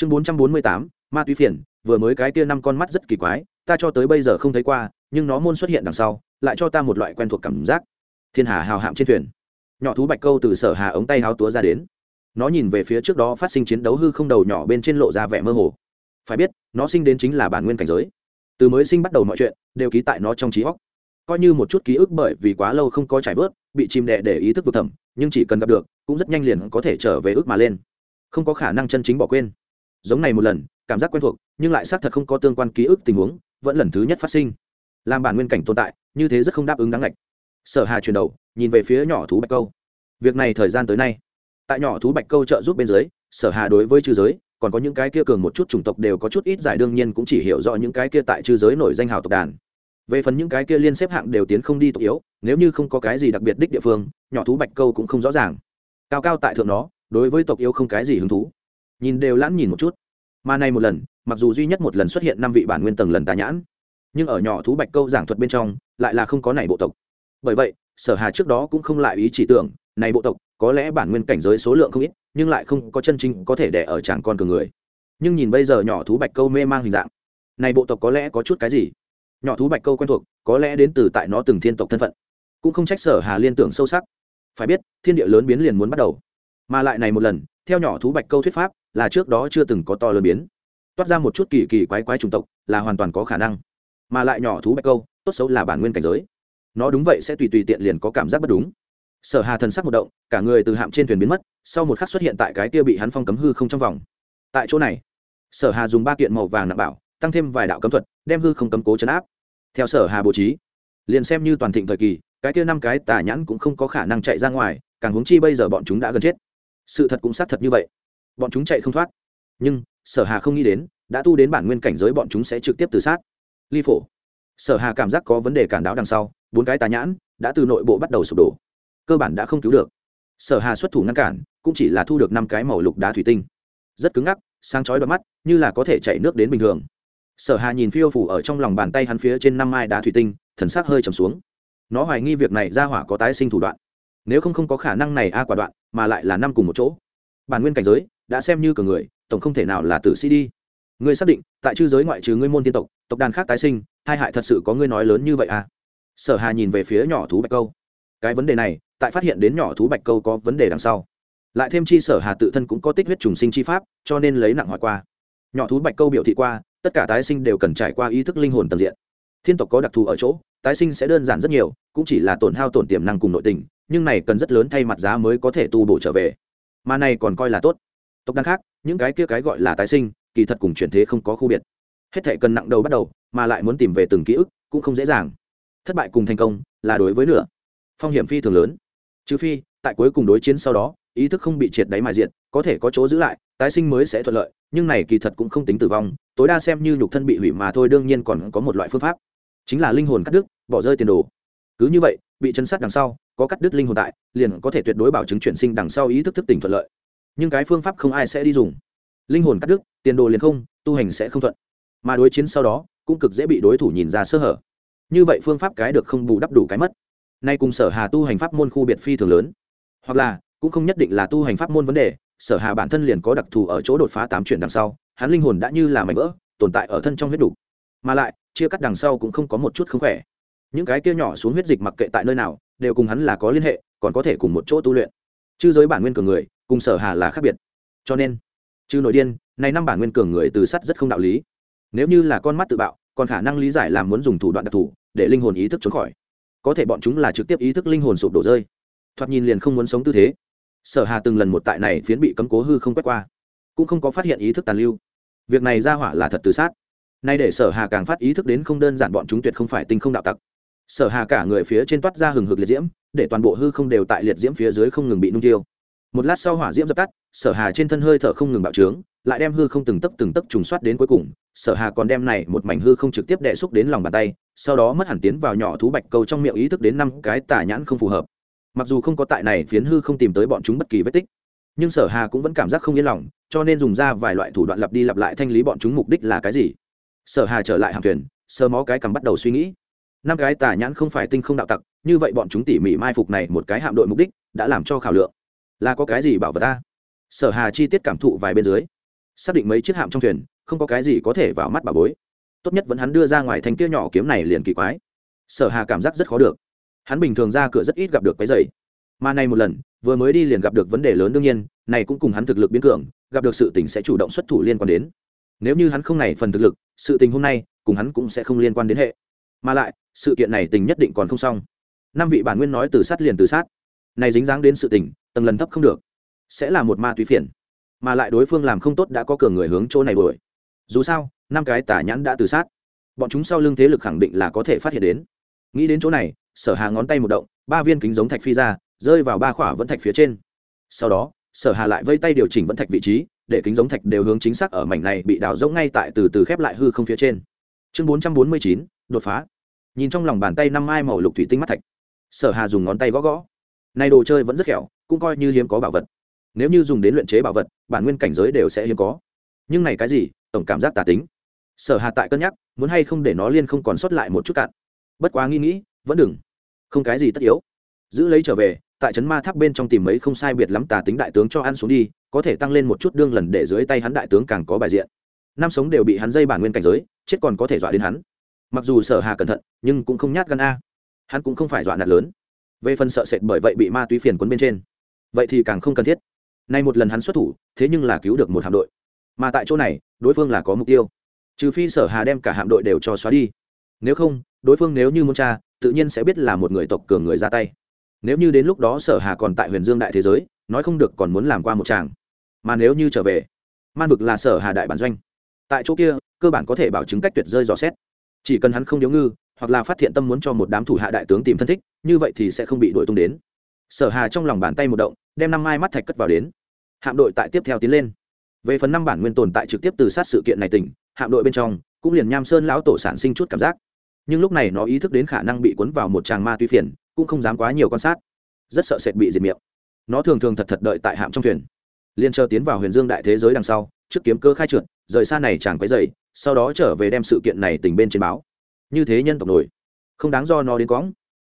chương bốn trăm bốn mươi tám, ma túy phiền, vừa mới cái kia năm con mắt rất kỳ quái, ta cho tới bây giờ không thấy qua, nhưng nó môn xuất hiện đằng sau, lại cho ta một loại quen thuộc cảm giác. Thiên hà hào hạm trên thuyền. Nhỏ thú bạch câu từ sở hà ống tay háo túa ra đến. Nó nhìn về phía trước đó phát sinh chiến đấu hư không đầu nhỏ bên trên lộ ra vẻ mơ hồ. Phải biết, nó sinh đến chính là bản nguyên cảnh giới. Từ mới sinh bắt đầu mọi chuyện, đều ký tại nó trong trí óc. Coi như một chút ký ức bởi vì quá lâu không có trải vớt, bị chìm đẻ để ý thức vực thẩm, nhưng chỉ cần gặp được, cũng rất nhanh liền có thể trở về ước mà lên. Không có khả năng chân chính bỏ quên giống này một lần, cảm giác quen thuộc, nhưng lại xác thật không có tương quan ký ức tình huống, vẫn lần thứ nhất phát sinh. Làm bản nguyên cảnh tồn tại, như thế rất không đáp ứng đáng ngạch. Sở hà chuyển đầu, nhìn về phía nhỏ thú bạch câu. Việc này thời gian tới nay, tại nhỏ thú bạch câu trợ giúp bên dưới, sở hà đối với chư giới, còn có những cái kia cường một chút chủng tộc đều có chút ít giải đương nhiên cũng chỉ hiểu rõ những cái kia tại chư giới nổi danh hào tộc đàn. Về phần những cái kia liên xếp hạng đều tiến không đi tộc yếu, nếu như không có cái gì đặc biệt đích địa phương, nhỏ thú bạch câu cũng không rõ ràng. Cao cao tại thượng nó, đối với tộc yếu không cái gì hứng thú nhìn đều lãn nhìn một chút. Mà này một lần, mặc dù duy nhất một lần xuất hiện năm vị bản nguyên tầng lần tà nhãn, nhưng ở nhỏ thú bạch câu giảng thuật bên trong, lại là không có này bộ tộc. Bởi vậy, sở hà trước đó cũng không lại ý chỉ tưởng, này bộ tộc có lẽ bản nguyên cảnh giới số lượng không ít, nhưng lại không có chân chính có thể đẻ ở chàng con cường người. Nhưng nhìn bây giờ nhỏ thú bạch câu mê mang hình dạng, này bộ tộc có lẽ có chút cái gì? Nhỏ thú bạch câu quen thuộc, có lẽ đến từ tại nó từng thiên tộc thân phận. Cũng không trách sở hà liên tưởng sâu sắc. Phải biết, thiên địa lớn biến liền muốn bắt đầu. Mà lại này một lần, theo nhỏ thú bạch câu thuyết pháp là trước đó chưa từng có to lớn biến. Toát ra một chút kỳ kỳ quái quái chủng tộc, là hoàn toàn có khả năng. Mà lại nhỏ thú bạch câu, tốt xấu là bản nguyên cảnh giới. Nó đúng vậy sẽ tùy tùy tiện liền có cảm giác bất đúng. Sở hà thần sắc một động, cả người từ hạm trên thuyền biến mất, sau một khắc xuất hiện tại cái kia bị hắn phong cấm hư không trong vòng. Tại chỗ này, sở hà dùng ba kiện màu vàng nặng bảo, tăng thêm vài đạo cấm thuật, đem hư không cấm cố chấn áp. Theo sở hà bố trí, liền xem như toàn thịnh thời kỳ, cái kia năm cái tà nhãn cũng không có khả năng chạy ra ngoài, càng huống chi bây giờ bọn chúng đã gần chết. Sự thật cũng xác thật như vậy bọn chúng chạy không thoát. Nhưng, sở hà không nghĩ đến, đã tu đến bản nguyên cảnh giới bọn chúng sẽ trực tiếp tự sát. Ly phổ. Sở hà cảm giác có vấn đề cản đáo đằng sau, bốn cái tà nhãn đã từ nội bộ bắt đầu sụp đổ. Cơ bản đã không cứu được. Sở hà xuất thủ ngăn cản, cũng chỉ là thu được năm cái màu lục đá thủy tinh. Rất cứng ngắc, sáng chói đôi mắt, như là có thể chạy nước đến bình thường. Sở hà nhìn phiêu phủ ở trong lòng bàn tay hắn phía trên năm mai đá thủy tinh, thần sắc hơi trầm xuống. Nó hoài nghi việc này ra hỏa có tái sinh thủ đoạn. Nếu không không có khả năng này a quả đoạn, mà lại là năm cùng một chỗ. Bản nguyên cảnh giới đã xem như cờ người, tổng không thể nào là tử sĩ đi. Ngươi xác định, tại chư giới ngoại trừ ngươi môn tiên tộc tộc đàn khác tái sinh, hai hại thật sự có ngươi nói lớn như vậy à? Sở hà nhìn về phía nhỏ thú bạch câu. Cái vấn đề này, tại phát hiện đến nhỏ thú bạch câu có vấn đề đằng sau. Lại thêm chi sở hà tự thân cũng có tích huyết trùng sinh chi pháp, cho nên lấy nặng hỏi qua. Nhỏ thú bạch câu biểu thị qua, tất cả tái sinh đều cần trải qua ý thức linh hồn tầng diện. Thiên tộc có đặc thù ở chỗ, tái sinh sẽ đơn giản rất nhiều, cũng chỉ là tổn hao tổn tiềm năng cùng nội tình, nhưng này cần rất lớn thay mặt giá mới có thể tu bổ trở về. Mà này còn coi là tốt tộc đàn khác, những cái kia cái gọi là tái sinh, kỳ thật cùng chuyển thế không có khu biệt. Hết thệ cần nặng đầu bắt đầu, mà lại muốn tìm về từng ký ức, cũng không dễ dàng. Thất bại cùng thành công, là đối với nửa. Phong hiểm phi thường lớn. Trừ phi, tại cuối cùng đối chiến sau đó, ý thức không bị triệt đáy mài diện có thể có chỗ giữ lại, tái sinh mới sẽ thuận lợi, nhưng này kỳ thật cũng không tính tử vong, tối đa xem như nhục thân bị hủy mà thôi, đương nhiên còn có một loại phương pháp. Chính là linh hồn cắt đứt, bỏ rơi tiền đồ. Cứ như vậy, bị chân sát đằng sau, có cắt đứt linh hồn tại, liền có thể tuyệt đối bảo chứng chuyển sinh đằng sau ý thức thức tỉnh thuận lợi nhưng cái phương pháp không ai sẽ đi dùng. Linh hồn cắt đứt, tiền đồ liền không, tu hành sẽ không thuận. Mà đối chiến sau đó, cũng cực dễ bị đối thủ nhìn ra sơ hở. Như vậy phương pháp cái được không bù đắp đủ cái mất. Nay cùng sở hà tu hành pháp môn khu biệt phi thường lớn. Hoặc là, cũng không nhất định là tu hành pháp môn vấn đề, sở hà bản thân liền có đặc thù ở chỗ đột phá tám chuyển đằng sau, hắn linh hồn đã như là mảnh vỡ, tồn tại ở thân trong huyết đủ. Mà lại, chia cắt đằng sau cũng không có một chút không khỏe. Những cái kia nhỏ xuống huyết dịch mặc kệ tại nơi nào, đều cùng hắn là có liên hệ, còn có thể cùng một chỗ tu luyện. Chư giới bản nguyên cường người cùng sở hà là khác biệt. Cho nên, chư nội điên, này năm bản nguyên cường người từ sắt rất không đạo lý. Nếu như là con mắt tự bạo, còn khả năng lý giải là muốn dùng thủ đoạn đặc thù để linh hồn ý thức trốn khỏi. Có thể bọn chúng là trực tiếp ý thức linh hồn sụp đổ rơi. Thoạt nhìn liền không muốn sống tư thế. Sở hà từng lần một tại này phiến bị cấm cố hư không quét qua, cũng không có phát hiện ý thức tàn lưu. Việc này ra hỏa là thật tự sát. Nay để sở hà càng phát ý thức đến không đơn giản bọn chúng tuyệt không phải tinh không đạo tặc. Sở hà cả người phía trên toát ra hừng hực liệt diễm, để toàn bộ hư không đều tại liệt diễm phía dưới không ngừng bị nung tiêu một lát sau hỏa diễm dập tắt, sở hà trên thân hơi thở không ngừng bạo trướng, lại đem hư không từng tấc từng tấc trùng soát đến cuối cùng. Sở hà còn đem này một mảnh hư không trực tiếp đè xúc đến lòng bàn tay, sau đó mất hẳn tiến vào nhỏ thú bạch câu trong miệng ý thức đến năm cái tà nhãn không phù hợp. Mặc dù không có tại này phiến hư không tìm tới bọn chúng bất kỳ vết tích, nhưng sở hà cũng vẫn cảm giác không yên lòng, cho nên dùng ra vài loại thủ đoạn lặp đi lặp lại thanh lý bọn chúng mục đích là cái gì. Sở hà trở lại hàng thuyền, sơ mó cái cầm bắt đầu suy nghĩ. Năm cái tà nhãn không phải tinh không đạo tặc, như vậy bọn chúng tỉ mỉ mai phục này một cái hạm đội mục đích, đã làm cho khảo lượng là có cái gì bảo vật ta? Sở hà chi tiết cảm thụ vài bên dưới, xác định mấy chiếc hạm trong thuyền, không có cái gì có thể vào mắt bà bối. Tốt nhất vẫn hắn đưa ra ngoài thanh kia nhỏ kiếm này liền kỳ quái. Sở hà cảm giác rất khó được. Hắn bình thường ra cửa rất ít gặp được cái giày mà này một lần, vừa mới đi liền gặp được vấn đề lớn đương nhiên, này cũng cùng hắn thực lực biến cường, gặp được sự tình sẽ chủ động xuất thủ liên quan đến. Nếu như hắn không này phần thực lực, sự tình hôm nay cùng hắn cũng sẽ không liên quan đến hệ. Mà lại, sự kiện này tình nhất định còn không xong. Năm vị bản nguyên nói từ sát liền từ sát. Này dính dáng đến sự tình tầng lần thấp không được. Sẽ là một ma túy phiền. Mà lại đối phương làm không tốt đã có cường người hướng chỗ này đuổi. Dù sao, năm cái tả nhãn đã tự sát. Bọn chúng sau lưng thế lực khẳng định là có thể phát hiện đến. Nghĩ đến chỗ này, sở hà ngón tay một động, ba viên kính giống thạch phi ra, rơi vào ba khỏa vẫn thạch phía trên. Sau đó, sở hà lại vây tay điều chỉnh vẫn thạch vị trí, để kính giống thạch đều hướng chính xác ở mảnh này bị đào rỗng ngay tại từ từ khép lại hư không phía trên. Chương bốn trăm bốn mươi chín, đột phá. Nhìn trong lòng bàn tay năm mai màu lục thủy tinh mắt thạch, sở hà dùng ngón tay gõ gõ này đồ chơi vẫn rất khéo cũng coi như hiếm có bảo vật. Nếu như dùng đến luyện chế bảo vật, bản nguyên cảnh giới đều sẽ hiếm có. Nhưng này cái gì, tổng cảm giác tà tính. Sở hà tại cân nhắc, muốn hay không để nó liên không còn sót lại một chút cạn. Bất quá nghĩ nghĩ, vẫn đừng. Không cái gì tất yếu. Giữ lấy trở về, tại trấn ma tháp bên trong tìm mấy không sai biệt lắm tà tính đại tướng cho ăn xuống đi, có thể tăng lên một chút đương lần để dưới tay hắn đại tướng càng có bài diện. Năm sống đều bị hắn dây bản nguyên cảnh giới, chết còn có thể dọa đến hắn. Mặc dù sở hà cẩn thận, nhưng cũng không nhát gan a. Hắn cũng không phải dọa nạt lớn về phần sợ sệt bởi vậy bị ma túy phiền quấn bên trên. Vậy thì càng không cần thiết. Nay một lần hắn xuất thủ, thế nhưng là cứu được một hạm đội. Mà tại chỗ này, đối phương là có mục tiêu. Trừ phi sở hà đem cả hạm đội đều cho xóa đi. Nếu không, đối phương nếu như muốn cha tự nhiên sẽ biết là một người tộc cường người ra tay. Nếu như đến lúc đó sở hà còn tại huyền dương đại thế giới, nói không được còn muốn làm qua một chàng mà nếu như trở về, man vực là sở hà đại bản doanh. Tại chỗ kia, cơ bản có thể bảo chứng cách tuyệt rơi dò xét chỉ cần hắn không điếu ngư, hoặc là phát hiện tâm muốn cho một đám thủ hạ đại tướng tìm thân thích, như vậy thì sẽ không bị đội tung đến. Sở hà trong lòng bàn tay một động, đem năm mai mắt thạch cất vào đến. Hạm đội tại tiếp theo tiến lên. Về phần năm bản nguyên tồn tại trực tiếp từ sát sự kiện này tỉnh, hạm đội bên trong, cũng liền nham sơn lão tổ sản sinh chút cảm giác. Nhưng lúc này nó ý thức đến khả năng bị cuốn vào một tràng ma túy phiền, cũng không dám quá nhiều quan sát. Rất sợ sệt bị diệt miệng. Nó thường thường thật thật đợi tại hạm trong thuyền. Liên chờ tiến vào huyền dương đại thế giới đằng sau, trước kiếm cơ khai trượt, rời xa này chàng quấy dày sau đó trở về đem sự kiện này tình bên trên báo. Như thế nhân tộc nổi không đáng do nó đến cóng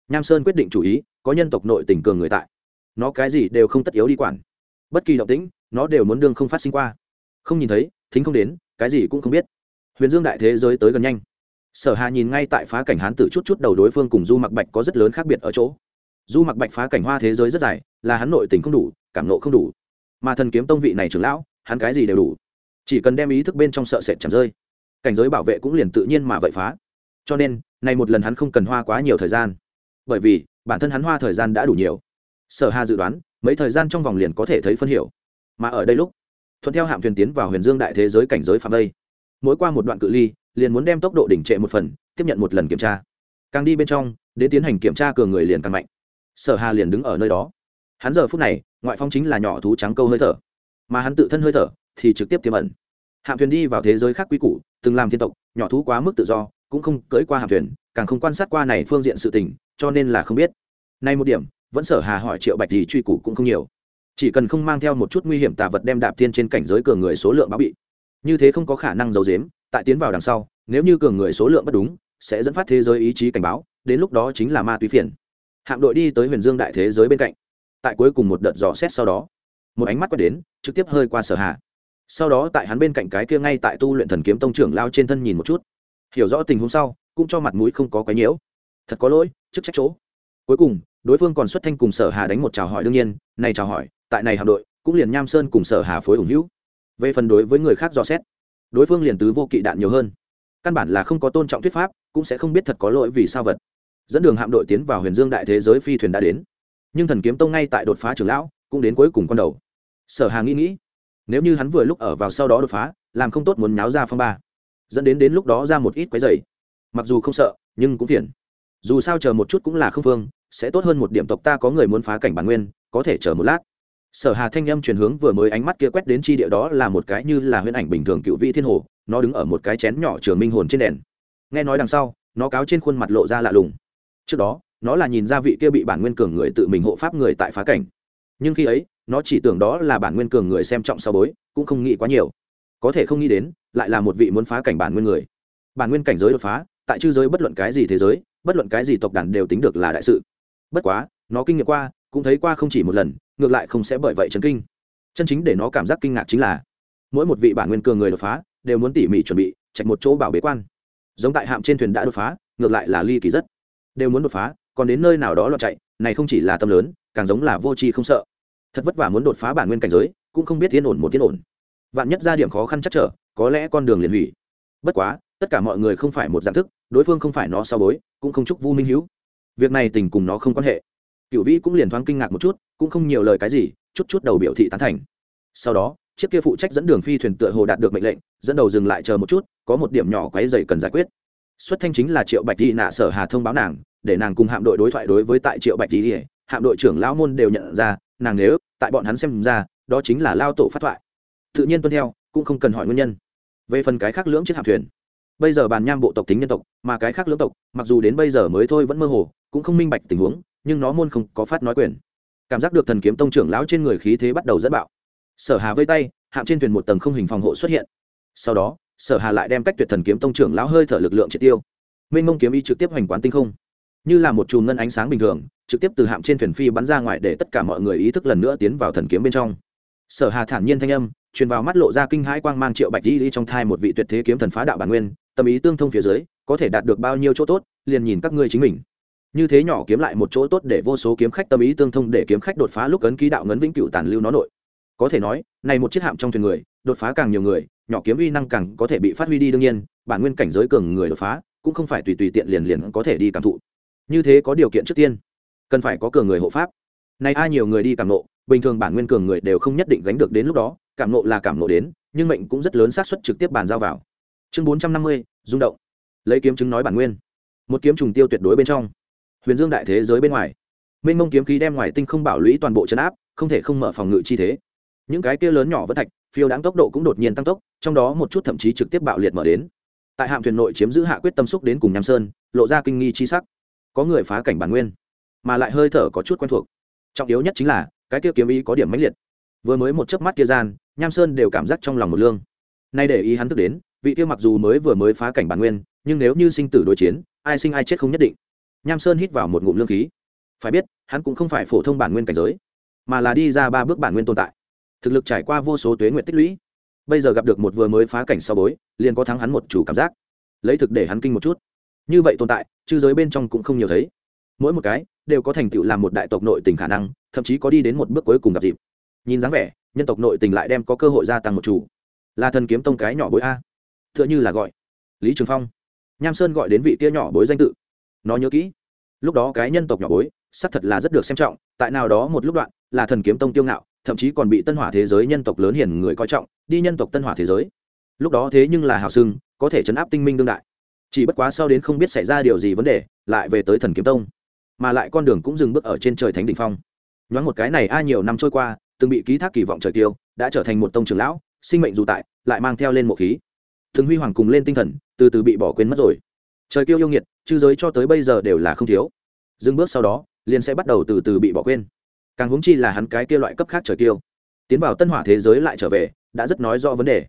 nham sơn quyết định chủ ý, có nhân tộc nội tình cường người tại. Nó cái gì đều không tất yếu đi quản. Bất kỳ động tĩnh, nó đều muốn đương không phát sinh qua. Không nhìn thấy, thính không đến, cái gì cũng không biết. Huyền dương đại thế giới tới gần nhanh. Sở hà nhìn ngay tại phá cảnh hán tử chút chút đầu đối phương cùng du mặc bạch có rất lớn khác biệt ở chỗ. Du mặc bạch phá cảnh hoa thế giới rất dài, là hắn nội tình không đủ, cảm nộ không đủ. Mà thần kiếm tông vị này trưởng lão, hắn cái gì đều đủ. Chỉ cần đem ý thức bên trong sợ sệt chẳng rơi cảnh giới bảo vệ cũng liền tự nhiên mà vậy phá. Cho nên này một lần hắn không cần hoa quá nhiều thời gian. Bởi vì, bản thân hắn hoa thời gian đã đủ nhiều. Sở hà dự đoán, mấy thời gian trong vòng liền có thể thấy phân hiểu. Mà ở đây lúc, thuận theo hạm thuyền tiến vào huyền dương đại thế giới cảnh giới phạm đây mỗi qua một đoạn cự ly, liền muốn đem tốc độ đỉnh trệ một phần, tiếp nhận một lần kiểm tra. Càng đi bên trong, đến tiến hành kiểm tra cường người liền càng mạnh. Sở hà liền đứng ở nơi đó. Hắn giờ phút này, ngoại phong chính là nhỏ thú trắng câu hơi thở. Mà hắn tự thân hơi thở, thì trực tiếp tiềm ẩn hạm thuyền đi vào thế giới khác quy củ, từng làm thiên tộc, nhỏ thú quá mức tự do, cũng không cưỡi qua hạm thuyền, càng không quan sát qua này phương diện sự tình, cho nên là không biết. Nay một điểm, vẫn sở hà hỏi triệu bạch thì truy củ cũng không nhiều. Chỉ cần không mang theo một chút nguy hiểm tà vật đem đạp thiên trên cảnh giới cường người số lượng báo bị. Như thế không có khả năng giấu giếm, tại tiến vào đằng sau, nếu như cường người số lượng bất đúng, sẽ dẫn phát thế giới ý chí cảnh báo, đến lúc đó chính là ma túy phiền. Hạm đội đi tới huyền dương đại thế giới bên cạnh. Tại cuối cùng một đợt dò xét sau đó, một ánh mắt quét đến, trực tiếp hơi qua sở hạ sau đó tại hắn bên cạnh cái kia ngay tại tu luyện thần kiếm tông trưởng lao trên thân nhìn một chút. Hiểu rõ tình huống sau, cũng cho mặt mũi không có cái nhiễu. Thật có lỗi, chức trách chỗ. Cuối cùng, đối phương còn xuất thanh cùng sở hà đánh một chào hỏi đương nhiên, này chào hỏi, tại này hạm đội, cũng liền nham sơn cùng sở hà phối ủng hữu. Về phần đối với người khác dò xét, đối phương liền tứ vô kỵ đạn nhiều hơn. Căn bản là không có tôn trọng thuyết pháp, cũng sẽ không biết thật có lỗi vì sao vật. Dẫn đường hạm đội tiến vào huyền dương đại thế giới phi thuyền đã đến. Nhưng thần kiếm tông ngay tại đột phá trường lão, cũng đến cuối cùng con đầu. Sở hà nghĩ nghĩ nếu như hắn vừa lúc ở vào sau đó đột phá, làm không tốt muốn nháo ra phong ba. Dẫn đến đến lúc đó ra một ít quái dày. Mặc dù không sợ, nhưng cũng phiền. Dù sao chờ một chút cũng là không phương, sẽ tốt hơn một điểm tộc ta có người muốn phá cảnh bản nguyên, có thể chờ một lát. Sở hà thanh âm chuyển hướng vừa mới ánh mắt kia quét đến chi địa đó là một cái như là huyễn ảnh bình thường cựu vị thiên hồ, nó đứng ở một cái chén nhỏ trường minh hồn trên đèn. Nghe nói đằng sau, nó cáo trên khuôn mặt lộ ra lạ lùng. Trước đó, nó là nhìn ra vị kia bị bản nguyên cường người tự mình hộ pháp người tại phá cảnh. Nhưng khi ấy nó chỉ tưởng đó là bản nguyên cường người xem trọng sau bối, cũng không nghĩ quá nhiều. Có thể không nghĩ đến, lại là một vị muốn phá cảnh bản nguyên người. Bản nguyên cảnh giới đột phá, tại chư giới bất luận cái gì thế giới, bất luận cái gì tộc đàn đều tính được là đại sự. Bất quá, nó kinh nghiệm qua, cũng thấy qua không chỉ một lần, ngược lại không sẽ bởi vậy chấn kinh. Chân chính để nó cảm giác kinh ngạc chính là, mỗi một vị bản nguyên cường người đột phá, đều muốn tỉ mỉ chuẩn bị, trạch một chỗ bảo bế quan. Giống tại hạm trên thuyền đã đột phá, ngược lại là ly kỳ rất. Đều muốn đột phá, còn đến nơi nào đó loạn chạy, này không chỉ là tâm lớn, càng giống là vô tri không sợ thật vất vả muốn đột phá bản nguyên cảnh giới, cũng không biết tiến ổn một tiến ổn. Vạn nhất ra điểm khó khăn chắc trở, có lẽ con đường liền hủy. Bất quá, tất cả mọi người không phải một dạng thức, đối phương không phải nó sau bối, cũng không chúc vu minh hữu việc này tình cùng nó không quan hệ. Cựu vĩ cũng liền thoáng kinh ngạc một chút, cũng không nhiều lời cái gì, chút chút đầu biểu thị tán thành. Sau đó, chiếc kia phụ trách dẫn đường phi thuyền tựa hồ đạt được mệnh lệnh, dẫn đầu dừng lại chờ một chút, có một điểm nhỏ quáy dày cần giải quyết. Xuất thanh chính là triệu bạch thị nạ sở hà thông báo nàng, để nàng cùng hạm đội đối thoại đối với tại triệu bạch di hạm đội trưởng lão môn đều nhận ra, nàng nếu tại bọn hắn xem ra, đó chính là lao tổ phát thoại. Tự nhiên tuân theo, cũng không cần hỏi nguyên nhân. Về phần cái khác lưỡng chiếc hạm thuyền, bây giờ bàn nham bộ tộc tính nhân tộc, mà cái khác lưỡng tộc, mặc dù đến bây giờ mới thôi vẫn mơ hồ, cũng không minh bạch tình huống, nhưng nó môn không có phát nói quyền. Cảm giác được thần kiếm tông trưởng lão trên người khí thế bắt đầu dẫn bạo. Sở hà vây tay, hạm trên thuyền một tầng không hình phòng hộ xuất hiện. Sau đó, sở hà lại đem cách tuyệt thần kiếm tông trưởng lão hơi thở lực lượng triệt tiêu. Minh mông kiếm y trực tiếp hoành quán tinh không như là một chùm ngân ánh sáng bình thường, trực tiếp từ hạm trên thuyền phi bắn ra ngoài để tất cả mọi người ý thức lần nữa tiến vào thần kiếm bên trong. Sở hà thản nhiên thanh âm, truyền vào mắt lộ ra kinh hãi quang mang triệu bạch di trong thai một vị tuyệt thế kiếm thần phá đạo bản nguyên, tâm ý tương thông phía dưới, có thể đạt được bao nhiêu chỗ tốt, liền nhìn các ngươi chính mình. Như thế nhỏ kiếm lại một chỗ tốt để vô số kiếm khách tâm ý tương thông để kiếm khách đột phá lúc ấn ký đạo ngấn vĩnh cửu tàn lưu nó nội. Có thể nói, này một chiếc hạm trong thuyền người, đột phá càng nhiều người, nhỏ kiếm uy năng càng có thể bị phát huy đi đương nhiên, bản nguyên cảnh giới cường người đột phá, cũng không phải tùy tùy tiện liền liền có thể đi cảm thụ như thế có điều kiện trước tiên. Cần phải có cường người hộ pháp. Nay ai nhiều người đi cảm nộ, bình thường bản nguyên cường người đều không nhất định gánh được đến lúc đó, cảm nộ là cảm nộ đến, nhưng mệnh cũng rất lớn xác suất trực tiếp bàn giao vào. Chương bốn trăm năm mươi, rung động. Lấy kiếm chứng nói bản nguyên. Một kiếm trùng tiêu tuyệt đối bên trong. Huyền dương đại thế giới bên ngoài. Mênh mông kiếm khí đem ngoài tinh không bảo lũy toàn bộ chấn áp, không thể không mở phòng ngự chi thế. Những cái kia lớn nhỏ vẫn thạch, phiêu đáng tốc độ cũng đột nhiên tăng tốc, trong đó một chút thậm chí trực tiếp bạo liệt mở đến. Tại hạm thuyền nội chiếm giữ hạ quyết tâm xúc đến cùng nham sơn, lộ ra kinh nghi chi sắc có người phá cảnh bản nguyên, mà lại hơi thở có chút quen thuộc. Trọng yếu nhất chính là, cái kia kiếm ý có điểm mãnh liệt. Vừa mới một chớp mắt kia gian, nham sơn đều cảm giác trong lòng một lương. Nay để ý hắn thức đến, vị kia mặc dù mới vừa mới phá cảnh bản nguyên, nhưng nếu như sinh tử đối chiến, ai sinh ai chết không nhất định. Nham sơn hít vào một ngụm lương khí. Phải biết, hắn cũng không phải phổ thông bản nguyên cảnh giới, mà là đi ra ba bước bản nguyên tồn tại. Thực lực trải qua vô số tuế nguyện tích lũy, bây giờ gặp được một vừa mới phá cảnh sau bối, liền có thắng hắn một chủ cảm giác. Lấy thực để hắn kinh một chút như vậy tồn tại, chư giới bên trong cũng không nhiều thấy. Mỗi một cái đều có thành tựu làm một đại tộc nội tình khả năng, thậm chí có đi đến một bước cuối cùng gặp dịp. Nhìn dáng vẻ, nhân tộc nội tình lại đem có cơ hội gia tăng một chủ. Là thần kiếm tông cái nhỏ bối a. T h ư ợ n h ư là gọi. Lý trường phong. Nham sơn gọi đến vị kia nhỏ bối danh tự. Nó nhớ kỹ. Lúc đó cái nhân tộc nhỏ bối, xác thật là rất được xem trọng, tại nào đó một lúc đoạn, là thần kiếm tông tiêu ngạo, thậm chí còn bị tân hỏa thế giới nhân tộc lớn hiển người coi trọng, đi nhân tộc tân hỏa thế giới. Lúc đó thế nhưng là hào sưng có thể chấn áp tinh minh đương đại chỉ bất quá sau đến không biết xảy ra điều gì vấn đề, lại về tới thần kiếm tông. Mà lại con đường cũng dừng bước ở trên trời thánh đ ỉ n h phong. Nhoáng một cái này a nhiều năm trôi qua, từng bị ký thác kỳ vọng trời tiêu, đã trở thành một tông trường lão, sinh mệnh dù tại, lại mang theo lên mộ khí. Thường huy hoàng cùng lên tinh thần, từ từ bị bỏ quên mất rồi. Trời tiêu yêu nghiệt, chư giới cho tới bây giờ đều là không thiếu. Dừng bước sau đó, liền sẽ bắt đầu từ từ bị bỏ quên. Càng huống chi là hắn cái kia loại cấp khác trời tiêu. Tiến vào tân hỏa thế giới lại trở về, đã rất nói rõ vấn đề.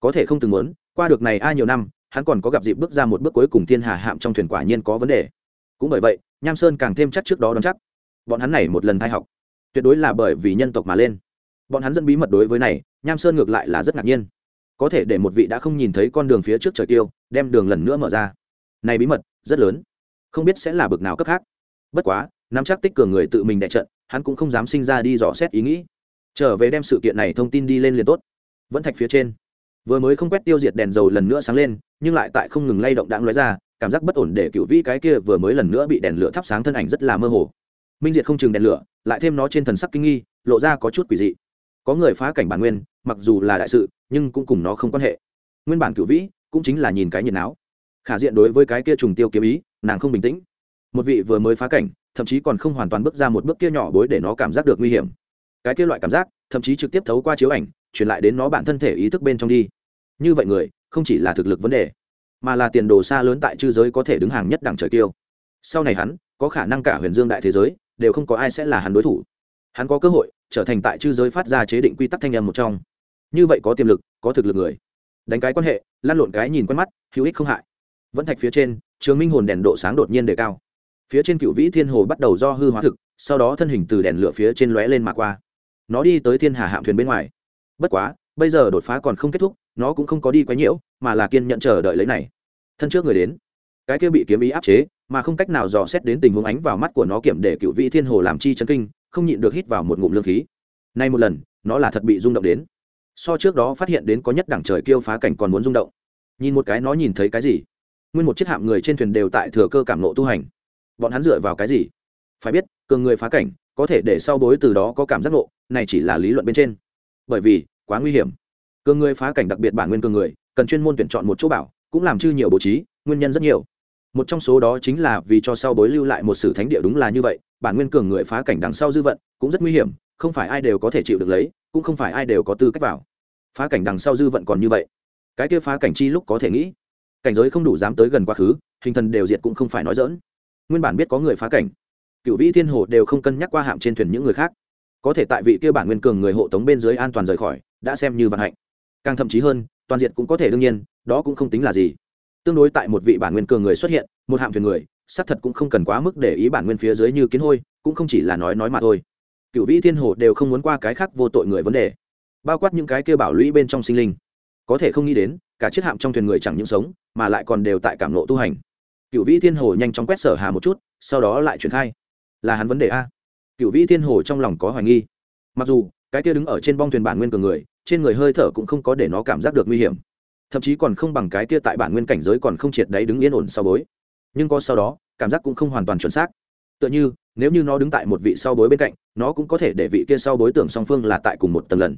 Có thể không từng muốn, qua được này a nhiều năm hắn còn có gặp dịp bước ra một bước cuối cùng thiên hà hạm trong thuyền quả nhiên có vấn đề. Cũng bởi vậy, nham sơn càng thêm chắc trước đó đón chắc. Bọn hắn này một lần thay học, tuyệt đối là bởi vì nhân tộc mà lên. Bọn hắn dẫn bí mật đối với này, nham sơn ngược lại là rất ngạc nhiên. Có thể để một vị đã không nhìn thấy con đường phía trước trời tiêu, đem đường lần nữa mở ra. Này bí mật, rất lớn. Không biết sẽ là bực nào cấp khác. Bất quá, nắm chắc tích cường người tự mình đại trận, hắn cũng không dám sinh ra đi dò xét ý nghĩ. Trở về đem sự kiện này thông tin đi lên liền tốt. Vẫn thạch phía trên vừa mới không quét tiêu diệt đèn dầu lần nữa sáng lên, nhưng lại tại không ngừng lay động đãng lóe ra, cảm giác bất ổn để cựu vĩ cái kia vừa mới lần nữa bị đèn lửa thắp sáng thân ảnh rất là mơ hồ. Minh diệt không chừng đèn lửa, lại thêm nó trên thần sắc kinh nghi, lộ ra có chút quỷ dị. Có người phá cảnh bản nguyên, mặc dù là đại sự, nhưng cũng cùng nó không quan hệ. Nguyên bản cựu vĩ cũng chính là nhìn cái nhiệt áo khả diện đối với cái kia trùng tiêu kiếm ý, nàng không bình tĩnh. Một vị vừa mới phá cảnh, thậm chí còn không hoàn toàn bước ra một bước kia nhỏ bối để nó cảm giác được nguy hiểm. Cái kia loại cảm giác, thậm chí trực tiếp thấu qua chiếu ảnh, truyền lại đến nó bản thân thể ý thức bên trong đi như vậy người, không chỉ là thực lực vấn đề, mà là tiền đồ xa lớn tại chư giới có thể đứng hàng nhất đẳng trời tiêu sau này hắn, có khả năng cả huyền dương đại thế giới, đều không có ai sẽ là hắn đối thủ. Hắn có cơ hội, trở thành tại chư giới phát ra chế định quy tắc thanh âm một trong. Như vậy có tiềm lực, có thực lực người. Đánh cái quan hệ, lăn lộn cái nhìn quen mắt, hữu ích không hại. Vẫn thạch phía trên, trường minh hồn đèn độ sáng đột nhiên đề cao. Phía trên cựu vĩ thiên hồ bắt đầu do hư hóa thực, sau đó thân hình từ đèn lửa phía trên lóe lên mà qua. Nó đi tới thiên hà hạm thuyền bên ngoài. Bất quá bây giờ đột phá còn không kết thúc, nó cũng không có đi quấy nhiễu, mà là kiên nhận chờ đợi lấy này. Thân trước người đến, cái kia bị kiếm ý áp chế, mà không cách nào dò xét đến tình huống ánh vào mắt của nó kiểm để cựu vị thiên hồ làm chi chấn kinh, không nhịn được hít vào một ngụm lương khí. Nay một lần, nó là thật bị rung động đến. So trước đó phát hiện đến có nhất đẳng trời kêu phá cảnh còn muốn rung động. Nhìn một cái nó nhìn thấy cái gì? Nguyên một chiếc hạm người trên thuyền đều tại thừa cơ cảm nộ tu hành. Bọn hắn dựa vào cái gì? Phải biết, cường người phá cảnh, có thể để sau bối từ đó có cảm giác nộ này chỉ là lý luận bên trên. Bởi vì quá nguy hiểm. Cường người phá cảnh đặc biệt bản nguyên cường người, cần chuyên môn tuyển chọn một chỗ bảo, cũng làm chư nhiều bố trí, nguyên nhân rất nhiều. Một trong số đó chính là vì cho sau bối lưu lại một sử thánh địa đúng là như vậy, bản nguyên cường người phá cảnh đằng sau dư vận, cũng rất nguy hiểm, không phải ai đều có thể chịu được lấy, cũng không phải ai đều có tư cách vào. Phá cảnh đằng sau dư vận còn như vậy, cái kia phá cảnh chi lúc có thể nghĩ. Cảnh giới không đủ dám tới gần quá khứ, hình thần đều diệt cũng không phải nói dỡn nguyên bản biết có người phá cảnh, cựu vĩ thiên hồ đều không cân nhắc qua hạm trên thuyền những người khác. Có thể tại vị kia bản nguyên cường người hộ tống bên dưới an toàn rời khỏi đã xem như vận hạnh. Càng thậm chí hơn, toàn diện cũng có thể đương nhiên, đó cũng không tính là gì. Tương đối tại một vị bản nguyên cường người xuất hiện, một hạm thuyền người, xác thật cũng không cần quá mức để ý bản nguyên phía dưới như kiến hôi, cũng không chỉ là nói nói mà thôi. Cựu vĩ thiên hồ đều không muốn qua cái khác vô tội người vấn đề, bao quát những cái kia bảo lũy bên trong sinh linh. Có thể không nghĩ đến, cả chiếc hạm trong thuyền người chẳng những sống, mà lại còn đều tại cảm nộ tu hành. Cựu vĩ thiên hồ nhanh chóng quét sở hà một chút, sau đó lại triển khai. Là hắn vấn đề a. Cựu vĩ thiên hồ trong lòng có hoài nghi. Mặc dù cái kia đứng ở trên bong thuyền bản nguyên cường người, trên người hơi thở cũng không có để nó cảm giác được nguy hiểm. Thậm chí còn không bằng cái kia tại bản nguyên cảnh giới còn không triệt đấy đứng yên ổn sau bối. Nhưng có sau đó, cảm giác cũng không hoàn toàn chuẩn xác. Tựa như, nếu như nó đứng tại một vị sau bối bên cạnh, nó cũng có thể để vị kia sau bối tưởng song phương là tại cùng một tầng lần.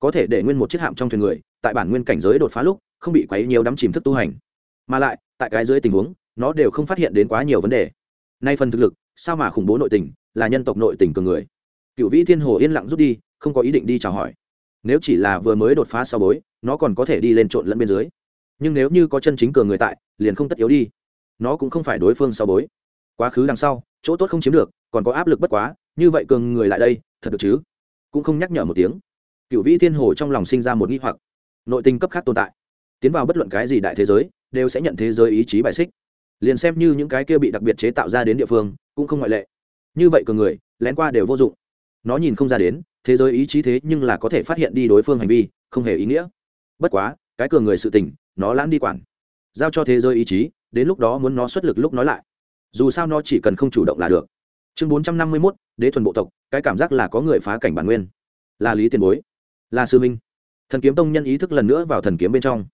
Có thể để nguyên một chiếc hạm trong thuyền người, tại bản nguyên cảnh giới đột phá lúc, không bị quấy nhiều đắm chìm thức tu hành. Mà lại, tại cái dưới tình huống, nó đều không phát hiện đến quá nhiều vấn đề. Nay phần thực lực, sao mà khủng bố nội tình, là nhân tộc nội tình cường người. Cựu vĩ thiên hồ yên lặng rút đi không có ý định đi chào hỏi. Nếu chỉ là vừa mới đột phá sau bối, nó còn có thể đi lên trộn lẫn bên dưới. Nhưng nếu như có chân chính cường người tại, liền không tất yếu đi. Nó cũng không phải đối phương sau bối. Quá khứ đằng sau, chỗ tốt không chiếm được, còn có áp lực bất quá, như vậy cường người lại đây, thật được chứ? Cũng không nhắc nhở một tiếng. Cựu vĩ thiên hồ trong lòng sinh ra một nghi hoặc. Nội tình cấp khác tồn tại. Tiến vào bất luận cái gì đại thế giới, đều sẽ nhận thế giới ý chí bài xích. Liền xem như những cái kia bị đặc biệt chế tạo ra đến địa phương, cũng không ngoại lệ. Như vậy cường người, lén qua đều vô dụng nó nhìn không ra đến, thế giới ý chí thế nhưng là có thể phát hiện đi đối phương hành vi, không hề ý nghĩa. Bất quá, cái cường người sự tình, nó lãng đi quản. Giao cho thế giới ý chí, đến lúc đó muốn nó xuất lực lúc nói lại. Dù sao nó chỉ cần không chủ động là được. Chương bốn trăm năm mươi mốt, đế thuần bộ tộc, cái cảm giác là có người phá cảnh bản nguyên. Là lý tiền bối. Là sư minh. Thần kiếm tông nhân ý thức lần nữa vào thần kiếm bên trong.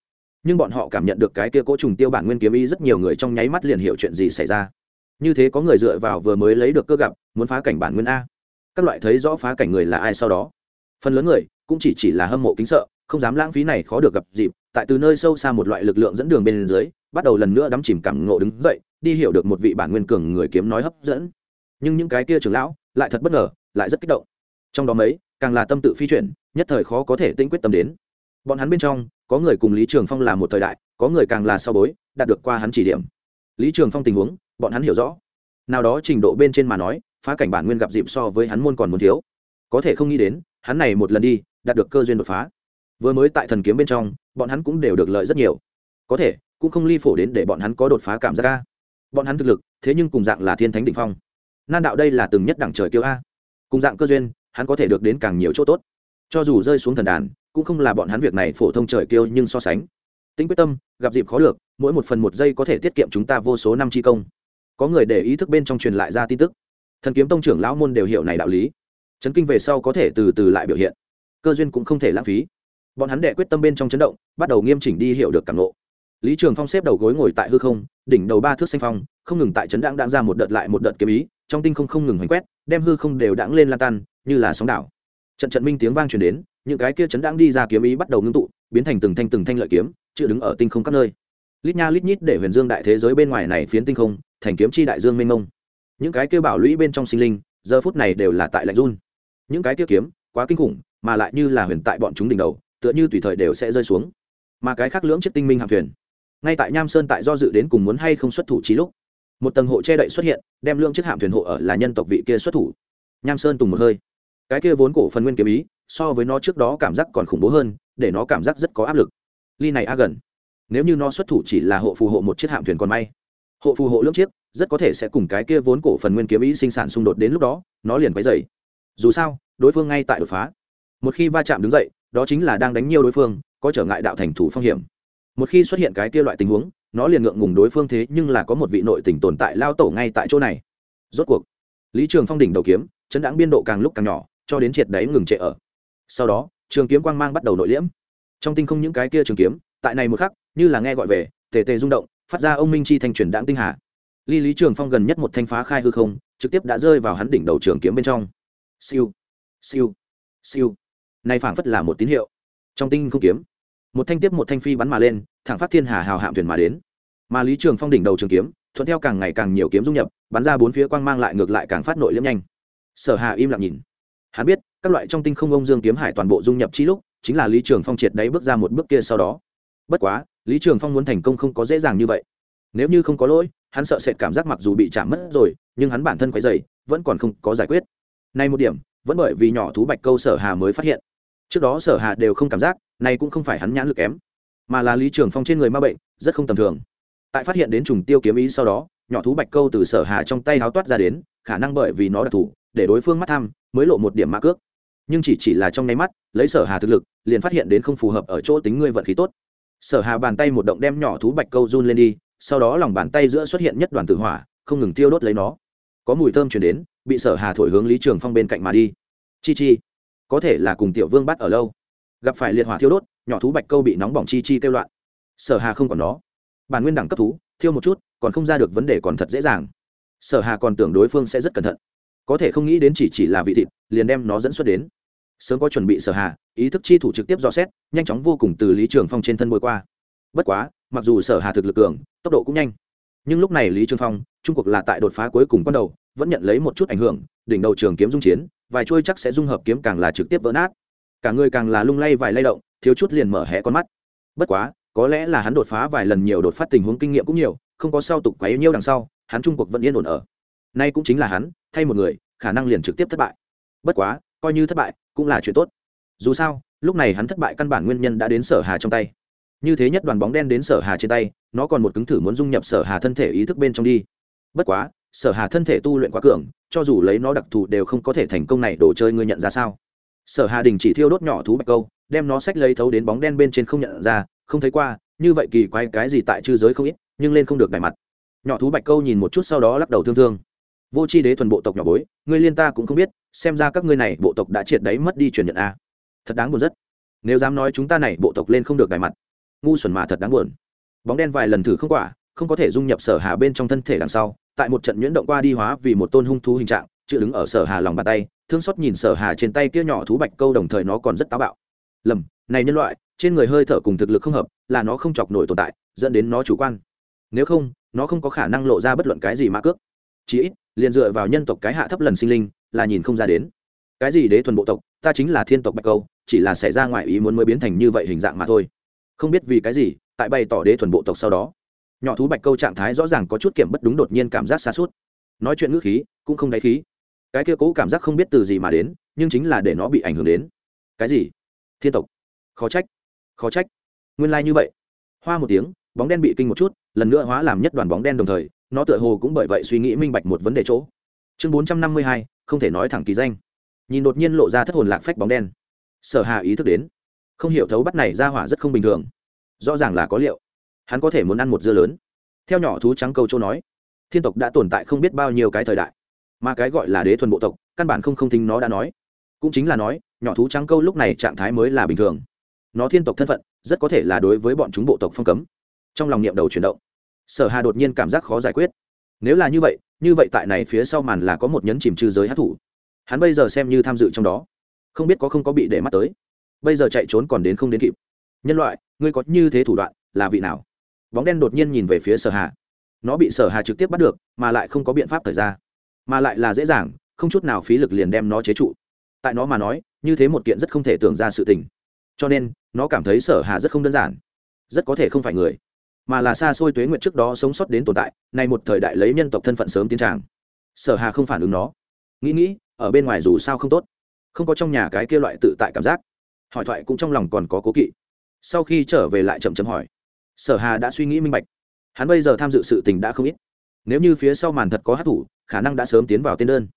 Nhưng bọn họ cảm nhận được cái kia cố trùng tiêu bản nguyên kiếm ý rất nhiều người trong nháy mắt liền hiểu chuyện gì xảy ra. Như thế có người dựa vào vừa mới lấy được cơ gặp, muốn phá cảnh bản nguyên a các loại thấy rõ phá cảnh người là ai sau đó. Phần lớn người cũng chỉ chỉ là hâm mộ kính sợ, không dám lãng phí này khó được gặp dịp, tại từ nơi sâu xa một loại lực lượng dẫn đường bên dưới, bắt đầu lần nữa đắm chìm cảm ngộ đứng dậy, đi hiểu được một vị bản nguyên cường người kiếm nói hấp dẫn. Nhưng những cái kia trưởng lão lại thật bất ngờ, lại rất kích động. Trong đó mấy, càng là tâm tự phi chuyển, nhất thời khó có thể tinh quyết tâm đến. Bọn hắn bên trong, có người cùng lý trường phong là một thời đại, có người càng là sau bối, đạt được qua hắn chỉ điểm. Lý trường phong tình huống, bọn hắn hiểu rõ. Nào đó trình độ bên trên mà nói phá cảnh bản nguyên gặp dịp so với hắn môn còn muốn thiếu. Có thể không nghĩ đến, hắn này một lần đi, đạt được cơ duyên đột phá. Vừa mới tại thần kiếm bên trong, bọn hắn cũng đều được lợi rất nhiều. Có thể, cũng không ly phổ đến để bọn hắn có đột phá cảm giác ca bọn hắn thực lực, thế nhưng cùng dạng là thiên thánh đ ỉ n h phong. Nan đạo đây là từng nhất đẳng trời kiêu a. Cùng dạng cơ duyên, hắn có thể được đến càng nhiều chỗ tốt. Cho dù rơi xuống thần đàn, cũng không là bọn hắn việc này phổ thông trời kiêu nhưng so sánh. Tính quyết tâm, gặp dịp khó được, mỗi một phần một giây có thể tiết kiệm chúng ta vô số năm chi công. Có người để ý thức bên trong truyền lại ra tin tức thần kiếm tông trưởng lão môn đều hiểu này đạo lý. Chấn kinh về sau có thể từ từ lại biểu hiện. Cơ duyên cũng không thể lãng phí. Bọn hắn đệ quyết tâm bên trong chấn động, bắt đầu nghiêm chỉnh đi hiểu được cảm lộ lý trường phong xếp đầu gối ngồi tại hư không, đỉnh đầu ba thước xanh phong, không ngừng tại trấn đãng đãng ra một đợt lại một đợt kiếm ý, trong tinh không không ngừng hoành quét, đem hư không đều đãng lên lan tan, như là sóng đảo. Trận trận minh tiếng vang truyền đến, những cái kia chấn đãng đi ra kiếm ý bắt đầu ngưng tụ, biến thành từng thanh từng thanh lợi kiếm, chữ đứng ở tinh không các nơi. Lít nha lít nhít để huyền dương đại thế giới bên ngoài này phiến tinh không, thành kiếm chi đại dương mênh mông những cái kia bảo lũy bên trong sinh linh, giờ phút này đều là tại lạnh run. Những cái kia kiếm, quá kinh khủng, mà lại như là huyền tại bọn chúng đỉnh đầu, tựa như tùy thời đều sẽ rơi xuống. Mà cái khác lưỡng chiếc tinh minh hạm thuyền, ngay tại nham sơn tại do dự đến cùng muốn hay không xuất thủ trí lúc, một tầng hộ che đậy xuất hiện, đem lưỡng chiếc hạm thuyền hộ ở là nhân tộc vị kia xuất thủ. Nham sơn tùng một hơi. Cái kia vốn cổ phần nguyên kiếm ý, so với nó trước đó cảm giác còn khủng bố hơn, để nó cảm giác rất có áp lực. Ly này a gần. Nếu như nó xuất thủ chỉ là hộ phù hộ một chiếc hạm thuyền còn may hộ phù hộ lưỡng chiếc, rất có thể sẽ cùng cái kia vốn cổ phần nguyên kiếm ý sinh sản xung đột đến lúc đó, nó liền quấy dày dù sao, đối phương ngay tại đột phá. Một khi va chạm đứng dậy, đó chính là đang đánh nhiều đối phương, có trở ngại đạo thành thủ phong hiểm. Một khi xuất hiện cái kia loại tình huống, nó liền ngượng ngùng đối phương thế nhưng là có một vị nội tình tồn tại lao tổ ngay tại chỗ này. Rốt cuộc, lý trường phong đỉnh đầu kiếm, chấn đáng biên độ càng lúc càng nhỏ, cho đến triệt đáy ngừng trệ ở. Sau đó, trường kiếm quang mang bắt đầu nội liễm. Trong tinh không những cái kia trường kiếm, tại này một khắc, như là nghe gọi về, tề tề rung động phát ra ông minh chi thanh truyền đãng tinh hà. Ly lý trường phong gần nhất một thanh phá khai hư không, trực tiếp đã rơi vào hắn đỉnh đầu trường kiếm bên trong. Siêu siêu siêu. Này phảng phất là một tín hiệu. Trong tinh không kiếm, một thanh tiếp một thanh phi bắn mà lên, thẳng phát thiên hà hào hạm thuyền mà đến. Mà lý trường phong đỉnh đầu trường kiếm, thuận theo càng ngày càng nhiều kiếm dung nhập, bắn ra bốn phía quang mang lại ngược lại càng phát nội liễm nhanh. Sở hà im lặng nhìn. Hắn biết, các loại trong tinh không ông dương kiếm hải toàn bộ dung nhập chi lúc, chính là lý trường phong triệt đáy bước ra một bước kia sau đó. Bất quá lý trường phong muốn thành công không có dễ dàng như vậy. Nếu như không có lỗi, hắn sợ sệt cảm giác mặc dù bị chạm mất rồi, nhưng hắn bản thân quấy dày vẫn còn không có giải quyết. Nay một điểm, vẫn bởi vì nhỏ thú bạch câu sở hà mới phát hiện. Trước đó sở hà đều không cảm giác này cũng không phải hắn nhãn lực kém, mà là lý trường phong trên người ma bệnh, rất không tầm thường. Tại phát hiện đến trùng tiêu kiếm ý sau đó, nhỏ thú bạch câu từ sở hà trong tay háo toát ra đến, khả năng bởi vì nó đặc thù, để đối phương mắt tham, mới lộ một điểm mã cước. Nhưng chỉ chỉ là trong nháy mắt, lấy sở hà thực lực, liền phát hiện đến không phù hợp ở chỗ tính ngươi vận khí tốt sở hà bàn tay một động đem nhỏ thú bạch câu run lên đi, sau đó lòng bàn tay giữa xuất hiện nhất đoàn tử hỏa, không ngừng tiêu đốt lấy nó. Có mùi thơm chuyển đến, bị sở hà thổi hướng lý trường phong bên cạnh mà đi. Chi chi, có thể là cùng tiểu vương bắt ở lâu. Gặp phải liệt hỏa thiêu đốt, nhỏ thú bạch câu bị nóng bỏng chi chi kêu loạn. Sở hà không còn nó. Bản nguyên đẳng cấp thú, thiêu một chút, còn không ra được vấn đề còn thật dễ dàng. Sở hà còn tưởng đối phương sẽ rất cẩn thận. Có thể không nghĩ đến chỉ chỉ là vị thịt, liền đem nó dẫn xuất đến sớm có chuẩn bị sở hà, ý thức chi thủ trực tiếp dò xét, nhanh chóng vô cùng từ lý trường phong trên thân bôi qua. Bất quá, mặc dù sở hà thực lực cường, tốc độ cũng nhanh. Nhưng lúc này lý trường phong, trung cuộc là tại đột phá cuối cùng ban đầu, vẫn nhận lấy một chút ảnh hưởng, đỉnh đầu trường kiếm dung chiến, vài chuôi chắc sẽ dung hợp kiếm càng là trực tiếp vỡ nát. Cả người càng là lung lay vài lay động, thiếu chút liền mở hé con mắt. Bất quá, có lẽ là hắn đột phá vài lần nhiều đột phát tình huống kinh nghiệm cũng nhiều, không có sau tục quấy nhiêu đằng sau, hắn trung cuộc vẫn yên ổn ở. Nay cũng chính là hắn, thay một người, khả năng liền trực tiếp thất bại. Bất quá coi như thất bại, cũng là chuyện tốt. Dù sao, lúc này hắn thất bại căn bản nguyên nhân đã đến sở hà trong tay. Như thế nhất đoàn bóng đen đến sở hà trên tay, nó còn một cứng thử muốn dung nhập sở hà thân thể ý thức bên trong đi. Bất quá, sở hà thân thể tu luyện quá cường, cho dù lấy nó đặc thù đều không có thể thành công này, đồ chơi ngươi nhận ra sao? Sở hà đình chỉ thiêu đốt nhỏ thú bạch câu, đem nó sách lấy thấu đến bóng đen bên trên không nhận ra, không thấy qua, như vậy kỳ quái cái gì tại chư giới không ít, nhưng lên không được đài mặt. Nhỏ thú bạch câu nhìn một chút sau đó lắc đầu thương thương vô c h i đế thuần bộ tộc nhỏ bối, ngươi liên ta cũng không biết, xem ra các ngươi này bộ tộc đã triệt đấy mất đi truyền nhận a. Thật đáng buồn rất. Nếu dám nói chúng ta này bộ tộc lên không được đài mặt, ngu xuẩn mà thật đáng buồn. Bóng đen vài lần thử không quả, không có thể dung nhập sở hà bên trong thân thể đằng sau, tại một trận nhuyễn động qua đi hóa vì một tôn hung thú hình trạng chữ đứng ở sở hà lòng bàn tay, thương xót nhìn sở hà trên tay kia nhỏ thú bạch câu đồng thời nó còn rất táo bạo. Lầm, này nhân loại, trên người hơi thở cùng thực lực không hợp, là nó không chọc nổi tồn tại, dẫn đến nó chủ quan. Nếu không, nó không có khả năng lộ ra bất luận cái gì mã cước chí ít, liền dựa vào nhân tộc cái hạ thấp lần sinh linh, là nhìn không ra đến. Cái gì đế thuần bộ tộc, ta chính là thiên tộc bạch câu, chỉ là xảy ra ngoài ý muốn mới biến thành như vậy hình dạng mà thôi. Không biết vì cái gì, tại bày tỏ đế thuần bộ tộc sau đó, nhỏ thú bạch câu trạng thái rõ ràng có chút kiểm bất đúng đột nhiên cảm giác xa suốt. Nói chuyện ngữ khí, cũng không đáy khí. Cái kia cố cảm giác không biết từ gì mà đến, nhưng chính là để nó bị ảnh hưởng đến. Cái gì? Thiên tộc. Khó trách. Khó trách. Nguyên lai、like、như vậy. Hoa một tiếng, bóng đen bị kinh một chút, lần nữa hóa làm nhất đoàn bóng đen đồng thời nó tựa hồ cũng bởi vậy suy nghĩ minh bạch một vấn đề chỗ. Chương bốn trăm năm mươi hai, không thể nói thẳng kỳ danh. Nhìn đột nhiên lộ ra thất hồn lạc phách bóng đen. Sở hà ý thức đến. Không hiểu thấu bắt này ra hỏa rất không bình thường. Rõ ràng là có liệu. Hắn có thể muốn ăn một dưa lớn. Theo nhỏ thú trắng câu châu nói, thiên tộc đã tồn tại không biết bao nhiêu cái thời đại. Mà cái gọi là đế thuần bộ tộc, căn bản không không tính nó đã nói. Cũng chính là nói, nhỏ thú trắng câu lúc này trạng thái mới là bình thường. Nó thiên tộc thân phận, rất có thể là đối với bọn chúng bộ tộc phong cấm. Trong lòng niệm đầu chuyển động sở hà đột nhiên cảm giác khó giải quyết. Nếu là như vậy như vậy tại này phía sau màn là có một nhấn chìm trừ giới hát thủ hắn bây giờ xem như tham dự trong đó. Không biết có không có bị để mắt tới. Bây giờ chạy trốn còn đến không đến kịp. Nhân loại, ngươi có như thế thủ đoạn, là vị nào? Bóng đen đột nhiên nhìn về phía sở hà. Nó bị sở hà trực tiếp bắt được, mà lại không có biện pháp thời ra. Mà lại là dễ dàng, không chút nào phí lực liền đem nó chế trụ. Tại nó mà nói, như thế một kiện rất không thể tưởng ra sự tình. Cho nên, nó cảm thấy sở hà rất không đơn giản. Rất có thể không phải người mà là xa xôi tuế nguyện trước đó sống sót đến tồn tại, nay một thời đại lấy nhân tộc thân phận sớm tiến tràng. Sở hà không phản ứng nó. Nghĩ nghĩ, ở bên ngoài dù sao không tốt, không có trong nhà cái kia loại tự tại cảm giác. Hỏi thoại cũng trong lòng còn có cố kỵ. Sau khi trở về lại chậm chậm hỏi, sở hà đã suy nghĩ minh bạch. Hắn bây giờ tham dự sự tình đã không ít. Nếu như phía sau màn thật có hát thủ, khả năng đã sớm tiến vào tên đơn.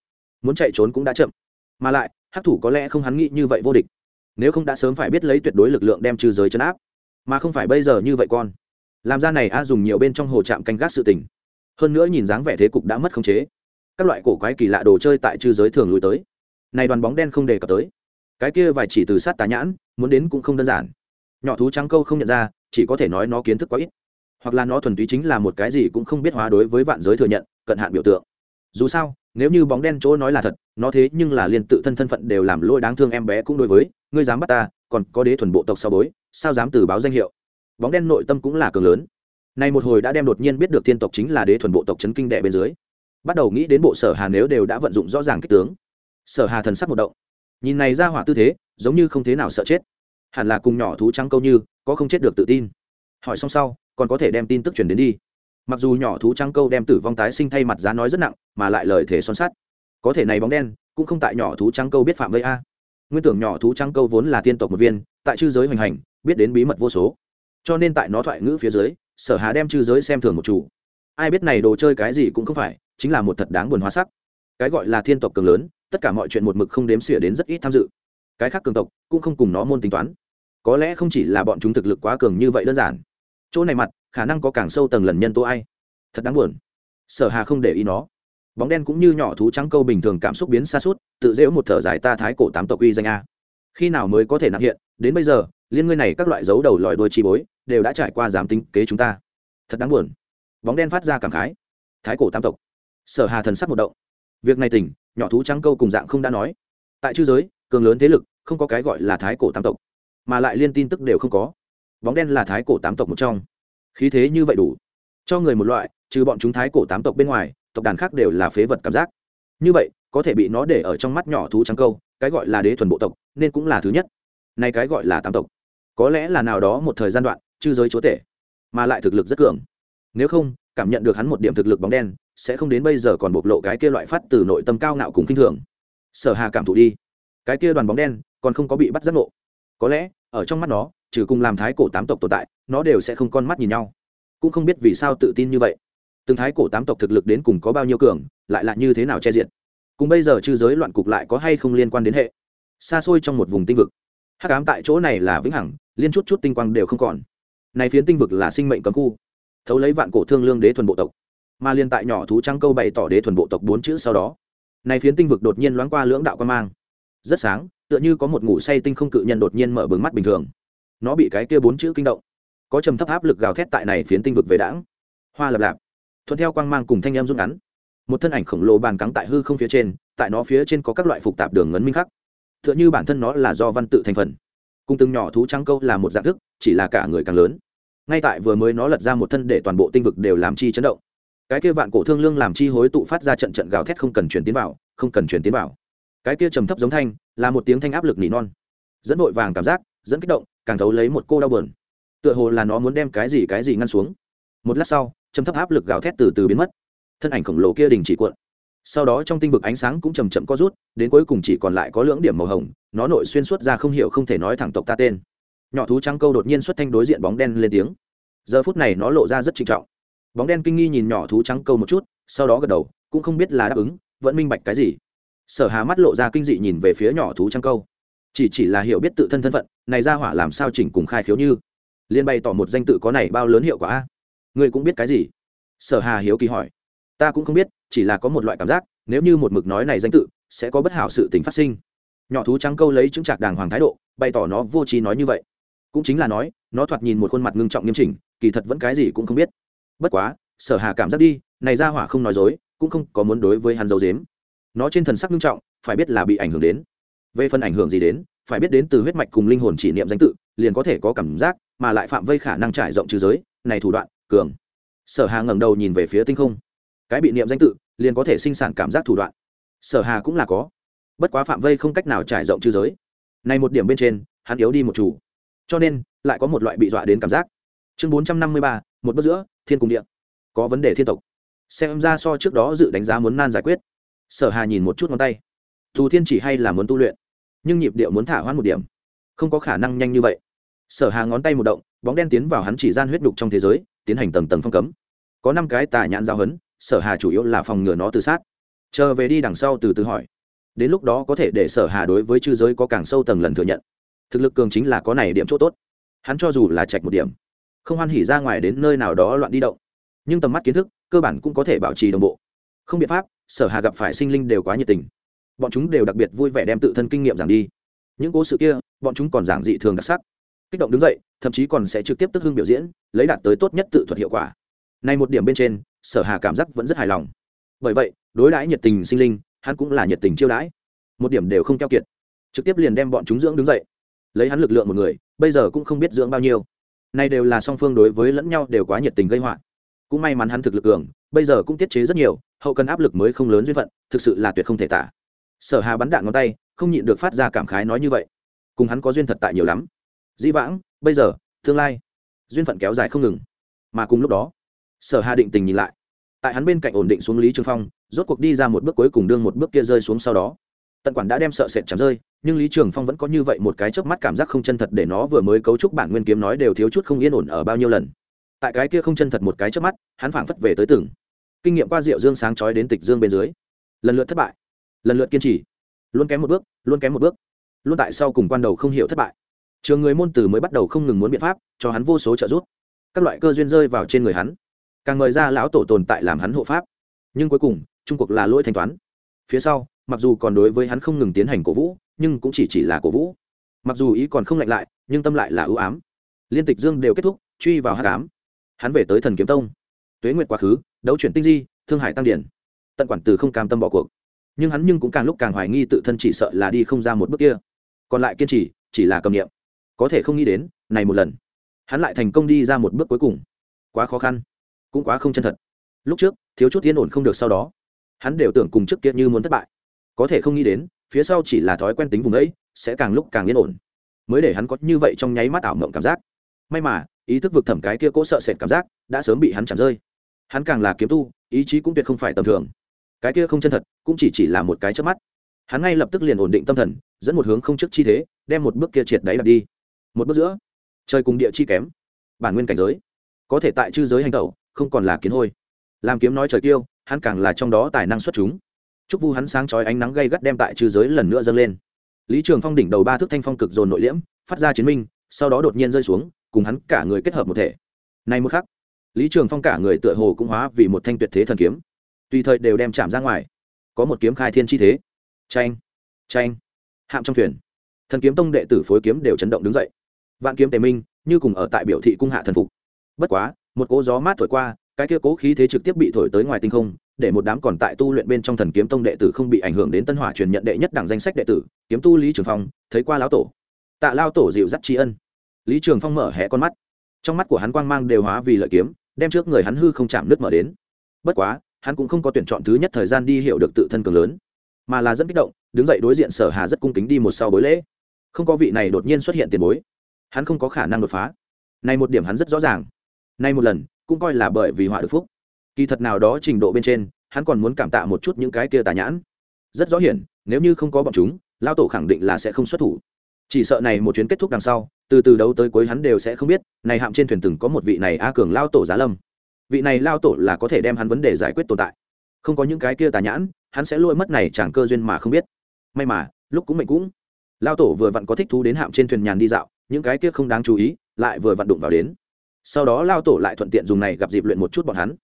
Muốn chạy trốn cũng đã chậm. Mà lại hát thủ có lẽ không hắn nghĩ như vậy vô địch. Nếu không đã sớm phải biết lấy tuyệt đối lực lượng đem trừ giới chấn áp. Mà không phải bây giờ như vậy con làm ra này a dùng nhiều bên trong hồ trạm canh gác sự tình. Hơn nữa nhìn dáng vẻ thế cục đã mất khống chế. Các loại cổ quái kỳ lạ đồ chơi tại chư giới thường lùi tới. Này đoàn bóng đen không đề cập tới. Cái kia vài chỉ từ sát tà nhãn, muốn đến cũng không đơn giản. Nhỏ thú trắng câu không nhận ra, chỉ có thể nói nó kiến thức quá ít. Hoặc là nó thuần túy chính là một cái gì cũng không biết hóa đối với vạn giới thừa nhận, cận hạn biểu tượng. Dù sao, nếu như bóng đen chỗ nói là thật, nó thế nhưng là liền tự thân thân phận đều làm lỗi đáng thương em bé cũng đối với, ngươi dám bắt ta, còn có đế thuần bộ tộc sau bối, sao dám từ báo danh hiệu? Bóng đen nội tâm cũng là cường lớn. Nay một hồi đã đem đột nhiên biết được thiên tộc chính là đế thuần bộ tộc chấn kinh đệ bên dưới, bắt đầu nghĩ đến bộ sở hà nếu đều đã vận dụng rõ ràng kích tướng. Sở hà thần sắc một động. Nhìn này ra hỏa tư thế, giống như không thế nào sợ chết. Hẳn là cùng nhỏ thú trắng câu như, có không chết được tự tin. Hỏi xong sau, còn có thể đem tin tức truyền đến đi. Mặc dù nhỏ thú trắng câu đem tử vong tái sinh thay mặt giá nói rất nặng, mà lại lời thể son sắt. Có thể này bóng đen, cũng không tại nhỏ thú trắng câu biết phạm vây a. Nguyên tưởng nhỏ thú trắng câu vốn là tiên tộc một viên, tại chư giới hoành hành, biết đến bí mật vô số cho nên tại nó thoại ngữ phía dưới, sở hà đem chư giới xem thường một chủ. Ai biết này đồ chơi cái gì cũng không phải, chính là một thật đáng buồn hóa sắc. Cái gọi là thiên tộc cường lớn, tất cả mọi chuyện một mực không đếm xỉa đến rất ít tham dự. Cái khác cường tộc cũng không cùng nó môn tính toán. Có lẽ không chỉ là bọn chúng thực lực quá cường như vậy đơn giản. Chỗ này mặt, khả năng có càng sâu tầng lần nhân tố ai. Thật đáng buồn. Sở hà không để ý nó. Bóng đen cũng như nhỏ thú trắng câu bình thường cảm xúc biến xa suốt, tự dễu một thở dài ta thái cổ tám tộc uy danh a. Khi nào mới có thể nặng hiện, đến bây giờ liên ngươi này các loại dấu đầu lòi đuôi chi bối, đều đã trải qua giám tính kế chúng ta. Thật đáng buồn. Bóng đen phát ra cảm khái. Thái cổ tam tộc. Sở hà thần sắc một động. Việc này tỉnh, nhỏ thú trắng câu cùng dạng không đã nói. Tại chư giới, cường lớn thế lực, không có cái gọi là thái cổ tam tộc, mà lại liên tin tức đều không có. Bóng đen là thái cổ tám tộc một trong. Khí thế như vậy đủ. Cho người một loại, trừ bọn chúng thái cổ tám tộc bên ngoài, tộc đàn khác đều là phế vật cảm giác. Như vậy, có thể bị nó để ở trong mắt nhỏ thú trắng câu, cái gọi là đế thuần bộ tộc, nên cũng là thứ nhất. Nay cái gọi là tám tộc có lẽ là nào đó một thời gian đoạn, chư giới chúa tể, mà lại thực lực rất cường. Nếu không, cảm nhận được hắn một điểm thực lực bóng đen, sẽ không đến bây giờ còn bộc lộ cái kia loại phát từ nội tâm cao ngạo cùng kinh thường. Sở hà cảm thụ đi. Cái kia đoàn bóng đen, còn không có bị bắt giác ngộ. Có lẽ, ở trong mắt nó, trừ cùng làm thái cổ tám tộc tồn tại, nó đều sẽ không con mắt nhìn nhau. Cũng không biết vì sao tự tin như vậy. Từng thái cổ tám tộc thực lực đến cùng có bao nhiêu cường, lại là như thế nào che diện. Cùng bây giờ chư giới loạn cục lại có hay không liên quan đến hệ? Xa xôi trong một vùng tinh vực hắc ám tại chỗ này là vĩnh hằng, liên chút chút tinh quang đều không còn. Này phiến tinh vực là sinh mệnh cấm khu, thấu lấy vạn cổ thương lương đế thuần bộ tộc. Mà liên tại nhỏ thú trắng câu bày tỏ đế thuần bộ tộc bốn chữ sau đó, này phiến tinh vực đột nhiên loáng qua lưỡng đạo quan mang. Rất sáng, tựa như có một ngủ say tinh không cự nhân đột nhiên mở bừng mắt bình thường. Nó bị cái kia bốn chữ kinh động. Có trầm thấp áp lực gào thét tại này phiến tinh vực về đãng. Hoa lập lạp. Thuận theo quang mang cùng thanh em rút ngắn. Một thân ảnh khổng lồ bàn cắng tại hư không phía trên, tại nó phía trên có các loại phục tạp đường ngấn minh khắc tựa như bản thân nó là do văn tự thành phần. Cùng từng nhỏ thú trắng câu là một dạng thức, chỉ là cả người càng lớn. Ngay tại vừa mới nó lật ra một thân để toàn bộ tinh vực đều làm chi chấn động. Cái kia vạn cổ thương lương làm chi hối tụ phát ra trận trận gào thét không cần chuyển tiến vào, không cần chuyển tiến vào. Cái kia trầm thấp giống thanh, là một tiếng thanh áp lực nỉ non. Dẫn vội vàng cảm giác, dẫn kích động, càng thấu lấy một cô đau bờn tựa hồ là nó muốn đem cái gì cái gì ngăn xuống. Một lát sau, trầm thấp áp lực gào thét từ từ biến mất. Thân ảnh khổng lồ kia đình chỉ cuộn sau đó trong tinh vực ánh sáng cũng chầm chậm có rút, đến cuối cùng chỉ còn lại có lưỡng điểm màu hồng, nó nội xuyên suốt ra không hiểu không thể nói thẳng tộc ta tên. Nhỏ thú trắng câu đột nhiên xuất thanh đối diện bóng đen lên tiếng. Giờ phút này nó lộ ra rất trinh trọng. Bóng đen kinh nghi nhìn nhỏ thú trắng câu một chút, sau đó gật đầu, cũng không biết là đáp ứng, vẫn minh bạch cái gì. Sở hà mắt lộ ra kinh dị nhìn về phía nhỏ thú trắng câu. Chỉ chỉ là hiểu biết tự thân thân phận, này ra hỏa làm sao chỉnh cùng khai khiếu như? Liên bày tỏ một danh tự có này bao lớn hiệu quả a? Ngươi cũng biết cái gì? Sở hà hiếu kỳ hỏi. Ta cũng không biết chỉ là có một loại cảm giác, nếu như một mực nói này danh tự, sẽ có bất hảo sự tình phát sinh. Nhỏ thú trắng câu lấy chứng trạc đàng hoàng thái độ, bày tỏ nó vô trí nói như vậy. Cũng chính là nói, nó thoạt nhìn một khuôn mặt ngưng trọng nghiêm chỉnh, kỳ thật vẫn cái gì cũng không biết. Bất quá, sở hà cảm giác đi, này ra hỏa không nói dối, cũng không có muốn đối với hắn dấu dếm nó trên thần sắc ngưng trọng, phải biết là bị ảnh hưởng đến. Về phần ảnh hưởng gì đến, phải biết đến từ huyết mạch cùng linh hồn chỉ niệm danh tự, liền có thể có cảm giác, mà lại phạm vây khả năng trải rộng trừ giới, này thủ đoạn, cường. Sở hà ngẩng đầu nhìn về phía tinh không cái bị niệm danh tự, liền có thể sinh sản cảm giác thủ đoạn. Sở hà cũng là có. Bất quá phạm vây không cách nào trải rộng chư giới. Này một điểm bên trên, hắn yếu đi một chủ. Cho nên, lại có một loại bị dọa đến cảm giác. Chương bốn trăm năm mươi ba, một bước giữa, thiên cung địa. Có vấn đề thiên tộc. Xem ra so trước đó dự đánh giá muốn nan giải quyết. Sở hà nhìn một chút ngón tay. Thù thiên chỉ hay là muốn tu luyện. Nhưng nhịp điệu muốn thả hoãn một điểm. Không có khả năng nhanh như vậy. Sở hà ngón tay một động, bóng đen tiến vào hắn chỉ gian huyết đục trong thế giới, tiến hành tầng tầng phong cấm. Có năm cái tà nhãn giao hấn sở hà chủ yếu là phòng ngừa nó tự sát. Chờ về đi đằng sau từ từ hỏi. Đến lúc đó có thể để sở hà đối với chư giới có càng sâu tầng lần thừa nhận. Thực lực cường chính là có này điểm chỗ tốt. Hắn cho dù là chạch một điểm, không hoan hỉ ra ngoài đến nơi nào đó loạn đi động. Nhưng tầm mắt kiến thức, cơ bản cũng có thể bảo trì đồng bộ. Không biện pháp, sở hà gặp phải sinh linh đều quá nhiệt tình. Bọn chúng đều đặc biệt vui vẻ đem tự thân kinh nghiệm giảng đi. Những cố sự kia, bọn chúng còn giảng dị thường đặc sắc. Kích động đứng dậy, thậm chí còn sẽ trực tiếp tức hưng biểu diễn, lấy đạt tới tốt nhất tự thuật hiệu quả. Nay một điểm bên trên sở hà cảm giác vẫn rất hài lòng. Bởi vậy, đối đãi nhiệt tình sinh linh, hắn cũng là nhiệt tình chiêu đãi. Một điểm đều không keo kiệt. Trực tiếp liền đem bọn chúng dưỡng đứng dậy. Lấy hắn lực lượng một người, bây giờ cũng không biết dưỡng bao nhiêu. Nay đều là song phương đối với lẫn nhau đều quá nhiệt tình gây họa. Cũng may mắn hắn thực lực cường, bây giờ cũng tiết chế rất nhiều, hậu cần áp lực mới không lớn duyên phận, thực sự là tuyệt không thể tả. Sở hà bắn đạn ngón tay, không nhịn được phát ra cảm khái nói như vậy. Cùng hắn có duyên thật tại nhiều lắm. Dĩ vãng, bây giờ, tương lai, duyên phận kéo dài không ngừng. Mà cùng lúc đó sở hà định tình nhìn lại. Tại hắn bên cạnh ổn định xuống lý trường phong, rốt cuộc đi ra một bước cuối cùng đương một bước kia rơi xuống sau đó. Tận quản đã đem sợ sệt chạm rơi, nhưng lý trường phong vẫn có như vậy một cái chớp mắt cảm giác không chân thật để nó vừa mới cấu trúc bản nguyên kiếm nói đều thiếu chút không yên ổn ở bao nhiêu lần. Tại cái kia không chân thật một cái chớp mắt, hắn phảng phất về tới từng. Kinh nghiệm qua rượu dương sáng chói đến tịch dương bên dưới. Lần lượt thất bại, lần lượt kiên trì. Luôn kém một bước, luôn kém một bước. Luôn tại sau cùng quan đầu không hiểu thất bại. Trường người môn từ mới bắt đầu không ngừng muốn biện pháp, cho hắn vô số trợ giúp. Các loại cơ duyên rơi vào trên người hắn càng mời ra lão tổ tồn tại làm hắn hộ pháp. Nhưng cuối cùng, trung cuộc là lỗi thanh toán. Phía sau, mặc dù còn đối với hắn không ngừng tiến hành cổ vũ, nhưng cũng chỉ chỉ là cổ vũ. Mặc dù ý còn không lạnh lại, nhưng tâm lại là ưu ám. Liên tịch dương đều kết thúc, truy vào hát ám. Hắn về tới thần kiếm tông. Tuế nguyệt quá khứ, đấu chuyển tinh di, thương hải tăng điển. Tận quản từ không cam tâm bỏ cuộc. Nhưng hắn nhưng cũng càng lúc càng hoài nghi tự thân chỉ sợ là đi không ra một bước kia. Còn lại kiên trì, chỉ là cầm niệm. Có thể không nghĩ đến, này một lần, hắn lại thành công đi ra một bước cuối cùng. Quá khó khăn cũng quá không chân thật. Lúc trước, thiếu chút yên ổn không được sau đó, hắn đều tưởng cùng trước kia như muốn thất bại. Có thể không nghĩ đến, phía sau chỉ là thói quen tính vùng ấy, sẽ càng lúc càng yên ổn. Mới để hắn có như vậy trong nháy mắt ảo mộng cảm giác. May mà, ý thức vực thẩm cái kia cố sợ sệt cảm giác đã sớm bị hắn chạm rơi. Hắn càng là kiếm tu, ý chí cũng tuyệt không phải tầm thường. Cái kia không chân thật, cũng chỉ chỉ là một cái trước mắt. Hắn ngay lập tức liền ổn định tâm thần, dẫn một hướng không trước chi thế, đem một bước kia triệt đáy đặt đi. Một bước giữa, trời cùng địa chi kém, bản nguyên cảnh giới. Có thể tại chư giới hành tẩu không còn là kiến hôi. Làm kiếm nói trời tiêu, hắn càng là trong đó tài năng xuất chúng. Chúc vu hắn sáng chói ánh nắng gây gắt đem tại chư giới lần nữa dâng lên. Lý trường phong đỉnh đầu ba thước thanh phong cực dồn nội liễm, phát ra chiến minh, sau đó đột nhiên rơi xuống, cùng hắn cả người kết hợp một thể. Này một khắc, lý trường phong cả người tựa hồ cũng hóa vì một thanh tuyệt thế thần kiếm. Tùy thời đều đem chạm ra ngoài. Có một kiếm khai thiên chi thế. Tranh tranh hạm trong thuyền, thần kiếm tông đệ tử phối kiếm đều chấn động đứng dậy. Vạn kiếm tề minh, như cùng ở tại biểu thị cung hạ thần phục. Bất quá một cỗ gió mát thổi qua, cái kia cố khí thế trực tiếp bị thổi tới ngoài tinh không, để một đám còn tại tu luyện bên trong thần kiếm tông đệ tử không bị ảnh hưởng đến tân hỏa truyền nhận đệ nhất đảng danh sách đệ tử, kiếm tu lý trường phong, thấy qua lão tổ. Tạ lao tổ dịu dắt tri ân. Lý trường phong mở hẹ con mắt. Trong mắt của hắn quang mang đều hóa vì lợi kiếm, đem trước người hắn hư không chạm nước mở đến. Bất quá, hắn cũng không có tuyển chọn thứ nhất thời gian đi hiểu được tự thân cường lớn, mà là rất kích động, đứng dậy đối diện sở hà rất cung kính đi một sau bối lễ. Không có vị này đột nhiên xuất hiện tiền bối. Hắn không có khả năng đột phá. Này một điểm hắn rất rõ ràng nay một lần, cũng coi là bởi vì họa được phúc. Kỳ thật nào đó trình độ bên trên, hắn còn muốn cảm tạ một chút những cái kia tà nhãn. Rất rõ hiển, nếu như không có bọn chúng lao tổ khẳng định là sẽ không xuất thủ. Chỉ sợ này một chuyến kết thúc đằng sau, từ từ đấu tới cuối hắn đều sẽ không biết, này hạm trên thuyền từng có một vị này a cường lao tổ giá lâm. Vị này lao tổ là có thể đem hắn vấn đề giải quyết tồn tại. Không có những cái kia tà nhãn, hắn sẽ lôi mất này chẳng cơ duyên mà không biết. May mà, lúc cũng mệnh cũng. Lao tổ vừa vặn có thích thú đến hạm trên thuyền nhàn đi dạo, những cái kia không đáng chú ý, lại vừa vặn đụng vào đến sau đó lao tổ lại thuận tiện dùng này gặp dịp luyện một chút bọn hắn.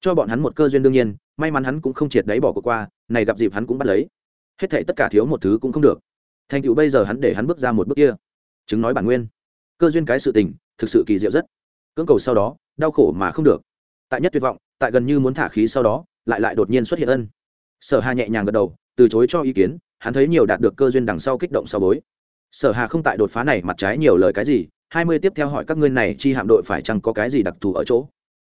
Cho bọn hắn một cơ duyên đương nhiên, may mắn hắn cũng không triệt đáy bỏ cuộc qua, này gặp dịp hắn cũng bắt lấy. Hết thảy tất cả thiếu một thứ cũng không được. Thành tựu bây giờ hắn để hắn bước ra một bước kia. Chứng nói bản nguyên. Cơ duyên cái sự tình, thực sự kỳ diệu rất. Cưỡng cầu sau đó, đau khổ mà không được. Tại nhất tuyệt vọng, tại gần như muốn thả khí sau đó, lại lại đột nhiên xuất hiện ân. Sở hà nhẹ nhàng gật đầu, từ chối cho ý kiến, hắn thấy nhiều đạt được cơ duyên đằng sau kích động sau bối. Sở hà không tại đột phá này mặt trái nhiều lời cái gì hai mươi tiếp theo hỏi các ngươi này, chi hạm đội phải chăng có cái gì đặc thù ở chỗ?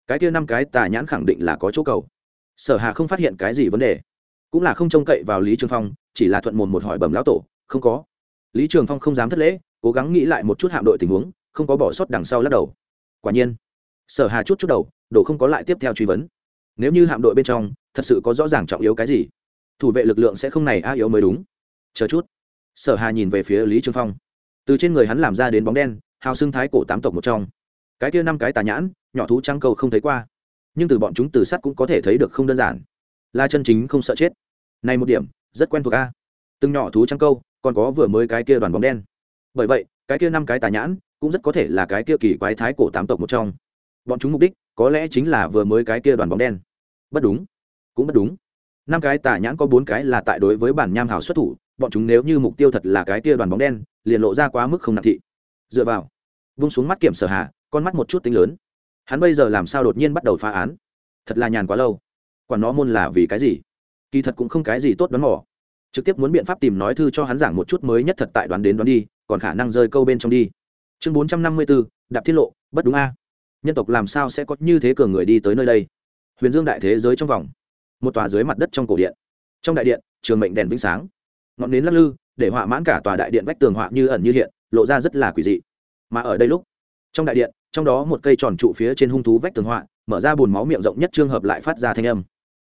Cái kia năm cái tà nhãn khẳng định là có chỗ cầu. Sở hà không phát hiện cái gì vấn đề. Cũng là không trông cậy vào lý trường phong, chỉ là thuận mồn một hỏi bẩm lão tổ, không có. Lý trường phong không dám thất lễ, cố gắng nghĩ lại một chút hạm đội tình huống, không có bỏ sót đằng sau lắc đầu. Quả nhiên, sở hà chút chút đầu, đồ không có lại tiếp theo truy vấn. Nếu như hạm đội bên trong, thật sự có rõ ràng trọng yếu cái gì, thủ vệ lực lượng sẽ không này a yếu mới đúng. Chờ chút. Sở hà nhìn về phía lý trường phong. Từ trên người hắn làm ra đến bóng đen hào xưng thái cổ tám tộc một trong. Cái kia năm cái tà nhãn, nhỏ thú trăng câu không thấy qua. Nhưng từ bọn chúng từ sắt cũng có thể thấy được không đơn giản. Là chân chính không sợ chết. Này một điểm, rất quen thuộc a. Từng nhỏ thú trăng câu, còn có vừa mới cái kia đoàn bóng đen. Bởi vậy, cái kia năm cái tà nhãn cũng rất có thể là cái kia kỳ quái thái cổ tám tộc một trong. Bọn chúng mục đích, có lẽ chính là vừa mới cái kia đoàn bóng đen. Bất đúng. Cũng bất đúng. Năm cái tà nhãn có bốn cái là tại đối với bản nham hào xuất thủ, bọn chúng nếu như mục tiêu thật là cái kia đoàn bóng đen, liền lộ ra quá mức không nặng thị dựa vào. Vung xuống mắt kiểm sở hạ con mắt một chút tính lớn. Hắn bây giờ làm sao đột nhiên bắt đầu phá án? Thật là nhàn quá lâu. Quản nó môn là vì cái gì? Kỳ thật cũng không cái gì tốt đoán mỏ trực tiếp muốn biện pháp tìm nói thư cho hắn giảng một chút mới nhất thật tại đoán đến đoán đi, còn khả năng rơi câu bên trong đi. Chương bốn trăm năm mươi bốn đạp tiết lộ, bất đúng a. Nhân tộc làm sao sẽ có như thế cường người đi tới nơi đây? Huyền dương đại thế giới trong vòng, một tòa dưới mặt đất trong cổ điện. Trong đại điện, trường mệnh đèn vĩnh sáng. Ngọn nến lắc lư, để họa mãn cả tòa đại điện vách tường họa như ẩn như hiện lộ ra rất là quỷ dị. Mà ở đây lúc, trong đại điện, trong đó một cây tròn trụ phía trên hung thú vách tường họa, mở ra bùn máu miệng rộng nhất trường hợp lại phát ra thanh âm.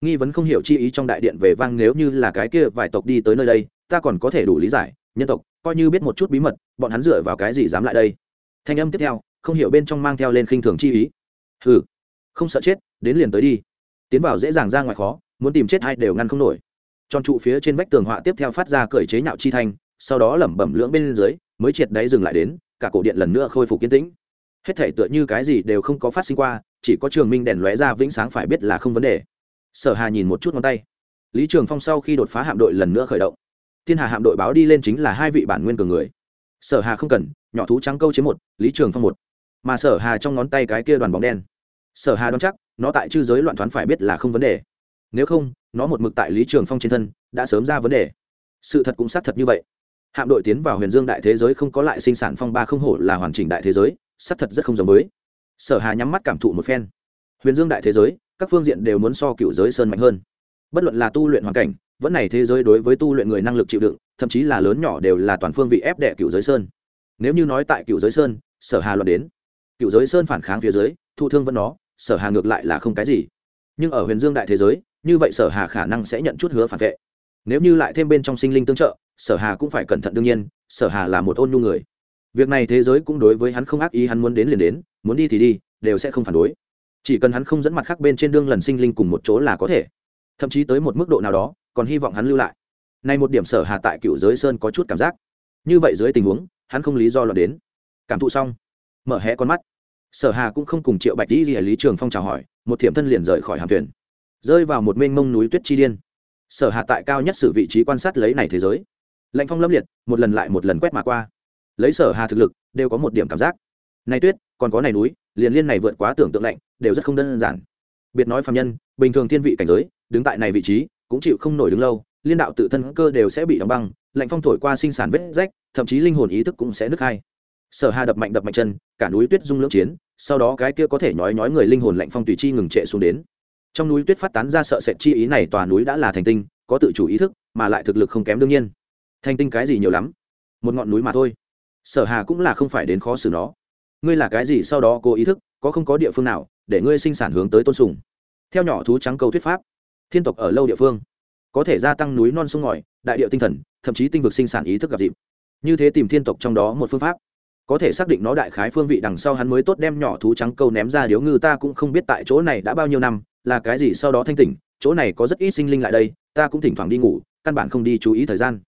Nghi vấn không hiểu chi ý trong đại điện về vang nếu như là cái kia vài tộc đi tới nơi đây, ta còn có thể đủ lý giải, nhân tộc, coi như biết một chút bí mật, bọn hắn dựa vào cái gì dám lại đây? Thanh âm tiếp theo, không hiểu bên trong mang theo lên khinh thường chi ý. Hừ, không sợ chết, đến liền tới đi. Tiến vào dễ dàng ra ngoài khó, muốn tìm chết hay đều ngăn không nổi. Tròn trụ phía trên vách tường họa tiếp theo phát ra cởi chế nhạo chi thanh sau đó lẩm bẩm lưỡng bên dưới, mới triệt đáy dừng lại đến, cả cổ điện lần nữa khôi phục kiên tĩnh. Hết thể tựa như cái gì đều không có phát sinh qua, chỉ có trường minh đèn lóe ra vĩnh sáng phải biết là không vấn đề. Sở hà nhìn một chút ngón tay. Lý trường phong sau khi đột phá hạm đội lần nữa khởi động. Thiên hà hạm đội báo đi lên chính là hai vị bản nguyên cường người. Sở hà không cần, nhỏ thú trắng câu chế một, lý trường phong một. Mà sở hà trong ngón tay cái kia đoàn bóng đen. Sở hà đoán chắc, nó tại chư giới loạn thoán phải biết là không vấn đề. Nếu không, nó một mực tại lý trường phong trên thân, đã sớm ra vấn đề. Sự thật cũng xác thật như vậy hạm đội tiến vào huyền dương đại thế giới không có lại sinh sản phong ba không hổ là hoàn chỉnh đại thế giới, xác thật rất không giống với. Sở hà nhắm mắt cảm thụ một phen. Huyền dương đại thế giới, các phương diện đều muốn so cựu giới sơn mạnh hơn. Bất luận là tu luyện hoàn cảnh, vẫn này thế giới đối với tu luyện người năng lực chịu đựng, thậm chí là lớn nhỏ đều là toàn phương vị ép đẻ cựu giới sơn. Nếu như nói tại cựu giới sơn, sở hà luận đến. Cựu giới sơn phản kháng phía dưới thu thương vẫn nó, sở hà ngược lại là không cái gì. Nhưng ở huyền dương đại thế giới, như vậy sở hà khả năng sẽ nhận chút hứa phản vệ. Nếu như lại thêm bên trong sinh linh tương trợ sở hà cũng phải cẩn thận đương nhiên, sở hà là một ôn nhu người. Việc này thế giới cũng đối với hắn không ác ý, hắn muốn đến liền đến, muốn đi thì đi, đều sẽ không phản đối. Chỉ cần hắn không dẫn mặt khác bên trên đương lần sinh linh cùng một chỗ là có thể. Thậm chí tới một mức độ nào đó, còn hy vọng hắn lưu lại. Nay một điểm sở hà tại cựu giới sơn có chút cảm giác. Như vậy dưới tình huống, hắn không lý do là đến. Cảm thụ xong, mở hé con mắt. Sở hà cũng không cùng triệu bạch đi lìa lý trường phong chào hỏi, một thiểm thân liền rời khỏi hàm thuyền. Rơi vào một mênh mông núi tuyết chi điên. Sở hà tại cao nhất sự vị trí quan sát lấy này thế giới lạnh phong lâm liệt, một lần lại một lần quét mà qua. Lấy sở hà thực lực, đều có một điểm cảm giác. Này tuyết, còn có này núi, liền liên này vượt quá tưởng tượng lạnh, đều rất không đơn giản. Biệt nói phạm nhân, bình thường thiên vị cảnh giới, đứng tại này vị trí, cũng chịu không nổi đứng lâu, liên đạo tự thân cơ đều sẽ bị đóng băng, lạnh phong thổi qua sinh sản vết rách, thậm chí linh hồn ý thức cũng sẽ nứt hai. Sở hà đập mạnh đập mạnh chân, cả núi tuyết dung lưỡng chiến, sau đó cái kia có thể nói nói người linh hồn lạnh phong tùy chi ngừng trệ xuống đến. Trong núi tuyết phát tán ra sợ sệt chi ý này tòa núi đã là thành tinh, có tự chủ ý thức, mà lại thực lực không kém đương nhiên thành tinh cái gì nhiều lắm? Một ngọn núi mà thôi. Sở hà cũng là không phải đến khó xử nó. Ngươi là cái gì sau đó cô ý thức, có không có địa phương nào để ngươi sinh sản hướng tới tôn sùng? Theo nhỏ thú trắng câu thuyết pháp, thiên tộc ở lâu địa phương, có thể gia tăng núi non sông ngòi, đại địa tinh thần, thậm chí tinh vực sinh sản ý thức gặp dịp. Như thế tìm thiên tộc trong đó một phương pháp, có thể xác định nó đại khái phương vị đằng sau hắn mới tốt đem nhỏ thú trắng câu ném ra điếu ngư ta cũng không biết tại chỗ này đã bao nhiêu năm, là cái gì sau đó thanh tỉnh, chỗ này có rất ít sinh linh lại đây, ta cũng thỉnh thoảng đi ngủ, căn bản không đi chú ý thời gian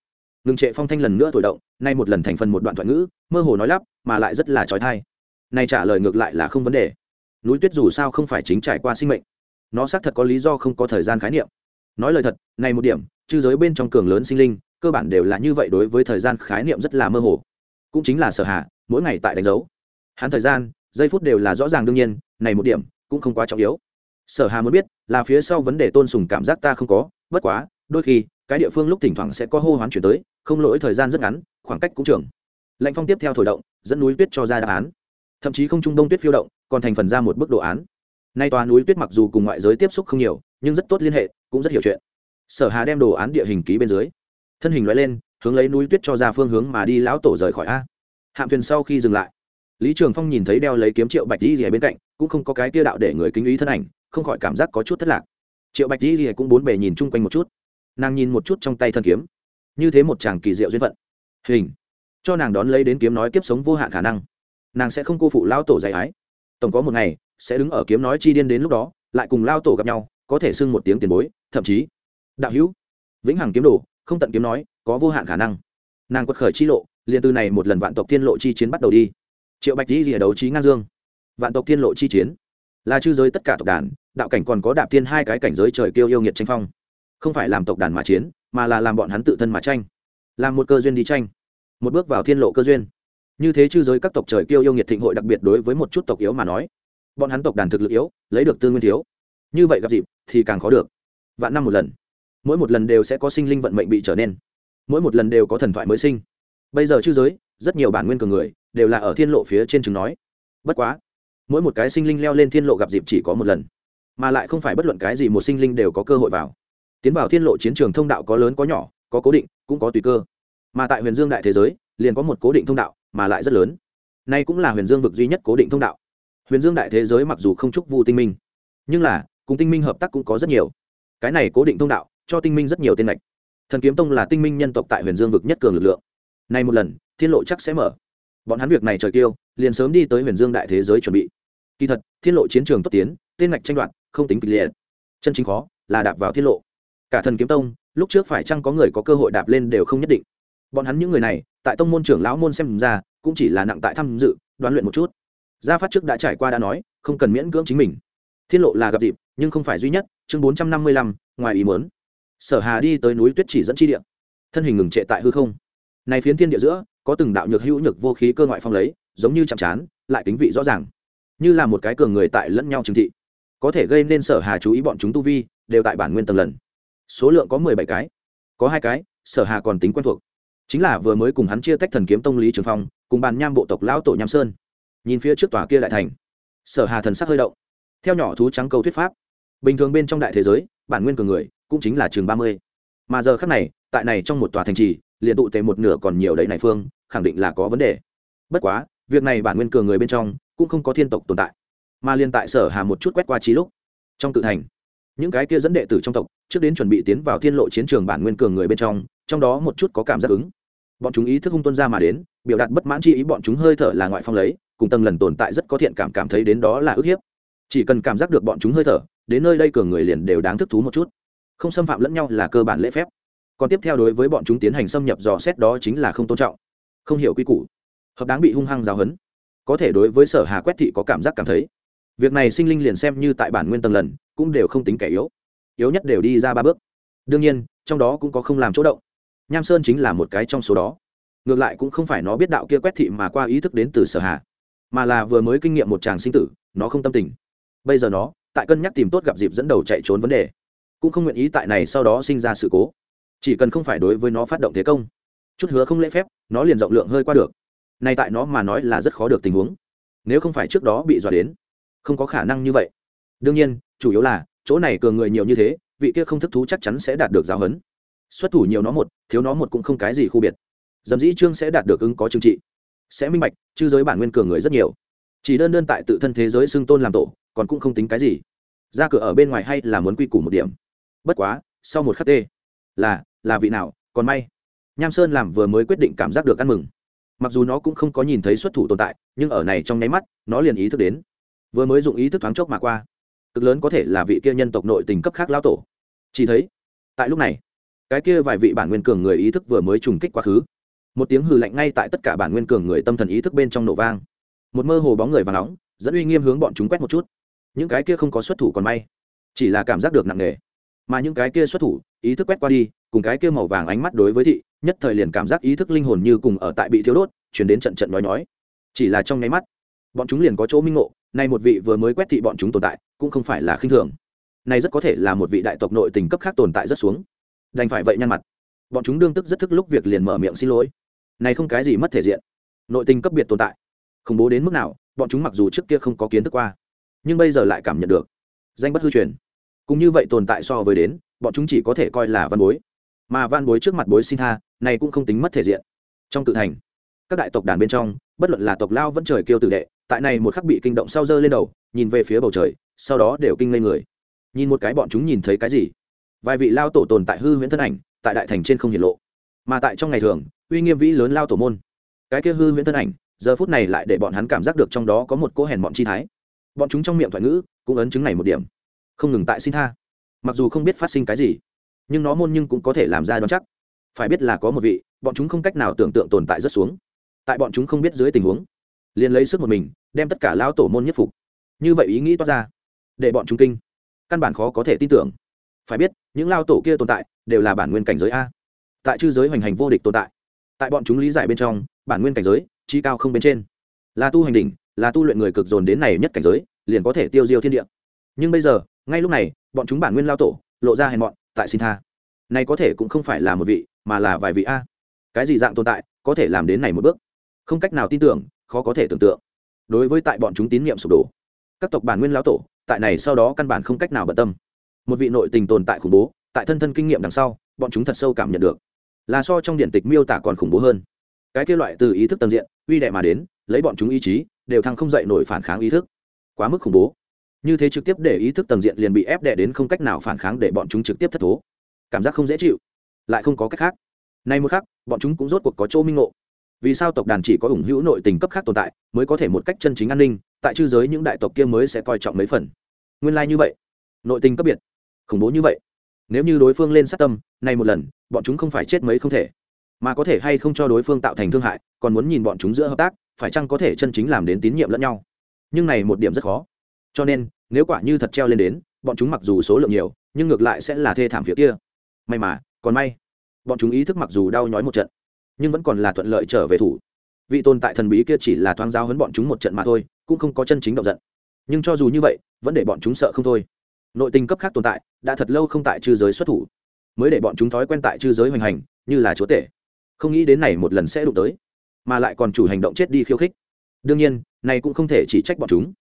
ngừng trệ phong thanh lần nữa thổi động, nay một lần thành phần một đoạn thoại ngữ, mơ hồ nói lắp, mà lại rất là trói thai nay trả lời ngược lại là không vấn đề. Núi tuyết dù sao không phải chính trải qua sinh mệnh. Nó xác thật có lý do không có thời gian khái niệm. Nói lời thật, này một điểm, chư giới bên trong cường lớn sinh linh, cơ bản đều là như vậy đối với thời gian khái niệm rất là mơ hồ. Cũng chính là sở hạ, mỗi ngày tại đánh dấu. Hắn thời gian, giây phút đều là rõ ràng đương nhiên, này một điểm, cũng không quá trọng yếu. Sở hà muốn biết, là phía sau vấn đề tôn sùng cảm giác ta không có, bất quá, đôi khi cái địa phương lúc thỉnh thoảng sẽ có hô hoán chuyển tới, không lỗi, thời gian rất ngắn, khoảng cách cũng trường. Lạnh phong tiếp theo thổi động, dẫn núi tuyết cho ra đáp án. Thậm chí không trung đông tuyết phiêu động, còn thành phần ra một bức đồ án. Nay tòa núi tuyết mặc dù cùng ngoại giới tiếp xúc không nhiều, nhưng rất tốt liên hệ, cũng rất hiểu chuyện. Sở hà đem đồ án địa hình ký bên dưới. Thân hình loại lên, hướng lấy núi tuyết cho ra phương hướng mà đi lão tổ rời khỏi a. Hạm thuyền sau khi dừng lại, lý trường phong nhìn thấy đeo lấy kiếm triệu bạch di rìa bên cạnh, cũng không có cái tia đạo để người kính ý thân ảnh, không khỏi cảm giác có chút thất lạc. Triệu bạch di rìa cũng bốn bề nhìn chung quanh một chút nàng nhìn một chút trong tay thân kiếm. Như thế một chàng kỳ diệu duyên phận. Hình. Cho nàng đón lấy đến kiếm nói kiếp sống vô hạn khả năng. Nàng sẽ không cô phụ lao tổ dạy ái. Tổng có một ngày, sẽ đứng ở kiếm nói chi điên đến lúc đó, lại cùng lao tổ gặp nhau, có thể xưng một tiếng tiền bối, thậm chí, đạo hữu. Vĩnh hằng kiếm đồ, không tận kiếm nói, có vô hạn khả năng. Nàng quật khởi chi lộ, liền từ này một lần vạn tộc thiên lộ chi chiến bắt đầu đi. Triệu bạch di lìa đấu trí ngang dương. Vạn tộc thiên lộ chi chiến. Là chư giới tất cả tộc đàn, đạo cảnh còn có đạp thiên hai cái cảnh giới trời kêu yêu nghiệt tranh phong không phải làm tộc đàn mà chiến, mà là làm bọn hắn tự thân mà tranh. Làm một cơ duyên đi tranh, một bước vào thiên lộ cơ duyên. Như thế chư giới các tộc trời kêu yêu nghiệt thịnh hội đặc biệt đối với một chút tộc yếu mà nói. Bọn hắn tộc đàn thực lực yếu, lấy được tư nguyên thiếu. Như vậy gặp dịp, thì càng khó được. Vạn năm một lần, mỗi một lần đều sẽ có sinh linh vận mệnh bị trở nên. Mỗi một lần đều có thần thoại mới sinh. Bây giờ chư giới, rất nhiều bản nguyên cường người, đều là ở thiên lộ phía trên chừng nói. Bất quá, mỗi một cái sinh linh leo lên thiên lộ gặp dịp chỉ có một lần, mà lại không phải bất luận cái gì một sinh linh đều có cơ hội vào tiến vào thiên lộ chiến trường thông đạo có lớn có nhỏ, có cố định, cũng có tùy cơ. Mà tại huyền dương đại thế giới, liền có một cố định thông đạo, mà lại rất lớn. Nay cũng là huyền dương vực duy nhất cố định thông đạo. Huyền dương đại thế giới mặc dù không chúc vu tinh minh, nhưng là, cùng tinh minh hợp tác cũng có rất nhiều. Cái này cố định thông đạo, cho tinh minh rất nhiều tên lệch. Thần kiếm tông là tinh minh nhân tộc tại huyền dương vực nhất cường lực lượng. Nay một lần, thiên lộ chắc sẽ mở. Bọn hắn việc này trời tiêu liền sớm đi tới huyền dương đại thế giới chuẩn bị. Kỳ thật, thiên lộ chiến trường tốt tiến, tên ngạch tranh đoạt, không tính kịch liệt. Chân chính khó, là đạp vào thiên lộ cả thần kiếm tông, lúc trước phải chăng có người có cơ hội đạp lên đều không nhất định. Bọn hắn những người này, tại tông môn trưởng lão môn xem ra, cũng chỉ là nặng tại tham dự, đoán luyện một chút. Gia phát trước đã trải qua đã nói, không cần miễn cưỡng chính mình. Thiên lộ là gặp dịp, nhưng không phải duy nhất, chương bốn trăm năm mươi lăm, ngoài ý mớn sở hà đi tới núi tuyết chỉ dẫn chi địa. Thân hình ngừng trệ tại hư không. Này phiến thiên địa giữa, có từng đạo nhược hữu nhược vô khí cơ ngoại phong lấy, giống như chạm chán lại tính vị rõ ràng. Như là một cái cường người tại lẫn nhau trừng thị. Có thể gây nên sở hà chú ý bọn chúng tu vi, đều tại bản nguyên tầng lần số lượng có mười bảy cái. Có hai cái, sở hà còn tính quen thuộc. Chính là vừa mới cùng hắn chia tách thần kiếm tông lý trường phong, cùng bàn nham bộ tộc lão tổ nham sơn. Nhìn phía trước tòa kia đại thành, sở hà thần sắc hơi động. Theo nhỏ thú trắng câu thuyết pháp, bình thường bên trong đại thế giới, bản nguyên cường người cũng chính là chừng ba mươi. Mà giờ khác này, tại này trong một tòa thành trì, liền tụ tệ một nửa còn nhiều đấy này phương, khẳng định là có vấn đề. Bất quá, việc này bản nguyên cường người bên trong cũng không có thiên tộc tồn tại. Mà liên tại sở hà một chút quét qua trí lúc, trong tự thành những cái kia dẫn đệ tử trong tộc, trước đến chuẩn bị tiến vào thiên lộ chiến trường bản nguyên cường người bên trong trong đó một chút có cảm giác ứng. Bọn chúng ý thức hung tuân ra mà đến, biểu đạt bất mãn chi ý bọn chúng hơi thở là ngoại phong lấy, cùng tầng lần tồn tại rất có thiện cảm cảm thấy đến đó là ức hiếp. Chỉ cần cảm giác được bọn chúng hơi thở, đến nơi đây cường người liền đều đáng thức thú một chút. Không xâm phạm lẫn nhau là cơ bản lễ phép. Còn tiếp theo đối với bọn chúng tiến hành xâm nhập dò xét đó chính là không tôn trọng, không hiểu quy củ. Hợp đáng bị hung hăng giáo hấn có thể đối với sở hà quét thị có cảm giác cảm thấy việc này sinh linh liền xem như tại bản nguyên tầng lần, cũng đều không tính kẻ yếu. Yếu nhất đều đi ra ba bước. Đương nhiên, trong đó cũng có không làm chỗ động. Nham sơn chính là một cái trong số đó. Ngược lại cũng không phải nó biết đạo kia quét thị mà qua ý thức đến từ sở hà mà là vừa mới kinh nghiệm một chàng sinh tử, nó không tâm tình. Bây giờ nó, tại cân nhắc tìm tốt gặp dịp dẫn đầu chạy trốn vấn đề, cũng không nguyện ý tại này sau đó sinh ra sự cố. Chỉ cần không phải đối với nó phát động thế công, chút hứa không lễ phép, nó liền rộng lượng hơi qua được. Nay tại nó mà nói là rất khó được tình huống. Nếu không phải trước đó bị dọa đến không có khả năng như vậy. Đương nhiên, chủ yếu là, chỗ này cường người nhiều như thế, vị kia không thức thú chắc chắn sẽ đạt được giáo huấn. Xuất thủ nhiều nó một, thiếu nó một cũng không cái gì khu biệt. Dầm dĩ trương sẽ đạt được ứng có chương trị. Sẽ minh bạch, chư giới bản nguyên cường người rất nhiều. Chỉ đơn đơn tại tự thân thế giới xưng tôn làm tổ, còn cũng không tính cái gì. Ra cửa ở bên ngoài hay là muốn quy củ một điểm. Bất quá, sau một khắc tê, là là vị nào, còn may. Nham sơn làm vừa mới quyết định cảm giác được ăn mừng. Mặc dù nó cũng không có nhìn thấy xuất thủ tồn tại, nhưng ở này trong nháy mắt, nó liền ý thức đến vừa mới dụng ý thức thoáng chốc mà qua. Cực lớn có thể là vị kia nhân tộc nội tình cấp khác lao tổ. Chỉ thấy, tại lúc này, cái kia vài vị bản nguyên cường người ý thức vừa mới trùng kích quá khứ. Một tiếng hừ lạnh ngay tại tất cả bản nguyên cường người tâm thần ý thức bên trong nổ vang. Một mơ hồ bóng người và nóng, dẫn uy nghiêm hướng bọn chúng quét một chút. Những cái kia không có xuất thủ còn may, chỉ là cảm giác được nặng nề. Mà những cái kia xuất thủ, ý thức quét qua đi, cùng cái kia màu vàng ánh mắt đối với thị, nhất thời liền cảm giác ý thức linh hồn như cùng ở tại bị thiếu đốt, chuyển đến trận trận nói nói chỉ là trong nháy mắt bọn chúng liền có chỗ minh ngộ, nay một vị vừa mới quét thị bọn chúng tồn tại, cũng không phải là khinh thường. Nay rất có thể là một vị đại tộc nội tình cấp khác tồn tại rất xuống. Đành phải vậy nhăn mặt. Bọn chúng đương tức rất thức lúc việc liền mở miệng xin lỗi. Này không cái gì mất thể diện. Nội tình cấp biệt tồn tại. Khủng bố đến mức nào, bọn chúng mặc dù trước kia không có kiến thức qua, nhưng bây giờ lại cảm nhận được. Danh bất hư truyền. Cũng như vậy tồn tại so với đến, bọn chúng chỉ có thể coi là văn bối. Mà văn bối trước mặt bối xin tha, này cũng không tính mất thể diện. Trong tự thành, các đại tộc đàn bên trong, bất luận là tộc lao vẫn trời kêu tử đệ tại này một khắc bị kinh động sau dơ lên đầu, nhìn về phía bầu trời, sau đó đều kinh ngây người. Nhìn một cái bọn chúng nhìn thấy cái gì? Vài vị lao tổ tồn tại hư huyễn thân ảnh, tại đại thành trên không hiển lộ. Mà tại trong ngày thường, uy nghiêm vĩ lớn lao tổ môn. Cái kia hư huyễn thân ảnh, giờ phút này lại để bọn hắn cảm giác được trong đó có một cỗ hèn bọn chi thái. Bọn chúng trong miệng thoại ngữ, cũng ấn chứng này một điểm. Không ngừng tại xin tha. Mặc dù không biết phát sinh cái gì, nhưng nó môn nhưng cũng có thể làm ra đoán chắc. Phải biết là có một vị, bọn chúng không cách nào tưởng tượng tồn tại rất xuống. Tại bọn chúng không biết dưới tình huống liền lấy sức một mình, đem tất cả lao tổ môn nhất phục. Như vậy ý nghĩ toát ra, để bọn chúng kinh. Căn bản khó có thể tin tưởng. Phải biết, những lao tổ kia tồn tại, đều là bản nguyên cảnh giới a. Tại chư giới hoành hành vô địch tồn tại. Tại bọn chúng lý giải bên trong, bản nguyên cảnh giới, chi cao không bên trên. Là tu hành đỉnh, là tu luyện người cực dồn đến này nhất cảnh giới, liền có thể tiêu diêu thiên địa. Nhưng bây giờ, ngay lúc này, bọn chúng bản nguyên lao tổ, lộ ra hèn bọn tại xin tha. Này có thể cũng không phải là một vị, mà là vài vị a. Cái gì dạng tồn tại, có thể làm đến này một bước? Không cách nào tin tưởng khó có thể tưởng tượng. Đối với tại bọn chúng tín nhiệm sụp đổ, các tộc bản nguyên lão tổ, tại này sau đó căn bản không cách nào bận tâm. Một vị nội tình tồn tại khủng bố, tại thân thân kinh nghiệm đằng sau, bọn chúng thật sâu cảm nhận được. Là so trong điện tịch miêu tả còn khủng bố hơn. Cái kia loại từ ý thức tầng diện, uy đệ mà đến, lấy bọn chúng ý chí, đều thăng không dậy nổi phản kháng ý thức. Quá mức khủng bố. Như thế trực tiếp để ý thức tầng diện liền bị ép đệ đến không cách nào phản kháng để bọn chúng trực tiếp thất thố. Cảm giác không dễ chịu. Lại không có cách khác. Nay một khắc, bọn chúng cũng rốt cuộc có chỗ minh ngộ vì sao tộc đàn chỉ có ủng hữu nội tình cấp khác tồn tại mới có thể một cách chân chính an ninh, tại chư giới những đại tộc kia mới sẽ coi trọng mấy phần. Nguyên lai、like、như vậy. Nội tình cấp biệt. Khủng bố như vậy. Nếu như đối phương lên sát tâm, nay một lần, bọn chúng không phải chết mấy không thể. Mà có thể hay không cho đối phương tạo thành thương hại, còn muốn nhìn bọn chúng giữa hợp tác, phải chăng có thể chân chính làm đến tín nhiệm lẫn nhau. Nhưng này một điểm rất khó. Cho nên, nếu quả như thật treo lên đến, bọn chúng mặc dù số lượng nhiều, nhưng ngược lại sẽ là thê thảm phía kia. May mà, còn may. Bọn chúng ý thức mặc dù đau nhói một trận nhưng vẫn còn là thuận lợi trở về thủ. Vị tồn tại thần bí kia chỉ là thoáng giao hấn bọn chúng một trận mà thôi, cũng không có chân chính động giận. Nhưng cho dù như vậy, vẫn để bọn chúng sợ không thôi. Nội tình cấp khác tồn tại, đã thật lâu không tại chư giới xuất thủ. Mới để bọn chúng thói quen tại chư giới hoành hành, như là chúa tể. Không nghĩ đến này một lần sẽ đụng tới, mà lại còn chủ hành động chết đi khiêu khích. Đương nhiên, này cũng không thể chỉ trách bọn chúng.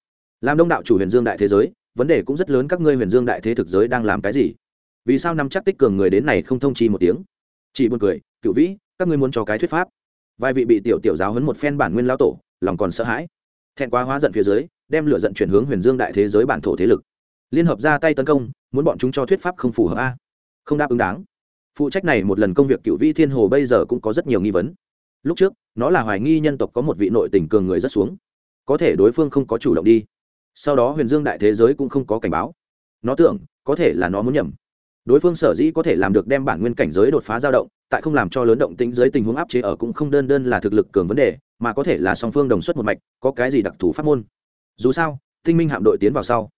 Làm đông đạo chủ huyền dương đại thế giới, vấn đề cũng rất lớn các ngươi huyền dương đại thế thực giới đang làm cái gì? Vì sao nắm chắc tích cường người đến này không thông chi một tiếng? Chỉ buồn cười cựu vĩ, các ngươi muốn cho cái thuyết pháp. Vài vị bị tiểu tiểu giáo hấn một phen bản nguyên lao tổ, lòng còn sợ hãi. Thẹn quá hóa giận phía dưới, đem lửa giận chuyển hướng huyền dương đại thế giới bản thổ thế lực. Liên hợp ra tay tấn công, muốn bọn chúng cho thuyết pháp không phù hợp a. Không đáp ứng đáng. Phụ trách này một lần công việc cựu vĩ thiên hồ bây giờ cũng có rất nhiều nghi vấn. Lúc trước, nó là hoài nghi nhân tộc có một vị nội tình cường người rất xuống. Có thể đối phương không có chủ động đi. Sau đó huyền dương đại thế giới cũng không có cảnh báo. Nó tưởng, có thể là nó muốn nhầm. Đối phương sở dĩ có thể làm được đem bản nguyên cảnh giới đột phá dao động tại không làm cho lớn động tĩnh dưới tình huống áp chế ở cũng không đơn đơn là thực lực cường vấn đề, mà có thể là song phương đồng xuất một mạch, có cái gì đặc thù pháp môn. Dù sao, tinh minh hạm đội tiến vào sau,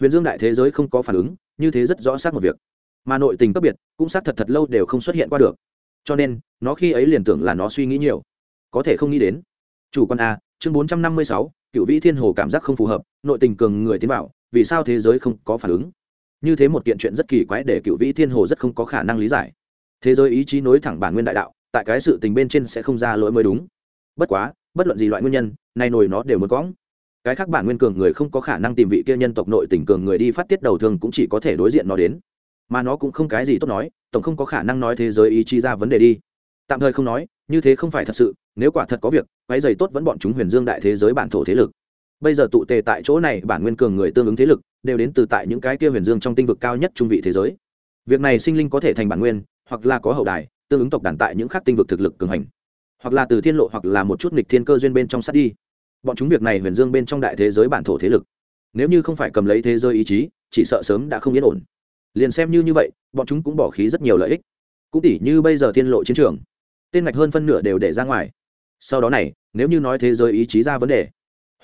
huyền dương đại thế giới không có phản ứng, như thế rất rõ xác một việc. Mà nội tình cấp biệt, cũng xác thật thật lâu đều không xuất hiện qua được. Cho nên, nó khi ấy liền tưởng là nó suy nghĩ nhiều. Có thể không nghĩ đến. Chủ quan a, chương bốn trăm năm mươi sáu, cựu vĩ thiên hồ cảm giác không phù hợp, nội tình cường người tiến vào, vì sao thế giới không có phản ứng? Như thế một kiện chuyện rất kỳ quái để cựu vĩ thiên hồ rất không có khả năng lý giải thế giới ý chí nối thẳng bản nguyên đại đạo, tại cái sự tình bên trên sẽ không ra lỗi mới đúng. Bất quá, bất luận gì loại nguyên nhân, nay nổi nó đều muốn có. cái khác bản nguyên cường người không có khả năng tìm vị kia nhân tộc nội tình cường người đi phát tiết đầu thường cũng chỉ có thể đối diện nó đến. Mà nó cũng không cái gì tốt nói, tổng không có khả năng nói thế giới ý chí ra vấn đề đi. Tạm thời không nói, như thế không phải thật sự, nếu quả thật có việc, quái dày tốt vẫn bọn chúng huyền dương đại thế giới bản thổ thế lực. Bây giờ tụ tề tại chỗ này, bản nguyên cường người tương ứng thế lực, đều đến từ tại những cái kia huyền dương trong tinh vực cao nhất trung vị thế giới. Việc này sinh linh có thể thành bản nguyên hoặc là có hậu đài, tương ứng tộc đàn tại những khác tinh vực thực lực cường hành. Hoặc là từ thiên lộ hoặc là một chút nghịch thiên cơ duyên bên trong sát đi. Bọn chúng việc này huyền dương bên trong đại thế giới bản thổ thế lực. Nếu như không phải cầm lấy thế giới ý chí, chỉ sợ sớm đã không yên ổn. Liền xem như như vậy, bọn chúng cũng bỏ khí rất nhiều lợi ích. Cũng tỉ như bây giờ thiên lộ chiến trường, tên ngạch hơn phân nửa đều để ra ngoài. Sau đó này, nếu như nói thế giới ý chí ra vấn đề,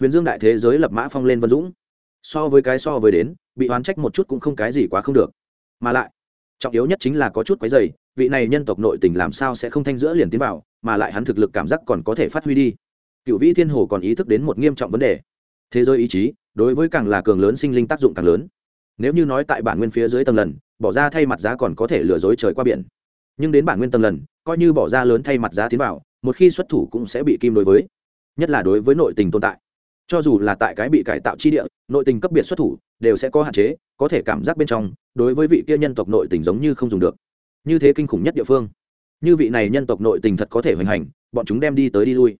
huyền dương đại thế giới lập mã phong lên vân dũng. So với cái so với đến, bị oán trách một chút cũng không cái gì quá không được. Mà lại trọng yếu nhất chính là có chút quấy dày vị này nhân tộc nội tình làm sao sẽ không thanh giữa liền tiến vào, mà lại hắn thực lực cảm giác còn có thể phát huy đi. Cựu vĩ thiên hồ còn ý thức đến một nghiêm trọng vấn đề. Thế giới ý chí, đối với càng là cường lớn sinh linh tác dụng càng lớn. Nếu như nói tại bản nguyên phía dưới tầng lần, bỏ ra thay mặt giá còn có thể lừa dối trời qua biển. Nhưng đến bản nguyên tầng lần, coi như bỏ ra lớn thay mặt giá tiến vào, một khi xuất thủ cũng sẽ bị kim đối với. Nhất là đối với nội tình tồn tại. Cho dù là tại cái bị cải tạo chi địa, nội tình cấp biệt xuất thủ, đều sẽ có hạn chế, có thể cảm giác bên trong đối với vị kia nhân tộc nội tình giống như không dùng được. Như thế kinh khủng nhất địa phương. Như vị này nhân tộc nội tình thật có thể hoành hành, bọn chúng đem đi tới đi lui.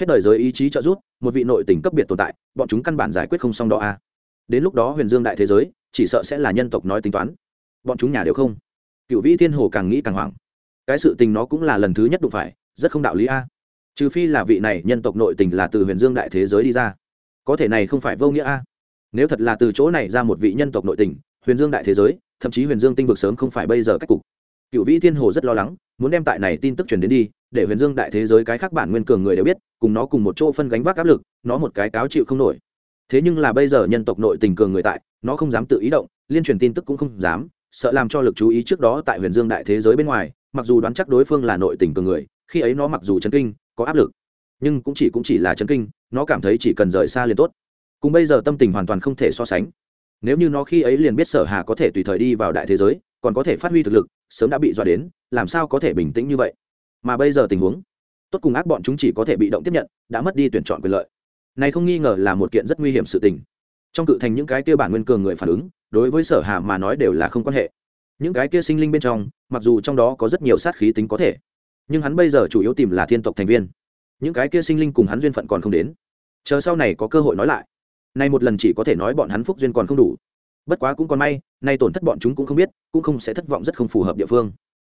Hết đời giới ý chí trợ giúp, một vị nội tình cấp biệt tồn tại, bọn chúng căn bản giải quyết không xong đó a à. đến lúc đó huyền dương đại thế giới, chỉ sợ sẽ là nhân tộc nói tính toán. Bọn chúng nhà đều không. Cựu vĩ thiên hồ càng nghĩ càng hoảng. Cái sự tình nó cũng là lần thứ nhất đụng phải, rất không đạo lý a. Trừ phi là vị này nhân tộc nội tình là từ huyền dương đại thế giới đi ra. Có thể này không phải vô nghĩa a. Nếu thật là từ chỗ này ra một vị nhân tộc nội tình huyền dương đại thế giới, thậm chí huyền dương tinh vực sớm không phải bây giờ cách cục. Cựu vĩ thiên hồ rất lo lắng, muốn đem tại này tin tức truyền đến đi, để huyền dương đại thế giới cái khác bản nguyên cường người đều biết, cùng nó cùng một chỗ phân gánh vác áp lực, nó một cái cáo chịu không nổi. Thế nhưng là bây giờ nhân tộc nội tình cường người tại, nó không dám tự ý động, liên truyền tin tức cũng không dám, sợ làm cho lực chú ý trước đó tại huyền dương đại thế giới bên ngoài, mặc dù đoán chắc đối phương là nội tình cường người, khi ấy nó mặc dù chấn kinh, có áp lực, nhưng cũng chỉ cũng chỉ là chấn kinh, nó cảm thấy chỉ cần rời xa liền tốt. Cùng bây giờ tâm tình hoàn toàn không thể so sánh nếu như nó khi ấy liền biết sở hà có thể tùy thời đi vào đại thế giới, còn có thể phát huy thực lực, sớm đã bị dọa đến, làm sao có thể bình tĩnh như vậy? Mà bây giờ tình huống, tốt cùng ác bọn chúng chỉ có thể bị động tiếp nhận, đã mất đi tuyển chọn quyền lợi. Này không nghi ngờ là một kiện rất nguy hiểm sự tình. Trong cự thành những cái kia bản nguyên cường người phản ứng, đối với sở hà mà nói đều là không quan hệ. Những cái kia sinh linh bên trong, mặc dù trong đó có rất nhiều sát khí tính có thể, nhưng hắn bây giờ chủ yếu tìm là thiên tộc thành viên. Những cái kia sinh linh cùng hắn duyên phận còn không đến. Chờ sau này có cơ hội nói lại nay một lần chỉ có thể nói bọn hắn phúc duyên còn không đủ. Bất quá cũng còn may, nay tổn thất bọn chúng cũng không biết, cũng không sẽ thất vọng rất không phù hợp địa phương.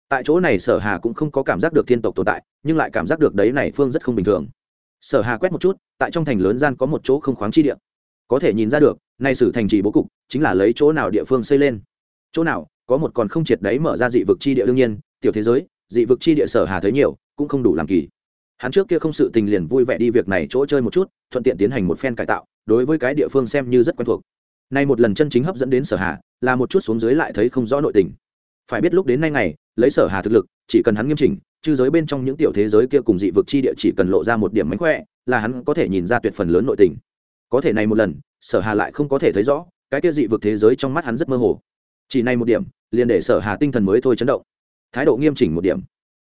Tại chỗ này sở hà cũng không có cảm giác được thiên tộc tồn tại, nhưng lại cảm giác được đấy này phương rất không bình thường. Sở hà quét một chút, tại trong thành lớn gian có một chỗ không khoáng chi địa. Có thể nhìn ra được, nay sử thành trì bố cục, chính là lấy chỗ nào địa phương xây lên. Chỗ nào, có một còn không triệt đấy mở ra dị vực chi địa đương nhiên, tiểu thế giới, dị vực chi địa sở hà thấy nhiều, cũng không đủ làm kỳ. Hắn trước kia không sự tình liền vui vẻ đi việc này chỗ chơi một chút, thuận tiện tiến hành một phen cải tạo đối với cái địa phương xem như rất quen thuộc. Nay một lần chân chính hấp dẫn đến sở hà, là một chút xuống dưới lại thấy không rõ nội tình. Phải biết lúc đến nay ngày, lấy sở hà thực lực, chỉ cần hắn nghiêm chỉnh, chư giới bên trong những tiểu thế giới kia cùng dị vực chi địa chỉ cần lộ ra một điểm mánh khỏe, là hắn có thể nhìn ra tuyệt phần lớn nội tình. Có thể này một lần, sở hà lại không có thể thấy rõ, cái kia dị vực thế giới trong mắt hắn rất mơ hồ. Chỉ này một điểm, liền để sở hà tinh thần mới thôi chấn động. Thái độ nghiêm chỉnh một điểm.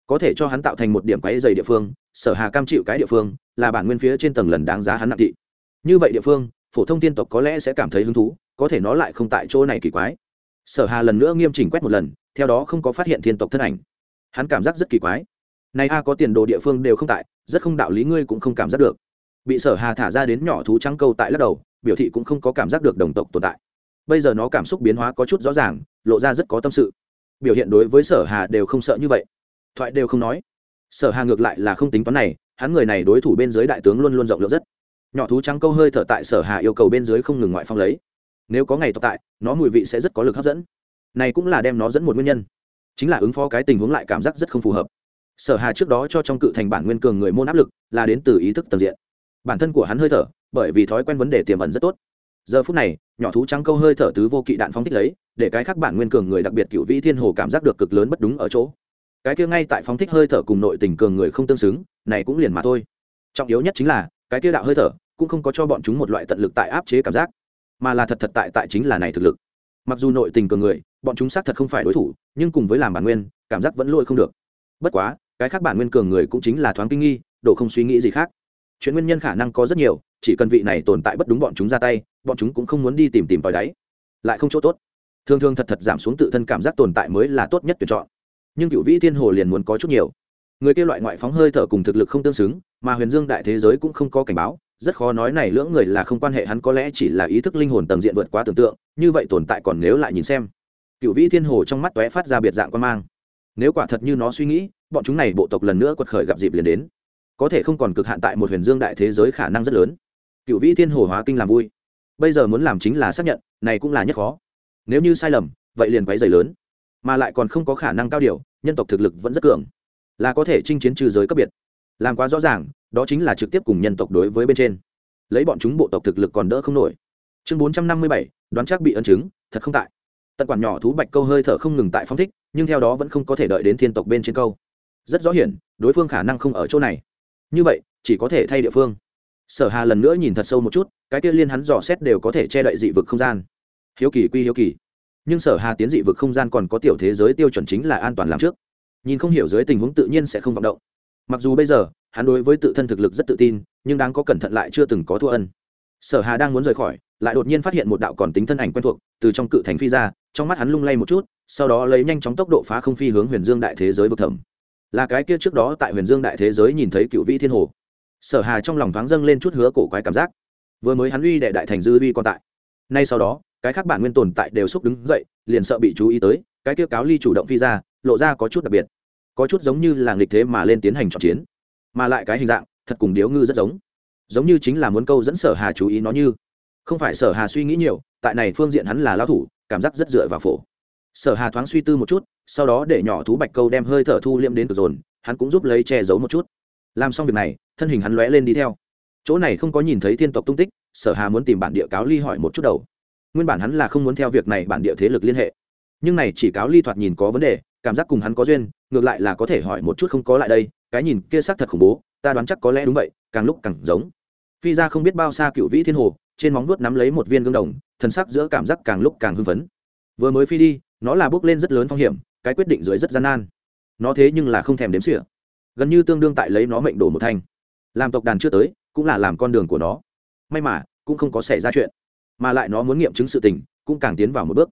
Có thể cho hắn tạo thành một điểm quáy dày địa phương, sở hà cam chịu cái địa phương, là bản nguyên phía trên tầng lần đáng giá hắn nặng thị như vậy địa phương, phổ thông tiên tộc có lẽ sẽ cảm thấy hứng thú, có thể nó lại không tại chỗ này kỳ quái. Sở hà lần nữa nghiêm chỉnh quét một lần, theo đó không có phát hiện thiên tộc thân ảnh. Hắn cảm giác rất kỳ quái. Này a, có tiền đồ địa phương đều không tại, rất không đạo lý ngươi cũng không cảm giác được. Bị sở hà thả ra đến nhỏ thú trắng câu tại lắc đầu, biểu thị cũng không có cảm giác được đồng tộc tồn tại. Bây giờ nó cảm xúc biến hóa có chút rõ ràng, lộ ra rất có tâm sự. Biểu hiện đối với sở hà đều không sợ như vậy. Thoại đều không nói. Sở hà ngược lại là không tính toán này, hắn người này đối thủ bên dưới đại tướng luôn luôn rộng lượng rất nhỏ thú trắng câu hơi thở tại sở hà yêu cầu bên dưới không ngừng ngoại phong lấy. Nếu có ngày tộc tại, nó mùi vị sẽ rất có lực hấp dẫn. Này cũng là đem nó dẫn một nguyên nhân. Chính là ứng phó cái tình huống lại cảm giác rất không phù hợp. Sở hà trước đó cho trong cự thành bản nguyên cường người môn áp lực, là đến từ ý thức tầng diện. Bản thân của hắn hơi thở, bởi vì thói quen vấn đề tiềm ẩn rất tốt. Giờ phút này, nhỏ thú trắng câu hơi thở tứ vô kỵ đạn phóng thích lấy, để cái khác bản nguyên cường người đặc biệt cựu vĩ thiên hồ cảm giác được cực lớn bất đúng ở chỗ. Cái kia ngay tại phóng thích hơi thở cùng nội tình cường người không tương xứng, này cũng liền mà thôi. Trọng yếu nhất chính là, cái kia đạo hơi thở cũng không có cho bọn chúng một loại tận lực tại áp chế cảm giác, mà là thật thật tại tại chính là này thực lực. Mặc dù nội tình cường người, bọn chúng xác thật không phải đối thủ, nhưng cùng với làm bản nguyên, cảm giác vẫn lôi không được. Bất quá, cái khác bản nguyên cường người cũng chính là thoáng kinh nghi độ không suy nghĩ gì khác. Chuyện nguyên nhân khả năng có rất nhiều, chỉ cần vị này tồn tại bất đúng bọn chúng ra tay, bọn chúng cũng không muốn đi tìm tìm tòi đáy. Lại không chỗ tốt. Thường thường thật thật giảm xuống tự thân cảm giác tồn tại mới là tốt nhất tuyển chọn. Nhưng cựu vĩ thiên hồ liền muốn có chút nhiều. Người kia loại ngoại phóng hơi thở cùng thực lực không tương xứng, mà huyền dương đại thế giới cũng không có cảnh báo rất khó nói này lưỡng người là không quan hệ hắn có lẽ chỉ là ý thức linh hồn tầng diện vượt quá tưởng tượng, như vậy tồn tại còn nếu lại nhìn xem. Cựu vĩ thiên hồ trong mắt tóe phát ra biệt dạng quan mang. Nếu quả thật như nó suy nghĩ, bọn chúng này bộ tộc lần nữa quật khởi gặp dịp liền đến. Có thể không còn cực hạn tại một huyền dương đại thế giới khả năng rất lớn. Cựu vĩ thiên hồ hóa kinh làm vui. Bây giờ muốn làm chính là xác nhận, này cũng là nhất khó. Nếu như sai lầm, vậy liền quấy dày lớn. Mà lại còn không có khả năng cao điều, nhân tộc thực lực vẫn rất cường. Là có thể chinh chiến trừ giới cấp biệt. Làm quá rõ ràng đó chính là trực tiếp cùng nhân tộc đối với bên trên. Lấy bọn chúng bộ tộc thực lực còn đỡ không nổi. Chương bốn trăm năm mươi bảy, đoán chắc bị ấn chứng, thật không tại. Tận quản nhỏ thú bạch câu hơi thở không ngừng tại phong thích, nhưng theo đó vẫn không có thể đợi đến thiên tộc bên trên câu. Rất rõ hiển, đối phương khả năng không ở chỗ này. Như vậy, chỉ có thể thay địa phương. Sở hà lần nữa nhìn thật sâu một chút, cái kia liên hắn dò xét đều có thể che đậy dị vực không gian. Hiếu kỳ quy hiếu kỳ. Nhưng sở hà tiến dị vực không gian còn có tiểu thế giới tiêu chuẩn chính là an toàn làm trước. Nhìn không hiểu dưới tình huống tự nhiên sẽ không vọng động. Mặc dù bây giờ hắn đối với tự thân thực lực rất tự tin, nhưng đáng có cẩn thận lại chưa từng có thua ân. Sở hà đang muốn rời khỏi, lại đột nhiên phát hiện một đạo còn tính thân ảnh quen thuộc, từ trong cự thành phi ra, trong mắt hắn lung lay một chút, sau đó lấy nhanh chóng tốc độ phá không phi hướng huyền dương đại thế giới vực thẩm. Là cái kia trước đó tại huyền dương đại thế giới nhìn thấy cựu vĩ thiên hồ. Sở hà trong lòng thoáng dâng lên chút hứa cổ quái cảm giác. Vừa mới hắn uy đệ đại thành dư uy còn tại. Nay sau đó, cái khác bản nguyên tồn tại đều xúc đứng dậy, liền sợ bị chú ý tới, cái kia cáo ly chủ động phi ra, lộ ra có chút đặc biệt. Có chút giống như là nghịch thế mà lên tiến hành trọng chiến mà lại cái hình dạng thật cùng điếu ngư rất giống giống như chính là muốn câu dẫn sở hà chú ý nó như không phải sở hà suy nghĩ nhiều tại này phương diện hắn là lao thủ cảm giác rất dựa vào phổ sở hà thoáng suy tư một chút sau đó để nhỏ thú bạch câu đem hơi thở thu liệm đến cực dồn hắn cũng giúp lấy che giấu một chút làm xong việc này thân hình hắn lóe lên đi theo chỗ này không có nhìn thấy thiên tộc tung tích sở hà muốn tìm bản địa cáo ly hỏi một chút đầu nguyên bản hắn là không muốn theo việc này bản địa thế lực liên hệ nhưng này chỉ cáo ly thoạt nhìn có vấn đề cảm giác cùng hắn có duyên ngược lại là có thể hỏi một chút không có lại đây cái nhìn kia xác thật khủng bố, ta đoán chắc có lẽ đúng vậy, càng lúc càng giống. Phi ra không biết bao xa cựu vĩ thiên hồ, trên móng vuốt nắm lấy một viên gương đồng, thần sắc giữa cảm giác càng lúc càng hưng phấn. Vừa mới phi đi, nó là bước lên rất lớn phong hiểm, cái quyết định dưới rất gian nan. Nó thế nhưng là không thèm đếm xỉa. Gần như tương đương tại lấy nó mệnh đổ một thanh. Làm tộc đàn chưa tới, cũng là làm con đường của nó. May mà, cũng không có xảy ra chuyện. Mà lại nó muốn nghiệm chứng sự tình, cũng càng tiến vào một bước.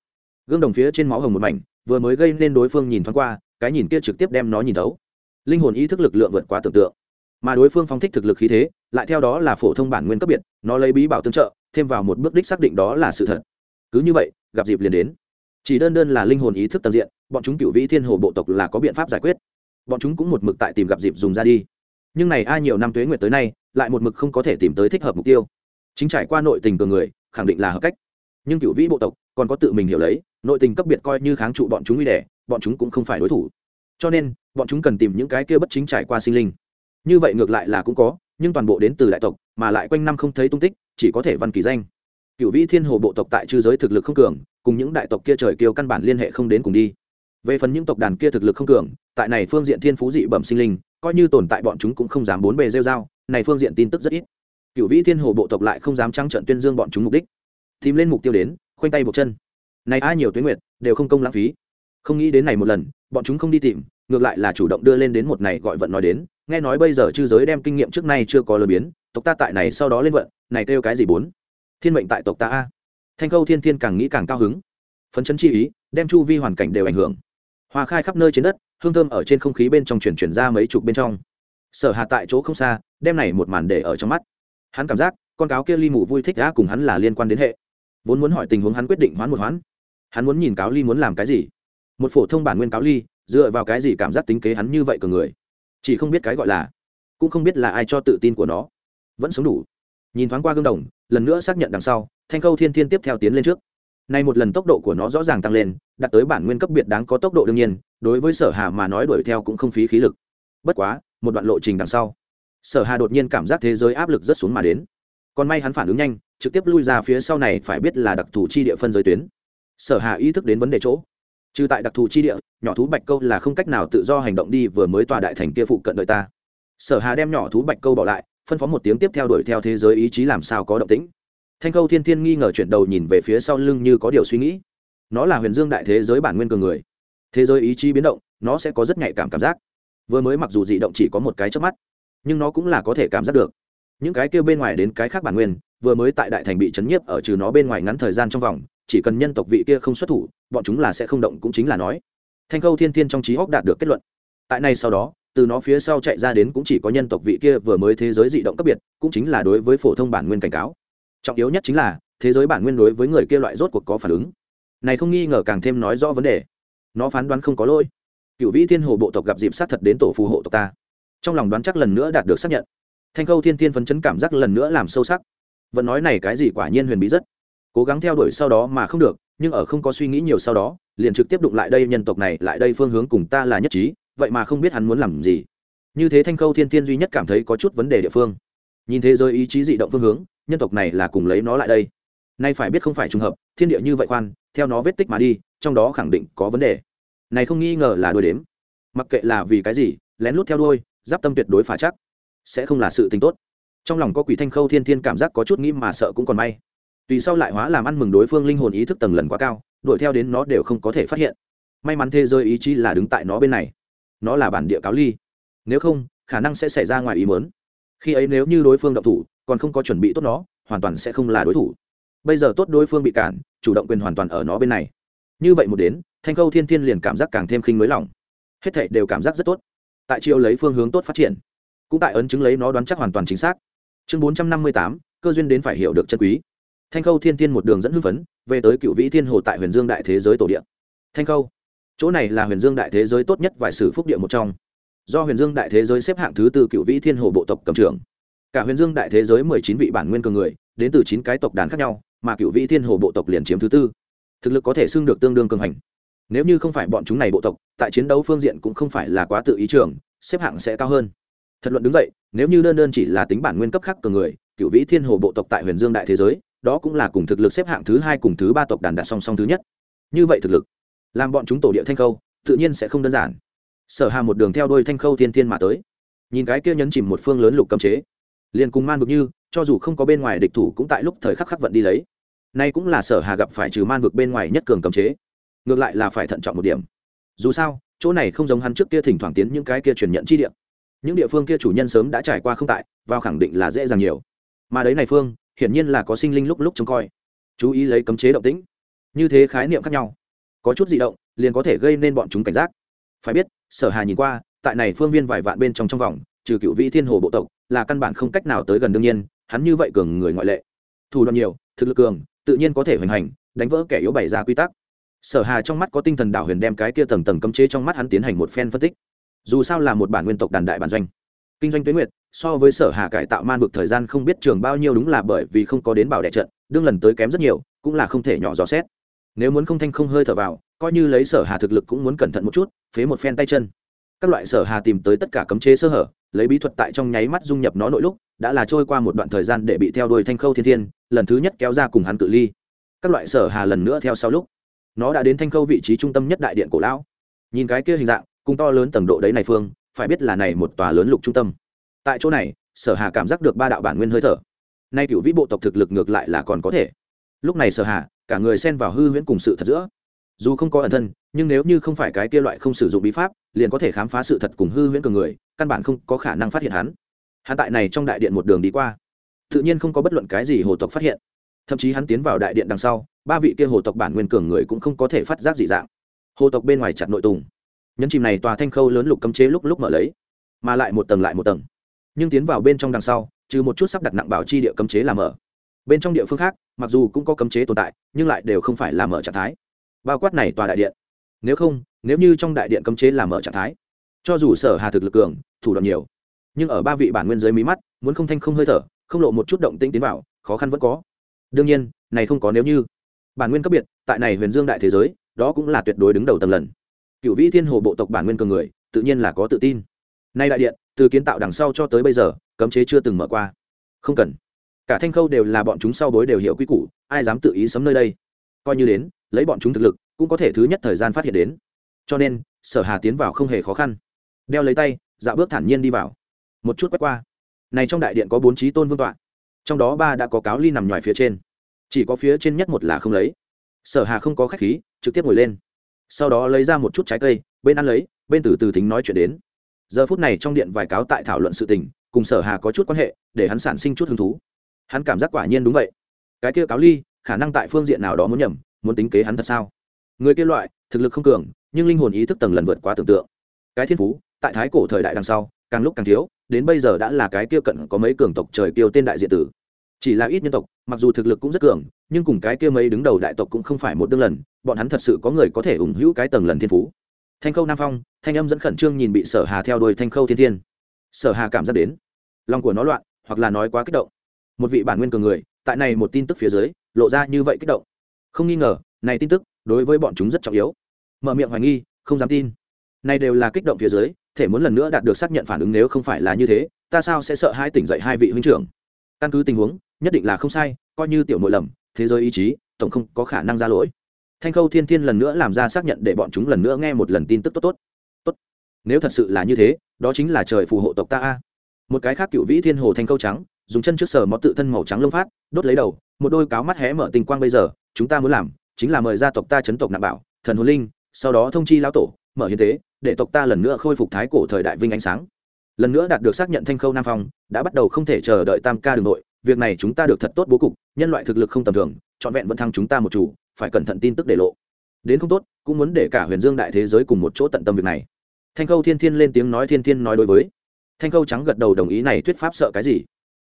Gương đồng phía trên máu hồng một mảnh, vừa mới gây nên đối phương nhìn thoáng qua, cái nhìn kia trực tiếp đem nó nhìn thấu linh hồn ý thức lực lượng vượt quá tưởng tượng. Mà đối phương phong thích thực lực khí thế, lại theo đó là phổ thông bản nguyên cấp biệt, nó lấy bí bảo tương trợ, thêm vào một bước đích xác định đó là sự thật. Cứ như vậy, gặp dịp liền đến. Chỉ đơn đơn là linh hồn ý thức tầng diện, bọn chúng cựu vĩ thiên hồ bộ tộc là có biện pháp giải quyết. Bọn chúng cũng một mực tại tìm gặp dịp dùng ra đi. Nhưng này ai nhiều năm tuế nguyệt tới nay, lại một mực không có thể tìm tới thích hợp mục tiêu. Chính trải qua nội tình cường người, khẳng định là hợp cách. Nhưng cựu vĩ bộ tộc còn có tự mình hiểu lấy, nội tình cấp biệt coi như kháng trụ bọn chúng uy đẻ, bọn chúng cũng không phải đối thủ cho nên, bọn chúng cần tìm những cái kia bất chính trải qua sinh linh. Như vậy ngược lại là cũng có, nhưng toàn bộ đến từ đại tộc, mà lại quanh năm không thấy tung tích, chỉ có thể văn kỳ danh. Cựu vĩ thiên hồ bộ tộc tại chư giới thực lực không cường, cùng những đại tộc kia trời kiêu căn bản liên hệ không đến cùng đi. Về phần những tộc đàn kia thực lực không cường, tại này phương diện thiên phú dị bẩm sinh linh, coi như tồn tại bọn chúng cũng không dám bốn bề rêu dao này phương diện tin tức rất ít. Cựu vĩ thiên hồ bộ tộc lại không dám trăng trận tuyên dương bọn chúng mục đích. Tìm lên mục tiêu đến, khoanh tay buộc chân. Này ai nhiều tuyến nguyệt, đều không công lãng phí không nghĩ đến này một lần, bọn chúng không đi tìm, ngược lại là chủ động đưa lên đến một này gọi vận nói đến. Nghe nói bây giờ chư giới đem kinh nghiệm trước nay chưa có lừa biến, tộc ta tại này sau đó lên vận, này kêu cái gì bốn? Thiên mệnh tại tộc ta a. Thanh khâu thiên thiên càng nghĩ càng cao hứng. Phấn chấn chi ý, đem chu vi hoàn cảnh đều ảnh hưởng. Hoa khai khắp nơi trên đất, hương thơm ở trên không khí bên trong chuyển chuyển ra mấy chục bên trong. Sở hạ tại chỗ không xa, đem này một màn để ở trong mắt. Hắn cảm giác, con cáo kia ly mù vui thích đã cùng hắn là liên quan đến hệ. Vốn muốn hỏi tình huống hắn quyết định hoán một hoán. Hắn muốn nhìn cáo ly muốn làm cái gì? Một phổ thông bản nguyên cáo ly, dựa vào cái gì cảm giác tính kế hắn như vậy của người? Chỉ không biết cái gọi là, cũng không biết là ai cho tự tin của nó. Vẫn sống đủ. Nhìn thoáng qua gương đồng, lần nữa xác nhận đằng sau, thanh khâu thiên thiên tiếp theo tiến lên trước. Nay một lần tốc độ của nó rõ ràng tăng lên, đạt tới bản nguyên cấp biệt đáng có tốc độ đương nhiên, đối với sở hà mà nói đuổi theo cũng không phí khí lực. Bất quá, một đoạn lộ trình đằng sau, sở hà đột nhiên cảm giác thế giới áp lực rất xuống mà đến. Còn may hắn phản ứng nhanh, trực tiếp lui ra phía sau này phải biết là đặc thù chi địa phân giới tuyến. Sở hà ý thức đến vấn đề chỗ trừ tại đặc thù chi địa, nhỏ thú bạch câu là không cách nào tự do hành động đi vừa mới tòa đại thành kia phụ cận đợi ta. Sở hà đem nhỏ thú bạch câu bỏ lại, phân phó một tiếng tiếp theo đuổi theo thế giới ý chí làm sao có động tĩnh. Thanh câu thiên thiên nghi ngờ chuyển đầu nhìn về phía sau lưng như có điều suy nghĩ. Nó là huyền dương đại thế giới bản nguyên cường người. Thế giới ý chí biến động, nó sẽ có rất nhạy cảm cảm giác. Vừa mới mặc dù dị động chỉ có một cái trước mắt, nhưng nó cũng là có thể cảm giác được. Những cái kia bên ngoài đến cái khác bản nguyên, vừa mới tại đại thành bị chấn nhiếp ở trừ nó bên ngoài ngắn thời gian trong vòng chỉ cần nhân tộc vị kia không xuất thủ, bọn chúng là sẽ không động cũng chính là nói. Thanh khâu thiên thiên trong trí hóc đạt được kết luận. Tại này sau đó, từ nó phía sau chạy ra đến cũng chỉ có nhân tộc vị kia vừa mới thế giới dị động cấp biệt, cũng chính là đối với phổ thông bản nguyên cảnh cáo. Trọng yếu nhất chính là, thế giới bản nguyên đối với người kia loại rốt cuộc có phản ứng. Này không nghi ngờ càng thêm nói rõ vấn đề. Nó phán đoán không có lỗi. Cựu vĩ thiên hồ bộ tộc gặp dịp sát thật đến tổ phù hộ tộc ta. Trong lòng đoán chắc lần nữa đạt được xác nhận. Thanh khâu thiên thiên phấn chấn cảm giác lần nữa làm sâu sắc. Vẫn nói này cái gì quả nhiên huyền bí rất cố gắng theo đuổi sau đó mà không được, nhưng ở không có suy nghĩ nhiều sau đó, liền trực tiếp đụng lại đây nhân tộc này, lại đây phương hướng cùng ta là nhất trí, vậy mà không biết hắn muốn làm gì. Như thế thanh khâu thiên thiên duy nhất cảm thấy có chút vấn đề địa phương. Nhìn thế giới ý chí dị động phương hướng, nhân tộc này là cùng lấy nó lại đây. Nay phải biết không phải trùng hợp, thiên địa như vậy khoan, theo nó vết tích mà đi, trong đó khẳng định có vấn đề. Này không nghi ngờ là đuôi đếm. Mặc kệ là vì cái gì, lén lút theo đuôi, giáp tâm tuyệt đối phá chắc. Sẽ không là sự tình tốt. Trong lòng có quỷ thanh khâu thiên thiên cảm giác có chút nghĩ mà sợ cũng còn may tùy sau lại hóa làm ăn mừng đối phương linh hồn ý thức tầng lần quá cao, đuổi theo đến nó đều không có thể phát hiện. May mắn thế giới ý chí là đứng tại nó bên này. Nó là bản địa cáo ly. Nếu không, khả năng sẽ xảy ra ngoài ý mớn khi ấy nếu như đối phương động thủ, còn không có chuẩn bị tốt nó, hoàn toàn sẽ không là đối thủ. Bây giờ tốt đối phương bị cản, chủ động quyền hoàn toàn ở nó bên này. Như vậy một đến, thanh khâu thiên thiên liền cảm giác càng thêm khinh mới lòng. Hết thệ đều cảm giác rất tốt. Tại chiều lấy phương hướng tốt phát triển. Cũng tại ấn chứng lấy nó đoán chắc hoàn toàn chính xác. Chương bốn trăm năm mươi tám, cơ duyên đến phải hiểu được chân quý thanh khâu thiên thiên một đường dẫn hưng phấn về tới cựu vĩ thiên hồ tại huyền dương đại thế giới tổ địa. Thanh khâu chỗ này là huyền dương đại thế giới tốt nhất vài sử phúc địa một trong. Do huyền dương đại thế giới xếp hạng thứ tư cựu vĩ thiên hồ bộ tộc cầm trưởng. Cả huyền dương đại thế giới mười chín vị bản nguyên cường người đến từ chín cái tộc đàn khác nhau mà cựu vĩ thiên hồ bộ tộc liền chiếm thứ tư. Thực lực có thể xưng được tương đương cường hành. Nếu như không phải bọn chúng này bộ tộc tại chiến đấu phương diện cũng không phải là quá tự ý trường xếp hạng sẽ cao hơn. Thật luận đứng vậy, nếu như đơn đơn chỉ là tính bản nguyên cấp khác cường người cựu vĩ thiên hồ bộ tộc tại huyền dương đại thế giới đó cũng là cùng thực lực xếp hạng thứ hai cùng thứ ba tộc đàn đạt song song thứ nhất. Như vậy thực lực, làm bọn chúng tổ địa thanh khâu, tự nhiên sẽ không đơn giản. Sở hà một đường theo đôi thanh khâu thiên thiên mà tới. Nhìn cái kia nhấn chìm một phương lớn lục cầm chế, liền cùng man vực như, cho dù không có bên ngoài địch thủ cũng tại lúc thời khắc khắc vận đi lấy. Nay cũng là sở hà gặp phải trừ man vực bên ngoài nhất cường cầm chế. Ngược lại là phải thận trọng một điểm. Dù sao, chỗ này không giống hắn trước kia thỉnh thoảng tiến những cái kia truyền nhận chi địa. Những địa phương kia chủ nhân sớm đã trải qua không tại, vào khẳng định là dễ dàng nhiều. Mà đấy này phương hiển nhiên là có sinh linh lúc lúc trông coi. Chú ý lấy cấm chế động tĩnh. Như thế khái niệm khác nhau. Có chút di động, liền có thể gây nên bọn chúng cảnh giác. Phải biết, sở hà nhìn qua, tại này phương viên vài vạn bên trong trong vòng, trừ cựu vị thiên hồ bộ tộc, là căn bản không cách nào tới gần đương nhiên, hắn như vậy cường người ngoại lệ. Thủ đoạn nhiều, thực lực cường, tự nhiên có thể hoành hành, đánh vỡ kẻ yếu bày ra quy tắc. Sở hà trong mắt có tinh thần đảo huyền đem cái kia tầng tầng cấm chế trong mắt hắn tiến hành một phen phân tích. Dù sao là một bản nguyên tộc đàn đại bản doanh. Kinh doanh tuyến nguyệt so với sở hà cải tạo man vực thời gian không biết trường bao nhiêu đúng là bởi vì không có đến bảo đệ trận, đương lần tới kém rất nhiều, cũng là không thể nhỏ dò xét. Nếu muốn không thanh không hơi thở vào, coi như lấy sở hà thực lực cũng muốn cẩn thận một chút, phế một phen tay chân. Các loại sở hà tìm tới tất cả cấm chế sơ hở, lấy bí thuật tại trong nháy mắt dung nhập nó nội lúc, đã là trôi qua một đoạn thời gian để bị theo đuôi thanh khâu thiên thiên, lần thứ nhất kéo ra cùng hắn tự ly. Các loại sở hà lần nữa theo sau lúc, nó đã đến thanh khâu vị trí trung tâm nhất đại điện cổ lão. Nhìn cái kia hình dạng cùng to lớn tầng độ đấy này phương, phải biết là này một tòa lớn lục trung tâm tại chỗ này, sở hà cảm giác được ba đạo bản nguyên hơi thở. Nay cựu vĩ bộ tộc thực lực ngược lại là còn có thể. Lúc này sở hà, cả người xen vào hư huyễn cùng sự thật giữa. Dù không có ẩn thân, nhưng nếu như không phải cái kia loại không sử dụng bí pháp, liền có thể khám phá sự thật cùng hư huyễn cường người, căn bản không có khả năng phát hiện hắn. Hắn tại này trong đại điện một đường đi qua, tự nhiên không có bất luận cái gì hồ tộc phát hiện. Thậm chí hắn tiến vào đại điện đằng sau, ba vị kia hồ tộc bản nguyên cường người cũng không có thể phát giác dị dạng. Hồ tộc bên ngoài chặt nội tùng. Nhấn chìm này tòa thanh khâu lớn lục cấm chế lúc lúc mở lấy, mà lại một tầng lại một tầng nhưng tiến vào bên trong đằng sau, trừ một chút sắp đặt nặng bảo chi địa cấm chế làm mở. Bên trong địa phương khác, mặc dù cũng có cấm chế tồn tại, nhưng lại đều không phải làm mở trạng thái. Bao quát này tòa đại điện. Nếu không, nếu như trong đại điện cấm chế làm mở trạng thái, cho dù sở hà thực lực cường, thủ đoạn nhiều, nhưng ở ba vị bản nguyên dưới mí mắt, muốn không thanh không hơi thở, không lộ một chút động tĩnh tiến vào, khó khăn vẫn có. Đương nhiên, này không có nếu như. Bản nguyên cấp biệt, tại này huyền dương đại thế giới, đó cũng là tuyệt đối đứng đầu tầng lần. Cựu vĩ thiên hồ bộ tộc bản nguyên cường người, tự nhiên là có tự tin nay đại điện, từ kiến tạo đằng sau cho tới bây giờ, cấm chế chưa từng mở qua. Không cần. Cả thanh khâu đều là bọn chúng sau bối đều hiểu quy củ, ai dám tự ý sấm nơi đây? Coi như đến, lấy bọn chúng thực lực, cũng có thể thứ nhất thời gian phát hiện đến. Cho nên, sở hà tiến vào không hề khó khăn. Đeo lấy tay dạ bước thản nhiên đi vào. Một chút quét qua. Này trong đại điện có bốn trí tôn vương tọa. Trong đó ba đã có cáo ly nằm ngoài phía trên. Chỉ có phía trên nhất một là không lấy. Sở hà không có khách khí, trực tiếp ngồi lên. Sau đó lấy ra một chút trái cây, bên ăn lấy, bên từ từ tính nói chuyện đến giờ phút này trong điện vài cáo tại thảo luận sự tình, cùng sở hà có chút quan hệ, để hắn sản sinh chút hứng thú. Hắn cảm giác quả nhiên đúng vậy. Cái kia cáo ly, khả năng tại phương diện nào đó muốn nhầm, muốn tính kế hắn thật sao? Người kia loại, thực lực không cường, nhưng linh hồn ý thức tầng lần vượt quá tưởng tượng. Cái thiên phú, tại thái cổ thời đại đằng sau, càng lúc càng thiếu, đến bây giờ đã là cái kia cận có mấy cường tộc trời kiêu tên đại diện tử. Chỉ là ít nhân tộc, mặc dù thực lực cũng rất cường, nhưng cùng cái kia mấy đứng đầu đại tộc cũng không phải một đương lần, bọn hắn thật sự có người có thể ủng hữu cái tầng lần thiên phú thanh khâu nam phong, thanh âm dẫn khẩn trương nhìn bị sở hà theo đuôi thanh khâu thiên thiên. Sở hà cảm giác đến, lòng của nó loạn, hoặc là nói quá kích động. Một vị bản nguyên cường người, tại này một tin tức phía dưới, lộ ra như vậy kích động. Không nghi ngờ, này tin tức, đối với bọn chúng rất trọng yếu. Mở miệng hoài nghi, không dám tin. Này đều là kích động phía dưới, thể muốn lần nữa đạt được xác nhận phản ứng nếu không phải là như thế, ta sao sẽ sợ hai tỉnh dậy hai vị huynh trưởng? Căn cứ tình huống, nhất định là không sai, coi như tiểu nội lầm, thế giới ý chí, tổng không có khả năng ra lỗi thanh khâu thiên thiên lần nữa làm ra xác nhận để bọn chúng lần nữa nghe một lần tin tức tốt tốt. Tốt. Nếu thật sự là như thế, đó chính là trời phù hộ tộc ta a. Một cái khác cựu vĩ thiên hồ thanh khâu trắng, dùng chân trước sờ mó tự thân màu trắng lông phát, đốt lấy đầu, một đôi cáo mắt hé mở tình quang bây giờ, chúng ta muốn làm chính là mời gia tộc ta chấn tộc nạp bảo, thần hồn linh, sau đó thông chi lão tổ, mở hiến tế, để tộc ta lần nữa khôi phục thái cổ thời đại vinh ánh sáng. Lần nữa đạt được xác nhận thanh khâu nam phong, đã bắt đầu không thể chờ đợi tam ca đường nội, việc này chúng ta được thật tốt bố cục, nhân loại thực lực không tầm thường, trọn vẹn vẫn thăng chúng ta một chủ phải cẩn thận tin tức để lộ. Đến không tốt, cũng muốn để cả huyền dương đại thế giới cùng một chỗ tận tâm việc này. Thanh khâu thiên thiên lên tiếng nói thiên thiên nói đối với. Thanh khâu trắng gật đầu đồng ý này thuyết pháp sợ cái gì?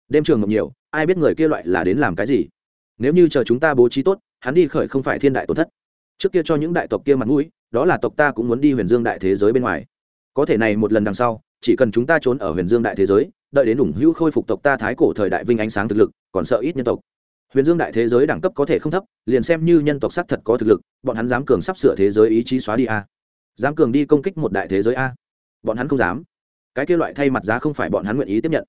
Đêm trường ngọc nhiều, ai biết người kia loại là đến làm cái gì? Nếu như chờ chúng ta bố trí tốt, hắn đi khởi không phải thiên đại tổn thất. Trước kia cho những đại tộc kia mặt mũi, đó là tộc ta cũng muốn đi huyền dương đại thế giới bên ngoài. Có thể này một lần đằng sau, chỉ cần chúng ta trốn ở huyền dương đại thế giới, đợi đến ủng hữu khôi phục tộc ta thái cổ thời đại vinh ánh sáng thực lực, còn sợ ít nhân tộc huyền dương đại thế giới đẳng cấp có thể không thấp, liền xem như nhân tộc xác thật có thực lực, bọn hắn dám cường sắp sửa thế giới ý chí xóa đi a. Dám cường đi công kích một đại thế giới a. Bọn hắn không dám. Cái kia loại thay mặt giá không phải bọn hắn nguyện ý tiếp nhận.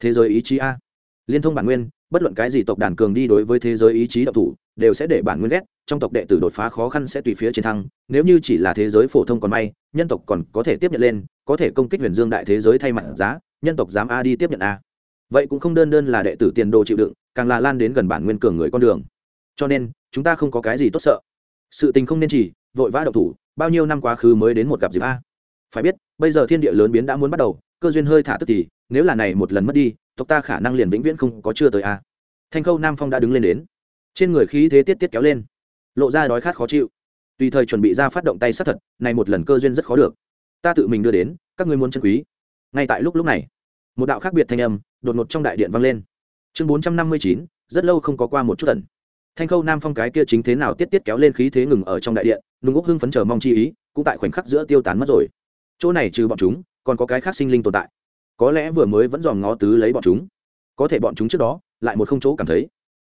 Thế giới ý chí a. Liên thông bản nguyên, bất luận cái gì tộc đàn cường đi đối với thế giới ý chí độc thủ, đều sẽ để bản nguyên ghét, trong tộc đệ tử đột phá khó khăn sẽ tùy phía chiến thắng, nếu như chỉ là thế giới phổ thông còn may, nhân tộc còn có thể tiếp nhận lên, có thể công kích huyền dương đại thế giới thay mặt giá, nhân tộc dám a đi tiếp nhận a vậy cũng không đơn đơn là đệ tử tiền đồ chịu đựng, càng là lan đến gần bản nguyên cường người con đường. Cho nên, chúng ta không có cái gì tốt sợ. Sự tình không nên chỉ, vội vã độc thủ, bao nhiêu năm quá khứ mới đến một gặp dịp a. Phải biết, bây giờ thiên địa lớn biến đã muốn bắt đầu, cơ duyên hơi thả tức thì, nếu là này một lần mất đi, tộc ta khả năng liền vĩnh viễn không có chưa tới a. Thanh khâu nam phong đã đứng lên đến. Trên người khí thế tiết tiết kéo lên. Lộ ra đói khát khó chịu. Tùy thời chuẩn bị ra phát động tay sát thật, này một lần cơ duyên rất khó được. Ta tự mình đưa đến, các ngươi muốn chân quý. Ngay tại lúc lúc này một đạo khác biệt thanh âm đột ngột trong đại điện vang lên. Chương bốn trăm năm mươi chín, rất lâu không có qua một chút tần thanh khâu nam phong cái kia chính thế nào tiết tiết kéo lên khí thế ngừng ở trong đại điện nung úc hưng phấn chờ mong chi ý, cũng tại khoảnh khắc giữa tiêu tán mất rồi. Chỗ này trừ bọn chúng, còn có cái khác sinh linh tồn tại. Có lẽ vừa mới vẫn dòm ngó tứ lấy bọn chúng. Có thể bọn chúng trước đó, lại một không chỗ cảm thấy.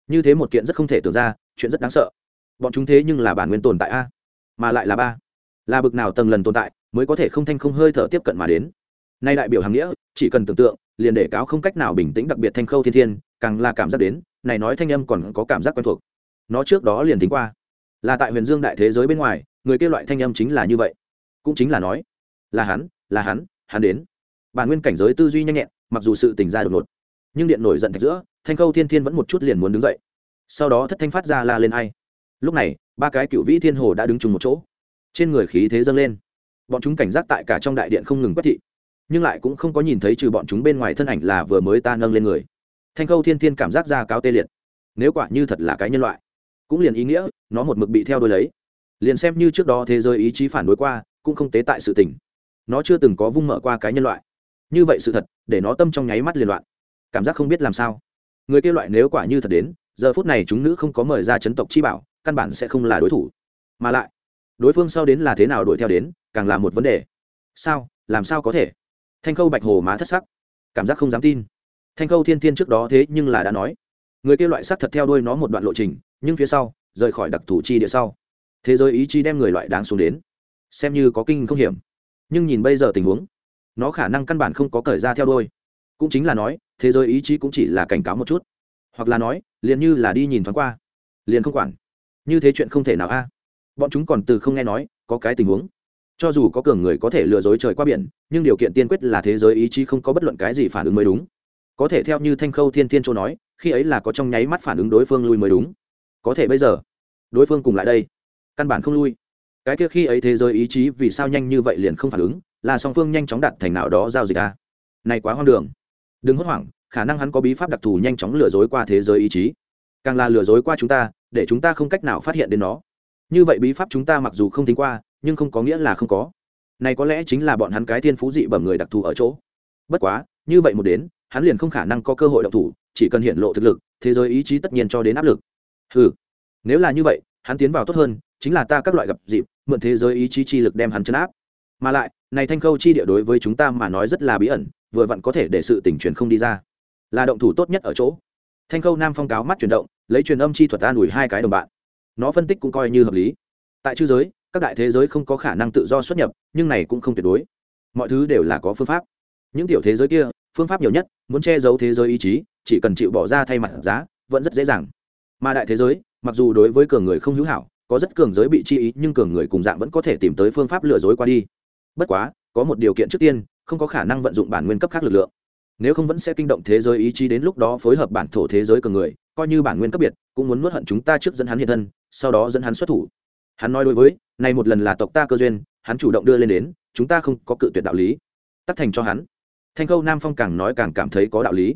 Như thế một kiện rất không thể tưởng ra, chuyện rất đáng sợ. Bọn chúng thế nhưng là bản nguyên tồn tại a, mà lại là ba. Là bực nào tầng lần tồn tại, mới có thể không thanh không hơi thở tiếp cận mà đến nay đại biểu hàng nghĩa, chỉ cần tưởng tượng, liền để cáo không cách nào bình tĩnh đặc biệt thanh khâu thiên thiên, càng là cảm giác đến, này nói thanh âm còn có cảm giác quen thuộc. Nó trước đó liền tính qua. Là tại huyền dương đại thế giới bên ngoài, người kêu loại thanh âm chính là như vậy. Cũng chính là nói, là hắn là hắn hắn đến. Bản nguyên cảnh giới tư duy nhanh nhẹn, mặc dù sự tỉnh ra đột ngột, nhưng điện nổi giận thạch giữa, thanh khâu thiên thiên vẫn một chút liền muốn đứng dậy. Sau đó thất thanh phát ra la lên ai. Lúc này, ba cái cựu vĩ thiên hồ đã đứng chung một chỗ. Trên người khí thế dâng lên. Bọn chúng cảnh giác tại cả trong đại điện không ngừng quét thị nhưng lại cũng không có nhìn thấy trừ bọn chúng bên ngoài thân ảnh là vừa mới ta nâng lên người. Thanh khâu thiên thiên cảm giác ra cao tê liệt. Nếu quả như thật là cái nhân loại, cũng liền ý nghĩa, nó một mực bị theo đuôi lấy. Liền xem như trước đó thế giới ý chí phản đối qua, cũng không tế tại sự tình. Nó chưa từng có vung mở qua cái nhân loại. Như vậy sự thật, để nó tâm trong nháy mắt liên loạn. Cảm giác không biết làm sao. Người kia loại nếu quả như thật đến, giờ phút này chúng nữ không có mời ra chấn tộc chi bảo, căn bản sẽ không là đối thủ. Mà lại, đối phương sau đến là thế nào đuổi theo đến, càng là một vấn đề. Sao, làm sao có thể? Thanh khâu bạch hồ má thất sắc, cảm giác không dám tin. Thanh khâu thiên thiên trước đó thế nhưng là đã nói, người kia loại sắc thật theo đuôi nó một đoạn lộ trình, nhưng phía sau, rời khỏi đặc thù chi địa sau. Thế giới ý chí đem người loại đáng xuống đến, xem như có kinh không hiểm. Nhưng nhìn bây giờ tình huống, nó khả năng căn bản không có cởi ra theo đuôi. Cũng chính là nói, thế giới ý chí cũng chỉ là cảnh cáo một chút. Hoặc là nói, liền như là đi nhìn thoáng qua, liền không quản. Như thế chuyện không thể nào a. Bọn chúng còn từ không nghe nói, có cái tình huống cho dù có cường người có thể lừa dối trời qua biển, nhưng điều kiện tiên quyết là thế giới ý chí không có bất luận cái gì phản ứng mới đúng. Có thể theo như thanh khâu thiên thiên châu nói, khi ấy là có trong nháy mắt phản ứng đối phương lui mới đúng. Có thể bây giờ, đối phương cùng lại đây, căn bản không lui. Cái kia khi ấy thế giới ý chí vì sao nhanh như vậy liền không phản ứng, là song phương nhanh chóng đặt thành nào đó giao dịch ta này quá hoang đường. Đừng hốt hoảng, khả năng hắn có bí pháp đặc thù nhanh chóng lừa dối qua thế giới ý chí. Càng là lừa dối qua chúng ta, để chúng ta không cách nào phát hiện đến nó. Như vậy bí pháp chúng ta mặc dù không tính qua nhưng không có nghĩa là không có. Này có lẽ chính là bọn hắn cái thiên phú dị bẩm người đặc thù ở chỗ. Bất quá, như vậy một đến, hắn liền không khả năng có cơ hội động thủ, chỉ cần hiện lộ thực lực, thế giới ý chí tất nhiên cho đến áp lực. Ừ nếu là như vậy, hắn tiến vào tốt hơn, chính là ta các loại gặp dịp, mượn thế giới ý chí chi lực đem hắn chấn áp. Mà lại, này thanh khâu chi địa đối với chúng ta mà nói rất là bí ẩn, vừa vặn có thể để sự tình truyền không đi ra. Là động thủ tốt nhất ở chỗ. Thanh khâu nam phong cáo mắt chuyển động, lấy truyền âm chi thuật an ủi hai cái đồng bạn. Nó phân tích cũng coi như hợp lý. Tại chư giới các đại thế giới không có khả năng tự do xuất nhập, nhưng này cũng không tuyệt đối. Mọi thứ đều là có phương pháp. Những tiểu thế giới kia, phương pháp nhiều nhất, muốn che giấu thế giới ý chí, chỉ cần chịu bỏ ra thay mặt giá, vẫn rất dễ dàng. Mà đại thế giới, mặc dù đối với cường người không hữu hảo, có rất cường giới bị chi ý, nhưng cường người cùng dạng vẫn có thể tìm tới phương pháp lừa dối qua đi. Bất quá, có một điều kiện trước tiên, không có khả năng vận dụng bản nguyên cấp khác lực lượng. Nếu không vẫn sẽ kinh động thế giới ý chí đến lúc đó phối hợp bản thổ thế giới cường người, coi như bản nguyên cấp biệt, cũng muốn nuốt hận chúng ta trước dẫn hắn hiện thân, sau đó dẫn hắn xuất thủ hắn nói đối với, này một lần là tộc ta cơ duyên, hắn chủ động đưa lên đến, chúng ta không có cự tuyệt đạo lý. Tắt thành cho hắn. Thanh khâu nam phong càng nói càng cảm thấy có đạo lý.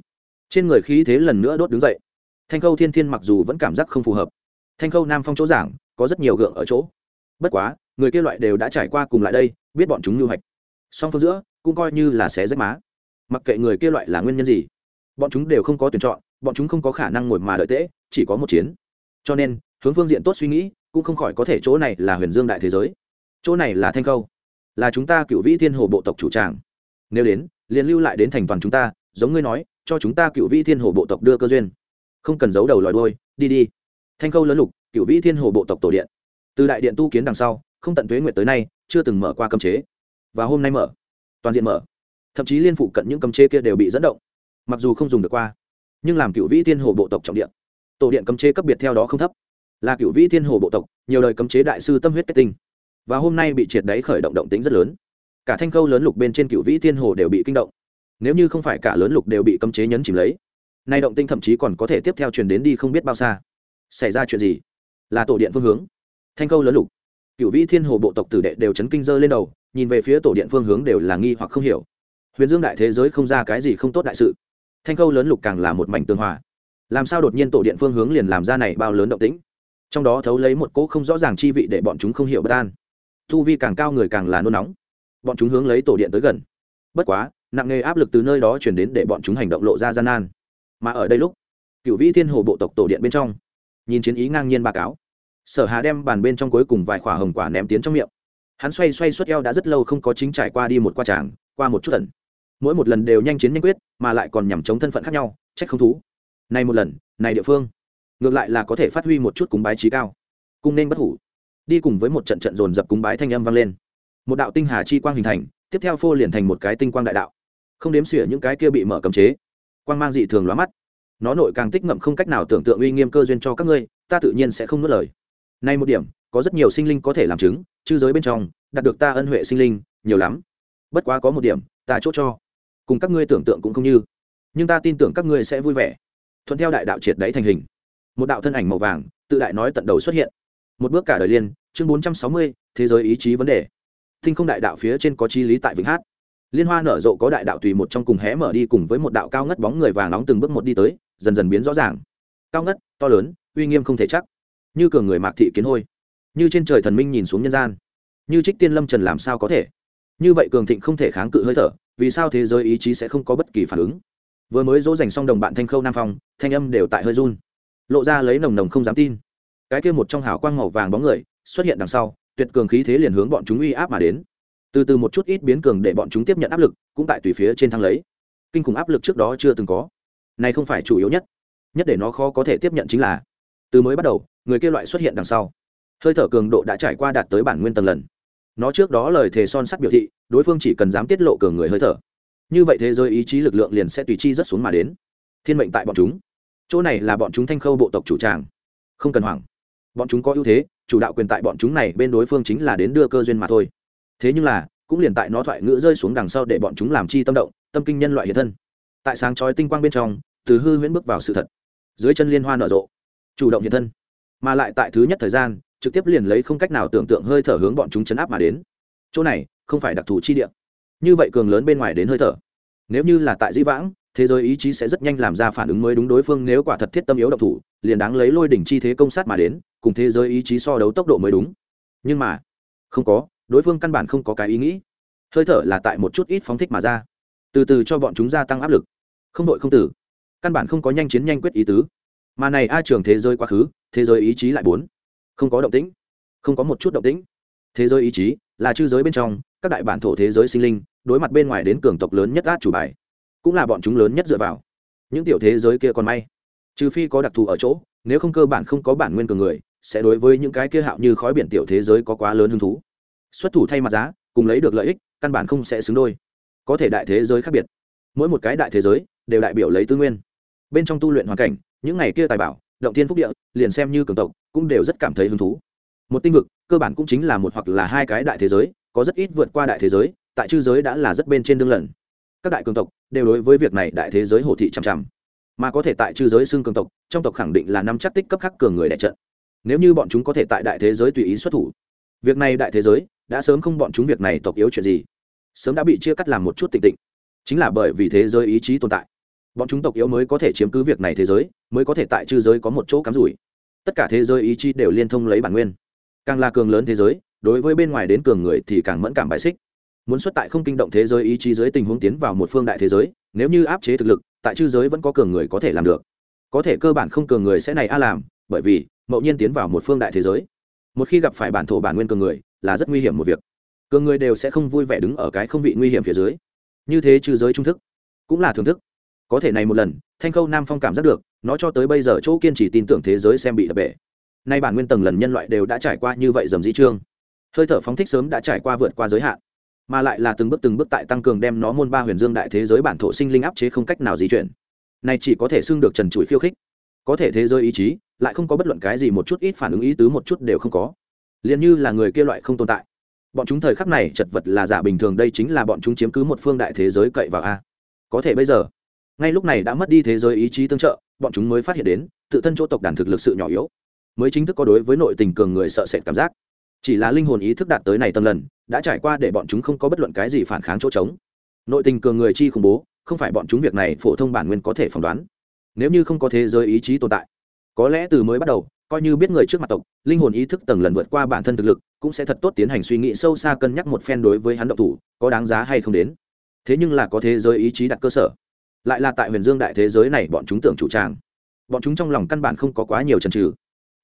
Trên người khí thế lần nữa đốt đứng dậy. Thanh khâu thiên thiên mặc dù vẫn cảm giác không phù hợp. Thanh khâu nam phong chỗ giảng, có rất nhiều gượng ở chỗ. Bất quá, người kia loại đều đã trải qua cùng lại đây, biết bọn chúng lưu hạch. Song phương giữa, cũng coi như là xé rách má. Mặc kệ người kia loại là nguyên nhân gì, bọn chúng đều không có tuyển chọn, bọn chúng không có khả năng ngồi mà đợi tễ, chỉ có một chiến. Cho nên, hướng phương diện tốt suy nghĩ cũng không khỏi có thể chỗ này là huyền dương đại thế giới. Chỗ này là thanh khâu, là chúng ta cựu vĩ thiên hồ bộ tộc chủ tràng. Nếu đến, liền lưu lại đến thành toàn chúng ta, giống ngươi nói, cho chúng ta cựu vĩ thiên hồ bộ tộc đưa cơ duyên. Không cần giấu đầu lòi đôi đi đi. Thanh khâu lớn lục, cựu vĩ thiên hồ bộ tộc tổ điện. Từ đại điện tu kiến đằng sau, không tận tuế nguyện tới nay, chưa từng mở qua cấm chế. Và hôm nay mở, toàn diện mở. Thậm chí liên phụ cận những cấm chế kia đều bị dẫn động, mặc dù không dùng được qua, nhưng làm cựu vĩ thiên hồ bộ tộc trọng điện, tổ điện cấm chế cấp biệt theo đó không thấp là cựu vĩ thiên hồ bộ tộc, nhiều đời cấm chế đại sư tâm huyết kết tinh. Và hôm nay bị triệt đáy khởi động động tính rất lớn. Cả thanh khâu lớn lục bên trên cựu vĩ thiên hồ đều bị kinh động. Nếu như không phải cả lớn lục đều bị cấm chế nhấn chìm lấy, nay động tinh thậm chí còn có thể tiếp theo truyền đến đi không biết bao xa. Xảy ra chuyện gì? Là tổ điện phương hướng. Thanh khâu lớn lục, cựu vĩ thiên hồ bộ tộc tử đệ đều chấn kinh dơ lên đầu, nhìn về phía tổ điện phương hướng đều là nghi hoặc không hiểu. Huyền dương đại thế giới không ra cái gì không tốt đại sự. Thanh khâu lớn lục càng là một mảnh tương hòa. Làm sao đột nhiên tổ điện phương hướng liền làm ra này bao lớn động tĩnh? Trong đó thấu lấy một cỗ không rõ ràng chi vị để bọn chúng không hiểu bất an. Thu vi càng cao người càng là nôn nóng. Bọn chúng hướng lấy tổ điện tới gần. Bất quá, nặng nề áp lực từ nơi đó chuyển đến để bọn chúng hành động lộ ra gian nan. Mà ở đây lúc cựu vĩ thiên hồ bộ tộc tổ điện bên trong, nhìn chiến ý ngang nhiên ba cáo sở hà đem bàn bên trong cuối cùng vài khỏa hồng quả ném tiến trong miệng. Hắn xoay xoay suốt eo đã rất lâu không có chính trải qua đi một qua tràng, qua một chút tận mỗi một lần đều nhanh chiến nhanh quyết, mà lại còn nhằm chống thân phận khác nhau, trách không thú. Này một lần này địa phương ngược lại là có thể phát huy một chút cúng bái trí cao. Cung nên bất hủ. Đi cùng với một trận trận dồn dập cúng bái thanh âm vang lên. Một đạo tinh hà chi quang hình thành, tiếp theo phô liền thành một cái tinh quang đại đạo. Không đếm xỉa những cái kia bị mở cấm chế. Quang mang dị thường lóa mắt. Nó nội càng tích ngậm không cách nào tưởng tượng uy nghiêm cơ duyên cho các ngươi, ta tự nhiên sẽ không nuốt lời. Nay một điểm, có rất nhiều sinh linh có thể làm chứng, chư giới bên trong, đạt được ta ân huệ sinh linh, nhiều lắm. Bất quá có một điểm, ta chốt cho. Cùng các ngươi tưởng tượng cũng không như. Nhưng ta tin tưởng các ngươi sẽ vui vẻ. Thuận theo đại đạo triệt đáy thành hình một đạo thân ảnh màu vàng, tự đại nói tận đầu xuất hiện. Một bước cả đời liên, chương bốn trăm sáu mươi, thế giới ý chí vấn đề. Tinh không đại đạo phía trên có chi lý tại vĩnh hát. Liên hoa nở rộ có đại đạo tùy một trong cùng hé mở đi cùng với một đạo cao ngất bóng người vàng nóng từng bước một đi tới, dần dần biến rõ ràng. Cao ngất, to lớn, uy nghiêm không thể chắc. Như cường người mạc thị kiến hôi. Như trên trời thần minh nhìn xuống nhân gian. Như trích tiên lâm trần làm sao có thể? Như vậy cường thịnh không thể kháng cự hơi thở, vì sao thế giới ý chí sẽ không có bất kỳ phản ứng? Vừa mới dỗ dành xong đồng bạn thanh khâu nam phong, thanh âm đều tại hơi run lộ ra lấy nồng nồng không dám tin. Cái kia một trong hào quang màu vàng bóng người xuất hiện đằng sau, tuyệt cường khí thế liền hướng bọn chúng uy áp mà đến. Từ từ một chút ít biến cường để bọn chúng tiếp nhận áp lực, cũng tại tùy phía trên thang lấy. Kinh khủng áp lực trước đó chưa từng có. Này không phải chủ yếu nhất. Nhất để nó khó có thể tiếp nhận chính là, từ mới bắt đầu, người kia loại xuất hiện đằng sau. Hơi thở cường độ đã trải qua đạt tới bản nguyên tầng lần. Nó trước đó lời thề son sắt biểu thị, đối phương chỉ cần dám tiết lộ cường người hơi thở. Như vậy thế giới ý chí lực lượng liền sẽ tùy chi rất xuống mà đến. Thiên mệnh tại bọn chúng chỗ này là bọn chúng thanh khâu bộ tộc chủ tràng. Không cần hoảng. Bọn chúng có ưu thế, chủ đạo quyền tại bọn chúng này bên đối phương chính là đến đưa cơ duyên mà thôi. Thế nhưng là, cũng liền tại nó thoại ngữ rơi xuống đằng sau để bọn chúng làm chi tâm động, tâm kinh nhân loại hiện thân. Tại sáng chói tinh quang bên trong, từ hư huyễn bước vào sự thật. Dưới chân liên hoa nở rộ, chủ động hiện thân. Mà lại tại thứ nhất thời gian, trực tiếp liền lấy không cách nào tưởng tượng hơi thở hướng bọn chúng chấn áp mà đến. Chỗ này, không phải đặc thù chi địa. Như vậy cường lớn bên ngoài đến hơi thở. Nếu như là tại dĩ vãng thế giới ý chí sẽ rất nhanh làm ra phản ứng mới đúng đối phương nếu quả thật thiết tâm yếu độc thủ, liền đáng lấy lôi đỉnh chi thế công sát mà đến, cùng thế giới ý chí so đấu tốc độ mới đúng. Nhưng mà, không có, đối phương căn bản không có cái ý nghĩ. Hơi thở là tại một chút ít phóng thích mà ra. Từ từ cho bọn chúng gia tăng áp lực. Không đội không tử. Căn bản không có nhanh chiến nhanh quyết ý tứ. Mà này a trường thế giới quá khứ, thế giới ý chí lại bốn. Không có động tĩnh. Không có một chút động tĩnh. Thế giới ý chí là chư giới bên trong, các đại bản thổ thế giới sinh linh, đối mặt bên ngoài đến cường tộc lớn nhất át chủ bài cũng là bọn chúng lớn nhất dựa vào. Những tiểu thế giới kia còn may. Trừ phi có đặc thù ở chỗ, nếu không cơ bản không có bản nguyên cường người, sẽ đối với những cái kia hạo như khói biển tiểu thế giới có quá lớn hứng thú. Xuất thủ thay mặt giá, cùng lấy được lợi ích, căn bản không sẽ xứng đôi. Có thể đại thế giới khác biệt. Mỗi một cái đại thế giới, đều đại biểu lấy tư nguyên. Bên trong tu luyện hoàn cảnh, những ngày kia tài bảo, động thiên phúc địa, liền xem như cường tộc, cũng đều rất cảm thấy hứng thú. Một tinh vực, cơ bản cũng chính là một hoặc là hai cái đại thế giới, có rất ít vượt qua đại thế giới, tại chư giới đã là rất bên trên đương lần các đại cường tộc đều đối với việc này đại thế giới hồ thị chằm chằm. Mà có thể tại chư giới xưng cường tộc, trong tộc khẳng định là năm chắc tích cấp khắc cường người đại trận. Nếu như bọn chúng có thể tại đại thế giới tùy ý xuất thủ, việc này đại thế giới đã sớm không bọn chúng việc này tộc yếu chuyện gì. Sớm đã bị chia cắt làm một chút tịnh tịnh. Chính là bởi vì thế giới ý chí tồn tại, bọn chúng tộc yếu mới có thể chiếm cứ việc này thế giới, mới có thể tại chư giới có một chỗ cắm rủi. Tất cả thế giới ý chí đều liên thông lấy bản nguyên. Càng là cường lớn thế giới, đối với bên ngoài đến cường người thì càng mẫn cảm bài xích muốn xuất tại không kinh động thế giới ý chí dưới tình huống tiến vào một phương đại thế giới, nếu như áp chế thực lực, tại chư giới vẫn có cường người có thể làm được. Có thể cơ bản không cường người sẽ này a làm, bởi vì, mậu nhiên tiến vào một phương đại thế giới. Một khi gặp phải bản thổ bản nguyên cường người, là rất nguy hiểm một việc. Cường người đều sẽ không vui vẻ đứng ở cái không vị nguy hiểm phía dưới. Như thế chư giới trung thức, cũng là thưởng thức. Có thể này một lần, thanh khâu nam phong cảm giác được, nó cho tới bây giờ chỗ kiên trì tin tưởng thế giới xem bị đập bể. Nay bản nguyên tầng lần nhân loại đều đã trải qua như vậy dầm dĩ trương. Hơi thở phóng thích sớm đã trải qua vượt qua giới hạn mà lại là từng bước từng bước tại tăng cường đem nó môn ba huyền dương đại thế giới bản thổ sinh linh áp chế không cách nào di chuyển. Này chỉ có thể xưng được trần trụi khiêu khích. Có thể thế giới ý chí, lại không có bất luận cái gì một chút ít phản ứng ý tứ một chút đều không có. Liền như là người kia loại không tồn tại. Bọn chúng thời khắc này chật vật là giả bình thường, đây chính là bọn chúng chiếm cứ một phương đại thế giới cậy vào a. Có thể bây giờ, ngay lúc này đã mất đi thế giới ý chí tương trợ, bọn chúng mới phát hiện đến, tự thân chỗ tộc đàn thực lực sự nhỏ yếu, mới chính thức có đối với nội tình cường người sợ sệt cảm giác chỉ là linh hồn ý thức đạt tới này tầng lần, đã trải qua để bọn chúng không có bất luận cái gì phản kháng chỗ trống. Nội tình cường người chi khủng bố, không phải bọn chúng việc này phổ thông bản nguyên có thể phỏng đoán. Nếu như không có thế giới ý chí tồn tại, có lẽ từ mới bắt đầu, coi như biết người trước mặt tộc, linh hồn ý thức tầng lần vượt qua bản thân thực lực, cũng sẽ thật tốt tiến hành suy nghĩ sâu xa cân nhắc một phen đối với hắn độc thủ, có đáng giá hay không đến. Thế nhưng là có thế giới ý chí đặt cơ sở, lại là tại huyền dương đại thế giới này bọn chúng tưởng chủ tràng. Bọn chúng trong lòng căn bản không có quá nhiều chần trừ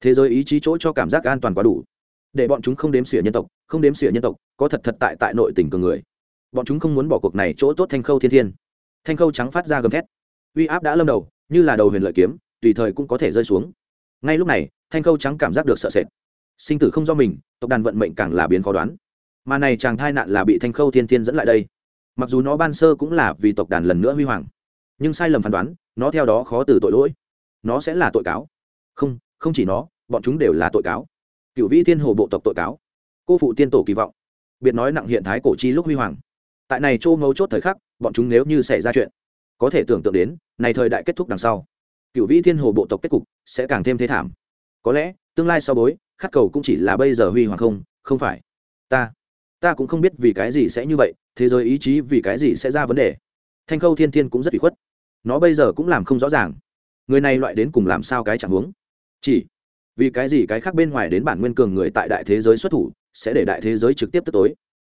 thế giới ý chí chỗ cho cảm giác an toàn quá đủ để bọn chúng không đếm xỉa nhân tộc, không đếm xỉa nhân tộc, có thật thật tại tại nội tình cường người. Bọn chúng không muốn bỏ cuộc này chỗ tốt thanh khâu thiên thiên. Thanh khâu trắng phát ra gầm thét. Uy áp đã lâm đầu, như là đầu huyền lợi kiếm, tùy thời cũng có thể rơi xuống. Ngay lúc này, thanh khâu trắng cảm giác được sợ sệt. Sinh tử không do mình, tộc đàn vận mệnh càng là biến khó đoán. Mà này chàng thai nạn là bị thanh khâu thiên thiên dẫn lại đây. Mặc dù nó ban sơ cũng là vì tộc đàn lần nữa huy hoàng, nhưng sai lầm phán đoán, nó theo đó khó từ tội lỗi. Nó sẽ là tội cáo. Không không chỉ nó, bọn chúng đều là tội cáo cựu vĩ thiên hồ bộ tộc tội cáo. Cô phụ tiên tổ kỳ vọng. Biệt nói nặng hiện thái cổ chi lúc huy hoàng. Tại này châu ngấu chốt thời khắc, bọn chúng nếu như xảy ra chuyện, có thể tưởng tượng đến, này thời đại kết thúc đằng sau. Cựu vĩ thiên hồ bộ tộc kết cục sẽ càng thêm thế thảm. Có lẽ, tương lai sau bối, khát cầu cũng chỉ là bây giờ huy hoàng không không phải. Ta ta cũng không biết vì cái gì sẽ như vậy, thế giới ý chí vì cái gì sẽ ra vấn đề. Thanh khâu thiên thiên cũng rất bị khuất. Nó bây giờ cũng làm không rõ ràng. Người này loại đến cùng làm sao cái chẳng huống? Chỉ vì cái gì cái khác bên ngoài đến bản nguyên cường người tại đại thế giới xuất thủ, sẽ để đại thế giới trực tiếp tức tối?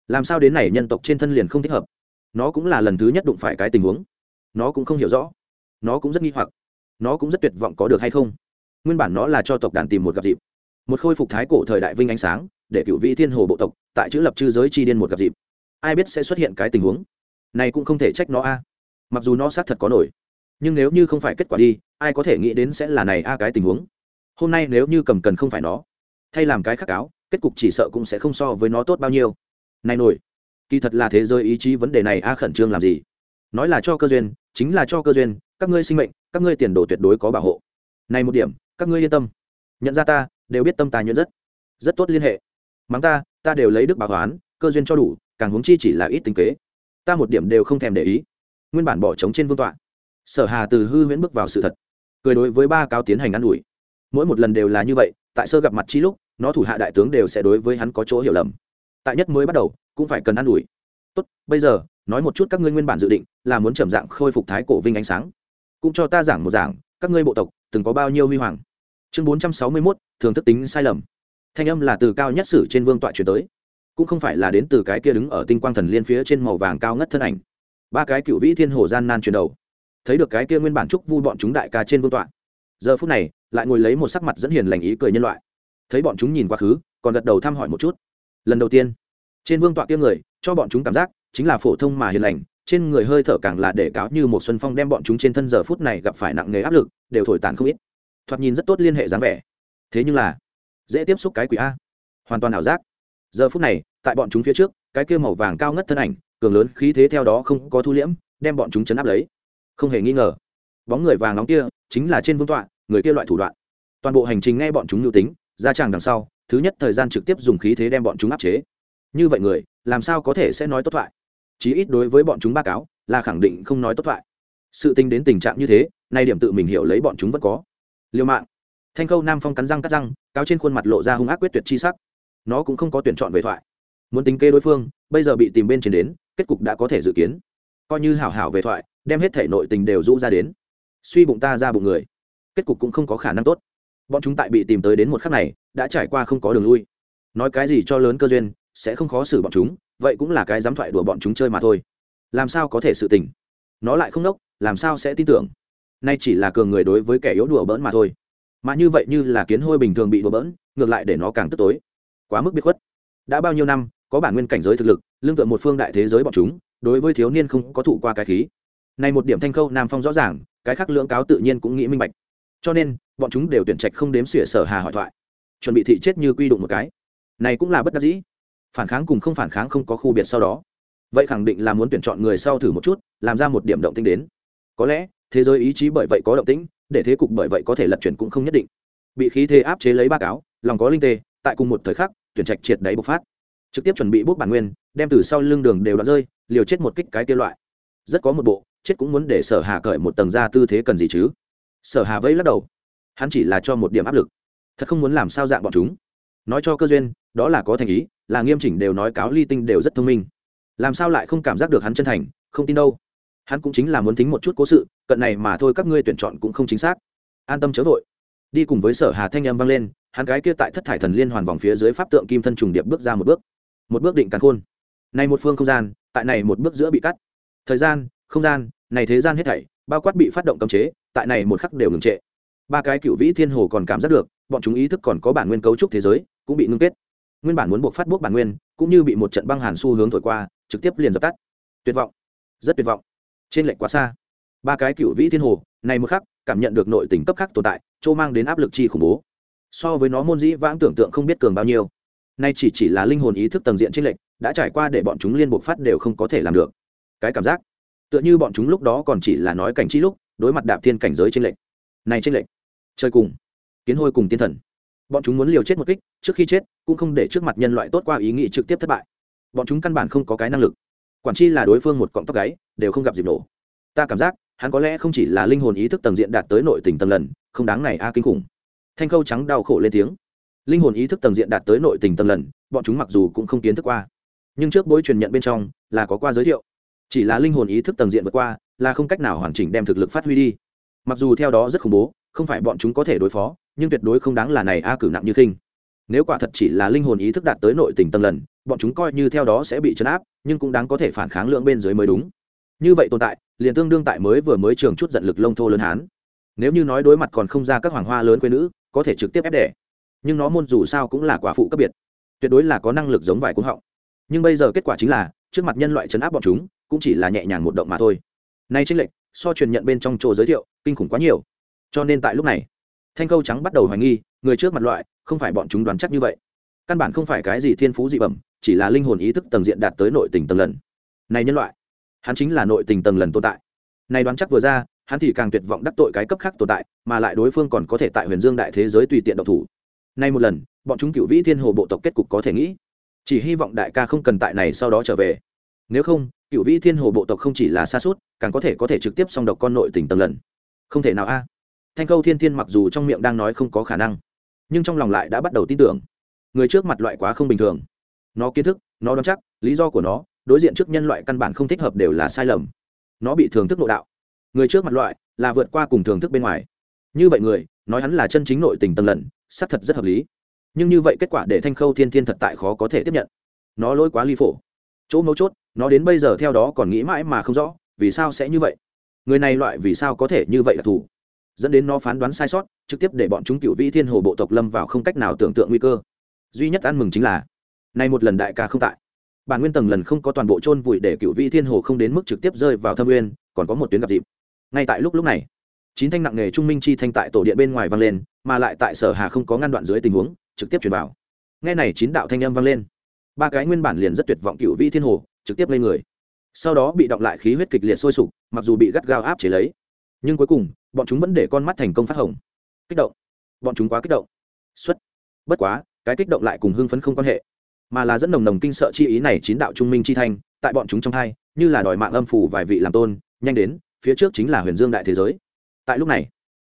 Làm sao đến này nhân tộc trên thân liền không thích hợp? Nó cũng là lần thứ nhất đụng phải cái tình huống. Nó cũng không hiểu rõ. Nó cũng rất nghi hoặc. Nó cũng rất tuyệt vọng có được hay không? Nguyên bản nó là cho tộc đàn tìm một gặp dịp. Một khôi phục thái cổ thời đại vinh ánh sáng, để cựu vị thiên hồ bộ tộc, tại chữ lập chư giới chi điên một gặp dịp. Ai biết sẽ xuất hiện cái tình huống? Này cũng không thể trách nó a. Mặc dù nó xác thật có nổi, nhưng nếu như không phải kết quả đi, ai có thể nghĩ đến sẽ là này a cái tình huống? Hôm nay nếu như cầm cần không phải nó, thay làm cái khắc cáo kết cục chỉ sợ cũng sẽ không so với nó tốt bao nhiêu. Này nổi kỳ thật là thế giới ý chí vấn đề này a khẩn trương làm gì? Nói là cho cơ duyên, chính là cho cơ duyên, các ngươi sinh mệnh, các ngươi tiền đồ tuyệt đối có bảo hộ. Này một điểm, các ngươi yên tâm. Nhận ra ta, đều biết tâm tài nhuận rất rất tốt liên hệ. Mắng ta ta đều lấy đức bảo toán cơ duyên cho đủ, càng huống chi chỉ là ít tính kế. Ta một điểm đều không thèm để ý. Nguyên bản bỏ trống trên vương tọa. Sở hà từ hư huyễn bước vào sự thật. Cười đối với ba cao tiến hành ă n ủi mỗi một lần đều là như vậy, tại sơ gặp mặt chi lúc, nó thủ hạ đại tướng đều sẽ đối với hắn có chỗ hiểu lầm. Tại nhất mới bắt đầu, cũng phải cần ă n ủi. Tốt, bây giờ, nói một chút các ngươi nguyên bản dự định, là muốn trầm dạng khôi phục thái cổ vinh ánh sáng. Cũng cho ta giảng một giảng, các ngươi bộ tộc, từng có bao nhiêu huy hoàng. Chương bốn trăm sáu mươi mốt thường thức tính sai lầm. Thanh âm là từ cao nhất sử trên vương tọa chuyển tới. Cũng không phải là đến từ cái kia đứng ở tinh quang thần liên phía trên màu vàng cao ngất thân ảnh. Ba cái cựu vĩ thiên hồ gian nan chuyển đầu. Thấy được cái kia nguyên bản trúc vui bọn chúng đại ca trên vương tọa giờ phút này, lại ngồi lấy một sắc mặt dẫn hiền lành ý cười nhân loại. Thấy bọn chúng nhìn quá khứ, còn gật đầu thăm hỏi một chút. Lần đầu tiên, trên vương tọa kia người, cho bọn chúng cảm giác chính là phổ thông mà hiền lành, trên người hơi thở càng là để cáo như một xuân phong đem bọn chúng trên thân giờ phút này gặp phải nặng nề áp lực, đều thổi tàn không ít. Thoạt nhìn rất tốt liên hệ dáng vẻ. Thế nhưng là, dễ tiếp xúc cái quỷ a. Hoàn toàn ảo giác. Giờ phút này, tại bọn chúng phía trước, cái kia màu vàng cao ngất thân ảnh, cường lớn khí thế theo đó không có thu liễm, đem bọn chúng chấn áp lấy. Không hề nghi ngờ bóng người vàng nóng kia chính là trên vương tọa, người kia loại thủ đoạn. Toàn bộ hành trình nghe bọn chúng lưu tính, ra tràng đằng sau, thứ nhất thời gian trực tiếp dùng khí thế đem bọn chúng áp chế. Như vậy người, làm sao có thể sẽ nói tốt thoại? Chí ít đối với bọn chúng ba cáo, là khẳng định không nói tốt thoại. Sự tính đến tình trạng như thế, nay điểm tự mình hiểu lấy bọn chúng vẫn có. Liêu mạng. Thanh khâu nam phong cắn răng cắt răng, cáo trên khuôn mặt lộ ra hung ác quyết tuyệt chi sắc. Nó cũng không có tuyển chọn về thoại. Muốn tính kê đối phương, bây giờ bị tìm bên trên đến, kết cục đã có thể dự kiến. Coi như hảo hảo về thoại, đem hết thể nội tình đều rũ ra đến suy bụng ta ra bụng người. Kết cục cũng không có khả năng tốt. Bọn chúng tại bị tìm tới đến một khắc này, đã trải qua không có đường lui. Nói cái gì cho lớn cơ duyên, sẽ không khó xử bọn chúng, vậy cũng là cái dám thoại đùa bọn chúng chơi mà thôi. Làm sao có thể sự tình? Nó lại không đốc, làm sao sẽ tin tưởng? Nay chỉ là cường người đối với kẻ yếu đùa bỡn mà thôi. Mà như vậy như là kiến hôi bình thường bị đùa bỡn, ngược lại để nó càng tức tối. Quá mức biết khuất. Đã bao nhiêu năm, có bản nguyên cảnh giới thực lực, lương tựa một phương đại thế giới bọn chúng, đối với thiếu niên không có thụ qua cái khí này một điểm thanh khâu nam phong rõ ràng, cái khác lưỡng cáo tự nhiên cũng nghĩ minh bạch. Cho nên, bọn chúng đều tuyển trạch không đếm xỉa sở hà hỏi thoại. Chuẩn bị thị chết như quy đụng một cái. Này cũng là bất đắc dĩ. Phản kháng cùng không phản kháng không có khu biệt sau đó. Vậy khẳng định là muốn tuyển chọn người sau thử một chút, làm ra một điểm động tinh đến. Có lẽ, thế giới ý chí bởi vậy có động tĩnh, để thế cục bởi vậy có thể lật chuyển cũng không nhất định. Bị khí thế áp chế lấy ba cáo lòng có linh tê, tại cùng một thời khắc, tuyển trạch triệt đáy bộc phát. Trực tiếp chuẩn bị bút bản nguyên, đem từ sau lưng đường đều đoạn rơi, liều chết một kích cái kia loại. Rất có một bộ chết cũng muốn để sở hà cởi một tầng ra tư thế cần gì chứ? Sở hà vẫy lắc đầu. Hắn chỉ là cho một điểm áp lực. Thật không muốn làm sao dạng bọn chúng. Nói cho cơ duyên, đó là có thành ý, là nghiêm chỉnh đều nói cáo ly tinh đều rất thông minh. Làm sao lại không cảm giác được hắn chân thành, không tin đâu. Hắn cũng chính là muốn tính một chút cố sự, cận này mà thôi các ngươi tuyển chọn cũng không chính xác. An tâm chớ vội. Đi cùng với sở hà thanh Âm vang lên, hắn gái kia tại thất thải thần liên hoàn vòng phía dưới pháp tượng kim thân trùng điệp bước ra một bước. Một bước định càn khôn. Này một phương không gian, tại này một bước giữa bị cắt. Thời gian, không gian này thế gian hết thảy, bao quát bị phát động cấm chế, tại này một khắc đều ngừng trệ. Ba cái cựu vĩ thiên hồ còn cảm giác được, bọn chúng ý thức còn có bản nguyên cấu trúc thế giới, cũng bị ngưng kết. Nguyên bản muốn buộc phát buộc bản nguyên, cũng như bị một trận băng hàn xu hướng thổi qua, trực tiếp liền dập tắt. Tuyệt vọng. Rất tuyệt vọng. Trên lệnh quá xa. Ba cái cựu vĩ thiên hồ, này một khắc, cảm nhận được nội tình cấp khắc tồn tại châu mang đến áp lực chi khủng bố. So với nó môn dĩ vãng tưởng tượng không biết cường bao nhiêu. Nay chỉ chỉ là linh hồn ý thức tầng diện trên lệnh đã trải qua để bọn chúng liên buộc phát đều không có thể làm được. Cái cảm giác tựa như bọn chúng lúc đó còn chỉ là nói cảnh chi lúc, đối mặt đạp thiên cảnh giới trên lệnh này trên lệnh chơi cùng, kiến hôi cùng tiên thần. Bọn chúng muốn liều chết một kích, trước khi chết, cũng không để trước mặt nhân loại tốt qua ý nghĩ trực tiếp thất bại. Bọn chúng căn bản không có cái năng lực. Quản chi là đối phương một cọng tóc gáy, đều không gặp dịp nổ. Ta cảm giác, hắn có lẽ không chỉ là linh hồn ý thức tầng diện đạt tới nội tình tầng lần, không đáng này a à kinh khủng. Thanh khâu trắng đau khổ lên tiếng. Linh hồn ý thức tầng diện đạt tới nội tình tầng lần, bọn chúng mặc dù cũng không kiến thức qua. Nhưng trước bối truyền nhận bên trong, là có qua giới thiệu chỉ là linh hồn ý thức tầng diện vượt qua, là không cách nào hoàn chỉnh đem thực lực phát huy đi. Mặc dù theo đó rất khủng bố, không phải bọn chúng có thể đối phó, nhưng tuyệt đối không đáng là này a cử nặng như khinh. Nếu quả thật chỉ là linh hồn ý thức đạt tới nội tình tầng lần, bọn chúng coi như theo đó sẽ bị chấn áp, nhưng cũng đáng có thể phản kháng lượng bên dưới mới đúng. Như vậy tồn tại, liền tương đương tại mới vừa mới trường chút giận lực lông thô lớn hán. Nếu như nói đối mặt còn không ra các hoàng hoa lớn quê nữ, có thể trực tiếp ép đẻ. Nhưng nó môn dù sao cũng là quả phụ cấp biệt. Tuyệt đối là có năng lực giống vải cuống họng. Nhưng bây giờ kết quả chính là, trước mặt nhân loại chấn áp bọn chúng cũng chỉ là nhẹ nhàng một động mà thôi. Nay tranh lệch, so truyền nhận bên trong chỗ giới thiệu, kinh khủng quá nhiều. Cho nên tại lúc này, thanh câu trắng bắt đầu hoài nghi, người trước mặt loại, không phải bọn chúng đoán chắc như vậy. Căn bản không phải cái gì thiên phú dị bẩm, chỉ là linh hồn ý thức tầng diện đạt tới nội tình tầng lần. Này nhân loại, hắn chính là nội tình tầng lần tồn tại. Này đoán chắc vừa ra, hắn thì càng tuyệt vọng đắc tội cái cấp khác tồn tại, mà lại đối phương còn có thể tại huyền dương đại thế giới tùy tiện độc thủ. Nay một lần, bọn chúng cựu vĩ thiên hồ bộ tộc kết cục có thể nghĩ. Chỉ hy vọng đại ca không cần tại này sau đó trở về. Nếu không cựu vĩ thiên hồ bộ tộc không chỉ là xa suốt, càng có thể có thể trực tiếp song độc con nội tình tầng lần. Không thể nào a. Thanh câu thiên thiên mặc dù trong miệng đang nói không có khả năng, nhưng trong lòng lại đã bắt đầu tin tưởng. Người trước mặt loại quá không bình thường. Nó kiến thức, nó đoán chắc, lý do của nó, đối diện trước nhân loại căn bản không thích hợp đều là sai lầm. Nó bị thường thức nội đạo. Người trước mặt loại là vượt qua cùng thường thức bên ngoài. Như vậy người, nói hắn là chân chính nội tình tầng lần, xác thật rất hợp lý. Nhưng như vậy kết quả để thanh khâu thiên thiên thật tại khó có thể tiếp nhận. Nó lỗi quá ly phổ. Chỗ mấu chốt nó đến bây giờ theo đó còn nghĩ mãi mà không rõ, vì sao sẽ như vậy? Người này loại vì sao có thể như vậy là thủ? Dẫn đến nó phán đoán sai sót, trực tiếp để bọn chúng cựu vĩ thiên hồ bộ tộc lâm vào không cách nào tưởng tượng nguy cơ. Duy nhất ăn mừng chính là, nay một lần đại ca không tại. Bản nguyên tầng lần không có toàn bộ chôn vùi để cựu vĩ thiên hồ không đến mức trực tiếp rơi vào thâm nguyên còn có một tuyến gặp dịp. Ngay tại lúc lúc này, chín thanh nặng nghề trung minh chi thanh tại tổ điện bên ngoài vang lên, mà lại tại sở hà không có ngăn đoạn dưới tình huống, trực tiếp truyền vào. Nghe này chín đạo thanh âm vang lên, ba cái nguyên bản liền rất tuyệt vọng cựu vĩ thiên hồ trực tiếp lên người. Sau đó bị động lại khí huyết kịch liệt sôi sục, mặc dù bị gắt gao áp chế lấy. Nhưng cuối cùng, bọn chúng vẫn để con mắt thành công phát hồng. Kích động. Bọn chúng quá kích động. Xuất. Bất quá, cái kích động lại cùng hưng phấn không quan hệ, mà là dẫn nồng nồng kinh sợ chi ý này chín đạo trung minh chi thanh, tại bọn chúng trong thai như là đòi mạng âm phủ vài vị làm tôn, nhanh đến, phía trước chính là huyền dương đại thế giới. Tại lúc này,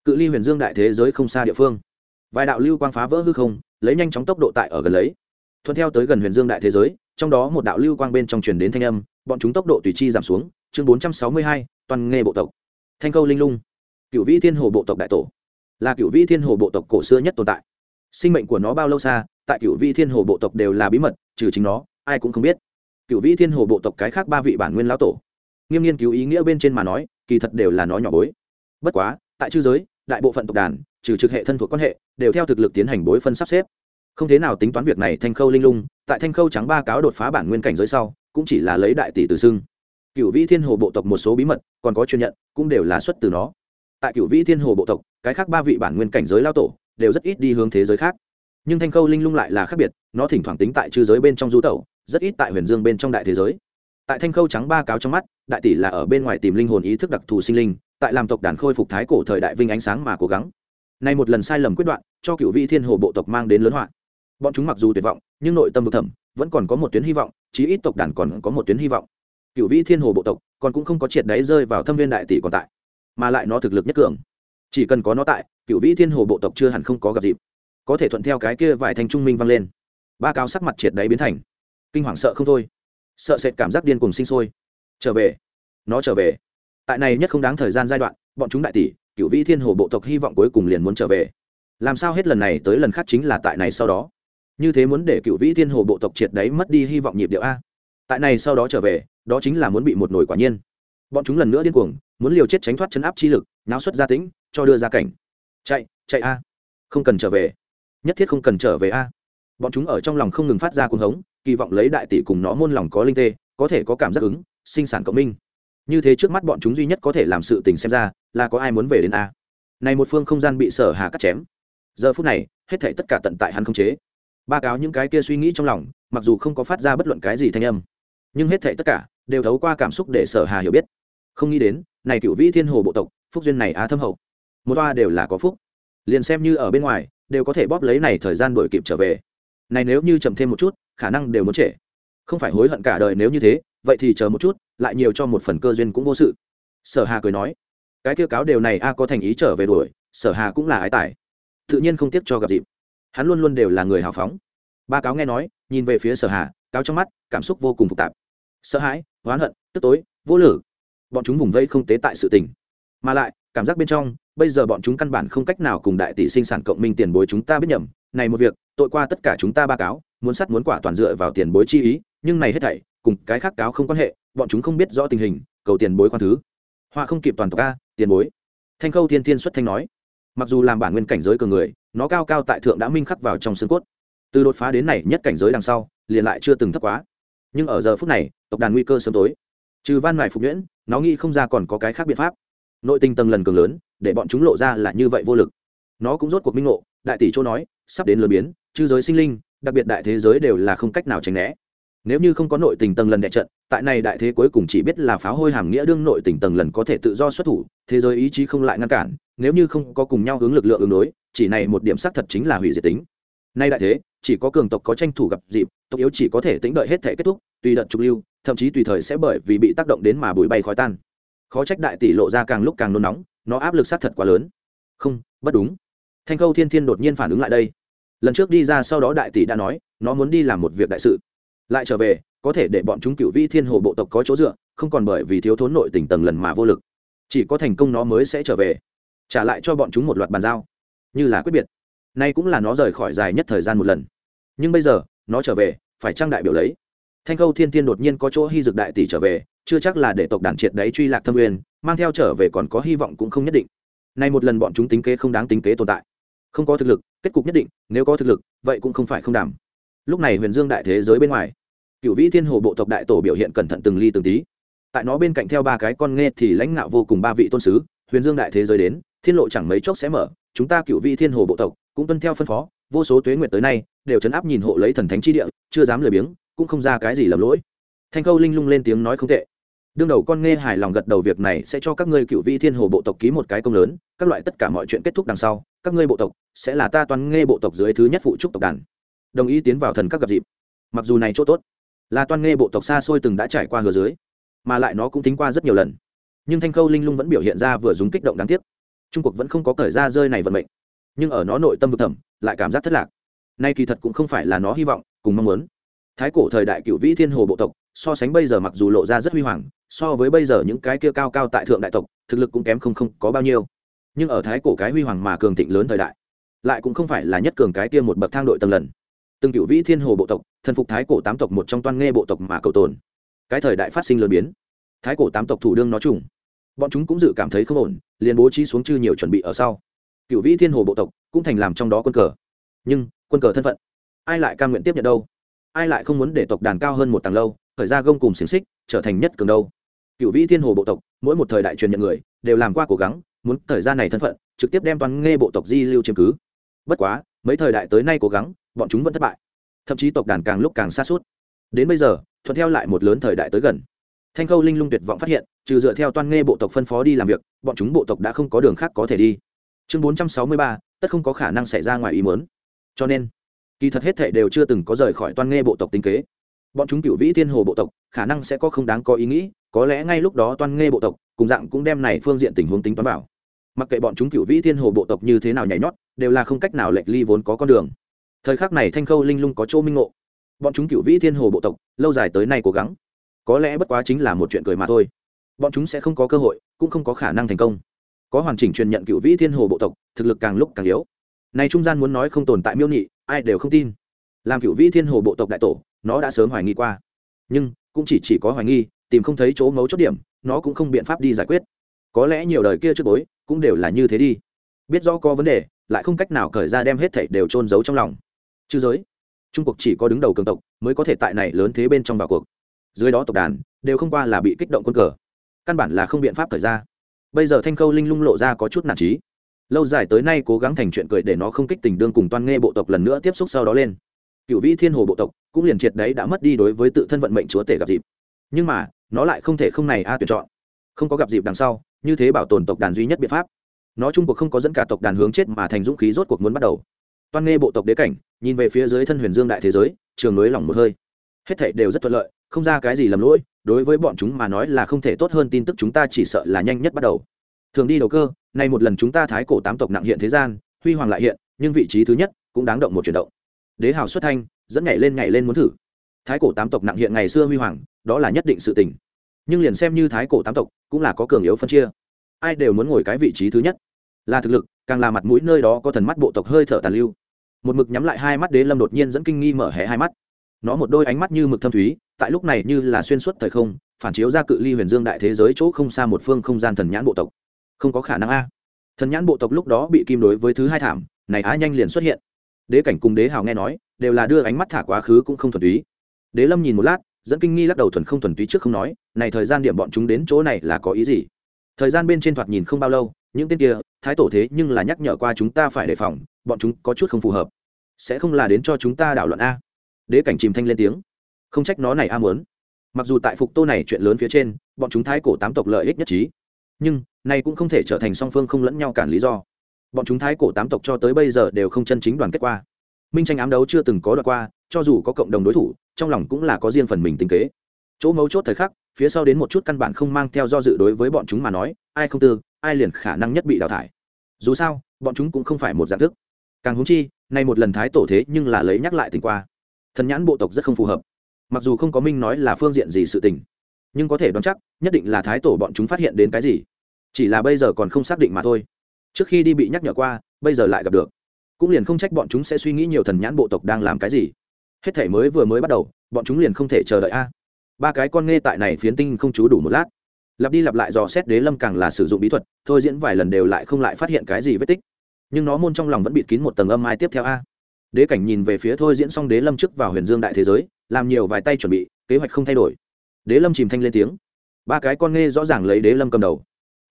cự ly huyền dương đại thế giới không xa địa phương. Vài đạo lưu quang phá vỡ hư không, lấy nhanh chóng tốc độ tại ở gần lấy. Thuận theo tới gần huyền dương đại thế giới trong đó một đạo lưu quang bên trong truyền đến thanh âm, bọn chúng tốc độ tùy chi giảm xuống, chương bốn trăm sáu mươi hai, toàn nghề bộ tộc. Thanh câu linh lung. Cựu vĩ thiên hồ bộ tộc đại tổ. Là cựu vĩ thiên hồ bộ tộc cổ xưa nhất tồn tại. Sinh mệnh của nó bao lâu xa, tại cựu vĩ thiên hồ bộ tộc đều là bí mật, trừ chính nó, ai cũng không biết. Cựu vĩ thiên hồ bộ tộc cái khác ba vị bản nguyên lão tổ. Nghiêm nghiên cứu ý nghĩa bên trên mà nói, kỳ thật đều là nó nhỏ bối. Bất quá, tại chư giới, đại bộ phận tộc đàn, trừ trực hệ thân thuộc quan hệ, đều theo thực lực tiến hành bối phân sắp xếp không thế nào tính toán việc này thanh khâu linh lung, tại thanh khâu trắng ba cáo đột phá bản nguyên cảnh giới sau, cũng chỉ là lấy đại tỷ từ xưng. Cựu vĩ thiên hồ bộ tộc một số bí mật, còn có truyền nhận, cũng đều là xuất từ nó. Tại cựu vĩ thiên hồ bộ tộc, cái khác ba vị bản nguyên cảnh giới lao tổ, đều rất ít đi hướng thế giới khác. Nhưng thanh khâu linh lung lại là khác biệt, nó thỉnh thoảng tính tại trư giới bên trong du tẩu, rất ít tại huyền dương bên trong đại thế giới. Tại thanh khâu trắng ba cáo trong mắt, đại tỷ là ở bên ngoài tìm linh hồn ý thức đặc thù sinh linh, tại làm tộc đàn khôi phục thái cổ thời đại vinh ánh sáng mà cố gắng. Nay một lần sai lầm quyết đoạn, cho cựu vị thiên hồ bộ tộc mang đến lớn họa bọn chúng mặc dù tuyệt vọng, nhưng nội tâm vực thẩm vẫn còn có một tuyến hy vọng, chí ít tộc đàn còn có một tuyến hy vọng. Cựu vĩ thiên hồ bộ tộc còn cũng không có triệt đáy rơi vào thâm viên đại tỷ còn tại, mà lại nó thực lực nhất cường. Chỉ cần có nó tại cựu vĩ thiên hồ bộ tộc chưa hẳn không có gặp dịp. Có thể thuận theo cái kia vài thanh trung minh vang lên. Ba cao sắc mặt triệt đáy biến thành. Kinh hoàng sợ không thôi. Sợ sệt cảm giác điên cùng sinh sôi. Trở về. Nó trở về. Tại này nhất không đáng thời gian giai đoạn, bọn chúng đại tỷ cựu vĩ thiên hồ bộ tộc hy vọng cuối cùng liền muốn trở về. Làm sao hết lần này tới lần khác chính là tại này sau đó? Như thế muốn để cựu vĩ thiên hồ bộ tộc triệt đấy mất đi hy vọng nhịp điệu a. Tại này sau đó trở về, đó chính là muốn bị một nồi quả nhiên. Bọn chúng lần nữa điên cuồng, muốn liều chết tránh thoát chấn áp chi lực, náo xuất gia tĩnh, cho đưa ra cảnh. Chạy chạy a. Không cần trở về. Nhất thiết không cần trở về a. Bọn chúng ở trong lòng không ngừng phát ra cuồng hống, kỳ vọng lấy đại tỷ cùng nó môn lòng có linh tê, có thể có cảm giác ứng, sinh sản cộng minh. Như thế trước mắt bọn chúng duy nhất có thể làm sự tình xem ra, là có ai muốn về đến a. Này một phương không gian bị sở hà cắt chém. Giờ phút này, hết thảy tất cả tận tại hắn không chế ba cáo những cái kia suy nghĩ trong lòng, mặc dù không có phát ra bất luận cái gì thanh âm, nhưng hết thảy tất cả đều thấu qua cảm xúc để sở hà hiểu biết. Không nghĩ đến, này cựu vĩ thiên hồ bộ tộc, phúc duyên này á thâm hậu. Một toa đều là có phúc. Liền xem như ở bên ngoài, đều có thể bóp lấy này thời gian đổi kịp trở về. Này nếu như chậm thêm một chút, khả năng đều muốn trễ. Không phải hối hận cả đời nếu như thế, vậy thì chờ một chút, lại nhiều cho một phần cơ duyên cũng vô sự. Sở hà cười nói, cái kia cáo đều này a có thành ý trở về đuổi, sở hà cũng là ái tài. Tự nhiên không tiếc cho gặp dịp hắn luôn luôn đều là người hào phóng. Ba cáo nghe nói, nhìn về phía sở hà, cáo trong mắt, cảm xúc vô cùng phức tạp. Sợ hãi, oán hận, tức tối, vô lử. Bọn chúng vùng vây không tế tại sự tình. Mà lại, cảm giác bên trong, bây giờ bọn chúng căn bản không cách nào cùng đại tỷ sinh sản cộng minh tiền bối chúng ta biết nhầm. Này một việc, tội qua tất cả chúng ta ba cáo, muốn sắt muốn quả toàn dựa vào tiền bối chi ý, nhưng này hết thảy, cùng cái khác cáo không quan hệ, bọn chúng không biết rõ tình hình, cầu tiền bối quan thứ. Họa không kịp toàn tộc ca tiền bối. Thanh khâu thiên thiên xuất thanh nói. Mặc dù làm bản nguyên cảnh giới cường người nó cao cao tại thượng đã minh khắc vào trong xương cốt. Từ đột phá đến này nhất cảnh giới đằng sau, liền lại chưa từng thấp quá. Nhưng ở giờ phút này, tộc đàn nguy cơ sớm tối. Trừ van mải phục nhuyễn nó nghĩ không ra còn có cái khác biện pháp. Nội tình tầng lần cường lớn, để bọn chúng lộ ra là như vậy vô lực. Nó cũng rốt cuộc minh ngộ, đại tỷ châu nói, sắp đến lớn biến, chư giới sinh linh, đặc biệt đại thế giới đều là không cách nào tránh né. Nếu như không có nội tình tầng lần đệ trận, tại này đại thế cuối cùng chỉ biết là pháo hôi hàm nghĩa đương nội tình tầng lần có thể tự do xuất thủ, thế giới ý chí không lại ngăn cản nếu như không có cùng nhau hướng lực lượng ứng đối, chỉ này một điểm xác thật chính là hủy diệt tính. Nay đại thế, chỉ có cường tộc có tranh thủ gặp dịp, tộc yếu chỉ có thể tính đợi hết thể kết thúc, tùy đợt trục lưu, thậm chí tùy thời sẽ bởi vì bị tác động đến mà bụi bay khói tan. Khó trách đại tỷ lộ ra càng lúc càng nôn nóng, nó áp lực sát thật quá lớn. Không, bất đúng. Thanh khâu thiên thiên đột nhiên phản ứng lại đây. Lần trước đi ra sau đó đại tỷ đã nói, nó muốn đi làm một việc đại sự. Lại trở về, có thể để bọn chúng cựu vi thiên hồ bộ tộc có chỗ dựa, không còn bởi vì thiếu thốn nội tình tầng lần mà vô lực. Chỉ có thành công nó mới sẽ trở về trả lại cho bọn chúng một loạt bàn giao. Như là quyết biệt. Nay cũng là nó rời khỏi dài nhất thời gian một lần. Nhưng bây giờ, nó trở về, phải trang đại biểu lấy. Thanh khâu thiên thiên đột nhiên có chỗ hy dực đại tỷ trở về, chưa chắc là để tộc đàn triệt đấy truy lạc thâm uyên mang theo trở về còn có hy vọng cũng không nhất định. Nay một lần bọn chúng tính kế không đáng tính kế tồn tại. Không có thực lực, kết cục nhất định, nếu có thực lực, vậy cũng không phải không đảm. Lúc này huyền dương đại thế giới bên ngoài cựu vĩ thiên hồ bộ tộc đại tổ biểu hiện cẩn thận từng ly từng tí. Tại nó bên cạnh theo ba cái con nghe thì lãnh ngạo vô cùng ba vị tôn sứ huyền dương đại thế giới đến, thiên lộ chẳng mấy chốc sẽ mở, chúng ta cựu vị thiên hồ bộ tộc, cũng tuân theo phân phó, vô số tuế nguyệt tới nay, đều chấn áp nhìn hộ lấy thần thánh chi địa, chưa dám lười biếng, cũng không ra cái gì lầm lỗi. Thanh khâu linh lung lên tiếng nói không tệ. Đương đầu con nghe hài lòng gật đầu việc này sẽ cho các ngươi cựu vi thiên hồ bộ tộc ký một cái công lớn, các loại tất cả mọi chuyện kết thúc đằng sau, các ngươi bộ tộc sẽ là ta toàn nghe bộ tộc dưới thứ nhất phụ trúc tộc đàn. Đồng ý tiến vào thần các gặp dịp. Mặc dù này chỗ tốt, là toàn nghe bộ tộc xa xôi từng đã trải qua hứa dưới, mà lại nó cũng tính qua rất nhiều lần nhưng thanh khâu linh lung vẫn biểu hiện ra vừa dùng kích động đáng tiếc trung quốc vẫn không có cởi ra rơi này vận mệnh nhưng ở nó nội tâm vực thẩm lại cảm giác thất lạc nay kỳ thật cũng không phải là nó hy vọng cùng mong muốn thái cổ thời đại cựu vĩ thiên hồ bộ tộc so sánh bây giờ mặc dù lộ ra rất huy hoàng so với bây giờ những cái kia cao cao tại thượng đại tộc thực lực cũng kém không không có bao nhiêu nhưng ở thái cổ cái huy hoàng mà cường thịnh lớn thời đại lại cũng không phải là nhất cường cái kia một bậc thang đội tầng lần từng cựu vĩ thiên hồ bộ tộc thần phục thái cổ tám tộc một trong toan nghe bộ tộc mà cầu tồn cái thời đại phát sinh lớn biến thái cổ tám tộc thủ đương nó trùng. Bọn chúng cũng dự cảm thấy không ổn, liền bố trí xuống chư nhiều chuẩn bị ở sau. Cựu vĩ thiên hồ bộ tộc cũng thành làm trong đó quân cờ. Nhưng, quân cờ thân phận, ai lại cam nguyện tiếp nhận đâu? Ai lại không muốn để tộc đàn cao hơn một tầng lâu thời ra gông cùng xiềng xích, trở thành nhất cường đâu? Cựu vĩ thiên hồ bộ tộc, mỗi một thời đại truyền nhận người, đều làm qua cố gắng, muốn thời gian này thân phận, trực tiếp đem toàn nghe bộ tộc di lưu chiếm cứ. Bất quá, mấy thời đại tới nay cố gắng, bọn chúng vẫn thất bại. Thậm chí tộc đàn càng lúc càng xa suốt. Đến bây giờ, thuận theo lại một lớn thời đại tới gần thanh khâu linh lung tuyệt vọng phát hiện, trừ dựa theo Toan nghe bộ tộc phân phó đi làm việc, bọn chúng bộ tộc đã không có đường khác có thể đi. Chương bốn trăm sáu mươi ba, tất không có khả năng xảy ra ngoài ý muốn. Cho nên, kỳ thật hết thể đều chưa từng có rời khỏi Toan nghe bộ tộc tính kế. Bọn chúng cựu vĩ thiên hồ bộ tộc, khả năng sẽ có không đáng có ý nghĩ, có lẽ ngay lúc đó Toan nghe bộ tộc, cùng dạng cũng đem này phương diện tình huống tính toán vào. Mặc kệ bọn chúng cựu vĩ thiên hồ bộ tộc như thế nào nhảy nhót, đều là không cách nào lệch ly vốn có con đường. Thời khắc này thanh khâu linh lung có chỗ minh ngộ. Bọn chúng cựu vĩ thiên hồ bộ tộc, lâu dài tới nay cố gắng có lẽ bất quá chính là một chuyện cười mà thôi. Bọn chúng sẽ không có cơ hội, cũng không có khả năng thành công. Có hoàn chỉnh truyền nhận cựu vĩ thiên hồ bộ tộc, thực lực càng lúc càng yếu. Này trung gian muốn nói không tồn tại miêu nhị, ai đều không tin. Làm cựu vĩ thiên hồ bộ tộc đại tổ, nó đã sớm hoài nghi qua. Nhưng, cũng chỉ chỉ có hoài nghi, tìm không thấy chỗ mấu chốt điểm, nó cũng không biện pháp đi giải quyết. Có lẽ nhiều đời kia trước bối, cũng đều là như thế đi. Biết rõ có vấn đề, lại không cách nào cởi ra đem hết thảy đều trôn giấu trong lòng. Chư giới, trung quốc chỉ có đứng đầu cường tộc, mới có thể tại này lớn thế bên trong vào cuộc dưới đó tộc đàn đều không qua là bị kích động quân cờ. Căn bản là không biện pháp thời ra. Bây giờ thanh khâu linh lung lộ ra có chút nản trí. Lâu dài tới nay cố gắng thành chuyện cười để nó không kích tình đương cùng toan nghe bộ tộc lần nữa tiếp xúc sau đó lên. Cựu vĩ thiên hồ bộ tộc cũng liền triệt đấy đã mất đi đối với tự thân vận mệnh chúa tể gặp dịp. Nhưng mà, nó lại không thể không này a tuyển chọn. Không có gặp dịp đằng sau, như thế bảo tồn tộc đàn duy nhất biện pháp. Nó trung cuộc không có dẫn cả tộc đàn hướng chết mà thành dũng khí rốt cuộc muốn bắt đầu. Toan nghe bộ tộc đế cảnh, nhìn về phía dưới thân huyền dương đại thế giới, trường nối lỏng một hơi. Hết thảy đều rất thuận lợi không ra cái gì lầm lỗi, đối với bọn chúng mà nói là không thể tốt hơn, tin tức chúng ta chỉ sợ là nhanh nhất bắt đầu. Thường đi đầu cơ, nay một lần chúng ta thái cổ tám tộc nặng hiện thế gian, huy hoàng lại hiện, nhưng vị trí thứ nhất cũng đáng động một chuyển động. Đế hào xuất thanh, dẫn nhảy lên nhảy lên muốn thử. Thái cổ tám tộc nặng hiện ngày xưa huy hoàng, đó là nhất định sự tình. Nhưng liền xem như thái cổ tám tộc cũng là có cường yếu phân chia. Ai đều muốn ngồi cái vị trí thứ nhất. Là thực lực, càng là mặt mũi nơi đó có thần mắt bộ tộc hơi thở tàn lưu. Một mực nhắm lại hai mắt đế lâm đột nhiên dẫn kinh nghi mở hé hai mắt. Nó một đôi ánh mắt như mực thâm thúy tại lúc này như là xuyên suốt thời không, phản chiếu ra cự ly huyền dương đại thế giới chỗ không xa một phương không gian thần nhãn bộ tộc. Không có khả năng a. Thần nhãn bộ tộc lúc đó bị kim đối với thứ hai thảm, này á nhanh liền xuất hiện. Đế cảnh cùng đế hào nghe nói, đều là đưa ánh mắt thả quá khứ cũng không thuần túy. Đế lâm nhìn một lát, dẫn kinh nghi lắc đầu thuần không thuần túy trước không nói, này thời gian điểm bọn chúng đến chỗ này là có ý gì? Thời gian bên trên thoạt nhìn không bao lâu, những tên kia, thái tổ thế nhưng là nhắc nhở qua chúng ta phải đề phòng, bọn chúng có chút không phù hợp. Sẽ không là đến cho chúng ta đảo luận a. Đế cảnh chìm thanh lên tiếng không trách nó này a muốn. Mặc dù tại phục tô này chuyện lớn phía trên, bọn chúng thái cổ tám tộc lợi ích nhất trí. Nhưng, này cũng không thể trở thành song phương không lẫn nhau cản lý do. Bọn chúng thái cổ tám tộc cho tới bây giờ đều không chân chính đoàn kết qua. Minh tranh ám đấu chưa từng có đoạn qua, cho dù có cộng đồng đối thủ, trong lòng cũng là có riêng phần mình tính kế. Chỗ mấu chốt thời khắc, phía sau đến một chút căn bản không mang theo do dự đối với bọn chúng mà nói, ai không tư, ai liền khả năng nhất bị đào thải. Dù sao, bọn chúng cũng không phải một dạng thức. Càng húng chi, nay một lần thái tổ thế nhưng là lấy nhắc lại tình qua. Thần nhãn bộ tộc rất không phù hợp mặc dù không có minh nói là phương diện gì sự tình, nhưng có thể đoán chắc, nhất định là thái tổ bọn chúng phát hiện đến cái gì. Chỉ là bây giờ còn không xác định mà thôi. Trước khi đi bị nhắc nhở qua, bây giờ lại gặp được. Cũng liền không trách bọn chúng sẽ suy nghĩ nhiều thần nhãn bộ tộc đang làm cái gì. Hết thể mới vừa mới bắt đầu, bọn chúng liền không thể chờ đợi a. Ba cái con nghe tại này phiến tinh không chú đủ một lát. Lặp đi lặp lại dò xét đế lâm càng là sử dụng bí thuật, thôi diễn vài lần đều lại không lại phát hiện cái gì vết tích. Nhưng nó môn trong lòng vẫn bịt kín một tầng âm ai tiếp theo a. Đế cảnh nhìn về phía thôi diễn xong đế lâm trước vào huyền dương đại thế giới làm nhiều vài tay chuẩn bị, kế hoạch không thay đổi. Đế lâm chìm thanh lên tiếng. Ba cái con nghe rõ ràng lấy đế lâm cầm đầu.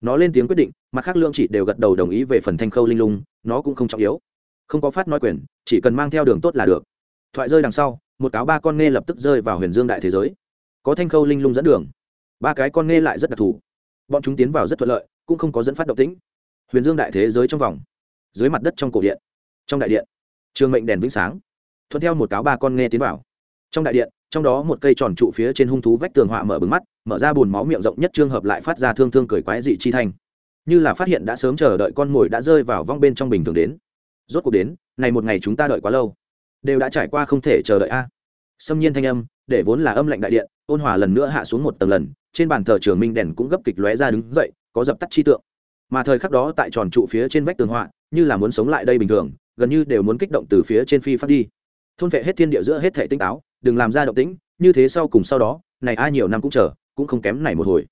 Nó lên tiếng quyết định, mặt khác lương chỉ đều gật đầu đồng ý về phần thanh khâu linh lung, nó cũng không trọng yếu. Không có phát nói quyền, chỉ cần mang theo đường tốt là được. Thoại rơi đằng sau, một cáo ba con nghe lập tức rơi vào huyền dương đại thế giới. Có thanh khâu linh lung dẫn đường. Ba cái con nghe lại rất đặc thù. Bọn chúng tiến vào rất thuận lợi, cũng không có dẫn phát động tĩnh. Huyền dương đại thế giới trong vòng, dưới mặt đất trong cổ điện, trong đại điện, trường mệnh đèn vĩnh sáng. Thuận theo một cáo ba con nghe tiến vào trong đại điện trong đó một cây tròn trụ phía trên hung thú vách tường họa mở bừng mắt mở ra bùn máu miệng rộng nhất trường hợp lại phát ra thương thương cười quái dị chi thành, như là phát hiện đã sớm chờ đợi con mồi đã rơi vào vong bên trong bình thường đến. Rốt cuộc đến này một ngày chúng ta đợi quá lâu. Đều đã trải qua không thể chờ đợi a. À. xâm nhiên thanh âm để vốn là âm lạnh đại điện ôn hòa lần nữa hạ xuống một tầng lần trên bàn thờ trường minh đèn cũng gấp kịch lóe ra đứng dậy có dập tắt chi tượng. Mà thời khắc đó tại tròn trụ phía trên vách tường họa như là muốn sống lại đây bình thường gần như đều muốn kích động từ phía trên phi phát đi. Thôn vệ hết thiên địa giữa hết thể tinh táo đừng làm ra động tĩnh, như thế sau cùng sau đó, này ai nhiều năm cũng chờ, cũng không kém này một hồi.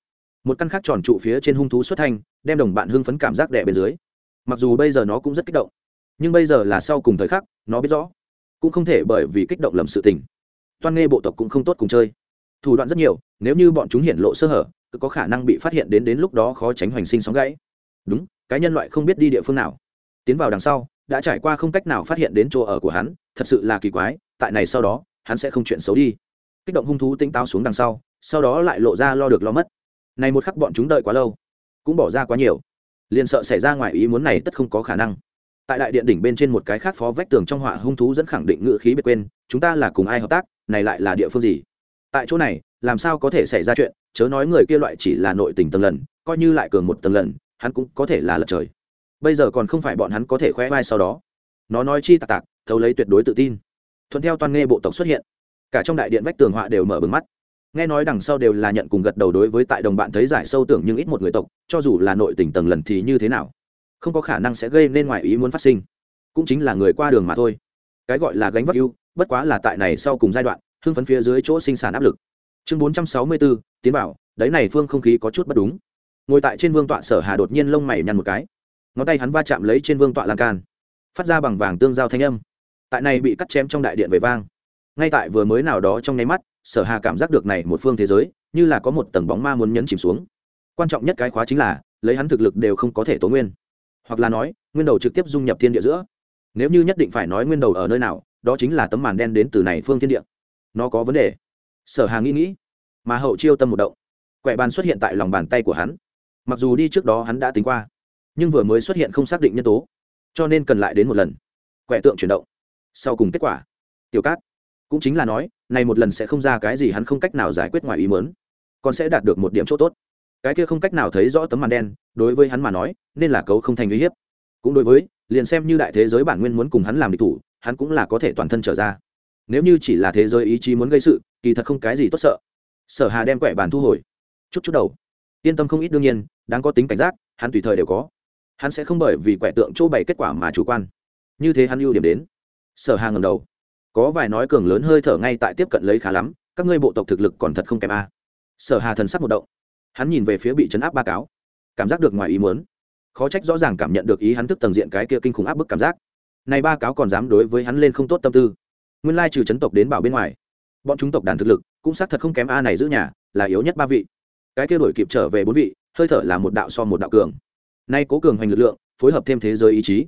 Một căn khác tròn trụ phía trên hung thú xuất thanh, đem đồng bạn hưng phấn cảm giác đẻ bên dưới. Mặc dù bây giờ nó cũng rất kích động, nhưng bây giờ là sau cùng thời khắc, nó biết rõ, cũng không thể bởi vì kích động lầm sự tình. Toan nghe bộ tộc cũng không tốt cùng chơi. Thủ đoạn rất nhiều, nếu như bọn chúng hiện lộ sơ hở, cứ có khả năng bị phát hiện đến đến lúc đó khó tránh hoành sinh sóng gãy. Đúng, cái nhân loại không biết đi địa phương nào. Tiến vào đằng sau, đã trải qua không cách nào phát hiện đến chỗ ở của hắn, thật sự là kỳ quái, tại này sau đó hắn sẽ không chuyện xấu đi. Kích động hung thú tinh táo xuống đằng sau sau đó lại lộ ra lo được lo mất. Này một khắc bọn chúng đợi quá lâu, cũng bỏ ra quá nhiều. Liền sợ xảy ra ngoài ý muốn này tất không có khả năng. Tại đại điện đỉnh bên trên một cái khác phó vách tường trong họa hung thú dẫn khẳng định ngự khí biệt quên, chúng ta là cùng ai hợp tác, này lại là địa phương gì? Tại chỗ này, làm sao có thể xảy ra chuyện, chớ nói người kia loại chỉ là nội tình tầng lần, coi như lại cường một tầng lần, hắn cũng có thể là lật trời. Bây giờ còn không phải bọn hắn có thể khoe vai sau đó. Nó nói chi tạc tạc, thấu lấy tuyệt đối tự tin thuận theo toàn nghe bộ tộc xuất hiện. Cả trong đại điện vách tường họa đều mở bừng mắt. Nghe nói đằng sau đều là nhận cùng gật đầu đối với tại đồng bạn thấy giải sâu tưởng nhưng ít một người tộc, cho dù là nội tình tầng lần thì như thế nào? Không có khả năng sẽ gây nên ngoài ý muốn phát sinh. Cũng chính là người qua đường mà thôi. Cái gọi là gánh vác ưu, bất quá là tại này sau cùng giai đoạn, hưng phấn phía dưới chỗ sinh sản áp lực. Chương bốn trăm sáu mươi bốn tiến bảo đấy này phương không khí có chút bất đúng. Ngồi tại trên vương tọa sở hà đột nhiên lông mày nhăn một cái. Ngón tay hắn va chạm lấy trên vương tọa lan can. Phát ra bằng vàng tương giao thanh âm tại này bị cắt chém trong đại điện về vang. Ngay tại vừa mới nào đó trong nháy mắt, sở hà cảm giác được này một phương thế giới, như là có một tầng bóng ma muốn nhấn chìm xuống. Quan trọng nhất cái khóa chính là, lấy hắn thực lực đều không có thể tố nguyên. Hoặc là nói, nguyên đầu trực tiếp dung nhập thiên địa giữa. Nếu như nhất định phải nói nguyên đầu ở nơi nào, đó chính là tấm màn đen đến từ này phương thiên địa. Nó có vấn đề. Sở hà nghĩ nghĩ, mà hậu chiêu tâm một động. Quẹ bàn xuất hiện tại lòng bàn tay của hắn. Mặc dù đi trước đó hắn đã tính qua, nhưng vừa mới xuất hiện không xác định nhân tố, cho nên cần lại đến một lần. Quẹ tượng chuyển động sau cùng kết quả. Tiểu cát, cũng chính là nói, này một lần sẽ không ra cái gì hắn không cách nào giải quyết ngoài ý mớn còn sẽ đạt được một điểm chỗ tốt. Cái kia không cách nào thấy rõ tấm màn đen, đối với hắn mà nói, nên là cấu không thành uy hiếp. Cũng đối với, liền xem như đại thế giới bản nguyên muốn cùng hắn làm địch thủ, hắn cũng là có thể toàn thân trở ra. Nếu như chỉ là thế giới ý chí muốn gây sự, kỳ thật không cái gì tốt sợ. Sở hà đem quẻ bàn thu hồi. Chút chút đầu. Yên tâm không ít đương nhiên, đáng có tính cảnh giác, hắn tùy thời đều có. Hắn sẽ không bởi vì quẻ tượng chỗ bày kết quả mà chủ quan. Như thế hắn ưu điểm đến sở hà ngầm đầu. Có vài nói cường lớn hơi thở ngay tại tiếp cận lấy khá lắm, các ngươi bộ tộc thực lực còn thật không kém a. Sở hà thần sắc một động. Hắn nhìn về phía bị chấn áp ba cáo. Cảm giác được ngoài ý muốn. Khó trách rõ ràng cảm nhận được ý hắn thức tầng diện cái kia kinh khủng áp bức cảm giác. Này ba cáo còn dám đối với hắn lên không tốt tâm tư. Nguyên lai trừ chấn tộc đến bảo bên ngoài, bọn chúng tộc đàn thực lực cũng xác thật không kém a này giữ nhà, là yếu nhất ba vị. Cái kia đổi kịp trở về bốn vị, hơi thở là một đạo so một đạo cường. Nay cố cường hoành lực lượng, phối hợp thêm thế giới ý chí.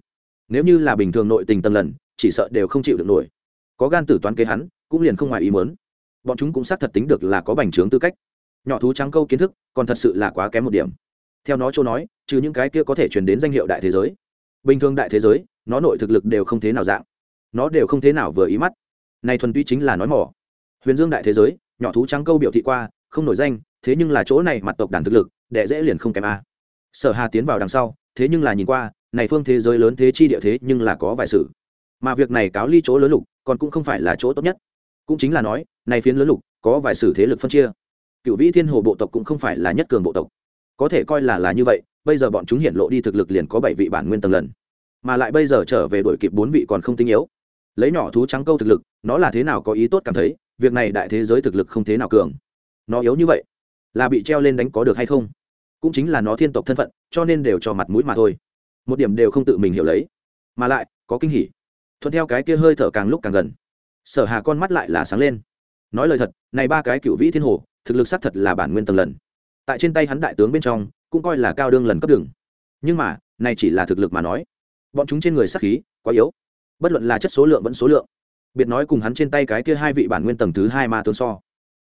Nếu như là bình thường nội tình tầng lần chỉ sợ đều không chịu được nổi. Có gan tử toán kế hắn cũng liền không ngoài ý muốn, bọn chúng cũng xác thật tính được là có bành trướng tư cách. Nhỏ thú trắng câu kiến thức còn thật sự là quá kém một điểm. Theo nó châu nói trừ những cái kia có thể truyền đến danh hiệu đại thế giới. Bình thường đại thế giới nó nội thực lực đều không thế nào dạng. Nó đều không thế nào vừa ý mắt. Này thuần tuy chính là nói mỏ. Huyền dương đại thế giới nhỏ thú trắng câu biểu thị qua không nổi danh thế nhưng là chỗ này mặt tộc đàn thực lực đệ dễ liền không kém a. Sở hà tiến vào đằng sau thế nhưng là nhìn qua này phương thế giới lớn thế chi địa thế nhưng là có vài sự mà việc này cáo ly chỗ lớn lục, còn cũng không phải là chỗ tốt nhất. Cũng chính là nói, này phiến lớn lục, có vài sử thế lực phân chia. Cựu vĩ thiên hồ bộ tộc cũng không phải là nhất cường bộ tộc. Có thể coi là là như vậy, bây giờ bọn chúng hiện lộ đi thực lực liền có bảy vị bản nguyên tầng lần. Mà lại bây giờ trở về đổi kịp bốn vị còn không tinh yếu. Lấy nhỏ thú trắng câu thực lực, nó là thế nào có ý tốt cảm thấy, việc này đại thế giới thực lực không thế nào cường. Nó yếu như vậy, là bị treo lên đánh có được hay không? Cũng chính là nó thiên tộc thân phận, cho nên đều cho mặt mũi mà thôi. Một điểm đều không tự mình hiểu lấy. Mà lại, có kinh hỉ thuận theo cái kia hơi thở càng lúc càng gần. Sở hà con mắt lại là sáng lên. Nói lời thật, này ba cái cựu vĩ thiên hồ, thực lực xác thật là bản nguyên tầng lần. Tại trên tay hắn đại tướng bên trong, cũng coi là cao đương lần cấp đường. Nhưng mà, này chỉ là thực lực mà nói. Bọn chúng trên người sắc khí, quá yếu. Bất luận là chất số lượng vẫn số lượng. Biệt nói cùng hắn trên tay cái kia hai vị bản nguyên tầng thứ hai ma tướng so.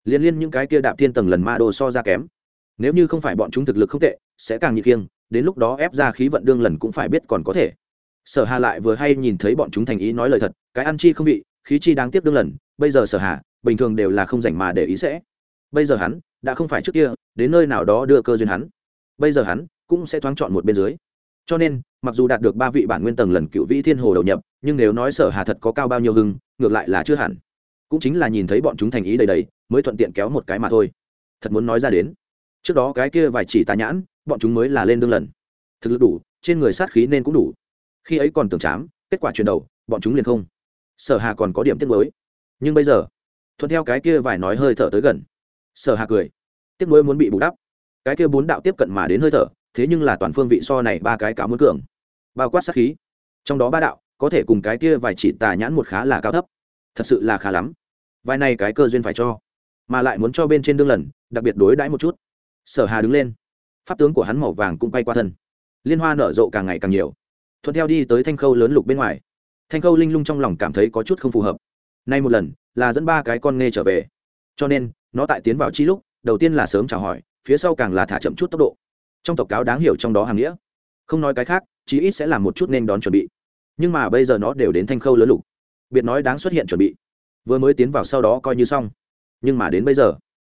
Liên liên những cái kia đạp thiên tầng lần ma đồ so ra kém. Nếu như không phải bọn chúng thực lực không tệ, sẽ càng nhị kiêng, đến lúc đó ép ra khí vận đương lần cũng phải biết còn có thể sở hà lại vừa hay nhìn thấy bọn chúng thành ý nói lời thật, cái ăn chi không vị, khí chi đáng tiếc đương lần, bây giờ sở hà, bình thường đều là không rảnh mà để ý sẽ. Bây giờ hắn, đã không phải trước kia, đến nơi nào đó đưa cơ duyên hắn. Bây giờ hắn, cũng sẽ thoáng chọn một bên dưới. Cho nên, mặc dù đạt được ba vị bản nguyên tầng lần cựu vĩ thiên hồ đầu nhập, nhưng nếu nói sở hà thật có cao bao nhiêu hưng, ngược lại là chưa hẳn. Cũng chính là nhìn thấy bọn chúng thành ý đầy đầy, mới thuận tiện kéo một cái mà thôi. Thật muốn nói ra đến, trước đó cái kia vài chỉ tà nhãn, bọn chúng mới là lên đương lần. Thực lực đủ, trên người sát khí nên cũng đủ khi ấy còn tưởng chám, kết quả chuyển đầu, bọn chúng liền không. Sở hà còn có điểm tiếc mới nhưng bây giờ, thuận theo cái kia vài nói hơi thở tới gần, sở hà cười. Tiếc mới muốn bị bù đắp. Cái kia bốn đạo tiếp cận mà đến hơi thở, thế nhưng là toàn phương vị so này ba cái cáo muốn cường. Bao quát sát khí. Trong đó ba đạo, có thể cùng cái kia vài chỉ tà nhãn một khá là cao thấp. Thật sự là khá lắm. Vai này cái cơ duyên phải cho. Mà lại muốn cho bên trên đương lần, đặc biệt đối đãi một chút. Sở hà đứng lên. Pháp tướng của hắn màu vàng cũng quay qua thân. Liên hoa nở rộ càng ngày càng nhiều thuận theo đi tới thanh khâu lớn lục bên ngoài. Thanh khâu linh lung trong lòng cảm thấy có chút không phù hợp. Nay một lần, là dẫn ba cái con nghe trở về. Cho nên, nó tại tiến vào chi lúc, đầu tiên là sớm chào hỏi, phía sau càng là thả chậm chút tốc độ. Trong tộc cáo đáng hiểu trong đó hàng nghĩa. Không nói cái khác, chí ít sẽ làm một chút nên đón chuẩn bị. Nhưng mà bây giờ nó đều đến thanh khâu lớn lục. Biệt nói đáng xuất hiện chuẩn bị. Vừa mới tiến vào sau đó coi như xong. Nhưng mà đến bây giờ,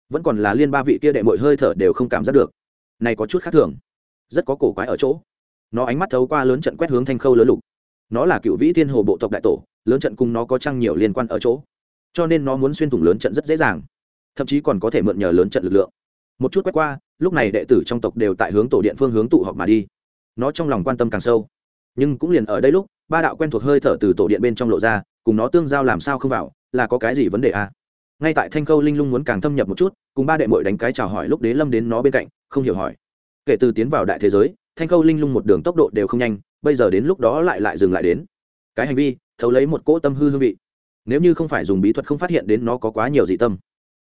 vẫn còn là liên ba vị kia đệ mội hơi thở đều không cảm giác được. Này có chút khác thường. Rất có cổ quái ở chỗ nó ánh mắt thấu qua lớn trận quét hướng thanh khâu lớn lục. Nó là cựu vĩ thiên hồ bộ tộc đại tổ, lớn trận cùng nó có chăng nhiều liên quan ở chỗ. Cho nên nó muốn xuyên thủng lớn trận rất dễ dàng, thậm chí còn có thể mượn nhờ lớn trận lực lượng. Một chút quét qua, lúc này đệ tử trong tộc đều tại hướng tổ điện phương hướng tụ họp mà đi. Nó trong lòng quan tâm càng sâu. Nhưng cũng liền ở đây lúc, ba đạo quen thuộc hơi thở từ tổ điện bên trong lộ ra, cùng nó tương giao làm sao không vào, là có cái gì vấn đề à? ngay tại thanh khâu linh lung muốn càng thâm nhập một chút, cùng ba đệ mội đánh cái chào hỏi lúc đế lâm đến nó bên cạnh, không hiểu hỏi. Kể từ tiến vào đại thế giới thanh khâu linh lung một đường tốc độ đều không nhanh, bây giờ đến lúc đó lại lại dừng lại đến. Cái hành vi, thấu lấy một cỗ tâm hư hương vị. Nếu như không phải dùng bí thuật không phát hiện đến nó có quá nhiều dị tâm.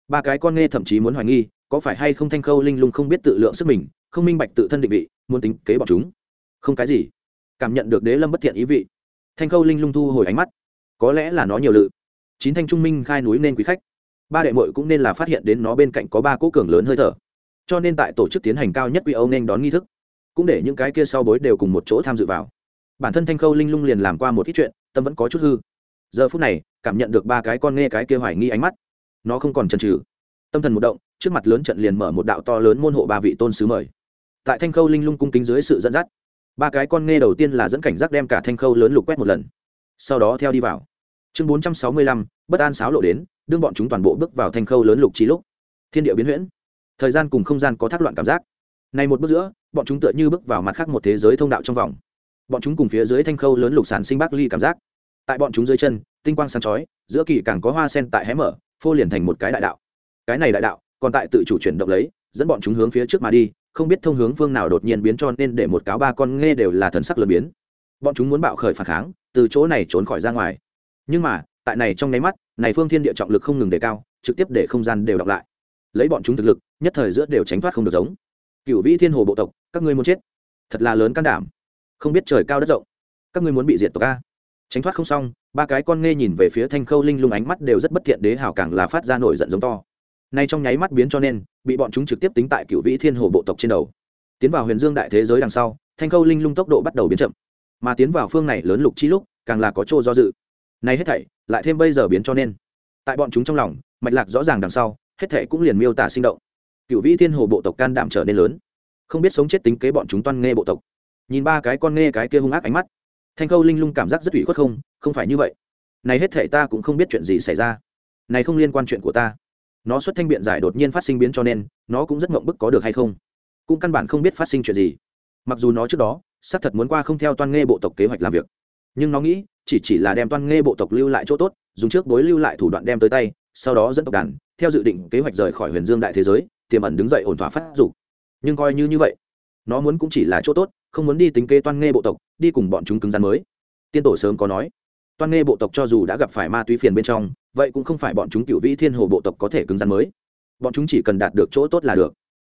Ba cái con nghe thậm chí muốn hoài nghi, có phải hay không thanh khâu linh lung không biết tự lượng sức mình, không minh bạch tự thân định vị, muốn tính kế bọn chúng. Không cái gì. Cảm nhận được đế lâm bất thiện ý vị. Thanh khâu linh lung thu hồi ánh mắt. Có lẽ là nó nhiều lự. Chín thanh trung minh khai núi nên quý khách. Ba đệ mội cũng nên là phát hiện đến nó bên cạnh có ba cỗ cường lớn hơi thở. Cho nên tại tổ chức tiến hành cao nhất quy âu nên đón nghi thức cũng để những cái kia sau bối đều cùng một chỗ tham dự vào. Bản thân thanh khâu linh lung liền làm qua một ít chuyện, tâm vẫn có chút hư. Giờ phút này, cảm nhận được ba cái con nghe cái kia hoài nghi ánh mắt. Nó không còn chần chừ. Tâm thần một động, trước mặt lớn trận liền mở một đạo to lớn môn hộ ba vị tôn sứ mời. Tại thanh khâu linh lung cung kính dưới sự dẫn dắt, ba cái con nghe đầu tiên là dẫn cảnh giác đem cả thanh khâu lớn lục quét một lần. Sau đó theo đi vào. Chương bốn trăm sáu mươi lăm, bất an sáo lộ đến, đương bọn chúng toàn bộ bước vào thanh khâu lớn lục trí lúc. Thiên địa biến huyễn. Thời gian cùng không gian có thác loạn cảm giác. Này một bước giữa bọn chúng tựa như bước vào mặt khác một thế giới thông đạo trong vòng. Bọn chúng cùng phía dưới thanh khâu lớn lục sản sinh bác ly cảm giác. Tại bọn chúng dưới chân, tinh quang sáng chói, giữa kỳ càng có hoa sen tại hé mở, phô liền thành một cái đại đạo. Cái này đại đạo, còn tại tự chủ chuyển động lấy, dẫn bọn chúng hướng phía trước mà đi, không biết thông hướng phương nào đột nhiên biến cho nên để một cáo ba con nghe đều là thần sắc lớn biến. Bọn chúng muốn bạo khởi phản kháng, từ chỗ này trốn khỏi ra ngoài. Nhưng mà, tại này trong nháy mắt, này phương thiên địa trọng lực không ngừng đề cao, trực tiếp để không gian đều đọc lại. Lấy bọn chúng thực lực, nhất thời giữa đều tránh thoát không được giống cựu vĩ thiên hồ bộ tộc, các ngươi muốn chết? Thật là lớn can đảm. Không biết trời cao đất rộng, các ngươi muốn bị diệt tộc a? Tránh thoát không xong, ba cái con nghe nhìn về phía thanh khâu linh lung ánh mắt đều rất bất thiện đế hào càng là phát ra nổi giận giống to. Nay trong nháy mắt biến cho nên, bị bọn chúng trực tiếp tính tại cựu vĩ thiên hồ bộ tộc trên đầu. Tiến vào huyền dương đại thế giới đằng sau, thanh khâu linh lung tốc độ bắt đầu biến chậm. Mà tiến vào phương này lớn lục chi lúc, càng là có chỗ do dự. Nay hết thảy, lại thêm bây giờ biến cho nên. Tại bọn chúng trong lòng, mạch lạc rõ ràng đằng sau, hết thảy cũng liền miêu tả sinh động cựu vĩ thiên hồ bộ tộc can đảm trở nên lớn. Không biết sống chết tính kế bọn chúng toan nghe bộ tộc. Nhìn ba cái con nghe cái kia hung ác ánh mắt. Thanh khâu linh lung cảm giác rất ủy khuất không? Không phải như vậy. Này hết thể ta cũng không biết chuyện gì xảy ra. Này không liên quan chuyện của ta. Nó xuất thanh biện giải đột nhiên phát sinh biến cho nên, nó cũng rất mộng bức có được hay không. Cũng căn bản không biết phát sinh chuyện gì. Mặc dù nó trước đó, xác thật muốn qua không theo toan nghe bộ tộc kế hoạch làm việc. Nhưng nó nghĩ, chỉ chỉ là đem toan nghe bộ tộc lưu lại chỗ tốt, dùng trước bối lưu lại thủ đoạn đem tới tay, sau đó dẫn tộc đàn, theo dự định kế hoạch rời khỏi huyền dương đại thế giới tiềm ẩn đứng dậy ổn thỏa phát dục. Nhưng coi như như vậy, nó muốn cũng chỉ là chỗ tốt, không muốn đi tính kế toan nghe bộ tộc, đi cùng bọn chúng cứng rắn mới. Tiên tổ sớm có nói, toan nghe bộ tộc cho dù đã gặp phải ma túy phiền bên trong, vậy cũng không phải bọn chúng cựu vĩ thiên hồ bộ tộc có thể cứng rắn mới. Bọn chúng chỉ cần đạt được chỗ tốt là được.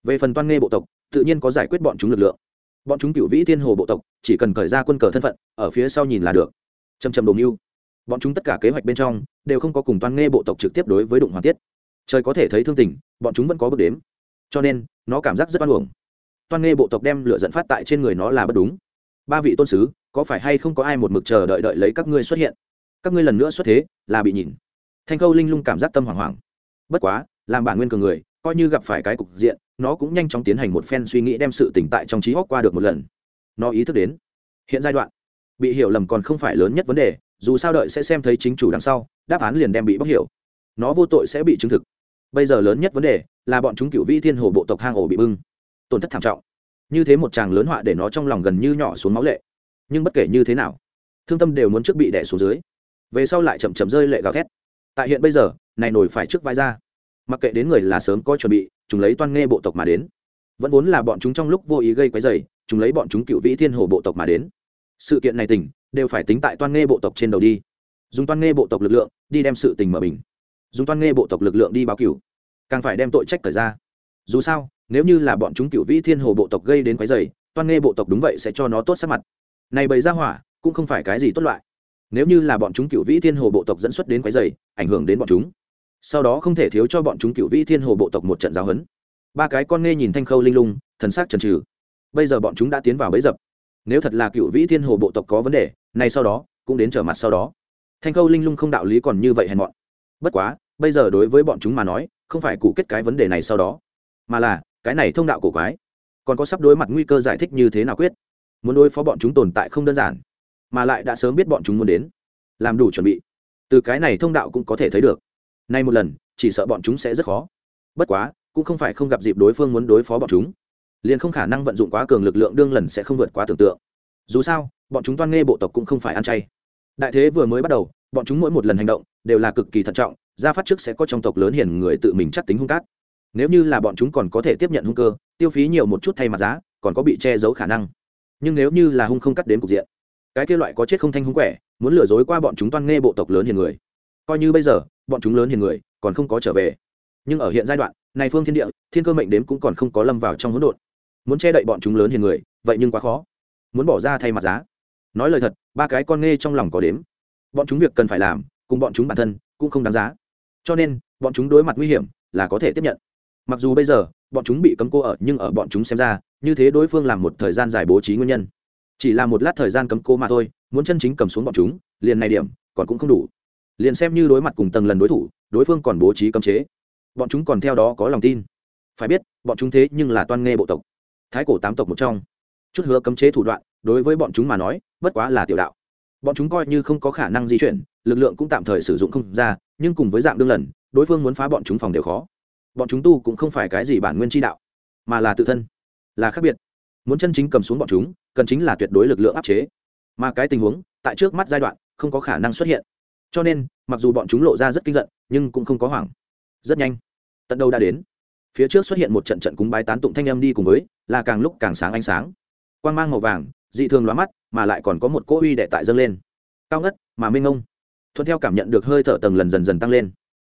Về phần toan nghe bộ tộc, tự nhiên có giải quyết bọn chúng lực lượng. Bọn chúng cựu vĩ thiên hồ bộ tộc, chỉ cần khởi ra quân cờ thân phận, ở phía sau nhìn là được. Chầm chầm đồ mưu. Bọn chúng tất cả kế hoạch bên trong, đều không có cùng toan nghe bộ tộc trực tiếp đối với đụng hoàng tiết trời có thể thấy thương tình, bọn chúng vẫn có bước đếm. Cho nên, nó cảm giác rất oan uổng. Toan nghe bộ tộc đem lửa dẫn phát tại trên người nó là bất đúng. Ba vị tôn sứ, có phải hay không có ai một mực chờ đợi đợi lấy các ngươi xuất hiện? Các ngươi lần nữa xuất thế, là bị nhìn. Thanh khâu linh lung cảm giác tâm hoảng hoảng. Bất quá, làm bản nguyên cường người, coi như gặp phải cái cục diện, nó cũng nhanh chóng tiến hành một phen suy nghĩ đem sự tỉnh tại trong trí hóc qua được một lần. Nó ý thức đến, hiện giai đoạn, bị hiểu lầm còn không phải lớn nhất vấn đề, dù sao đợi sẽ xem thấy chính chủ đằng sau, đáp án liền đem bị bóc hiểu. Nó vô tội sẽ bị chứng thực bây giờ lớn nhất vấn đề là bọn chúng cựu vi thiên hồ bộ tộc hang ổ bị bưng. Tổn thất thảm trọng. Như thế một chàng lớn họa để nó trong lòng gần như nhỏ xuống máu lệ. Nhưng bất kể như thế nào, thương tâm đều muốn trước bị đẻ xuống dưới. Về sau lại chậm chậm rơi lệ gào thét. Tại hiện bây giờ, này nổi phải trước vai ra. Mặc kệ đến người là sớm có chuẩn bị, chúng lấy toan nghe bộ tộc mà đến. Vẫn vốn là bọn chúng trong lúc vô ý gây quấy dày chúng lấy bọn chúng cựu vĩ thiên hồ bộ tộc mà đến. Sự kiện này tỉnh, đều phải tính tại toan nghe bộ tộc trên đầu đi. Dùng toan nghe bộ tộc lực lượng, đi đem sự tình mở bình dùng toan nghe bộ tộc lực lượng đi báo cửu, càng phải đem tội trách cởi ra. Dù sao, nếu như là bọn chúng cựu vĩ thiên hồ bộ tộc gây đến quái dày toan nghe bộ tộc đúng vậy sẽ cho nó tốt sắc mặt. Này bày ra hỏa, cũng không phải cái gì tốt loại. Nếu như là bọn chúng cựu vĩ thiên hồ bộ tộc dẫn xuất đến quái dày ảnh hưởng đến bọn chúng, sau đó không thể thiếu cho bọn chúng cựu vĩ thiên hồ bộ tộc một trận giáo huấn. ba cái con nghe nhìn thanh khâu linh lung, thần sắc trần trừ bây giờ bọn chúng đã tiến vào bấy dập. Nếu thật là cựu vĩ thiên hồ bộ tộc có vấn đề, này sau đó, cũng đến trở mặt sau đó. Thanh khâu linh lung không đạo lý còn như vậy hèn mọn bất quá, bây giờ đối với bọn chúng mà nói, không phải cụ kết cái vấn đề này sau đó, mà là, cái này thông đạo cổ quái. Còn có sắp đối mặt nguy cơ giải thích như thế nào quyết? Muốn đối phó bọn chúng tồn tại không đơn giản, mà lại đã sớm biết bọn chúng muốn đến, làm đủ chuẩn bị. Từ cái này thông đạo cũng có thể thấy được. Nay một lần, chỉ sợ bọn chúng sẽ rất khó. Bất quá, cũng không phải không gặp dịp đối phương muốn đối phó bọn chúng. Liền không khả năng vận dụng quá cường lực lượng đương lần sẽ không vượt quá tưởng tượng. Dù sao, bọn chúng toan nghe bộ tộc cũng không phải ăn chay. Đại thế vừa mới bắt đầu bọn chúng mỗi một lần hành động đều là cực kỳ thận trọng, ra phát trước sẽ có trong tộc lớn hiền người tự mình chắc tính hung cát. Nếu như là bọn chúng còn có thể tiếp nhận hung cơ, tiêu phí nhiều một chút thay mặt giá, còn có bị che giấu khả năng. Nhưng nếu như là hung không cắt đến cục diện, cái kia loại có chết không thanh hung quẻ, muốn lừa dối qua bọn chúng toan nghe bộ tộc lớn hiền người. Coi như bây giờ, bọn chúng lớn hiền người, còn không có trở về. Nhưng ở hiện giai đoạn, này phương thiên địa, thiên cơ mệnh đếm cũng còn không có lâm vào trong hỗn độn. Muốn che đậy bọn chúng lớn hiền người, vậy nhưng quá khó. Muốn bỏ ra thay mặt giá. Nói lời thật, ba cái con nghe trong lòng có đếm bọn chúng việc cần phải làm, cùng bọn chúng bản thân cũng không đáng giá. Cho nên, bọn chúng đối mặt nguy hiểm là có thể tiếp nhận. Mặc dù bây giờ, bọn chúng bị cấm cô ở, nhưng ở bọn chúng xem ra, như thế đối phương làm một thời gian dài bố trí nguyên nhân. Chỉ là một lát thời gian cấm cô mà thôi, muốn chân chính cầm xuống bọn chúng, liền này điểm, còn cũng không đủ. Liền xem như đối mặt cùng tầng lần đối thủ, đối phương còn bố trí cấm chế. Bọn chúng còn theo đó có lòng tin. Phải biết, bọn chúng thế nhưng là toan nghe bộ tộc. Thái cổ tám tộc một trong. Chút hứa cấm chế thủ đoạn, đối với bọn chúng mà nói, bất quá là tiểu đạo bọn chúng coi như không có khả năng di chuyển, lực lượng cũng tạm thời sử dụng không ra, nhưng cùng với dạng đương lần, đối phương muốn phá bọn chúng phòng đều khó. Bọn chúng tu cũng không phải cái gì bản nguyên tri đạo, mà là tự thân, là khác biệt. Muốn chân chính cầm xuống bọn chúng, cần chính là tuyệt đối lực lượng áp chế. Mà cái tình huống, tại trước mắt giai đoạn, không có khả năng xuất hiện. Cho nên, mặc dù bọn chúng lộ ra rất kinh giận, nhưng cũng không có hoảng. Rất nhanh, tận đâu đã đến. Phía trước xuất hiện một trận trận cúng bái tán tụng thanh âm đi cùng với, là càng lúc càng sáng ánh sáng. Quan g mang màu vàng, dị thường lóa mắt mà lại còn có một cỗ uy đệ tại dâng lên. Cao ngất, mà minh ngông. Thuận theo cảm nhận được hơi thở tầng lần dần dần tăng lên.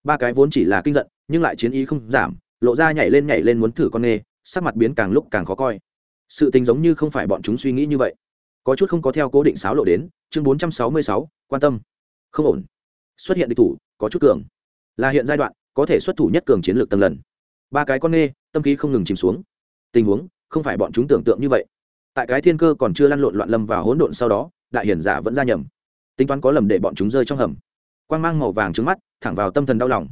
Ba cái vốn chỉ là kinh giận, nhưng lại chiến ý không giảm, lộ ra nhảy lên nhảy lên muốn thử con nghề, sắc mặt biến càng lúc càng khó coi. Sự tình giống như không phải bọn chúng suy nghĩ như vậy. Có chút không có theo cố định sáo lộ đến, chương bốn trăm sáu mươi sáu, quan tâm. Không ổn. Xuất hiện địch thủ, có chút cường. Là hiện giai đoạn, có thể xuất thủ nhất cường chiến lược tầng lần. Ba cái con nghê tâm khí không ngừng chìm xuống. Tình huống, không phải bọn chúng tưởng tượng như vậy tại cái thiên cơ còn chưa lăn lộn loạn lâm và hỗn độn sau đó, đại hiển giả vẫn ra nhầm. Tính toán có lầm để bọn chúng rơi trong hầm. Quang mang màu vàng trứng mắt, thẳng vào tâm thần đau lòng.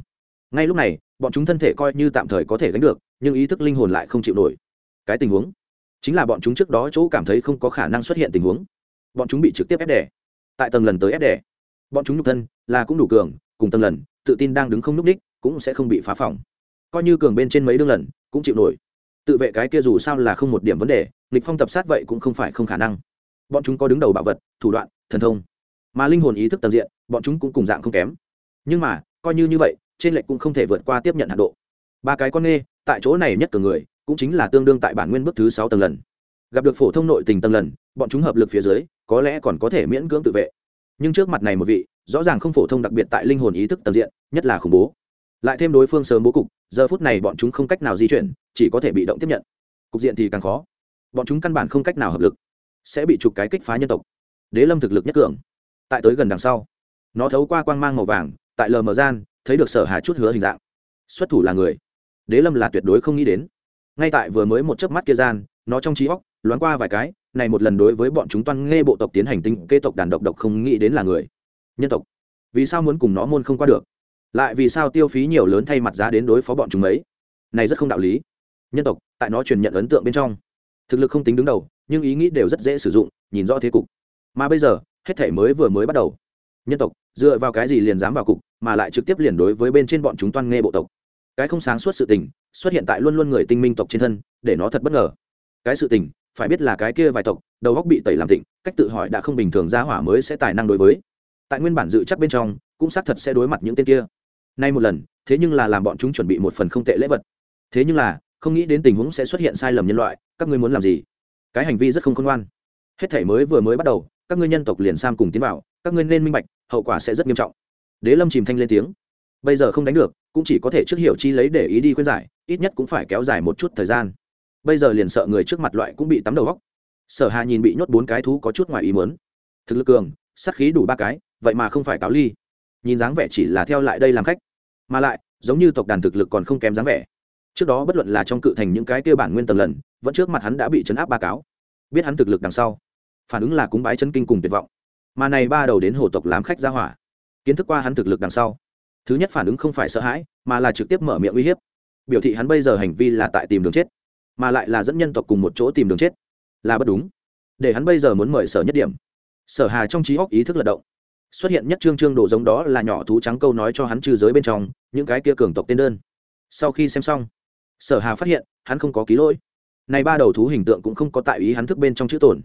Ngay lúc này, bọn chúng thân thể coi như tạm thời có thể gánh được, nhưng ý thức linh hồn lại không chịu nổi. Cái tình huống? Chính là bọn chúng trước đó chỗ cảm thấy không có khả năng xuất hiện tình huống. Bọn chúng bị trực tiếp ép đẻ tại tầng lần tới ép đẻ bọn chúng nhục thân là cũng đủ cường, cùng tầng lần, tự tin đang đứng không n ú c ních cũng sẽ không bị phá phỏng. Coi như cường bên trên mấy đương lần, cũng chịu nổi tự vệ cái kia dù sao là không một điểm vấn đề lịch phong tập sát vậy cũng không phải không khả năng. Bọn chúng có đứng đầu bảo vật, thủ đoạn, thần thông. Mà linh hồn ý thức tầng diện, bọn chúng cũng cùng dạng không kém. Nhưng mà, coi như như vậy, trên lệnh cũng không thể vượt qua tiếp nhận hạ độ. Ba cái con nghe tại chỗ này nhất cường người, cũng chính là tương đương tại bản nguyên bước thứ sáu tầng lần. Gặp được phổ thông nội tình tầng lần, bọn chúng hợp lực phía dưới, có lẽ còn có thể miễn cưỡng tự vệ. Nhưng trước mặt này một vị, rõ ràng không phổ thông đặc biệt tại linh hồn ý thức tầng diện, nhất là khủng bố. Lại thêm đối phương sớm bố cục, giờ phút này bọn chúng không cách nào di chuyển chỉ có thể bị động tiếp nhận. Cục diện thì càng khó. Bọn chúng căn bản không cách nào hợp lực. Sẽ bị chụp cái kích phá nhân tộc. Đế lâm thực lực nhất cường. Tại tới gần đằng sau, nó thấu qua quang mang màu vàng, tại lờ mờ gian, thấy được sở hà chút hứa hình dạng. Xuất thủ là người. Đế lâm là tuyệt đối không nghĩ đến. Ngay tại vừa mới một chớp mắt kia gian, nó trong trí óc, loáng qua vài cái, này một lần đối với bọn chúng toan nghe bộ tộc tiến hành tinh kê tộc đàn độc độc không nghĩ đến là người. Nhân tộc. Vì sao muốn cùng nó môn không qua được? Lại vì sao tiêu phí nhiều lớn thay mặt giá đến đối phó bọn chúng ấy này rất không đạo lý nhân tộc, tại nó truyền nhận ấn tượng bên trong. Thực lực không tính đứng đầu, nhưng ý nghĩ đều rất dễ sử dụng, nhìn rõ thế cục. Mà bây giờ, hết thể mới vừa mới bắt đầu. Nhân tộc, dựa vào cái gì liền dám vào cục, mà lại trực tiếp liền đối với bên trên bọn chúng toan nghe bộ tộc. Cái không sáng suốt sự tình, xuất hiện tại luôn luôn người tinh minh tộc trên thân, để nó thật bất ngờ. Cái sự tình, phải biết là cái kia vài tộc, đầu góc bị tẩy làm tịnh cách tự hỏi đã không bình thường ra hỏa mới sẽ tài năng đối với. Tại nguyên bản dự chắc bên trong, cũng xác thật sẽ đối mặt những tên kia. Nay một lần, thế nhưng là làm bọn chúng chuẩn bị một phần không tệ lễ vật. Thế nhưng là không nghĩ đến tình huống sẽ xuất hiện sai lầm nhân loại, các ngươi muốn làm gì? Cái hành vi rất không khôn ngoan. Hết thể mới vừa mới bắt đầu, các ngươi nhân tộc liền sam cùng tiến vào, các ngươi nên minh bạch, hậu quả sẽ rất nghiêm trọng. Đế lâm chìm thanh lên tiếng. Bây giờ không đánh được, cũng chỉ có thể trước hiểu chi lấy để ý đi khuyên giải, ít nhất cũng phải kéo dài một chút thời gian. Bây giờ liền sợ người trước mặt loại cũng bị tắm đầu góc sở hà nhìn bị nhốt bốn cái thú có chút ngoài ý muốn. Thực lực cường, sát khí đủ ba cái, vậy mà không phải cáo ly. Nhìn dáng vẻ chỉ là theo lại đây làm khách. Mà lại, giống như tộc đàn thực lực còn không kém dáng vẻ trước đó bất luận là trong cự thành những cái kia bản nguyên tầng lần, vẫn trước mặt hắn đã bị chấn áp ba cáo. Biết hắn thực lực đằng sau, phản ứng là cúng bái chân kinh cùng tuyệt vọng. Mà này ba đầu đến hồ tộc làm khách ra hỏa, kiến thức qua hắn thực lực đằng sau, thứ nhất phản ứng không phải sợ hãi, mà là trực tiếp mở miệng uy hiếp. Biểu thị hắn bây giờ hành vi là tại tìm đường chết, mà lại là dẫn nhân tộc cùng một chỗ tìm đường chết, là bất đúng. Để hắn bây giờ muốn mời sở nhất điểm. Sở hà trong trí óc ý thức lật động. Xuất hiện nhất trương trương đồ giống đó là nhỏ thú trắng câu nói cho hắn trừ giới bên trong, những cái kia cường tộc tên đơn. Sau khi xem xong sở hà phát hiện, hắn không có ký lỗi. Này ba đầu thú hình tượng cũng không có tại ý hắn thức bên trong chữ tổn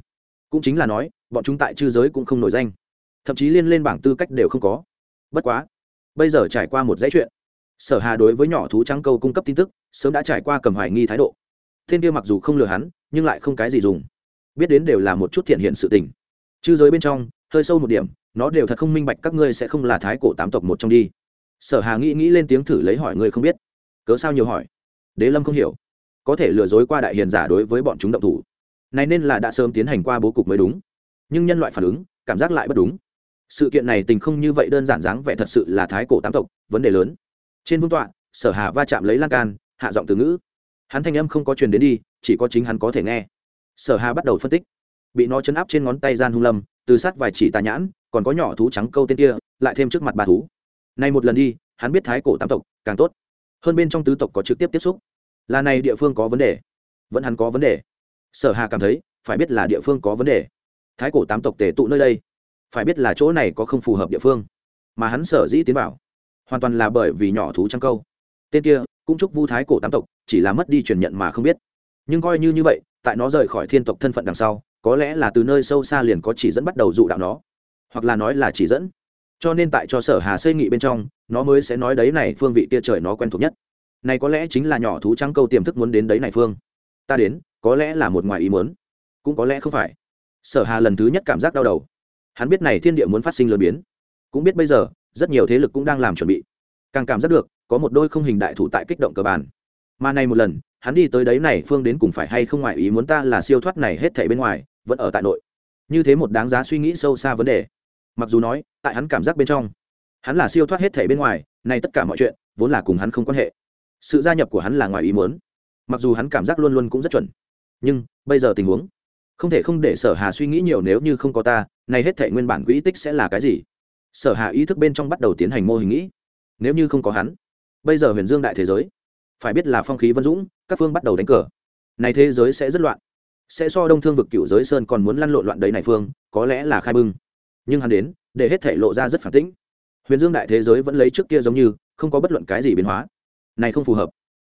cũng chính là nói, bọn chúng tại chư giới cũng không nổi danh. Thậm chí liên lên bảng tư cách đều không có. Bất quá, bây giờ trải qua một dãy chuyện, sở hà đối với nhỏ thú trắng câu cung cấp tin tức, sớm đã trải qua cầm hoài nghi thái độ. Thiên kia mặc dù không lừa hắn, nhưng lại không cái gì dùng. Biết đến đều là một chút thiện hiện sự tình. Chư giới bên trong, hơi sâu một điểm, nó đều thật không minh bạch các ngươi sẽ không là thái cổ tám tộc một trong đi. Sở hà nghĩ nghĩ lên tiếng thử lấy hỏi người không biết. Cớ sao nhiều hỏi? Đế lâm không hiểu. Có thể lừa dối qua đại hiền giả đối với bọn chúng động thủ. Này nên là đã sớm tiến hành qua bố cục mới đúng. Nhưng nhân loại phản ứng, cảm giác lại bất đúng. Sự kiện này tình không như vậy đơn giản dáng vẻ thật sự là thái cổ tám tộc, vấn đề lớn. Trên vương tọa, sở hà va chạm lấy lan can, hạ giọng từ ngữ. Hắn thanh âm không có truyền đến đi, chỉ có chính hắn có thể nghe. Sở hà bắt đầu phân tích. Bị nó chấn áp trên ngón tay gian hung lâm, từ sát vài chỉ tà nhãn, còn có nhỏ thú trắng câu tên kia, lại thêm trước mặt bà thú. Nay một lần đi, hắn biết thái cổ tám tộc, càng tốt hơn bên trong tứ tộc có trực tiếp tiếp xúc. Là này địa phương có vấn đề. Vẫn hắn có vấn đề. Sở hà cảm thấy, phải biết là địa phương có vấn đề. Thái cổ tám tộc tề tụ nơi đây, phải biết là chỗ này có không phù hợp địa phương. Mà hắn sở dĩ tiến vào, hoàn toàn là bởi vì nhỏ thú trăng câu. Tên kia, cũng chúc vu thái cổ tám tộc, chỉ là mất đi truyền nhận mà không biết. Nhưng coi như như vậy, tại nó rời khỏi thiên tộc thân phận đằng sau, có lẽ là từ nơi sâu xa liền có chỉ dẫn bắt đầu dụ đạo nó. Hoặc là nói là chỉ dẫn cho nên tại cho sở hà xây nghị bên trong, nó mới sẽ nói đấy này phương vị kia trời nó quen thuộc nhất. Này có lẽ chính là nhỏ thú trắng câu tiềm thức muốn đến đấy này phương. Ta đến, có lẽ là một ngoài ý muốn. Cũng có lẽ không phải. Sở hà lần thứ nhất cảm giác đau đầu. Hắn biết này thiên địa muốn phát sinh lớn biến. Cũng biết bây giờ, rất nhiều thế lực cũng đang làm chuẩn bị. Càng cảm giác được, có một đôi không hình đại thủ tại kích động cơ bản mà này một lần, hắn đi tới đấy này phương đến cùng phải hay không ngoại ý muốn ta là siêu thoát này hết thảy bên ngoài, vẫn ở tại nội. Như thế một đáng giá suy nghĩ sâu xa vấn đề mặc dù nói, tại hắn cảm giác bên trong, hắn là siêu thoát hết thể bên ngoài, này tất cả mọi chuyện, vốn là cùng hắn không quan hệ. Sự gia nhập của hắn là ngoài ý muốn. Mặc dù hắn cảm giác luôn luôn cũng rất chuẩn, nhưng bây giờ tình huống, không thể không để sở hà suy nghĩ nhiều nếu như không có ta, này hết thể nguyên bản quỹ tích sẽ là cái gì? Sở hà ý thức bên trong bắt đầu tiến hành mô hình nghĩ. Nếu như không có hắn, bây giờ huyền dương đại thế giới, phải biết là phong khí vân dũng, các phương bắt đầu đánh cờ. Này thế giới sẽ rất loạn. Sẽ so đông thương vực cựu giới sơn còn muốn lăn lộn loạn đấy này phương, có lẽ là khai bưng nhưng hắn đến, để hết thể lộ ra rất phản tĩnh. Huyền dương đại thế giới vẫn lấy trước kia giống như, không có bất luận cái gì biến hóa. Này không phù hợp.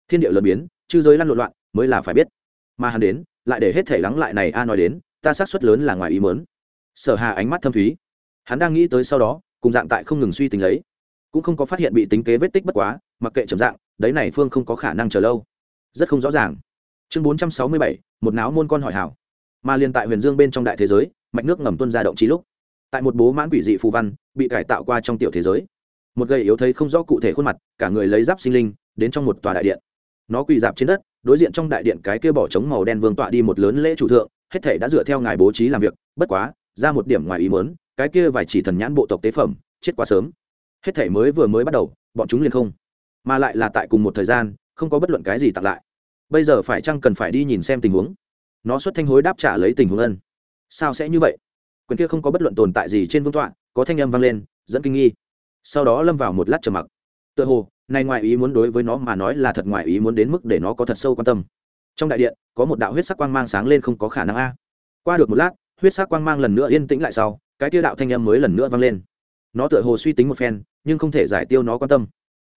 Thiên địa lớn biến, chư giới lăn lộn loạn, mới là phải biết. Mà hắn đến, lại để hết thể lắng lại này a nói đến, ta xác suất lớn là ngoài ý mớn sở hà ánh mắt thâm thúy. Hắn đang nghĩ tới sau đó, cùng dạng tại không ngừng suy tính lấy. Cũng không có phát hiện bị tính kế vết tích bất quá, mặc kệ trầm dạng, đấy này phương không có khả năng chờ lâu. Rất không rõ ràng. Chương bốn trăm sáu mươi bảy, một náo môn con hỏi hảo. Mà liên tại huyền dương bên trong đại thế giới, mạch nước ngầm tuân ra động trí lúc tại một bố mãn quỷ dị phù văn, bị cải tạo qua trong tiểu thế giới. Một gầy yếu thấy không rõ cụ thể khuôn mặt, cả người lấy giáp sinh linh, đến trong một tòa đại điện. Nó quỳ dạp trên đất, đối diện trong đại điện cái kia bỏ trống màu đen vương tọa đi một lớn lễ chủ thượng, hết thể đã dựa theo ngài bố trí làm việc, bất quá, ra một điểm ngoài ý mớn cái kia vài chỉ thần nhãn bộ tộc tế phẩm, chết quá sớm. Hết thể mới vừa mới bắt đầu, bọn chúng liền không. Mà lại là tại cùng một thời gian, không có bất luận cái gì tặng lại. Bây giờ phải chăng cần phải đi nhìn xem tình huống? Nó xuất thanh hối đáp trả lấy tình huống ân. Sao sẽ như vậy? Quyền kia không có bất luận tồn tại gì trên vương tọa, có thanh âm vang lên, dẫn kinh nghi. Sau đó lâm vào một lát trầm mặc. Tựa hồ, này ngoài ý muốn đối với nó mà nói là thật ngoài ý muốn đến mức để nó có thật sâu quan tâm. Trong đại điện, có một đạo huyết sắc quang mang sáng lên không có khả năng a. Qua được một lát, huyết sắc quang mang lần nữa yên tĩnh lại sau, cái tiêu đạo thanh âm mới lần nữa vang lên. Nó tựa hồ suy tính một phen, nhưng không thể giải tiêu nó quan tâm.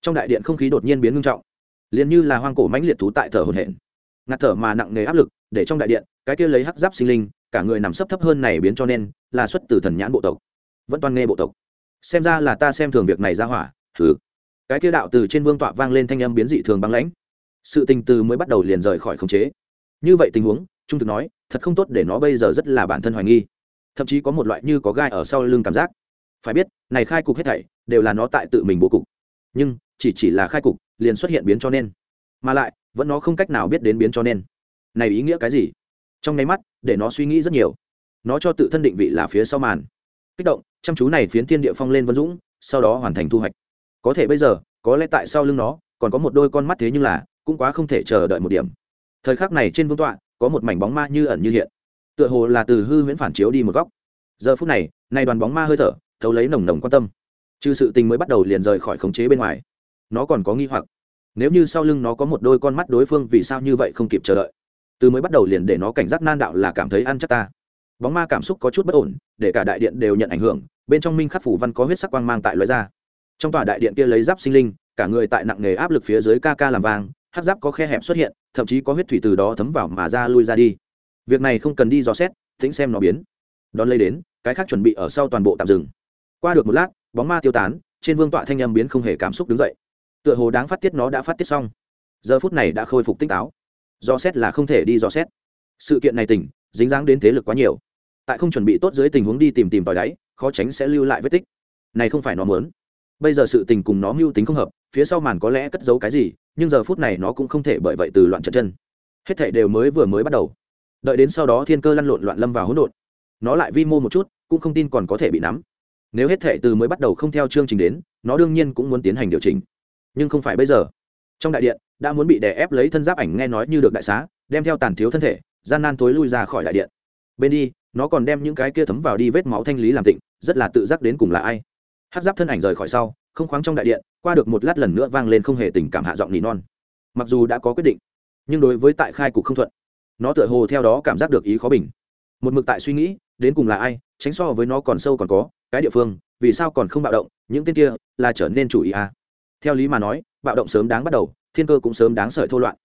Trong đại điện không khí đột nhiên biến ngưng trọng, liền như là hoang cổ mãnh liệt thú tại thở hồn hển. Ngạt thở mà nặng nề áp lực, để trong đại điện, cái kia lấy hắc giáp sinh linh cả người nằm sấp thấp hơn này biến cho nên là xuất từ thần nhãn bộ tộc. Vẫn toàn nghe bộ tộc. Xem ra là ta xem thường việc này ra hỏa thứ cái kia đạo từ trên vương tọa vang lên thanh âm biến dị thường băng lãnh. Sự tình từ mới bắt đầu liền rời khỏi khống chế. Như vậy tình huống, trung thực nói, thật không tốt để nó bây giờ rất là bản thân hoài nghi. Thậm chí có một loại như có gai ở sau lưng cảm giác. Phải biết, này khai cục hết thảy đều là nó tại tự mình bố cục. Nhưng, chỉ chỉ là khai cục, liền xuất hiện biến cho nên. Mà lại, vẫn nó không cách nào biết đến biến cho nên. Này ý nghĩa cái gì? Trong nháy mắt, để nó suy nghĩ rất nhiều. Nó cho tự thân định vị là phía sau màn. Kích động, chăm chú này phiến thiên địa phong lên vân dũng, sau đó hoàn thành thu hoạch. Có thể bây giờ, có lẽ tại sau lưng nó, còn có một đôi con mắt thế nhưng là, cũng quá không thể chờ đợi một điểm. Thời khắc này trên vương tọa, có một mảnh bóng ma như ẩn như hiện. Tựa hồ là từ hư huyễn phản chiếu đi một góc. Giờ phút này nay đoàn bóng ma hơi thở, thấu lấy nồng nồng quan tâm. Trừ sự tình mới bắt đầu liền rời khỏi khống chế bên ngoài. Nó còn có nghi hoặc. Nếu như sau lưng nó có một đôi con mắt đối phương, vì sao như vậy không kịp chờ đợi? Từ mới bắt đầu liền để nó cảnh giác nan đạo là cảm thấy ăn chắc ta. Bóng ma cảm xúc có chút bất ổn, để cả đại điện đều nhận ảnh hưởng, bên trong minh khắc phủ văn có huyết sắc quang mang tại loại ra. Trong tòa đại điện kia lấy giáp sinh linh, cả người tại nặng nghề áp lực phía dưới ca ca làm vang, hát giáp có khe hẹp xuất hiện, thậm chí có huyết thủy từ đó thấm vào mà ra lui ra đi. Việc này không cần đi dò xét, tính xem nó biến. Đón lấy đến, cái khác chuẩn bị ở sau toàn bộ tạm dừng. Qua được một lát, bóng ma tiêu tán, trên vương tọa thanh âm biến không hề cảm xúc đứng dậy. Tựa hồ đáng phát tiết nó đã phát tiết xong. Giờ phút này đã khôi phục tinh táo do xét là không thể đi do xét. Sự kiện này tỉnh dính dáng đến thế lực quá nhiều. Tại không chuẩn bị tốt dưới tình huống đi tìm tìm tòi đáy, khó tránh sẽ lưu lại vết tích. Này không phải nó muốn. Bây giờ sự tình cùng nó mưu tính không hợp, phía sau màn có lẽ cất giấu cái gì, nhưng giờ phút này nó cũng không thể bởi vậy từ loạn trận chân. Hết thảy đều mới vừa mới bắt đầu. Đợi đến sau đó thiên cơ lăn lộn loạn lâm vào hỗn độn. Nó lại vi mô một chút, cũng không tin còn có thể bị nắm. Nếu hết thảy từ mới bắt đầu không theo chương trình đến, nó đương nhiên cũng muốn tiến hành điều chỉnh. Nhưng không phải bây giờ. Trong đại điện đã muốn bị đè ép lấy thân giáp ảnh nghe nói như được đại xá, đem theo tàn thiếu thân thể, gian nan thối lui ra khỏi đại điện. Bên đi, nó còn đem những cái kia thấm vào đi vết máu thanh lý làm tịnh, rất là tự giác đến cùng là ai. Hát giáp thân ảnh rời khỏi sau, không khoáng trong đại điện, qua được một lát lần nữa vang lên không hề tình cảm hạ giọng nỉ non. Mặc dù đã có quyết định, nhưng đối với tại khai cục không thuận, nó tựa hồ theo đó cảm giác được ý khó bình. Một mực tại suy nghĩ, đến cùng là ai, tránh so với nó còn sâu còn có, cái địa phương, vì sao còn không bạo động, những tên kia là trở nên chủ ý à. theo lý mà nói, bạo động sớm đáng bắt đầu thiên cơ cũng sớm đáng sợi thô loạn.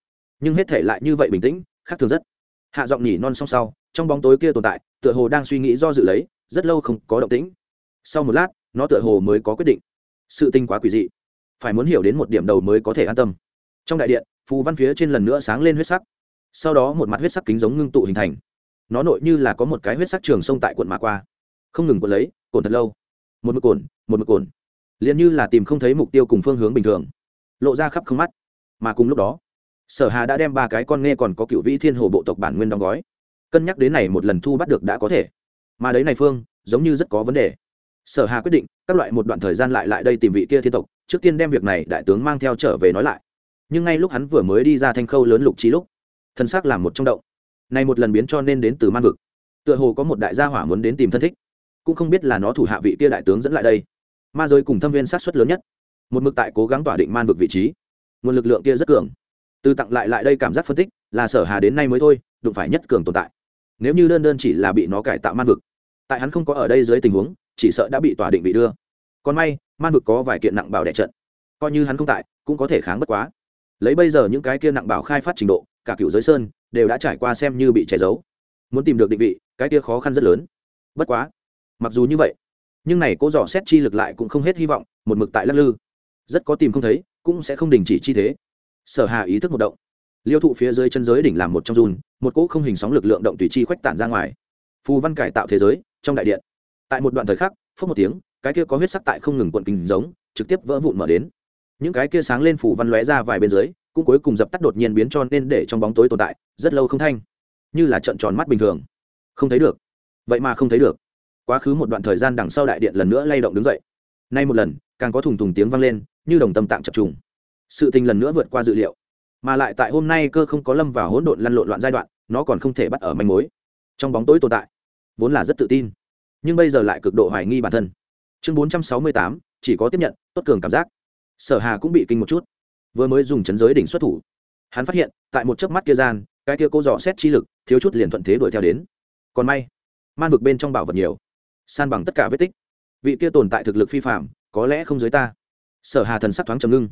Nhưng hết thể lại như vậy bình tĩnh, khác thường rất. Hạ giọng nhỉ non song sau, trong bóng tối kia tồn tại, tựa hồ đang suy nghĩ do dự lấy, rất lâu không có động tĩnh. Sau một lát, nó tựa hồ mới có quyết định. Sự tinh quá quỷ dị. Phải muốn hiểu đến một điểm đầu mới có thể an tâm. Trong đại điện, phù văn phía trên lần nữa sáng lên huyết sắc. Sau đó một mặt huyết sắc kính giống ngưng tụ hình thành. Nó nội như là có một cái huyết sắc trường sông tại quận mà qua. Không ngừng cuộn lấy cồn thật lâu. Một mực cồn một mực cồn liền như là tìm không thấy mục tiêu cùng phương hướng bình thường. Lộ ra khắp không mắt mà cùng lúc đó, sở hà đã đem ba cái con nghe còn có cựu vĩ thiên hồ bộ tộc bản nguyên đóng gói. Cân nhắc đến này một lần thu bắt được đã có thể. Mà đấy này phương, giống như rất có vấn đề. Sở hà quyết định, các loại một đoạn thời gian lại lại đây tìm vị kia thiên tộc, trước tiên đem việc này đại tướng mang theo trở về nói lại. Nhưng ngay lúc hắn vừa mới đi ra thanh khâu lớn lục trí lúc, thân xác làm một trong động. Này một lần biến cho nên đến từ man vực. Tựa hồ có một đại gia hỏa muốn đến tìm thân thích. Cũng không biết là nó thủ hạ vị kia đại tướng dẫn lại đây. Ma giới cùng thâm viên sát xuất lớn nhất. Một mực tại cố gắng tỏa định man vực vị trí nguồn lực lượng kia rất cường. Từ tặng lại lại đây cảm giác phân tích, là sở hà đến nay mới thôi, đụng phải nhất cường tồn tại. Nếu như đơn đơn chỉ là bị nó cải tạo man vực, tại hắn không có ở đây dưới tình huống, chỉ sợ đã bị tỏa định bị đưa. Còn may, man vực có vài kiện nặng bảo đẻ trận. Coi như hắn không tại, cũng có thể kháng bất quá. Lấy bây giờ những cái kia nặng bảo khai phát trình độ, cả cựu giới sơn đều đã trải qua xem như bị che giấu. Muốn tìm được định vị, cái kia khó khăn rất lớn. Bất quá, mặc dù như vậy, nhưng này cố dò xét chi lực lại cũng không hết hy vọng, một mực tại lắc lư. Rất có tìm không thấy cũng sẽ không đình chỉ chi thế. Sở hà ý thức một động. Liêu thụ phía dưới chân giới đỉnh làm một trong run, một cỗ không hình sóng lực lượng động tùy chi khuếch tản ra ngoài. Phù văn cải tạo thế giới, trong đại điện. Tại một đoạn thời khắc phớt một tiếng, cái kia có huyết sắc tại không ngừng quận kinh giống, trực tiếp vỡ vụn mở đến. Những cái kia sáng lên phủ văn lóe ra vài bên dưới, cũng cuối cùng dập tắt đột nhiên biến cho nên để trong bóng tối tồn tại, rất lâu không thanh. Như là trận tròn mắt bình thường. Không thấy được. Vậy mà không thấy được. Quá khứ một đoạn thời gian đằng sau đại điện lần nữa lay động đứng dậy. Nay một lần, càng có thùng thùng tiếng vang lên như đồng tâm tạng chập trùng. Sự tình lần nữa vượt qua dự liệu, mà lại tại hôm nay cơ không có lâm vào hỗn độn lăn lộn loạn giai đoạn, nó còn không thể bắt ở manh mối. Trong bóng tối tồn tại, vốn là rất tự tin, nhưng bây giờ lại cực độ hoài nghi bản thân. Chương bốn trăm sáu mươi tám, chỉ có tiếp nhận, tốt cường cảm giác. Sở hà cũng bị kinh một chút, vừa mới dùng chấn giới đỉnh xuất thủ. Hắn phát hiện, tại một chớp mắt kia gian, cái kia cô dò xét chi lực, thiếu chút liền thuận thế đuổi theo đến. Còn may, man vực bên trong bảo vật nhiều, san bằng tất cả vết tích. Vị kia tồn tại thực lực phi phạm có lẽ không dưới ta sở hà thần sắc thoáng trầm ngưng.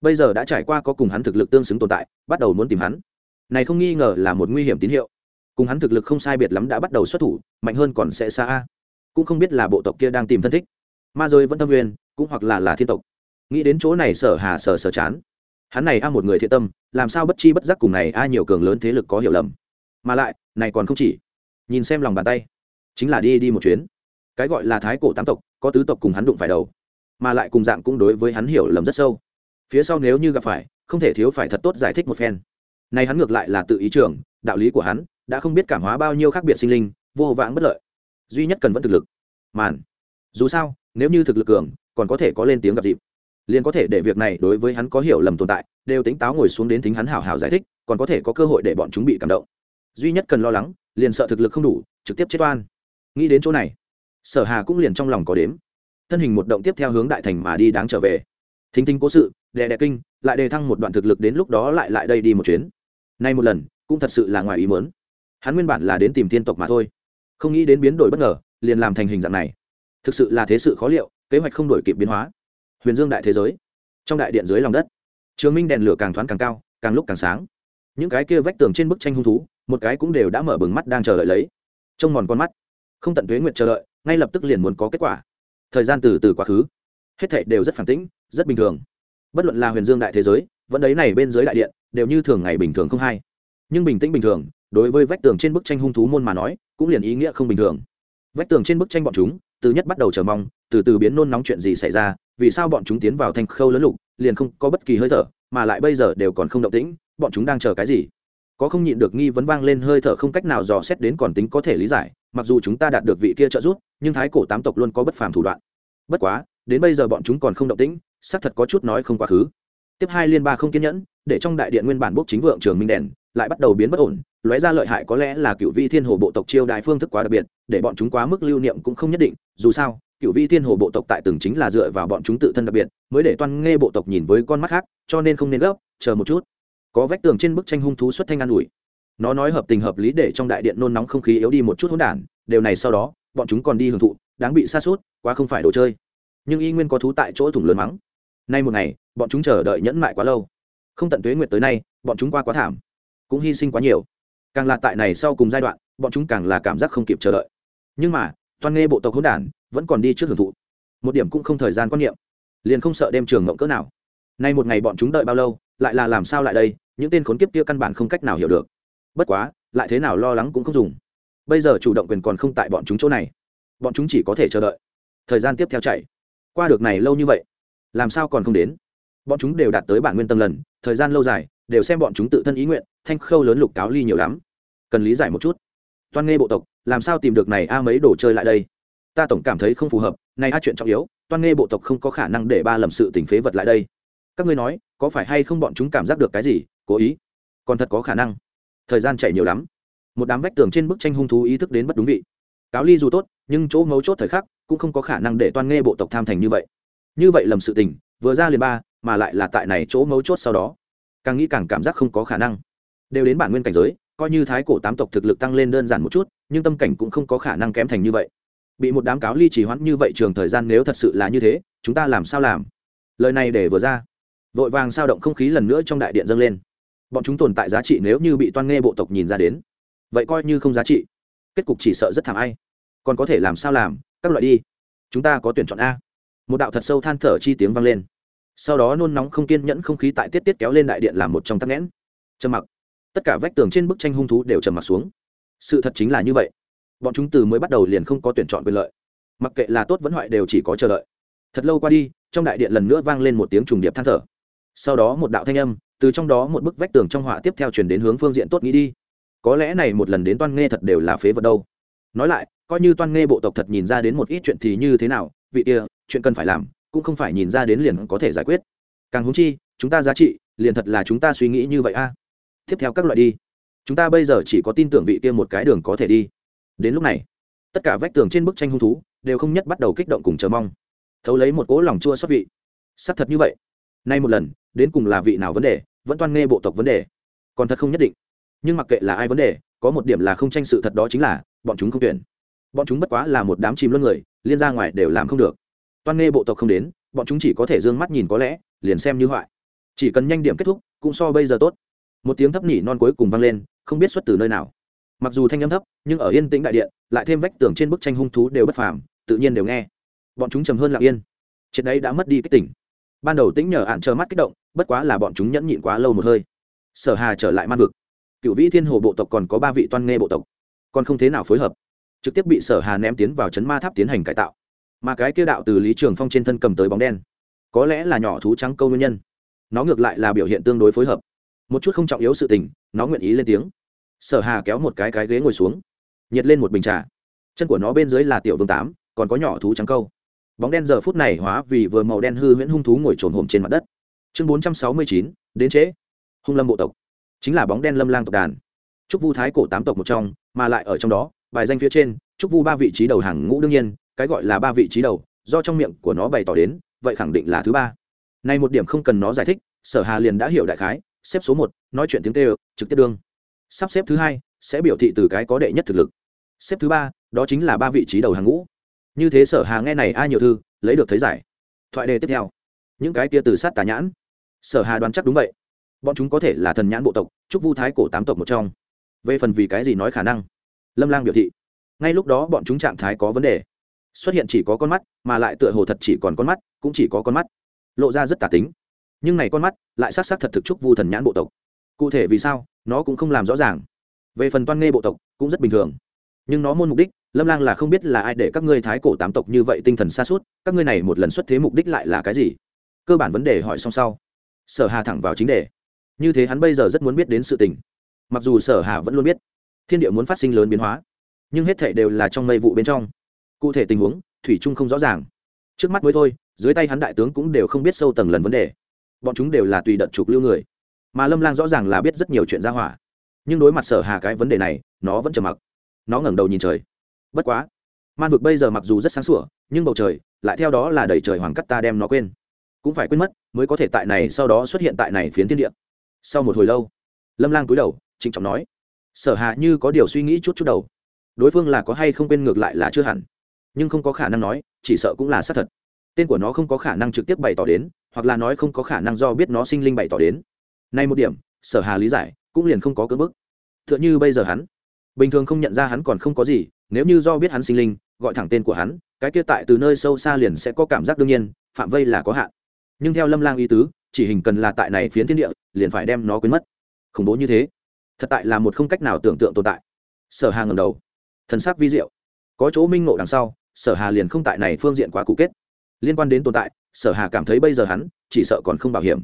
Bây giờ đã trải qua có cùng hắn thực lực tương xứng tồn tại, bắt đầu muốn tìm hắn. Này không nghi ngờ là một nguy hiểm tín hiệu. Cùng hắn thực lực không sai biệt lắm đã bắt đầu xuất thủ, mạnh hơn còn sẽ xa a. Cũng không biết là bộ tộc kia đang tìm thân thích. Ma rồi vẫn tâm nguyên, cũng hoặc là là thiên tộc. Nghĩ đến chỗ này sở hà sở sở chán. Hắn này a một người thiện tâm, làm sao bất chi bất giác cùng này a nhiều cường lớn thế lực có hiểu lầm. Mà lại, này còn không chỉ. Nhìn xem lòng bàn tay. Chính là đi đi một chuyến. Cái gọi là thái cổ tám tộc, có tứ tộc cùng hắn đụng phải đầu mà lại cùng dạng cũng đối với hắn hiểu lầm rất sâu. Phía sau nếu như gặp phải, không thể thiếu phải thật tốt giải thích một phen. Nay hắn ngược lại là tự ý trưởng đạo lý của hắn đã không biết cảm hóa bao nhiêu khác biệt sinh linh, vô vãng bất lợi. Duy nhất cần vẫn thực lực. Màn. Dù sao, nếu như thực lực cường, còn có thể có lên tiếng gặp dịp. Liền có thể để việc này đối với hắn có hiểu lầm tồn tại, đều tính táo ngồi xuống đến thính hắn hảo hảo giải thích, còn có thể có cơ hội để bọn chúng bị cảm động. Duy nhất cần lo lắng, liền sợ thực lực không đủ, trực tiếp chết oan. Nghĩ đến chỗ này, sở hà cũng liền trong lòng có đếm thân hình một động tiếp theo hướng đại thành mà đi đáng trở về. Thính thính cố sự đè đè kinh, lại đề thăng một đoạn thực lực đến lúc đó lại lại đây đi một chuyến. Nay một lần, cũng thật sự là ngoài ý muốn. Hắn nguyên bản là đến tìm tiên tộc mà thôi. Không nghĩ đến biến đổi bất ngờ, liền làm thành hình dạng này. Thực sự là thế sự khó liệu, kế hoạch không đổi kịp biến hóa. Huyền dương đại thế giới, trong đại điện dưới lòng đất, trường minh đèn lửa càng thoáng càng cao, càng lúc càng sáng. Những cái kia vách tường trên bức tranh hung thú, một cái cũng đều đã mở bừng mắt đang chờ đợi lấy. Trông mòn con mắt, không tận tuế nguyện chờ đợi, ngay lập tức liền muốn có kết quả thời gian từ từ quá khứ. Hết thảy đều rất phản tĩnh, rất bình thường. Bất luận là huyền dương đại thế giới, vẫn đấy này bên dưới đại điện, đều như thường ngày bình thường không hay. Nhưng bình tĩnh bình thường, đối với vách tường trên bức tranh hung thú môn mà nói, cũng liền ý nghĩa không bình thường. Vách tường trên bức tranh bọn chúng, từ nhất bắt đầu chờ mong, từ từ biến nôn nóng chuyện gì xảy ra, vì sao bọn chúng tiến vào thanh khâu lớn lục, liền không có bất kỳ hơi thở, mà lại bây giờ đều còn không động tĩnh, bọn chúng đang chờ cái gì? Có không nhịn được nghi vấn vang lên hơi thở không cách nào dò xét đến còn tính có thể lý giải, mặc dù chúng ta đạt được vị kia trợ giúp, nhưng thái cổ tám tộc luôn có bất phàm thủ đoạn. Bất quá, đến bây giờ bọn chúng còn không động tĩnh, xác thật có chút nói không quá khứ. Tiếp hai liên ba không kiên nhẫn, để trong đại điện nguyên bản bốc chính vượng trường minh đèn, lại bắt đầu biến bất ổn, lóe ra lợi hại có lẽ là cựu vi thiên hồ bộ tộc chiêu đại phương thức quá đặc biệt, để bọn chúng quá mức lưu niệm cũng không nhất định, dù sao, cựu vi thiên hồ bộ tộc tại từng chính là dựa vào bọn chúng tự thân đặc biệt, mới để toan nghe bộ tộc nhìn với con mắt khác, cho nên không nên gấp, chờ một chút có vách tường trên bức tranh hung thú xuất thanh an ủi. Nó nói hợp tình hợp lý để trong đại điện nôn nóng không khí yếu đi một chút hỗn đản, điều này sau đó, bọn chúng còn đi hưởng thụ, đáng bị xa suốt quá không phải đồ chơi. Nhưng y nguyên có thú tại chỗ thủng lớn mắng. Nay một ngày, bọn chúng chờ đợi nhẫn mại quá lâu. Không tận tuế nguyệt tới nay, bọn chúng qua quá thảm, cũng hy sinh quá nhiều. Càng là tại này sau cùng giai đoạn, bọn chúng càng là cảm giác không kịp chờ đợi. Nhưng mà, toàn nghe bộ tộc hỗn đản, vẫn còn đi trước hưởng thụ. Một điểm cũng không thời gian quan niệm. Liền không sợ đêm trường ngộng cỡ nào. Nay một ngày bọn chúng đợi bao lâu lại là làm sao lại đây, những tên khốn kiếp kia căn bản không cách nào hiểu được. Bất quá, lại thế nào lo lắng cũng không dùng. Bây giờ chủ động quyền còn không tại bọn chúng chỗ này. Bọn chúng chỉ có thể chờ đợi. Thời gian tiếp theo chạy. Qua được này lâu như vậy, làm sao còn không đến? Bọn chúng đều đạt tới bản nguyên tầng lần, thời gian lâu dài, đều xem bọn chúng tự thân ý nguyện, thanh khâu lớn lục cáo ly nhiều lắm. Cần lý giải một chút. Toan nghe bộ tộc, làm sao tìm được này a mấy đồ chơi lại đây? Ta tổng cảm thấy không phù hợp, này a chuyện trọng yếu, toan nghe bộ tộc không có khả năng để ba lầm sự tình phế vật lại đây. Các ngươi nói có phải hay không bọn chúng cảm giác được cái gì, cố ý? Còn thật có khả năng. Thời gian chạy nhiều lắm. Một đám vách tường trên bức tranh hung thú ý thức đến bất đúng vị. Cáo ly dù tốt, nhưng chỗ mấu chốt thời khắc cũng không có khả năng để toan nghe bộ tộc tham thành như vậy. Như vậy lầm sự tình, vừa ra liền ba, mà lại là tại này chỗ mấu chốt sau đó. Càng nghĩ càng cảm giác không có khả năng. Đều đến bản nguyên cảnh giới, coi như thái cổ tám tộc thực lực tăng lên đơn giản một chút, nhưng tâm cảnh cũng không có khả năng kém thành như vậy. Bị một đám cáo ly trì hoãn như vậy trường thời gian nếu thật sự là như thế, chúng ta làm sao làm? Lời này để vừa ra vội vàng sao động không khí lần nữa trong đại điện dâng lên. Bọn chúng tồn tại giá trị nếu như bị toan nghe bộ tộc nhìn ra đến, vậy coi như không giá trị. Kết cục chỉ sợ rất thảm ai. Còn có thể làm sao làm, các loại đi. Chúng ta có tuyển chọn a. Một đạo thật sâu than thở chi tiếng vang lên. Sau đó nôn nóng không kiên nhẫn không khí tại tiết tiết kéo lên đại điện làm một trong tắc nghẽn. Trầm mặc. Tất cả vách tường trên bức tranh hung thú đều trầm mặc xuống. Sự thật chính là như vậy. Bọn chúng từ mới bắt đầu liền không có tuyển chọn quyền lợi. Mặc kệ là tốt vẫn hoại đều chỉ có chờ đợi. Thật lâu qua đi, trong đại điện lần nữa vang lên một tiếng trùng điệp than thở sau đó một đạo thanh âm, từ trong đó một bức vách tường trong họa tiếp theo chuyển đến hướng phương diện tốt nghĩ đi. Có lẽ này một lần đến toan nghe thật đều là phế vật đâu. Nói lại, coi như toan nghe bộ tộc thật nhìn ra đến một ít chuyện thì như thế nào, vị kia, chuyện cần phải làm, cũng không phải nhìn ra đến liền có thể giải quyết. Càng húng chi, chúng ta giá trị, liền thật là chúng ta suy nghĩ như vậy a. Tiếp theo các loại đi. Chúng ta bây giờ chỉ có tin tưởng vị kia một cái đường có thể đi. Đến lúc này, tất cả vách tường trên bức tranh hung thú, đều không nhất bắt đầu kích động cùng chờ mong. Thấu lấy một cỗ lòng chua xót vị. Sắc thật như vậy nay một lần, đến cùng là vị nào vấn đề, vẫn toan nghe bộ tộc vấn đề. Còn thật không nhất định. Nhưng mặc kệ là ai vấn đề, có một điểm là không tranh sự thật đó chính là, bọn chúng không tuyển. Bọn chúng bất quá là một đám chìm luân người, liên ra ngoài đều làm không được. Toan nghe bộ tộc không đến, bọn chúng chỉ có thể d ư ơ n g mắt nhìn có lẽ, liền xem như hoại. Chỉ cần nhanh điểm kết thúc, cũng so bây giờ tốt. Một tiếng thấp nỉ non cuối cùng vang lên, không biết xuất từ nơi nào. Mặc dù thanh âm thấp, nhưng ở yên tĩnh đại điện, lại thêm vách tường trên bức tranh hung thú đều bất phàm, tự nhiên đều nghe. Bọn chúng trầm hơn lặng yên. Triệt đấy đã mất đi cái tỉnh ban đầu tĩnh nhờ ạn chờ mắt kích động, bất quá là bọn chúng nhẫn nhịn quá lâu một hơi. Sở hà trở lại man vực. Cựu vĩ thiên hồ bộ tộc còn có ba vị toan nghe bộ tộc. Còn không thế nào phối hợp. Trực tiếp bị sở hà ném tiến vào chấn ma tháp tiến hành cải tạo. Mà cái kia đạo từ lý trường phong trên thân cầm tới bóng đen. Có lẽ là nhỏ thú trắng câu nguyên nhân. Nó ngược lại là biểu hiện tương đối phối hợp. Một chút không trọng yếu sự tình, nó nguyện ý lên tiếng. Sở hà kéo một cái cái ghế ngồi xuống. Nhiệt lên một bình trà. Chân của nó bên dưới là tiểu vương tám, còn có nhỏ thú trắng câu bóng đen giờ phút này hóa vì vừa màu đen hư huyễn hung thú ngồi trồn hồm trên mặt đất. Chương bốn trăm sáu mươi chín, đến trễ. Hung lâm bộ tộc, chính là bóng đen lâm lang tộc đàn. Trúc vu thái cổ tám tộc một trong, mà lại ở trong đó, bài danh phía trên, trúc vu ba vị trí đầu hàng ngũ đương nhiên, cái gọi là ba vị trí đầu, do trong miệng của nó bày tỏ đến, vậy khẳng định là thứ ba. Này một điểm không cần nó giải thích, sở hà liền đã hiểu đại khái, xếp số một, nói chuyện tiếng tê trực tiếp đương. Sắp xếp thứ hai, sẽ biểu thị từ cái có đệ nhất thực lực. Xếp thứ ba, đó chính là ba vị trí đầu hàng ngũ như thế sở hà nghe này ai nhiều thư, lấy được thấy giải. Thoại đề tiếp theo. Những cái kia từ sát tà nhãn. Sở hà đoán chắc đúng vậy. Bọn chúng có thể là thần nhãn bộ tộc, trúc vu thái cổ tám tộc một trong. Về phần vì cái gì nói khả năng? Lâm lang biểu thị. Ngay lúc đó bọn chúng trạng thái có vấn đề. Xuất hiện chỉ có con mắt, mà lại tựa hồ thật chỉ còn con mắt, cũng chỉ có con mắt. Lộ ra rất tà tính. Nhưng này con mắt, lại sát sát thật thực trúc vu thần nhãn bộ tộc. Cụ thể vì sao, nó cũng không làm rõ ràng. Về phần toan nghe bộ tộc, cũng rất bình thường. Nhưng nó môn mục đích lâm lang là không biết là ai để các ngươi thái cổ tám tộc như vậy tinh thần xa suốt, các ngươi này một lần xuất thế mục đích lại là cái gì? Cơ bản vấn đề hỏi xong sau, sở hà thẳng vào chính đề. Như thế hắn bây giờ rất muốn biết đến sự tình. Mặc dù sở hà vẫn luôn biết, thiên địa muốn phát sinh lớn biến hóa, nhưng hết thể đều là trong mây vụ bên trong. Cụ thể tình huống, thủy trung không rõ ràng. Trước mắt mới thôi, dưới tay hắn đại tướng cũng đều không biết sâu tầng lần vấn đề. Bọn chúng đều là tùy đợt trục lưu người. Mà lâm lang rõ ràng là biết rất nhiều chuyện ra hỏa. Nhưng đối mặt sở hà cái vấn đề này, nó vẫn trầm mặc. Nó ngẩng đầu nhìn trời bất quá, man vực bây giờ mặc dù rất sáng sủa, nhưng bầu trời lại theo đó là đầy trời hoàng cắt ta đem nó quên. Cũng phải quên mất, mới có thể tại này sau đó xuất hiện tại này phiến thiên địa. Sau một hồi lâu, lâm lang cúi đầu, trịnh trọng nói, sở hạ như có điều suy nghĩ chút chút đầu. Đối phương là có hay không quên ngược lại là chưa hẳn, nhưng không có khả năng nói, chỉ sợ cũng là xác thật. Tên của nó không có khả năng trực tiếp bày tỏ đến, hoặc là nói không có khả năng do biết nó sinh linh bày tỏ đến. Nay một điểm, sở hà lý giải, cũng liền không có cưỡng bức. T h ư ợ n h ư bây giờ hắn, bình thường không nhận ra hắn còn không có gì nếu như do biết hắn sinh linh, gọi thẳng tên của hắn, cái kia tại từ nơi sâu xa liền sẽ có cảm giác đương nhiên, phạm vây là có hạn. Nhưng theo lâm lang ý tứ, chỉ hình cần là tại này phiến thiên địa, liền phải đem nó quên mất. Khủng bố như thế, thật tại là một không cách nào tưởng tượng tồn tại. Sở hà ngầm đầu. Thần sắc vi diệu. Có chỗ minh ngộ đằng sau, sở hà liền không tại này phương diện quá cụ kết. Liên quan đến tồn tại, sở hà cảm thấy bây giờ hắn, chỉ sợ còn không bảo hiểm.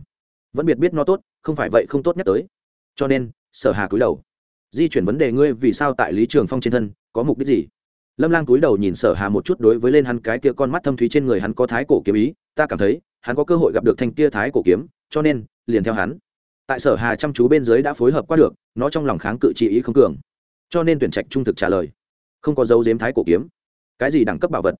Vẫn biệt biết nó tốt, không phải vậy không tốt nhắc tới. Cho nên, sở hà cúi đầu. Di chuyển vấn đề ngươi vì sao tại lý trường phong trên thân có mục đích gì? Lâm lang cúi đầu nhìn sở hà một chút đối với lên hắn cái kia con mắt thâm thúy trên người hắn có thái cổ kiếm ý, ta cảm thấy, hắn có cơ hội gặp được thanh kia thái cổ kiếm, cho nên, liền theo hắn. Tại sở hà chăm chú bên dưới đã phối hợp qua được, nó trong lòng kháng cự trị ý không cường. Cho nên tuyển trạch trung thực trả lời. Không có dấu dếm thái cổ kiếm. Cái gì đẳng cấp bảo vật?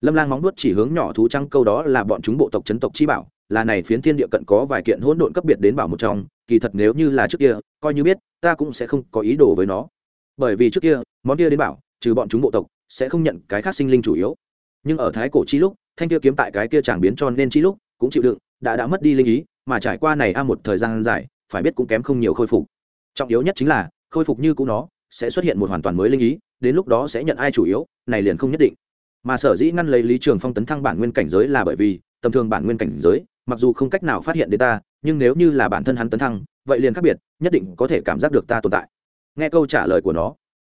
Lâm lang móng nuốt chỉ hướng nhỏ thú trăng câu đó là bọn chúng bộ tộc chấn tộc chi bảo, là này phiến thiên địa cận có vài kiện hỗn độn cấp biệt đến bảo một trong, kỳ thật nếu như là trước kia, coi như biết, ta cũng sẽ không có ý đồ với nó bởi vì trước kia, món kia đến bảo, trừ bọn chúng bộ tộc, sẽ không nhận cái khác sinh linh chủ yếu. Nhưng ở thái cổ chi lúc, thanh kia kiếm tại cái kia chẳng biến cho nên chi lúc, cũng chịu đựng, đã đã mất đi linh ý, mà trải qua này a một thời gian dài, phải biết cũng kém không nhiều khôi phục. Trọng yếu nhất chính là, khôi phục như cũ nó, sẽ xuất hiện một hoàn toàn mới linh ý, đến lúc đó sẽ nhận ai chủ yếu, này liền không nhất định. Mà sở dĩ ngăn lấy lý trường phong tấn thăng bản nguyên cảnh giới là bởi vì, tầm thường bản nguyên cảnh giới, mặc dù không cách nào phát hiện đến ta, nhưng nếu như là bản thân hắn tấn thăng, vậy liền khác biệt, nhất định có thể cảm giác được ta tồn tại nghe câu trả lời của nó.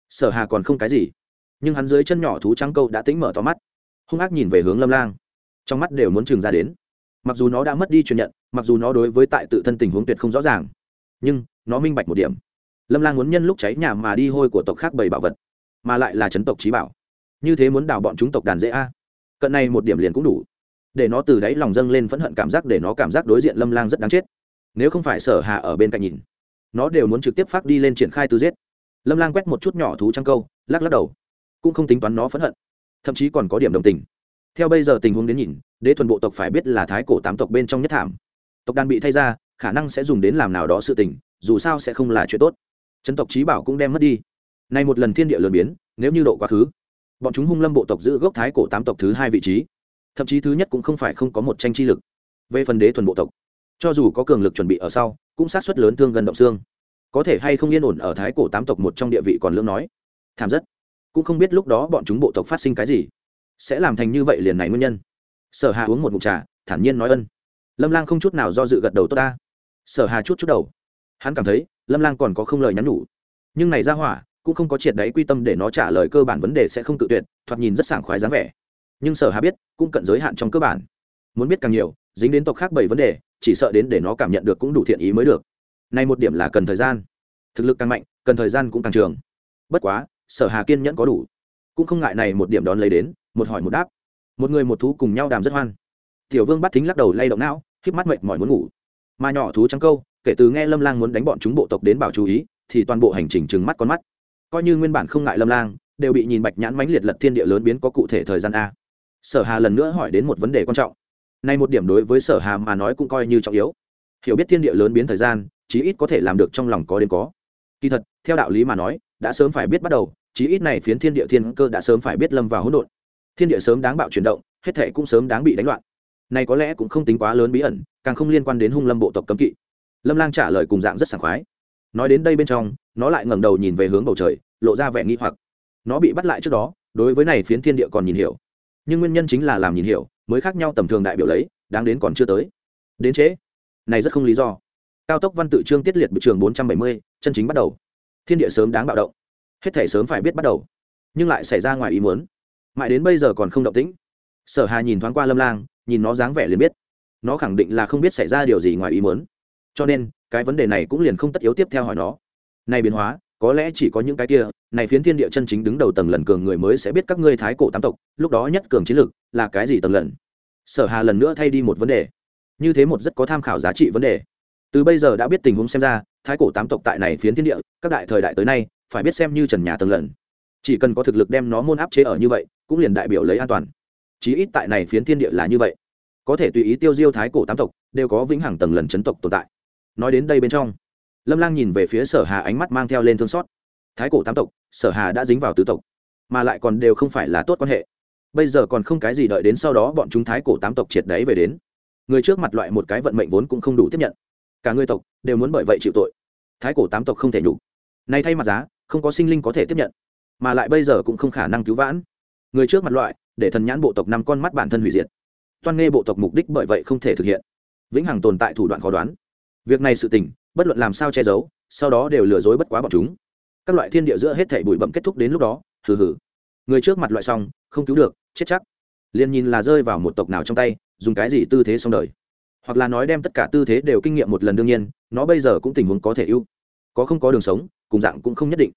Sở hà còn không cái gì, nhưng hắn dưới chân nhỏ thú trắng câu đã tính mở to mắt, hung ác nhìn về hướng lâm lang. Trong mắt đều muốn trừng ra đến. Mặc dù nó đã mất đi truyền nhận, mặc dù nó đối với tại tự thân tình huống tuyệt không rõ ràng, nhưng nó minh bạch một điểm. Lâm lang muốn nhân lúc cháy nhà mà đi hôi của tộc khác bảy bảo vật, mà lại là chấn tộc trí bảo. Như thế muốn đào bọn chúng tộc đàn dễ a. Cận này một điểm liền cũng đủ. Để nó từ đáy lòng dâng lên phẫn hận cảm giác, để nó cảm giác đối diện lâm lang rất đáng chết. Nếu không phải sở hà ở bên cạnh nhìn nó đều muốn trực tiếp phát đi lên triển khai tư giết. Lâm lang quét một chút nhỏ thú trăng câu, lắc lắc đầu. Cũng không tính toán nó phẫn hận, thậm chí còn có điểm đồng tình. Theo bây giờ tình huống đến nhìn, đế thuần bộ tộc phải biết là thái cổ tám tộc bên trong nhất thảm. Tộc đàn bị thay ra, khả năng sẽ dùng đến làm nào đó sự tình, dù sao sẽ không là chuyện tốt. Chân tộc trí bảo cũng đem mất đi. Nay một lần thiên địa lừa biến, nếu như độ quá khứ, bọn chúng hung lâm bộ tộc giữ gốc thái cổ tám tộc thứ hai vị trí. Thậm chí thứ nhất cũng không phải không có một tranh chi lực. Về phần đế thuần bộ tộc, cho dù có cường lực chuẩn bị ở sau cũng sát xuất lớn thương gần động xương. Có thể hay không yên ổn ở thái cổ tám tộc một trong địa vị còn lương nói. Thảm rất. Cũng không biết lúc đó bọn chúng bộ tộc phát sinh cái gì. Sẽ làm thành như vậy liền này nguyên nhân. Sở hà uống một mục trà, thản nhiên nói ân. Lâm lang không chút nào do dự gật đầu tốt ta. Sở hà chút chút đầu. Hắn cảm thấy, lâm lang còn có không lời nhắn nhủ. Nhưng này ra hỏa, cũng không có triệt đáy quy tâm để nó trả lời cơ bản vấn đề sẽ không tự tuyệt, thoạt nhìn rất sảng khoái dáng vẻ. Nhưng sở hà biết, cũng cận giới hạn trong cơ bản. Muốn biết càng nhiều, dính đến tộc khác bảy vấn đề chỉ sợ đến để nó cảm nhận được cũng đủ thiện ý mới được. Nay một điểm là cần thời gian. Thực lực càng mạnh, cần thời gian cũng càng trường. Bất quá, sở hà kiên nhẫn có đủ. Cũng không ngại này một điểm đón lấy đến, một hỏi một đáp. Một người một thú cùng nhau đàm rất hoan. Tiểu vương bắt thính lắc đầu lay động não, híp mắt mệt mỏi muốn ngủ. Mà nhỏ thú trắng câu, kể từ nghe lâm lang muốn đánh bọn chúng bộ tộc đến bảo chú ý, thì toàn bộ hành trình trừng mắt con mắt. Coi như nguyên bản không ngại lâm lang, đều bị nhìn bạch nhãn mãnh liệt lật thiên địa lớn biến có cụ thể thời gian a. Sở hà lần nữa hỏi đến một vấn đề quan trọng nay một điểm đối với sở hà mà nói cũng coi như trọng yếu. Hiểu biết thiên địa lớn biến thời gian, chí ít có thể làm được trong lòng có đến có. Kỳ thật, theo đạo lý mà nói, đã sớm phải biết bắt đầu, chí ít này phiến thiên địa thiên cơ đã sớm phải biết lâm vào hỗn độn. Thiên địa sớm đáng bạo chuyển động, hết thể cũng sớm đáng bị đánh loạn. Này có lẽ cũng không tính quá lớn bí ẩn, càng không liên quan đến hung lâm bộ tộc cấm kỵ. Lâm lang trả lời cùng dạng rất sảng khoái. Nói đến đây bên trong, nó lại ngẩng đầu nhìn về hướng bầu trời, lộ ra vẻ nghi hoặc. Nó bị bắt lại trước đó, đối với này phiến thiên địa còn nhìn hiểu nhưng nguyên nhân chính là làm nhìn hiểu, mới khác nhau tầm thường đại biểu lấy, đáng đến còn chưa tới. Đến trễ. Này rất không lý do. Cao tốc văn tự trương tiết liệt bị trường bốn trăm bảy mươi, chân chính bắt đầu. Thiên địa sớm đáng bạo động. Hết thể sớm phải biết bắt đầu. Nhưng lại xảy ra ngoài ý muốn. Mãi đến bây giờ còn không động tĩnh. Sở hà nhìn thoáng qua lâm lang, nhìn nó dáng vẻ liền biết. Nó khẳng định là không biết xảy ra điều gì ngoài ý muốn. Cho nên, cái vấn đề này cũng liền không tất yếu tiếp theo hỏi nó. Này biến hóa có lẽ chỉ có những cái kia, này phiến thiên địa chân chính đứng đầu tầng lần cường người mới sẽ biết các ngươi thái cổ tám tộc, lúc đó nhất cường chiến lược là cái gì tầng lần. Sở hà lần nữa thay đi một vấn đề. Như thế một rất có tham khảo giá trị vấn đề. Từ bây giờ đã biết tình huống xem ra, thái cổ tám tộc tại này phiến thiên địa, các đại thời đại tới nay, phải biết xem như trần nhà tầng lần. Chỉ cần có thực lực đem nó môn áp chế ở như vậy, cũng liền đại biểu lấy an toàn. Chí ít tại này phiến thiên địa là như vậy. Có thể tùy ý tiêu diêu thái cổ tám tộc, đều có vĩnh hằng tầng lần chấn tộc tồn tại. Nói đến đây bên trong lâm lang nhìn về phía sở hà ánh mắt mang theo lên thương xót. Thái cổ tám tộc, sở hà đã dính vào tứ tộc, mà lại còn đều không phải là tốt quan hệ. Bây giờ còn không cái gì đợi đến sau đó bọn chúng thái cổ tám tộc triệt đáy về đến. Người trước mặt loại một cái vận mệnh vốn cũng không đủ tiếp nhận. Cả người tộc đều muốn bởi vậy chịu tội. Thái cổ tám tộc không thể nhục. Nay thay mặt giá, không có sinh linh có thể tiếp nhận, mà lại bây giờ cũng không khả năng cứu vãn. Người trước mặt loại, để thần nhãn bộ tộc năm con mắt bản thân hủy diệt. Toan nghe bộ tộc mục đích bởi vậy không thể thực hiện. Vĩnh hằng tồn tại thủ đoạn khó đoán. Việc này sự tình bất luận làm sao che giấu, sau đó đều lừa dối bất quá bọn chúng. Các loại thiên địa giữa hết thảy bụi bậm kết thúc đến lúc đó, hừ hừ. Người trước mặt loại xong, không cứu được, chết chắc. Liền nhìn là rơi vào một tộc nào trong tay, dùng cái gì tư thế xong đời. Hoặc là nói đem tất cả tư thế đều kinh nghiệm một lần đương nhiên, nó bây giờ cũng tình huống có thể ưu. Có không có đường sống, cùng dạng cũng không nhất định.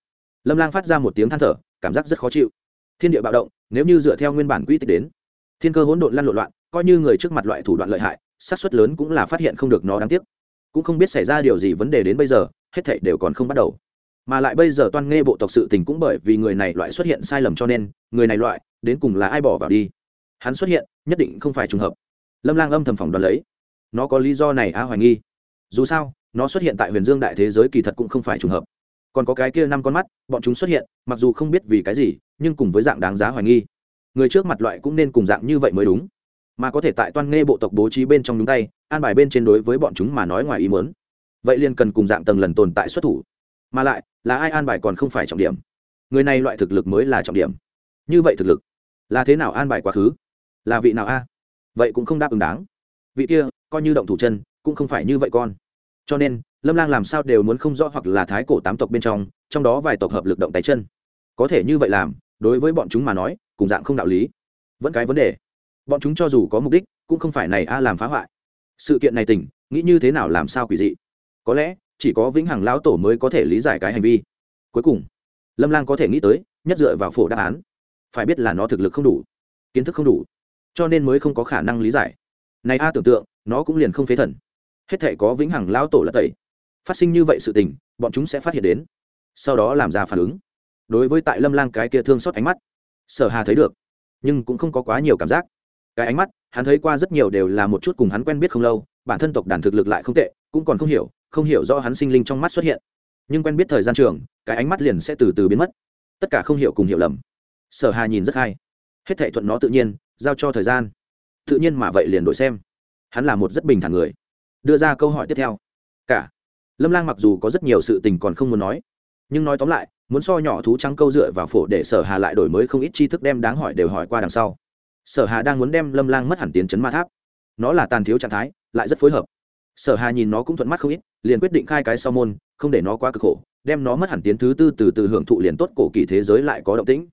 Lâm lang phát ra một tiếng than thở, cảm giác rất khó chịu. Thiên địa bạo động, nếu như dựa theo nguyên bản quy tích đến, thiên cơ hỗn độn lăn lộn loạn, coi như người trước mặt loại thủ đoạn lợi hại, xác suất lớn cũng là phát hiện không được nó đáng tiếc cũng không biết xảy ra điều gì vấn đề đến bây giờ, hết thảy đều còn không bắt đầu. Mà lại bây giờ toan nghe bộ tộc sự tình cũng bởi vì người này loại xuất hiện sai lầm cho nên, người này loại, đến cùng là ai bỏ vào đi? Hắn xuất hiện, nhất định không phải trùng hợp. Lâm lang âm thầm phỏng đoán lấy. Nó có lý do này á hoài nghi. Dù sao, nó xuất hiện tại huyền dương đại thế giới kỳ thật cũng không phải trùng hợp. Còn có cái kia năm con mắt, bọn chúng xuất hiện, mặc dù không biết vì cái gì, nhưng cùng với dạng đáng giá hoài nghi. Người trước mặt loại cũng nên cùng dạng như vậy mới đúng. Mà có thể tại toan nghe bộ tộc bố trí bên trong nhúng tay an bài bên trên đối với bọn chúng mà nói ngoài ý muốn, vậy liền cần cùng dạng tầng lần tồn tại xuất thủ. Mà lại là ai an bài còn không phải trọng điểm. Người này loại thực lực mới là trọng điểm. Như vậy thực lực là thế nào an bài quá khứ? Là vị nào a? Vậy cũng không đáp ứng đáng. Vị kia coi như động thủ chân cũng không phải như vậy con. Cho nên lâm lang làm sao đều muốn không rõ hoặc là thái cổ tám tộc bên trong trong đó vài tộc hợp lực động tay chân. Có thể như vậy làm đối với bọn chúng mà nói cùng dạng không đạo lý. Vẫn cái vấn đề. Bọn chúng cho dù có mục đích cũng không phải này a làm phá hoại sự kiện này tỉnh nghĩ như thế nào làm sao quỷ dị? Có lẽ, chỉ có vĩnh hằng lão tổ mới có thể lý giải cái hành vi. Cuối cùng, lâm lang có thể nghĩ tới, nhất dựa vào phổ đáp án. Phải biết là nó thực lực không đủ, kiến thức không đủ, cho nên mới không có khả năng lý giải. Này a tưởng tượng, nó cũng liền không phế thần. Hết thể có vĩnh hằng lão tổ là tẩy. Phát sinh như vậy sự tình, bọn chúng sẽ phát hiện đến. Sau đó làm ra phản ứng. Đối với tại lâm lang cái kia thương xót ánh mắt, sở hà thấy được, nhưng cũng không có quá nhiều cảm giác cái ánh mắt, hắn thấy qua rất nhiều đều là một chút cùng hắn quen biết không lâu, bản thân tộc đàn thực lực lại không tệ, cũng còn không hiểu không hiểu do hắn sinh linh trong mắt xuất hiện. Nhưng quen biết thời gian trường, cái ánh mắt liền sẽ từ từ biến mất. Tất cả không hiểu cùng hiểu lầm. Sở hà nhìn rất hay. Hết thệ thuận nó tự nhiên, giao cho thời gian. Tự nhiên mà vậy liền đổi xem. Hắn là một rất bình thản người. Đưa ra câu hỏi tiếp theo. Cả. Lâm lang mặc dù có rất nhiều sự tình còn không muốn nói, nhưng nói tóm lại, muốn so nhỏ thú trắng câu dựa vào phổ để sở hà lại đổi mới không ít tri thức đem đáng hỏi đều hỏi qua đằng sau sở hà đang muốn đem lâm lang mất hẳn tiến chấn ma tháp. Nó là tàn thiếu trạng thái, lại rất phối hợp. Sở hà nhìn nó cũng thuận mắt không ít, liền quyết định khai cái sau môn, không để nó quá cực khổ, đem nó mất hẳn tiến thứ tư từ từ hưởng thụ liền tốt, cổ kỳ thế giới lại có động tĩnh.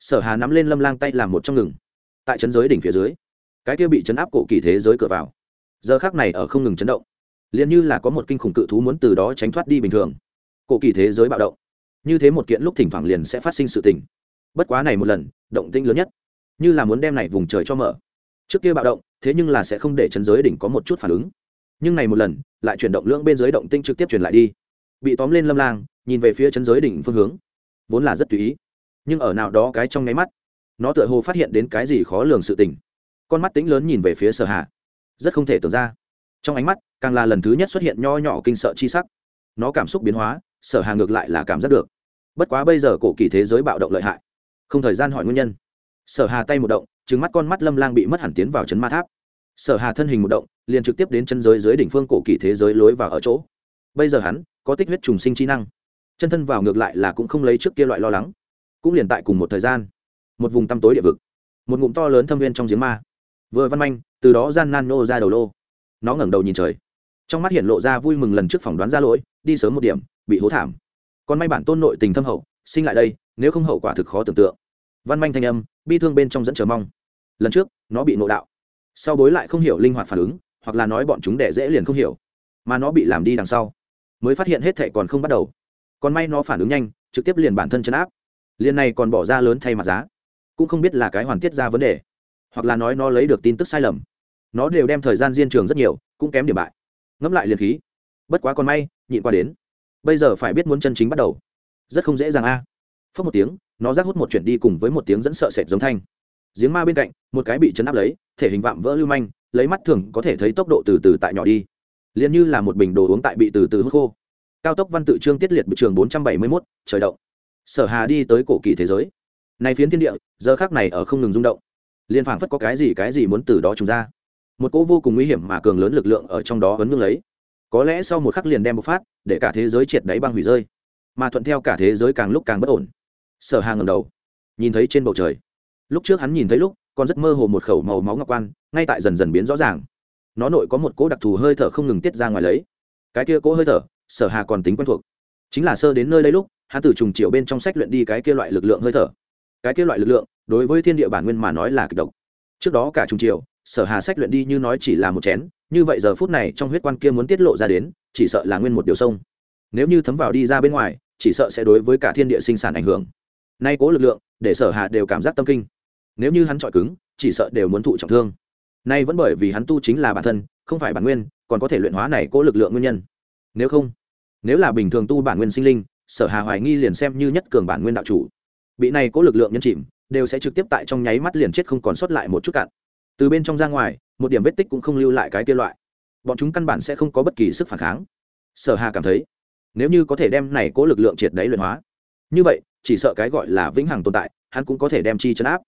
Sở hà nắm lên lâm lang tay làm một trong ngừng. Tại chấn giới đỉnh phía dưới, cái kia bị chấn áp cổ kỳ thế giới cửa vào. Giờ khác này ở không ngừng chấn động. Liền như là có một kinh khủng cự thú muốn từ đó tránh thoát đi bình thường. Cổ kỳ thế giới bạo động. Như thế một kiện lúc thỉnh thoảng liền sẽ phát sinh sự tình. Bất quá này một lần, động tĩnh lớn nhất như là muốn đem này vùng trời cho mở. Trước kia bạo động, thế nhưng là sẽ không để chấn giới đỉnh có một chút phản ứng. Nhưng này một lần, lại chuyển động lưỡng bên dưới động tinh trực tiếp truyền lại đi. Bị tóm lên lâm lang, nhìn về phía chấn giới đỉnh phương hướng. Vốn là rất tùy ý, nhưng ở nào đó cái trong nháy mắt, nó tựa hồ phát hiện đến cái gì khó lường sự tình. Con mắt tính lớn nhìn về phía sở hạ rất không thể tưởng ra. Trong ánh mắt, càng là lần thứ nhất xuất hiện nho nhỏ kinh sợ chi sắc. Nó cảm xúc biến hóa, sở hà ngược lại là cảm giác được. Bất quá bây giờ cổ kỳ thế giới bạo động lợi hại. Không thời gian hỏi nguyên nhân sở hà tay một động trứng mắt con mắt lâm lang bị mất hẳn tiến vào chấn ma tháp. Sở hà thân hình một động, liền trực tiếp đến chân giới dưới đỉnh phương cổ kỳ thế giới lối vào ở chỗ. Bây giờ hắn có tích huyết trùng sinh trí năng. Chân thân vào ngược lại là cũng không lấy trước kia loại lo lắng. Cũng liền tại cùng một thời gian, một vùng tăm tối địa vực, một ngụm to lớn thâm viên trong giếng ma. Vừa văn manh, từ đó gian nan nô ra đầu lô. Nó ngẩng đầu nhìn trời. Trong mắt hiện lộ ra vui mừng lần trước phỏng đoán ra lỗi, đi sớm một điểm, bị hố thảm. Còn may bản tôn nội tình thâm hậu, sinh lại đây, nếu không hậu quả thực khó tưởng tượng. Văn manh thanh âm bi thương bên trong dẫn chờ mong. Lần trước, nó bị nộ đạo. Sau bối lại không hiểu linh hoạt phản ứng, hoặc là nói bọn chúng đẻ dễ liền không hiểu, mà nó bị làm đi đằng sau, mới phát hiện hết thệ còn không bắt đầu. Còn may nó phản ứng nhanh, trực tiếp liền bản thân chấn áp. Liền này còn bỏ ra lớn thay mặt giá, cũng không biết là cái hoàn tiết ra vấn đề, hoặc là nói nó lấy được tin tức sai lầm. Nó đều đem thời gian diên trường rất nhiều, cũng kém điểm bại. Ngẫm lại liền khí. Bất quá còn may, nhịn qua đến. Bây giờ phải biết muốn chân chính bắt đầu. Rất không dễ dàng a. À. phớt một tiếng nó rác hút một chuyển đi cùng với một tiếng dẫn sợ sệt giống thanh. Giếng ma bên cạnh, một cái bị chấn áp lấy, thể hình vạm vỡ lưu manh, lấy mắt thường có thể thấy tốc độ từ từ tại nhỏ đi. Liền như là một bình đồ uống tại bị từ từ hút khô. Cao tốc văn tự trương tiết liệt bị trường bốn trăm bảy mươi mốt, trời động. Sở hà đi tới cổ kỳ thế giới. Này phiến thiên địa, giờ khác này ở không ngừng rung động. Liên phảng phất có cái gì cái gì muốn từ đó trùng ra. Một cỗ vô cùng nguy hiểm mà cường lớn lực lượng ở trong đó vấn ngưng lấy. Có lẽ sau một khắc liền đem bộc phát, để cả thế giới triệt đáy băng hủy rơi. Mà thuận theo cả thế giới càng lúc càng bất ổn sở hà ngầm đầu, nhìn thấy trên bầu trời. Lúc trước hắn nhìn thấy lúc, còn rất mơ hồ một khẩu màu máu ngọc quan, ngay tại dần dần biến rõ ràng. Nó nội có một cỗ đặc thù hơi thở không ngừng tiết ra ngoài lấy. Cái kia cỗ hơi thở, sở hà còn tính quen thuộc. Chính là sơ đến nơi đây lúc, hắn từ trùng chiều bên trong sách luyện đi cái kia loại lực lượng hơi thở. Cái kia loại lực lượng, đối với thiên địa bản nguyên mà nói là kịch độc. Trước đó cả trùng chiều, sở hà sách luyện đi như nói chỉ là một chén, như vậy giờ phút này trong huyết quan kia muốn tiết lộ ra đến, chỉ sợ là nguyên một điều sông. Nếu như thấm vào đi ra bên ngoài, chỉ sợ sẽ đối với cả thiên địa sinh sản ảnh hưởng nay cố lực lượng, để sở hà đều cảm giác tâm kinh. Nếu như hắn trọi cứng, chỉ sợ đều muốn thụ trọng thương. Nay vẫn bởi vì hắn tu chính là bản thân, không phải bản nguyên, còn có thể luyện hóa này cố lực lượng nguyên nhân. Nếu không, nếu là bình thường tu bản nguyên sinh linh, sở hà hoài nghi liền xem như nhất cường bản nguyên đạo chủ. Bị này cố lực lượng nhân chìm, đều sẽ trực tiếp tại trong nháy mắt liền chết không còn sót lại một chút cạn. Từ bên trong ra ngoài, một điểm vết tích cũng không lưu lại cái kia loại. Bọn chúng căn bản sẽ không có bất kỳ sức phản kháng. Sở hà cảm thấy, nếu như có thể đem này cố lực lượng triệt đáy luyện hóa. Như vậy chỉ sợ cái gọi là vĩnh hằng tồn tại, hắn cũng có thể đem chi chấn áp.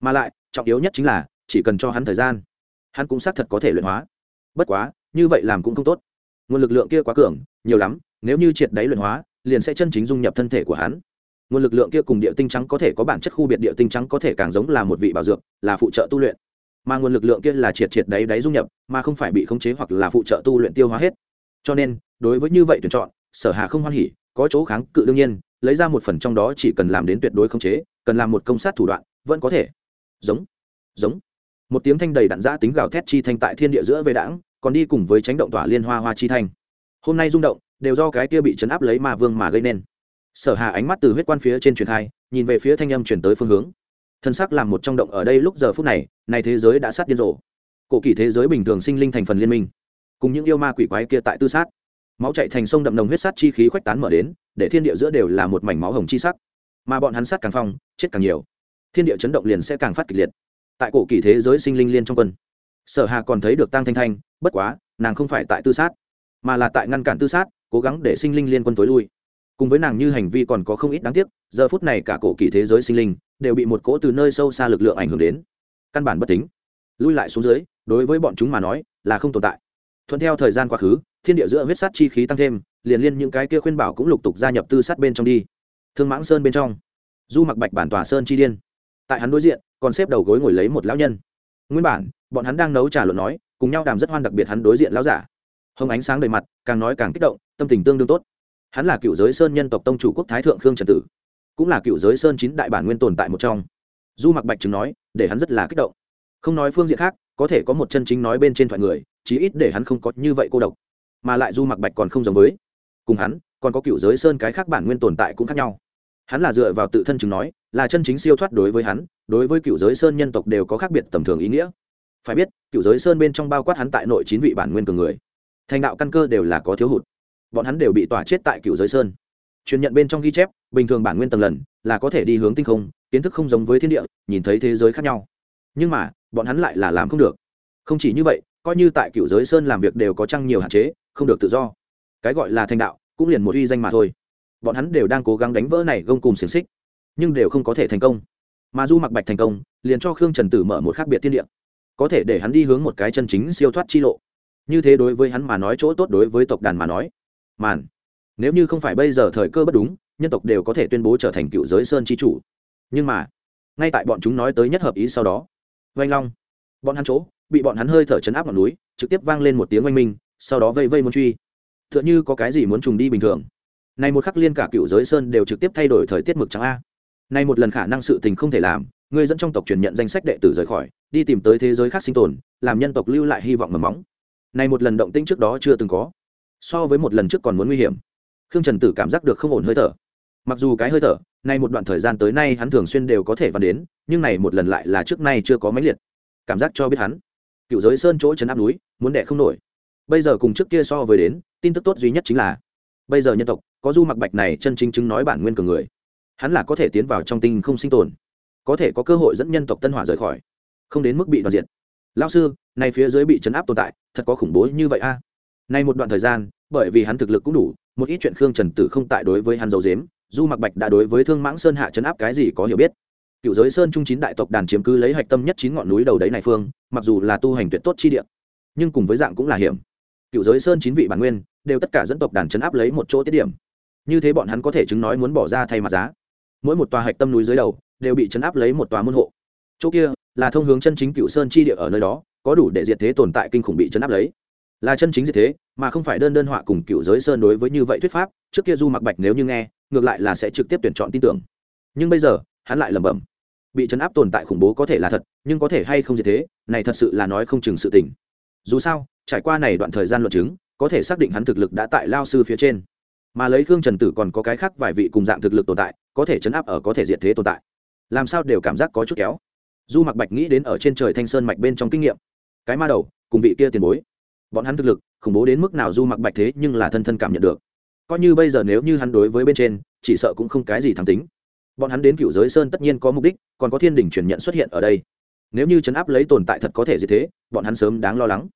Mà lại, trọng yếu nhất chính là, chỉ cần cho hắn thời gian, hắn cũng xác thật có thể luyện hóa. Bất quá, như vậy làm cũng không tốt. Nguồn lực lượng kia quá cường, nhiều lắm, nếu như triệt đáy luyện hóa, liền sẽ chân chính dung nhập thân thể của hắn. Nguồn lực lượng kia cùng địa tinh trắng có thể có bản chất khu biệt địa tinh trắng có thể càng giống là một vị bảo dược, là phụ trợ tu luyện. Mà nguồn lực lượng kia là triệt triệt đáy đáy dung nhập, mà không phải bị khống chế hoặc là phụ trợ tu luyện tiêu hóa hết. Cho nên, đối với như vậy tuyển chọn, sở hà không hoan hỉ, có chỗ kháng cự đương nhiên lấy ra một phần trong đó chỉ cần làm đến tuyệt đối khống chế, cần làm một công sát thủ đoạn, vẫn có thể. Giống giống. Một tiếng thanh đầy đạn giã tính gào thét chi thanh tại thiên địa giữa về đảng còn đi cùng với tránh động tỏa liên hoa hoa chi thanh. Hôm nay rung động, đều do cái kia bị chấn áp lấy ma vương mà gây nên. Sở hà ánh mắt từ huyết quan phía trên truyền thai nhìn về phía thanh âm chuyển tới phương hướng. Thân xác làm một trong động ở đây lúc giờ phút này này thế giới đã sát điên rồ. Cổ kỳ thế giới bình thường sinh linh thành phần liên minh, cùng những yêu ma quỷ quái kia tại tư sát máu chạy thành sông đậm nồng huyết sát chi khí khuếch tán mở đến, để thiên địa giữa đều là một mảnh máu hồng chi sắc. Mà bọn hắn sát càng phong, chết càng nhiều. Thiên địa chấn động liền sẽ càng phát kịch liệt. Tại cổ kỳ thế giới sinh linh liên trong quân, sở hà còn thấy được tăng thanh thanh, bất quá, nàng không phải tại tư sát, mà là tại ngăn cản tư sát, cố gắng để sinh linh liên quân tối lui. Cùng với nàng như hành vi còn có không ít đáng tiếc, giờ phút này cả cổ kỳ thế giới sinh linh đều bị một cỗ từ nơi sâu xa lực lượng ảnh hưởng đến. Căn bản bất tính. Lui lại xuống dưới, đối với bọn chúng mà nói là không tồn tại. Thuận theo thời gian quá khứ thiên địa giữa huyết sát chi khí tăng thêm, liền liên những cái kia khuyên bảo cũng lục tục gia nhập tư sát bên trong đi. Thương mãng sơn bên trong, du mặc bạch bản tòa sơn chi điên. Tại hắn đối diện, còn xếp đầu gối ngồi lấy một lão nhân. Nguyên bản, bọn hắn đang nấu trà luận nói, cùng nhau đàm rất hoan đặc biệt hắn đối diện lão giả. Hông ánh sáng đầy mặt, càng nói càng kích động, tâm tình tương đương tốt. Hắn là cựu giới sơn nhân tộc tông chủ quốc thái thượng khương trần tử, cũng là cựu giới sơn chín đại bản nguyên tồn tại một trong. Du mặc bạch chứng nói, để hắn rất là kích động. Không nói phương diện khác, có thể có một chân chính nói bên trên thoại người, chí ít để hắn không có như vậy cô độc mà lại du mặc bạch còn không giống với. Cùng hắn, còn có cựu giới sơn cái khác bản nguyên tồn tại cũng khác nhau. Hắn là dựa vào tự thân chứng nói, là chân chính siêu thoát đối với hắn, đối với cựu giới sơn nhân tộc đều có khác biệt tầm thường ý nghĩa. Phải biết, cựu giới sơn bên trong bao quát hắn tại nội chín vị bản nguyên cường người. Thành đạo căn cơ đều là có thiếu hụt. Bọn hắn đều bị tỏa chết tại cựu giới sơn. Truyền nhận bên trong ghi chép, bình thường bản nguyên tầng lần, là có thể đi hướng tinh không, kiến thức không giống với thiên địa, nhìn thấy thế giới khác nhau. Nhưng mà, bọn hắn lại là làm không được. Không chỉ như vậy coi như tại cựu giới sơn làm việc đều có chăng nhiều hạn chế, không được tự do. Cái gọi là thành đạo, cũng liền một uy danh mà thôi. Bọn hắn đều đang cố gắng đánh vỡ này gông cùng xiềng xích, nhưng đều không có thể thành công. Mà du mặc bạch thành công, liền cho khương trần tử mở một khác biệt tiên địa. Có thể để hắn đi hướng một cái chân chính siêu thoát chi lộ. Như thế đối với hắn mà nói chỗ tốt đối với tộc đàn mà nói. Màn, nếu như không phải bây giờ thời cơ bất đúng, nhân tộc đều có thể tuyên bố trở thành cựu giới sơn chi chủ. Nhưng mà, ngay tại bọn chúng nói tới nhất hợp ý sau đó vanh long, bọn hắn chỗ bị bọn hắn hơi thở chấn áp ngọn núi, trực tiếp vang lên một tiếng oanh minh, sau đó vây vây muốn truy. T h ư ợ n h ư có cái gì muốn trùng đi bình thường. Này một khắc liên cả cựu giới sơn đều trực tiếp thay đổi thời tiết mực trắng a. Này một lần khả năng sự tình không thể làm, người dẫn trong tộc truyền nhận danh sách đệ tử rời khỏi, đi tìm tới thế giới khác sinh tồn, làm nhân tộc lưu lại hy vọng mầm móng. Này một lần động tĩnh trước đó chưa từng có. So với một lần trước còn muốn nguy hiểm. Khương trần tử cảm giác được không ổn hơi thở. Mặc dù cái hơi thở nay một đoạn thời gian tới nay hắn thường xuyên đều có thể văn đến, nhưng này một lần lại là trước nay chưa có máy liệt. Cảm giác cho biết hắn cựu giới sơn chỗ chấn áp núi, muốn đẻ không nổi. Bây giờ cùng trước kia so với đến, tin tức tốt duy nhất chính là, bây giờ nhân tộc, có du mặc bạch này chân chính chứng nói bản nguyên cường người. Hắn là có thể tiến vào trong tinh không sinh tồn, có thể có cơ hội dẫn nhân tộc tân hỏa rời khỏi, không đến mức bị đoạt diệt. Lao sư, này phía dưới bị chấn áp tồn tại, thật có khủng bố như vậy a. À? nay một đoạn thời gian, bởi vì hắn thực lực cũng đủ, một ít chuyện khương trần tử không tại đối với hắn dấu dếm du mặc bạch đã đối với thương mãng sơn hạ chấn áp cái gì có hiểu biết cựu giới sơn trung chín đại tộc đàn chiếm cứ lấy hạch tâm nhất chín ngọn núi đầu đấy này phương, mặc dù là tu hành tuyệt tốt chi địa, nhưng cùng với dạng cũng là hiểm. Cựu giới sơn chín vị bản nguyên, đều tất cả dẫn tộc đàn chấn áp lấy một chỗ tiết điểm. Như thế bọn hắn có thể chứng nói muốn bỏ ra thay mặt giá. Mỗi một tòa hạch tâm núi dưới đầu, đều bị chấn áp lấy một tòa môn hộ. Chỗ kia, là thông hướng chân chính cựu sơn chi địa ở nơi đó, có đủ để diệt thế tồn tại kinh khủng bị chấn áp lấy. Là chân chính diệt thế, mà không phải đơn đơn họa cùng cựu giới sơn đối với như vậy thuyết pháp, trước kia du mặc bạch nếu như nghe, ngược lại là sẽ trực tiếp tuyển chọn tin tưởng. Nhưng bây giờ, hắn lại lẩm bẩm bị chấn áp tồn tại khủng bố có thể là thật, nhưng có thể hay không như thế, này thật sự là nói không chừng sự tình. Dù sao, trải qua này đoạn thời gian luận chứng, có thể xác định hắn thực lực đã tại lao sư phía trên. Mà lấy khương trần tử còn có cái khác vài vị cùng dạng thực lực tồn tại, có thể chấn áp ở có thể diện thế tồn tại. Làm sao đều cảm giác có chút kéo. Du mặc bạch nghĩ đến ở trên trời thanh sơn mạch bên trong kinh nghiệm. Cái ma đầu, cùng vị kia tiền bối. Bọn hắn thực lực, khủng bố đến mức nào du mặc bạch thế nhưng là thân thân cảm nhận được. Coi như bây giờ nếu như hắn đối với bên trên, chỉ sợ cũng không cái gì thắng tính bọn hắn đến cựu giới sơn tất nhiên có mục đích, còn có thiên đình truyền nhận xuất hiện ở đây. Nếu như chấn áp lấy tồn tại thật có thể gì thế, bọn hắn sớm đáng lo lắng.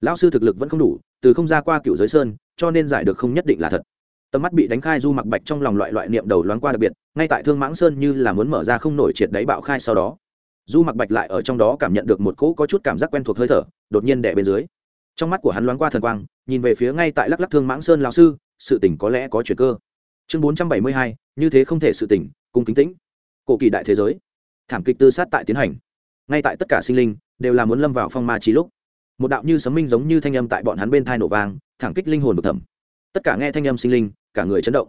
Lão sư thực lực vẫn không đủ, từ không ra qua cựu giới sơn, cho nên giải được không nhất định là thật. Tầm mắt bị đánh khai du mặc bạch trong lòng loại loại niệm đầu loáng qua đặc biệt, ngay tại thương mãng sơn như là muốn mở ra không nổi triệt đáy bạo khai sau đó. Du mặc bạch lại ở trong đó cảm nhận được một cỗ có chút cảm giác quen thuộc hơi thở, đột nhiên đẻ bên dưới. Trong mắt của hắn loáng qua thần quang, nhìn về phía ngay tại lắc lắc thương mãng sơn lão sư, sự tỉnh có lẽ có chuyện cơ. Chương bốn trăm bảy mươi hai, như thế không thể sự tỉnh cung kính tĩnh. Cổ kỳ đại thế giới, thảm kịch tư sát tại tiến hành. Ngay tại tất cả sinh linh đều là muốn lâm vào phong ma trí lúc, một đạo như sấm minh giống như thanh âm tại bọn hắn bên thai nổ vang thẳng kích linh hồn bực thẩm. Tất cả nghe thanh âm sinh linh, cả người chấn động.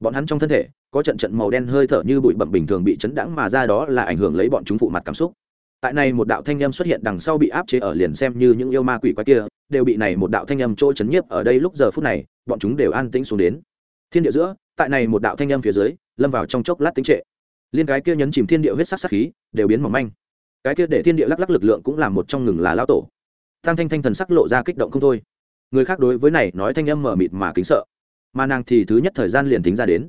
Bọn hắn trong thân thể có trận trận màu đen hơi thở như bụi bẩm bình thường bị chấn đãng mà ra đó là ảnh hưởng lấy bọn chúng phụ mặt cảm xúc. Tại này một đạo thanh âm xuất hiện đằng sau bị áp chế ở liền xem như những yêu ma quỷ quái kia, đều bị này một đạo thanh âm trôi chấn nhiếp ở đây lúc giờ phút này, bọn chúng đều an tĩnh xuống đến. Thiên địa giữa, tại này một đạo thanh âm phía dưới lâm vào trong chốc lát tính trệ. Liên cái kia nhấn chìm thiên địa huyết sắc sắc khí, đều biến mỏng manh. Cái kia để thiên địa lắc lắc lực lượng cũng là một trong ngừng là lao tổ. Tăng thanh thanh thần sắc lộ ra kích động không thôi. Người khác đối với này nói thanh âm mở mịt mà kính sợ. Mà nàng thì thứ nhất thời gian liền tính ra đến.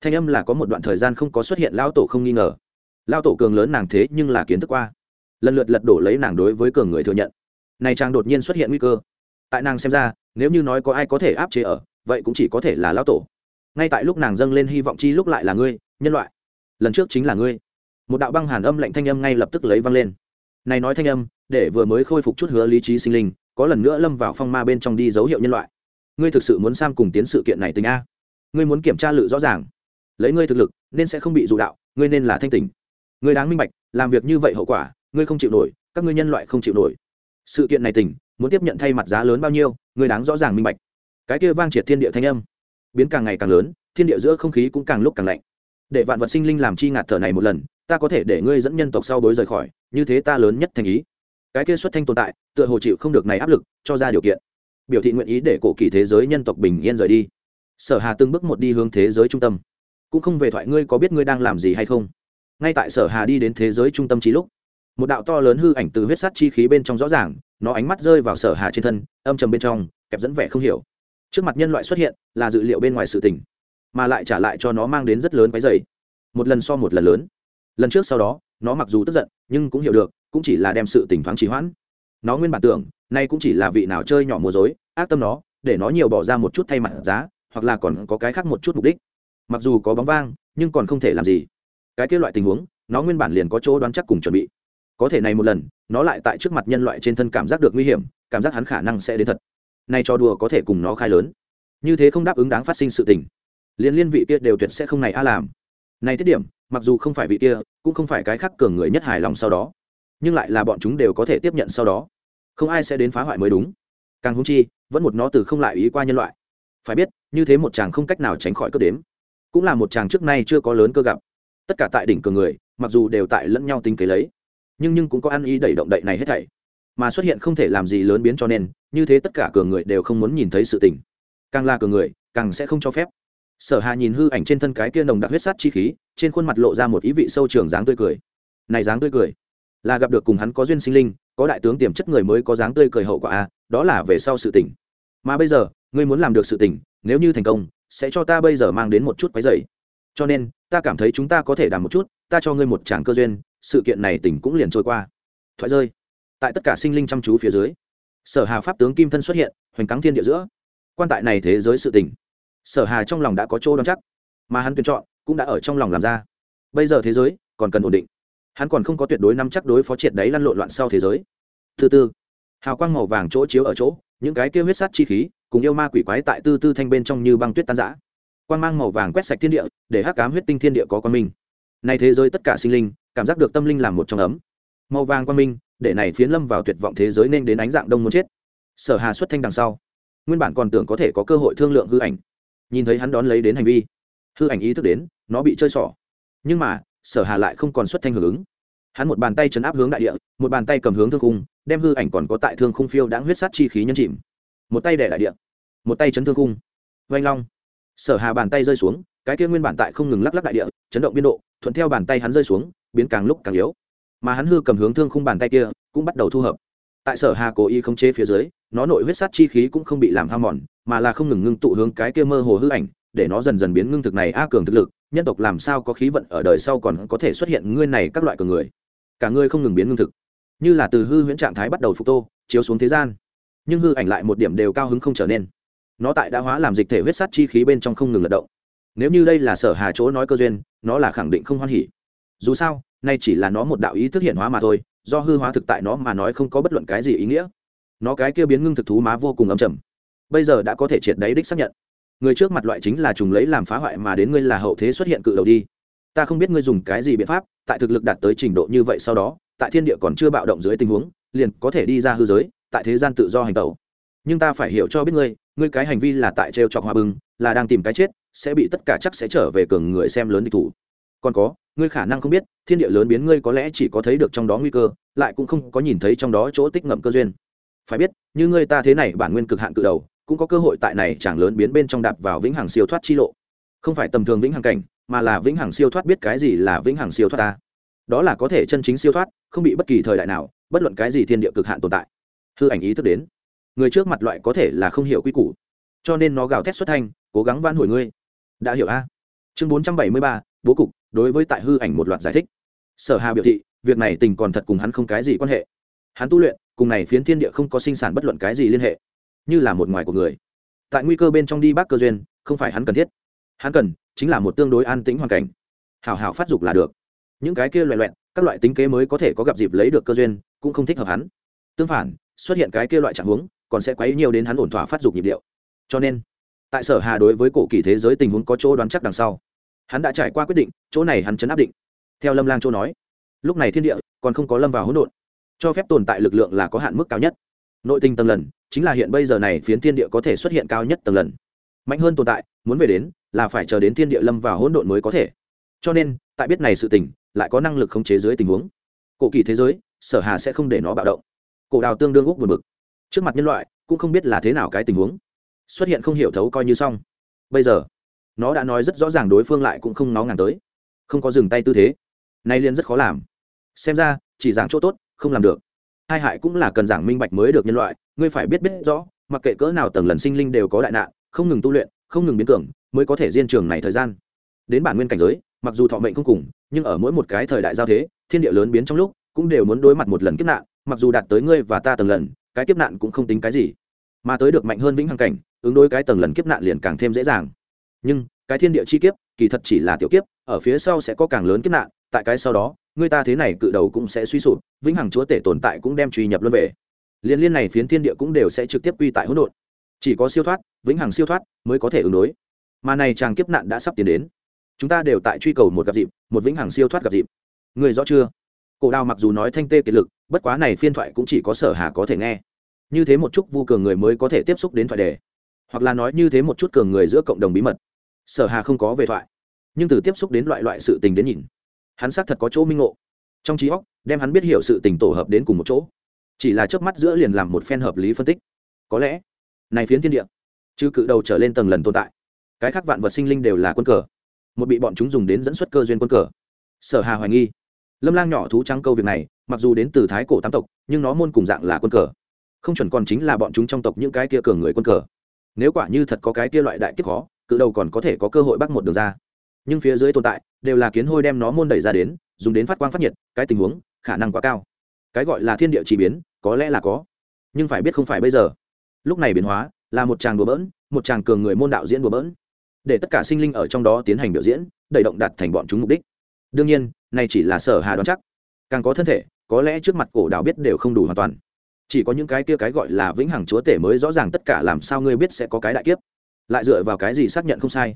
Thanh âm là có một đoạn thời gian không có xuất hiện lao tổ không nghi ngờ. Lao tổ cường lớn nàng thế nhưng là kiến thức qua. Lần lượt lật đổ lấy nàng đối với cường người thừa nhận. Này trang đột nhiên xuất hiện nguy cơ. Tại nàng xem ra, nếu như nói có ai có thể áp chế ở, vậy cũng chỉ có thể là lao tổ ngay tại lúc nàng dâng lên hy vọng chi lúc lại là ngươi, nhân loại. Lần trước chính là ngươi. Một đạo băng hàn âm lạnh thanh âm ngay lập tức lấy văng lên. Này nói thanh âm, để vừa mới khôi phục chút hứa lý trí sinh linh, có lần nữa lâm vào phong ma bên trong đi dấu hiệu nhân loại. Ngươi thực sự muốn sam cùng tiến sự kiện này tình a? Ngươi muốn kiểm tra lự rõ ràng. Lấy ngươi thực lực, nên sẽ không bị dụ đạo, ngươi nên là thanh tình ngươi đáng minh bạch, làm việc như vậy hậu quả, ngươi không chịu nổi, các ngươi nhân loại không chịu nổi. Sự kiện này tình muốn tiếp nhận thay mặt giá lớn bao nhiêu, ngươi đáng rõ ràng minh bạch. Cái kia vang triệt thiên địa thanh âm biến càng ngày càng lớn, thiên địa giữa không khí cũng càng lúc càng lạnh. Để vạn vật sinh linh làm chi ngạt thở này một lần, ta có thể để ngươi dẫn nhân tộc sau bối rời khỏi, như thế ta lớn nhất thành ý. Cái kia xuất thanh tồn tại, tựa hồ chịu không được này áp lực, cho ra điều kiện. Biểu thị nguyện ý để cổ kỳ thế giới nhân tộc bình yên rời đi. Sở hà từng bước một đi hướng thế giới trung tâm. Cũng không về thoại ngươi có biết ngươi đang làm gì hay không? Ngay tại sở hà đi đến thế giới trung tâm trí lúc, một đạo to lớn hư ảnh từ huyết sắt chi khí bên trong rõ ràng, nó ánh mắt rơi vào sở hà trên thân, âm trầm bên trong, kẹp dẫn vẻ không hiểu trước mặt nhân loại xuất hiện là dự liệu bên ngoài sự tình, mà lại trả lại cho nó mang đến rất lớn cái dày. Một lần so một lần lớn. Lần trước sau đó, nó mặc dù tức giận, nhưng cũng hiểu được, cũng chỉ là đem sự tình thoáng trì hoãn. Nó nguyên bản tưởng, nay cũng chỉ là vị nào chơi nhỏ mùa dối ác tâm nó, để nó nhiều bỏ ra một chút thay mặt giá, hoặc là còn có cái khác một chút mục đích. Mặc dù có bóng vang, nhưng còn không thể làm gì. Cái kia loại tình huống, nó nguyên bản liền có chỗ đoán chắc cùng chuẩn bị. Có thể này một lần, nó lại tại trước mặt nhân loại trên thân cảm giác được nguy hiểm, cảm giác hắn khả năng sẽ đến thật nay cho đùa có thể cùng nó khai lớn. Như thế không đáp ứng đáng phát sinh sự tình. Liên liên vị kia đều tuyệt sẽ không này a làm. Này tiết điểm, mặc dù không phải vị kia, cũng không phải cái khác cường người nhất hài lòng sau đó. Nhưng lại là bọn chúng đều có thể tiếp nhận sau đó. Không ai sẽ đến phá hoại mới đúng. Càng húng chi, vẫn một nó từ không lại ý qua nhân loại. Phải biết, như thế một chàng không cách nào tránh khỏi cướp đếm. Cũng là một chàng trước nay chưa có lớn cơ gặp. Tất cả tại đỉnh cường người, mặc dù đều tại lẫn nhau tính kế lấy. Nhưng nhưng cũng có ăn ý đẩy động đậy này hết thảy mà xuất hiện không thể làm gì lớn biến cho nên, như thế tất cả cường người đều không muốn nhìn thấy sự tình. Càng là cường người, càng sẽ không cho phép. Sở hà nhìn hư ảnh trên thân cái kia nồng đặc huyết sát chi khí, trên khuôn mặt lộ ra một ý vị sâu trường dáng tươi cười. Này dáng tươi cười, là gặp được cùng hắn có duyên sinh linh, có đại tướng tiềm chất người mới có dáng tươi cười hậu quả a, đó là về sau sự tỉnh mà bây giờ, ngươi muốn làm được sự tỉnh nếu như thành công, sẽ cho ta bây giờ mang đến một chút quái dày cho nên, ta cảm thấy chúng ta có thể đảm một chút, ta cho ngươi một tràng cơ duyên, sự kiện này tỉnh cũng liền trôi qua. Thoại rơi tại tất cả sinh linh chăm chú phía dưới sở hà pháp tướng kim thân xuất hiện hoành cắng thiên địa giữa. Quan tại này thế giới sự tình, sở hà trong lòng đã có chỗ đón chắc mà hắn tuyển chọn cũng đã ở trong lòng làm ra. Bây giờ thế giới còn cần ổn định. Hắn còn không có tuyệt đối nắm chắc đối phó triệt đấy lăn lộn loạn sau thế giới. Thứ tư hào quang màu vàng chỗ chiếu ở chỗ những cái kia huyết sát chi khí cùng yêu ma quỷ quái tại tư tư thanh bên trong như băng tuyết tan giã quang mang màu vàng quét sạch thiên địa để hắc cám huyết tinh thiên địa có quan minh. Nay thế giới tất cả sinh linh cảm giác được tâm linh làm một trong ấm. Màu vàng quang minh để này phiến lâm vào tuyệt vọng thế giới nên đến ánh dạng đông muốn chết. Sở hà xuất thanh đằng sau. Nguyên bản còn tưởng có thể có cơ hội thương lượng hư ảnh. Nhìn thấy hắn đón lấy đến hành vi, hư ảnh ý thức đến, nó bị chơi xỏ. Nhưng mà, sở hà lại không còn xuất thanh hưởng ứng. Hắn một bàn tay chấn áp hướng đại địa, một bàn tay cầm hướng thương khung, đem hư ảnh còn có tại thương khung phiêu đáng huyết sát chi khí nhân chìm. Một tay đẻ đại địa, một tay chấn thương khung. Vanh long. Sở hà bàn tay rơi xuống, cái kia nguyên bản tại không ngừng lắc lắc đại địa, chấn động biên độ, thuận theo bàn tay hắn rơi xuống, biến càng lúc càng yếu mà hắn hư cầm hướng thương khung bàn tay kia, cũng bắt đầu thu hợp. Tại sở hà cố ý khống chế phía dưới, nó nội huyết sát chi khí cũng không bị làm ham mòn, mà là không ngừng ngưng tụ hướng cái kia mơ hồ hư ảnh, để nó dần dần biến ngưng thực này a cường thực lực, nhân tộc làm sao có khí vận ở đời sau còn có thể xuất hiện ngươi này các loại cường người? Cả ngươi không ngừng biến ngưng thực. Như là từ hư huyễn trạng thái bắt đầu phục tô, chiếu xuống thế gian. Nhưng hư ảnh lại một điểm đều cao hứng không trở nên. Nó tại đã hóa làm dịch thể huyết sát chi khí bên trong không ngừng lật động. Nếu như đây là sở hà chỗ nói cơ duyên, nó là khẳng định không hoan hỉ. Dù sao nay chỉ là nó một đạo ý thức hiện hóa mà thôi, do hư hóa thực tại nó mà nói không có bất luận cái gì ý nghĩa. Nó cái kia biến ngưng thực thú má vô cùng âm trầm. Bây giờ đã có thể triệt đáy đích xác nhận. Người trước mặt loại chính là trùng lấy làm phá hoại mà đến ngươi là hậu thế xuất hiện cự đầu đi. Ta không biết ngươi dùng cái gì biện pháp, tại thực lực đạt tới trình độ như vậy sau đó, tại thiên địa còn chưa bạo động dưới tình huống, liền có thể đi ra hư giới, tại thế gian tự do hành tẩu. Nhưng ta phải hiểu cho biết ngươi ngươi cái hành vi là tại trêu chọc hòa bừng, là đang tìm cái chết, sẽ bị tất cả chắc sẽ trở về cường người xem lớn địch thủ. Còn có ngươi khả năng không biết, thiên địa lớn biến ngươi có lẽ chỉ có thấy được trong đó nguy cơ, lại cũng không có nhìn thấy trong đó chỗ tích ngậm cơ duyên. Phải biết, như ngươi ta thế này bản nguyên cực hạn cự đầu, cũng có cơ hội tại này chẳng lớn biến bên trong đạp vào vĩnh hằng siêu thoát chi lộ. Không phải tầm thường vĩnh hằng cảnh, mà là vĩnh hằng siêu thoát biết cái gì là vĩnh hằng siêu thoát ta. Đó là có thể chân chính siêu thoát, không bị bất kỳ thời đại nào, bất luận cái gì thiên địa cực hạn tồn tại. Hư ảnh ý thức đến. Người trước mặt loại có thể là không hiểu quy củ. Cho nên nó gào thét xuất thanh, cố gắng van hồi ngươi. Đã hiểu a. Chương bốn trăm bảy mươi ba bố cục, đối với tại hư ảnh một loạt giải thích. Sở hà biểu thị, việc này tình còn thật cùng hắn không cái gì quan hệ. Hắn tu luyện, cùng này phiến thiên địa không có sinh sản bất luận cái gì liên hệ. Như là một ngoài của người. Tại nguy cơ bên trong đi bác cơ duyên, không phải hắn cần thiết. Hắn cần, chính là một tương đối an tĩnh hoàn cảnh. Hảo hảo phát dục là được. Những cái kia loại loẹn các loại tính kế mới có thể có gặp dịp lấy được cơ duyên, cũng không thích hợp hắn. Tương phản, xuất hiện cái kia loại trạng huống, còn sẽ quấy nhiều đến hắn ổn thỏa phát dục nhịp điệu. Cho nên, tại sở hà đối với cổ kỳ thế giới tình huống có chỗ đoán chắc đằng sau hắn đã trải qua quyết định, chỗ này hắn chấn áp định. Theo lâm lang Châu nói, lúc này thiên địa còn không có lâm vào hỗn độn, cho phép tồn tại lực lượng là có hạn mức cao nhất. Nội tình tầng lần, chính là hiện bây giờ này phiến thiên địa có thể xuất hiện cao nhất tầng lần. Mạnh hơn tồn tại, muốn về đến, là phải chờ đến thiên địa lâm vào hỗn độn mới có thể. Cho nên, tại biết này sự tình, lại có năng lực khống chế dưới tình huống. Cổ kỳ thế giới, sở hà sẽ không để nó bạo động. Cổ đào tương đương úc buồn bực. Trước mặt nhân loại, cũng không biết là thế nào cái tình huống. Xuất hiện không hiểu thấu coi như xong. Bây giờ nó đã nói rất rõ ràng đối phương lại cũng không nó ngàng tới. Không có dừng tay tư thế. Nay liên rất khó làm. Xem ra, chỉ giảng chỗ tốt, không làm được. Hai hại cũng là cần giảng minh bạch mới được nhân loại, ngươi phải biết biết rõ, mặc kệ cỡ nào tầng lần sinh linh đều có đại nạn, không ngừng tu luyện, không ngừng biến tưởng mới có thể diên trường này thời gian. Đến bản nguyên cảnh giới, mặc dù thọ mệnh không cùng, nhưng ở mỗi một cái thời đại giao thế, thiên địa lớn biến trong lúc, cũng đều muốn đối mặt một lần kiếp nạn, mặc dù đạt tới ngươi và ta tầng lần, cái kiếp nạn cũng không tính cái gì. Mà tới được mạnh hơn vĩnh hằng cảnh, ứng đối cái tầng lần kiếp nạn liền càng thêm dễ dàng nhưng cái thiên địa chi kiếp kỳ thật chỉ là tiểu kiếp, ở phía sau sẽ có càng lớn kiếp nạn, tại cái sau đó, người ta thế này cự đầu cũng sẽ suy sụp, vĩnh hằng chúa tể tồn tại cũng đem truy nhập luân về. Liên liên này phiến thiên địa cũng đều sẽ trực tiếp quy tại hỗn độn. Chỉ có siêu thoát, vĩnh hằng siêu thoát mới có thể ứng đối. Mà này chàng kiếp nạn đã sắp tiến đến. Chúng ta đều tại truy cầu một gặp dịp, một vĩnh hằng siêu thoát gặp dịp. Người rõ chưa? Cổ đào mặc dù nói thanh tê kiệt lực, bất quá này phiên thoại cũng chỉ có sở hà có thể nghe. Như thế một chút vu cường người mới có thể tiếp xúc đến thoại đề. Hoặc là nói như thế một chút cường người giữa cộng đồng bí mật sở hà không có về thoại, nhưng từ tiếp xúc đến loại loại sự tình đến nhìn, hắn xác thật có chỗ minh ngộ. Trong trí óc, đem hắn biết hiểu sự tình tổ hợp đến cùng một chỗ, chỉ là trước mắt giữa liền làm một phen hợp lý phân tích. Có lẽ, này phiến thiên địa, chứ cự đầu trở lên tầng lần tồn tại, cái khác vạn vật sinh linh đều là quân cờ, một bị bọn chúng dùng đến dẫn xuất cơ duyên quân cờ. Sở hà hoài nghi, lâm lang nhỏ thú trắng câu việc này, mặc dù đến từ thái cổ tam tộc, nhưng nó môn cùng dạng là quân cờ, không chuẩn còn chính là bọn chúng trong tộc những cái kia cường người quân cờ. Nếu quả như thật có cái kia loại đại kiếp khó cự đầu còn có thể có cơ hội bắt một đường ra. Nhưng phía dưới tồn tại, đều là kiến hôi đem nó môn đẩy ra đến, dùng đến phát quang phát nhiệt, cái tình huống, khả năng quá cao. Cái gọi là thiên địa chỉ biến, có lẽ là có. Nhưng phải biết không phải bây giờ. Lúc này biến hóa, là một chàng đùa bỡn, một chàng cường người môn đạo diễn đùa bỡn. Để tất cả sinh linh ở trong đó tiến hành biểu diễn, đẩy động đặt thành bọn chúng mục đích. Đương nhiên, này chỉ là sở hà đoán chắc. Càng có thân thể, có lẽ trước mặt cổ đạo biết đều không đủ hoàn toàn. Chỉ có những cái kia cái gọi là vĩnh hằng chúa tể mới rõ ràng tất cả làm sao ngươi biết sẽ có cái đại kiếp lại dựa vào cái gì xác nhận không sai?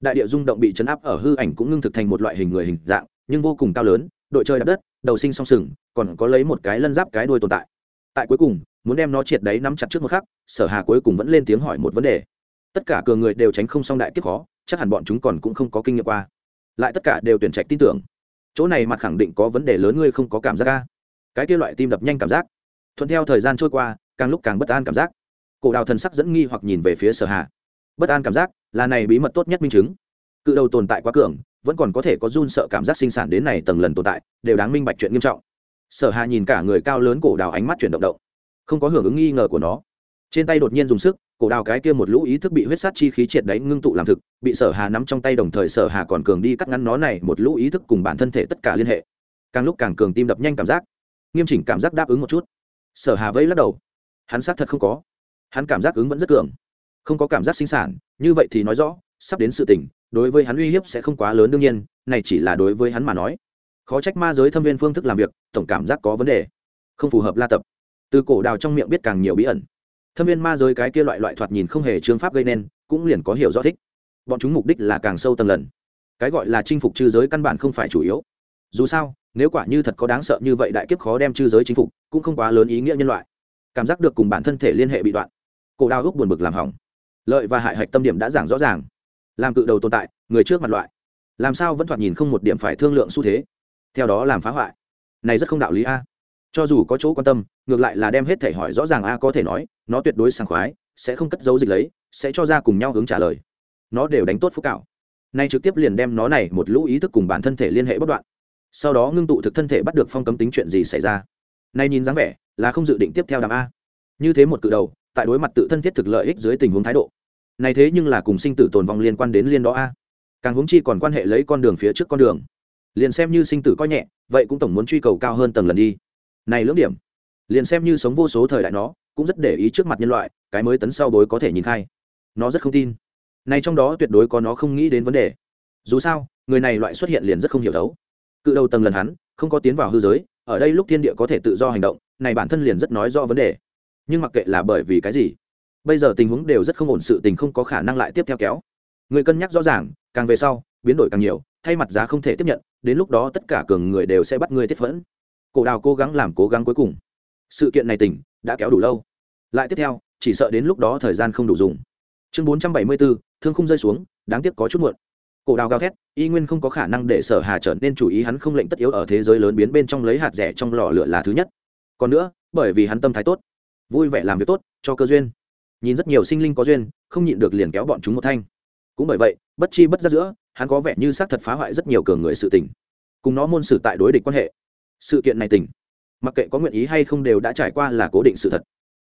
Đại địa rung động bị chấn áp ở hư ảnh cũng ngưng thực thành một loại hình người hình dạng, nhưng vô cùng cao lớn, đội chơi đạp đất, đầu sinh song sừng, còn có lấy một cái lân giáp cái đuôi tồn tại. Tại cuối cùng, muốn đem nó triệt đấy nắm chặt trước một khắc, sở hà cuối cùng vẫn lên tiếng hỏi một vấn đề. Tất cả cường người đều tránh không xong đại kiếp khó, chắc hẳn bọn chúng còn cũng không có kinh nghiệm qua. Lại tất cả đều tuyển trạch tin tưởng. Chỗ này mặt khẳng định có vấn đề lớn, ngươi không có cảm giác ca cái kia loại tim đập nhanh cảm giác. Thuận theo thời gian trôi qua, càng lúc càng bất an cảm giác. Cổ đào thần sắc dẫn nghi hoặc nhìn về phía sở hà bất an cảm giác, là này bí mật tốt nhất minh chứng. Cự đầu tồn tại quá cường, vẫn còn có thể có run sợ cảm giác sinh sản đến này tầng lần tồn tại, đều đáng minh bạch chuyện nghiêm trọng. Sở hà nhìn cả người cao lớn cổ đào ánh mắt chuyển động động. Không có hưởng ứng nghi ngờ của nó. Trên tay đột nhiên dùng sức, cổ đào cái kia một lũ ý thức bị huyết sát chi khí triệt đấy ngưng tụ làm thực, bị sở hà nắm trong tay đồng thời sở hà còn cường đi cắt ngắn nó này một lũ ý thức cùng bản thân thể tất cả liên hệ. Càng lúc càng cường tim đập nhanh cảm giác. Nghiêm chỉnh cảm giác đáp ứng một chút. Sở hà vẫy lắc đầu. Hắn xác thật không có. Hắn cảm giác ứng vẫn rất cường không có cảm giác sinh sản, như vậy thì nói rõ, sắp đến sự tình, đối với hắn uy hiếp sẽ không quá lớn đương nhiên, này chỉ là đối với hắn mà nói. Khó trách ma giới thâm viên phương thức làm việc, tổng cảm giác có vấn đề. Không phù hợp la tập. Từ cổ đào trong miệng biết càng nhiều bí ẩn. Thâm viên ma giới cái kia loại loại thoạt nhìn không hề trương pháp gây nên, cũng liền có hiểu rõ thích. Bọn chúng mục đích là càng sâu tầng lần. Cái gọi là chinh phục chư giới căn bản không phải chủ yếu. Dù sao, nếu quả như thật có đáng sợ như vậy đại kiếp khó đem chư giới chinh phục, cũng không quá lớn ý nghĩa nhân loại. Cảm giác được cùng bản thân thể liên hệ bị đoạn. Cổ đào ước buồn bực làm hỏng lợi và hại hạch tâm điểm đã giảng rõ ràng. Làm cự đầu tồn tại, người trước mặt loại. Làm sao vẫn thoạt nhìn không một điểm phải thương lượng xu thế. Theo đó làm phá hoại. Này rất không đạo lý a. Cho dù có chỗ quan tâm, ngược lại là đem hết thể hỏi rõ ràng a có thể nói, nó tuyệt đối sảng khoái, sẽ không cất giấu dịch lấy, sẽ cho ra cùng nhau hướng trả lời. Nó đều đánh tốt phúc cạo nay trực tiếp liền đem nó này một lũ ý thức cùng bản thân thể liên hệ bất đoạn. Sau đó ngưng tụ thực thân thể bắt được phong cấm tính chuyện gì xảy ra. Nay nhìn dáng vẻ, là không dự định tiếp theo đàm a. Như thế một cự đầu tại đối mặt tự thân thiết thực lợi ích dưới tình huống thái độ. Này thế nhưng là cùng sinh tử tồn vong liên quan đến liên đó a. Càng huống chi còn quan hệ lấy con đường phía trước con đường. Liền xem như sinh tử coi nhẹ, vậy cũng tổng muốn truy cầu cao hơn tầng lần đi. Này lưỡng điểm. Liền xem như sống vô số thời đại nó, cũng rất để ý trước mặt nhân loại, cái mới tấn sau bối có thể nhìn khai. Nó rất không tin. Này trong đó tuyệt đối có nó không nghĩ đến vấn đề. Dù sao, người này loại xuất hiện liền rất không hiểu thấu. Cự đầu tầng lần hắn, không có tiến vào hư giới, ở đây lúc thiên địa có thể tự do hành động, này bản thân liền rất nói do vấn đề nhưng mặc kệ là bởi vì cái gì, bây giờ tình huống đều rất không ổn, sự tình không có khả năng lại tiếp theo kéo. Người cân nhắc rõ ràng, càng về sau, biến đổi càng nhiều, thay mặt giá không thể tiếp nhận, đến lúc đó tất cả cường người đều sẽ bắt người tiếp phẫn. Cổ đào cố gắng làm cố gắng cuối cùng. Sự kiện này tỉnh đã kéo đủ lâu. Lại tiếp theo, chỉ sợ đến lúc đó thời gian không đủ dùng. Chương bốn trăm bảy mươi bốn thương không rơi xuống, đáng tiếc có chút muộn. Cổ đào gào thét, y nguyên không có khả năng để sở hà trở nên chủ ý, hắn không lệnh tất yếu ở thế giới lớn biến bên trong lấy hạt rẻ trong lò lửa là thứ nhất. Còn nữa, bởi vì hắn tâm thái tốt vui vẻ làm việc tốt, cho cơ duyên. Nhìn rất nhiều sinh linh có duyên, không nhịn được liền kéo bọn chúng một thanh. Cũng bởi vậy, bất chi bất giác giữa, hắn có vẻ như xác thật phá hoại rất nhiều cường người sự tình. Cùng nó môn sử tại đối địch quan hệ. Sự kiện này tình, mặc kệ có nguyện ý hay không đều đã trải qua là cố định sự thật.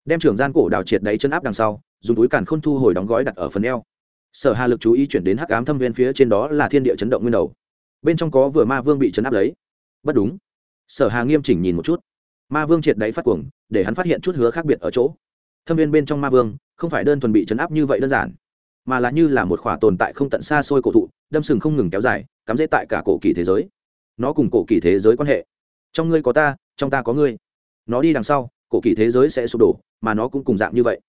Đem trưởng gian cổ đào triệt đáy chân áp đằng sau, dùng túi càn khôn thu hồi đóng gói đặt ở phần eo. Sở hà lực chú ý chuyển đến hắc ám thâm viên phía trên đó là thiên địa chấn động nguyên đầu. Bên trong có vừa ma vương bị chấn áp lấy. Bất đúng. Sở hà nghiêm chỉnh nhìn một chút ma vương triệt đáy phát cuồng, để hắn phát hiện chút hứa khác biệt ở chỗ. Thâm viên bên trong ma vương, không phải đơn thuần bị chấn áp như vậy đơn giản, mà là như là một khỏa tồn tại không tận xa xôi cổ thụ, đâm sừng không ngừng kéo dài, cắm dễ tại cả cổ kỳ thế giới. Nó cùng cổ kỳ thế giới quan hệ. Trong ngươi có ta, trong ta có ngươi. Nó đi đằng sau, cổ kỳ thế giới sẽ sụp đổ, mà nó cũng cùng dạng như vậy.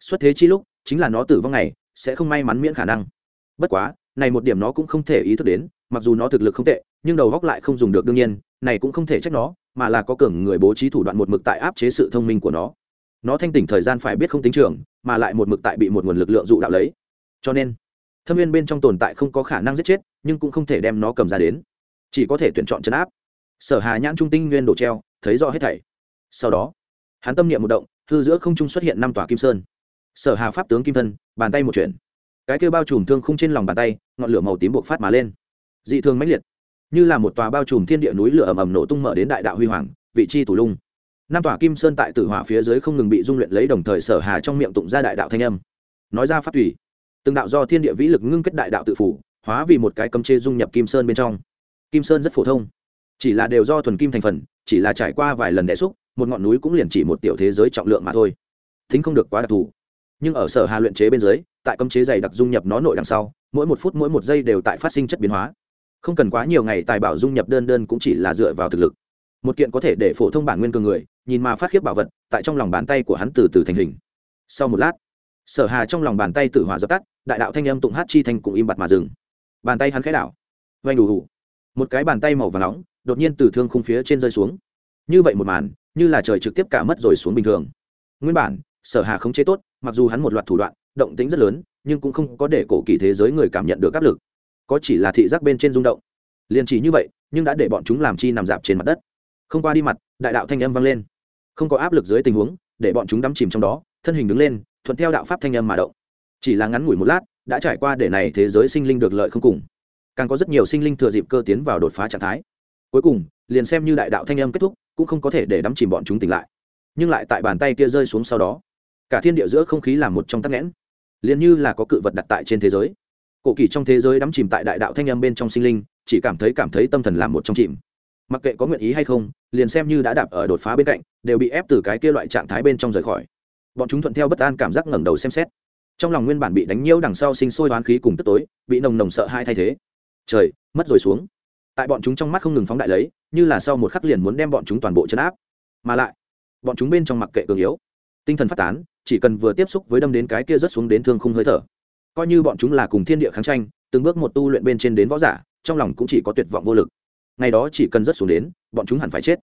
Xuất thế chi lúc, chính là nó tử vong này sẽ không may mắn miễn khả năng. Bất quá, này một điểm nó cũng không thể ý thức đến, mặc dù nó thực lực không tệ, nhưng đầu góc lại không dùng được đương nhiên này cũng không thể trách nó, mà là có cường người bố trí thủ đoạn một mực tại áp chế sự thông minh của nó. Nó thanh tỉnh thời gian phải biết không tính trường, mà lại một mực tại bị một nguồn lực lượng dụ đạo lấy. Cho nên, thâm viên bên trong tồn tại không có khả năng giết chết, nhưng cũng không thể đem nó cầm ra đến. Chỉ có thể tuyển chọn chấn áp. Sở hà nhãn trung tinh nguyên đổ treo, thấy rõ hết thảy. Sau đó, hắn tâm niệm một động, hư giữa không trung xuất hiện năm tòa kim sơn. Sở hà pháp tướng kim thân, bàn tay một chuyển cái kêu bao trùm thương khung trên lòng bàn tay, ngọn lửa màu tím buộc phát mà lên. Dị thường mãnh liệt như là một tòa bao trùm thiên địa núi lửa ầm ầm nổ tung mở đến đại đạo huy hoàng, vị chi tù lung. Năm tòa kim sơn tại tử hỏa phía dưới không ngừng bị dung luyện lấy đồng thời sở hà trong miệng tụng ra đại đạo thanh âm. Nói ra phát thủy từng đạo do thiên địa vĩ lực ngưng kết đại đạo tự phủ, hóa vì một cái cấm chê dung nhập kim sơn bên trong. Kim sơn rất phổ thông. Chỉ là đều do thuần kim thành phần, chỉ là trải qua vài lần đẻ xúc, một ngọn núi cũng liền chỉ một tiểu thế giới trọng lượng mà thôi. Thính không được quá đặc thù. Nhưng ở sở hà luyện chế bên dưới, tại cấm chế dày đặc dung nhập nó nội đằng sau, mỗi một phút mỗi một giây đều tại phát sinh chất biến hóa không cần quá nhiều ngày tài bảo dung nhập đơn đơn cũng chỉ là dựa vào thực lực. Một kiện có thể để phổ thông bản nguyên cường người, nhìn mà phát khiếp bảo vật, tại trong lòng bàn tay của hắn từ từ thành hình. Sau một lát, sở hà trong lòng bàn tay tử hỏa dập tắt, đại đạo thanh âm tụng hát chi thanh cũng im bặt mà dừng. Bàn tay hắn khẽ đảo. Vanh đủ đủ một cái bàn tay màu và nóng, đột nhiên từ thương khung phía trên rơi xuống. Như vậy một màn, như là trời trực tiếp cả mất rồi xuống bình thường. Nguyên bản, sở hà không chế tốt, mặc dù hắn một loạt thủ đoạn, động tính rất lớn, nhưng cũng không có để cổ kỳ thế giới người cảm nhận được áp lực có chỉ là thị giác bên trên rung động. Liền chỉ như vậy, nhưng đã để bọn chúng làm chi nằm dạp trên mặt đất. Không qua đi mặt, đại đạo thanh âm vang lên. Không có áp lực dưới tình huống, để bọn chúng đắm chìm trong đó, thân hình đứng lên, thuận theo đạo pháp thanh âm mà động. Chỉ là ngắn ngủi một lát, đã trải qua để này thế giới sinh linh được lợi không cùng. Càng có rất nhiều sinh linh thừa dịp cơ tiến vào đột phá trạng thái. Cuối cùng, liền xem như đại đạo thanh âm kết thúc, cũng không có thể để đắm chìm bọn chúng tỉnh lại. Nhưng lại tại bàn tay kia rơi xuống sau đó, cả thiên địa giữa không khí là một trong tắc nghẽn. Liền như là có cự vật đặt tại trên thế giới cổ kỳ trong thế giới đắm chìm tại đại đạo thanh âm bên trong sinh linh, chỉ cảm thấy cảm thấy tâm thần làm một trong chìm. Mặc kệ có nguyện ý hay không, liền xem như đã đạp ở đột phá bên cạnh, đều bị ép từ cái kia loại trạng thái bên trong rời khỏi. Bọn chúng thuận theo bất an cảm giác ngẩng đầu xem xét. Trong lòng nguyên bản bị đánh nhiễu đằng sau sinh sôi đoán khí cùng tức tối, bị nồng nồng sợ hai thay thế. Trời, mất rồi xuống. Tại bọn chúng trong mắt không ngừng phóng đại lấy, như là sau một khắc liền muốn đem bọn chúng toàn bộ chấn áp. Mà lại, bọn chúng bên trong mặc kệ cường yếu, tinh thần phát tán, chỉ cần vừa tiếp xúc với đâm đến cái kia rất xuống đến thương khung hơi thở coi như bọn chúng là cùng thiên địa kháng tranh, từng bước một tu luyện bên trên đến võ giả, trong lòng cũng chỉ có tuyệt vọng vô lực. Ngày đó chỉ cần rất xuống đến, bọn chúng hẳn phải chết.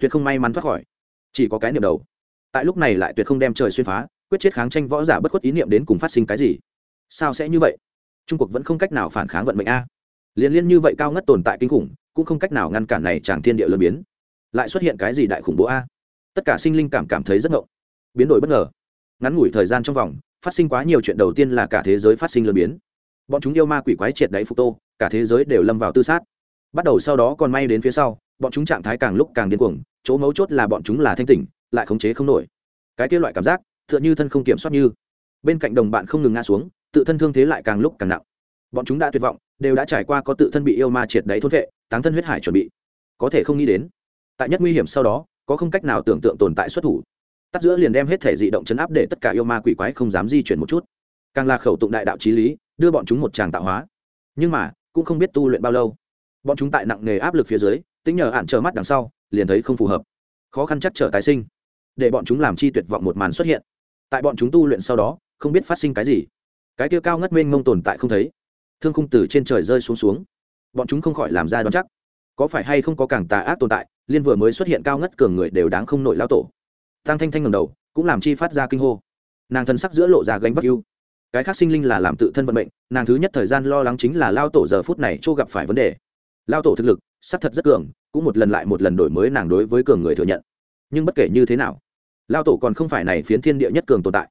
Tuyệt không may mắn thoát khỏi. Chỉ có cái niệm đầu. Tại lúc này lại tuyệt không đem trời xuyên phá, quyết chết kháng tranh võ giả bất khuất ý niệm đến cùng phát sinh cái gì? Sao sẽ như vậy? Trung quốc vẫn không cách nào phản kháng vận mệnh a. Liên liên như vậy cao ngất tồn tại kinh khủng, cũng không cách nào ngăn cản này chàng thiên địa lớn biến. Lại xuất hiện cái gì đại khủng bố a? Tất cả sinh linh cảm cảm thấy rất ngộng. Biến đổi bất ngờ. Ngắn ngủi thời gian trong vòng phát sinh quá nhiều chuyện đầu tiên là cả thế giới phát sinh lớn biến. Bọn chúng yêu ma quỷ quái triệt đáy phục tô, cả thế giới đều lâm vào tư sát. Bắt đầu sau đó còn may đến phía sau, bọn chúng trạng thái càng lúc càng điên cuồng, chỗ mấu chốt là bọn chúng là thanh tỉnh, lại khống chế không nổi. Cái kia loại cảm giác, tựa như thân không kiểm soát như. Bên cạnh đồng bạn không ngừng ngã xuống, tự thân thương thế lại càng lúc càng nặng. Bọn chúng đã tuyệt vọng, đều đã trải qua có tự thân bị yêu ma triệt đáy thôn vệ, táng thân huyết hải chuẩn bị. Có thể không nghĩ đến, tại nhất nguy hiểm sau đó, có không cách nào tưởng tượng tồn tại xuất thủ tắt giữa liền đem hết thể dị động chấn áp để tất cả yêu ma quỷ quái không dám di chuyển một chút. Càng là khẩu tụng đại đạo trí lý, đưa bọn chúng một tràng tạo hóa. Nhưng mà, cũng không biết tu luyện bao lâu. Bọn chúng tại nặng nghề áp lực phía dưới, tính nhờ hạn trở mắt đằng sau, liền thấy không phù hợp. Khó khăn chắc trở tái sinh. Để bọn chúng làm chi tuyệt vọng một màn xuất hiện. Tại bọn chúng tu luyện sau đó, không biết phát sinh cái gì. Cái kia cao ngất mênh mông tồn tại không thấy. Thương khung từ trên trời rơi xuống xuống. Bọn chúng không khỏi làm ra đoán chắc. Có phải hay không có càng tà ác tồn tại, liên vừa mới xuất hiện cao ngất cường người đều đáng không nổi lao tổ tăng thanh thanh ngầm đầu cũng làm chi phát ra kinh hô. Nàng thân sắc giữa lộ ra gánh vác ưu, cái khác sinh linh là làm tự thân vận mệnh nàng thứ nhất thời gian lo lắng chính là lao tổ giờ phút này chỗ gặp phải vấn đề. Lao tổ thực lực sắc thật rất cường cũng một lần lại một lần đổi mới nàng đối với cường người thừa nhận. Nhưng bất kể như thế nào lao tổ còn không phải này phiến thiên địa nhất cường tồn tại.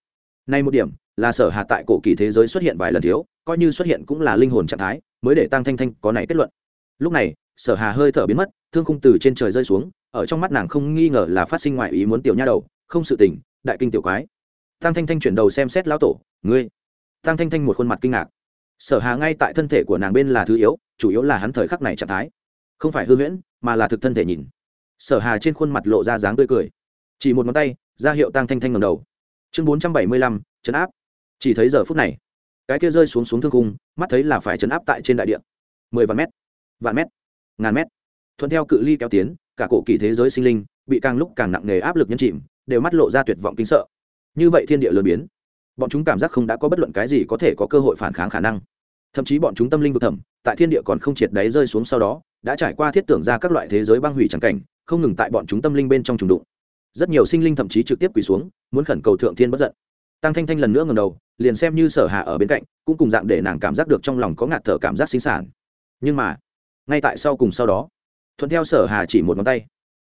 Nay một điểm là sở hà tại cổ kỳ thế giới xuất hiện vài lần thiếu coi như xuất hiện cũng là linh hồn trạng thái mới để tăng thanh thanh có này kết luận. Lúc này sở hà hơi thở biến mất thương khung từ trên trời rơi xuống ở trong mắt nàng không nghi ngờ là phát sinh ngoại ý muốn tiểu nha đầu, không sự tình, đại kinh tiểu quái. Tăng thanh thanh chuyển đầu xem xét lão tổ, ngươi? Tăng thanh thanh một khuôn mặt kinh ngạc. Sở hà ngay tại thân thể của nàng bên là thứ yếu, chủ yếu là hắn thời khắc này trạng thái. Không phải hư huyễn, mà là thực thân thể nhìn. Sở hà trên khuôn mặt lộ ra dáng tươi cười. Chỉ một ngón tay, ra hiệu tăng thanh thanh ngầm đầu. Chương bốn trăm bảy mươi lăm, chấn áp. Chỉ thấy giờ phút này, cái kia rơi xuống xuống thương cung mắt thấy là phải chấn áp tại trên đại địa. Mười vạn mét vạn mét, ngàn mét. Thuận theo cự ly kéo tiến cả cổ kỳ thế giới sinh linh bị càng lúc càng nặng nề áp lực nhân chìm, đều mắt lộ ra tuyệt vọng kinh sợ. Như vậy thiên địa lớn biến, bọn chúng cảm giác không đã có bất luận cái gì có thể có cơ hội phản kháng khả năng. Thậm chí bọn chúng tâm linh vực thẩm, tại thiên địa còn không triệt đáy rơi xuống sau đó, đã trải qua thiết tưởng ra các loại thế giới băng hủy trắng cảnh, không ngừng tại bọn chúng tâm linh bên trong trùng đụng. Rất nhiều sinh linh thậm chí trực tiếp quỳ xuống, muốn khẩn cầu thượng thiên bất giận. Tăng thanh thanh lần nữa ngầm đầu, liền xem như sở hạ ở bên cạnh, cũng cùng dạng để nàng cảm giác được trong lòng có ngạt thở cảm giác sinh sản. Nhưng mà, ngay tại sau cùng sau đó thuận theo sở hà chỉ một ngón tay.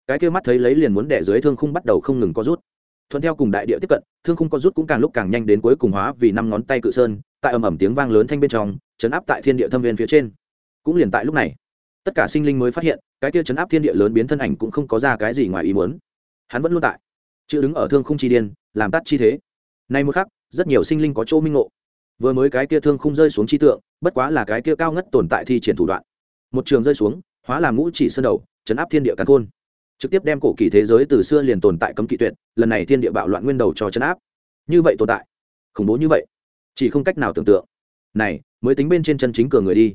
Cái kia mắt thấy lấy liền muốn đẻ dưới thương khung bắt đầu không ngừng có rút. Thuận theo cùng đại địa tiếp cận, thương khung có rút cũng càng lúc càng nhanh đến cuối cùng hóa vì năm ngón tay cự sơn, tại ầm ầm tiếng vang lớn thanh bên trong, chấn áp tại thiên địa thâm viên phía trên. Cũng liền tại lúc này, tất cả sinh linh mới phát hiện, cái kia chấn áp thiên địa lớn biến thân ảnh cũng không có ra cái gì ngoài ý muốn. Hắn vẫn luôn tại, chữ đứng ở thương khung chi điên, làm tắt chi thế. Nay một khắc, rất nhiều sinh linh có chỗ minh ngộ. Vừa mới cái kia thương khung rơi xuống chi tượng, bất quá là cái kia cao ngất tồn tại thi triển thủ đoạn. Một trường rơi xuống hóa làm ngũ chỉ sơn đầu, chấn áp thiên địa càn khôn. Trực tiếp đem cổ kỳ thế giới từ xưa liền tồn tại cấm kỵ tuyệt, lần này thiên địa bạo loạn nguyên đầu cho chấn áp. Như vậy tồn tại. Khủng bố như vậy. Chỉ không cách nào tưởng tượng. Này, mới tính bên trên chân chính cường người đi.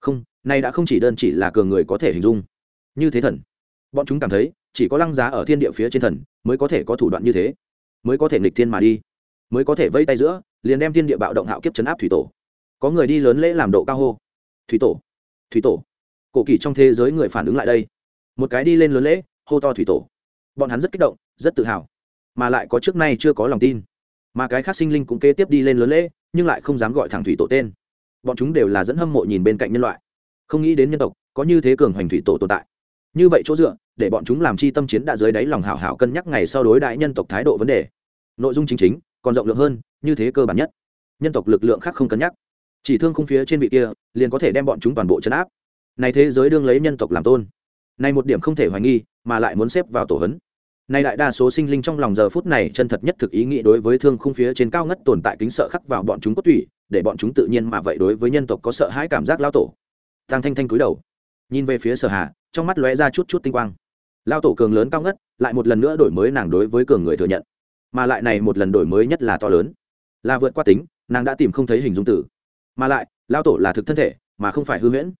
Không nay đã không chỉ đơn chỉ là cường người có thể hình dung. Như thế thần. Bọn chúng cảm thấy, chỉ có lăng giá ở thiên địa phía trên thần, mới có thể có thủ đoạn như thế. Mới có thể nghịch thiên mà đi. Mới có thể vây tay giữa, liền đem thiên địa bạo động hạo kiếp chấn áp thủy tổ. Có người đi lớn lễ làm độ cao hô. Thủy tổ. Thủy tổ cổ kỳ trong thế giới người phản ứng lại đây. Một cái đi lên lớn lễ, hô to thủy tổ. Bọn hắn rất kích động, rất tự hào. Mà lại có trước nay chưa có lòng tin. Mà cái khác sinh linh cũng kế tiếp đi lên lớn lễ, nhưng lại không dám gọi thẳng thủy tổ tên. Bọn chúng đều là dẫn hâm mộ nhìn bên cạnh nhân loại. Không nghĩ đến nhân tộc, có như thế cường hoành thủy tổ tồn tại. Như vậy chỗ dựa, để bọn chúng làm chi tâm chiến đã dưới đáy lòng hảo hảo cân nhắc ngày sau đối đại nhân tộc thái độ vấn đề. Nội dung chính chính, còn rộng lượng hơn, như thế cơ bản nhất. Nhân tộc lực lượng khác không cân nhắc. Chỉ thương không phía trên vị kia, liền có thể đem bọn chúng toàn bộ chấn áp này thế giới đương lấy nhân tộc làm tôn. Này một điểm không thể hoài nghi, mà lại muốn xếp vào tổ hấn. Này đại đa số sinh linh trong lòng giờ phút này chân thật nhất thực ý nghĩ đối với thương khung phía trên cao ngất tồn tại kính sợ khắc vào bọn chúng cốt tủy, để bọn chúng tự nhiên mà vậy đối với nhân tộc có sợ hãi cảm giác lao tổ. Tăng thanh thanh cúi đầu, nhìn về phía sở hà, trong mắt lóe ra chút chút tinh quang. Lao tổ cường lớn cao ngất, lại một lần nữa đổi mới nàng đối với cường người thừa nhận. Mà lại này một lần đổi mới nhất là to lớn. Là vượt qua tính, nàng đã tìm không thấy hình dung tử. Mà lại, lao tổ là thực thân thể, mà không phải hư huyễn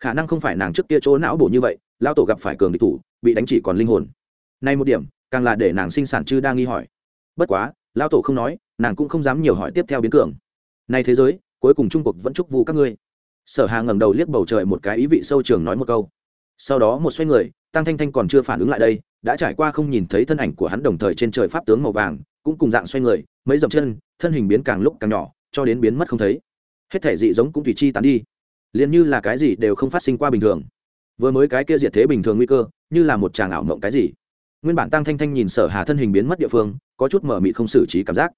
khả năng không phải nàng trước kia chỗ não bổ như vậy lao tổ gặp phải cường địch thủ, bị đánh chỉ còn linh hồn. Nay một điểm, càng là để nàng sinh sản chư đang nghi hỏi. Bất quá lao tổ không nói, nàng cũng không dám nhiều hỏi tiếp theo biến cường. Nay thế giới, cuối cùng trung cuộc vẫn chúc vu các ngươi. Sở hà ngẩng đầu liếc bầu trời một cái ý vị sâu trường nói một câu. Sau đó một xoay người, tăng thanh thanh còn chưa phản ứng lại đây, đã trải qua không nhìn thấy thân ảnh của hắn đồng thời trên trời pháp tướng màu vàng, cũng cùng dạng xoay người, mấy dậm chân, thân hình biến càng lúc càng nhỏ, cho đến biến mất không thấy. Hết thể dị giống cũng tùy chi tán đi liền như là cái gì đều không phát sinh qua bình thường. Vừa mới cái kia diệt thế bình thường nguy cơ, như là một chàng ảo mộng cái gì. Nguyên bản tăng thanh thanh nhìn sở hà thân hình biến mất địa phương, có chút mở mịt không xử trí cảm giác.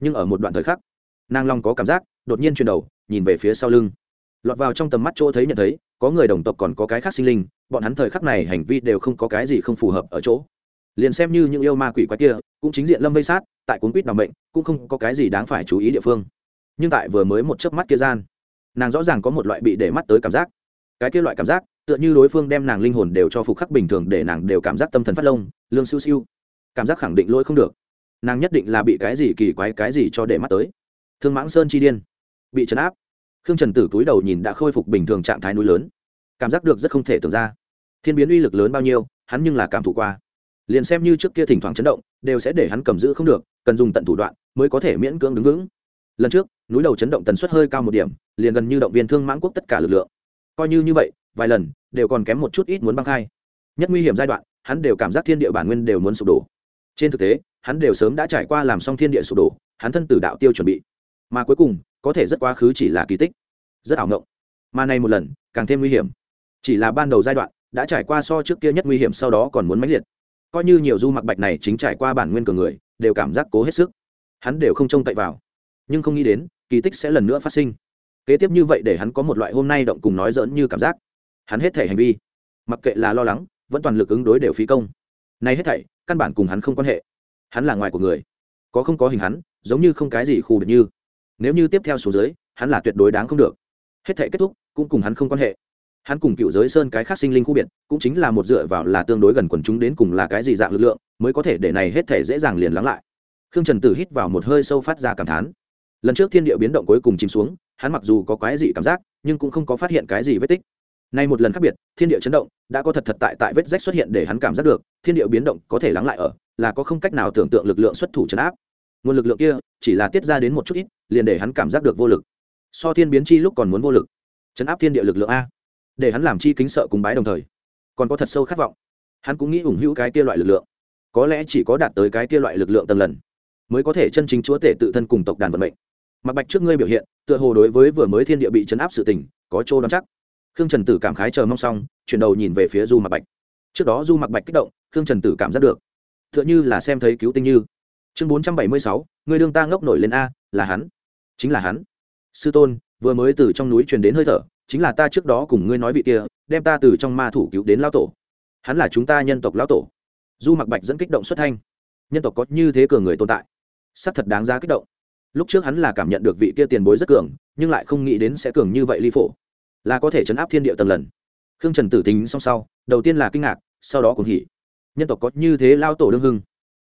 Nhưng ở một đoạn thời khắc, nàng long có cảm giác, đột nhiên chuyển đầu, nhìn về phía sau lưng. Lọt vào trong tầm mắt chỗ thấy nhận thấy, có người đồng tộc còn có cái khác sinh linh, bọn hắn thời khắc này hành vi đều không có cái gì không phù hợp ở chỗ. Liền xem như những yêu ma quỷ quái kia, cũng chính diện lâm vây sát, tại cuốn quýt nằm bệnh cũng không có cái gì đáng phải chú ý địa phương. Nhưng tại vừa mới một chớp mắt kia gian nàng rõ ràng có một loại bị để mắt tới cảm giác. Cái kia loại cảm giác, tựa như đối phương đem nàng linh hồn đều cho phục khắc bình thường để nàng đều cảm giác tâm thần phát lông, lương siêu siêu. Cảm giác khẳng định lỗi không được. Nàng nhất định là bị cái gì kỳ quái, cái gì cho để mắt tới. Thương mãng sơn chi điên. Bị trấn áp. Khương trần tử túi đầu nhìn đã khôi phục bình thường trạng thái núi lớn. Cảm giác được rất không thể tưởng ra. Thiên biến uy lực lớn bao nhiêu, hắn nhưng là cảm thụ qua. Liền xem như trước kia thỉnh thoảng chấn động, đều sẽ để hắn cầm giữ không được, cần dùng tận thủ đoạn mới có thể miễn cưỡng đứng vững lần trước, núi đầu chấn động tần suất hơi cao một điểm, liền gần như động viên thương mãng quốc tất cả lực lượng. Coi như như vậy, vài lần, đều còn kém một chút ít muốn băng khai. Nhất nguy hiểm giai đoạn, hắn đều cảm giác thiên địa bản nguyên đều muốn sụp đổ. Trên thực tế, hắn đều sớm đã trải qua làm xong thiên địa sụp đổ, hắn thân tử đạo tiêu chuẩn bị. Mà cuối cùng, có thể rất quá khứ chỉ là kỳ tích. Rất ảo ngộng. Mà này một lần, càng thêm nguy hiểm. Chỉ là ban đầu giai đoạn, đã trải qua so trước kia nhất nguy hiểm sau đó còn muốn mãnh liệt. Coi như nhiều du mặc bạch này chính trải qua bản nguyên cường người, đều cảm giác cố hết sức. Hắn đều không trông cậy vào nhưng không nghĩ đến, kỳ tích sẽ lần nữa phát sinh. Kế tiếp như vậy để hắn có một loại hôm nay động cùng nói dỡn như cảm giác. Hắn hết thể hành vi, mặc kệ là lo lắng, vẫn toàn lực ứng đối đều phí công. Nay hết thảy, căn bản cùng hắn không quan hệ. Hắn là ngoài của người, có không có hình hắn, giống như không cái gì khu biệt như. Nếu như tiếp theo số giới hắn là tuyệt đối đáng không được. Hết thảy kết thúc, cũng cùng hắn không quan hệ. Hắn cùng cựu giới sơn cái khác sinh linh khu biệt, cũng chính là một dựa vào là tương đối gần quần chúng đến cùng là cái gì dạng lực lượng, mới có thể để này hết thể dễ dàng liền lắng lại. Khương trần tử hít vào một hơi sâu phát ra cảm thán lần trước thiên địa biến động cuối cùng chìm xuống, hắn mặc dù có quái dị cảm giác, nhưng cũng không có phát hiện cái gì vết tích. Nay một lần khác biệt, thiên địa chấn động, đã có thật thật tại tại vết rách xuất hiện để hắn cảm giác được, thiên địa biến động có thể lắng lại ở, là có không cách nào tưởng tượng lực lượng xuất thủ chấn áp. Nguồn lực lượng kia, chỉ là tiết ra đến một chút ít, liền để hắn cảm giác được vô lực. So thiên biến chi lúc còn muốn vô lực. Chấn áp thiên địa lực lượng a. Để hắn làm chi kính sợ cùng bái đồng thời, còn có thật sâu khát vọng. Hắn cũng nghĩ ủng hữu cái kia loại lực lượng. Có lẽ chỉ có đạt tới cái kia loại lực lượng tầng lần, mới có thể chân chính chúa tể tự thân cùng tộc đàn vận mệnh mặc bạch trước ngươi biểu hiện, tựa hồ đối với vừa mới thiên địa bị chấn áp sự tình, có chỗ đoán chắc. Khương trần tử cảm khái chờ mong xong, chuyển đầu nhìn về phía du mặc bạch. Trước đó du mặc bạch kích động, khương trần tử cảm giác được. T h ư ợ n h ư là xem thấy cứu tinh như. Chương bốn trăm bảy mươi sáu người đương ta ngốc nổi lên a, là hắn. Chính là hắn. Sư tôn, vừa mới từ trong núi truyền đến hơi thở, chính là ta trước đó cùng ngươi nói vị kia, đem ta từ trong ma thủ cứu đến lao tổ. Hắn là chúng ta nhân tộc lao tổ. Du mặc bạch dẫn kích động xuất thanh. Nhân tộc có như thế cường người tồn tại. Sắp thật đáng giá kích động lúc trước hắn là cảm nhận được vị kia tiền bối rất cường, nhưng lại không nghĩ đến sẽ cường như vậy ly phổ. Là có thể chấn áp thiên địa tầng lần. Khương trần tử tính xong sau, đầu tiên là kinh ngạc, sau đó cũng hỉ. Nhân tộc có như thế lao tổ đương hưng.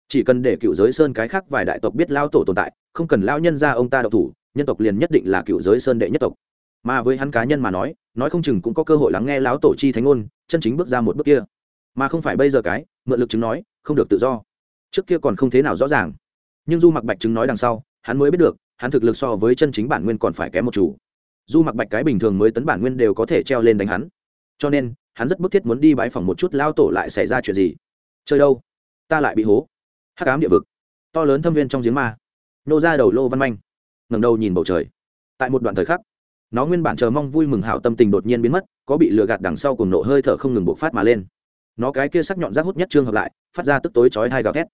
Chỉ cần để cựu giới sơn cái khác vài đại tộc biết lao tổ tồn tại, không cần lao nhân ra ông ta đậu thủ, nhân tộc liền nhất định là cựu giới sơn đệ nhất tộc. Mà với hắn cá nhân mà nói nói không chừng cũng có cơ hội lắng nghe lão tổ chi thánh ngôn, chân chính bước ra một bước kia. Mà không phải bây giờ cái, mượn lực chứng nói, không được tự do. Trước kia còn không thế nào rõ ràng. Nhưng du mặc bạch chứng nói đằng sau hắn mới biết được, hắn thực lực so với chân chính bản nguyên còn phải kém một chủ. Du mặc bạch cái bình thường mới tấn bản nguyên đều có thể treo lên đánh hắn. Cho nên, hắn rất bức thiết muốn đi bãi phòng một chút lao tổ lại xảy ra chuyện gì. Chơi đâu? Ta lại bị hố. Hắc ám địa vực. To lớn thâm viên trong giếng ma. Nô ra đầu lô văn manh. Ngẩng đầu nhìn bầu trời. Tại một đoạn thời khắc, nó nguyên bản chờ mong vui mừng hảo tâm tình đột nhiên biến mất, có bị lừa gạt đằng sau cùng nộ hơi thở không ngừng bộc phát mà lên. Nó cái kia sắc nhọn rác hút nhất trương hợp lại, phát ra tức tối chói hai gào thét.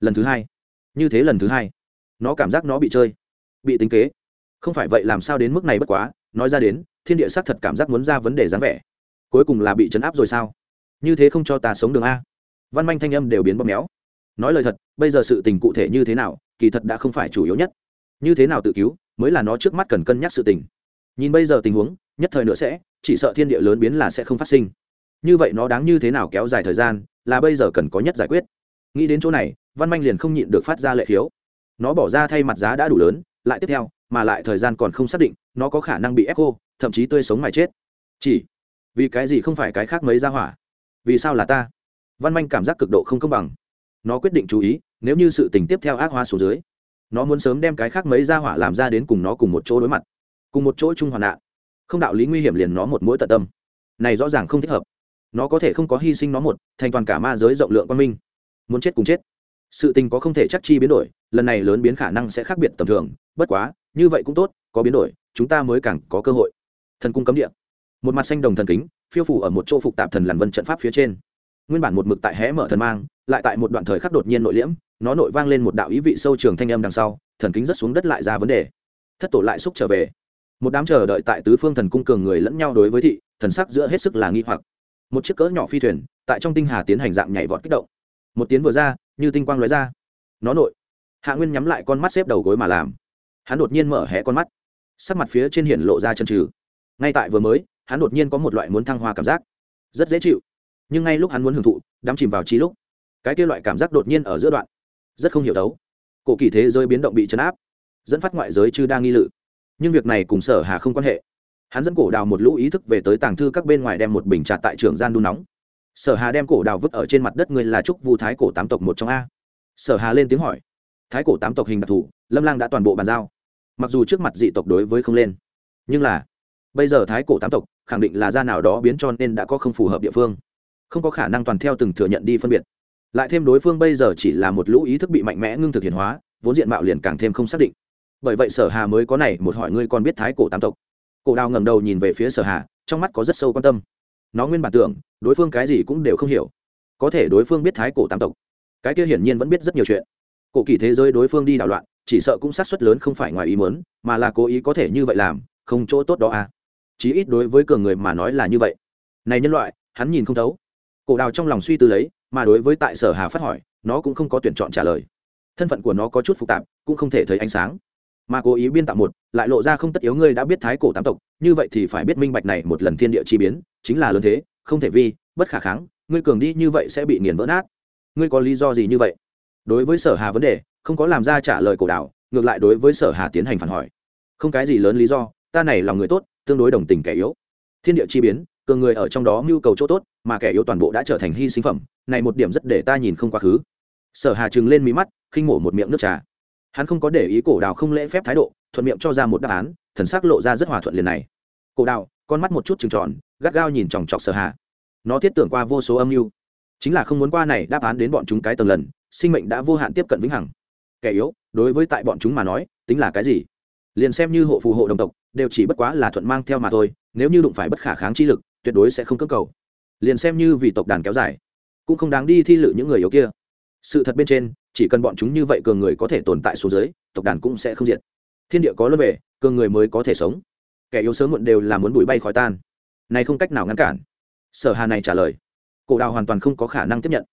Lần thứ hai. Như thế lần thứ hai nó cảm giác nó bị chơi, bị tính kế. Không phải vậy làm sao đến mức này bất quá, nói ra đến, thiên địa xác thật cảm giác muốn ra vấn đề dáng vẻ. Cuối cùng là bị chấn áp rồi sao? Như thế không cho ta sống đường a. Văn manh thanh âm đều biến bóp méo. Nói lời thật, bây giờ sự tình cụ thể như thế nào, kỳ thật đã không phải chủ yếu nhất. Như thế nào tự cứu, mới là nó trước mắt cần cân nhắc sự tình. Nhìn bây giờ tình huống, nhất thời nữa sẽ, chỉ sợ thiên địa lớn biến là sẽ không phát sinh. Như vậy nó đáng như thế nào kéo dài thời gian, là bây giờ cần có nhất giải quyết. Nghĩ đến chỗ này, văn manh liền không nhịn được phát ra lệ khiếu nó bỏ ra thay mặt giá đã đủ lớn, lại tiếp theo, mà lại thời gian còn không xác định, nó có khả năng bị ép khô, thậm chí tươi sống mà chết. Chỉ, vì cái gì không phải cái khác mấy ra hỏa? Vì sao là ta? Văn manh cảm giác cực độ không công bằng. Nó quyết định chú ý, nếu như sự tình tiếp theo ác hoa xuống dưới, nó muốn sớm đem cái khác mấy ra hỏa làm ra đến cùng nó cùng một chỗ đối mặt, cùng một chỗ chung hoạn nạn. Không đạo lý nguy hiểm liền nó một mũi tận tâm. Này rõ ràng không thích hợp. Nó có thể không có hy sinh nó một, thành toàn cả ma giới rộng lượng quan minh. Muốn chết cùng chết sự tình có không thể chắc chi biến đổi, lần này lớn biến khả năng sẽ khác biệt tầm thường, bất quá, như vậy cũng tốt, có biến đổi, chúng ta mới càng có cơ hội. Thần cung cấm địa. Một mặt xanh đồng thần kính, phiêu phủ ở một chỗ phục tạp thần làn vân trận pháp phía trên. Nguyên bản một mực tại hé mở thần mang, lại tại một đoạn thời khắc đột nhiên nội liễm, nó nội vang lên một đạo ý vị sâu trường thanh âm đằng sau, thần kính rất xuống đất lại ra vấn đề. Thất tổ lại xúc trở về. Một đám chờ đợi tại tứ phương thần cung cường người lẫn nhau đối với thị, thần sắc giữa hết sức là nghi hoặc. Một chiếc cỡ nhỏ phi thuyền, tại trong tinh hà tiến hành dạng nhảy vọt kích động một tiếng vừa ra, như tinh quang lóe ra. Nó nội. Hạ nguyên nhắm lại con mắt xếp đầu gối mà làm. Hắn đột nhiên mở hé con mắt. Sắc mặt phía trên hiển lộ ra chân trừ ngay tại vừa mới, hắn đột nhiên có một loại muốn thăng hoa cảm giác. Rất dễ chịu. Nhưng ngay lúc hắn muốn hưởng thụ, đắm chìm vào trí lúc, cái kia loại cảm giác đột nhiên ở giữa đoạn, rất không hiểu đấu. Cổ kỳ thế giới biến động bị chấn áp, dẫn phát ngoại giới chưa đang nghi lự. Nhưng việc này cùng sở hà không quan hệ. Hắn dẫn cổ đào một lũ ý thức về tới tàng thư các bên ngoài đem một bình trà tại trường gian đun nóng sở hà đem cổ đào vứt ở trên mặt đất người là trúc vu thái cổ tám tộc một trong a. Sở hà lên tiếng hỏi. Thái cổ tám tộc hình đặc thù, lâm lang đã toàn bộ bàn giao. Mặc dù trước mặt dị tộc đối với không lên, nhưng là bây giờ thái cổ tám tộc khẳng định là gia nào đó biến cho nên đã có không phù hợp địa phương. Không có khả năng toàn theo từng thừa nhận đi phân biệt. Lại thêm đối phương bây giờ chỉ là một lũ ý thức bị mạnh mẽ ngưng thực hiện hóa, vốn diện mạo liền càng thêm không xác định. Bởi vậy sở hà mới có này, một hỏi ngươi còn biết thái cổ tám tộc. Cổ đào ngẩng đầu nhìn về phía sở hà, trong mắt có rất sâu quan tâm nó nguyên bản tưởng, đối phương cái gì cũng đều không hiểu. Có thể đối phương biết thái cổ tám tộc, cái kia hiển nhiên vẫn biết rất nhiều chuyện. Cổ kỳ thế giới đối phương đi đảo loạn, chỉ sợ cũng sát suất lớn không phải ngoài ý muốn, mà là cố ý có thể như vậy làm, không chỗ tốt đó à. Chí ít đối với cường người mà nói là như vậy. Này nhân loại, hắn nhìn không thấu. Cổ đào trong lòng suy tư lấy, mà đối với tại sở hà phát hỏi, nó cũng không có tuyển chọn trả lời. Thân phận của nó có chút phức tạp, cũng không thể thấy ánh sáng. Mà cố ý biên tạo một, lại lộ ra không tất yếu ngươi đã biết thái cổ tám tộc như vậy thì phải biết minh bạch này một lần thiên địa chi biến, chính là lớn thế, không thể vi, bất khả kháng, ngươi cường đi như vậy sẽ bị nghiền vỡ nát. Ngươi có lý do gì như vậy? Đối với sở hà vấn đề, không có làm ra trả lời cổ đạo, ngược lại đối với sở hà tiến hành phản hỏi. Không cái gì lớn lý do, ta này là người tốt, tương đối đồng tình kẻ yếu. Thiên địa chi biến, cường người ở trong đó mưu cầu chỗ tốt, mà kẻ yếu toàn bộ đã trở thành hy sinh phẩm, này một điểm rất để ta nhìn không quá khứ. Sở hà trừng lên mí mắt, khinh mổ một miệng nước trà. Hắn không có để ý cổ đào không lễ phép thái độ, thuận miệng cho ra một đáp án thần sắc lộ ra rất hòa thuận liền này. Cổ đạo, con mắt một chút trừng tròn gắt gao nhìn chòng chọc sở hạ. nó thiết tưởng qua vô số âm mưu. Chính là không muốn qua này đáp án đến bọn chúng cái tầng lần sinh mệnh đã vô hạn tiếp cận vĩnh hằng. Kẻ yếu đối với tại bọn chúng mà nói tính là cái gì? Liền xem như hộ phù hộ đồng tộc đều chỉ bất quá là thuận mang theo mà thôi nếu như đụng phải bất khả kháng chi lực tuyệt đối sẽ không cưỡng cầu. Liền xem như vì tộc đàn kéo dài cũng không đáng đi thi lự những người yếu kia. Sự thật bên trên chỉ cần bọn chúng như vậy cường người có thể tồn tại số dưới tộc đàn cũng sẽ không diệt. Thiên địa có luân về cường người mới có thể sống. Kẻ yếu sớm muộn đều là muốn bụi bay khỏi tan. Này không cách nào ngăn cản. Sở hà này trả lời. Cổ đào hoàn toàn không có khả năng tiếp nhận.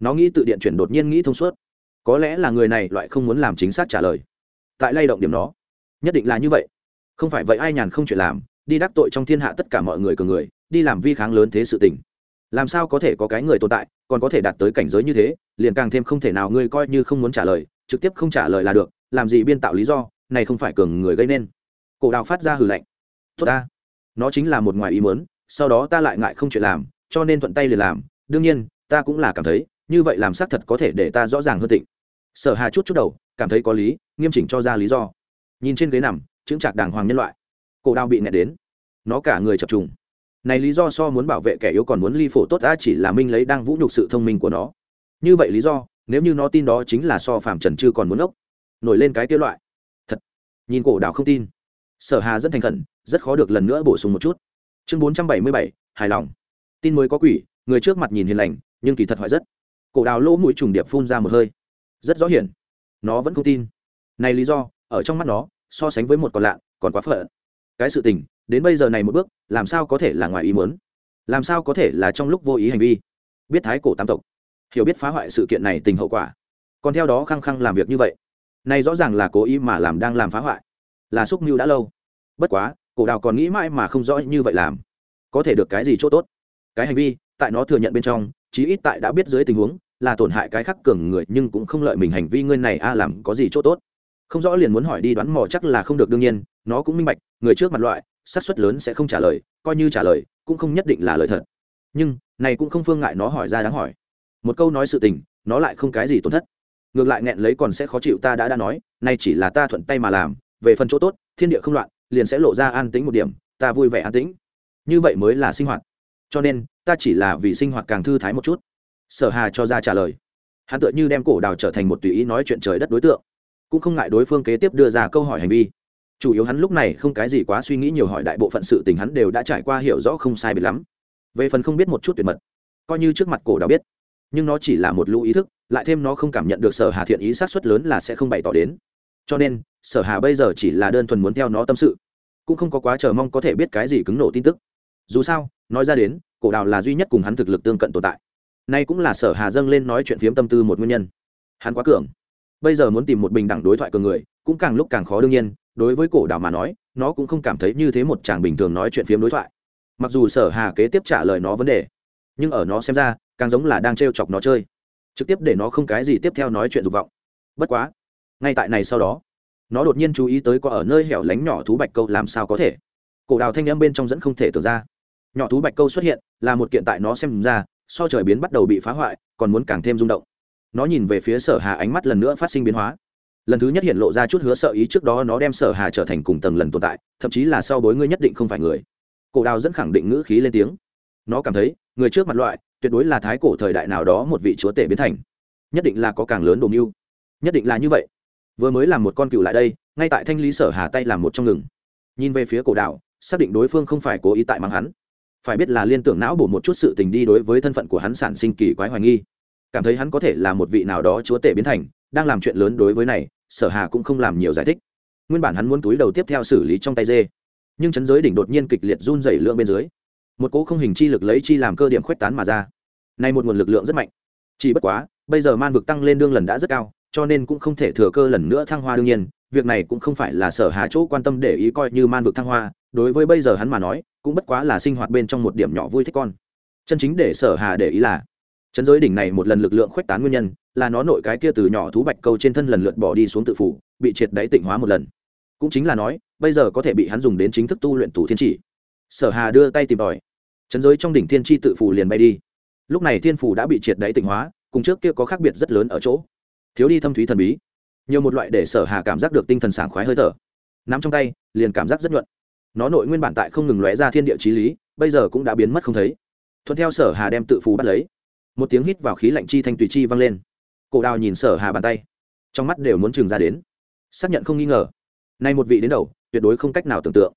Nó nghĩ tự điện chuyển đột nhiên nghĩ thông suốt. Có lẽ là người này loại không muốn làm chính xác trả lời. Tại lay động điểm nó nhất định là như vậy. Không phải vậy ai nhàn không chuyện làm, đi đắc tội trong thiên hạ tất cả mọi người cường người, đi làm vi kháng lớn thế sự tình. Làm sao có thể có cái người tồn tại, còn có thể đạt tới cảnh giới như thế, liền càng thêm không thể nào ngươi coi như không muốn trả lời, trực tiếp không trả lời là được, làm gì biên tạo lý do này không phải cường người gây nên. Cổ đào phát ra hừ lạnh. Tốt ta. Nó chính là một ngoài ý muốn, sau đó ta lại ngại không chuyện làm, cho nên thuận tay liền làm. Đương nhiên, ta cũng là cảm thấy, như vậy làm xác thật có thể để ta rõ ràng hơn tịnh. Sở hà chút chút đầu, cảm thấy có lý, nghiêm chỉnh cho ra lý do. Nhìn trên ghế nằm chứng trạc đàng hoàng nhân loại. Cổ đào bị nẹt đến. Nó cả người chập trùng. Này lý do so muốn bảo vệ kẻ yếu còn muốn ly phổ tốt ta chỉ là minh lấy đang vũ nhục sự thông minh của nó. Như vậy lý do, nếu như nó tin đó chính là so phàm trần chư còn muốn ốc. Nổi lên cái kia loại nhìn cổ đào không tin. Sở hà rất thành khẩn rất khó được lần nữa bổ sung một chút. Chương bốn trăm bảy mươi bảy hài lòng. Tin mới có quỷ người trước mặt nhìn hiền lành nhưng kỳ thật hoại rất. Cổ đào lỗ mũi trùng điệp phun ra một hơi. Rất rõ hiển. Nó vẫn không tin. Này lý do ở trong mắt nó so sánh với một còn lạ còn quá phở, cái sự tình đến bây giờ này một bước làm sao có thể là ngoài ý muốn? Làm sao có thể là trong lúc vô ý hành vi? Biết thái cổ tam tộc. Hiểu biết phá hoại sự kiện này tình hậu quả. Còn theo đó khăng khăng làm việc như vậy này rõ ràng là cố ý mà làm đang làm phá hoại. Là xúc mưu đã lâu. Bất quá, cổ đào còn nghĩ mãi mà không rõ như vậy làm. Có thể được cái gì chỗ tốt? Cái hành vi, tại nó thừa nhận bên trong, chí ít tại đã biết dưới tình huống, là tổn hại cái khắc cường người nhưng cũng không lợi mình hành vi ngươi này a, làm có gì chỗ tốt? Không rõ liền muốn hỏi đi đoán mò chắc là không được đương nhiên, nó cũng minh bạch, người trước mặt loại, xác suất lớn sẽ không trả lời, coi như trả lời, cũng không nhất định là lời thật. Nhưng, này cũng không phương ngại nó hỏi ra đáng hỏi. Một câu nói sự tình, nó lại không cái gì tổn thất ngược lại nghẹn lấy còn sẽ khó chịu, ta đã đã nói, nay chỉ là ta thuận tay mà làm, về phần chỗ tốt, thiên địa không loạn, liền sẽ lộ ra an tĩnh một điểm, ta vui vẻ an tĩnh. Như vậy mới là sinh hoạt. Cho nên, ta chỉ là vì sinh hoạt càng thư thái một chút. Sở hà cho ra trả lời. Hắn tựa như đem cổ đào trở thành một tùy ý nói chuyện trời đất đối tượng. Cũng không ngại đối phương kế tiếp đưa ra câu hỏi hành vi. Chủ yếu hắn lúc này không cái gì quá suy nghĩ nhiều hỏi đại bộ phận sự tình hắn đều đã trải qua hiểu rõ không sai biệt lắm. Về phần không biết một chút tuyệt mật, coi như trước mặt cổ đào biết nhưng nó chỉ là một lũ ý thức, lại thêm nó không cảm nhận được sở hà thiện ý sát xuất lớn là sẽ không bày tỏ đến. Cho nên, sở hà bây giờ chỉ là đơn thuần muốn theo nó tâm sự, cũng không có quá chờ mong có thể biết cái gì cứng nổ tin tức. Dù sao, nói ra đến, cổ đào là duy nhất cùng hắn thực lực tương cận tồn tại. Nay cũng là sở hà dâng lên nói chuyện phiếm tâm tư một nguyên nhân. Hắn quá cường. Bây giờ muốn tìm một bình đẳng đối thoại cường người, cũng càng lúc càng khó đương nhiên, đối với cổ đào mà nói, nó cũng không cảm thấy như thế một chàng bình thường nói chuyện phiếm đối thoại. Mặc dù sở hà kế tiếp trả lời nó vấn đề, nhưng ở nó xem ra càng giống là đang t chọc nó chơi. Trực tiếp để nó không cái gì tiếp theo nói chuyện dục vọng. Bất quá, ngay tại này sau đó, nó đột nhiên chú ý tới có ở nơi hẻo lánh nhỏ thú bạch câu làm sao có thể. Cổ đào thanh âm bên trong dẫn không thể tưởng ra. Nhỏ thú bạch câu xuất hiện, là một kiện tại nó xem ra, so trời biến bắt đầu bị phá hoại, còn muốn càng thêm rung động. Nó nhìn về phía sở hà ánh mắt lần nữa phát sinh biến hóa. Lần thứ nhất hiện lộ ra chút hứa sợ ý trước đó nó đem sở hà trở thành cùng tầng lần tồn tại, thậm chí là sau bối ngươi nhất định không phải người. Cổ đào dẫn khẳng định ngữ khí lên tiếng. Nó cảm thấy, người trước mặt loại tuyệt đối là thái cổ thời đại nào đó một vị chúa tể biến thành. Nhất định là có càng lớn đồ mưu. Nhất định là như vậy. Vừa mới làm một con cựu lại đây, ngay tại thanh lý sở hà tay làm một trong ngừng. Nhìn về phía cổ đạo, xác định đối phương không phải cố ý tại mắng hắn. Phải biết là liên tưởng não bổ một chút sự tình đi đối với thân phận của hắn sản sinh kỳ quái hoài nghi. Cảm thấy hắn có thể là một vị nào đó chúa tể biến thành, đang làm chuyện lớn đối với này, sở hà cũng không làm nhiều giải thích. Nguyên bản hắn muốn túi đầu tiếp theo xử lý trong tay dê. Nhưng chấn giới đỉnh đột nhiên kịch liệt run dày lượng bên dưới một cỗ không hình chi lực lấy chi làm cơ điểm khuếch tán mà ra. Nay một nguồn lực lượng rất mạnh. Chỉ bất quá, bây giờ man vực tăng lên đương lần đã rất cao, cho nên cũng không thể thừa cơ lần nữa thăng hoa đương nhiên, việc này cũng không phải là sở hà chỗ quan tâm để ý coi như man vực thăng hoa, đối với bây giờ hắn mà nói, cũng bất quá là sinh hoạt bên trong một điểm nhỏ vui thích con. Chân chính để sở hà để ý là, chấn giới đỉnh này một lần lực lượng khuếch tán nguyên nhân, là nó nội cái kia từ nhỏ thú bạch câu trên thân lần lượt bỏ đi xuống tự phủ, bị triệt đáy tịnh hóa một lần. Cũng chính là nói, bây giờ có thể bị hắn dùng đến chính thức tu luyện tù thiên chỉ sở hà đưa tay tìm tòi. Chấn giới trong đỉnh thiên tri tự phủ liền bay đi. Lúc này thiên phủ đã bị triệt đáy tỉnh hóa, cùng trước kia có khác biệt rất lớn ở chỗ. Thiếu đi thâm thúy thần bí. Nhiều một loại để sở hà cảm giác được tinh thần sảng khoái hơi thở. Nắm trong tay, liền cảm giác rất nhuận. Nó nội nguyên bản tại không ngừng lóe ra thiên địa trí lý, bây giờ cũng đã biến mất không thấy. Thuận theo sở hà đem tự phù bắt lấy, một tiếng hít vào khí lạnh chi thanh tùy chi vang lên. Cổ đào nhìn sở hà bàn tay, trong mắt đều muốn trừng ra đến. Xác nhận không nghi ngờ. Nay một vị đến đầu, tuyệt đối không cách nào tưởng tượng.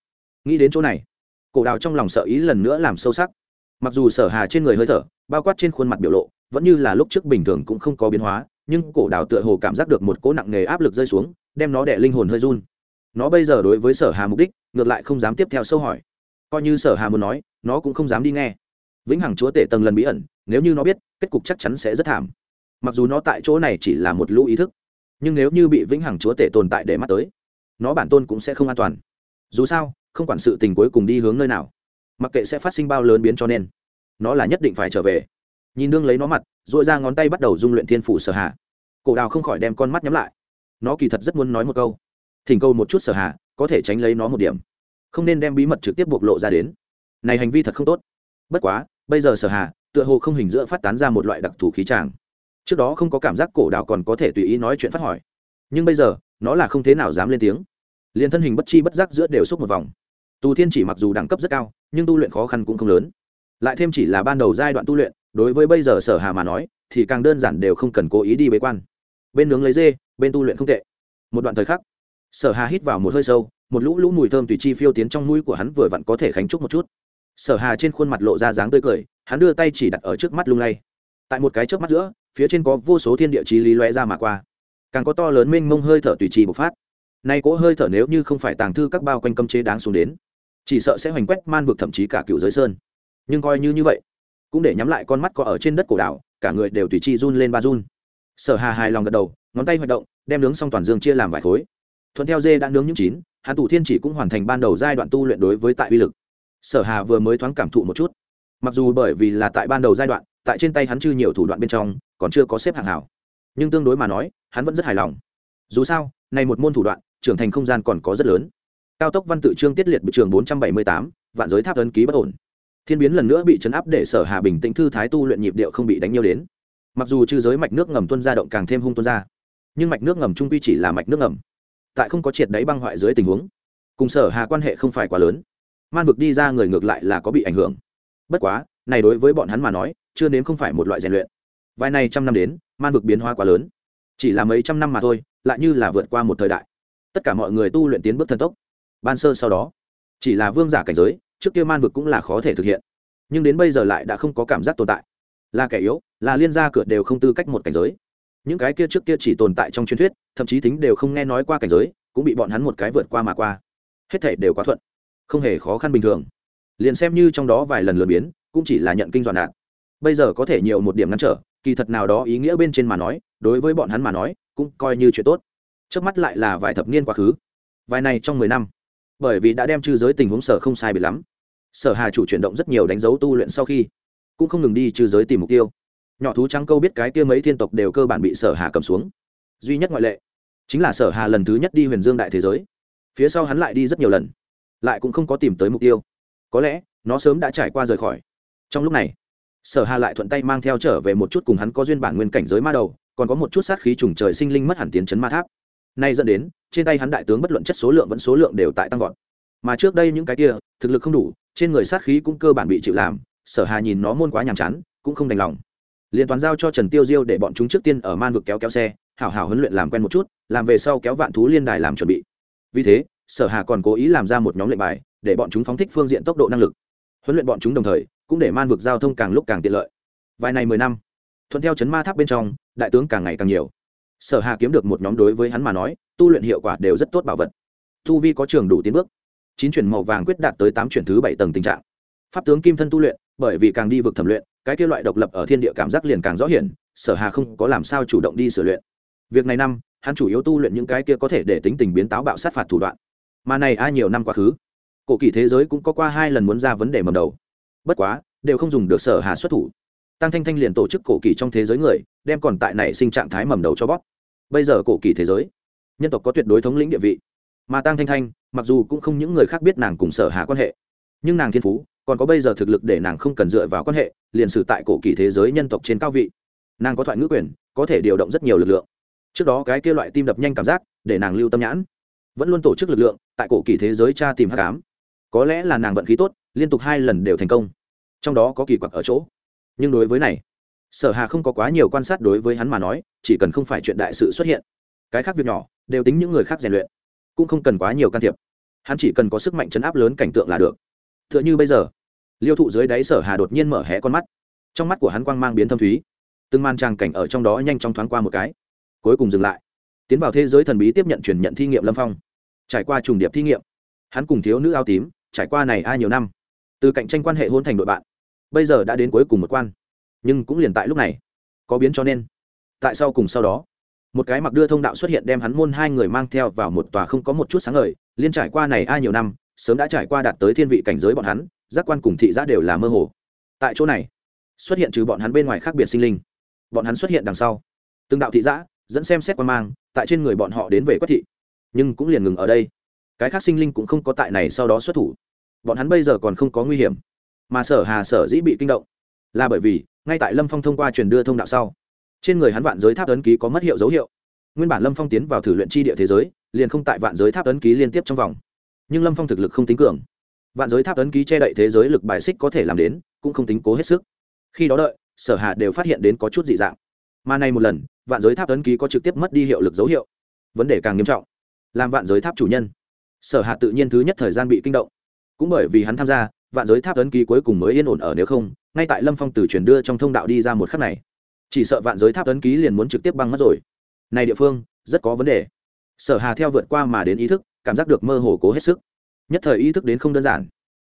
Nghĩ đến chỗ này cổ đào trong lòng sợ ý lần nữa làm sâu sắc. Mặc dù sở hà trên người hơi thở, bao quát trên khuôn mặt biểu lộ, vẫn như là lúc trước bình thường cũng không có biến hóa, nhưng cổ đào tựa hồ cảm giác được một cỗ nặng nề áp lực rơi xuống, đem nó đẻ linh hồn hơi run. Nó bây giờ đối với sở hà mục đích, ngược lại không dám tiếp theo sâu hỏi. Coi như sở hà muốn nói, nó cũng không dám đi nghe. Vĩnh hằng chúa tể tầng lần bí ẩn, nếu như nó biết, kết cục chắc chắn sẽ rất thảm. Mặc dù nó tại chỗ này chỉ là một lũ ý thức, nhưng nếu như bị vĩnh hằng chúa tể tồn tại để mắt tới, nó bản tôn cũng sẽ không an toàn. Dù sao không quản sự tình cuối cùng đi hướng nơi nào. Mặc kệ sẽ phát sinh bao lớn biến cho nên, nó là nhất định phải trở về. Nhìn đương lấy nó mặt dội ra ngón tay bắt đầu dung luyện thiên phủ sở hạ cổ đào không khỏi đem con mắt nhắm lại. Nó kỳ thật rất muốn nói một câu. Thỉnh câu một chút sở hạ có thể tránh lấy nó một điểm. Không nên đem bí mật trực tiếp bộc lộ ra đến. Này hành vi thật không tốt. Bất quá, bây giờ sở hạ tựa hồ không hình giữa phát tán ra một loại đặc thù khí tràng. Trước đó không có cảm giác cổ đào còn có thể tùy ý nói chuyện phát hỏi. Nhưng bây giờ, nó là không thế nào dám lên tiếng. Liền thân hình bất chi bất giác giữa đều xúc một vòng tù thiên chỉ mặc dù đẳng cấp rất cao, nhưng tu luyện khó khăn cũng không lớn. Lại thêm chỉ là ban đầu giai đoạn tu luyện, đối với bây giờ sở hà mà nói, thì càng đơn giản đều không cần cố ý đi bế quan. Bên nướng lấy dê, bên tu luyện không tệ. Một đoạn thời khắc, sở hà hít vào một hơi sâu, một lũ lũ mùi thơm tùy chi phiêu tiến trong mũi của hắn vừa vặn có thể khánh trúc một chút. Sở hà trên khuôn mặt lộ ra dáng tươi cười, hắn đưa tay chỉ đặt ở trước mắt lung lay. Tại một cái trước mắt giữa, phía trên có vô số thiên địa chí lý loe ra mà qua. Càng có to lớn mênh mông hơi thở tùy trì bộc phát. Nay cỗ hơi thở nếu như không phải tàng thư các bao quanh cấm chế đáng xuống đến chỉ sợ sẽ hoành quét man vực thậm chí cả cựu giới sơn. Nhưng coi như như vậy, cũng để nhắm lại con mắt có ở trên đất cổ đảo, cả người đều tùy chi run lên ba run. Sở hà hài lòng gật đầu, ngón tay hoạt động, đem nướng xong toàn dương chia làm vài khối. Thuận theo dê đã nướng những chín hàn tủ thiên chỉ cũng hoàn thành ban đầu giai đoạn tu luyện đối với tại uy lực. Sở hà vừa mới thoáng cảm thụ một chút. Mặc dù bởi vì là tại ban đầu giai đoạn, tại trên tay hắn chưa nhiều thủ đoạn bên trong, còn chưa có xếp hạng hảo nhưng tương đối mà nói, hắn vẫn rất hài lòng. Dù sao này một môn thủ đoạn, trưởng thành không gian còn có rất lớn cao tốc văn tự trương tiết liệt bị trường bốn trăm bảy mươi tám, vạn giới tháp ấn ký bất ổn. Thiên biến lần nữa bị chấn áp để sở hà bình tĩnh thư thái tu luyện nhịp điệu không bị đánh nhiều đến. Mặc dù chư giới mạch nước ngầm tuân ra động càng thêm hung tuân ra, nhưng mạch nước ngầm trung quy chỉ là mạch nước ngầm, tại không có triệt đáy băng hoại dưới tình huống, cùng sở hà quan hệ không phải quá lớn. Man vực đi ra người ngược lại là có bị ảnh hưởng. Bất quá, này đối với bọn hắn mà nói, chưa đến không phải một loại rèn luyện. Vài này trăm năm đến, man vực biến hóa quá lớn. Chỉ là mấy trăm năm mà thôi, lại như là vượt qua một thời đại. Tất cả mọi người tu luyện tiến bước thần tốc ban sơ sau đó. Chỉ là vương giả cảnh giới, trước kia man vực cũng là khó thể thực hiện. Nhưng đến bây giờ lại đã không có cảm giác tồn tại. Là kẻ yếu, là liên gia cửa đều không tư cách một cảnh giới. Những cái kia trước kia chỉ tồn tại trong truyền thuyết, thậm chí tính đều không nghe nói qua cảnh giới, cũng bị bọn hắn một cái vượt qua mà qua. Hết thể đều quá thuận. Không hề khó khăn bình thường. Liền xem như trong đó vài lần lừa biến, cũng chỉ là nhận kinh dọn nạn bây giờ có thể nhiều một điểm ngăn trở, kỳ thật nào đó ý nghĩa bên trên mà nói, đối với bọn hắn mà nói, cũng coi như chuyện tốt. Trước mắt lại là vài thập niên quá khứ. Vài này trong mười năm bởi vì đã đem chư giới tình huống sở không sai bị lắm. Sở hà chủ chuyển động rất nhiều đánh dấu tu luyện sau khi, cũng không ngừng đi chư giới tìm mục tiêu. Nhỏ thú trắng câu biết cái kia mấy thiên tộc đều cơ bản bị sở hà cầm xuống. Duy nhất ngoại lệ, chính là sở hà lần thứ nhất đi huyền dương đại thế giới. Phía sau hắn lại đi rất nhiều lần, lại cũng không có tìm tới mục tiêu. Có lẽ, nó sớm đã trải qua rời khỏi. Trong lúc này, sở hà lại thuận tay mang theo trở về một chút cùng hắn có duyên bản nguyên cảnh giới ma đầu, còn có một chút sát khí trùng trời sinh linh mất hẳn tiến chấn ma tháp. Nay dẫn đến trên tay hắn đại tướng bất luận chất số lượng vẫn số lượng đều tại tăng vọt. Mà trước đây những cái kia, thực lực không đủ, trên người sát khí cũng cơ bản bị chịu làm, sở hà nhìn nó môn quá nhàm chán, cũng không đành lòng. Liền toàn giao cho trần tiêu diêu để bọn chúng trước tiên ở man vực kéo kéo xe, hảo hảo huấn luyện làm quen một chút, làm về sau kéo vạn thú liên đài làm chuẩn bị. Vì thế, sở hà còn cố ý làm ra một nhóm lệnh bài, để bọn chúng phóng thích phương diện tốc độ năng lực. Huấn luyện bọn chúng đồng thời, cũng để man vực giao thông càng lúc càng tiện lợi. Vài này mười năm, thuận theo chấn ma tháp bên trong, đại tướng càng ngày càng nhiều sở hà kiếm được một nhóm đối với hắn mà nói, tu luyện hiệu quả đều rất tốt bảo vật. Tu vi có trường đủ tiến bước. Chín chuyển màu vàng quyết đạt tới tám chuyển thứ bảy tầng tình trạng. Pháp tướng kim thân tu luyện, bởi vì càng đi vực thẩm luyện, cái kia loại độc lập ở thiên địa cảm giác liền càng rõ hiển, sở hà không có làm sao chủ động đi sửa luyện. Việc này năm, hắn chủ yếu tu luyện những cái kia có thể để tính tình biến táo bạo sát phạt thủ đoạn. Mà này ai nhiều năm quá khứ. Cổ kỳ thế giới cũng có qua hai lần muốn ra vấn đề mầm đầu. Bất quá, đều không dùng được sở hà xuất thủ. Tăng thanh thanh liền tổ chức cổ kỳ trong thế giới người, đem còn tại này sinh trạng thái mầm đầu cho bóp bây giờ cổ kỳ thế giới, nhân tộc có tuyệt đối thống lĩnh địa vị, mà tăng thanh thanh, mặc dù cũng không những người khác biết nàng cùng sở hà quan hệ, nhưng nàng thiên phú còn có bây giờ thực lực để nàng không cần dựa vào quan hệ, liền sử tại cổ kỳ thế giới nhân tộc trên cao vị. Nàng có thoại ngữ quyền, có thể điều động rất nhiều lực lượng. Trước đó cái kia loại tim đập nhanh cảm giác, để nàng lưu tâm nhãn. Vẫn luôn tổ chức lực lượng, tại cổ kỳ thế giới tra tìm hát cám có lẽ là nàng vận khí tốt, liên tục hai lần đều thành công. Trong đó có kỳ quặc ở chỗ. Nhưng đối với này sở hà không có quá nhiều quan sát đối với hắn mà nói, chỉ cần không phải chuyện đại sự xuất hiện. Cái khác việc nhỏ, đều tính những người khác rèn luyện. Cũng không cần quá nhiều can thiệp. Hắn chỉ cần có sức mạnh chấn áp lớn cảnh tượng là được. T h ư ợ n h ư bây giờ, liêu thụ dưới đáy sở hà đột nhiên mở hé con mắt. Trong mắt của hắn quang mang biến thâm thúy. Từng man tràng cảnh ở trong đó nhanh chóng thoáng qua một cái. Cuối cùng dừng lại. Tiến vào thế giới thần bí tiếp nhận truyền nhận thi nghiệm lâm phong. Trải qua trùng điệp thi nghiệm, hắn cùng thiếu nữ áo tím trải qua này ai nhiều năm. Từ cạnh tranh quan hệ hôn thành đội bạn, bây giờ đã đến cuối cùng một quan nhưng cũng liền tại lúc này. Có biến cho nên, tại sao cùng sau đó, một cái mặc đưa thông đạo xuất hiện đem hắn môn hai người mang theo vào một tòa không có một chút sáng ngời, liên trải qua này ai nhiều năm, sớm đã trải qua đạt tới thiên vị cảnh giới bọn hắn, giác quan cùng thị giác đều là mơ hồ. Tại chỗ này, xuất hiện trừ bọn hắn bên ngoài khác biệt sinh linh. Bọn hắn xuất hiện đằng sau. Từng đạo thị giã dẫn xem xét quan mang, tại trên người bọn họ đến về quất thị. Nhưng cũng liền ngừng ở đây. Cái khác sinh linh cũng không có tại này sau đó xuất thủ. Bọn hắn bây giờ còn không có nguy hiểm. Mà sở hà sở dĩ bị kinh động, là bởi vì ngay tại lâm phong thông qua truyền đưa thông đạo sau, trên người hắn vạn giới tháp ấn ký có mất hiệu dấu hiệu. Nguyên bản lâm phong tiến vào thử luyện tri địa thế giới, liền không tại vạn giới tháp ấn ký liên tiếp trong vòng. Nhưng lâm phong thực lực không tính cường. Vạn giới tháp ấn ký che đậy thế giới lực bài xích có thể làm đến, cũng không tính cố hết sức. Khi đó đợi, sở hạ đều phát hiện đến có chút dị dạng. Mà nay một lần, vạn giới tháp ấn ký có trực tiếp mất đi hiệu lực dấu hiệu. Vấn đề càng nghiêm trọng. Làm vạn giới tháp chủ nhân, sở hạ tự nhiên thứ nhất thời gian bị kinh động. Cũng bởi vì hắn tham gia vạn giới tháp ấn ký cuối cùng mới yên ổn ở nếu không, ngay tại lâm phong từ chuyển đưa trong thông đạo đi ra một khắc này. Chỉ sợ vạn giới tháp ấn ký liền muốn trực tiếp băng mất rồi. Này địa phương, rất có vấn đề. Sở hà theo vượt qua mà đến ý thức, cảm giác được mơ hồ cố hết sức. Nhất thời ý thức đến không đơn giản.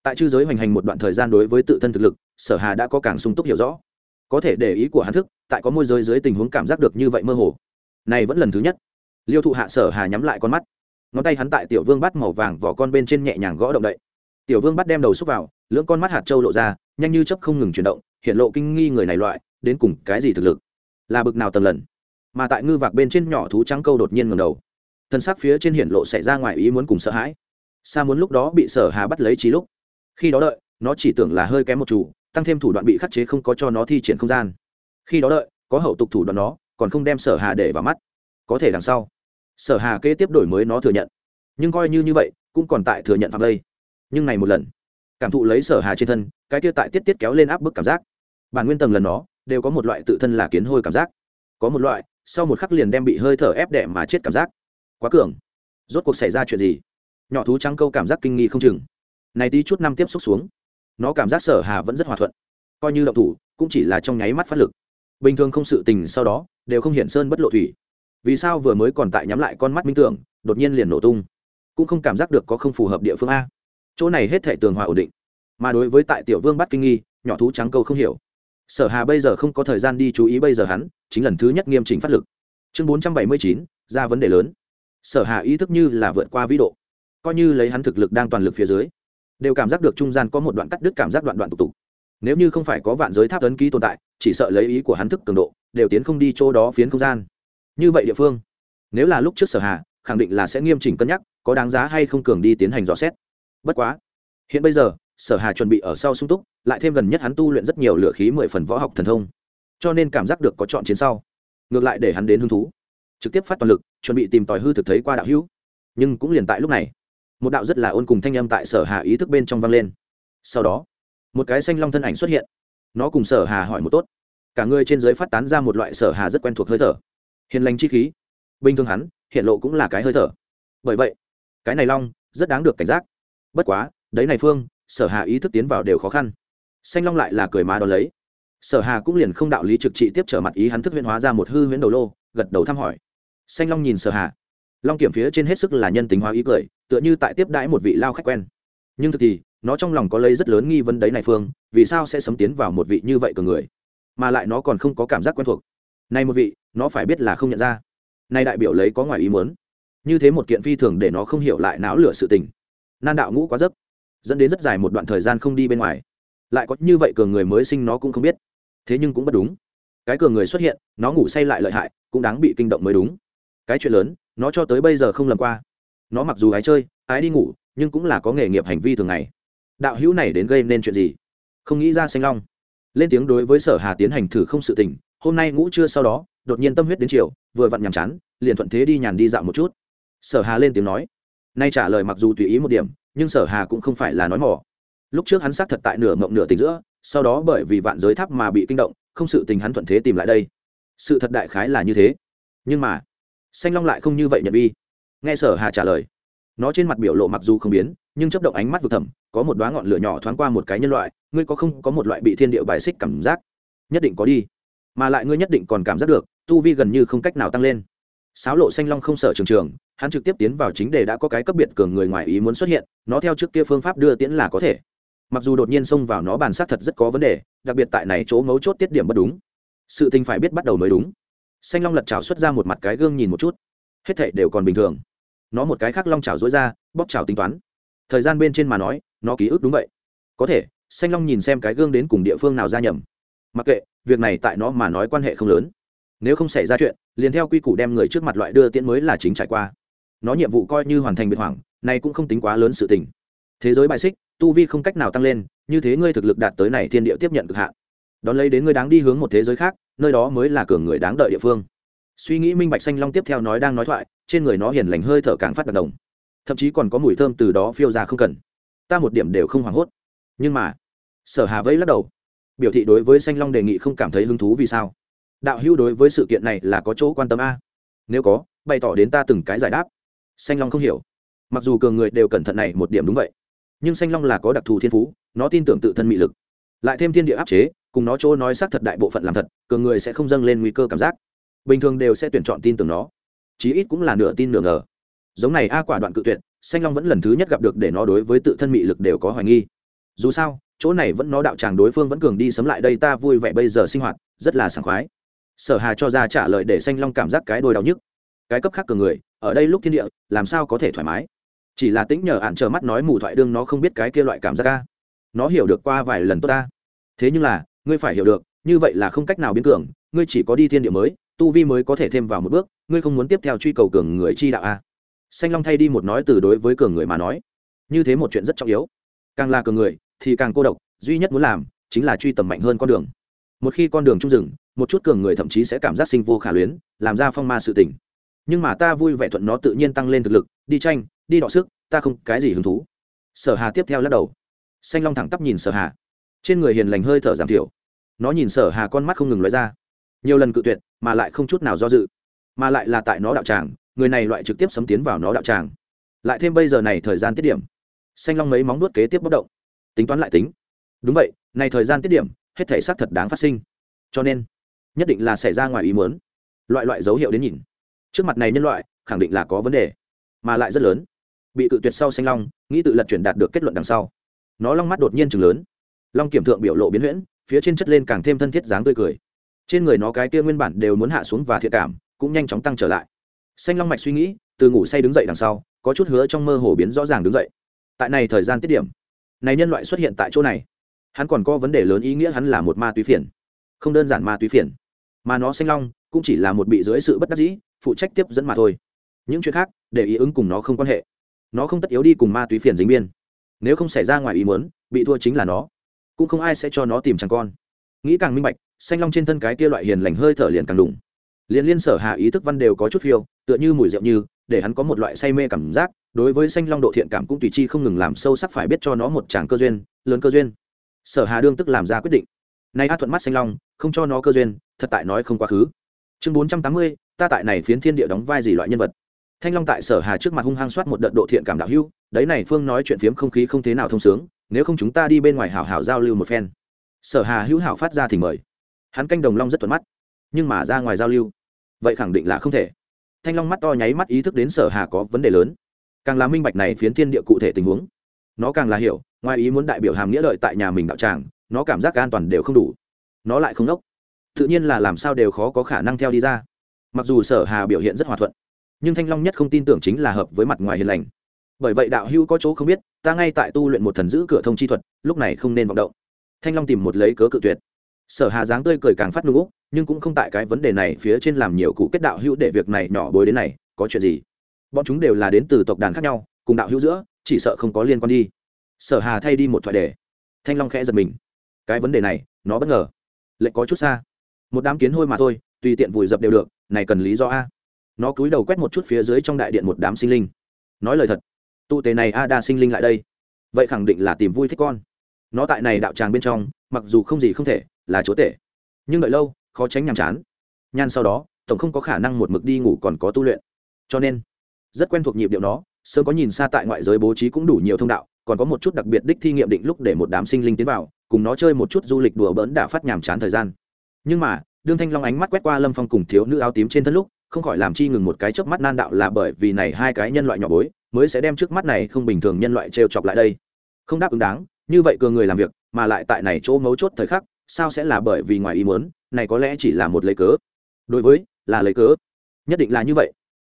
Tại chư giới hoành hành một đoạn thời gian đối với tự thân thực lực, sở hà đã có càng sung túc hiểu rõ. Có thể để ý của hắn thức, tại có môi giới dưới tình huống cảm giác được như vậy mơ hồ. Này vẫn lần thứ nhất. Liêu thụ hạ sở hà nhắm lại con mắt. Ngón tay hắn tại tiểu vương bắt màu vàng vỏ con bên trên nhẹ nhàng gõ động đậy tiểu vương bắt đem đầu xúc vào, lưỡng con mắt hạt trâu lộ ra, nhanh như chấp không ngừng chuyển động, hiện lộ kinh nghi người này loại, đến cùng cái gì thực lực? Là bực nào tầng lần? Mà tại ngư vạc bên trên nhỏ thú trắng câu đột nhiên ngầm đầu. Thân xác phía trên hiện lộ xảy ra ngoài ý muốn cùng sợ hãi. Sa muốn lúc đó bị sở hà bắt lấy trí lúc. Khi đó đợi, nó chỉ tưởng là hơi kém một chủ, tăng thêm thủ đoạn bị khắc chế không có cho nó thi triển không gian. Khi đó đợi, có hậu tục thủ đoạn nó, còn không đem sở hà để vào mắt. Có thể đằng sau. Sở hà kế tiếp đổi mới nó thừa nhận. Nhưng coi như như vậy, cũng còn tại thừa nhận phạm đây nhưng này một lần, cảm thụ lấy sở hà trên thân, cái kia tại tiết tiết kéo lên áp bức cảm giác. Bản nguyên tầng lần đó đều có một loại tự thân là kiến hôi cảm giác. Có một loại, sau một khắc liền đem bị hơi thở ép đẻ mà chết cảm giác. Quá cường. Rốt cuộc xảy ra chuyện gì? Nhỏ thú trắng câu cảm giác kinh nghi không chừng. Này tí chút năm tiếp xúc xuống, nó cảm giác sở hà vẫn rất hòa thuận. Coi như động thủ, cũng chỉ là trong nháy mắt phát lực. Bình thường không sự tình sau đó, đều không hiện sơn bất lộ thủy. Vì sao vừa mới còn tại nhắm lại con mắt minh tưởng, đột nhiên liền nổ tung? Cũng không cảm giác được có không phù hợp địa phương a chỗ này hết thể tường hòa ổn định. Mà đối với tại tiểu vương bắt kinh nghi, nhỏ thú trắng câu không hiểu. Sở hà bây giờ không có thời gian đi chú ý bây giờ hắn, chính lần thứ nhất nghiêm chỉnh phát lực. Chương bốn trăm bảy mươi chín, ra vấn đề lớn. Sở hà ý thức như là vượt qua vĩ độ. Coi như lấy hắn thực lực đang toàn lực phía dưới, đều cảm giác được trung gian có một đoạn cắt đứt cảm giác đoạn đoạn tục tục. Nếu như không phải có vạn giới tháp ấn ký tồn tại, chỉ sợ lấy ý của hắn thức cường độ, đều tiến không đi chỗ đó phiến không gian. Như vậy địa phương, nếu là lúc trước sở hà, khẳng định là sẽ nghiêm chỉnh cân nhắc, có đáng giá hay không cường đi tiến hành dò xét bất quá, hiện bây giờ, sở hà chuẩn bị ở sau sung túc, lại thêm gần nhất hắn tu luyện rất nhiều lửa khí mười phần võ học thần thông. Cho nên cảm giác được có chọn chiến sau. Ngược lại để hắn đến hứng thú. Trực tiếp phát toàn lực, chuẩn bị tìm tòi hư thực thấy qua đạo hữu. Nhưng cũng liền tại lúc này, một đạo rất là ôn cùng thanh âm tại sở hà ý thức bên trong vang lên. Sau đó, một cái xanh long thân ảnh xuất hiện. Nó cùng sở hà hỏi một tốt. Cả người trên giới phát tán ra một loại sở hà rất quen thuộc hơi thở. Hiền lành chi khí. Bình thường hắn, hiện lộ cũng là cái hơi thở. Bởi vậy, cái này long, rất đáng được cảnh giác bất quá, đấy này phương, sở hà ý thức tiến vào đều khó khăn. Xanh long lại là cười má đ ó lấy. Sở hà cũng liền không đạo lý trực trị tiếp trở mặt ý hắn thức huyễn hóa ra một hư huyễn đầu lô, gật đầu thăm hỏi. Xanh long nhìn sở hà. Long kiểm phía trên hết sức là nhân tính hóa ý cười, tựa như tại tiếp đãi một vị lao khách quen. Nhưng thực thì, nó trong lòng có lấy rất lớn nghi vấn đấy này phương, vì sao sẽ sấm tiến vào một vị như vậy cường người? Mà lại nó còn không có cảm giác quen thuộc. Này một vị, nó phải biết là không nhận ra. Này đại biểu lấy có ngoài ý muốn. Như thế một kiện phi thường để nó không hiểu lại não lửa sự tình nan đạo ngũ quá dấp dẫn đến rất dài một đoạn thời gian không đi bên ngoài. Lại có như vậy cường người mới sinh nó cũng không biết. Thế nhưng cũng bất đúng. Cái cường người xuất hiện, nó ngủ say lại lợi hại, cũng đáng bị kinh động mới đúng. Cái chuyện lớn, nó cho tới bây giờ không lầm qua. Nó mặc dù ái chơi, ái đi ngủ, nhưng cũng là có nghề nghiệp hành vi thường ngày. Đạo hữu này đến gây nên chuyện gì? Không nghĩ ra, xanh long. Lên tiếng đối với sở hà tiến hành thử không sự tình, hôm nay ngủ trưa sau đó, đột nhiên tâm huyết đến chiều, vừa vặn nhàm chán, liền thuận thế đi nhàn đi dạo một chút. Sở hà lên tiếng nói nay trả lời mặc dù tùy ý một điểm nhưng sở hà cũng không phải là nói mỏ lúc trước hắn xác thật tại nửa mộng nửa tỉnh giữa sau đó bởi vì vạn giới tháp mà bị kinh động không sự tình hắn thuận thế tìm lại đây. Sự thật đại khái là như thế. Nhưng mà xanh long lại không như vậy nhận vi. Nghe sở hà trả lời nó trên mặt biểu lộ mặc dù không biến nhưng chấp động ánh mắt vực thẩm, có một đoá ngọn lửa nhỏ thoáng qua một cái nhân loại ngươi có không có một loại bị thiên địa bài xích cảm giác? Nhất định có đi. Mà lại ngươi nhất định còn cảm giác được tu vi gần như không cách nào tăng lên sáo lộ xanh long không sợ trường trường, hắn trực tiếp tiến vào chính đề đã có cái cấp biệt cường người ngoài ý muốn xuất hiện, nó theo trước kia phương pháp đưa tiễn là có thể. Mặc dù đột nhiên xông vào nó bàn sát thật rất có vấn đề, đặc biệt tại này chỗ ngấu chốt tiết điểm bất đúng. Sự tình phải biết bắt đầu mới đúng. Xanh long lật trào xuất ra một mặt cái gương nhìn một chút. Hết thảy đều còn bình thường. Nó một cái khác long trào dối ra bóc trào tính toán. Thời gian bên trên mà nói, nó ký ức đúng vậy. Có thể, xanh long nhìn xem cái gương đến cùng địa phương nào ra nhầm. Mặc kệ, việc này tại nó mà nói quan hệ không lớn nếu không xảy ra chuyện, liền theo quy củ đem người trước mặt loại đưa tiễn mới là chính trải qua. Nó nhiệm vụ coi như hoàn thành biệt hoảng, này cũng không tính quá lớn sự tình. Thế giới bài xích, tu vi không cách nào tăng lên, như thế ngươi thực lực đạt tới này thiên địa tiếp nhận cực hạn. Đón lấy đến ngươi đáng đi hướng một thế giới khác, nơi đó mới là cường người đáng đợi địa phương. Suy nghĩ minh bạch xanh long tiếp theo nói đang nói thoại, trên người nó hiền lành hơi thở càng phát đặc đồng thậm chí còn có mùi thơm từ đó phiêu ra không cần. Ta một điểm đều không hoảng hốt. Nhưng mà, sở hà vẫy lắc đầu. Biểu thị đối với xanh long đề nghị không cảm thấy hứng thú vì sao? Đạo hữu đối với sự kiện này là có chỗ quan tâm a? Nếu có, bày tỏ đến ta từng cái giải đáp. Xanh long không hiểu. Mặc dù cường người đều cẩn thận này một điểm đúng vậy, nhưng xanh long là có đặc thù thiên phú, nó tin tưởng tự thân mị lực. Lại thêm thiên địa áp chế, cùng nó chỗ nói xác thật đại bộ phận làm thật, cường người sẽ không dâng lên nguy cơ cảm giác. Bình thường đều sẽ tuyển chọn tin tưởng nó, chí ít cũng là nửa tin nửa ngờ. Giống này a quả đoạn cự tuyệt, xanh long vẫn lần thứ nhất gặp được để nó đối với tự thân mị lực đều có hoài nghi. Dù sao, chỗ này vẫn nó đạo tràng đối phương vẫn cường đi sấm lại đây ta vui vẻ bây giờ sinh hoạt, rất là sảng khoái sở hà cho ra trả lời để xanh long cảm giác cái đôi đau nhức. Cái cấp khác cường người, ở đây lúc thiên địa, làm sao có thể thoải mái? Chỉ là tính nhờ ạn chờ mắt nói mù thoại đương nó không biết cái kia loại cảm giác ca nó hiểu được qua vài lần tốt ta. Thế nhưng là, ngươi phải hiểu được, như vậy là không cách nào biến cường, ngươi chỉ có đi thiên địa mới, tu vi mới có thể thêm vào một bước, ngươi không muốn tiếp theo truy cầu cường người chi đạo a. Xanh long thay đi một nói từ đối với cường người mà nói. Như thế một chuyện rất trọng yếu. Càng là cường người, thì càng cô độc, duy nhất muốn làm, chính là truy tầm mạnh hơn con đường một khi con đường trung rừng, một chút cường người thậm chí sẽ cảm giác sinh vô khả luyến, làm ra phong ma sự tình. Nhưng mà ta vui vẻ thuận nó tự nhiên tăng lên thực lực, đi tranh, đi đọ sức, ta không cái gì hứng thú. Sở hà tiếp theo lắc đầu. Xanh long thẳng tắp nhìn sở hà. Trên người hiền lành hơi thở giảm thiểu. Nó nhìn sở hà con mắt không ngừng loại ra. Nhiều lần cự tuyệt, mà lại không chút nào do dự. Mà lại là tại nó đạo tràng, người này loại trực tiếp sấm tiến vào nó đạo tràng. Lại thêm bây giờ này thời gian tiết điểm. Xanh long mấy móng nuốt kế tiếp bất động. Tính toán lại tính. Đúng vậy, này thời gian tiết điểm hết thể xác thật đáng phát sinh. Cho nên, nhất định là xảy ra ngoài ý muốn. Loại loại dấu hiệu đến nhìn. Trước mặt này nhân loại, khẳng định là có vấn đề, mà lại rất lớn. Bị cự tuyệt sau xanh long, nghĩ tự lật chuyển đạt được kết luận đằng sau. Nó long mắt đột nhiên chừng lớn. Long kiểm thượng biểu lộ biến huyễn, phía trên chất lên càng thêm thân thiết dáng tươi cười. Trên người nó cái kia nguyên bản đều muốn hạ xuống và thiện cảm, cũng nhanh chóng tăng trở lại. Xanh long mạch suy nghĩ, từ ngủ say đứng dậy đằng sau, có chút hứa trong mơ hồ biến rõ ràng đứng dậy. Tại này thời gian tiết điểm, này nhân loại xuất hiện tại chỗ này hắn còn có vấn đề lớn ý nghĩa hắn là một ma túy phiền. Không đơn giản ma túy phiền, mà nó xanh long cũng chỉ là một bị dưới sự bất đắc dĩ, phụ trách tiếp dẫn mà thôi. Những chuyện khác, để ý ứng cùng nó không quan hệ. Nó không tất yếu đi cùng ma túy phiền dính biên. Nếu không xảy ra ngoài ý muốn, bị thua chính là nó. Cũng không ai sẽ cho nó tìm chàng con. Nghĩ càng minh bạch, xanh long trên thân cái kia loại hiền lành hơi thở liền càng đủng liền liên sở hạ ý thức văn đều có chút phiêu, tựa như mùi rượu như, để hắn có một loại say mê cảm giác, đối với xanh long độ thiện cảm cũng tùy chi không ngừng làm sâu sắc phải biết cho nó một tràng cơ duyên, lớn cơ duyên sở hà đương tức làm ra quyết định. Nay a thuận mắt xanh long, không cho nó cơ duyên, thật tại nói không quá khứ. Chương bốn trăm tám mươi, ta tại này phiến thiên địa đóng vai gì loại nhân vật? Thanh long tại sở hà trước mặt hung hăng soát một đợt độ thiện cảm đạo hưu đấy này phương nói chuyện phiếm không khí không thế nào thông sướng, nếu không chúng ta đi bên ngoài hảo hảo giao lưu một phen. Sở hà hữu hảo phát ra thì mời. Hắn canh đồng long rất thuận mắt, nhưng mà ra ngoài giao lưu, vậy khẳng định là không thể. Thanh long mắt to nháy mắt ý thức đến sở hà có vấn đề lớn. Càng là minh bạch này phiến thiên địa cụ thể tình huống nó càng là hiểu, ngoài ý muốn đại biểu hàm nghĩa đợi tại nhà mình đạo tràng, nó cảm giác an toàn đều không đủ. Nó lại không đốc. Tự nhiên là làm sao đều khó có khả năng theo đi ra. Mặc dù sở hà biểu hiện rất hòa thuận, nhưng thanh long nhất không tin tưởng chính là hợp với mặt ngoài hiền lành. Bởi vậy đạo hữu có chỗ không biết, ta ngay tại tu luyện một thần giữ cửa thông chi thuật, lúc này không nên vọng động. Thanh long tìm một lấy cớ cự tuyệt. Sở hà dáng tươi cười càng phát nụ nhưng cũng không tại cái vấn đề này phía trên làm nhiều cụ kết đạo hữu để việc này nhỏ bối đến này, có chuyện gì? Bọn chúng đều là đến từ tộc đàn khác nhau, cùng đạo hữu giữa chỉ sợ không có liên quan đi. Sở hà thay đi một thoại đề. Thanh long khẽ giật mình. Cái vấn đề này, nó bất ngờ. Lệnh có chút xa. Một đám kiến hôi mà thôi, tùy tiện vùi dập đều được, này cần lý do a. Nó cúi đầu quét một chút phía dưới trong đại điện một đám sinh linh. Nói lời thật, tụ tề này a đa sinh linh lại đây. Vậy khẳng định là tìm vui thích con. Nó tại này đạo tràng bên trong, mặc dù không gì không thể, là chúa tể. Nhưng đợi lâu, khó tránh nhàm chán. Nhan sau đó, tổng không có khả năng một mực đi ngủ còn có tu luyện. Cho nên, rất quen thuộc nhịp điệu nó sớm có nhìn xa tại ngoại giới bố trí cũng đủ nhiều thông đạo, còn có một chút đặc biệt đích thi nghiệm định lúc để một đám sinh linh tiến vào, cùng nó chơi một chút du lịch đùa bỡn đã phát nhàm chán thời gian. Nhưng mà, đương thanh long ánh mắt quét qua lâm phong cùng thiếu nữ áo tím trên thân lúc, không khỏi làm chi ngừng một cái chớp mắt nan đạo là bởi vì này hai cái nhân loại nhỏ bối, mới sẽ đem trước mắt này không bình thường nhân loại trêu chọc lại đây. Không đáp ứng đáng, như vậy cường người làm việc, mà lại tại này chỗ mấu chốt thời khắc, sao sẽ là bởi vì ngoài ý muốn, này có lẽ chỉ là một lấy cớ. Đối với, là lấy cớ. Nhất định là như vậy.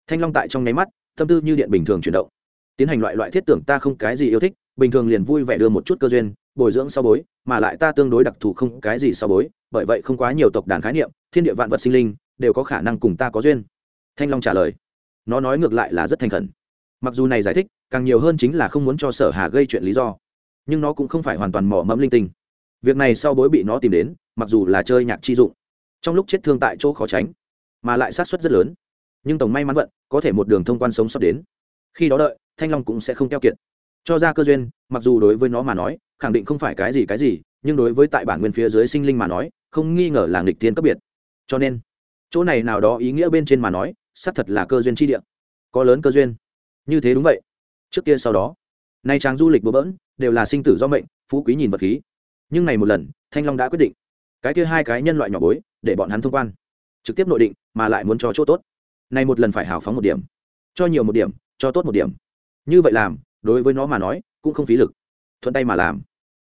Thanh long tại trong nháy mắt tâm tư như điện bình thường chuyển động. Tiến hành loại loại thiết tưởng ta không cái gì yêu thích, bình thường liền vui vẻ đưa một chút cơ duyên, bồi dưỡng sau bối, mà lại ta tương đối đặc thù không cái gì sau bối, bởi vậy không quá nhiều tộc đàn khái niệm, thiên địa vạn vật sinh linh, đều có khả năng cùng ta có duyên. Thanh long trả lời. Nó nói ngược lại là rất thành khẩn. Mặc dù này giải thích, càng nhiều hơn chính là không muốn cho sở hà gây chuyện lý do. Nhưng nó cũng không phải hoàn toàn mỏ mẫm linh tinh. Việc này sau bối bị nó tìm đến, mặc dù là chơi nhạc chi dụng, trong lúc chết thương tại chỗ khó tránh, mà lại sát suất rất lớn nhưng tổng may mắn vận, có thể một đường thông quan sống sót đến. Khi đó đợi, thanh long cũng sẽ không keo kiệt. Cho ra cơ duyên, mặc dù đối với nó mà nói, khẳng định không phải cái gì cái gì, nhưng đối với tại bản nguyên phía dưới sinh linh mà nói, không nghi ngờ là nghịch thiên cấp biệt. Cho nên, chỗ này nào đó ý nghĩa bên trên mà nói, xác thật là cơ duyên chi địa. Có lớn cơ duyên. Như thế đúng vậy. Trước kia sau đó, nay trang du lịch bừa bỡn, đều là sinh tử do mệnh, phú quý nhìn vật khí. Nhưng này một lần, thanh long đã quyết định. Cái kia hai cái nhân loại nhỏ bối, để bọn hắn thông quan. Trực tiếp nội định, mà lại muốn cho chỗ tốt này một lần phải hào phóng một điểm, cho nhiều một điểm, cho tốt một điểm. Như vậy làm, đối với nó mà nói, cũng không phí lực. Thuận tay mà làm.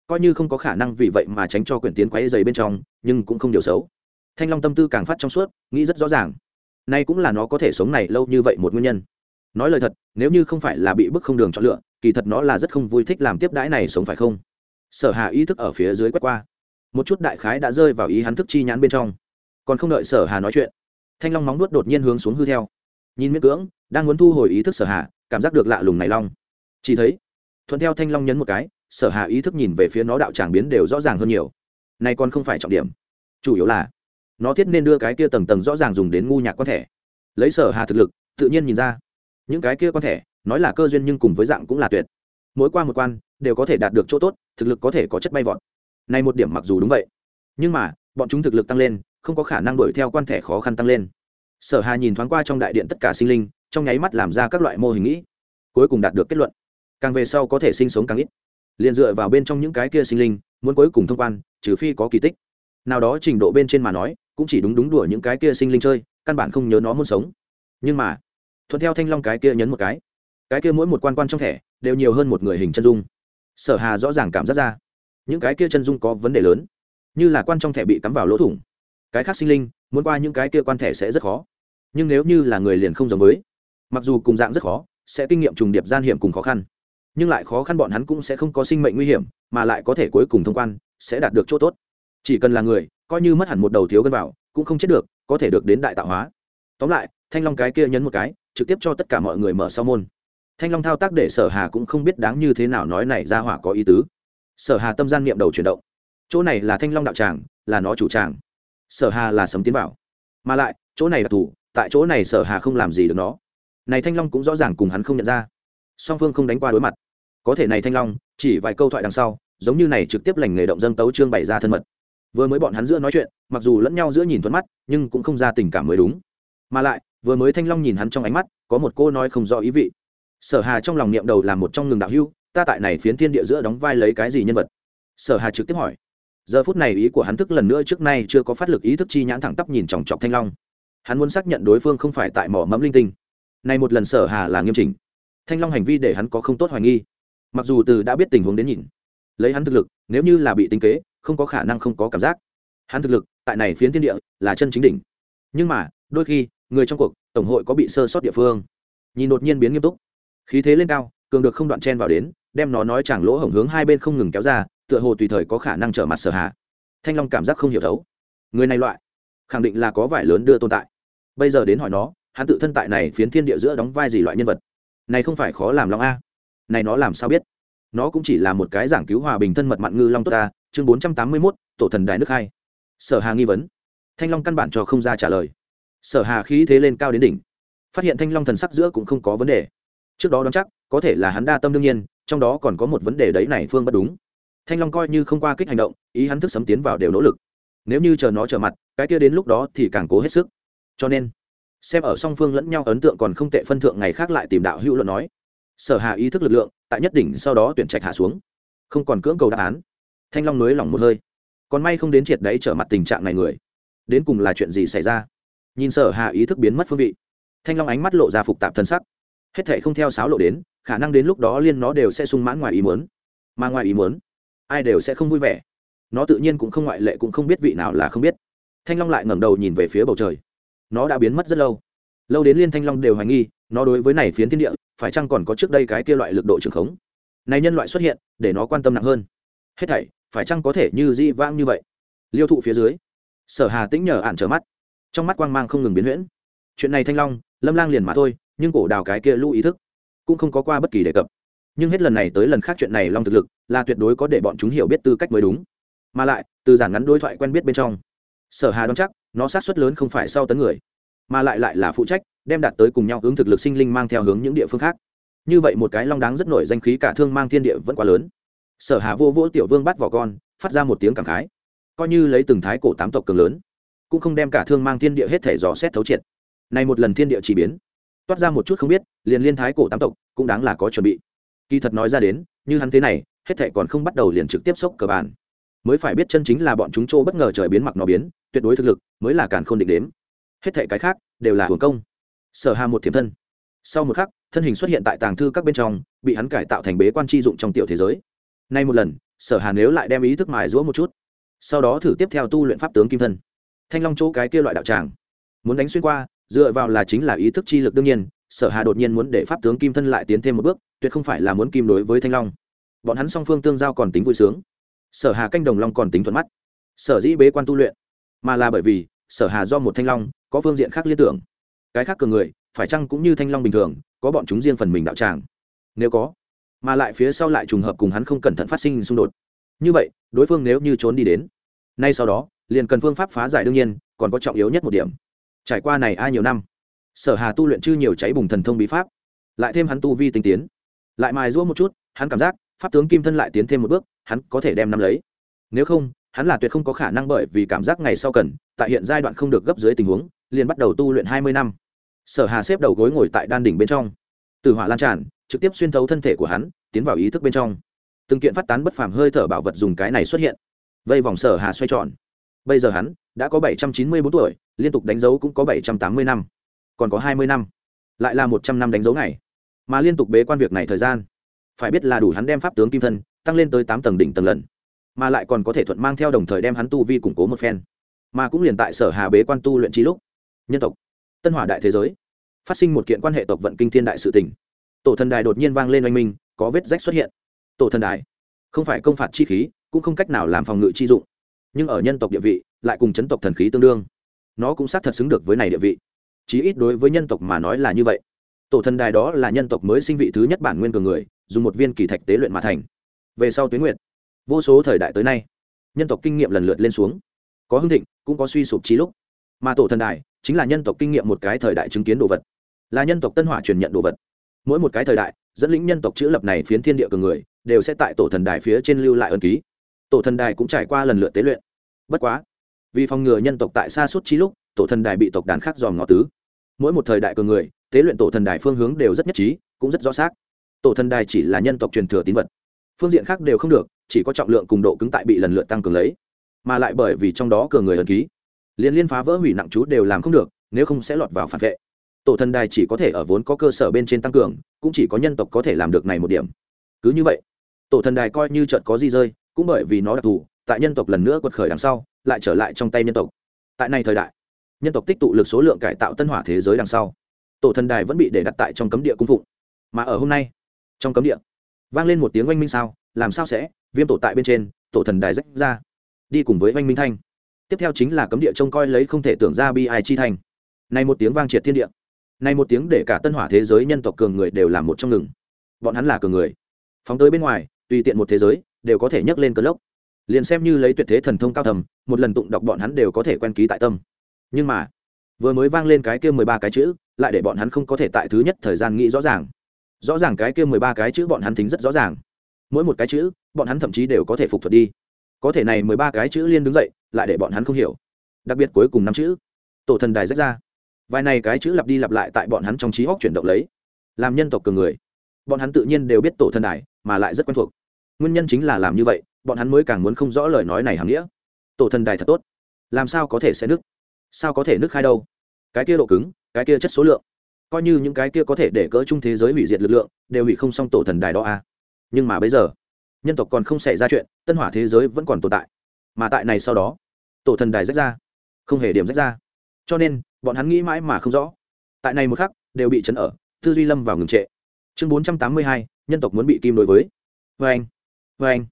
Coi như không có khả năng vì vậy mà tránh cho quyển tiến quáy dày bên trong, nhưng cũng không điều xấu. Thanh long tâm tư càng phát trong suốt, nghĩ rất rõ ràng. Nay cũng là nó có thể sống này lâu như vậy một nguyên nhân. Nói lời thật, nếu như không phải là bị bức không đường chọn lựa, kỳ thật nó là rất không vui thích làm tiếp đãi này sống phải không? Sở hà ý thức ở phía dưới quét qua. Một chút đại khái đã rơi vào ý hắn thức chi nhãn bên trong. Còn không đợi sở hà nói chuyện thanh long móng nuốt đột nhiên hướng xuống hư theo. Nhìn miễn cưỡng đang muốn thu hồi ý thức sở hạ, cảm giác được lạ lùng này long. Chỉ thấy thuận theo thanh long nhấn một cái sở hạ ý thức nhìn về phía nó đạo tràng biến đều rõ ràng hơn nhiều. Này còn không phải trọng điểm. Chủ yếu là nó thiết nên đưa cái kia tầng tầng rõ ràng dùng đến ngu nhạc quan thẻ lấy sở hà thực lực tự nhiên nhìn ra những cái kia quan thẻ nói là cơ duyên nhưng cùng với dạng cũng là tuyệt. Mỗi qua một quan đều có thể đạt được chỗ tốt thực lực có thể có chất bay vọt. Này một điểm mặc dù đúng vậy nhưng mà bọn chúng thực lực tăng lên không có khả năng đuổi theo quan thẻ khó khăn tăng lên. Sở hà nhìn thoáng qua trong đại điện tất cả sinh linh, trong nháy mắt làm ra các loại mô hình nghĩ, cuối cùng đạt được kết luận. Càng về sau có thể sinh sống càng ít. Liền dựa vào bên trong những cái kia sinh linh, muốn cuối cùng thông quan, trừ phi có kỳ tích. Nào đó trình độ bên trên mà nói, cũng chỉ đúng đúng đùa những cái kia sinh linh chơi, căn bản không nhớ nó muốn sống. Nhưng mà, thuận theo thanh long cái kia nhấn một cái cái kia mỗi một quan quan trong thẻ, đều nhiều hơn một người hình chân dung. Sở hà rõ ràng cảm giác ra, những cái kia chân dung có vấn đề lớn. Như là quan trong thẻ bị cắm vào lỗ thủng cái khác sinh linh, muốn qua những cái kia quan thẻ sẽ rất khó. Nhưng nếu như là người liền không giống với, mặc dù cùng dạng rất khó, sẽ kinh nghiệm trùng điệp gian hiểm cùng khó khăn. Nhưng lại khó khăn bọn hắn cũng sẽ không có sinh mệnh nguy hiểm, mà lại có thể cuối cùng thông quan, sẽ đạt được chỗ tốt. Chỉ cần là người, coi như mất hẳn một đầu thiếu gân vào, cũng không chết được, có thể được đến đại tạo hóa. Tóm lại, thanh long cái kia nhấn một cái, trực tiếp cho tất cả mọi người mở sau môn. Thanh long thao tác để sở hà cũng không biết đáng như thế nào nói này ra hỏa có ý tứ. Sở hà tâm gian niệm đầu chuyển động. Chỗ này là thanh long đạo tràng, là nó chủ tràng sở hà là sấm tiến vào. Mà lại, chỗ này đặc thù, tại chỗ này sở hà không làm gì được nó. Này thanh long cũng rõ ràng cùng hắn không nhận ra. Song phương không đánh qua đối mặt. Có thể này thanh long, chỉ vài câu thoại đằng sau, giống như này trực tiếp lành nghề động dân tấu trương bày ra thân mật. Vừa mới bọn hắn giữa nói chuyện, mặc dù lẫn nhau giữa nhìn thuận mắt, nhưng cũng không ra tình cảm mới đúng. Mà lại, vừa mới thanh long nhìn hắn trong ánh mắt, có một cô nói không rõ ý vị. Sở hà trong lòng niệm đầu là một trong ngừng đạo hưu, ta tại này phiến thiên địa giữa đóng vai lấy cái gì nhân vật? Sở hà trực tiếp hỏi giờ phút này ý của hắn thức lần nữa trước nay chưa có phát lực ý thức chi nhãn thẳng tắp nhìn chòng chọc thanh long. Hắn muốn xác nhận đối phương không phải tại mỏ mẫm linh tinh. Này một lần sở hà là nghiêm chỉnh. Thanh long hành vi để hắn có không tốt hoài nghi. Mặc dù từ đã biết tình huống đến nhìn, lấy hắn thực lực, nếu như là bị tính kế, không có khả năng không có cảm giác. Hắn thực lực, tại này phiến thiên địa, là chân chính đỉnh. Nhưng mà, đôi khi, người trong cuộc, tổng hội có bị sơ sót địa phương. Nhìn đột nhiên biến nghiêm túc. Khí thế lên cao, cường được không đoạn chen vào đến, đem nó nói chẳng lỗ hổng hướng hai bên không ngừng kéo ra tựa hồ tùy thời có khả năng trở mặt sở hạ thanh long cảm giác không hiểu thấu. Người này loại, khẳng định là có vải lớn đưa tồn tại. Bây giờ đến hỏi nó, hắn tự thân tại này phiến thiên địa giữa đóng vai gì loại nhân vật? Này không phải khó làm long a. Này nó làm sao biết? Nó cũng chỉ là một cái giảng cứu hòa bình thân mật mặn ngư long tốt ta, chương bốn trăm tám mươi mốt, tổ thần đài nước hai. Sở hà nghi vấn. Thanh long căn bản cho không ra trả lời. Sở hà khí thế lên cao đến đỉnh. Phát hiện thanh long thần sắc giữa cũng không có vấn đề. Trước đó đoán chắc, có thể là hắn đa tâm đương nhiên, trong đó còn có một vấn đề đấy này phương bất đúng thanh long coi như không qua kích hành động, ý hắn thức sấm tiến vào đều nỗ lực. Nếu như chờ nó trở mặt, cái kia đến lúc đó thì càng cố hết sức. Cho nên, xem ở song phương lẫn nhau ấn tượng còn không tệ phân thượng ngày khác lại tìm đạo hữu luận nói. Sở Hạ ý thức lực lượng, tại nhất đỉnh sau đó tuyển trạch hạ xuống. Không còn cưỡng cầu đáp án. Thanh long nới lỏng một hơi. Còn may không đến triệt đấy trở mặt tình trạng này người. Đến cùng là chuyện gì xảy ra? Nhìn sở Hạ ý thức biến mất phương vị. Thanh long ánh mắt lộ ra phục tạp thân sắc. Hết thể không theo sáo lộ đến, khả năng đến lúc đó liên nó đều sẽ sung mãn ngoài ý muốn. Mà ngoài ý muốn ai đều sẽ không vui vẻ. Nó tự nhiên cũng không ngoại lệ cũng không biết vị nào là không biết. Thanh long lại ngẩng đầu nhìn về phía bầu trời. Nó đã biến mất rất lâu. Lâu đến liên thanh long đều hoài nghi, nó đối với này phiến thiên địa, phải chăng còn có trước đây cái kia loại lực độ trường khống? Này nhân loại xuất hiện, để nó quan tâm nặng hơn. Hết thảy, phải chăng có thể như di vang như vậy? Liêu thụ phía dưới. Sở hà tĩnh nhờ ạn trở mắt. Trong mắt quang mang không ngừng biến huyễn. Chuyện này thanh long, lâm lang liền mà thôi, nhưng cổ đào cái kia lưu ý thức cũng không có qua bất kỳ đề cập nhưng hết lần này tới lần khác chuyện này long thực lực là tuyệt đối có để bọn chúng hiểu biết tư cách mới đúng. Mà lại, từ giản ngắn đối thoại quen biết bên trong, sở hà đoán chắc, nó sát xuất lớn không phải sau tấn người, mà lại lại là phụ trách, đem đạt tới cùng nhau hướng thực lực sinh linh mang theo hướng những địa phương khác. Như vậy một cái long đáng rất nổi danh khí cả thương mang thiên địa vẫn quá lớn. Sở hà vô vỗ tiểu vương bắt vỏ con, phát ra một tiếng cảm khái. Coi như lấy từng thái cổ tám tộc cường lớn, cũng không đem cả thương mang thiên địa hết thể dò xét thấu triệt. Này một lần thiên địa chỉ biến, toát ra một chút không biết, liền liên thái cổ tám tộc cũng đáng là có chuẩn bị kỳ thật nói ra đến, như hắn thế này, hết thệ còn không bắt đầu liền trực tiếp sốc cờ bản mới phải biết chân chính là bọn chúng chỗ bất ngờ trời biến mặc nó biến, tuyệt đối thực lực, mới là càn khôn định đếm. Hết thệ cái khác, đều là hưởng công. Sở hà một thiềm thân. Sau một khắc, thân hình xuất hiện tại tàng thư các bên trong, bị hắn cải tạo thành bế quan tri dụng trong tiểu thế giới. Nay một lần, sở hà nếu lại đem ý thức mài rũa một chút, sau đó thử tiếp theo tu luyện pháp tướng kim thân. Thanh long chỗ cái kia loại đạo tràng, muốn đánh xuyên qua, dựa vào là chính là ý thức chi lực đương nhiên sở hà đột nhiên muốn để pháp tướng kim thân lại tiến thêm một bước, tuyệt không phải là muốn kim đối với thanh long. Bọn hắn song phương tương giao còn tính vui sướng. Sở hà canh đồng long còn tính thuận mắt. Sở dĩ bế quan tu luyện, mà là bởi vì, sở hà do một thanh long, có phương diện khác liên tưởng. Cái khác cường người, phải chăng cũng như thanh long bình thường, có bọn chúng riêng phần mình đạo tràng? Nếu có, mà lại phía sau lại trùng hợp cùng hắn không cẩn thận phát sinh xung đột. Như vậy, đối phương nếu như trốn đi đến, nay sau đó, liền cần phương pháp phá giải đương nhiên, còn có trọng yếu nhất một điểm. Trải qua này ai nhiều năm sở hà tu luyện chư nhiều cháy bùng thần thông bí pháp, lại thêm hắn tu vi tinh tiến. Lại mài rũa một chút, hắn cảm giác, pháp tướng kim thân lại tiến thêm một bước, hắn có thể đem nắm lấy. Nếu không, hắn là tuyệt không có khả năng bởi vì cảm giác ngày sau cần, tại hiện giai đoạn không được gấp dưới tình huống, liền bắt đầu tu luyện hai mươi năm. Sở hà xếp đầu gối ngồi tại đan đỉnh bên trong. Từ hỏa lan tràn, trực tiếp xuyên thấu thân thể của hắn, tiến vào ý thức bên trong. Từng kiện phát tán bất phàm hơi thở bảo vật dùng cái này xuất hiện. Vây vòng sở hà xoay tròn. Bây giờ hắn đã có bảy trăm chín mươi bốn tuổi, liên tục đánh dấu cũng có bảy trăm tám mươi năm còn có hai mươi năm. Lại là một trăm năm đánh dấu ngày, mà liên tục bế quan việc này thời gian phải biết là đủ hắn đem pháp tướng kim thân tăng lên tới tám tầng đỉnh tầng lần mà lại còn có thể thuận mang theo đồng thời đem hắn tu vi củng cố một phen. Mà cũng liền tại sở hà bế quan tu luyện trí lúc nhân tộc tân hỏa đại thế giới phát sinh một kiện quan hệ tộc vận kinh thiên đại sự tỉnh tổ thần đài đột nhiên vang lên oanh minh có vết rách xuất hiện. Tổ thần đài không phải công phạt chi khí cũng không cách nào làm phòng ngự chi dụng nhưng ở nhân tộc địa vị lại cùng chấn tộc thần khí tương đương. Nó cũng xác thật xứng được với này địa vị chí ít đối với nhân tộc mà nói là như vậy. Tổ thần đài đó là nhân tộc mới sinh vị thứ nhất bản nguyên cường người, dùng một viên kỳ thạch tế luyện mà thành. Về sau tuyến nguyện vô số thời đại tới nay, nhân tộc kinh nghiệm lần lượt lên xuống. Có hưng thịnh, cũng có suy sụp trí lúc. Mà tổ thần đài chính là nhân tộc kinh nghiệm một cái thời đại chứng kiến đồ vật, là nhân tộc tân hỏa truyền nhận đồ vật. Mỗi một cái thời đại, dẫn lĩnh nhân tộc chữ lập này phiến thiên địa cường người, đều sẽ tại tổ thần đài phía trên lưu lại ân ký. Tổ thần đài cũng trải qua lần lượt tế luyện. Bất quá, vì phòng ngừa nhân tộc tại xa suốt trí lúc, tổ thần đài bị tộc đàn khác dòm ngó tứ mỗi một thời đại cường người, tế luyện tổ thần đài phương hướng đều rất nhất trí, cũng rất rõ xác. Tổ thần đài chỉ là nhân tộc truyền thừa tín vật, phương diện khác đều không được, chỉ có trọng lượng cùng độ cứng tại bị lần lượt tăng cường lấy, mà lại bởi vì trong đó cường người ẩn ký, liên liên phá vỡ hủy nặng chú đều làm không được, nếu không sẽ lọt vào phản vệ. Tổ thần đài chỉ có thể ở vốn có cơ sở bên trên tăng cường, cũng chỉ có nhân tộc có thể làm được này một điểm. Cứ như vậy, tổ thần đài coi như trận có gì rơi, cũng bởi vì nó đặc thù, tại nhân tộc lần nữa quật khởi đằng sau, lại trở lại trong tay nhân tộc. Tại này thời đại nhân tộc tích tụ lực số lượng cải tạo tân hỏa thế giới đằng sau. Tổ thần đài vẫn bị để đặt tại trong cấm địa cung phụng. Mà ở hôm nay, trong cấm địa, vang lên một tiếng oanh minh sao, làm sao sẽ? Viêm tổ tại bên trên, tổ thần đài rách ra. Đi cùng với oanh minh thanh. Tiếp theo chính là cấm địa trông coi lấy không thể tưởng ra bi ai chi thành. Này một tiếng vang triệt thiên địa. Này một tiếng để cả tân hỏa thế giới nhân tộc cường người đều làm một trong ngừng. Bọn hắn là cường người. Phóng tới bên ngoài, tùy tiện một thế giới, đều có thể nhấc lên cơn lốc. Liền xem như lấy tuyệt thế thần thông cao thầm, một lần tụng đọc bọn hắn đều có thể quen ký tại tâm nhưng mà, vừa mới vang lên cái kia mười ba cái chữ, lại để bọn hắn không có thể tại thứ nhất thời gian nghĩ rõ ràng. Rõ ràng cái kia mười ba cái chữ bọn hắn tính rất rõ ràng. Mỗi một cái chữ, bọn hắn thậm chí đều có thể phục thuật đi. Có thể này mười ba cái chữ liên đứng dậy, lại để bọn hắn không hiểu. Đặc biệt cuối cùng năm chữ. Tổ thần đài rách ra. Vài này cái chữ lặp đi lặp lại tại bọn hắn trong trí hóc chuyển động lấy. Làm nhân tộc cường người. Bọn hắn tự nhiên đều biết tổ thần đài, mà lại rất quen thuộc. Nguyên nhân chính là làm như vậy, bọn hắn mới càng muốn không rõ lời nói này hàm nghĩa. Tổ thần đài thật tốt. Làm sao có thể sẽ nứt sao có thể nứt khai đâu? Cái kia độ cứng, cái kia chất số lượng, coi như những cái kia có thể để cỡ chung thế giới hủy diệt lực lượng, đều hủy không xong tổ thần đài đó à. nhưng mà bây giờ, nhân tộc còn không xảy ra chuyện, tân hỏa thế giới vẫn còn tồn tại. Mà tại này sau đó, tổ thần đài rách ra, không hề điểm rách ra. Cho nên, bọn hắn nghĩ mãi mà không rõ. Tại này một khắc, đều bị chấn ở, tư duy lâm vào ngừng trệ. Chương bốn trăm tám mươi hai, nhân tộc muốn bị kim đối với. Vê anh vê anh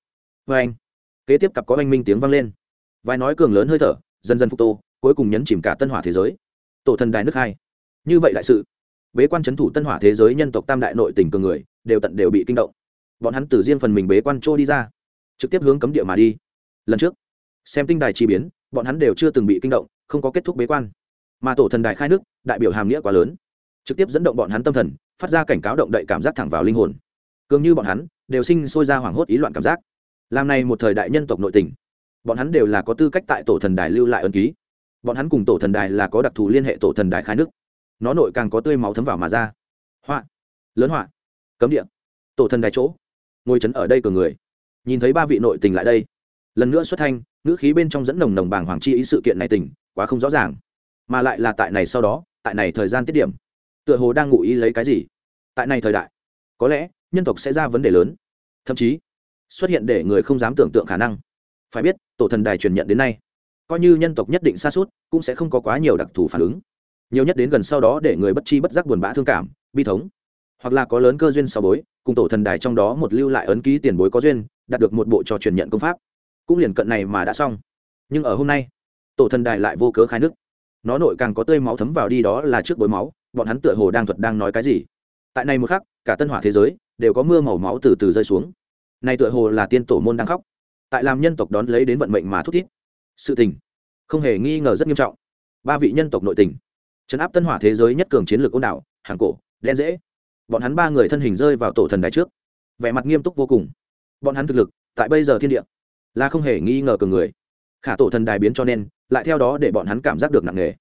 vê anh. Kế tiếp cặp có oanh minh tiếng vang lên. Vài nói cường lớn hơi thở, dần dần phục tô cuối cùng nhấn chìm cả tân hỏa thế giới. Tổ thần đài nước hai. Như vậy đại sự, bế quan c h ấ n thủ tân hỏa thế giới nhân tộc tam đại nội tỉnh cường người, đều tận đều bị kinh động. Bọn hắn từ riêng phần mình bế quan trôi đi ra, trực tiếp hướng cấm địa mà đi. Lần trước, xem tinh đài chi biến, bọn hắn đều chưa từng bị kinh động, không có kết thúc bế quan. Mà tổ thần đài khai nước, đại biểu hàm nghĩa quá lớn. Trực tiếp dẫn động bọn hắn tâm thần, phát ra cảnh cáo động đậy cảm giác thẳng vào linh hồn. Cường như bọn hắn, đều sinh sôi ra hoảng hốt ý loạn cảm giác. Làm này một thời đại nhân tộc nội tình, bọn hắn đều là có tư cách tại tổ thần đài lưu lại ân ký bọn hắn cùng tổ thần đài là có đặc thù liên hệ tổ thần đài khai nước. Nó nội càng có tươi máu thấm vào mà ra. Họa. Lớn họa. Cấm địa. Tổ thần đài chỗ. Ngồi trấn ở đây cờ người. Nhìn thấy ba vị nội tình lại đây. Lần nữa xuất thanh, ngữ khí bên trong dẫn nồng nồng bàng hoàng chi ý sự kiện này tình, quá không rõ ràng. Mà lại là tại này sau đó, tại này thời gian tiết điểm. Tựa hồ đang ngụ ý lấy cái gì? Tại này thời đại, có lẽ, nhân tộc sẽ ra vấn đề lớn. Thậm chí, xuất hiện để người không dám tưởng tượng khả năng. Phải biết, tổ thần đài truyền nhận đến nay coi như nhân tộc nhất định xa suốt, cũng sẽ không có quá nhiều đặc thù phản ứng. Nhiều nhất đến gần sau đó để người bất chi bất giác buồn bã thương cảm, bi thống. Hoặc là có lớn cơ duyên sau bối, cùng tổ thần đài trong đó một lưu lại ấn ký tiền bối có duyên, đạt được một bộ trò truyền nhận công pháp. Cũng liền cận này mà đã xong. Nhưng ở hôm nay, tổ thần đài lại vô cớ khai nước. Nó nội càng có tươi máu thấm vào đi đó là trước bối máu, bọn hắn tựa hồ đang thuật đang nói cái gì. Tại này một khắc, cả tân hỏa thế giới đều có mưa màu máu từ từ rơi xuống. Này tựa hồ là tiên tổ môn đang khóc. Tại làm nhân tộc đón lấy đến vận mệnh mà thúc thiết sự tình. Không hề nghi ngờ rất nghiêm trọng. Ba vị nhân tộc nội tình. Chấn áp tân hỏa thế giới nhất cường chiến lược ôn đảo, hàng cổ, đen dễ. Bọn hắn ba người thân hình rơi vào tổ thần đài trước. Vẻ mặt nghiêm túc vô cùng. Bọn hắn thực lực, tại bây giờ thiên địa, là không hề nghi ngờ cường người. Khả tổ thần đài biến cho nên, lại theo đó để bọn hắn cảm giác được nặng nề.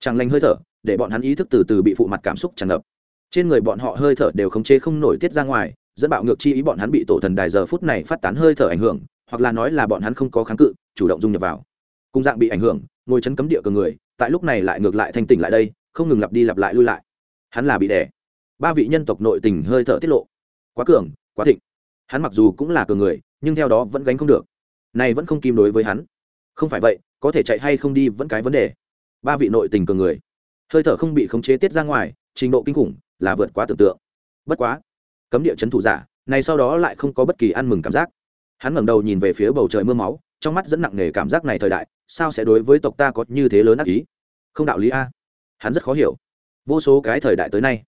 Chẳng lành hơi thở, để bọn hắn ý thức từ từ bị phụ mặt cảm xúc tràn ngập. Trên người bọn họ hơi thở đều khống chế không nổi tiết ra ngoài, dẫn bạo ngược chi ý bọn hắn bị tổ thần đài giờ phút này phát tán hơi thở ảnh hưởng, hoặc là nói là bọn hắn không có kháng cự, chủ động dung nhập vào cùng dạng bị ảnh hưởng, ngồi chấn cấm địa cường người, tại lúc này lại ngược lại thanh tỉnh lại đây, không ngừng lặp đi lặp lại lui lại. Hắn là bị đẻ ba vị nhân tộc nội tình hơi thở tiết lộ. Quá cường, quá thịnh. Hắn mặc dù cũng là cường người, nhưng theo đó vẫn gánh không được. Này vẫn không kim đối với hắn. Không phải vậy, có thể chạy hay không đi vẫn cái vấn đề. Ba vị nội tình cường người. Hơi thở không bị khống chế tiết ra ngoài, trình độ kinh khủng, là vượt quá tưởng tượng. Bất quá, cấm địa chấn thủ giả, này sau đó lại không có bất kỳ ăn mừng cảm giác. Hắn ngẩng đầu nhìn về phía bầu trời mưa máu trong mắt dẫn nặng nề cảm giác này thời đại, sao sẽ đối với tộc ta có như thế lớn ác ý? Không đạo lý a. Hắn rất khó hiểu. Vô số cái thời đại tới nay,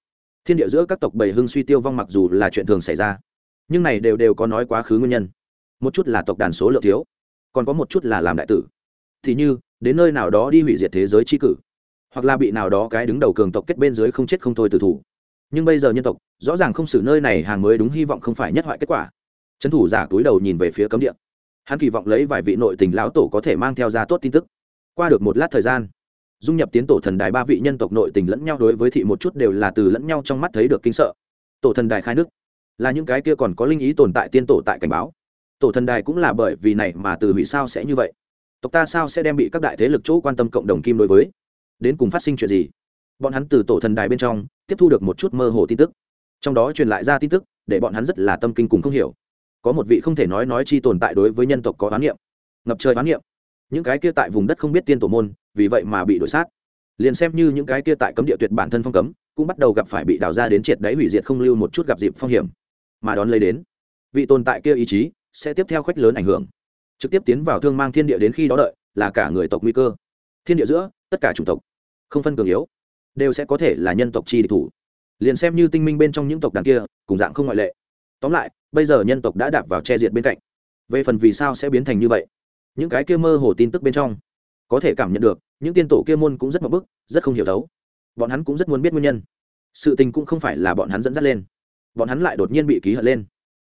thiên địa giữa các tộc bầy hưng suy tiêu vong mặc dù là chuyện thường xảy ra, nhưng này đều đều có nói quá khứ nguyên nhân. Một chút là tộc đàn số lượng thiếu, còn có một chút là làm đại tử. Thì như, đến nơi nào đó đi hủy diệt thế giới tri cử, hoặc là bị nào đó cái đứng đầu cường tộc kết bên dưới không chết không thôi từ thủ. Nhưng bây giờ nhân tộc, rõ ràng không xử nơi này hàng mới đúng hy vọng không phải nhất hoại kết quả. Trấn thủ giả túi đầu nhìn về phía cấm địa hắn kỳ vọng lấy vài vị nội tình lão tổ có thể mang theo ra tốt tin tức. Qua được một lát thời gian, dung nhập tiến tổ thần đài ba vị nhân tộc nội tình lẫn nhau đối với thị một chút đều là từ lẫn nhau trong mắt thấy được kinh sợ. Tổ thần đài khai nước là những cái kia còn có linh ý tồn tại tiên tổ tại cảnh báo. Tổ thần đài cũng là bởi vì này mà từ hủy sao sẽ như vậy. Tộc ta sao sẽ đem bị các đại thế lực chỗ quan tâm cộng đồng kim đối với? Đến cùng phát sinh chuyện gì? Bọn hắn từ tổ thần đài bên trong tiếp thu được một chút mơ hồ tin tức. Trong đó truyền lại ra tin tức để bọn hắn rất là tâm kinh cùng không hiểu có một vị không thể nói nói chi tồn tại đối với nhân tộc có oán niệm, ngập trời oán niệm. Những cái kia tại vùng đất không biết tiên tổ môn, vì vậy mà bị đổi sát. Liền xem như những cái kia tại cấm địa tuyệt bản thân phong cấm, cũng bắt đầu gặp phải bị đào ra đến triệt đáy hủy diệt không lưu một chút gặp dịp phong hiểm. Mà đón lấy đến, vị tồn tại kia ý chí sẽ tiếp theo khoách lớn ảnh hưởng. Trực tiếp tiến vào thương mang thiên địa đến khi đó đợi, là cả người tộc nguy cơ. Thiên địa giữa, tất cả chủng tộc, không phân cường yếu, đều sẽ có thể là nhân tộc chi địch thủ. Liền xem như tinh minh bên trong những tộc đàn kia, cùng dạng không ngoại lệ tóm lại, bây giờ nhân tộc đã đạp vào che diệt bên cạnh. Về phần vì sao sẽ biến thành như vậy? Những cái kia mơ hồ tin tức bên trong, có thể cảm nhận được, những tiên tổ kia môn cũng rất mập bức, rất không hiểu thấu. Bọn hắn cũng rất muốn biết nguyên nhân. Sự tình cũng không phải là bọn hắn dẫn dắt lên. Bọn hắn lại đột nhiên bị ký hận lên.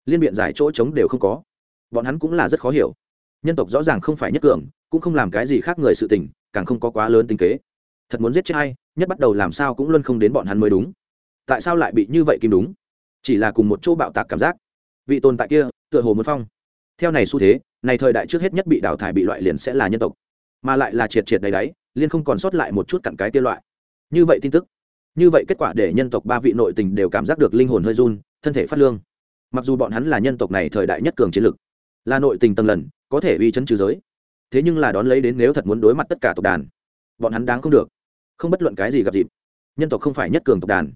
Liên biện giải chỗ trống đều không có. Bọn hắn cũng là rất khó hiểu. Nhân tộc rõ ràng không phải nhất cường, cũng không làm cái gì khác người sự tình, càng không có quá lớn tính kế. Thật muốn giết chết hay nhất bắt đầu làm sao cũng luôn không đến bọn hắn mới đúng. Tại sao lại bị như vậy kim đúng? Chỉ là cùng một chỗ bạo tạc cảm giác. Vị tồn tại kia, tựa hồ muốn phong. Theo này xu thế, này thời đại trước hết nhất bị đào thải bị loại liền sẽ là nhân tộc, mà lại là triệt triệt đầy đáy liên không còn sót lại một chút cặn cái kia loại. Như vậy tin tức, như vậy kết quả để nhân tộc ba vị nội tình đều cảm giác được linh hồn hơi run, thân thể phát lương. Mặc dù bọn hắn là nhân tộc này thời đại nhất cường chiến lực, là nội tình tầng lần, có thể uy chấn trừ giới. Thế nhưng là đón lấy đến nếu thật muốn đối mặt tất cả tộc đàn, bọn hắn đáng không được. Không bất luận cái gì gặp dịp. Nhân tộc không phải nhất cường tộc đàn.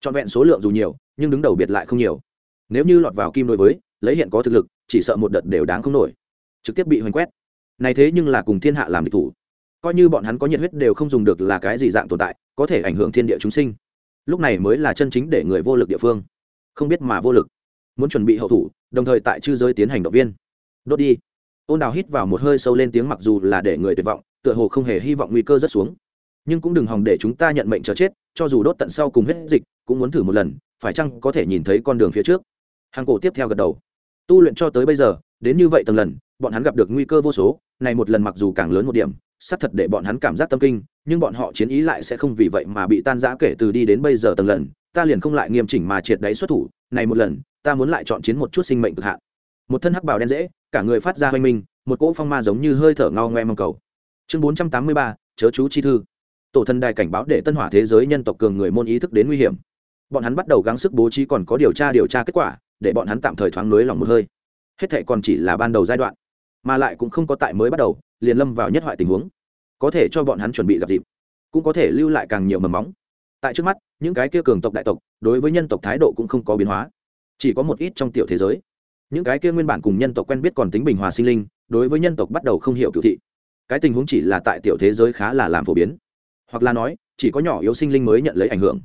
Trọn vẹn số lượng dù nhiều nhưng đứng đầu biệt lại không nhiều. Nếu như lọt vào kim đối với, lấy hiện có thực lực, chỉ sợ một đợt đều đáng không nổi. Trực tiếp bị hoành quét. Này thế nhưng là cùng thiên hạ làm địch thủ. Coi như bọn hắn có nhiệt huyết đều không dùng được là cái gì dạng tồn tại, có thể ảnh hưởng thiên địa chúng sinh. Lúc này mới là chân chính để người vô lực địa phương. Không biết mà vô lực. Muốn chuẩn bị hậu thủ, đồng thời tại chư giới tiến hành động viên. Đốt đi. Ôn đào hít vào một hơi sâu lên tiếng mặc dù là để người tuyệt vọng, tựa hồ không hề hy vọng nguy cơ rất xuống. Nhưng cũng đừng hòng để chúng ta nhận mệnh chờ chết, cho dù đốt tận sau cùng hết dịch, cũng muốn thử một lần phải chăng có thể nhìn thấy con đường phía trước? Hàng cổ tiếp theo gật đầu. Tu luyện cho tới bây giờ, đến như vậy từng lần, bọn hắn gặp được nguy cơ vô số, này một lần mặc dù càng lớn một điểm, xác thật để bọn hắn cảm giác tâm kinh, nhưng bọn họ chiến ý lại sẽ không vì vậy mà bị tan rã kể từ đi đến bây giờ từng lần, ta liền không lại nghiêm chỉnh mà triệt đáy xuất thủ, này một lần, ta muốn lại chọn chiến một chút sinh mệnh cực hạn. Một thân hắc bào đen dễ, cả người phát ra hoanh minh, một cỗ phong ma giống như hơi thở ngao ngoe mong cầu. Chương bốn trăm tám mươi ba, chớ chú chi thư. Tổ thần đài cảnh báo để tân hỏa thế giới nhân tộc cường người môn ý thức đến nguy hiểm bọn hắn bắt đầu gắng sức bố trí còn có điều tra điều tra kết quả, để bọn hắn tạm thời thoáng lưới lòng một hơi. Hết thệ còn chỉ là ban đầu giai đoạn, mà lại cũng không có tại mới bắt đầu, liền lâm vào nhất hoại tình huống. Có thể cho bọn hắn chuẩn bị gặp dịp, cũng có thể lưu lại càng nhiều mầm móng. Tại trước mắt, những cái kia cường tộc đại tộc, đối với nhân tộc thái độ cũng không có biến hóa. Chỉ có một ít trong tiểu thế giới. Những cái kia nguyên bản cùng nhân tộc quen biết còn tính bình hòa sinh linh, đối với nhân tộc bắt đầu không hiểu cựu thị. Cái tình huống chỉ là tại tiểu thế giới khá là làm phổ biến. Hoặc là nói, chỉ có nhỏ yếu sinh linh mới nhận lấy ảnh hưởng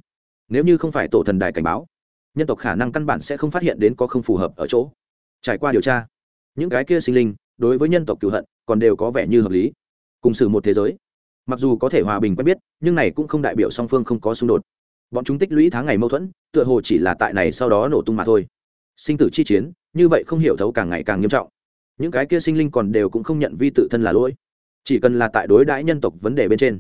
nếu như không phải tổ thần đài cảnh báo, nhân tộc khả năng căn bản sẽ không phát hiện đến có không phù hợp ở chỗ. Trải qua điều tra, những cái kia sinh linh đối với nhân tộc cựu hận còn đều có vẻ như hợp lý. Cùng xử một thế giới, mặc dù có thể hòa bình quen biết, nhưng này cũng không đại biểu song phương không có xung đột. Bọn chúng tích lũy tháng ngày mâu thuẫn, tựa hồ chỉ là tại này sau đó nổ tung mà thôi. Sinh tử chi chiến, như vậy không hiểu thấu càng ngày càng nghiêm trọng. Những cái kia sinh linh còn đều cũng không nhận vi tự thân là lỗi. Chỉ cần là tại đối đãi nhân tộc vấn đề bên trên,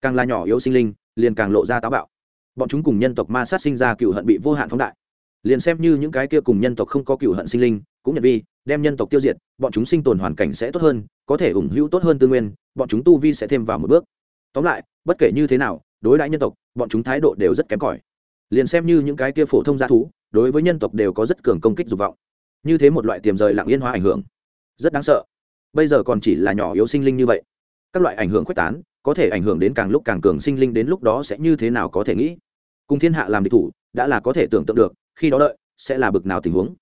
càng là nhỏ yếu sinh linh, liền càng lộ ra táo bạo bọn chúng cùng nhân tộc ma sát sinh ra cựu hận bị vô hạn phóng đại. Liền xem như những cái kia cùng nhân tộc không có cựu hận sinh linh, cũng nhận vi, đem nhân tộc tiêu diệt, bọn chúng sinh tồn hoàn cảnh sẽ tốt hơn, có thể ủng hữu tốt hơn tư nguyên, bọn chúng tu vi sẽ thêm vào một bước. Tóm lại, bất kể như thế nào, đối đãi nhân tộc, bọn chúng thái độ đều rất kém cỏi. Liền xem như những cái kia phổ thông g thú, đối với nhân tộc đều có rất cường công kích dục vọng. Như thế một loại tiềm rời lặng yên hóa ảnh hưởng, rất đáng sợ. Bây giờ còn chỉ là nhỏ yếu sinh linh như vậy, các loại ảnh hưởng khuếch tán, có thể ảnh hưởng đến càng lúc càng cường sinh linh đến lúc đó sẽ như thế nào có thể nghĩ? Cùng thiên hạ làm địch thủ, đã là có thể tưởng tượng được, khi đó đợi, sẽ là bực nào tình huống.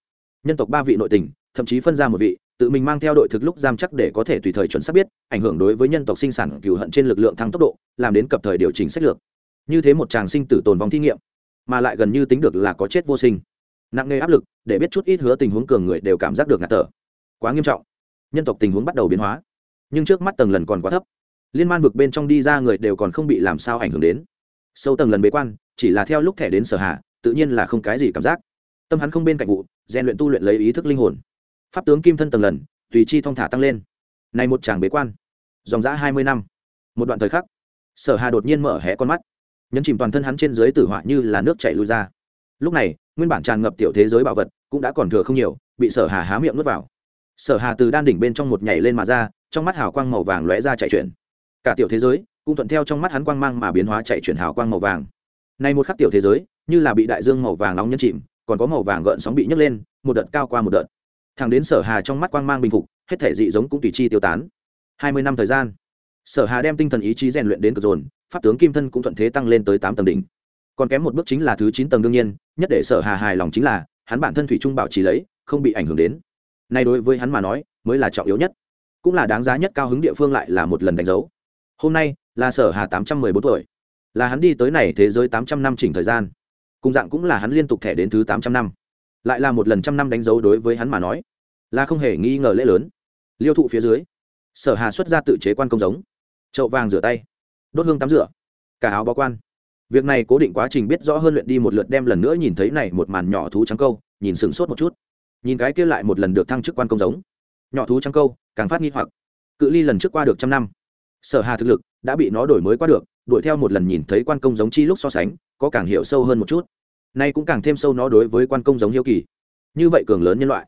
Nhân tộc ba vị nội tình, thậm chí phân ra một vị, tự mình mang theo đội thực lúc giam chắc để có thể tùy thời chuẩn xác biết, ảnh hưởng đối với nhân tộc sinh sản cừu hận trên lực lượng thăng tốc độ, làm đến cập thời điều chỉnh sách lược. Như thế một chàng sinh tử tồn vong thí nghiệm, mà lại gần như tính được là có chết vô sinh. Nặng nề áp lực, để biết chút ít hứa tình huống cường người đều cảm giác được ngạt thở. Quá nghiêm trọng. Nhân tộc tình huống bắt đầu biến hóa. Nhưng trước mắt tầng lần còn quá thấp. Liên man vực bên trong đi ra người đều còn không bị làm sao ảnh hưởng đến. Sâu tầng lần bế quan chỉ là theo lúc thẻ đến sở hạ tự nhiên là không cái gì cảm giác. Tâm hắn không bên cạnh vụ, rèn luyện tu luyện lấy ý thức linh hồn. Pháp tướng kim thân tầng lần, tùy chi thong thả tăng lên. Này một chàng bế quan, dòng dã hai mươi năm. Một đoạn thời khắc, sở hà đột nhiên mở hé con mắt. Nhấn chìm toàn thân hắn trên dưới tử họa như là nước chảy lui ra. Lúc này, nguyên bản tràn ngập tiểu thế giới bảo vật cũng đã còn thừa không nhiều, bị sở hà há miệng nuốt vào. Sở hà từ đan đỉnh bên trong một nhảy lên mà ra, trong mắt hào quang màu vàng lóe ra chạy chuyển. Cả tiểu thế giới cũng thuận theo trong mắt hắn quang mang mà biến hóa chạy chuyển hào quang màu vàng này một khắc tiểu thế giới, như là bị đại dương màu vàng nóng nhân chìm, còn có màu vàng gợn sóng bị nhấc lên, một đợt cao qua một đợt. Thẳng đến sở hà trong mắt quang mang bình phục, hết thể dị giống cũng tùy chi tiêu tán. Hai mươi năm thời gian, sở hà đem tinh thần ý chí rèn luyện đến cực dồn, pháp tướng kim thân cũng thuận thế tăng lên tới tám tầng đỉnh. Còn kém một bước chính là thứ chín tầng đương nhiên, nhất để sở hà hài lòng chính là, hắn bản thân thủy trung bảo trì lấy, không bị ảnh hưởng đến. Nay đối với hắn mà nói, mới là trọng yếu nhất. Cũng là đáng giá nhất cao hứng địa phương lại là một lần đánh dấu. Hôm nay là sở hà tám trăm mười bốn tuổi là hắn đi tới này thế giới tám trăm năm chỉnh thời gian. Cùng dạng cũng là hắn liên tục thẻ đến thứ tám trăm năm. Lại là một lần trăm năm đánh dấu đối với hắn mà nói, là không hề nghi ngờ lễ lớn. Liêu thụ phía dưới, sở hà xuất ra tự chế quan công giống. Chậu vàng rửa tay, đốt hương tắm rửa, cả áo bó quan. Việc này cố định quá trình biết rõ hơn luyện đi một lượt đem lần nữa nhìn thấy này một màn nhỏ thú trắng câu, nhìn sửng sốt một chút. Nhìn cái kia lại một lần được thăng chức quan công giống. Nhỏ thú trắng câu, càng phát nghi hoặc. Cự ly lần trước qua được trăm năm. Sở hà thực lực đã bị nó đổi mới qua được đuổi theo một lần nhìn thấy quan công giống chi lúc so sánh, có càng hiểu sâu hơn một chút. Nay cũng càng thêm sâu nó đối với quan công giống hiếu kỳ. Như vậy cường lớn nhân loại.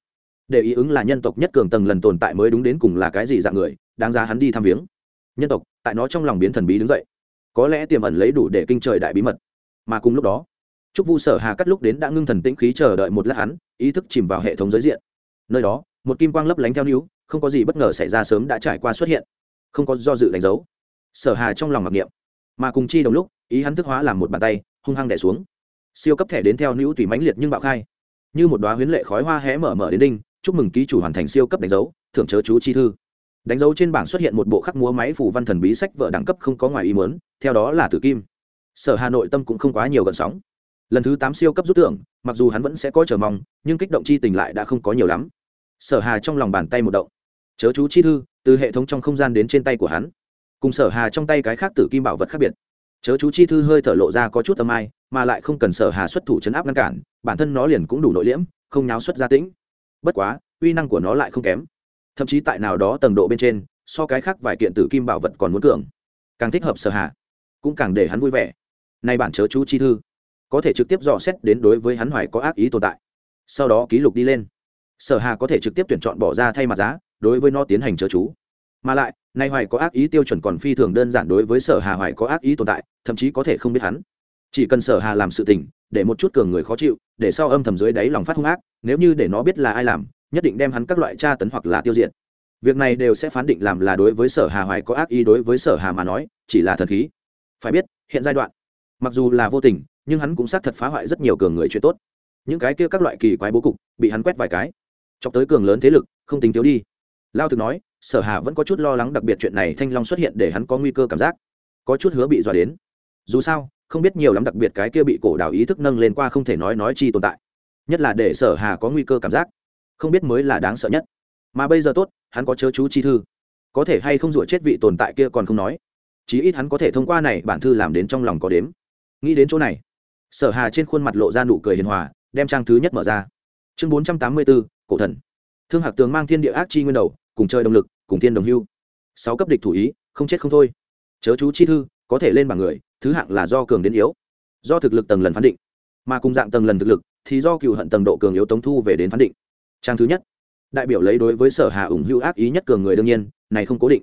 Để ý ứng là nhân tộc nhất cường tầng lần tồn tại mới đúng đến cùng là cái gì dạng người, đáng giá hắn đi thăm viếng. Nhân tộc, tại nó trong lòng biến thần bí đứng dậy. Có lẽ tiềm ẩn lấy đủ để kinh trời đại bí mật. Mà cùng lúc đó, trúc vu sở hà cắt lúc đến đã ngưng thần tĩnh khí chờ đợi một lát hắn, ý thức chìm vào hệ thống giới diện. Nơi đó, một kim quang lấp lánh theo níu, không có gì bất ngờ xảy ra sớm đã trải qua xuất hiện. Không có do dự đánh dấu. Sở hà trong lòng mặc niệm mà cùng chi đồng lúc, ý hắn thức hóa làm một bàn tay, hung hăng đẻ xuống. Siêu cấp thẻ đến theo nữ tùy mãnh liệt nhưng bạo khai. Như một đoá huyến lệ khói hoa hé mở mở đến đinh, chúc mừng ký chủ hoàn thành siêu cấp đánh dấu, thưởng chớ chú chi thư. Đánh dấu trên bảng xuất hiện một bộ khắc múa máy phủ văn thần bí sách vợ đẳng cấp không có ngoài ý muốn, theo đó là tử kim. Sở hà nội tâm cũng không quá nhiều gần sóng. Lần thứ tám siêu cấp rút thưởng, mặc dù hắn vẫn sẽ có chờ mong, nhưng kích động chi tình lại đã không có nhiều lắm. Sở hà trong lòng bàn tay một động. Chớ chú chi thư, từ hệ thống trong không gian đến trên tay của hắn cùng sở hà trong tay cái khác tử kim bảo vật khác biệt. Chớ chú chi thư hơi thở lộ ra có chút âm ai, mà lại không cần sở hà xuất thủ chấn áp ngăn cản, bản thân nó liền cũng đủ nội liễm, không nháo xuất gia tĩnh. Bất quá, uy năng của nó lại không kém. Thậm chí tại nào đó tầng độ bên trên, so cái khác vài kiện tử kim bảo vật còn muốn cường. Càng thích hợp sở hà, cũng càng để hắn vui vẻ. Nay bản chớ chú chi thư, có thể trực tiếp dò xét đến đối với hắn hoài có ác ý tồn tại. Sau đó ký lục đi lên. Sở hà có thể trực tiếp tuyển chọn bỏ ra thay mặt giá, đối với nó tiến hành chớ chú. Mà lại nay hoài có ác ý tiêu chuẩn còn phi thường đơn giản đối với sở hà hoài có ác ý tồn tại, thậm chí có thể không biết hắn. Chỉ cần sở hà làm sự tình, để một chút cường người khó chịu, để sau âm thầm dưới đáy lòng phát hung ác, nếu như để nó biết là ai làm, nhất định đem hắn các loại tra tấn hoặc là tiêu diệt. Việc này đều sẽ phán định làm là đối với sở hà hoài có ác ý đối với sở hà mà nói, chỉ là thần khí. Phải biết, hiện giai đoạn, mặc dù là vô tình, nhưng hắn cũng xác thật phá hoại rất nhiều cường người chuyện tốt. Những cái kia các loại kỳ quái bố cục, bị hắn quét vài cái. Chọc tới cường lớn thế lực, không tính thiếu đi. Lao thực nói sở hà vẫn có chút lo lắng đặc biệt chuyện này thanh long xuất hiện để hắn có nguy cơ cảm giác có chút hứa bị dọa đến dù sao không biết nhiều lắm đặc biệt cái kia bị cổ đảo ý thức nâng lên qua không thể nói nói chi tồn tại nhất là để sở hà có nguy cơ cảm giác không biết mới là đáng sợ nhất mà bây giờ tốt hắn có chớ chú chi thư có thể hay không rủa chết vị tồn tại kia còn không nói chí ít hắn có thể thông qua này bản thư làm đến trong lòng có đếm nghĩ đến chỗ này sở hà trên khuôn mặt lộ ra nụ cười hiền hòa đem trang thứ nhất mở ra chương bốn trăm tám mươi bốn, cổ thần thương hạc tường mang thiên địa ác chi nguyên đầu cùng chơi động lực cùng thiên đồng hưu. Sáu cấp địch thủ ý, không chết không thôi. Chớ chú chi thư, có thể lên bảng người, thứ hạng là do cường đến yếu. Do thực lực tầng lần phán định, mà cùng dạng tầng lần thực lực, thì do cựu hận tầng độ cường yếu tống thu về đến phán định. Trang thứ nhất, đại biểu lấy đối với sở hà ủng hưu ác ý nhất cường người đương nhiên, này không cố định.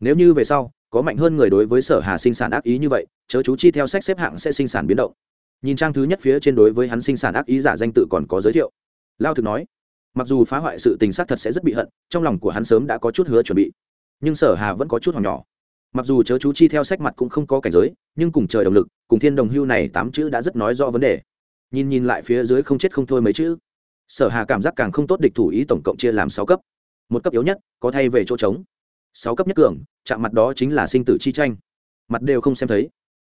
Nếu như về sau, có mạnh hơn người đối với sở hà sinh sản ác ý như vậy, chớ chú chi theo sách xếp hạng sẽ sinh sản biến động. Nhìn trang thứ nhất phía trên đối với hắn sinh sản ác ý giả danh tự còn có giới thiệu. Lao thực nói mặc dù phá hoại sự tình xác thật sẽ rất bị hận, trong lòng của hắn sớm đã có chút hứa chuẩn bị. Nhưng sở hà vẫn có chút hoàng nhỏ. Mặc dù chớ chú chi theo sách mặt cũng không có cảnh giới, nhưng cùng trời động lực, cùng thiên đồng hưu này tám chữ đã rất nói rõ vấn đề. Nhìn nhìn lại phía dưới không chết không thôi mấy chữ, sở hà cảm giác càng không tốt địch thủ ý tổng cộng chia làm sáu cấp. Một cấp yếu nhất, có thay về chỗ trống. Sáu cấp nhất cường, chạm mặt đó chính là sinh tử chi tranh. Mặt đều không xem thấy.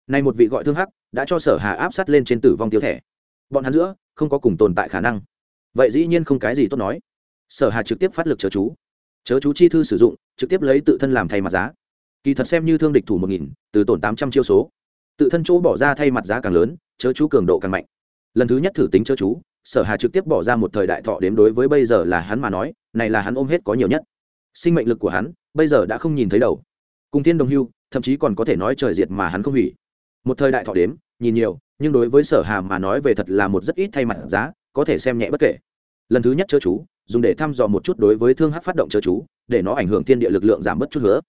Nay một vị gọi thương hắc, đã cho sở hà áp sát lên trên tử vong tiêu thẻ. Bọn hắn giữa, không có cùng tồn tại khả năng vậy dĩ nhiên không cái gì tốt nói. Sở hà trực tiếp phát lực chớ chú. Chớ chú chi thư sử dụng, trực tiếp lấy tự thân làm thay mặt giá. Kỳ thật xem như thương địch thủ một nghìn, từ tổn tám trăm chiêu số. Tự thân chỗ bỏ ra thay mặt giá càng lớn, chớ chú cường độ càng mạnh. Lần thứ nhất thử tính chớ chú, sở hà trực tiếp bỏ ra một thời đại thọ đếm đối với bây giờ là hắn mà nói, này là hắn ôm hết có nhiều nhất. Sinh mệnh lực của hắn, bây giờ đã không nhìn thấy đầu. Cùng thiên đồng hưu, thậm chí còn có thể nói trời diệt mà hắn không hủy. Một thời đại thọ đếm, nhìn nhiều, nhưng đối với sở hà mà nói về thật là một rất ít thay mặt giá có thể xem nhẹ bất kể. Lần thứ nhất chớ chú, dùng để thăm dò một chút đối với thương hắc phát động chớ chú, để nó ảnh hưởng thiên địa lực lượng giảm bớt chút nữa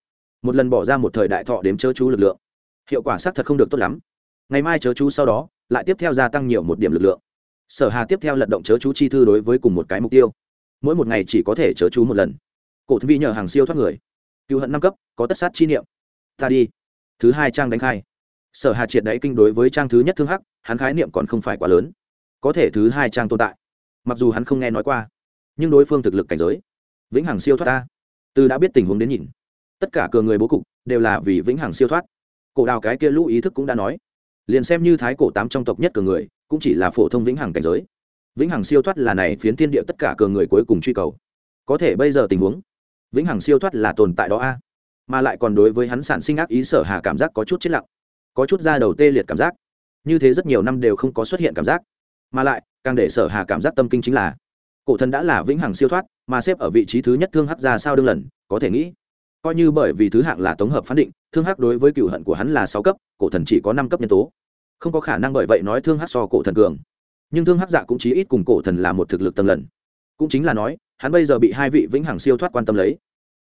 một lần bỏ ra một thời đại thọ đếm chớ chú lực lượng. Hiệu quả xác thật không được tốt lắm. Ngày mai chớ chú sau đó, lại tiếp theo gia tăng nhiều một điểm lực lượng. Sở hà tiếp theo lật động chớ chú chi thư đối với cùng một cái mục tiêu. Mỗi một ngày chỉ có thể chớ chú một lần. Cổ vi nhờ hàng siêu thoát người. Cựu hận năm cấp, có tất sát chi niệm. Ta đi. Thứ hai trang đánh khai. Sở hà triệt đáy kinh đối với trang thứ nhất thương hắc, hắn khái niệm còn không phải quá lớn có thể thứ hai trang tồn tại. Mặc dù hắn không nghe nói qua, nhưng đối phương thực lực cảnh giới, vĩnh hằng siêu thoát ta. Từ đã biết tình huống đến nhìn, tất cả cường người bố cục đều là vì vĩnh hằng siêu thoát. Cổ đào cái kia lũ ý thức cũng đã nói, liền xem như thái cổ tám trong tộc nhất cường người, cũng chỉ là phổ thông vĩnh hằng cảnh giới. Vĩnh hằng siêu thoát là này phiến thiên địa tất cả cường người cuối cùng truy cầu. Có thể bây giờ tình huống, vĩnh hằng siêu thoát là tồn tại đó a, mà lại còn đối với hắn sản sinh ác ý sở hà cảm giác có chút chết lặng, có chút da đầu tê liệt cảm giác. Như thế rất nhiều năm đều không có xuất hiện cảm giác mà lại, càng để sở hà cảm giác tâm kinh chính là, cổ thần đã là vĩnh hằng siêu thoát, mà xếp ở vị trí thứ nhất thương hắc ra sao đương lần, có thể nghĩ, coi như bởi vì thứ hạng là tổng hợp phán định, thương hắc đối với cựu hận của hắn là sáu cấp, cổ thần chỉ có năm cấp nhân tố. Không có khả năng bởi vậy nói thương hắc so cổ thần cường. Nhưng thương hắc dạ cũng chí ít cùng cổ thần là một thực lực tầng lần. Cũng chính là nói, hắn bây giờ bị hai vị vĩnh hằng siêu thoát quan tâm lấy.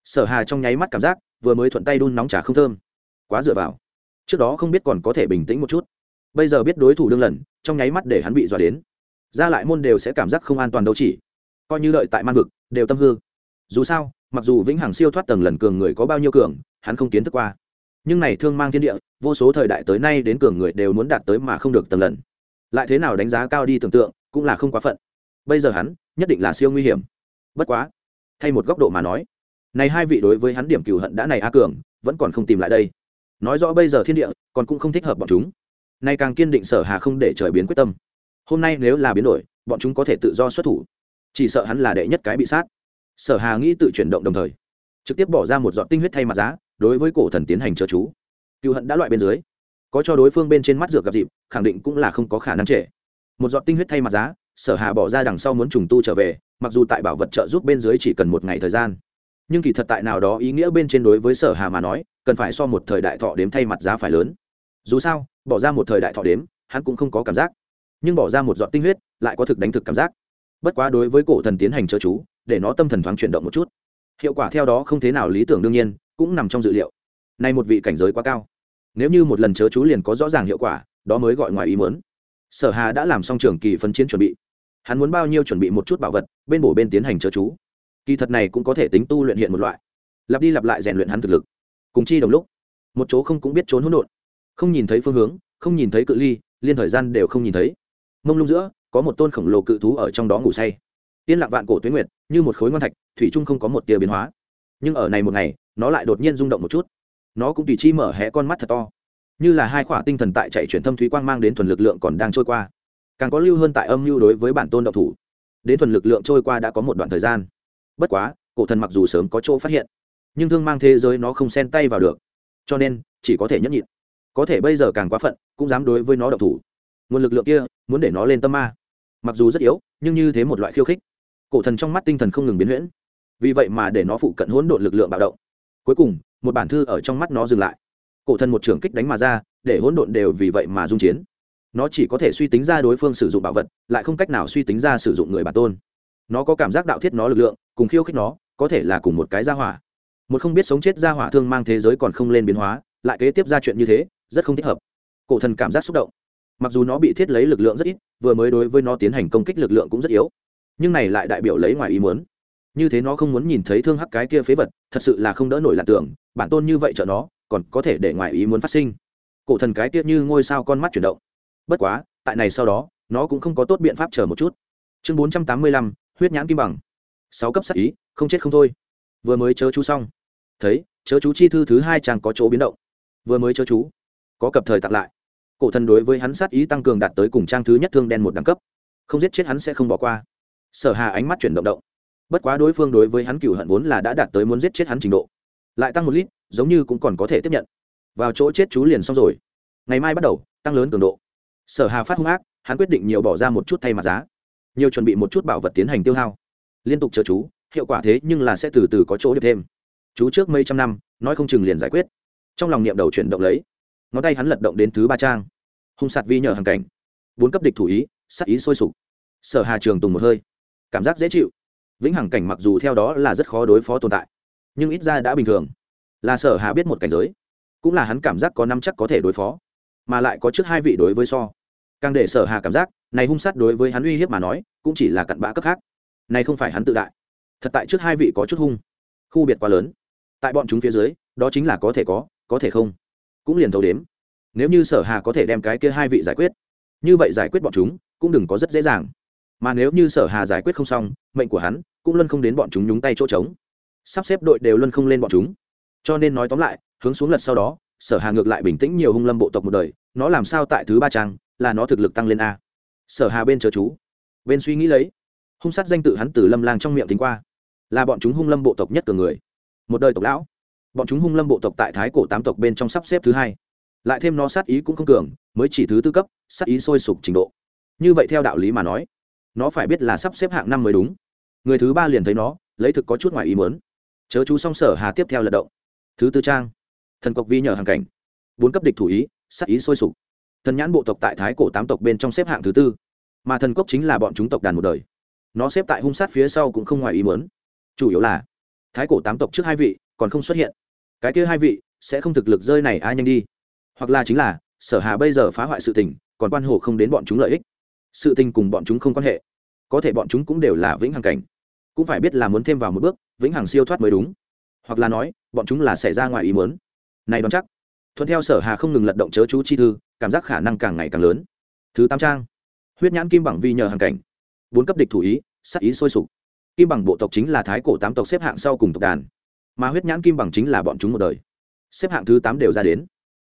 Sở hà trong nháy mắt cảm giác, vừa mới thuận tay đun nóng trà không thơm. Quá dựa vào. Trước đó không biết còn có thể bình tĩnh một chút bây giờ biết đối thủ đương lần, trong nháy mắt để hắn bị dọa đến. Ra lại môn đều sẽ cảm giác không an toàn đâu chỉ. Coi như đợi tại man vực, đều tâm hư. Dù sao, mặc dù vĩnh hằng siêu thoát tầng lần cường người có bao nhiêu cường, hắn không kiến thức qua. Nhưng này thương mang thiên địa, vô số thời đại tới nay đến cường người đều muốn đạt tới mà không được tầng lần. Lại thế nào đánh giá cao đi tưởng tượng, cũng là không quá phận. Bây giờ hắn, nhất định là siêu nguy hiểm. Bất quá, thay một góc độ mà nói, này hai vị đối với hắn điểm cửu hận đã này a cường, vẫn còn không tìm lại đây. Nói rõ bây giờ thiên địa, còn cũng không thích hợp bọn chúng nay càng kiên định sở hà không để trời biến quyết tâm. Hôm nay nếu là biến đổi, bọn chúng có thể tự do xuất thủ. Chỉ sợ hắn là đệ nhất cái bị sát. Sở hà nghĩ tự chuyển động đồng thời, trực tiếp bỏ ra một giọt tinh huyết thay mặt giá, đối với cổ thần tiến hành chớ chú. Cựu hận đã loại bên dưới, có cho đối phương bên trên mắt dược gặp dịp, khẳng định cũng là không có khả năng trễ. Một giọt tinh huyết thay mặt giá, sở hà bỏ ra đằng sau muốn trùng tu trở về, mặc dù tại bảo vật trợ giúp bên dưới chỉ cần một ngày thời gian. Nhưng kỳ thật tại nào đó ý nghĩa bên trên đối với sở hà mà nói, cần phải so một thời đại thọ đếm thay mặt giá phải lớn dù sao, bỏ ra một thời đại thọ đếm, hắn cũng không có cảm giác. Nhưng bỏ ra một giọt tinh huyết, lại có thực đánh thực cảm giác. Bất quá đối với cổ thần tiến hành chớ chú, để nó tâm thần thoáng chuyển động một chút. Hiệu quả theo đó không thế nào lý tưởng đương nhiên, cũng nằm trong dự liệu. Nay một vị cảnh giới quá cao. Nếu như một lần chớ chú liền có rõ ràng hiệu quả, đó mới gọi ngoài ý muốn. Sở hà đã làm xong trường kỳ phân chiến chuẩn bị. Hắn muốn bao nhiêu chuẩn bị một chút bảo vật, bên bổ bên tiến hành chớ chú. Kỳ thật này cũng có thể tính tu luyện hiện một loại. Lặp đi lặp lại rèn luyện hắn thực lực. Cùng chi đồng lúc, một chỗ không cũng biết trốn hỗn độn không nhìn thấy phương hướng, không nhìn thấy cự ly, liên thời gian đều không nhìn thấy. Mông lung giữa, có một tôn khổng lồ cự thú ở trong đó ngủ say. Yên lặng vạn cổ tuyến nguyệt, như một khối ngon thạch, thủy trung không có một tia biến hóa. Nhưng ở này một ngày, nó lại đột nhiên rung động một chút. Nó cũng tùy chi mở hé con mắt thật to. Như là hai khỏa tinh thần tại chạy chuyển thâm thúy quang mang đến thuần lực lượng còn đang trôi qua. Càng có lưu hơn tại âm mưu đối với bản tôn độc thủ. Đến thuần lực lượng trôi qua đã có một đoạn thời gian. Bất quá, cổ thần mặc dù sớm có chỗ phát hiện, nhưng thương mang thế giới nó không xen tay vào được. Cho nên, chỉ có thể nhẫn nhịn có thể bây giờ càng quá phận, cũng dám đối với nó độc thủ. Nguồn lực lượng kia muốn để nó lên tâm ma. Mặc dù rất yếu, nhưng như thế một loại khiêu khích, cổ thần trong mắt tinh thần không ngừng biến huyễn. Vì vậy mà để nó phụ cận hỗn độn lực lượng bạo động. Cuối cùng, một bản thư ở trong mắt nó dừng lại. Cổ thần một trưởng kích đánh mà ra, để hỗn độn đều vì vậy mà dung chiến. Nó chỉ có thể suy tính ra đối phương sử dụng bảo vật, lại không cách nào suy tính ra sử dụng người bản tôn. Nó có cảm giác đạo thiết nó lực lượng, cùng khiêu khích nó, có thể là cùng một cái gia hỏa. Một không biết sống chết gia hỏa thương mang thế giới còn không lên biến hóa, lại kế tiếp ra chuyện như thế rất không thích hợp. Cổ thần cảm giác xúc động. Mặc dù nó bị thiết lấy lực lượng rất ít, vừa mới đối với nó tiến hành công kích lực lượng cũng rất yếu. Nhưng này lại đại biểu lấy ngoài ý muốn. Như thế nó không muốn nhìn thấy thương hắc cái kia phế vật, thật sự là không đỡ nổi lạc tưởng, bản tôn như vậy trợ nó, còn có thể để ngoài ý muốn phát sinh. Cổ thần cái kia như ngôi sao con mắt chuyển động. Bất quá, tại này sau đó, nó cũng không có tốt biện pháp chờ một chút. Chương bốn trăm tám mươi lăm, huyết nhãn kim bằng. Sáu cấp sắc ý, không chết không thôi. Vừa mới chớ chú xong. Thấy, chớ chú chi thư thứ hai chàng có chỗ biến động. Vừa mới chớ chú có cập thời tặng lại. Cổ thần đối với hắn sát ý tăng cường đạt tới cùng trang thứ nhất thương đen một đẳng cấp. Không giết chết hắn sẽ không bỏ qua. Sở hà ánh mắt chuyển động động. Bất quá đối phương đối với hắn cửu hận vốn là đã đạt tới muốn giết chết hắn trình độ. Lại tăng một lít, giống như cũng còn có thể tiếp nhận. Vào chỗ chết chú liền xong rồi. Ngày mai bắt đầu, tăng lớn cường độ. Sở hà phát hung ác, hắn quyết định nhiều bỏ ra một chút thay mặt giá. Nhiều chuẩn bị một chút bảo vật tiến hành tiêu hao. Liên tục chờ chú, hiệu quả thế nhưng là sẽ từ từ có chỗ được thêm. Chú trước mấy trăm năm, nói không chừng liền giải quyết. Trong lòng niệm đầu chuyển động lấy ngón tay hắn lật động đến thứ ba trang. Hung sạt vi nhờ hàng cảnh. Bốn cấp địch thủ ý sắc ý sôi sục. Sở hà trường tùng một hơi. Cảm giác dễ chịu. Vĩnh hằng cảnh mặc dù theo đó là rất khó đối phó tồn tại, nhưng ít ra đã bình thường. Là sở hà biết một cảnh giới, cũng là hắn cảm giác có năm chắc có thể đối phó, mà lại có trước hai vị đối với so. Càng để sở hà cảm giác, này hung sát đối với hắn uy hiếp mà nói, cũng chỉ là cặn bã cấp khác. Này không phải hắn tự đại. Thật tại trước hai vị có chút hung. Khu biệt quá lớn. Tại bọn chúng phía dưới, đó chính là có thể có có thể không cũng liền thấu đếm. Nếu như sở hà có thể đem cái kia hai vị giải quyết, như vậy giải quyết bọn chúng cũng đừng có rất dễ dàng. Mà nếu như sở hà giải quyết không xong, mệnh của hắn cũng luôn không đến bọn chúng nhúng tay chỗ trống. Sắp xếp đội đều luôn không lên bọn chúng. Cho nên nói tóm lại, hướng xuống lật sau đó, sở hà ngược lại bình tĩnh nhiều hung lâm bộ tộc một đời, nó làm sao tại thứ ba trang là nó thực lực tăng lên a. Sở hà bên chờ chú, bên suy nghĩ lấy, hung sát danh tự hắn từ lâm lang trong miệng tính qua, là bọn chúng hung lâm bộ tộc nhất cường người. Một đời tộc lão bọn chúng hung lâm bộ tộc tại thái cổ tám tộc bên trong sắp xếp thứ hai. Lại thêm nó sát ý cũng không cường, mới chỉ thứ tư cấp, sát ý sôi sục trình độ. Như vậy theo đạo lý mà nói, nó phải biết là sắp xếp hạng năm mới đúng. Người thứ ba liền thấy nó, lấy thực có chút ngoài ý muốn. Chớ chú song sở hà tiếp theo lật động. Thứ tư trang, thần cộc vi nhờ hàng cảnh. Bốn cấp địch thủ ý, sát ý sôi sục. Thần nhãn bộ tộc tại thái cổ tám tộc bên trong xếp hạng thứ tư. Mà thần cốc chính là bọn chúng tộc đàn một đời. Nó xếp tại hung sát phía sau cũng không ngoài ý muốn. Chủ yếu là, thái cổ tám tộc trước hai vị còn không xuất hiện. Cái kia hai vị sẽ không thực lực rơi này ai nhanh đi. Hoặc là chính là, sở hà bây giờ phá hoại sự tình, còn quan hồ không đến bọn chúng lợi ích. Sự tình cùng bọn chúng không quan hệ. Có thể bọn chúng cũng đều là vĩnh hằng cảnh. Cũng phải biết là muốn thêm vào một bước, vĩnh hằng siêu thoát mới đúng. Hoặc là nói, bọn chúng là xảy ra ngoài ý muốn. Này đoán chắc. Thuận theo sở hà không ngừng lật động chớ chú chi thư, cảm giác khả năng càng ngày càng lớn. Thứ tám trang. Huyết nhãn kim bằng vi nhờ hàng cảnh. Bốn cấp địch thủ ý sắc ý sôi sục. Kim bằng bộ tộc chính là thái cổ tám tộc xếp hạng sau cùng tộc đàn mà huyết nhãn kim bằng chính là bọn chúng một đời. Xếp hạng thứ tám đều ra đến.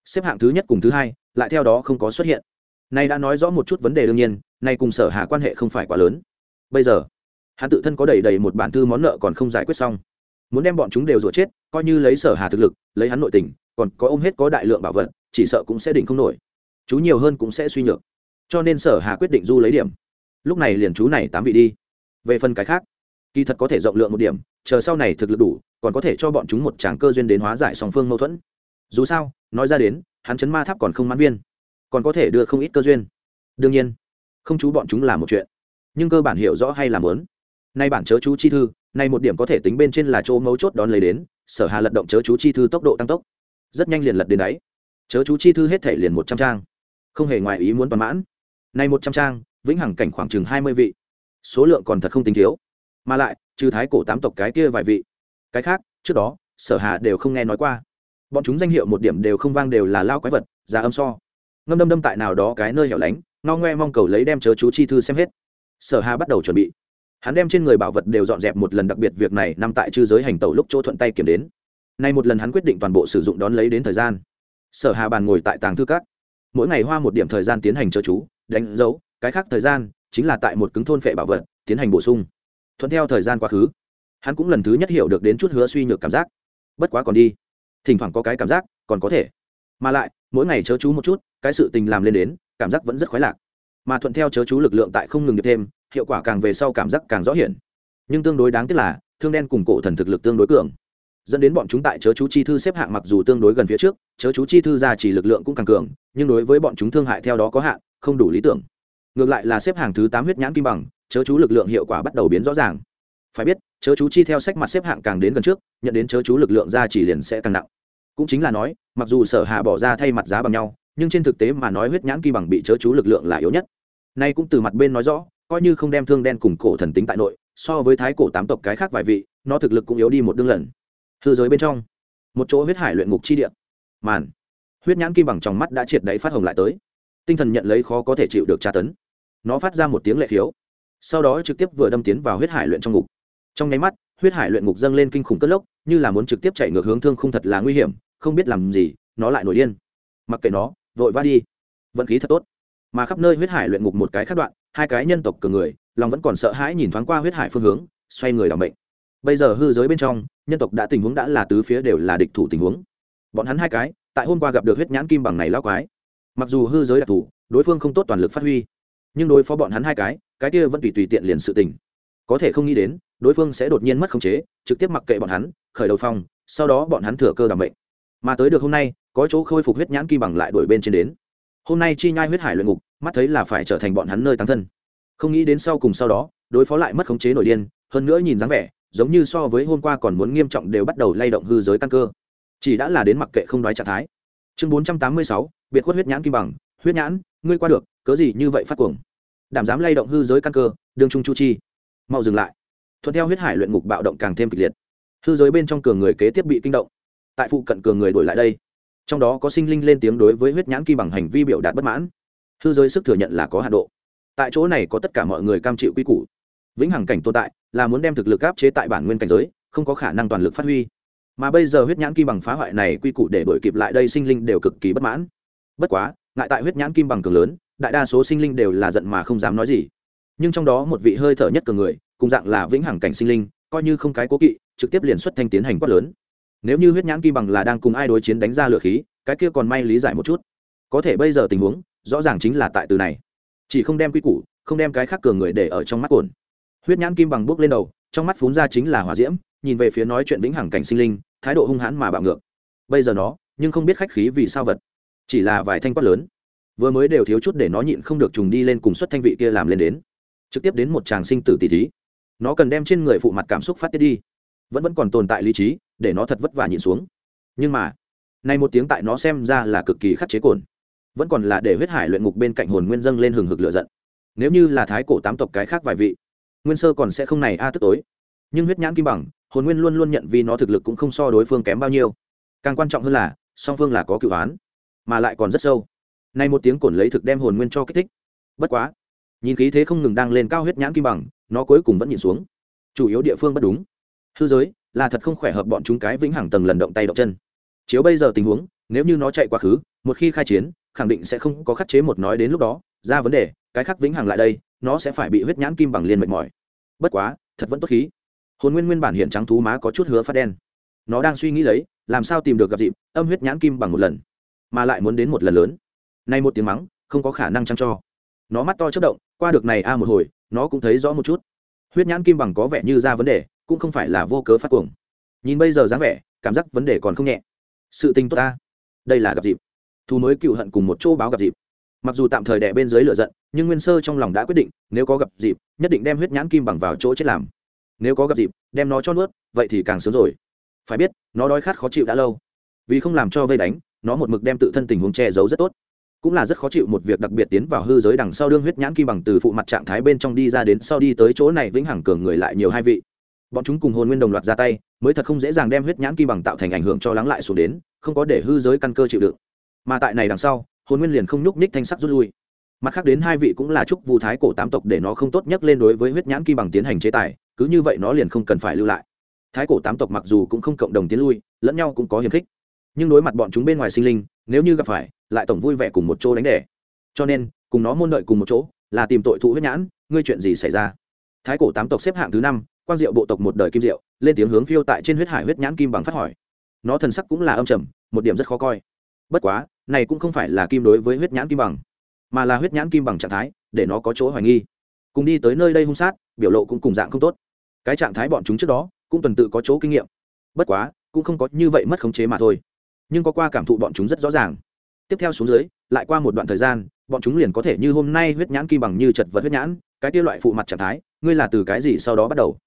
Xếp hạng thứ nhất cùng thứ hai, lại theo đó không có xuất hiện. Này đã nói rõ một chút vấn đề đương nhiên nay cùng sở hà quan hệ không phải quá lớn. Bây giờ, hắn tự thân có đầy đầy một bản thư món nợ còn không giải quyết xong. Muốn đem bọn chúng đều rủa chết, coi như lấy sở hà thực lực, lấy hắn nội tình, còn có ôm hết có đại lượng bảo vật, chỉ sợ cũng sẽ định không nổi. Chú nhiều hơn cũng sẽ suy nhược. Cho nên sở hà quyết định du lấy điểm. Lúc này liền chú này tám vị đi. Về phần cái khác, kỳ thật có thể rộng lượng một điểm, chờ sau này thực lực đủ còn có thể cho bọn chúng một tràng cơ duyên đến hóa giải song phương mâu thuẫn. Dù sao, nói ra đến, hắn chấn ma tháp còn không mãn viên, còn có thể đưa không ít cơ duyên. Đương nhiên, không chú bọn chúng là một chuyện, nhưng cơ bản hiểu rõ hay làm lớn nay bản chớ chú chi thư, nay một điểm có thể tính bên trên là chỗ mấu chốt đón lấy đến, sở hà lật động chớ chú chi thư tốc độ tăng tốc, rất nhanh liền lật đến đáy. Chớ chú chi thư hết thể liền một trăm trang, không hề ngoài ý muốn toàn mãn. Nay một trăm trang, vĩnh hằng cảnh khoảng chừng hai mươi vị, số lượng còn thật không tính thiếu. Mà lại, trừ thái cổ tám tộc cái kia vài vị cái khác, trước đó, sở hà đều không nghe nói qua. Bọn chúng danh hiệu một điểm đều không vang đều là lao quái vật giá âm so. Ngâm đâm đâm tại nào đó cái nơi hẻo lánh no ngoe mong cầu lấy đem chớ chú chi thư xem hết. Sở hà bắt đầu chuẩn bị. Hắn đem trên người bảo vật đều dọn dẹp một lần đặc biệt việc này nằm tại chư giới hành tẩu lúc chỗ thuận tay kiểm đến nay một lần hắn quyết định toàn bộ sử dụng đón lấy đến thời gian. Sở hà bàn ngồi tại tàng thư các. Mỗi ngày hoa một điểm thời gian tiến hành chớ chú, đánh dấu, cái khác thời gian chính là tại một cứng thôn phệ bảo vật, tiến hành bổ sung. Thuận theo thời gian quá khứ hắn cũng lần thứ nhất hiểu được đến chút hứa suy nhược cảm giác. Bất quá còn đi. Thỉnh thoảng có cái cảm giác, còn có thể. Mà lại, mỗi ngày chớ chú một chút, cái sự tình làm lên đến, cảm giác vẫn rất khoái lạc. Mà thuận theo chớ chú lực lượng tại không ngừng được thêm, hiệu quả càng về sau cảm giác càng rõ hiển. Nhưng tương đối đáng tiếc là, thương đen cùng cổ thần thực lực tương đối cường. Dẫn đến bọn chúng tại chớ chú chi thư xếp hạng mặc dù tương đối gần phía trước, chớ chú chi thư ra chỉ lực lượng cũng càng cường, nhưng đối với bọn chúng thương hại theo đó có hạn, không đủ lý tưởng. Ngược lại là xếp hàng thứ tám huyết nhãn kim bằng, chớ chú lực lượng hiệu quả bắt đầu biến rõ ràng phải biết, chớ chú chi theo sách mặt xếp hạng càng đến gần trước, nhận đến chớ chú lực lượng ra chỉ liền sẽ càng nặng. Cũng chính là nói, mặc dù sở hạ bỏ ra thay mặt giá bằng nhau, nhưng trên thực tế mà nói huyết nhãn kim bằng bị chớ chú lực lượng là yếu nhất. Nay cũng từ mặt bên nói rõ, coi như không đem thương đen cùng cổ thần tính tại nội, so với thái cổ tám tộc cái khác vài vị, nó thực lực cũng yếu đi một đương lần. Hư giới bên trong, một chỗ huyết hải luyện ngục chi địa. Màn, huyết nhãn kim bằng trong mắt đã triệt đáy phát hồng lại tới. Tinh thần nhận lấy khó có thể chịu được tra tấn. Nó phát ra một tiếng lệ khiếu, sau đó trực tiếp vừa đâm tiến vào huyết hải luyện trong ngục trong nháy mắt, huyết hải luyện ngục dâng lên kinh khủng cất lốc, như là muốn trực tiếp chạy ngược hướng thương không thật là nguy hiểm, không biết làm gì, nó lại nổi điên. Mặc kệ nó, vội va đi. Vận khí thật tốt. Mà khắp nơi huyết hải luyện ngục một cái khắc đoạn, hai cái nhân tộc cường người, lòng vẫn còn sợ hãi nhìn thoáng qua huyết hải phương hướng, xoay người đảm bệnh bây giờ hư giới bên trong, nhân tộc đã tình huống đã là tứ phía đều là địch thủ tình huống. Bọn hắn hai cái, tại hôm qua gặp được huyết nhãn kim bằng này lao quái. Mặc dù hư giới đặc thù, đối phương không tốt toàn lực phát huy, nhưng đối phó bọn hắn hai cái cái kia vẫn tùy tùy tiện liền sự tình. Có thể không nghĩ đến đối phương sẽ đột nhiên mất khống chế, trực tiếp mặc kệ bọn hắn, khởi đầu phong sau đó bọn hắn thừa cơ đảm bệnh mà tới được hôm nay, có chỗ khôi phục huyết nhãn kim bằng lại đổi bên trên đến. Hôm nay chi nhai huyết hải luyện ngục, mắt thấy là phải trở thành bọn hắn nơi tăng thân. Không nghĩ đến sau cùng sau đó, đối phó lại mất khống chế nổi điên, hơn nữa nhìn dáng vẻ, giống như so với hôm qua còn muốn nghiêm trọng đều bắt đầu lay động hư giới căn cơ. Chỉ đã là đến mặc kệ không đoái trạng thái. Chương bốn trăm tám mươi sáu, biệt khuất huyết nhãn kim bằng. Huyết nhãn, ngươi qua được, cớ gì như vậy phát cuồng? Đảm dám lay động hư giới căn cơ đương trung chu chi. Mau dừng lại thuận theo huyết hải luyện ngục bạo động càng thêm kịch liệt. Hư giới bên trong cường người kế tiếp bị kinh động. Tại phụ cận cường người đổi lại đây. Trong đó có sinh linh lên tiếng đối với huyết nhãn kim bằng hành vi biểu đạt bất mãn. Hư giới sức thừa nhận là có hạ độ. Tại chỗ này có tất cả mọi người cam chịu quy củ. Vĩnh hằng cảnh tồn tại là muốn đem thực lực áp chế tại bản nguyên cảnh giới, không có khả năng toàn lực phát huy. Mà bây giờ huyết nhãn kim bằng phá hoại này quy củ để đổi kịp lại đây sinh linh đều cực kỳ bất mãn. Bất quá, ngại tại huyết nhãn kim bằng cường lớn, đại đa số sinh linh đều là giận mà không dám nói gì nhưng trong đó một vị hơi thở nhất cường người, cùng dạng là vĩnh hằng cảnh sinh linh, coi như không cái cố kỵ, trực tiếp liền xuất thanh tiến hành quát lớn. Nếu như huyết nhãn kim bằng là đang cùng ai đối chiến đánh ra lửa khí, cái kia còn may lý giải một chút. Có thể bây giờ tình huống, rõ ràng chính là tại từ này. Chỉ không đem quy củ, không đem cái khác cường người để ở trong mắt cồn. Huyết nhãn kim bằng bước lên đầu, trong mắt phún ra chính là hỏa diễm, nhìn về phía nói chuyện vĩnh hằng cảnh sinh linh, thái độ hung hãn mà bạo ngược. Bây giờ nó, nhưng không biết khách khí vì sao vật. Chỉ là vài thanh quát lớn. Vừa mới đều thiếu chút để nó nhịn không được trùng đi lên cùng xuất thanh vị kia làm lên đến trực tiếp đến một chàng sinh tử tỷ thí. Nó cần đem trên người phụ mặt cảm xúc phát tiết đi, vẫn vẫn còn tồn tại lý trí, để nó thật vất vả nhịn xuống. Nhưng mà, nay một tiếng tại nó xem ra là cực kỳ khắc chế cồn, vẫn còn là để huyết hải luyện ngục bên cạnh hồn nguyên dâng lên hừng hực lửa giận. Nếu như là thái cổ tám tộc cái khác vài vị, nguyên sơ còn sẽ không này a à tức tối. Nhưng huyết nhãn kim bằng, hồn nguyên luôn luôn nhận vì nó thực lực cũng không so đối phương kém bao nhiêu. Càng quan trọng hơn là, song phương là có cựu án, mà lại còn rất sâu. Nay một tiếng cồn lấy thực đem hồn nguyên cho kích thích. Bất quá nhìn khí thế không ngừng đang lên cao huyết nhãn kim bằng, nó cuối cùng vẫn nhìn xuống. Chủ yếu địa phương bất đúng. Hư giới, là thật không khỏe hợp bọn chúng cái vĩnh hằng tầng lần động tay động chân. Chiếu bây giờ tình huống, nếu như nó chạy quá khứ, một khi khai chiến, khẳng định sẽ không có khắc chế một nói đến lúc đó. Ra vấn đề, cái khắc vĩnh hằng lại đây, nó sẽ phải bị huyết nhãn kim bằng liên mệt mỏi. Bất quá, thật vẫn tốt khí. Hồn nguyên nguyên bản hiện trắng thú má có chút hứa phát đen. Nó đang suy nghĩ lấy, làm sao tìm được gặp dịp, âm huyết nhãn kim bằng một lần, mà lại muốn đến một lần lớn. Nay một tiếng mắng, không có khả năng trăng cho nó mắt to chất động, qua được này a một hồi, nó cũng thấy rõ một chút. Huyết nhãn kim bằng có vẻ như ra vấn đề, cũng không phải là vô cớ phát cuồng. Nhìn bây giờ dáng vẻ, cảm giác vấn đề còn không nhẹ. Sự tình tốt ta. Đây là gặp dịp. Thu mới cựu hận cùng một chỗ báo gặp dịp. Mặc dù tạm thời đẻ bên dưới lửa giận, nhưng nguyên sơ trong lòng đã quyết định, nếu có gặp dịp, nhất định đem huyết nhãn kim bằng vào chỗ chết làm. Nếu có gặp dịp, đem nó cho nuốt, vậy thì càng sớm rồi. Phải biết, nó đói khát khó chịu đã lâu. Vì không làm cho vây đánh, nó một mực đem tự thân tình huống che giấu rất tốt cũng là rất khó chịu một việc đặc biệt tiến vào hư giới đằng sau đương huyết nhãn kim bằng từ phụ mặt trạng thái bên trong đi ra đến sau đi tới chỗ này vĩnh hằng cường người lại nhiều hai vị. Bọn chúng cùng hồn nguyên đồng loạt ra tay, mới thật không dễ dàng đem huyết nhãn kim bằng tạo thành ảnh hưởng cho lắng lại xuống đến, không có để hư giới căn cơ chịu đựng. Mà tại này đằng sau, hồn nguyên liền không nhúc ních thanh sắc rút lui. Mặt khác đến hai vị cũng là chúc vu thái cổ tám tộc để nó không tốt nhất lên đối với huyết nhãn kim bằng tiến hành chế tài, cứ như vậy nó liền không cần phải lưu lại. Thái cổ tám tộc mặc dù cũng không cộng đồng tiến lui, lẫn nhau cũng có hiềm khích nhưng đối mặt bọn chúng bên ngoài sinh linh, nếu như gặp phải, lại tổng vui vẻ cùng một chỗ đánh đẻ cho nên, cùng nó môn đợi cùng một chỗ, là tìm tội thụ huyết nhãn, ngươi chuyện gì xảy ra? Thái cổ tám tộc xếp hạng thứ năm, quang diệu bộ tộc một đời kim diệu, lên tiếng hướng phiêu tại trên huyết hải huyết nhãn kim bằng phát hỏi. Nó thần sắc cũng là âm trầm, một điểm rất khó coi. Bất quá, này cũng không phải là kim đối với huyết nhãn kim bằng, mà là huyết nhãn kim bằng trạng thái, để nó có chỗ hoài nghi. Cùng đi tới nơi đây hung sát, biểu lộ cũng cùng dạng không tốt. Cái trạng thái bọn chúng trước đó, cũng tuần tự có chỗ kinh nghiệm. Bất quá, cũng không có như vậy mất khống chế mà thôi nhưng có qua cảm thụ bọn chúng rất rõ ràng. Tiếp theo xuống dưới, lại qua một đoạn thời gian, bọn chúng liền có thể như hôm nay huyết nhãn kim bằng như chật vật huyết nhãn, cái kia loại phụ mặt trạng thái, ngươi là từ cái gì sau đó bắt đầu?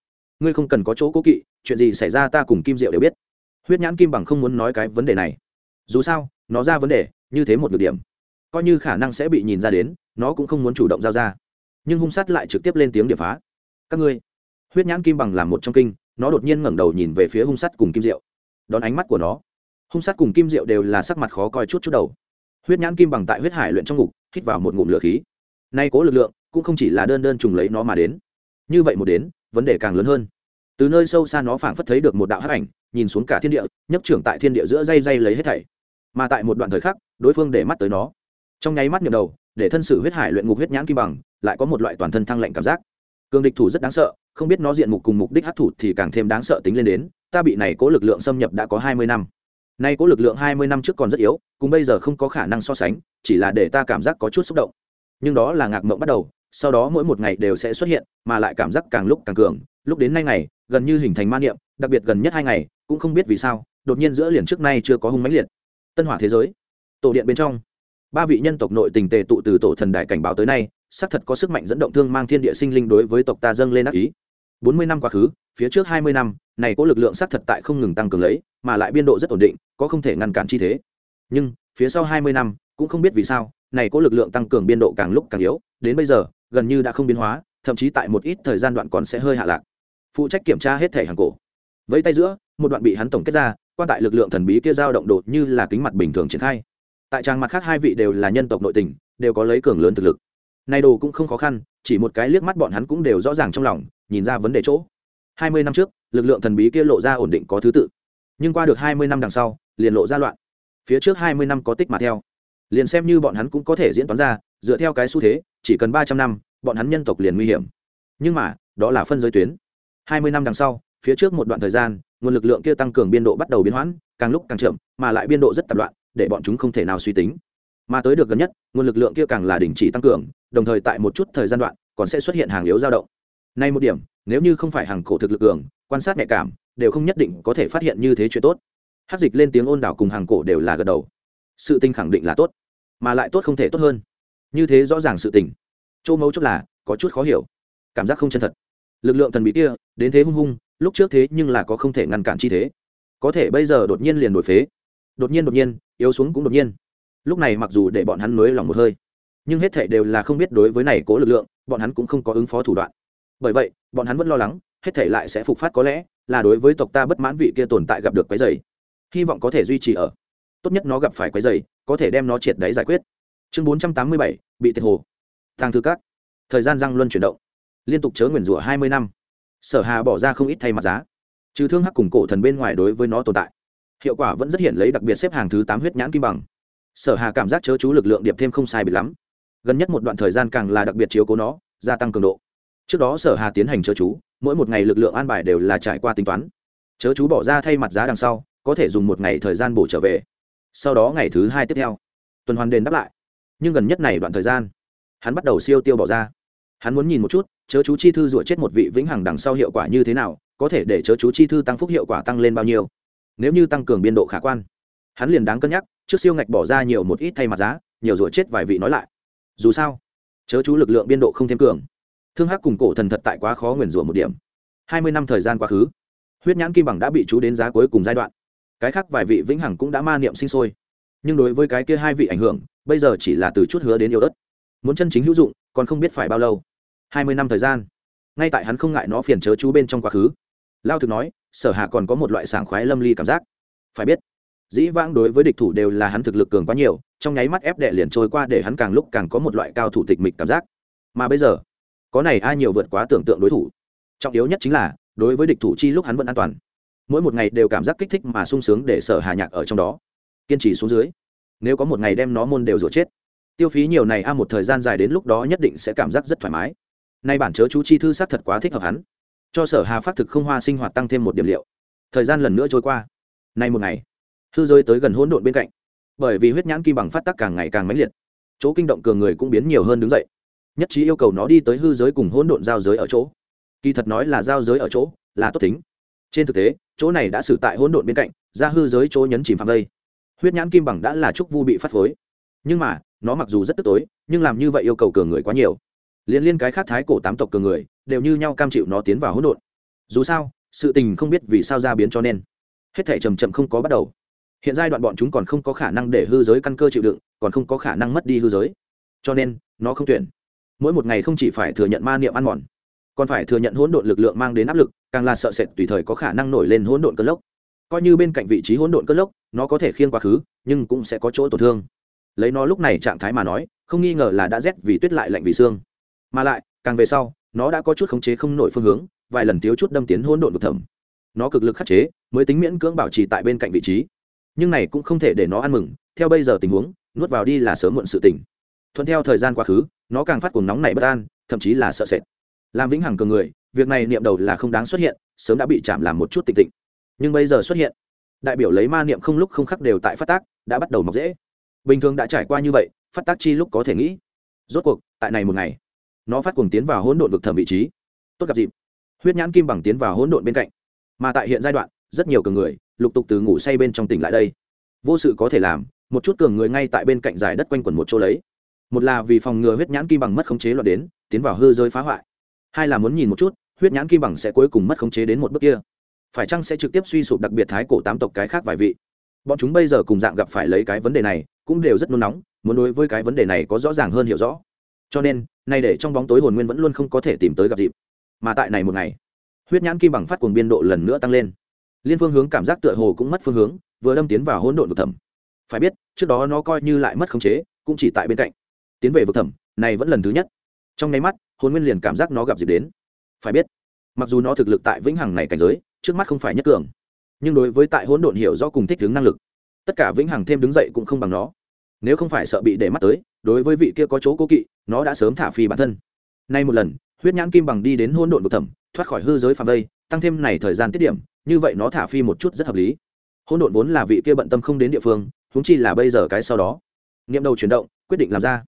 Ngươi không cần có chỗ cố kỵ, chuyện gì xảy ra ta cùng kim diệu đều biết. Huyết nhãn kim bằng không muốn nói cái vấn đề này. Dù sao, nó ra vấn đề, như thế một được điểm, coi như khả năng sẽ bị nhìn ra đến, nó cũng không muốn chủ động giao ra. Nhưng hung sát lại trực tiếp lên tiếng điệp phá. Các ngươi, huyết nhãn kim bằng làm một trong kinh, nó đột nhiên ngẩng đầu nhìn về phía hung sắt cùng kim diệu. Đón ánh mắt của nó hung sát cùng kim diệu đều là sắc mặt khó coi chút chút đầu. Huyết nhãn kim bằng tại huyết hải luyện trong ngục, hít vào một ngụm lửa khí. Nay cố lực lượng, cũng không chỉ là đơn đơn trùng lấy nó mà đến. Như vậy một đến, vấn đề càng lớn hơn. Từ nơi sâu xa nó phảng phất thấy được một đạo hắc ảnh, nhìn xuống cả thiên địa nhấp trưởng tại thiên địa giữa dây dây lấy hết thảy. Mà tại một đoạn thời khắc, đối phương để mắt tới nó. Trong nháy mắt nhầm đầu, để thân sự huyết hải luyện ngục huyết nhãn kim bằng, lại có một loại toàn thân thăng lạnh cảm giác. Cường địch thủ rất đáng sợ, không biết nó diện mục cùng mục đích hấp thụ thì càng thêm đáng sợ tính lên đến. Ta bị này cố lực lượng xâm nhập đã có hai mươi năm nay có lực lượng hai mươi năm trước còn rất yếu, cùng bây giờ không có khả năng so sánh, chỉ là để ta cảm giác có chút xúc động. Nhưng đó là ngạc mộng bắt đầu, sau đó mỗi một ngày đều sẽ xuất hiện, mà lại cảm giác càng lúc càng cường. Lúc đến nay ngày, gần như hình thành ma niệm, đặc biệt gần nhất hai ngày, cũng không biết vì sao, đột nhiên giữa liền trước nay chưa có hung mãnh liệt. Tân hỏa thế giới, tổ điện bên trong. Ba vị nhân tộc nội tình tề tụ từ tổ thần đại cảnh báo tới nay, xác thật có sức mạnh dẫn động thương mang thiên địa sinh linh đối với tộc ta dâng lên ác ý bốn mươi năm quá khứ, phía trước hai mươi năm, này có lực lượng xác thật tại không ngừng tăng cường lấy, mà lại biên độ rất ổn định, có không thể ngăn cản chi thế. Nhưng, phía sau hai mươi năm, cũng không biết vì sao, này có lực lượng tăng cường biên độ càng lúc càng yếu, đến bây giờ, gần như đã không biến hóa, thậm chí tại một ít thời gian đoạn còn sẽ hơi hạ lạc. Phụ trách kiểm tra hết thể hàng cổ. Với tay giữa, một đoạn bị hắn tổng kết ra, quan tại lực lượng thần bí kia dao động đột như là kính mặt bình thường triển khai. Tại trang mặt khác hai vị đều là nhân tộc nội tình, đều có lấy cường lớn thực lực. Nay đồ cũng không khó khăn, chỉ một cái liếc mắt bọn hắn cũng đều rõ ràng trong lòng nhìn ra vấn đề chỗ. Hai mươi năm trước, lực lượng thần bí kia lộ ra ổn định có thứ tự. Nhưng qua được hai mươi năm đằng sau, liền lộ ra loạn. Phía trước hai mươi năm có tích mà theo. Liền xem như bọn hắn cũng có thể diễn toán ra, dựa theo cái xu thế, chỉ cần ba trăm năm, bọn hắn nhân tộc liền nguy hiểm. Nhưng mà, đó là phân giới tuyến. Hai mươi năm đằng sau, phía trước một đoạn thời gian, nguồn lực lượng kia tăng cường biên độ bắt đầu biến hoãn, càng lúc càng chậm, mà lại biên độ rất tạp loạn, để bọn chúng không thể nào suy tính. Mà tới được gần nhất, nguồn lực lượng kia càng là đình chỉ tăng cường, đồng thời tại một chút thời gian đoạn, còn sẽ xuất hiện hàng yếu dao động nay một điểm, nếu như không phải hàng cổ thực lực cường, quan sát nhạy cảm, đều không nhất định có thể phát hiện như thế chuyện tốt. Hát dịch lên tiếng ôn đảo cùng hàng cổ đều là gật đầu. Sự tình khẳng định là tốt, mà lại tốt không thể tốt hơn. Như thế rõ ràng sự tình. Chỗ mấu chốt là, có chút khó hiểu. Cảm giác không chân thật. Lực lượng thần bí kia, đến thế hung hung, lúc trước thế nhưng là có không thể ngăn cản chi thế. Có thể bây giờ đột nhiên liền đổi phế. Đột nhiên đột nhiên, yếu xuống cũng đột nhiên. Lúc này mặc dù để bọn hắn nới lòng một hơi, nhưng hết thảy đều là không biết đối với này cố lực lượng, bọn hắn cũng không có ứng phó thủ đoạn bởi vậy, bọn hắn vẫn lo lắng, hết thảy lại sẽ phục phát có lẽ là đối với tộc ta bất mãn vị kia tồn tại gặp được quái dày. Hy vọng có thể duy trì ở. Tốt nhất nó gặp phải quái dày, có thể đem nó triệt đáy giải quyết. Chương bốn trăm tám mươi bảy, bị tiệt hồ. Thang thư cát thời gian răng luân chuyển động. Liên tục chớ nguyền rủa hai mươi năm. Sở hà bỏ ra không ít thay mặt giá. Trừ thương hắc cùng cổ thần bên ngoài đối với nó tồn tại, hiệu quả vẫn rất hiện lấy đặc biệt xếp hàng thứ tám huyết nhãn kim bằng. Sở hà cảm giác chớ chú lực lượng điệp thêm không sai biệt lắm. Gần nhất một đoạn thời gian càng là đặc biệt chiếu cố nó, gia tăng cường độ trước đó sở hà tiến hành chớ chú, mỗi một ngày lực lượng an bài đều là trải qua tính toán. Chớ chú bỏ ra thay mặt giá đằng sau, có thể dùng một ngày thời gian bổ trở về. Sau đó ngày thứ hai tiếp theo, tuần hoàn đền đáp lại. Nhưng gần nhất này đoạn thời gian, hắn bắt đầu siêu tiêu bỏ ra. Hắn muốn nhìn một chút, chớ chú chi thư rủa chết một vị vĩnh hằng đằng sau hiệu quả như thế nào, có thể để chớ chú chi thư tăng phúc hiệu quả tăng lên bao nhiêu. Nếu như tăng cường biên độ khả quan, hắn liền đáng cân nhắc, trước siêu ngạch bỏ ra nhiều một ít thay mặt giá, nhiều rủa chết vài vị nói lại. Dù sao, chớ chú lực lượng biên độ không thêm cường thương hắc cùng cổ thần thật tại quá khó nguyền rủa một điểm. Hai mươi năm thời gian quá khứ, huyết nhãn kim bằng đã bị chú đến giá cuối cùng giai đoạn. Cái khác vài vị vĩnh hằng cũng đã ma niệm sinh sôi. Nhưng đối với cái kia hai vị ảnh hưởng, bây giờ chỉ là từ chút hứa đến yêu đất. Muốn chân chính hữu dụng, còn không biết phải bao lâu. Hai mươi năm thời gian. Ngay tại hắn không ngại nó phiền chớ chú bên trong quá khứ. Lao thực nói, sở hà còn có một loại sảng khoái lâm ly cảm giác. Phải biết, dĩ vãng đối với địch thủ đều là hắn thực lực cường quá nhiều, trong nháy mắt ép đệ liền trôi qua để hắn càng lúc càng có một loại cao thủ tịch mịch cảm giác. Mà bây giờ có này ai nhiều vượt quá tưởng tượng đối thủ. Trọng yếu nhất chính là, đối với địch thủ chi lúc hắn vẫn an toàn. Mỗi một ngày đều cảm giác kích thích mà sung sướng để sở hà nhạc ở trong đó. Kiên trì xuống dưới. Nếu có một ngày đem nó môn đều rủa chết, tiêu phí nhiều này a, một thời gian dài đến lúc đó nhất định sẽ cảm giác rất thoải mái. Nay bản chớ chú chi thư xác thật quá thích hợp hắn. Cho sở hà phát thực không hoa sinh hoạt tăng thêm một điểm liệu. Thời gian lần nữa trôi qua. Nay một ngày, hư rơi tới gần hỗn độn bên cạnh. Bởi vì huyết nhãn kim bằng phát tác càng ngày càng mãnh liệt. Chỗ kinh động cường người cũng biến nhiều hơn đứng dậy nhất trí yêu cầu nó đi tới hư giới cùng hỗn độn giao giới ở chỗ. Kỳ thật nói là giao giới ở chỗ là tốt tính. Trên thực tế, chỗ này đã xử tại hỗn độn bên cạnh, ra hư giới chỗ nhấn chìm phạm đây huyết nhãn kim bằng đã là trúc vu bị phát phối. Nhưng mà, nó mặc dù rất tức tối, nhưng làm như vậy yêu cầu cường người quá nhiều. Liên liên cái khác thái cổ tám tộc cường người, đều như nhau cam chịu nó tiến vào hỗn độn. Dù sao, sự tình không biết vì sao ra biến cho nên. Hết thể chầm chậm không có bắt đầu. Hiện giai đoạn bọn chúng còn không có khả năng để hư giới căn cơ chịu đựng, còn không có khả năng mất đi hư giới. Cho nên, nó không tuyển mỗi một ngày không chỉ phải thừa nhận ma niệm ăn mòn, còn phải thừa nhận hỗn độn lực lượng mang đến áp lực, càng là sợ sệt tùy thời có khả năng nổi lên hỗn độn cơn lốc. Coi như bên cạnh vị trí hỗn độn cơn lốc, nó có thể khiên quá khứ, nhưng cũng sẽ có chỗ tổn thương. Lấy nó lúc này trạng thái mà nói, không nghi ngờ là đã rét vì tuyết lại lạnh vì xương mà lại, càng về sau, nó đã có chút khống chế không nổi phương hướng, vài lần thiếu chút đâm tiến hỗn độn vực thẩm. Nó cực lực khắc chế, mới tính miễn cưỡng bảo trì tại bên cạnh vị trí. Nhưng này cũng không thể để nó ăn mừng, theo bây giờ tình huống, nuốt vào đi là sớm muộn sự tỉnh thuận theo thời gian quá khứ nó càng phát cuồng nóng này bất an, thậm chí là sợ sệt. Làm vĩnh hằng cường người, việc này niệm đầu là không đáng xuất hiện, sớm đã bị chạm làm một chút tịch tịnh. Nhưng bây giờ xuất hiện, đại biểu lấy ma niệm không lúc không khắc đều tại phát tác, đã bắt đầu mọc dễ. Bình thường đã trải qua như vậy, phát tác chi lúc có thể nghĩ. Rốt cuộc, tại này một ngày, nó phát cuồng tiến vào hỗn độn vực thẩm vị trí. Tốt gặp dịp. Huyết nhãn kim bằng tiến vào hỗn độn bên cạnh. Mà tại hiện giai đoạn, rất nhiều cường người, lục tục từ ngủ say bên trong tỉnh lại đây. Vô sự có thể làm, một chút cường người ngay tại bên cạnh giải đất quanh quẩn một chỗ lấy một là vì phòng ngừa huyết nhãn kim bằng mất khống chế loạn đến, tiến vào hư rơi phá hoại. Hai là muốn nhìn một chút, huyết nhãn kim bằng sẽ cuối cùng mất khống chế đến một bước kia. Phải chăng sẽ trực tiếp suy sụp đặc biệt thái cổ tám tộc cái khác vài vị? Bọn chúng bây giờ cùng dạng gặp phải lấy cái vấn đề này, cũng đều rất nôn nóng, muốn đối với cái vấn đề này có rõ ràng hơn hiểu rõ. Cho nên, nay để trong bóng tối hồn nguyên vẫn luôn không có thể tìm tới gặp dịp. Mà tại này một ngày, huyết nhãn kim bằng phát cuồng biên độ lần nữa tăng lên. Liên phương hướng cảm giác tựa hồ cũng mất phương hướng, vừa đâm tiến vào hỗn độn vực thẩm. Phải biết, trước đó nó coi như lại mất khống chế, cũng chỉ tại bên cạnh tiến về vực thẩm, này vẫn lần thứ nhất. Trong nháy mắt, hồn nguyên liền cảm giác nó gặp dịp đến. Phải biết, mặc dù nó thực lực tại vĩnh hằng này cảnh giới, trước mắt không phải nhất cường, nhưng đối với tại hỗn độn hiểu rõ cùng thích ứng năng lực, tất cả vĩnh hằng thêm đứng dậy cũng không bằng nó. Nếu không phải sợ bị để mắt tới, đối với vị kia có chỗ cố kỵ, nó đã sớm thả phi bản thân. Nay một lần, huyết nhãn kim bằng đi đến hỗn độn vực thẩm, thoát khỏi hư giới phạm vây tăng thêm này thời gian tiết điểm, như vậy nó thả phi một chút rất hợp lý. Hỗn độn vốn là vị kia bận tâm không đến địa phương, huống chi là bây giờ cái sau đó. Niệm đầu chuyển động, quyết định làm ra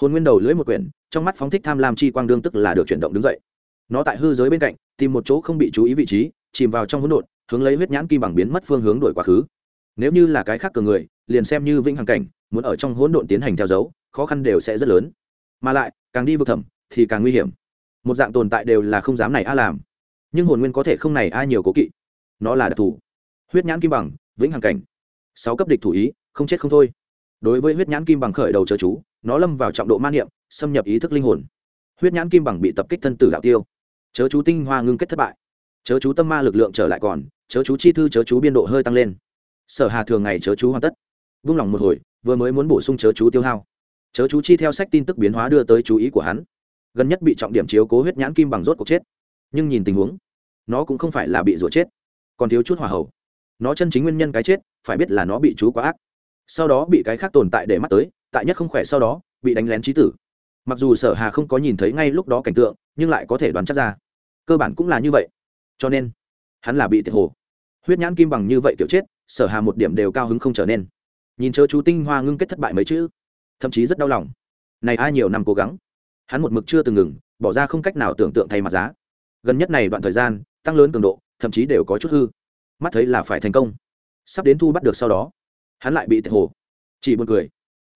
hồn nguyên đầu lưới một quyển, trong mắt phóng thích tham lam chi quang đương tức là được chuyển động đứng dậy. Nó tại hư giới bên cạnh, tìm một chỗ không bị chú ý vị trí, chìm vào trong hỗn độn, hướng lấy huyết nhãn kim bằng biến mất phương hướng đổi quá khứ. Nếu như là cái khác cường người, liền xem như vĩnh hằng cảnh, muốn ở trong hỗn độn tiến hành theo dấu, khó khăn đều sẽ rất lớn. Mà lại, càng đi vực thẩm, thì càng nguy hiểm. Một dạng tồn tại đều là không dám này a làm. Nhưng hồn nguyên có thể không này a nhiều cố kỵ. Nó là đặc thù. Huyết nhãn kim bằng, vĩnh hằng cảnh. Sáu cấp địch thủ ý, không chết không thôi. Đối với huyết nhãn kim bằng khởi đầu chớ chú nó lâm vào trọng độ man niệm, xâm nhập ý thức linh hồn. Huyết nhãn kim bằng bị tập kích thân tử đạo tiêu. Chớ chú tinh hoa ngưng kết thất bại. Chớ chú tâm ma lực lượng trở lại còn, chớ chú chi thư, chớ chú biên độ hơi tăng lên. Sở hà thường ngày chớ chú hoàn tất. Vung lòng một hồi, vừa mới muốn bổ sung chớ chú tiêu hao. Chớ chú chi theo sách tin tức biến hóa đưa tới chú ý của hắn. Gần nhất bị trọng điểm chiếu cố huyết nhãn kim bằng rốt cuộc chết. Nhưng nhìn tình huống, nó cũng không phải là bị rủa chết, còn thiếu chút hỏa hậu nó chân chính nguyên nhân cái chết, phải biết là nó bị chú quá ác. Sau đó bị cái khác tồn tại để mắt tới tại nhất không khỏe sau đó, bị đánh lén trí tử. Mặc dù sở hà không có nhìn thấy ngay lúc đó cảnh tượng, nhưng lại có thể đoán chắc ra. Cơ bản cũng là như vậy. Cho nên, hắn là bị tiệt hồ. Huyết nhãn kim bằng như vậy kiểu chết, sở hà một điểm đều cao hứng không trở nên. Nhìn chớ chú tinh hoa ngưng kết thất bại mấy chữ, thậm chí rất đau lòng. Này ai nhiều năm cố gắng. Hắn một mực chưa từng ngừng, bỏ ra không cách nào tưởng tượng thay mặt giá. Gần nhất này đoạn thời gian, tăng lớn cường độ, thậm chí đều có chút hư. Mắt thấy là phải thành công. Sắp đến thu bắt được sau đó, hắn lại bị tiệt hồ. Chỉ buồn cười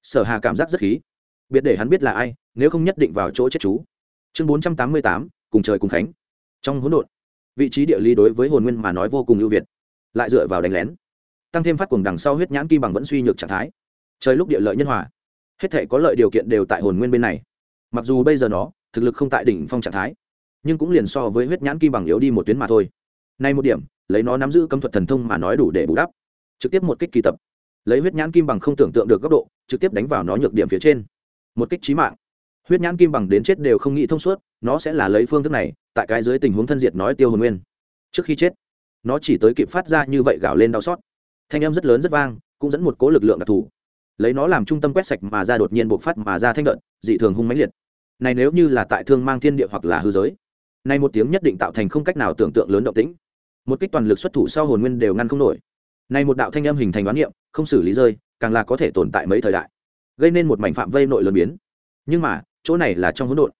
sở hà cảm giác rất khí. Biết để hắn biết là ai, nếu không nhất định vào chỗ chết chú. Chương bốn trăm tám mươi tám, cùng trời cùng khánh. Trong hỗn độn, vị trí địa lý đối với hồn nguyên mà nói vô cùng ưu việt. Lại dựa vào đánh lén. Tăng thêm phát cuồng đằng sau huyết nhãn kim bằng vẫn suy nhược trạng thái. Trời lúc địa lợi nhân hòa, hết thể có lợi điều kiện đều tại hồn nguyên bên này. Mặc dù bây giờ nó, thực lực không tại đỉnh phong trạng thái, nhưng cũng liền so với huyết nhãn kim bằng yếu đi một tuyến mà thôi. Nay một điểm, lấy nó nắm giữ cấm thuật thần thông mà nói đủ để bù đắp. Trực tiếp một kích kỳ tập lấy huyết nhãn kim bằng không tưởng tượng được góc độ, trực tiếp đánh vào nó nhược điểm phía trên. Một kích trí mạng. Huyết nhãn kim bằng đến chết đều không nghĩ thông suốt, nó sẽ là lấy phương thức này, tại cái dưới tình huống thân diệt nói tiêu hồn nguyên. Trước khi chết, nó chỉ tới kịp phát ra như vậy gào lên đau xót. Thanh âm rất lớn rất vang, cũng dẫn một cố lực lượng đặc thù. Lấy nó làm trung tâm quét sạch mà ra đột nhiên bộc phát mà ra thanh đợt, dị thường hung mãnh liệt. Này nếu như là tại thương mang thiên địa hoặc là hư giới, nay một tiếng nhất định tạo thành không cách nào tưởng tượng lớn động tĩnh. Một kích toàn lực xuất thủ sau hồn nguyên đều ngăn không nổi này một đạo thanh âm hình thành đoán niệm, không xử lý rơi, càng là có thể tồn tại mấy thời đại. Gây nên một mảnh phạm vây nội lớn biến. Nhưng mà, chỗ này là trong hỗn độn.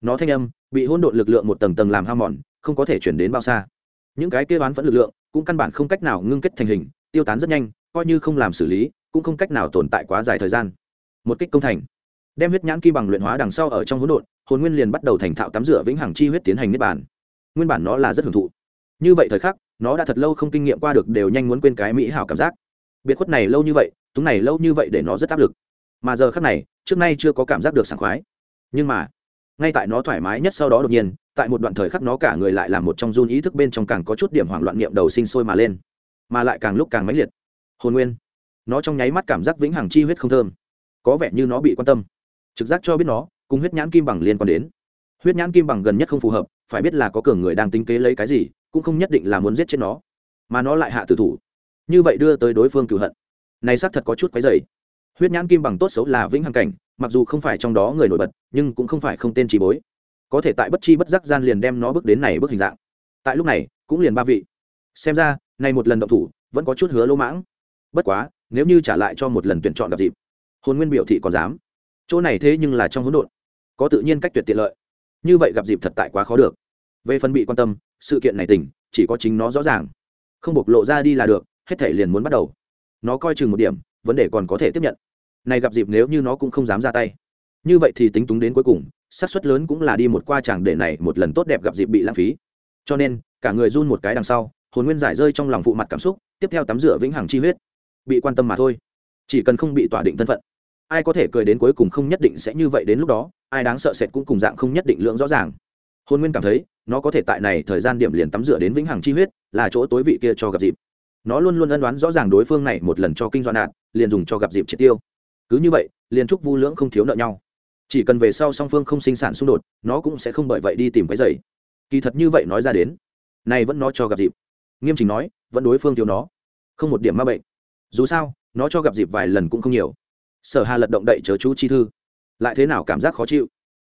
Nó thanh âm, bị hỗn độn lực lượng một tầng tầng làm hao mòn, không có thể chuyển đến bao xa. Những cái kia bán vẫn lực lượng, cũng căn bản không cách nào ngưng kết thành hình, tiêu tán rất nhanh, coi như không làm xử lý, cũng không cách nào tồn tại quá dài thời gian. Một kích công thành. Đem huyết nhãn kim bằng luyện hóa đằng sau ở trong hỗn độn, hồn nguyên liền bắt đầu thành thạo tắm rửa vĩnh hằng chi huyết tiến hành niết bàn. Nguyên bản nó là rất hưởng thụ. Như vậy thời khắc nó đã thật lâu không kinh nghiệm qua được đều nhanh muốn quên cái mỹ hảo cảm giác. Biệt khuất này lâu như vậy, túng này lâu như vậy để nó rất áp lực. Mà giờ khắc này, trước nay chưa có cảm giác được sảng khoái. Nhưng mà, ngay tại nó thoải mái nhất sau đó đột nhiên, tại một đoạn thời khắc nó cả người lại làm một trong run ý thức bên trong càng có chút điểm hoảng loạn niệm đầu sinh sôi mà lên. Mà lại càng lúc càng mãnh liệt. Hồn nguyên. Nó trong nháy mắt cảm giác vĩnh hằng chi huyết không thơm. Có vẻ như nó bị quan tâm. Trực giác cho biết nó, cùng huyết nhãn kim bằng liên quan đến. Huyết nhãn kim bằng gần nhất không phù hợp, phải biết là có cường người đang tính kế lấy cái gì cũng không nhất định là muốn giết chết nó, mà nó lại hạ tử thủ. Như vậy đưa tới đối phương cựu hận. Này xác thật có chút quái dày huyết nhãn kim bằng tốt xấu là vĩnh hằng cảnh, mặc dù không phải trong đó người nổi bật, nhưng cũng không phải không tên trí bối. Có thể tại bất chi bất giác gian liền đem nó bước đến này bước hình dạng. Tại lúc này, cũng liền ba vị. Xem ra, này một lần động thủ, vẫn có chút hứa lỗ mãng. Bất quá, nếu như trả lại cho một lần tuyển chọn gặp dịp, hồn nguyên biểu thị còn dám. Chỗ này thế nhưng là trong hỗn độn. Có tự nhiên cách tuyệt tiện lợi. Như vậy gặp dịp thật tại quá khó được. Về phần bị quan tâm sự kiện này tỉnh chỉ có chính nó rõ ràng. Không bộc lộ ra đi là được, hết thể liền muốn bắt đầu. Nó coi chừng một điểm, vấn đề còn có thể tiếp nhận. Này gặp dịp nếu như nó cũng không dám ra tay. Như vậy thì tính túng đến cuối cùng, xác suất lớn cũng là đi một qua chàng để này một lần tốt đẹp gặp dịp bị lãng phí. Cho nên, cả người run một cái đằng sau, hồn nguyên giải rơi trong lòng phụ mặt cảm xúc, tiếp theo tắm rửa vĩnh hằng chi huyết. Bị quan tâm mà thôi. Chỉ cần không bị tỏa định thân phận. Ai có thể cười đến cuối cùng không nhất định sẽ như vậy đến lúc đó, ai đáng sợ sệt cũng cùng dạng không nhất định lượng rõ ràng hôn nguyên cảm thấy nó có thể tại này thời gian điểm liền tắm rửa đến vĩnh hằng chi huyết là chỗ tối vị kia cho gặp dịp. Nó luôn luôn ân đoán rõ ràng đối phương này một lần cho kinh doạn, nạn liền dùng cho gặp dịp triệt tiêu. Cứ như vậy liền chúc vu lưỡng không thiếu nợ nhau. Chỉ cần về sau song phương không sinh sản xung đột nó cũng sẽ không bởi vậy đi tìm cái giày kỳ thật như vậy nói ra đến này vẫn nó cho gặp dịp. Nghiêm chỉnh nói vẫn đối phương thiếu nó. Không một điểm ma bệnh. Dù sao nó cho gặp dịp vài lần cũng không nhiều. Sở hà lật động đậy chớ chú chi thư. Lại thế nào cảm giác khó chịu?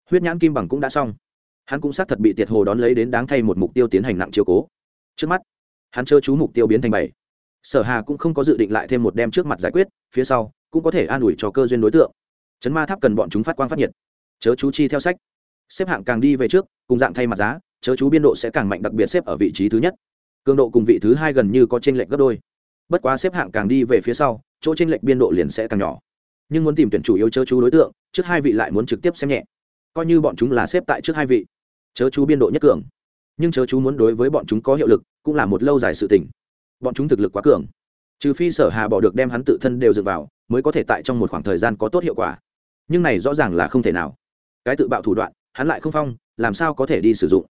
Huyết nhãn kim bằng cũng đã xong hắn cũng xác thật bị tiệt hồ đón lấy đến đáng thay một mục tiêu tiến hành nặng chiếu cố. Trước mắt, hắn chớ chú mục tiêu biến thành bảy. Sở hà cũng không có dự định lại thêm một đem trước mặt giải quyết, phía sau cũng có thể an ủi cho cơ duyên đối tượng. Chấn ma tháp cần bọn chúng phát quang phát nhiệt. Chớ chú chi theo sách. Xếp hạng càng đi về trước, cùng dạng thay mặt giá, chớ chú biên độ sẽ càng mạnh, đặc biệt xếp ở vị trí thứ nhất. Cường độ cùng vị thứ hai gần như có t lệch gấp đôi. Bất quá xếp hạng càng đi về phía sau, chỗ t lệch biên độ liền sẽ càng nhỏ. Nhưng muốn tìm tuyển chủ yếu chớ chú đối tượng, trước hai vị lại muốn trực tiếp xem nhẹ. Coi như bọn chúng là xếp tại trước hai vị chớ chú biên độ nhất cường. Nhưng chớ chú muốn đối với bọn chúng có hiệu lực, cũng là một lâu dài sự tỉnh bọn chúng thực lực quá cường. Trừ phi sở hà bỏ được đem hắn tự thân đều dựa vào, mới có thể tại trong một khoảng thời gian có tốt hiệu quả. Nhưng này rõ ràng là không thể nào. Cái tự bạo thủ đoạn, hắn lại không phong, làm sao có thể đi sử dụng?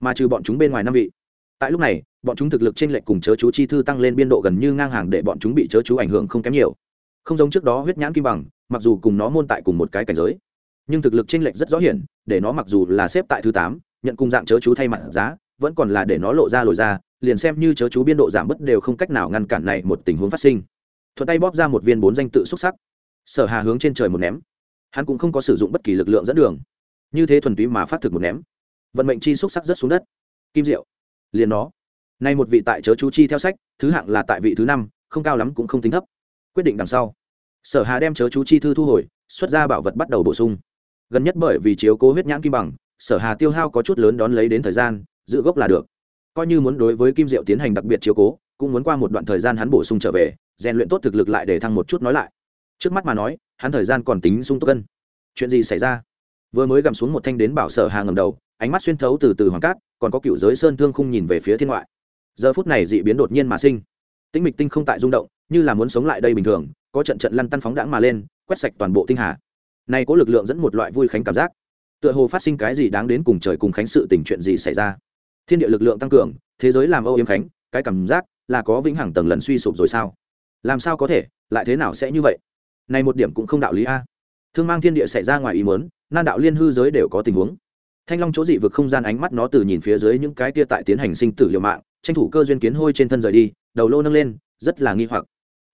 Mà trừ bọn chúng bên ngoài năm vị. Tại lúc này, bọn chúng thực lực trên lệch cùng chớ chú chi thư tăng lên biên độ gần như ngang hàng để bọn chúng bị chớ chú ảnh hưởng không kém nhiều. Không giống trước đó huyết nhãn kim bằng, mặc dù cùng nó môn tại cùng một cái cảnh giới, nhưng thực lực trên lệch rất rõ hiển, để nó mặc dù là xếp tại thứ tám nhận cùng dạng chớ chú thay mặt giá, vẫn còn là để nó lộ ra lồi ra, liền xem như chớ chú biên độ giảm bớt đều không cách nào ngăn cản này một tình huống phát sinh. Thuận tay bóp ra một viên bốn danh tự xuất sắc. Sở hà hướng trên trời một ném. Hắn cũng không có sử dụng bất kỳ lực lượng dẫn đường. Như thế thuần túy mà phát thực một ném. Vận mệnh chi xúc sắc rất xuống đất. Kim diệu. Liền nó. Nay một vị tại chớ chú chi theo sách, thứ hạng là tại vị thứ năm, không cao lắm cũng không tính thấp. Quyết định đằng sau. Sở hà đem chớ chú chi thư thu hồi, xuất ra bảo vật bắt đầu bổ sung. Gần nhất bởi vì chiếu cố huyết nhãn kim bằng sở hà tiêu hao có chút lớn đón lấy đến thời gian, giữ gốc là được. Coi như muốn đối với kim diệu tiến hành đặc biệt chiếu cố, cũng muốn qua một đoạn thời gian hắn bổ sung trở về, rèn luyện tốt thực lực lại để thăng một chút nói lại. Trước mắt mà nói, hắn thời gian còn tính sung túc cân chuyện gì xảy ra? Vừa mới gầm xuống một thanh đến bảo sở hà ngầm đầu, ánh mắt xuyên thấu từ từ hoàng cát, còn có cựu giới sơn thương khung nhìn về phía thiên ngoại. Giờ phút này dị biến đột nhiên mà sinh. Tĩnh mịch tinh không tại rung động, như là muốn sống lại đây bình thường, có trận trận lăn tăn phóng đãng mà lên, quét sạch toàn bộ tinh hà. Này có lực lượng dẫn một loại vui khánh cảm giác tựa hồ phát sinh cái gì đáng đến cùng trời cùng khánh sự tình chuyện gì xảy ra. Thiên địa lực lượng tăng cường, thế giới làm âu yếm khánh, cái cảm giác là có vĩnh hằng tầng lần suy sụp rồi sao? Làm sao có thể, lại thế nào sẽ như vậy? Này một điểm cũng không đạo lý a. Thương mang thiên địa xảy ra ngoài ý muốn, nan đạo liên hư giới đều có tình huống. Thanh long chỗ dị vực không gian ánh mắt nó từ nhìn phía dưới những cái kia tại tiến hành sinh tử liều mạng, tranh thủ cơ duyên kiến hôi trên thân rời đi, đầu lô nâng lên, rất là nghi hoặc.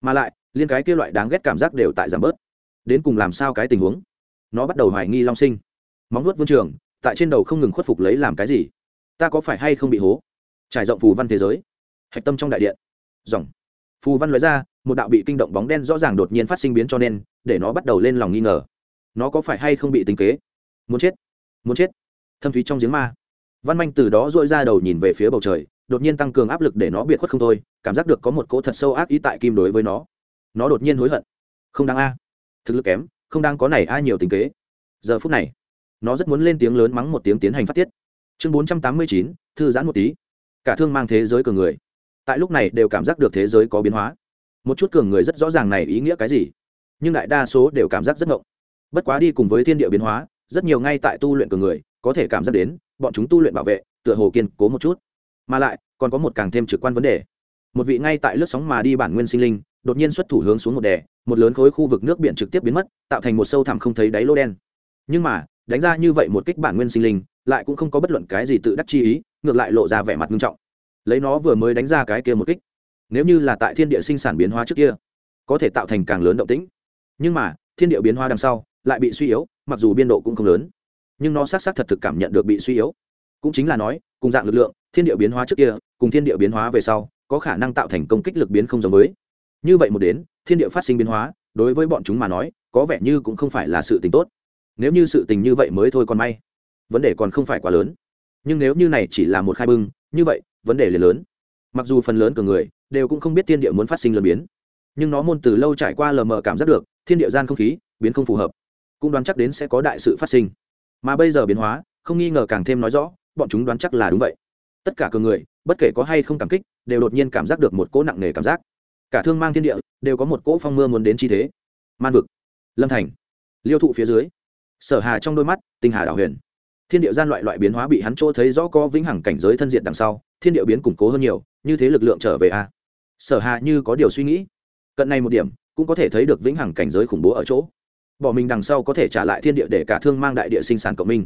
Mà lại, liên cái kia loại đáng ghét cảm giác đều tại giảm bớt. Đến cùng làm sao cái tình huống? Nó bắt đầu hoài nghi long sinh móng nuốt vương trường, tại trên đầu không ngừng khuất phục lấy làm cái gì? Ta có phải hay không bị hố? Trải rộng phù văn thế giới. Hạch tâm trong đại điện. Dòng phù văn nói ra, một đạo bị kinh động bóng đen rõ ràng đột nhiên phát sinh biến cho nên, để nó bắt đầu lên lòng nghi ngờ. Nó có phải hay không bị tính kế? Muốn chết. Muốn chết. Thâm thúy trong giếng ma. Văn manh từ đó dội ra đầu nhìn về phía bầu trời, đột nhiên tăng cường áp lực để nó biệt khuất không thôi, cảm giác được có một cỗ thật sâu ác ý tại kim đối với nó. Nó đột nhiên hối hận. Không đáng a. Thực lực kém, không đang có này ai nhiều tình kế. Giờ phút này nó rất muốn lên tiếng lớn mắng một tiếng tiến hành phát tiết. Chương bốn trăm tám mươi chín, thư giãn một tí. Cả thương mang thế giới cường người. Tại lúc này đều cảm giác được thế giới có biến hóa. Một chút cường người rất rõ ràng này ý nghĩa cái gì, nhưng đại đa số đều cảm giác rất ngộng. Bất quá đi cùng với thiên địa biến hóa, rất nhiều ngay tại tu luyện cường người, có thể cảm giác đến, bọn chúng tu luyện bảo vệ, tựa hồ kiên cố một chút. Mà lại, còn có một càng thêm trực quan vấn đề. Một vị ngay tại lướt sóng mà đi bản nguyên sinh linh, đột nhiên xuất thủ hướng xuống một đè, một lớn khối khu vực nước biển trực tiếp biến mất, tạo thành một sâu thẳm không thấy đáy lô đen. Nhưng mà đánh ra như vậy một kích bản nguyên sinh linh, lại cũng không có bất luận cái gì tự đắc chi ý, ngược lại lộ ra vẻ mặt nghiêm trọng. Lấy nó vừa mới đánh ra cái kia một kích, nếu như là tại thiên địa sinh sản biến hóa trước kia, có thể tạo thành càng lớn động tĩnh. Nhưng mà, thiên địa biến hóa đằng sau, lại bị suy yếu, mặc dù biên độ cũng không lớn. Nhưng nó xác xác thật thực cảm nhận được bị suy yếu. Cũng chính là nói, cùng dạng lực lượng, thiên địa biến hóa trước kia, cùng thiên địa biến hóa về sau, có khả năng tạo thành công kích lực biến không giống với. Như vậy một đến, thiên địa phát sinh biến hóa, đối với bọn chúng mà nói, có vẻ như cũng không phải là sự tình tốt nếu như sự tình như vậy mới thôi còn may. Vấn đề còn không phải quá lớn. Nhưng nếu như này chỉ là một khai bưng, như vậy, vấn đề liền lớn. Mặc dù phần lớn của người đều cũng không biết thiên địa muốn phát sinh lần biến, nhưng nó môn từ lâu trải qua lờ mờ cảm giác được, thiên địa gian không khí, biến không phù hợp, cũng đoán chắc đến sẽ có đại sự phát sinh. Mà bây giờ biến hóa, không nghi ngờ càng thêm nói rõ, bọn chúng đoán chắc là đúng vậy. Tất cả cường người, bất kể có hay không cảm kích, đều đột nhiên cảm giác được một cỗ nặng nề cảm giác. Cả thương mang thiên địa, đều có một cỗ phong mưa muốn đến chi thế. Man vực, lâm thành, liêu thụ phía dưới sở hà trong đôi mắt, tinh hà đảo huyền. Thiên địa gian loại loại biến hóa bị hắn chỗ thấy rõ có vĩnh hằng cảnh giới thân diện đằng sau, thiên địa biến củng cố hơn nhiều, như thế lực lượng trở về a. Sở hà như có điều suy nghĩ. Cận này một điểm, cũng có thể thấy được vĩnh hằng cảnh giới khủng bố ở chỗ. Bỏ mình đằng sau có thể trả lại thiên địa để cả thương mang đại địa sinh sản cộng minh.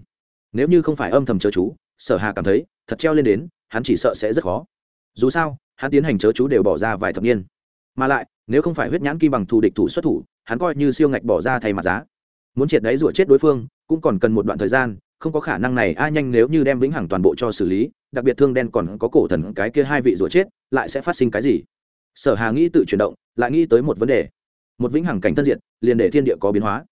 Nếu như không phải âm thầm chớ chú, sở hà cảm thấy, thật treo lên đến, hắn chỉ sợ sẽ rất khó. Dù sao, hắn tiến hành chớ chú đều bỏ ra vài thập niên. Mà lại, nếu không phải huyết nhãn kim bằng thù địch thủ xuất thủ, hắn coi như siêu ngạch bỏ ra thay mặt giá muốn triệt đáy rủa chết đối phương, cũng còn cần một đoạn thời gian, không có khả năng này ai nhanh nếu như đem vĩnh hằng toàn bộ cho xử lý, đặc biệt thương đen còn có cổ thần cái kia hai vị rủa chết, lại sẽ phát sinh cái gì? Sở hà nghĩ tự chuyển động, lại nghĩ tới một vấn đề. Một vĩnh hằng cảnh thân diện liền để thiên địa có biến hóa.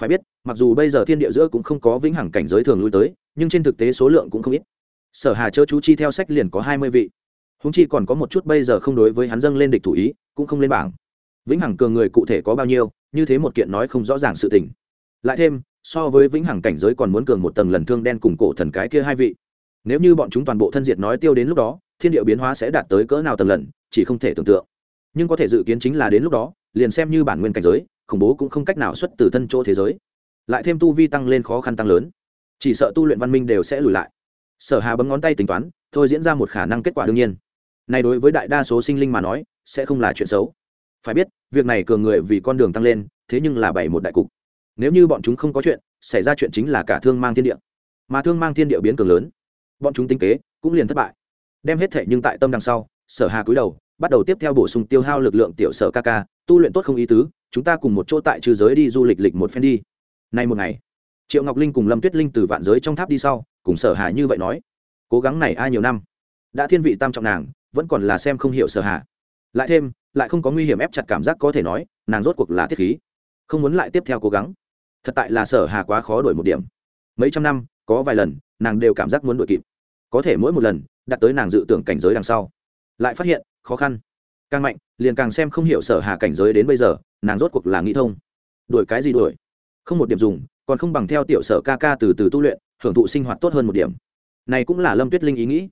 Phải biết, mặc dù bây giờ thiên địa giữa cũng không có vĩnh hằng cảnh giới thường lui tới, nhưng trên thực tế số lượng cũng không ít. Sở hà chớ chú chi theo sách liền có hai mươi vị. Húng chi còn có một chút bây giờ không đối với hắn dâng lên địch thủ ý, cũng không lên bảng. Vĩnh hằng cường người cụ thể có bao nhiêu, như thế một kiện nói không rõ ràng sự tình lại thêm, so với vĩnh hằng cảnh giới còn muốn cường một tầng lần thương đen cùng cổ thần cái kia hai vị. Nếu như bọn chúng toàn bộ thân diệt nói tiêu đến lúc đó, thiên địa biến hóa sẽ đạt tới cỡ nào tầng lần, chỉ không thể tưởng tượng. Nhưng có thể dự kiến chính là đến lúc đó, liền xem như bản nguyên cảnh giới, khủng bố cũng không cách nào xuất từ thân chỗ thế giới. Lại thêm tu vi tăng lên khó khăn tăng lớn. Chỉ sợ tu luyện văn minh đều sẽ lùi lại. Sở hà bấm ngón tay tính toán, thôi diễn ra một khả năng kết quả đương nhiên. Này đối với đại đa số sinh linh mà nói, sẽ không là chuyện xấu. Phải biết, việc này cường người vì con đường tăng lên, thế nhưng là bảy một đại cục nếu như bọn chúng không có chuyện, xảy ra chuyện chính là cả thương mang thiên địa. Mà thương mang thiên địa biến cường lớn, bọn chúng tinh kế cũng liền thất bại. Đem hết thể nhưng tại tâm đằng sau, sở hà cúi đầu, bắt đầu tiếp theo bổ sung tiêu hao lực lượng tiểu sở ca ca, tu luyện tốt không ý tứ, chúng ta cùng một chỗ tại trừ giới đi du lịch lịch một phen đi. Nay một ngày, triệu ngọc linh cùng lâm tuyết linh từ vạn giới trong tháp đi sau, cùng sở hà như vậy nói, cố gắng này ai nhiều năm, đã thiên vị tam trọng nàng, vẫn còn là xem không hiểu sở hà. Lại thêm, lại không có nguy hiểm ép chặt cảm giác có thể nói, nàng rốt cuộc là thiết khí, không muốn lại tiếp theo cố gắng thật tại là sở hà quá khó đổi một điểm. Mấy trăm năm, có vài lần, nàng đều cảm giác muốn đổi kịp. Có thể mỗi một lần, đặt tới nàng dự tưởng cảnh giới đằng sau. Lại phát hiện, khó khăn. Càng mạnh, liền càng xem không hiểu sở hà cảnh giới đến bây giờ, nàng rốt cuộc là nghĩ thông. Đuổi cái gì đuổi? Không một điểm dùng, còn không bằng theo tiểu sở ca ca từ từ tu luyện, hưởng thụ sinh hoạt tốt hơn một điểm. Này cũng là lâm tuyết linh ý nghĩ.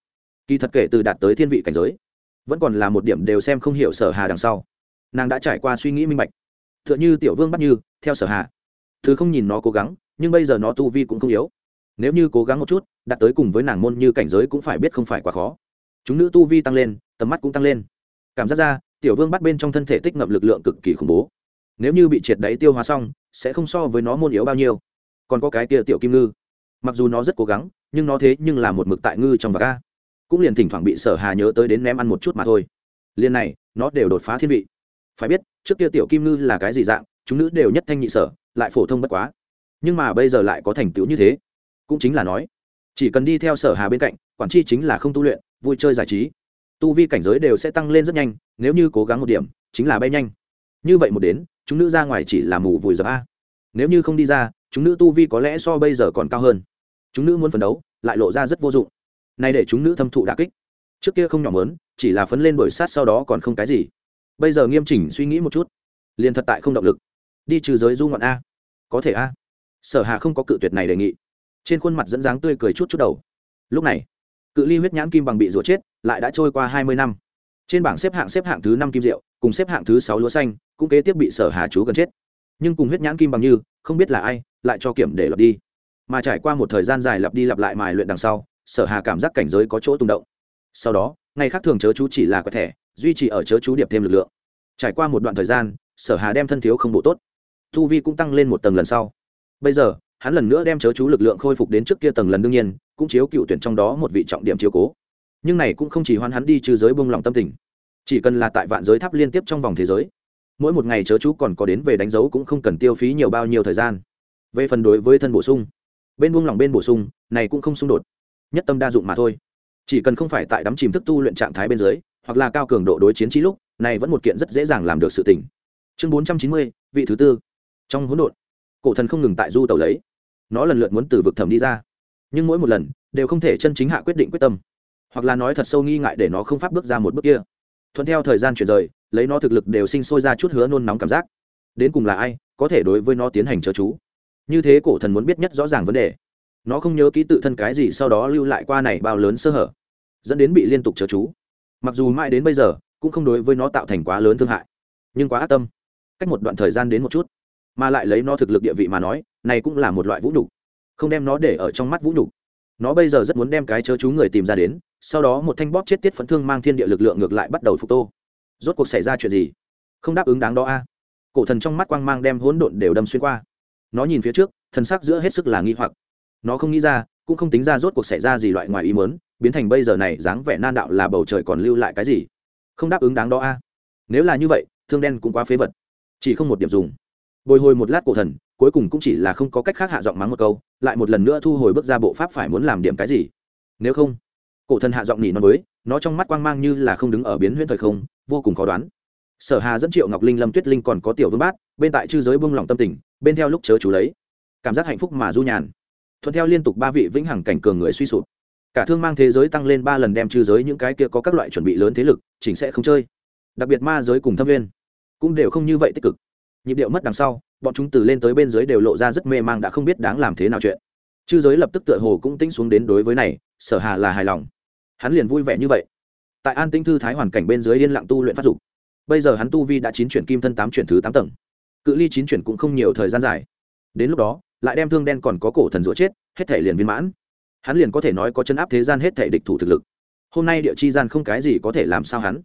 Kỳ thật kể từ đạt tới thiên vị cảnh giới, vẫn còn là một điểm đều xem không hiểu sở hà đằng sau. Nàng đã trải qua suy nghĩ minh bạch. T h ư ợ n h ư tiểu vương bắt như, theo sở hà thứ không nhìn nó cố gắng, nhưng bây giờ nó tu vi cũng không yếu. Nếu như cố gắng một chút, đạt tới cùng với nàng môn như cảnh giới cũng phải biết không phải quá khó. Chúng nữ tu vi tăng lên, tầm mắt cũng tăng lên. Cảm giác ra, tiểu vương bắt bên trong thân thể tích ngập lực lượng cực kỳ khủng bố. Nếu như bị triệt đáy tiêu hóa xong, sẽ không so với nó môn yếu bao nhiêu. Còn có cái kia tiểu kim ngư. Mặc dù nó rất cố gắng, nhưng nó thế nhưng là một mực tại ngư trong và ga cũng liền thỉnh thoảng bị sở hà nhớ tới đến ném ăn một chút mà thôi. Liền này, nó đều đột phá thiên vị. Phải biết, trước kia tiểu kim ngư là cái gì dạng, chúng nữ đều nhất thanh nhị sở lại phổ thông bất quá. Nhưng mà bây giờ lại có thành tựu như thế. Cũng chính là nói, chỉ cần đi theo sở hà bên cạnh, quản tri chính là không tu luyện, vui chơi giải trí. Tu vi cảnh giới đều sẽ tăng lên rất nhanh, nếu như cố gắng một điểm, chính là bay nhanh. Như vậy một đến, chúng nữ ra ngoài chỉ là mù vùi dập a. Nếu như không đi ra, chúng nữ tu vi có lẽ so bây giờ còn cao hơn. Chúng nữ muốn phấn đấu, lại lộ ra rất vô dụng. Nay để chúng nữ thâm thụ đà kích. Trước kia không nhỏ mớn chỉ là phấn lên đổi sát sau đó còn không cái gì. Bây giờ nghiêm chỉnh suy nghĩ một chút. Liền thật tại không động lực đi trừ giới du ngoạn a. Có thể a. Sở hà không có cự tuyệt này đề nghị. Trên khuôn mặt dẫn dáng tươi cười chút chút đầu. Lúc này, cự ly huyết nhãn kim bằng bị rủa chết, lại đã trôi qua hai mươi năm. Trên bảng xếp hạng xếp hạng thứ năm kim diệu, cùng xếp hạng thứ sáu lúa xanh, cũng kế tiếp bị sở hà chú gần chết. Nhưng cùng huyết nhãn kim bằng như, không biết là ai, lại cho kiểm để lặp đi. Mà trải qua một thời gian dài lặp đi lặp lại mài luyện đằng sau, sở hà cảm giác cảnh giới có chỗ tung động. Sau đó, ngày khác thường chớ chú chỉ là có thể duy trì ở chớ chú điệp thêm lực lượng. Trải qua một đoạn thời gian, sở hà đem thân thiếu không bộ tốt thu vi cũng tăng lên một tầng lần sau. Bây giờ, hắn lần nữa đem chớ chú lực lượng khôi phục đến trước kia tầng lần đương nhiên, cũng chiếu cựu tuyển trong đó một vị trọng điểm chiếu cố. Nhưng này cũng không chỉ hoan hắn đi trừ giới bông lòng tâm tình, chỉ cần là tại vạn giới tháp liên tiếp trong vòng thế giới, mỗi một ngày chớ chú còn có đến về đánh dấu cũng không cần tiêu phí nhiều bao nhiêu thời gian. Về phần đối với thân bổ sung, bên buông lòng bên bổ sung, này cũng không xung đột, nhất tâm đa dụng mà thôi. Chỉ cần không phải tại đắm chìm thức tu luyện trạng thái bên dưới, hoặc là cao cường độ đối chiến trí lúc, này vẫn một kiện rất dễ dàng làm được sự tỉnh chương bốn trăm chín mươi, vị thứ tư trong hỗn độn. Cổ thần không ngừng tại du tàu lấy. Nó lần lượt muốn từ vực thẩm đi ra. Nhưng mỗi một lần, đều không thể chân chính hạ quyết định quyết tâm. Hoặc là nói thật sâu nghi ngại để nó không pháp bước ra một bước kia. Thuận theo thời gian chuyển rời, lấy nó thực lực đều sinh sôi ra chút hứa nôn nóng cảm giác. Đến cùng là ai, có thể đối với nó tiến hành chớ chú? Như thế cổ thần muốn biết nhất rõ ràng vấn đề. Nó không nhớ ký tự thân cái gì sau đó lưu lại qua này bao lớn sơ hở. Dẫn đến bị liên tục chớ chú. Mặc dù mãi đến bây giờ, cũng không đối với nó tạo thành quá lớn thương hại, nhưng quá ác tâm. Cách một đoạn thời gian đến một chút mà lại lấy nó thực lực địa vị mà nói, này cũng là một loại vũ nhục. Không đem nó để ở trong mắt vũ nhục. Nó bây giờ rất muốn đem cái chớ chú người tìm ra đến, sau đó một thanh bóp chết tiết phấn thương mang thiên địa lực lượng ngược lại bắt đầu phục tô. Rốt cuộc xảy ra chuyện gì? Không đáp ứng đáng đó a. Cổ thần trong mắt quang mang đem hỗn độn đều đâm xuyên qua. Nó nhìn phía trước, thần sắc giữa hết sức là nghi hoặc. Nó không nghĩ ra, cũng không tính ra rốt cuộc xảy ra gì loại ngoài ý muốn, biến thành bây giờ này dáng vẻ nan đạo là bầu trời còn lưu lại cái gì? Không đáp ứng đáng đó a. Nếu là như vậy, thương đen cũng quá phế vật. Chỉ không một điểm dùng bồi hồi một lát cổ thần, cuối cùng cũng chỉ là không có cách khác hạ giọng mắng một câu, lại một lần nữa thu hồi bước ra bộ pháp phải muốn làm điểm cái gì. Nếu không, cổ thần hạ giọng nỉ nó với, nó trong mắt quang mang như là không đứng ở biến huyễn thời không, vô cùng khó đoán. Sở hà dẫn triệu ngọc linh, lâm tuyết linh còn có tiểu vương bát, bên tại chư giới bông lòng tâm tình, bên theo lúc chớ chú lấy. Cảm giác hạnh phúc mà du nhàn. Thuận theo liên tục ba vị vĩnh hằng cảnh cường người suy sụp. Cả thương mang thế giới tăng lên ba lần đem chư giới những cái kia có các loại chuẩn bị lớn thế lực, chỉnh sẽ không chơi. Đặc biệt ma giới cùng thâm viên cũng đều không như vậy tích cực nhịp điệu mất đằng sau, bọn chúng từ lên tới bên dưới đều lộ ra rất mê mang đã không biết đáng làm thế nào chuyện. Chư giới lập tức tựa hồ cũng tĩnh xuống đến đối với này, sở hà là hài lòng. Hắn liền vui vẻ như vậy. Tại an tinh thư thái hoàn cảnh bên dưới yên lặng tu luyện phát dục. Bây giờ hắn tu vi đã chín chuyển kim thân tám chuyển thứ tám tầng. Cự ly chín chuyển cũng không nhiều thời gian dài. Đến lúc đó, lại đem thương đen còn có cổ thần rũa chết, hết thể liền viên mãn. Hắn liền có thể nói có chân áp thế gian hết thể địch thủ thực lực. Hôm nay địa chi gian không cái gì có thể làm sao hắn.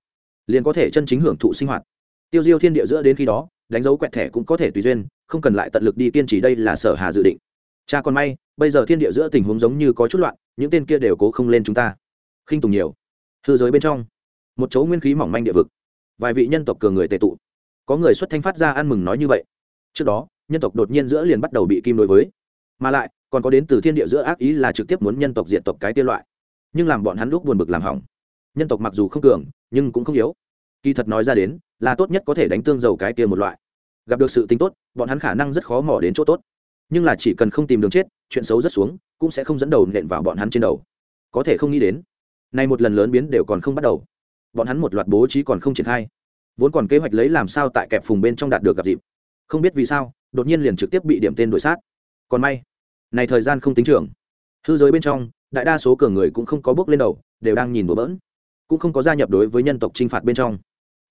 Liền có thể chân chính hưởng thụ sinh hoạt. Tiêu diêu thiên địa giữa đến khi đó đánh dấu quẹt thẻ cũng có thể tùy duyên, không cần lại tận lực đi kiên trì đây là sở hà dự định. Cha còn may, bây giờ thiên địa giữa tình huống giống như có chút loạn, những tên kia đều cố không lên chúng ta. Khinh tùng nhiều. Hư giới bên trong, một chỗ nguyên khí mỏng manh địa vực. Vài vị nhân tộc cường người tệ tụ. Có người xuất thanh phát ra ăn mừng nói như vậy. Trước đó, nhân tộc đột nhiên giữa liền bắt đầu bị kim đối với. Mà lại, còn có đến từ thiên địa giữa ác ý là trực tiếp muốn nhân tộc diện tộc cái tiên loại. Nhưng làm bọn hắn lúc buồn bực làm hỏng. Nhân tộc mặc dù không cường, nhưng cũng không yếu. Kỳ thật nói ra đến là tốt nhất có thể đánh tương dầu cái kia một loại. Gặp được sự tính tốt, bọn hắn khả năng rất khó mò đến chỗ tốt. Nhưng là chỉ cần không tìm đường chết, chuyện xấu rất xuống, cũng sẽ không dẫn đầu nện vào bọn hắn trên đầu. Có thể không nghĩ đến, nay một lần lớn biến đều còn không bắt đầu. Bọn hắn một loạt bố trí còn không triển khai. Vốn còn kế hoạch lấy làm sao tại kẹp phùng bên trong đạt được gặp dịp. Không biết vì sao, đột nhiên liền trực tiếp bị điểm tên đuổi sát. Còn may, này thời gian không tính trưởng hư giới bên trong, đại đa số cường người cũng không có bước lên đầu, đều đang nhìn bừa bỡn. Cũng không có gia nhập đối với nhân tộc t r i n h phạt bên trong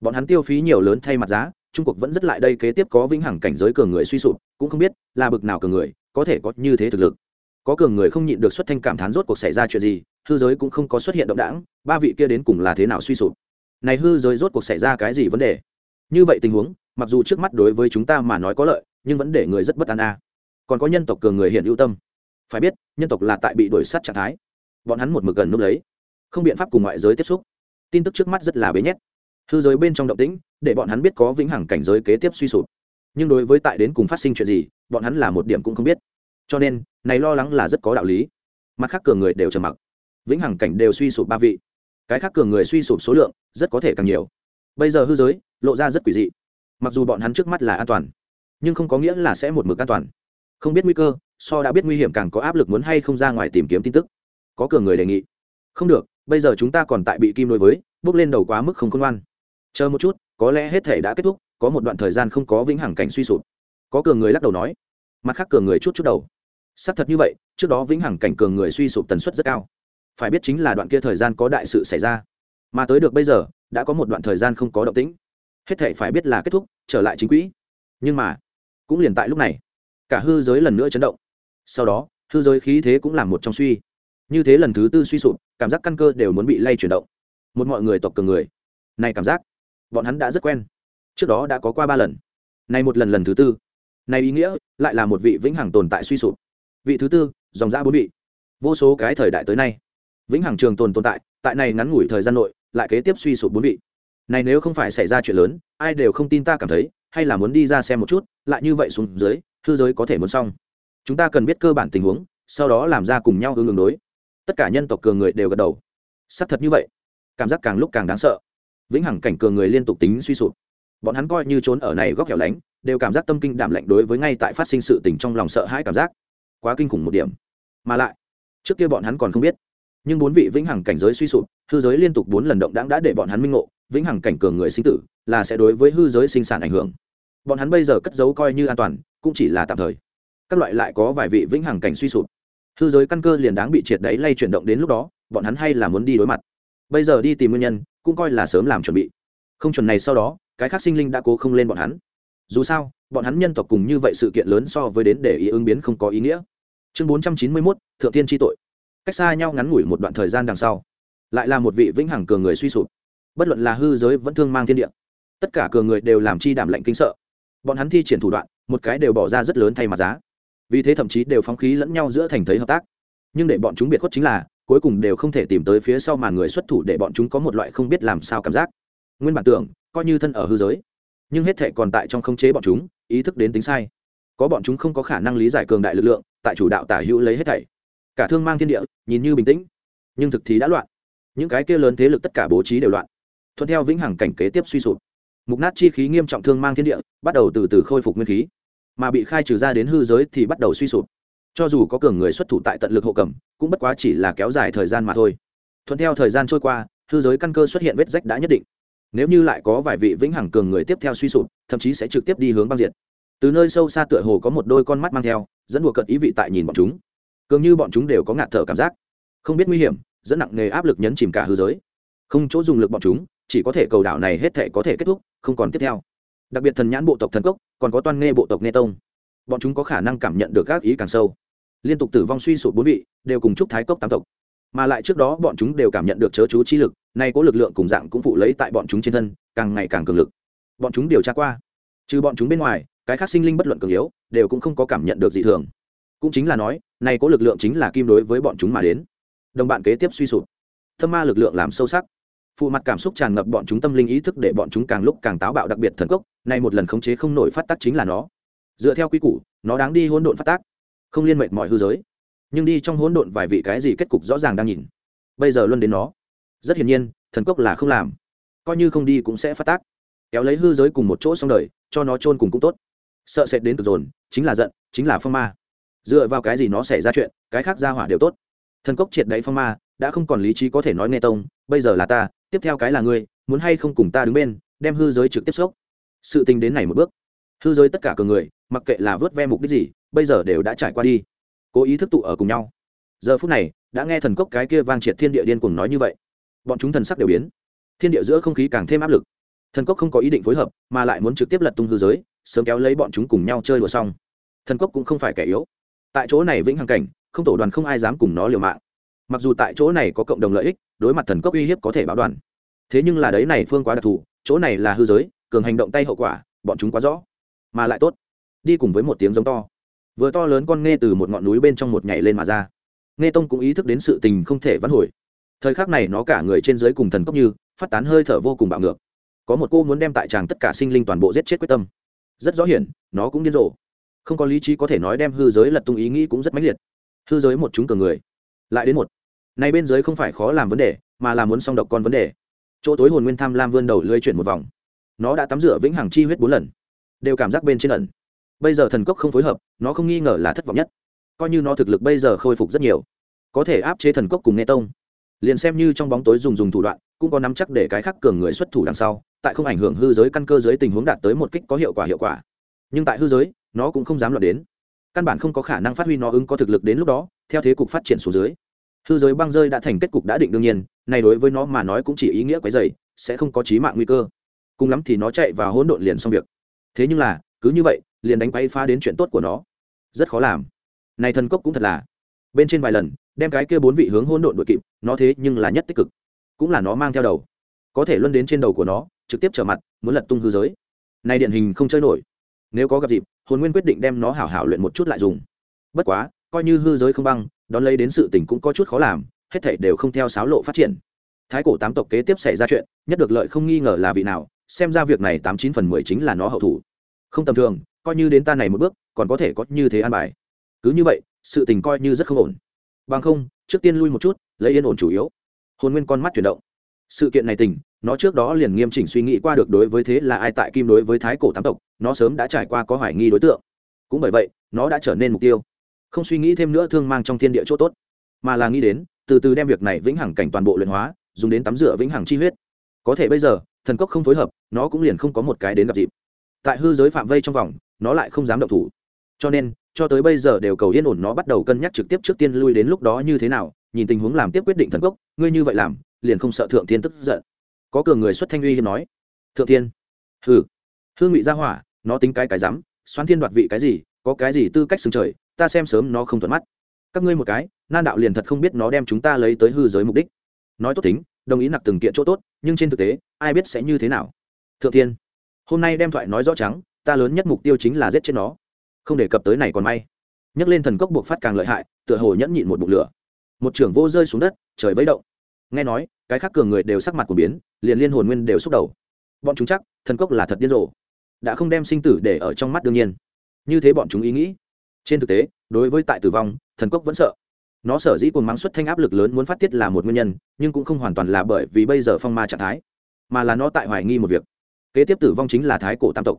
bọn hắn tiêu phí nhiều lớn thay mặt giá, trung quốc vẫn rất lại đây kế tiếp có vĩnh hằng cảnh giới cường người suy sụp, cũng không biết là bực nào cường người, có thể có như thế thực lực. Có cường người không nhịn được xuất thanh cảm thán rốt cuộc xảy ra chuyện gì, hư giới cũng không có xuất hiện động đảng ba vị kia đến cùng là thế nào suy sụp? Này hư giới rốt cuộc xảy ra cái gì vấn đề? Như vậy tình huống, mặc dù trước mắt đối với chúng ta mà nói có lợi, nhưng vẫn để người rất bất an a. À. Còn có nhân tộc cường người hiện ưu tâm. Phải biết, nhân tộc là tại bị đuổi sát trạng thái. Bọn hắn một mực gần núp lấy không biện pháp cùng ngoại giới tiếp xúc. Tin tức trước mắt rất là bế nhét hư giới bên trong động tĩnh, để bọn hắn biết có vĩnh hằng cảnh giới kế tiếp suy sụp. Nhưng đối với tại đến cùng phát sinh chuyện gì, bọn hắn là một điểm cũng không biết. Cho nên, này lo lắng là rất có đạo lý. Mặt khác cường người đều trầm mặc. Vĩnh hằng cảnh đều suy sụp ba vị. Cái khác cường người suy sụp số lượng rất có thể càng nhiều. Bây giờ hư giới lộ ra rất quỷ dị. Mặc dù bọn hắn trước mắt là an toàn, nhưng không có nghĩa là sẽ một mực an toàn. Không biết nguy cơ, so đã biết nguy hiểm càng có áp lực muốn hay không ra ngoài tìm kiếm tin tức. Có cường người đề nghị. Không được, bây giờ chúng ta còn tại bị kim đối với, bước lên đầu quá mức không khôn ngoan chờ một chút, có lẽ hết thể đã kết thúc, có một đoạn thời gian không có vĩnh hằng cảnh suy sụp. Có cường người lắc đầu nói, mặt khác cường người chút chút đầu. Xác thật như vậy, trước đó vĩnh hằng cảnh cường người suy sụp tần suất rất cao. Phải biết chính là đoạn kia thời gian có đại sự xảy ra. Mà tới được bây giờ, đã có một đoạn thời gian không có động tĩnh. Hết thể phải biết là kết thúc, trở lại chính quỹ. Nhưng mà, cũng liền tại lúc này, cả hư giới lần nữa chấn động. Sau đó, hư giới khí thế cũng làm một trong suy. Như thế lần thứ tư suy sụp, cảm giác căn cơ đều muốn bị lay chuyển động. Một mọi người tộc cường người. Này cảm giác bọn hắn đã rất quen. Trước đó đã có qua ba lần. Nay một lần lần thứ tư. Này ý nghĩa, lại là một vị vĩnh hằng tồn tại suy sụp. Vị thứ tư, dòng ra bốn vị. Vô số cái thời đại tới nay, vĩnh hằng trường tồn tồn tại tại này ngắn ngủi thời gian nội, lại kế tiếp suy sụp bốn vị. Này nếu không phải xảy ra chuyện lớn, ai đều không tin ta cảm thấy, hay là muốn đi ra xem một chút, lại như vậy xuống dưới thư giới có thể muốn xong. Chúng ta cần biết cơ bản tình huống, sau đó làm ra cùng nhau hướng ứng đối. Tất cả nhân tộc cường người đều gật đầu. Xác thật như vậy. Cảm giác càng lúc càng đáng sợ vĩnh hằng cảnh cường người liên tục tính suy sụp. Bọn hắn coi như trốn ở này góc hẻo lánh, đều cảm giác tâm kinh đảm lạnh đối với ngay tại phát sinh sự tình trong lòng sợ hãi cảm giác. Quá kinh khủng một điểm. Mà lại, trước kia bọn hắn còn không biết. Nhưng bốn vị vĩnh hằng cảnh giới suy sụp, hư giới liên tục bốn lần động đáng đã để bọn hắn minh ngộ, vĩnh hằng cảnh cường người sinh tử là sẽ đối với hư giới sinh sản ảnh hưởng. Bọn hắn bây giờ cất giấu coi như an toàn, cũng chỉ là tạm thời. Các loại lại có vài vị vĩnh hằng cảnh suy sụp. Hư giới căn cơ liền đáng bị triệt đáy lay chuyển động đến lúc đó, bọn hắn hay là muốn đi đối mặt. Bây giờ đi tìm nguyên nhân cũng coi là sớm làm chuẩn bị. Không chuẩn này sau đó, cái khác sinh linh đã cố không lên bọn hắn. Dù sao, bọn hắn nhân tộc cùng như vậy sự kiện lớn so với đến để ý ứng biến không có ý nghĩa. Chương bốn trăm chín mươi mốt, thượng tiên tri tội. Cách xa nhau ngắn ngủi một đoạn thời gian đằng sau, lại là một vị vĩnh hằng cường người suy sụp. Bất luận là hư giới vẫn thương mang thiên địa. Tất cả cường người đều làm chi đảm lệnh kinh sợ. Bọn hắn thi triển thủ đoạn, một cái đều bỏ ra rất lớn thay mặt giá. Vì thế thậm chí đều phóng khí lẫn nhau giữa thành thấy hợp tác. Nhưng để bọn chúng biệt khuất chính là cuối cùng đều không thể tìm tới phía sau màn người xuất thủ để bọn chúng có một loại không biết làm sao cảm giác. Nguyên bản tưởng, coi như thân ở hư giới, nhưng hết thể còn tại trong khống chế bọn chúng, ý thức đến tính sai. Có bọn chúng không có khả năng lý giải cường đại lực lượng, tại chủ đạo tả hữu lấy hết thảy. Cả thương mang thiên địa, nhìn như bình tĩnh, nhưng thực thì đã loạn. Những cái kia lớn thế lực tất cả bố trí đều loạn. Thuận theo vĩnh hằng cảnh kế tiếp suy sụp. Mục nát chi khí nghiêm trọng thương mang thiên địa, bắt đầu từ từ khôi phục nguyên khí. Mà bị khai trừ ra đến hư giới thì bắt đầu suy sụp cho dù có cường người xuất thủ tại tận lực hộ cầm, cũng bất quá chỉ là kéo dài thời gian mà thôi. Thuận theo thời gian trôi qua, hư giới căn cơ xuất hiện vết rách đã nhất định. Nếu như lại có vài vị vĩnh hằng cường người tiếp theo suy sụp, thậm chí sẽ trực tiếp đi hướng băng diệt. Từ nơi sâu xa tựa hồ có một đôi con mắt mang theo, dẫn đùa cận ý vị tại nhìn bọn chúng. Cường như bọn chúng đều có ngạt thở cảm giác. Không biết nguy hiểm, dẫn nặng nề áp lực nhấn chìm cả hư giới. Không chỗ dùng lực bọn chúng, chỉ có thể cầu đảo này hết thể có thể kết thúc, không còn tiếp theo. Đặc biệt thần nhãn bộ tộc thần cốc, còn có toan nghe bộ tộc nghe tông. Bọn chúng có khả năng cảm nhận được các ý càng sâu liên tục tử vong suy sụp bốn vị, đều cùng chúc thái cốc tám tộc. Mà lại trước đó bọn chúng đều cảm nhận được chớ chú chi lực, nay có lực lượng cùng dạng cũng phụ lấy tại bọn chúng trên thân, càng ngày càng cường lực. Bọn chúng điều tra qua, trừ bọn chúng bên ngoài, cái khác sinh linh bất luận cường yếu, đều cũng không có cảm nhận được dị thường. Cũng chính là nói, nay có lực lượng chính là kim đối với bọn chúng mà đến. Đồng bạn kế tiếp suy sụp. Thâm ma lực lượng làm sâu sắc. Phụ mặt cảm xúc tràn ngập bọn chúng tâm linh ý thức để bọn chúng càng lúc càng táo bạo đặc biệt thần cốc, nay một lần khống chế không nổi phát tác chính là nó. Dựa theo quy củ, nó đáng đi hỗn độn phát tác không liên mệnh mọi hư giới. Nhưng đi trong hỗn độn vài vị cái gì kết cục rõ ràng đang nhìn. Bây giờ luôn đến nó. Rất hiển nhiên, thần cốc là không làm. Coi như không đi cũng sẽ phát tác. Kéo lấy hư giới cùng một chỗ xong đời, cho nó chôn cùng cũng tốt. Sợ sệt đến cực dồn, chính là giận, chính là phong ma. Dựa vào cái gì nó xảy ra chuyện, cái khác ra hỏa đều tốt. Thần cốc triệt đáy phong ma, đã không còn lý trí có thể nói nghe tông, bây giờ là ta, tiếp theo cái là ngươi, muốn hay không cùng ta đứng bên, đem hư giới trực tiếp xúc sự tình đến này một bước. Hư giới tất cả cờ người, mặc kệ là vớt ve mục đích gì bây giờ đều đã trải qua đi. Cố ý thức tụ ở cùng nhau. Giờ phút này, đã nghe thần cốc cái kia vang triệt thiên địa điên cùng nói như vậy. Bọn chúng thần sắc đều biến. Thiên địa giữa không khí càng thêm áp lực. Thần cốc không có ý định phối hợp, mà lại muốn trực tiếp lật tung hư giới, sớm kéo lấy bọn chúng cùng nhau chơi đùa xong. Thần cốc cũng không phải kẻ yếu. Tại chỗ này vĩnh hằng cảnh, không tổ đoàn không ai dám cùng nó liều mạng. Mặc dù tại chỗ này có cộng đồng lợi ích, đối mặt thần cốc uy hiếp có thể báo đoàn. Thế nhưng là đấy này phương quá đặc thù, chỗ này là hư giới, cường hành động tay hậu quả, bọn chúng quá rõ. Mà lại tốt. Đi cùng với một tiếng giống to vừa to lớn con nghe từ một ngọn núi bên trong một nhảy lên mà ra. Nghe tông cũng ý thức đến sự tình không thể vãn hồi. Thời khắc này nó cả người trên dưới cùng thần cốc như, phát tán hơi thở vô cùng bạo ngược. Có một cô muốn đem tại tràng tất cả sinh linh toàn bộ giết chết quyết tâm. Rất rõ hiển, nó cũng điên rồ. Không có lý trí có thể nói đem hư giới lật tung ý nghĩ cũng rất mãnh liệt. Hư giới một chúng cường người. Lại đến một. Này bên dưới không phải khó làm vấn đề, mà là muốn song độc con vấn đề. Chỗ tối hồn nguyên tham lam vươn đầu lưới chuyển một vòng. Nó đã tắm rửa vĩnh hằng chi huyết bốn lần. Đều cảm giác bên trên ẩn bây giờ thần cốc không phối hợp, nó không nghi ngờ là thất vọng nhất. Coi như nó thực lực bây giờ khôi phục rất nhiều, có thể áp chế thần cốc cùng nghe tông. Liền xem như trong bóng tối dùng dùng thủ đoạn, cũng có nắm chắc để cái khắc cường người xuất thủ đằng sau, tại không ảnh hưởng hư giới căn cơ giới tình huống đạt tới một kích có hiệu quả hiệu quả. Nhưng tại hư giới, nó cũng không dám lọt đến. Căn bản không có khả năng phát huy nó ứng có thực lực đến lúc đó, theo thế cục phát triển số dưới. Hư giới băng rơi đã thành kết cục đã định đương nhiên, này đối với nó mà nói cũng chỉ ý nghĩa quấy dày sẽ không có chí mạng nguy cơ. Cùng lắm thì nó chạy và hỗn độn liền xong việc. Thế nhưng là, cứ như vậy liền đánh bay phá đến chuyện tốt của nó. Rất khó làm. Này thần cốc cũng thật là. Bên trên vài lần, đem cái kia bốn vị hướng hỗn độn đội kịp, nó thế nhưng là nhất tích cực. Cũng là nó mang theo đầu. Có thể luân đến trên đầu của nó, trực tiếp trở mặt, muốn lật tung hư giới. Này điển hình không chơi nổi. Nếu có gặp dịp, hồn nguyên quyết định đem nó hảo hảo luyện một chút lại dùng. Bất quá, coi như hư giới không băng, đón lấy đến sự tình cũng có chút khó làm, hết thảy đều không theo sáo lộ phát triển. Thái cổ tám tộc kế tiếp xảy ra chuyện, nhất được lợi không nghi ngờ là vị nào, xem ra việc này tám chín phần mười chính là nó hậu thủ. Không tầm thường coi như đến ta này một bước, còn có thể có như thế an bài. Cứ như vậy, sự tình coi như rất không ổn. Bằng không, trước tiên lui một chút, lấy yên ổn chủ yếu. Hồn nguyên con mắt chuyển động. Sự kiện này tình, nó trước đó liền nghiêm chỉnh suy nghĩ qua được đối với thế là ai tại kim đối với thái cổ tám tộc, nó sớm đã trải qua có hoài nghi đối tượng. Cũng bởi vậy, nó đã trở nên mục tiêu. Không suy nghĩ thêm nữa thương mang trong thiên địa chỗ tốt. Mà là nghĩ đến, từ từ đem việc này vĩnh hằng cảnh toàn bộ luyện hóa, dùng đến tắm rửa vĩnh hằng chi huyết. Có thể bây giờ, thần cốc không phối hợp, nó cũng liền không có một cái đến gặp dịp. Tại hư giới phạm vây trong vòng nó lại không dám động thủ. Cho nên, cho tới bây giờ đều cầu yên ổn nó bắt đầu cân nhắc trực tiếp trước tiên lui đến lúc đó như thế nào, nhìn tình huống làm tiếp quyết định thần cốc, ngươi như vậy làm, liền không sợ thượng thiên tức giận. Có cường người xuất thanh uy hiên nói, thượng thiên, hừ, hương ngụy gia hỏa, nó tính cái cái rắm xoắn thiên đoạt vị cái gì, có cái gì tư cách xứng trời, ta xem sớm nó không thuận mắt. Các ngươi một cái, nan đạo liền thật không biết nó đem chúng ta lấy tới hư giới mục đích. Nói tốt tính, đồng ý nặc từng kiện chỗ tốt, nhưng trên thực tế, ai biết sẽ như thế nào? Thượng thiên, hôm nay đem thoại nói rõ trắng ta lớn nhất mục tiêu chính là giết chết nó. Không đề cập tới này còn may. Nhấc lên thần cốc buộc phát càng lợi hại, tựa hồ nhẫn nhịn một bụng lửa. Một trưởng vô rơi xuống đất, trời vẫy động. Nghe nói, cái khác cường người đều sắc mặt của biến, liền liên hồn nguyên đều xúc đầu. Bọn chúng chắc, thần cốc là thật điên rồ. Đã không đem sinh tử để ở trong mắt đương nhiên. Như thế bọn chúng ý nghĩ. Trên thực tế, đối với tại tử vong, thần cốc vẫn sợ. Nó sở dĩ cuồng mắng xuất thanh áp lực lớn muốn phát tiết là một nguyên nhân, nhưng cũng không hoàn toàn là bởi vì bây giờ phong ma trạng thái, mà là nó tại hoài nghi một việc. Kế tiếp tử vong chính là thái cổ tam tộc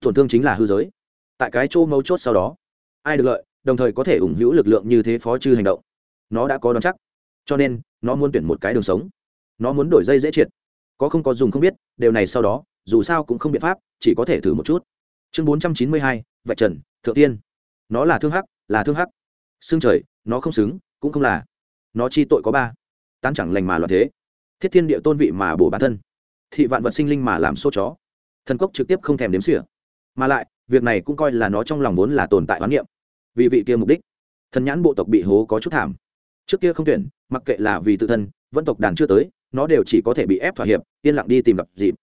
tổn thương chính là hư giới. Tại cái chỗ mấu chốt sau đó, ai được lợi, đồng thời có thể ủng hữu lực lượng như thế phó chư hành động. Nó đã có đón chắc. Cho nên, nó muốn tuyển một cái đường sống. Nó muốn đổi dây dễ triệt. Có không có dùng không biết, điều này sau đó, dù sao cũng không biện pháp, chỉ có thể thử một chút. Chương bốn trăm chín mươi hai, vạch trần, thượng tiên. Nó là thương hắc, là thương hắc. Xương trời, nó không xứng, cũng không là. Nó chi tội có ba. Tán chẳng lành mà loạn thế. Thiết thiên địa tôn vị mà bổ bản thân. Thị vạn vật sinh linh mà làm xô chó. Thần cốc trực tiếp không thèm đếm xỉa mà lại, việc này cũng coi là nó trong lòng vốn là tồn tại oán niệm. Vì vị kia mục đích, thần nhãn bộ tộc bị hố có chút thảm. Trước kia không tuyển, mặc kệ là vì tự thân, vẫn tộc đàn chưa tới, nó đều chỉ có thể bị ép thỏa hiệp, yên lặng đi tìm gặp dịp.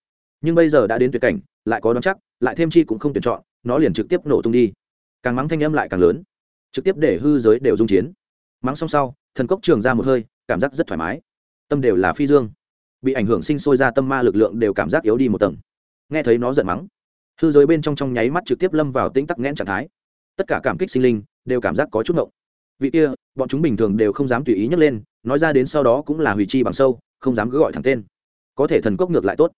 Nhưng bây giờ đã đến tuyệt cảnh, lại có đón chắc, lại thêm chi cũng không tuyển chọn, nó liền trực tiếp nổ tung đi. Càng mắng thanh âm lại càng lớn, trực tiếp để hư giới đều dung chiến. Mắng xong sau, thần cốc trường ra một hơi, cảm giác rất thoải mái. Tâm đều là phi dương. Bị ảnh hưởng sinh sôi ra tâm ma lực lượng đều cảm giác yếu đi một tầng. Nghe thấy nó giận mắng hư giới bên trong trong nháy mắt trực tiếp lâm vào tĩnh tắc nghẽn trạng thái. Tất cả cảm kích sinh linh đều cảm giác có chút ngộng. Vị kia, bọn chúng bình thường đều không dám tùy ý nhấc lên, nói ra đến sau đó cũng là hủy chi bằng sâu, không dám cứ gọi thẳng tên. Có thể thần cốc ngược lại tốt.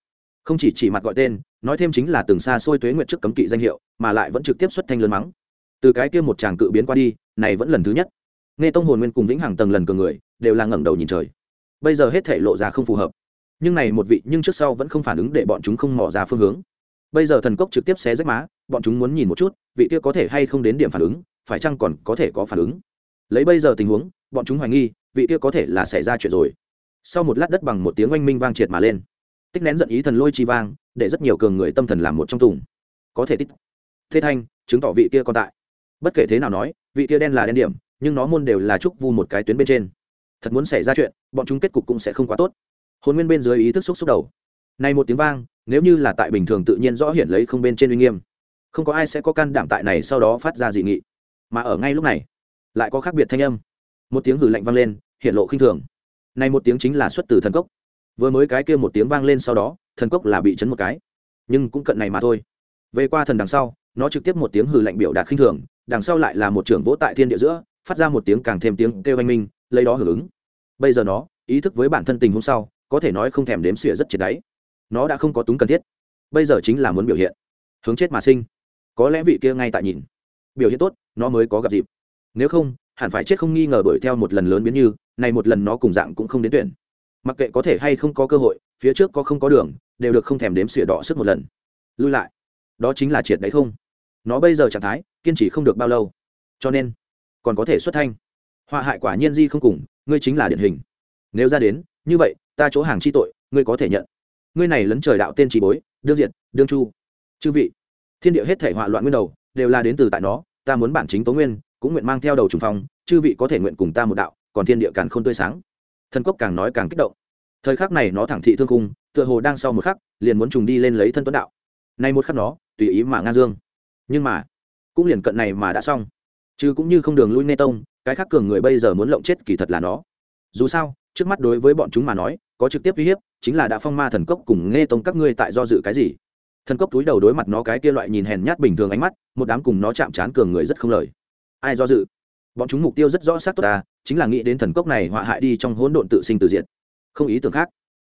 Không chỉ chỉ mặt gọi tên, nói thêm chính là từng xa xôi tuế nguyện trước cấm kỵ danh hiệu, mà lại vẫn trực tiếp xuất thanh lớn mắng. Từ cái kia một chàng cự biến qua đi, này vẫn lần thứ nhất. Nghe tông hồn nguyên cùng vĩnh hằng tầng lần cường người, đều là ngẩng đầu nhìn trời. Bây giờ hết thể lộ ra không phù hợp. Nhưng này một vị, nhưng trước sau vẫn không phản ứng để bọn chúng không mỏ ra phương hướng bây giờ thần cốc trực tiếp xé rách má, bọn chúng muốn nhìn một chút, vị kia có thể hay không đến điểm phản ứng, phải chăng còn có thể có phản ứng? Lấy bây giờ tình huống, bọn chúng hoài nghi, vị kia có thể là xảy ra chuyện rồi. Sau một lát đất bằng một tiếng oanh minh vang triệt mà lên. Tích nén giận ý thần lôi chi vang, để rất nhiều cường người tâm thần làm một trong tùng. Có thể tích. Thế thanh, chứng tỏ vị kia còn tại. Bất kể thế nào nói, vị kia đen là đen điểm, nhưng nó môn đều là trúc vu một cái tuyến bên trên. Thật muốn xảy ra chuyện, bọn chúng kết cục cũng sẽ không quá tốt. Hồn nguyên bên dưới ý thức xúc xúc đầu này một tiếng vang, nếu như là tại bình thường tự nhiên rõ hiển lấy không bên trên uy nghiêm. Không có ai sẽ có can đảm tại này sau đó phát ra dị nghị. Mà ở ngay lúc này, lại có khác biệt thanh âm. Một tiếng hử lạnh vang lên hiện lộ khinh thường. Này một tiếng chính là xuất từ thần cốc. Vừa mới cái kia một tiếng vang lên sau đó, thần cốc là bị chấn một cái. Nhưng cũng cận này mà thôi. Về qua thần đằng sau, nó trực tiếp một tiếng hử lạnh biểu đạt khinh thường, đằng sau lại là một trưởng vỗ tại thiên địa giữa, phát ra một tiếng càng thêm tiếng kêu anh minh, lấy đó hưởng ứng. Bây giờ nó, ý thức với bản thân tình hôm sau, có thể nói không thèm đếm xỉa rất triệt đáy nó đã không có túng cần thiết. Bây giờ chính là muốn biểu hiện. Hướng chết mà sinh. Có lẽ vị kia ngay tại nhìn. Biểu hiện tốt, nó mới có gặp dịp. Nếu không, hẳn phải chết không nghi ngờ đuổi theo một lần lớn biến như, này một lần nó cùng dạng cũng không đến tuyển. Mặc kệ có thể hay không có cơ hội, phía trước có không có đường, đều được không thèm đếm xỉa đỏ sức một lần. Lui lại. Đó chính là triệt đấy không? Nó bây giờ trạng thái, kiên trì không được bao lâu. Cho nên, còn có thể xuất thanh. Họa hại quả nhiên di không cùng, ngươi chính là điển hình. Nếu ra đến, như vậy, ta chỗ hàng chi tội, ngươi có thể nhận ngươi này lấn trời đạo tên chỉ bối, đương diện đương chu. Chư vị, thiên địa hết thể họa loạn nguyên đầu, đều là đến từ tại nó, ta muốn bản chính tố nguyên, cũng nguyện mang theo đầu trùng phong, chư vị có thể nguyện cùng ta một đạo, còn thiên địa càng không tươi sáng. Thần cốc càng nói càng kích động. Thời khắc này nó thẳng thị thương cung tựa hồ đang sau một khắc, liền muốn trùng đi lên lấy thân tuấn đạo. Nay một khắc nó, tùy ý mà ngang dương. Nhưng mà, cũng liền cận này mà đã xong. Chứ cũng như không đường lui nê tông, cái khác cường người bây giờ muốn lộng chết kỳ thật là nó. Dù sao, trước mắt đối với bọn chúng mà nói, có trực tiếp uy hiếp chính là đã phong ma thần cốc cùng nghe tông các ngươi tại do dự cái gì? Thần cốc túi đầu đối mặt nó cái kia loại nhìn hèn nhát bình thường ánh mắt, một đám cùng nó chạm trán cường người rất không lời. Ai do dự? Bọn chúng mục tiêu rất rõ xác tốt ta, chính là nghĩ đến thần cốc này họa hại đi trong hỗn độn tự sinh tự diệt. Không ý tưởng khác.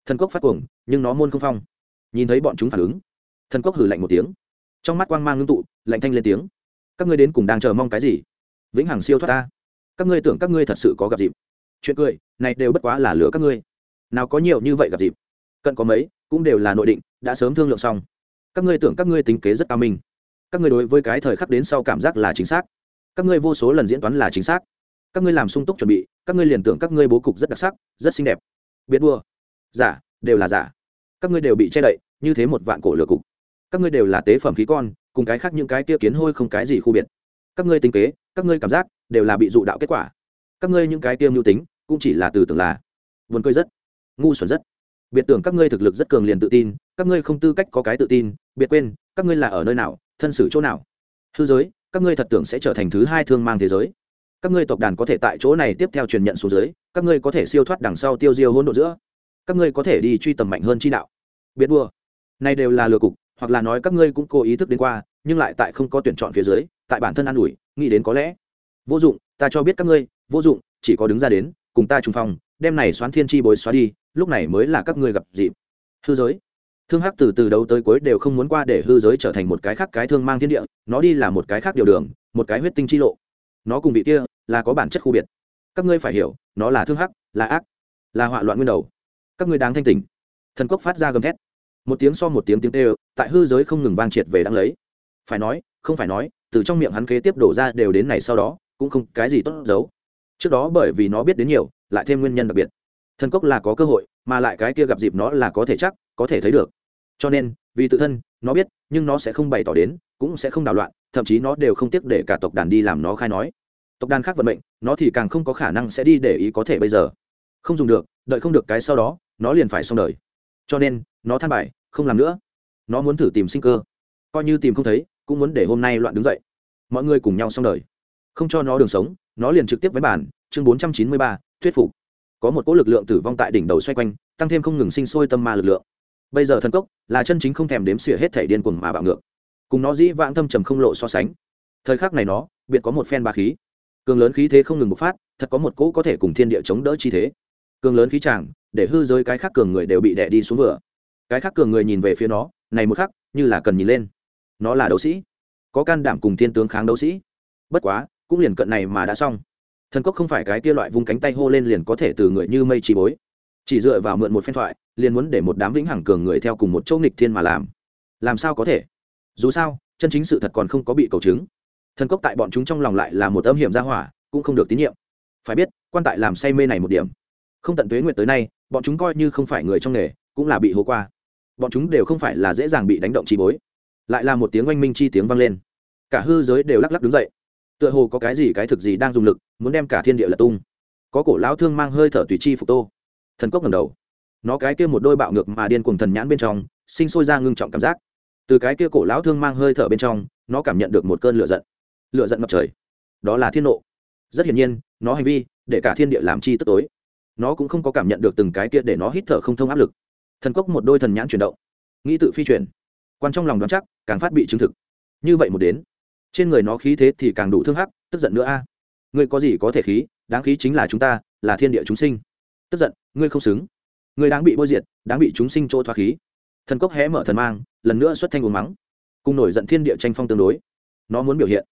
Thần cốc phát cuồng, nhưng nó môn không phong. Nhìn thấy bọn chúng phản ứng, thần cốc hử lạnh một tiếng. Trong mắt quang mang ngưng tụ, lạnh thanh lên tiếng. Các ngươi đến cùng đang chờ mong cái gì? Vĩnh hằng siêu thoát ta. Các ngươi tưởng các ngươi thật sự có gặp dịp. Chuyện cười, này đều bất quá là lửa các ngươi. Nào có nhiều như vậy gặp dịp cận có mấy, cũng đều là nội định, đã sớm thương lượng xong. Các ngươi tưởng các ngươi tính kế rất cao minh. Các ngươi đối với cái thời khắc đến sau cảm giác là chính xác. Các ngươi vô số lần diễn toán là chính xác. Các ngươi làm sung túc chuẩn bị, các ngươi liền tưởng các ngươi bố cục rất đặc sắc, rất xinh đẹp. Biết đua. Giả, đều là giả. Các ngươi đều bị che đậy, như thế một vạn cổ lửa cục. Các ngươi đều là tế phẩm khí con, cùng cái khác những cái kia kiến hôi không cái gì khu biệt. Các ngươi tính kế, các ngươi cảm giác, đều là bị dụ đạo kết quả. Các ngươi những cái kia mưu tính, cũng chỉ là từ tưởng là. Vườn cười rất. Ngu xuẩn rất biệt tưởng các ngươi thực lực rất cường liền tự tin, các ngươi không tư cách có cái tự tin, biệt quên, các ngươi là ở nơi nào, thân xử chỗ nào? Hư giới, các ngươi thật tưởng sẽ trở thành thứ hai thương mang thế giới. Các ngươi tộc đàn có thể tại chỗ này tiếp theo truyền nhận xuống dưới, các ngươi có thể siêu thoát đằng sau tiêu diêu hỗn độ giữa. Các ngươi có thể đi truy tầm mạnh hơn chi đạo. Biết đua. Này đều là lừa cục, hoặc là nói các ngươi cũng cố ý thức đến qua, nhưng lại tại không có tuyển chọn phía dưới, tại bản thân an ủi, nghĩ đến có lẽ. Vô dụng, ta cho biết các ngươi, vô dụng, chỉ có đứng ra đến, cùng ta trùng phong đem này xoán thiên chi bối xóa đi lúc này mới là các ngươi gặp dịp. Hư giới. Thương hắc từ từ đầu tới cuối đều không muốn qua để hư giới trở thành một cái khác cái thương mang thiên địa, nó đi là một cái khác điều đường, một cái huyết tinh chi lộ. Nó cùng vị kia là có bản chất khu biệt. Các ngươi phải hiểu, nó là thương hắc, là ác, là họa loạn nguyên đầu. Các ngươi đáng thanh tỉnh. Thần cốc phát ra gầm thét. Một tiếng so một tiếng tiếng tê tại hư giới không ngừng vang triệt về đang lấy. Phải nói, không phải nói, từ trong miệng hắn kế tiếp đổ ra đều đến này sau đó, cũng không cái gì tốt giấu. Trước đó bởi vì nó biết đến nhiều, lại thêm nguyên nhân đặc biệt thần cốc là có cơ hội, mà lại cái kia gặp dịp nó là có thể chắc, có thể thấy được. Cho nên, vì tự thân, nó biết, nhưng nó sẽ không bày tỏ đến, cũng sẽ không đảo loạn, thậm chí nó đều không tiếc để cả tộc đàn đi làm nó khai nói. Tộc đàn khác vận mệnh, nó thì càng không có khả năng sẽ đi để ý có thể bây giờ. Không dùng được, đợi không được cái sau đó, nó liền phải xong đời. Cho nên, nó than bài, không làm nữa. Nó muốn thử tìm sinh cơ. Coi như tìm không thấy, cũng muốn để hôm nay loạn đứng dậy. Mọi người cùng nhau xong đời. Không cho nó đường sống, nó liền trực tiếp với bản, chương bốn trăm chín mươi ba, thuyết phục có một cỗ lực lượng tử vong tại đỉnh đầu xoay quanh, tăng thêm không ngừng sinh sôi tâm ma lực lượng. Bây giờ thần cốc là chân chính không thèm đếm xỉa hết thể điên cuồng mà bạo ngược. Cùng nó dĩ vãng thâm trầm không lộ so sánh. Thời khắc này nó, biệt có một phen ba khí. Cường lớn khí thế không ngừng bộc phát, thật có một cỗ có thể cùng thiên địa chống đỡ chi thế. Cường lớn khí tràng, để hư giới cái khác cường người đều bị đè đi xuống vừa. Cái khác cường người nhìn về phía nó, này một khắc, như là cần nhìn lên. Nó là đấu sĩ. Có can đảm cùng thiên tướng kháng đấu sĩ. Bất quá, cũng liền cận này mà đã xong thần cốc không phải cái kia loại vung cánh tay hô lên liền có thể từ người như mây trì bối. Chỉ dựa vào mượn một phen thoại, liền muốn để một đám vĩnh hằng cường người theo cùng một châu nghịch thiên mà làm. Làm sao có thể? Dù sao, chân chính sự thật còn không có bị cầu chứng. Thần cốc tại bọn chúng trong lòng lại là một âm hiểm gia hỏa, cũng không được tín nhiệm. Phải biết, quan tại làm say mê này một điểm. Không tận tuế nguyệt tới nay, bọn chúng coi như không phải người trong nghề, cũng là bị hố qua. Bọn chúng đều không phải là dễ dàng bị đánh động chi bối. Lại là một tiếng oanh minh chi tiếng vang lên. Cả hư giới đều lắc lắc đứng dậy tựa hồ có cái gì cái thực gì đang dùng lực, muốn đem cả thiên địa lật tung. Có cổ lão thương mang hơi thở tùy chi phục tô. Thần cốc ngầm đầu. Nó cái kia một đôi bạo ngược mà điên cuồng thần nhãn bên trong, sinh sôi ra ngưng trọng cảm giác. Từ cái kia cổ lão thương mang hơi thở bên trong, nó cảm nhận được một cơn lửa giận. Lửa giận ngập trời. Đó là thiên nộ. Rất hiển nhiên, nó hành vi, để cả thiên địa làm chi tức tối. Nó cũng không có cảm nhận được từng cái kia để nó hít thở không thông áp lực. Thần cốc một đôi thần nhãn chuyển động. Nghĩ tự phi chuyển. Quan trong lòng đoán chắc, càng phát bị chứng thực. Như vậy một đến trên người nó khí thế thì càng đủ thương hắc, tức giận nữa a. À. ngươi có gì có thể khí, đáng khí chính là chúng ta, là thiên địa chúng sinh. Tức giận, ngươi không xứng. Ngươi đáng bị bôi diệt, đáng bị chúng sinh chỗ thoát khí. Thần cốc hé mở thần mang, lần nữa xuất thanh uống mắng. Cùng nổi giận thiên địa tranh phong tương đối. Nó muốn biểu hiện.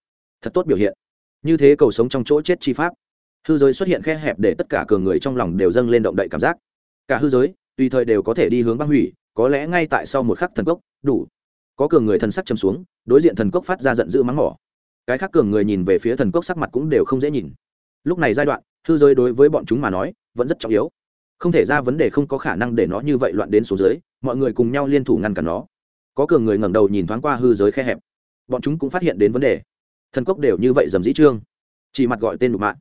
Thật tốt biểu hiện. Như thế cầu sống trong chỗ chết chi pháp. Hư giới xuất hiện khe hẹp để tất cả cường người trong lòng đều dâng lên động đậy cảm giác. Cả hư giới, tùy thời đều có thể đi hướng băng hủy, có lẽ ngay tại sau một khắc thần cốc, đủ có cường người thần sắc châm xuống, đối diện thần cốc phát ra giận dữ mắng mỏ. Cái khác cường người nhìn về phía thần cốc sắc mặt cũng đều không dễ nhìn. Lúc này giai đoạn, hư giới đối với bọn chúng mà nói, vẫn rất trọng yếu. Không thể ra vấn đề không có khả năng để nó như vậy loạn đến số giới, mọi người cùng nhau liên thủ ngăn cản nó. Có cường người ngẩng đầu nhìn thoáng qua hư giới khe hẹp. Bọn chúng cũng phát hiện đến vấn đề. Thần cốc đều như vậy dầm dĩ trương. Chỉ mặt gọi tên đục mạng.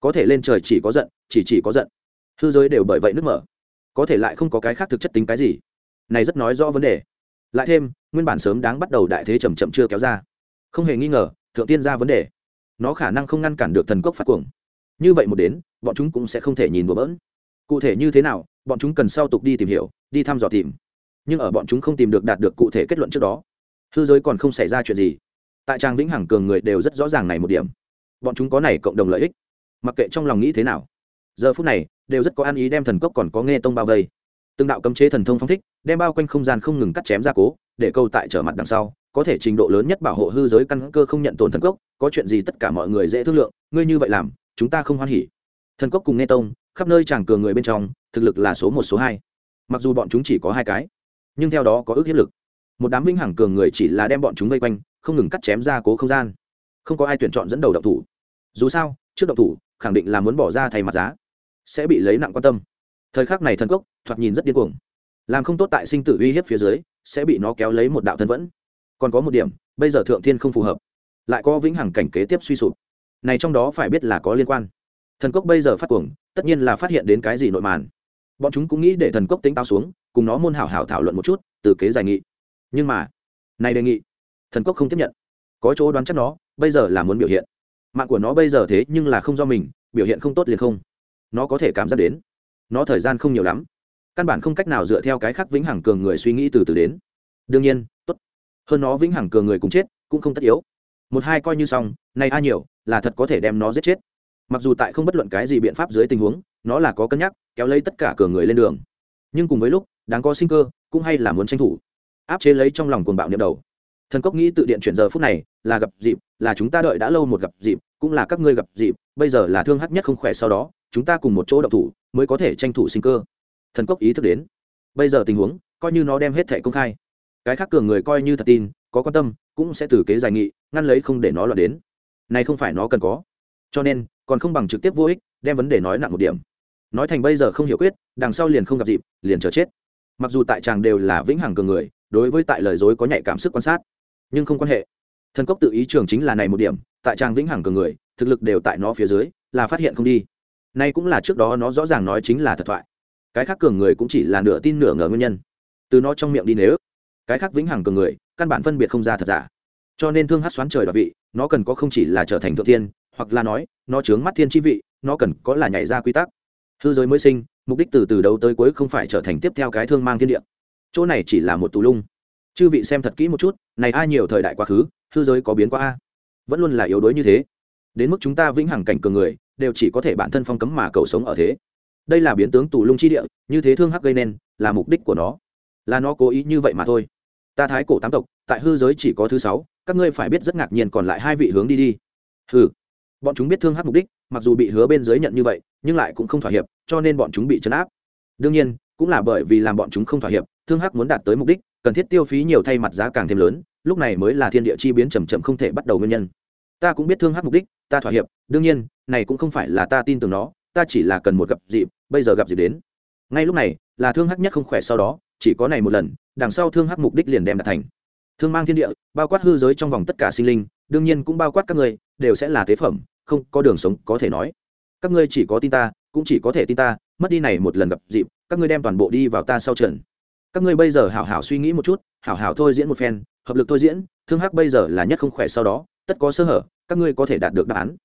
Có thể lên trời chỉ có giận, chỉ chỉ có giận. Hư giới đều bởi vậy nước mở. Có thể lại không có cái khác thực chất tính cái gì. Này rất nói rõ vấn đề lại thêm, nguyên bản sớm đáng bắt đầu đại thế chầm chậm chưa kéo ra. Không hề nghi ngờ, thượng tiên ra vấn đề. Nó khả năng không ngăn cản được thần cốc phát cuồng. Như vậy một đến, bọn chúng cũng sẽ không thể nhìn bừa bỡn. Cụ thể như thế nào, bọn chúng cần sau tục đi tìm hiểu, đi thăm dò tìm. Nhưng ở bọn chúng không tìm được đạt được cụ thể kết luận trước đó, hư giới còn không xảy ra chuyện gì. Tại trang vĩnh hằng cường người đều rất rõ ràng này một điểm. Bọn chúng có này cộng đồng lợi ích. Mặc kệ trong lòng nghĩ thế nào, giờ phút này, đều rất có ăn ý đem thần cốc còn có nghe tông bao vây từng đạo cấm chế thần thông phong thích, đem bao quanh không gian không ngừng cắt chém ra cố, để câu tại trở mặt đằng sau, có thể trình độ lớn nhất bảo hộ hư giới căn cơ không nhận tổn thần cốc, có chuyện gì tất cả mọi người dễ thương lượng, ngươi như vậy làm, chúng ta không hoan hỉ. Thần cốc cùng nghe tông, khắp nơi chàng cường người bên trong, thực lực là số một, số hai. Mặc dù bọn chúng chỉ có hai cái, nhưng theo đó có ước hiếp lực. Một đám vinh hằng cường người chỉ là đem bọn chúng vây quanh, không ngừng cắt chém ra cố không gian. Không có ai tuyển chọn dẫn đầu động thủ. Dù sao, trước động thủ, khẳng định là muốn bỏ ra thay mặt giá, sẽ bị lấy nặng quan tâm. Thời khắc này thần cốc thoạt nhìn rất điên cuồng. Làm không tốt tại sinh tử uy hiếp phía dưới, sẽ bị nó kéo lấy một đạo thân vẫn. Còn có một điểm, bây giờ thượng thiên không phù hợp, lại có vĩnh hằng cảnh kế tiếp suy sụp. Này trong đó phải biết là có liên quan. Thần cốc bây giờ phát cuồng, tất nhiên là phát hiện đến cái gì nội màn. Bọn chúng cũng nghĩ để thần cốc tính tao xuống, cùng nó môn hảo hảo thảo luận một chút, từ kế giải nghị. Nhưng mà này đề nghị, thần cốc không tiếp nhận. Có chỗ đoán chắc nó, bây giờ là muốn biểu hiện. Mạng của nó bây giờ thế nhưng là không do mình, biểu hiện không tốt liền không. Nó có thể cảm giác đến. Nó thời gian không nhiều lắm căn bản không cách nào dựa theo cái khác vĩnh hằng cường người suy nghĩ từ từ đến. Đương nhiên, tốt. Hơn nó vĩnh hằng cường người cùng chết, cũng không tất yếu. Một hai coi như xong, này a nhiều, là thật có thể đem nó giết chết. Mặc dù tại không bất luận cái gì biện pháp dưới tình huống, nó là có cân nhắc, kéo lấy tất cả cường người lên đường. Nhưng cùng với lúc, đáng có sinh cơ, cũng hay là muốn tranh thủ. Áp chế lấy trong lòng cuồng bạo niệm đầu. Thần cốc nghĩ tự điện chuyển giờ phút này, là gặp dịp, là chúng ta đợi đã lâu một gặp dịp, cũng là các ngươi gặp dịp, bây giờ là thương hắc nhất không khỏe sau đó, chúng ta cùng một chỗ đậu thủ, mới có thể tranh thủ sinh cơ thần cốc ý thức đến. Bây giờ tình huống, coi như nó đem hết thẻ công khai. Cái khác cường người coi như thật tin, có quan tâm, cũng sẽ từ kế giải nghị, ngăn lấy không để nó loạn đến. Này không phải nó cần có. Cho nên, còn không bằng trực tiếp vô ích, đem vấn đề nói nặng một điểm. Nói thành bây giờ không hiểu quyết, đằng sau liền không gặp dịp, liền chờ chết. Mặc dù tại chàng đều là vĩnh hằng cường người, đối với tại lời dối có nhạy cảm sức quan sát, nhưng không quan hệ. Thần cốc tự ý trường chính là này một điểm, tại chàng vĩnh hằng cường người, thực lực đều tại nó phía dưới, là phát hiện không đi. Nay cũng là trước đó nó rõ ràng nói chính là thật thoại cái khác cường người cũng chỉ là nửa tin nửa ngờ nguyên nhân. Từ nó trong miệng đi nếu. Cái khác vĩnh hằng cường người, căn bản phân biệt không ra thật giả. Cho nên thương hát xoán trời đoạt vị, nó cần có không chỉ là trở thành thượng thiên, hoặc là nói, nó chướng mắt thiên chi vị, nó cần có là nhảy ra quy tắc. Hư giới mới sinh, mục đích từ từ đầu tới cuối không phải trở thành tiếp theo cái thương mang thiên địa. Chỗ này chỉ là một tù lung. Chư vị xem thật kỹ một chút, này ai nhiều thời đại quá khứ, hư giới có biến qua a. Vẫn luôn là yếu đuối như thế. Đến mức chúng ta vĩnh hằng cảnh cường người, đều chỉ có thể bản thân phong cấm mà cầu sống ở thế đây là biến tướng tù lung chi địa như thế thương hắc gây nên là mục đích của nó. Là nó cố ý như vậy mà thôi. Ta thái cổ tám tộc tại hư giới chỉ có thứ sáu các ngươi phải biết rất ngạc nhiên còn lại hai vị hướng đi đi. Hừ, bọn chúng biết thương hắc mục đích mặc dù bị hứa bên dưới nhận như vậy nhưng lại cũng không thỏa hiệp cho nên bọn chúng bị chấn áp. Đương nhiên cũng là bởi vì làm bọn chúng không thỏa hiệp thương hắc muốn đạt tới mục đích cần thiết tiêu phí nhiều thay mặt giá càng thêm lớn lúc này mới là thiên địa chi biến chầm chậm không thể bắt đầu nguyên nhân. Ta cũng biết thương hắc mục đích ta thỏa hiệp đương nhiên này cũng không phải là ta tin tưởng nó ta chỉ là cần một gặp dịp, bây giờ gặp dịp đến. Ngay lúc này, là thương hắc nhất không khỏe sau đó, chỉ có này một lần, đằng sau thương hắc mục đích liền đem đạt thành. Thương mang thiên địa, bao quát hư giới trong vòng tất cả sinh linh, đương nhiên cũng bao quát các ngươi, đều sẽ là tế phẩm, không có đường sống có thể nói. Các ngươi chỉ có tin ta, cũng chỉ có thể tin ta, mất đi này một lần gặp dịp, các ngươi đem toàn bộ đi vào ta sau trận. Các ngươi bây giờ hảo hảo suy nghĩ một chút, hảo hảo thôi diễn một phen, hợp lực thôi diễn, thương hắc bây giờ là nhất không khỏe sau đó, tất có sơ hở, các ngươi có thể đạt được đáp án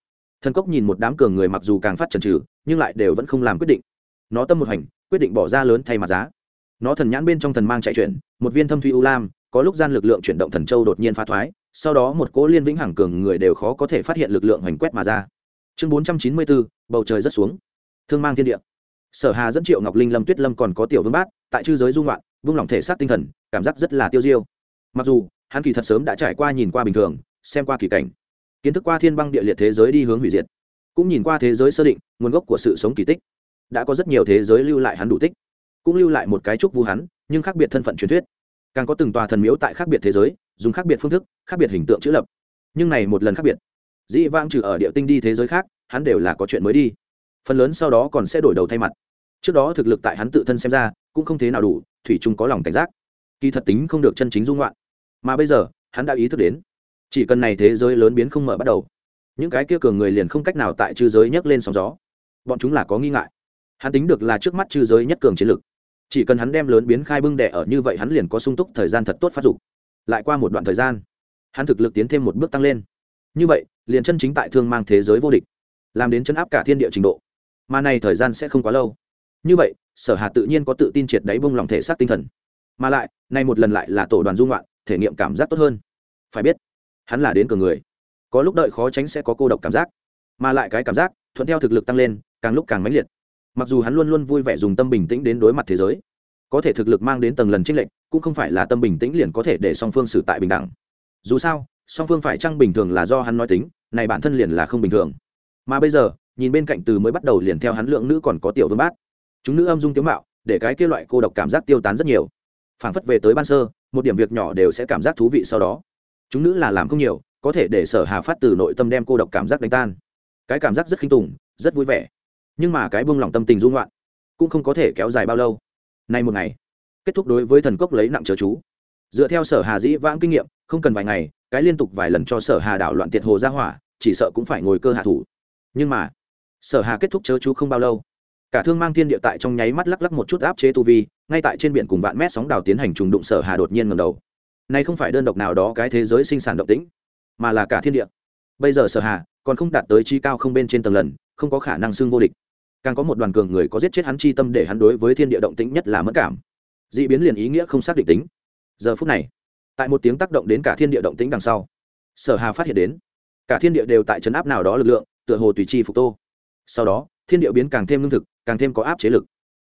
thần cốc nhìn một đám cường người mặc dù càng phát trần trừ nhưng lại đều vẫn không làm quyết định. Nó tâm một hành, quyết định bỏ ra lớn thay mặt giá. Nó thần nhãn bên trong thần mang chạy chuyển, một viên thâm thuy u lam, có lúc gian lực lượng chuyển động thần châu đột nhiên phá thoái, sau đó một cỗ liên vĩnh hằng cường người đều khó có thể phát hiện lực lượng hoành quét mà ra. Chương bốn trăm chín mươi bốn, bầu trời rất xuống. Thương mang thiên địa. Sở hà dẫn triệu ngọc linh, lâm tuyết lâm còn có tiểu vương bát, tại chư giới dung loạn, vung lòng thể xác tinh thần, cảm giác rất là tiêu diêu. Mặc dù, hắn kỳ thật sớm đã trải qua nhìn qua bình thường, xem qua kỳ cảnh kiến thức qua thiên băng địa liệt thế giới đi hướng hủy diệt, cũng nhìn qua thế giới sơ định, nguồn gốc của sự sống kỳ tích. Đã có rất nhiều thế giới lưu lại hắn đủ tích, cũng lưu lại một cái trúc vu hắn, nhưng khác biệt thân phận truyền thuyết. Càng có từng tòa thần miếu tại khác biệt thế giới, dùng khác biệt phương thức, khác biệt hình tượng chữ lập. Nhưng này một lần khác biệt, dĩ vãng trừ ở địa tinh đi thế giới khác, hắn đều là có chuyện mới đi. Phần lớn sau đó còn sẽ đổi đầu thay mặt. Trước đó thực lực tại hắn tự thân xem ra, cũng không thế nào đủ, thủy chung có lòng cảnh giác. Kỳ thật tính không được chân chính dung loạn. Mà bây giờ, hắn đã ý thức đến chỉ cần này thế giới lớn biến không mở bắt đầu, những cái kia cường người liền không cách nào tại chư giới nhấc lên sóng gió. Bọn chúng là có nghi ngại. Hắn tính được là trước mắt chư giới nhất cường chiến lực. Chỉ cần hắn đem lớn biến khai bưng đẻ ở như vậy hắn liền có sung túc thời gian thật tốt phát dục. Lại qua một đoạn thời gian, hắn thực lực tiến thêm một bước tăng lên. Như vậy, liền chân chính tại thương mang thế giới vô địch, làm đến chân áp cả thiên địa trình độ. Mà này thời gian sẽ không quá lâu. Như vậy, sở hà tự nhiên có tự tin triệt đáy bông lòng thể xác tinh thần. Mà lại nay một lần lại là tổ đoàn dung loạn, thể nghiệm cảm giác tốt hơn. Phải biết hắn là đến cường người. Có lúc đợi khó tránh sẽ có cô độc cảm giác, mà lại cái cảm giác thuận theo thực lực tăng lên, càng lúc càng mãnh liệt. Mặc dù hắn luôn luôn vui vẻ dùng tâm bình tĩnh đến đối mặt thế giới, có thể thực lực mang đến tầng lần trích lệnh cũng không phải là tâm bình tĩnh liền có thể để song phương xử tại bình đẳng. Dù sao, song phương phải chăng bình thường là do hắn nói tính, này bản thân liền là không bình thường. Mà bây giờ, nhìn bên cạnh từ mới bắt đầu liền theo hắn lượng nữ còn có tiểu vương bát chúng nữ âm dung tiếng mạo, để cái kia loại cô độc cảm giác tiêu tán rất nhiều. Phảng phất về tới ban sơ, một điểm việc nhỏ đều sẽ cảm giác thú vị sau đó chúng nữ là làm không nhiều, có thể để sở hà phát từ nội tâm đem cô độc cảm giác đánh tan. Cái cảm giác rất khinh tùng, rất vui vẻ. Nhưng mà cái buông lỏng tâm tình dung loạn, cũng không có thể kéo dài bao lâu. Nay một ngày, kết thúc đối với thần cốc lấy nặng chớ chú. Dựa theo sở hà dĩ vãng kinh nghiệm, không cần vài ngày, cái liên tục vài lần cho sở hà đảo loạn tiệt hồ ra hỏa, chỉ sợ cũng phải ngồi cơ hạ thủ. Nhưng mà, sở hà kết thúc chớ chú không bao lâu. Cả thương mang thiên địa tại trong nháy mắt lắc lắc một chút áp chế tu vi, ngay tại trên biển cùng vạn mét sóng đào tiến hành trùng đụng sở hà đột nhiên ngầm đầu nay không phải đơn độc nào đó cái thế giới sinh sản động tĩnh, mà là cả thiên địa. Bây giờ sở hà còn không đạt tới chi cao không bên trên tầng lần, không có khả năng xương vô địch. Càng có một đoàn cường người có giết chết hắn chi tâm để hắn đối với thiên địa động tĩnh nhất là mất cảm. Dị biến liền ý nghĩa không xác định tính. Giờ phút này, tại một tiếng tác động đến cả thiên địa động tĩnh đằng sau, sở hà phát hiện đến, cả thiên địa đều tại chấn áp nào đó lực lượng, tựa hồ tùy chi phục tô. Sau đó, thiên địa biến càng thêm lương thực, càng thêm có áp chế lực.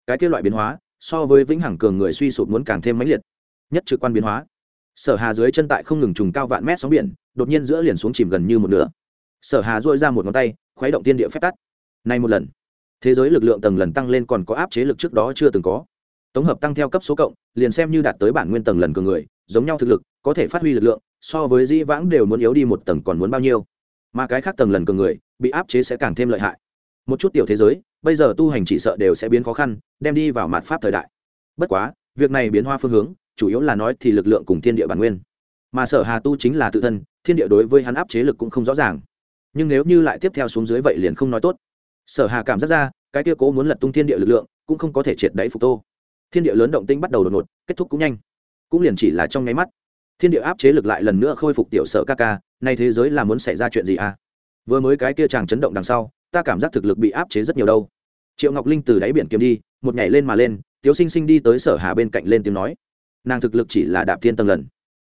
Cái kia loại biến hóa, so với vĩnh hằng cường người suy sụp muốn càng thêm mãnh liệt. Nhất trực quan biến hóa sở hà dưới chân tại không ngừng trùng cao vạn mét sóng biển, đột nhiên giữa liền xuống chìm gần như một nửa. Sở hà dội ra một ngón tay, khuấy động tiên địa phép tắt nay một lần, thế giới lực lượng tầng lần tăng lên còn có áp chế lực trước đó chưa từng có. Tổng hợp tăng theo cấp số cộng, liền xem như đạt tới bản nguyên tầng lần cường người, giống nhau thực lực, có thể phát huy lực lượng, so với dĩ vãng đều muốn yếu đi một tầng còn muốn bao nhiêu. Mà cái khác tầng lần cường người, bị áp chế sẽ càng thêm lợi hại. Một chút tiểu thế giới, bây giờ tu hành chỉ sợ đều sẽ biến khó khăn, đem đi vào mạt pháp thời đại. Bất quá, việc này biến hoa phương hướng chủ yếu là nói thì lực lượng cùng thiên địa bản nguyên. Mà sở hà tu chính là tự thân, thiên địa đối với hắn áp chế lực cũng không rõ ràng. Nhưng nếu như lại tiếp theo xuống dưới vậy liền không nói tốt. Sở hà cảm giác ra, cái kia cố muốn lật tung thiên địa lực lượng, cũng không có thể triệt đáy phục tô. Thiên địa lớn động tinh bắt đầu đột ngột, kết thúc cũng nhanh. Cũng liền chỉ là trong nháy mắt, thiên địa áp chế lực lại lần nữa khôi phục tiểu sở ca ca, nay thế giới là muốn xảy ra chuyện gì à? Vừa mới cái kia chàng chấn động đằng sau, ta cảm giác thực lực bị áp chế rất nhiều đâu. Triệu ngọc linh từ đáy biển kiếm đi, một nhảy lên mà lên, tiếu sinh sinh đi tới sở hà bên cạnh lên tiếng nói nàng thực lực chỉ là đạp thiên tầng lần.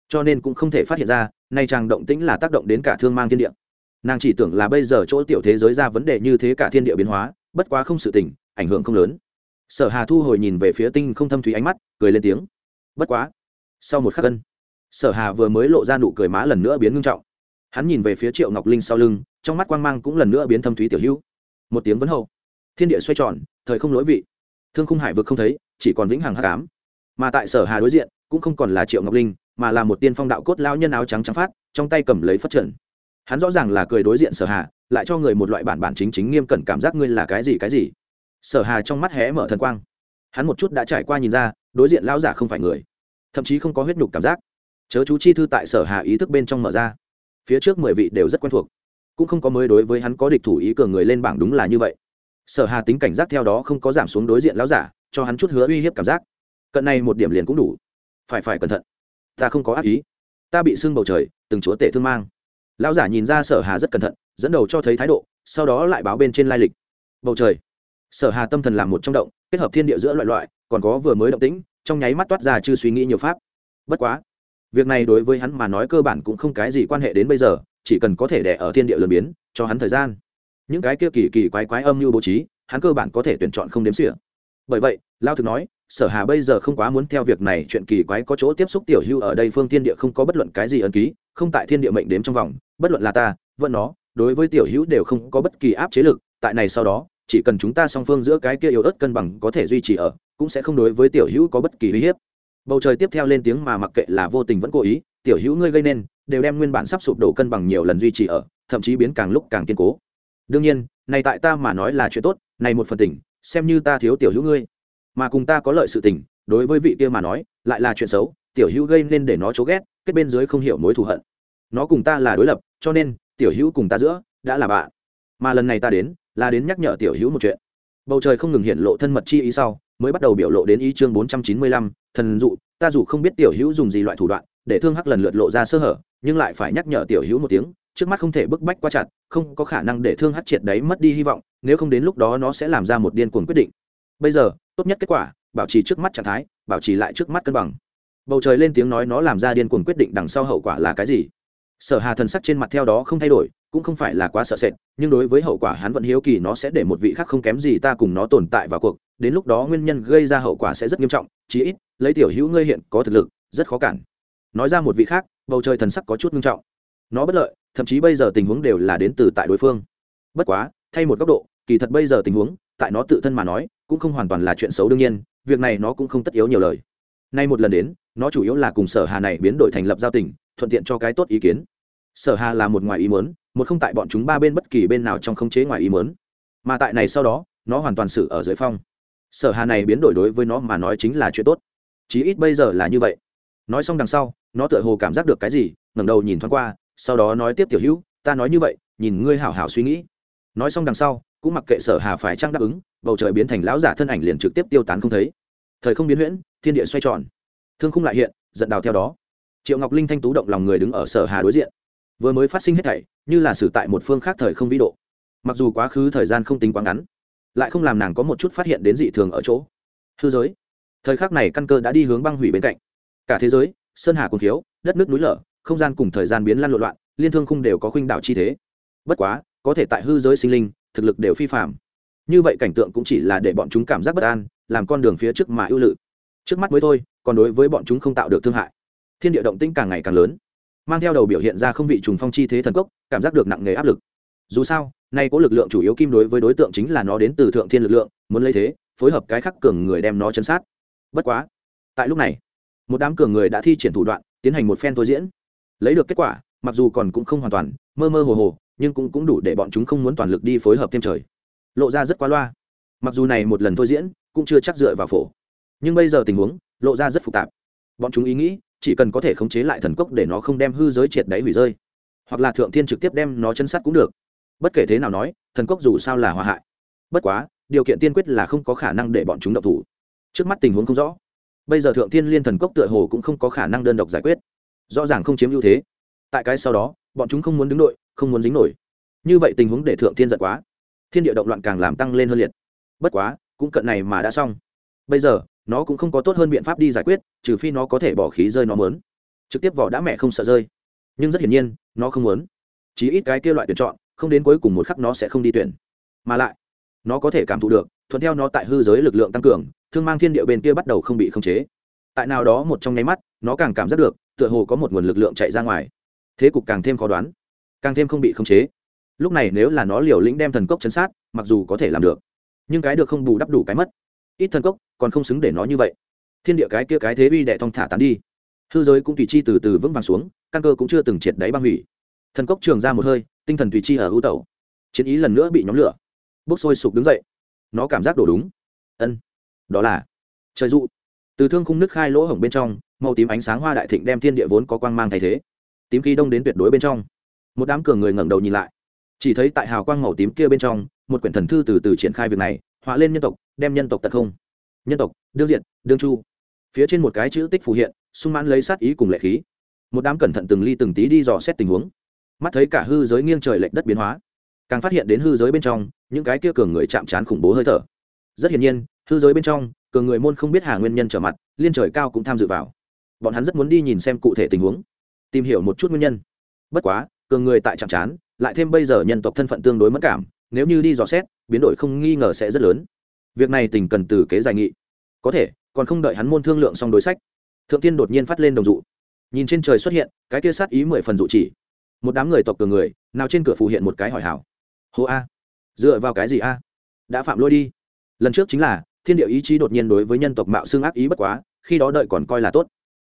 Cho nên cũng không thể phát hiện ra, nay chàng động tĩnh là tác động đến cả thương mang thiên địa. Nàng chỉ tưởng là bây giờ chỗ tiểu thế giới ra vấn đề như thế cả thiên địa biến hóa, bất quá không sự tình, ảnh hưởng không lớn. Sở hà thu hồi nhìn về phía tinh không thâm thúy ánh mắt, cười lên tiếng. Bất quá, sau một khắc cân, sở hà vừa mới lộ ra nụ cười má lần nữa biến ngưng trọng. Hắn nhìn về phía triệu ngọc linh sau lưng, trong mắt quang mang cũng lần nữa biến thâm thúy tiểu hữu. Một tiếng vấn hậu thiên địa xoay tròn, thời không lỗi vị. Thương khung hải vực không thấy, chỉ còn vĩnh hằng hắc ám mà tại sở hà đối diện cũng không còn là triệu ngọc linh, mà là một tiên phong đạo cốt lao nhân áo trắng trắng phát, trong tay cầm lấy phất trần. Hắn rõ ràng là cười đối diện sở hà, lại cho người một loại bản bản chính chính nghiêm cẩn cảm giác ngươi là cái gì cái gì. Sở hà trong mắt hé mở thần quang. Hắn một chút đã trải qua nhìn ra, đối diện lao giả không phải người, thậm chí không có huyết nhục cảm giác. Chớ chú chi thư tại sở hà ý thức bên trong mở ra. Phía trước mười vị đều rất quen thuộc, cũng không có mới đối với hắn có địch thủ ý cường người lên bảng đúng là như vậy. Sở hà tính cảnh giác theo đó không có giảm xuống đối diện lão giả, cho hắn chút hứa uy hiếp cảm giác cận này một điểm liền cũng đủ. Phải phải cẩn thận. Ta không có ác ý. Ta bị sưng bầu trời, từng chúa tể thương mang. Lão giả nhìn ra sở hà rất cẩn thận, dẫn đầu cho thấy thái độ, sau đó lại báo bên trên lai lịch. Bầu trời. Sở hà tâm thần làm một trong động, kết hợp thiên địa giữa loại loại, còn có vừa mới động tĩnh, trong nháy mắt toát ra chưa suy nghĩ nhiều pháp. Bất quá, việc này đối với hắn mà nói cơ bản cũng không cái gì quan hệ đến bây giờ, chỉ cần có thể đẻ ở thiên địa lừa biến, cho hắn thời gian. Những cái kia kỳ kỳ quái quái âm mưu bố trí, hắn cơ bản có thể tuyển chọn không đếm xỉa. Bởi vậy lao thực nói, sở hà bây giờ không quá muốn theo việc này, chuyện kỳ quái có chỗ tiếp xúc tiểu hưu ở đây phương thiên địa không có bất luận cái gì ấn ký, không tại thiên địa mệnh đếm trong vòng, bất luận là ta, vẫn nó, đối với tiểu hữu đều không có bất kỳ áp chế lực, tại này sau đó, chỉ cần chúng ta song phương giữa cái kia yếu ớt cân bằng có thể duy trì ở, cũng sẽ không đối với tiểu hữu có bất kỳ uy hiếp. Bầu trời tiếp theo lên tiếng mà mặc kệ là vô tình vẫn cố ý, tiểu hữu ngươi gây nên, đều đem nguyên bản sắp sụp đổ cân bằng nhiều lần duy trì ở, thậm chí biến càng lúc càng kiên cố. Đương nhiên, này tại ta mà nói là chuyện tốt, này một phần tình xem như ta thiếu tiểu hữu ngươi mà cùng ta có lợi sự tình, đối với vị kia mà nói, lại là chuyện xấu, tiểu hữu gây nên để nó chố ghét, kết bên dưới không hiểu mối thù hận. Nó cùng ta là đối lập, cho nên, tiểu hữu cùng ta giữa, đã là bạn. Mà lần này ta đến, là đến nhắc nhở tiểu hữu một chuyện. Bầu trời không ngừng hiện lộ thân mật chi ý sau, mới bắt đầu biểu lộ đến ý chương bốn trăm chín mươi lăm, thần dụ, ta dù không biết tiểu hữu dùng gì loại thủ đoạn, để thương hắc lần lượt lộ ra sơ hở, nhưng lại phải nhắc nhở tiểu hữu một tiếng, trước mắt không thể bức bách quá chặt, không có khả năng để thương hắc triệt đấy mất đi hy vọng, nếu không đến lúc đó nó sẽ làm ra một điên cuồng quyết định. Bây giờ tốt nhất kết quả, bảo trì trước mắt trạng thái, bảo trì lại trước mắt cân bằng. Bầu trời lên tiếng nói nó làm ra điên cuồng quyết định đằng sau hậu quả là cái gì? Sở hà thần sắc trên mặt theo đó không thay đổi, cũng không phải là quá sợ sệt, nhưng đối với hậu quả hắn vẫn hiếu kỳ nó sẽ để một vị khác không kém gì ta cùng nó tồn tại vào cuộc, đến lúc đó nguyên nhân gây ra hậu quả sẽ rất nghiêm trọng, chí ít, lấy tiểu hữu ngươi hiện có thực lực, rất khó cản. Nói ra một vị khác, bầu trời thần sắc có chút nghiêm trọng. Nó bất lợi, thậm chí bây giờ tình huống đều là đến từ tại đối phương. Bất quá, thay một góc độ, kỳ thật bây giờ tình huống, tại nó tự thân mà nói cũng không hoàn toàn là chuyện xấu đương nhiên, việc này nó cũng không tất yếu nhiều lời. Nay một lần đến, nó chủ yếu là cùng sở hà này biến đổi thành lập giao tình, thuận tiện cho cái tốt ý kiến. Sở hà là một ngoài ý muốn, một không tại bọn chúng ba bên bất kỳ bên nào trong khống chế ngoài ý muốn. Mà tại này sau đó, nó hoàn toàn xử ở dưới phong. Sở hà này biến đổi đối với nó mà nói chính là chuyện tốt. Chí ít bây giờ là như vậy. Nói xong đằng sau, nó tựa hồ cảm giác được cái gì, ngẩng đầu nhìn thoáng qua, sau đó nói tiếp tiểu hữu, ta nói như vậy, nhìn ngươi hảo hảo suy nghĩ. Nói xong đằng sau cũng mặc kệ sở hà phải trang đáp ứng, bầu trời biến thành lão giả thân ảnh liền trực tiếp tiêu tán không thấy. Thời không biến huyễn, thiên địa xoay tròn. Thương khung lại hiện, giận đào theo đó. Triệu ngọc linh thanh tú động lòng người đứng ở sở hà đối diện. Vừa mới phát sinh hết thảy, như là xử tại một phương khác thời không vĩ độ. Mặc dù quá khứ thời gian không tính quá ngắn, lại không làm nàng có một chút phát hiện đến dị thường ở chỗ. Hư giới. Thời khắc này căn cơ đã đi hướng băng hủy bên cạnh. Cả thế giới, sơn hà cùng thiếu đất nước núi lở, không gian cùng thời gian biến lan lộn loạn, liên thương khung đều có khuynh đảo chi thế. Bất quá, có thể tại hư giới sinh linh thực lực đều phi phạm. Như vậy cảnh tượng cũng chỉ là để bọn chúng cảm giác bất an, làm con đường phía trước mà ưu lự. Trước mắt mới thôi, còn đối với bọn chúng không tạo được thương hại. Thiên địa động tĩnh càng ngày càng lớn, mang theo đầu biểu hiện ra không vị trùng phong chi thế thần cốc, cảm giác được nặng nề áp lực. Dù sao, nay có lực lượng chủ yếu kim đối với đối tượng chính là nó đến từ thượng thiên lực lượng, muốn lấy thế, phối hợp cái khắc cường người đem nó chấn sát. Bất quá, tại lúc này, một đám cường người đã thi triển thủ đoạn, tiến hành một phen thôi diễn. Lấy được kết quả, mặc dù còn cũng không hoàn toàn, mơ mơ hồ hồ nhưng cũng cũng đủ để bọn chúng không muốn toàn lực đi phối hợp thêm trời. Lộ ra rất quá loa. Mặc dù này một lần thôi diễn, cũng chưa chắc dựa vào phổ. Nhưng bây giờ tình huống, lộ ra rất phức tạp. Bọn chúng ý nghĩ, chỉ cần có thể khống chế lại thần cốc để nó không đem hư giới triệt đáy hủy rơi. Hoặc là thượng thiên trực tiếp đem nó chân sát cũng được. Bất kể thế nào nói, thần cốc dù sao là hòa hại. Bất quá, điều kiện tiên quyết là không có khả năng để bọn chúng độc thủ. Trước mắt tình huống không rõ. Bây giờ thượng thiên liên thần cốc tựa hồ cũng không có khả năng đơn độc giải quyết. Rõ ràng không chiếm ưu thế. Tại cái sau đó, bọn chúng không muốn đứng đội không muốn dính nổi. Như vậy tình huống để thượng thiên giận quá. Thiên địa động loạn càng làm tăng lên hơn liệt. Bất quá, cũng cận này mà đã xong. Bây giờ, nó cũng không có tốt hơn biện pháp đi giải quyết, trừ phi nó có thể bỏ khí rơi nó mớn trực tiếp vỏ đã mẹ không sợ rơi. Nhưng rất hiển nhiên, nó không muốn. Chỉ ít cái kia loại tuyển chọn, không đến cuối cùng một khắc nó sẽ không đi tuyển. Mà lại, nó có thể cảm thụ được, thuận theo nó tại hư giới lực lượng tăng cường, thương mang thiên địa bên kia bắt đầu không bị khống chế. Tại nào đó một trong nháy mắt, nó càng cảm giác được, tựa hồ có một nguồn lực lượng chạy ra ngoài. Thế cục càng thêm khó đoán càng thêm không bị khống chế. Lúc này nếu là nó liều lĩnh đem thần cốc chấn sát, mặc dù có thể làm được, nhưng cái được không bù đắp đủ cái mất. Ít thần cốc, còn không xứng để nó như vậy. Thiên địa cái kia cái thế uy đệ thong thả tán đi. Hư giới cũng tùy chi từ từ vững vàng xuống, căn cơ cũng chưa từng triệt đáy băng hủy. Thần cốc trường ra một hơi, tinh thần tùy chi ở ưu tẩu. Chiến ý lần nữa bị nhóm lửa. Bốc sôi sụp đứng dậy. Nó cảm giác đổ đúng. Ân, đó là trời dụ. Từ thương khung nước khai lỗ hổng bên trong, màu tím ánh sáng hoa đại thịnh đem thiên địa vốn có quang mang thay thế. Tím khí đông đến tuyệt đối bên trong một đám cường người ngẩng đầu nhìn lại. Chỉ thấy tại hào quang màu tím kia bên trong, một quyển thần thư từ từ triển khai việc này, họa lên nhân tộc, đem nhân tộc tật không. Nhân tộc, đương diện đương chu. Phía trên một cái chữ tích phù hiện, sung mãn lấy sát ý cùng lệ khí. Một đám cẩn thận từng ly từng tí đi dò xét tình huống. Mắt thấy cả hư giới nghiêng trời lệch đất biến hóa, càng phát hiện đến hư giới bên trong, những cái kia cường người chạm trán khủng bố hơi thở. Rất hiển nhiên, hư giới bên trong, cường người môn không biết hà nguyên nhân trở mặt, liên trời cao cũng tham dự vào. Bọn hắn rất muốn đi nhìn xem cụ thể tình huống, tìm hiểu một chút nguyên nhân. Bất quá cường người tại chạm trán lại thêm bây giờ nhân tộc thân phận tương đối mất cảm, nếu như đi dò xét, biến đổi không nghi ngờ sẽ rất lớn. Việc này tình cần từ kế giải nghị. Có thể, còn không đợi hắn môn thương lượng xong đối sách, thượng tiên đột nhiên phát lên đồng dụ. Nhìn trên trời xuất hiện, cái kia sát ý mười phần dụ chỉ. Một đám người tộc cường người, nào trên cửa phù hiện một cái hỏi hảo. Hô a, dựa vào cái gì a? Đã phạm lỗi đi. Lần trước chính là, thiên địa ý chí đột nhiên đối với nhân tộc mạo xương ác ý bất quá, khi đó đợi còn coi là tốt.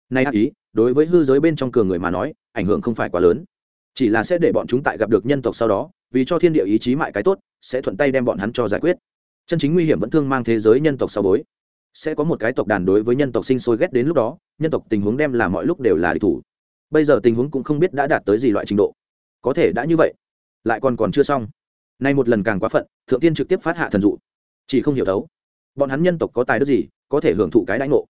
Nay ác ý, đối với hư giới bên trong cường người mà nói, ảnh hưởng không phải quá lớn chỉ là sẽ để bọn chúng tại gặp được nhân tộc sau đó, vì cho thiên địa ý chí mại cái tốt, sẽ thuận tay đem bọn hắn cho giải quyết. Chân chính nguy hiểm vẫn thương mang thế giới nhân tộc sau bối. Sẽ có một cái tộc đàn đối với nhân tộc sinh sôi ghét đến lúc đó, nhân tộc tình huống đem là mọi lúc đều là địch thủ. Bây giờ tình huống cũng không biết đã đạt tới gì loại trình độ. Có thể đã như vậy, lại còn còn chưa xong. Nay một lần càng quá phận, thượng tiên trực tiếp phát hạ thần dụ. Chỉ không hiểu thấu, bọn hắn nhân tộc có tài đức gì, có thể hưởng thụ cái đãi ngộ.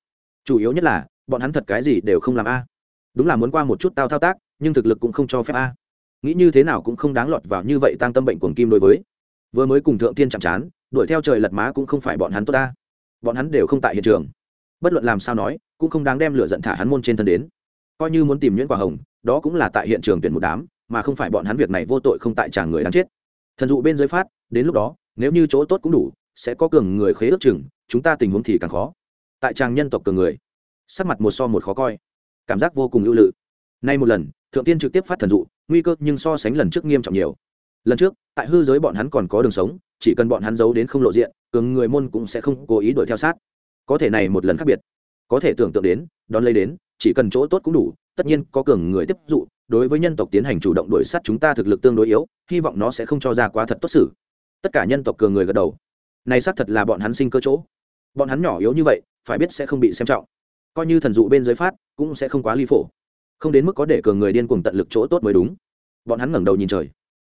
Chủ yếu nhất là, bọn hắn thật cái gì đều không làm a đúng là muốn qua một chút tao thao tác, nhưng thực lực cũng không cho phép a. Nghĩ như thế nào cũng không đáng lọt vào như vậy tăng tâm bệnh cuồng kim đối với. Vừa mới cùng thượng tiên chạm chán, đuổi theo trời lật má cũng không phải bọn hắn tốt ta bọn hắn đều không tại hiện trường. Bất luận làm sao nói, cũng không đáng đem lửa giận thả hắn môn trên thân đến. Coi như muốn tìm nhuyễn quả hồng, đó cũng là tại hiện trường tuyển một đám, mà không phải bọn hắn việc này vô tội không tại chàng người đáng chết. Thần dụ bên dưới phát, đến lúc đó, nếu như chỗ tốt cũng đủ, sẽ có cường người khế ước chừng, chúng ta tình huống thì càng khó. Tại tràng nhân tộc cường người, sắc mặt một so một khó coi cảm giác vô cùng ưu lự. Nay một lần, thượng tiên trực tiếp phát thần dụ, nguy cơ nhưng so sánh lần trước nghiêm trọng nhiều. Lần trước, tại hư giới bọn hắn còn có đường sống, chỉ cần bọn hắn giấu đến không lộ diện, cường người môn cũng sẽ không cố ý đuổi theo sát. Có thể này một lần khác biệt. Có thể tưởng tượng đến, đón lấy đến, chỉ cần chỗ tốt cũng đủ, tất nhiên có cường người tiếp dụ, đối với nhân tộc tiến hành chủ động đuổi sát chúng ta thực lực tương đối yếu, hy vọng nó sẽ không cho ra quá thật tốt xử. Tất cả nhân tộc cường người gật đầu. Này xác thật là bọn hắn sinh cơ chỗ. Bọn hắn nhỏ yếu như vậy, phải biết sẽ không bị xem trọng coi như thần dụ bên dưới phát, cũng sẽ không quá ly phổ. Không đến mức có để cường người điên cuồng tận lực chỗ tốt mới đúng. Bọn hắn ngẩng đầu nhìn trời.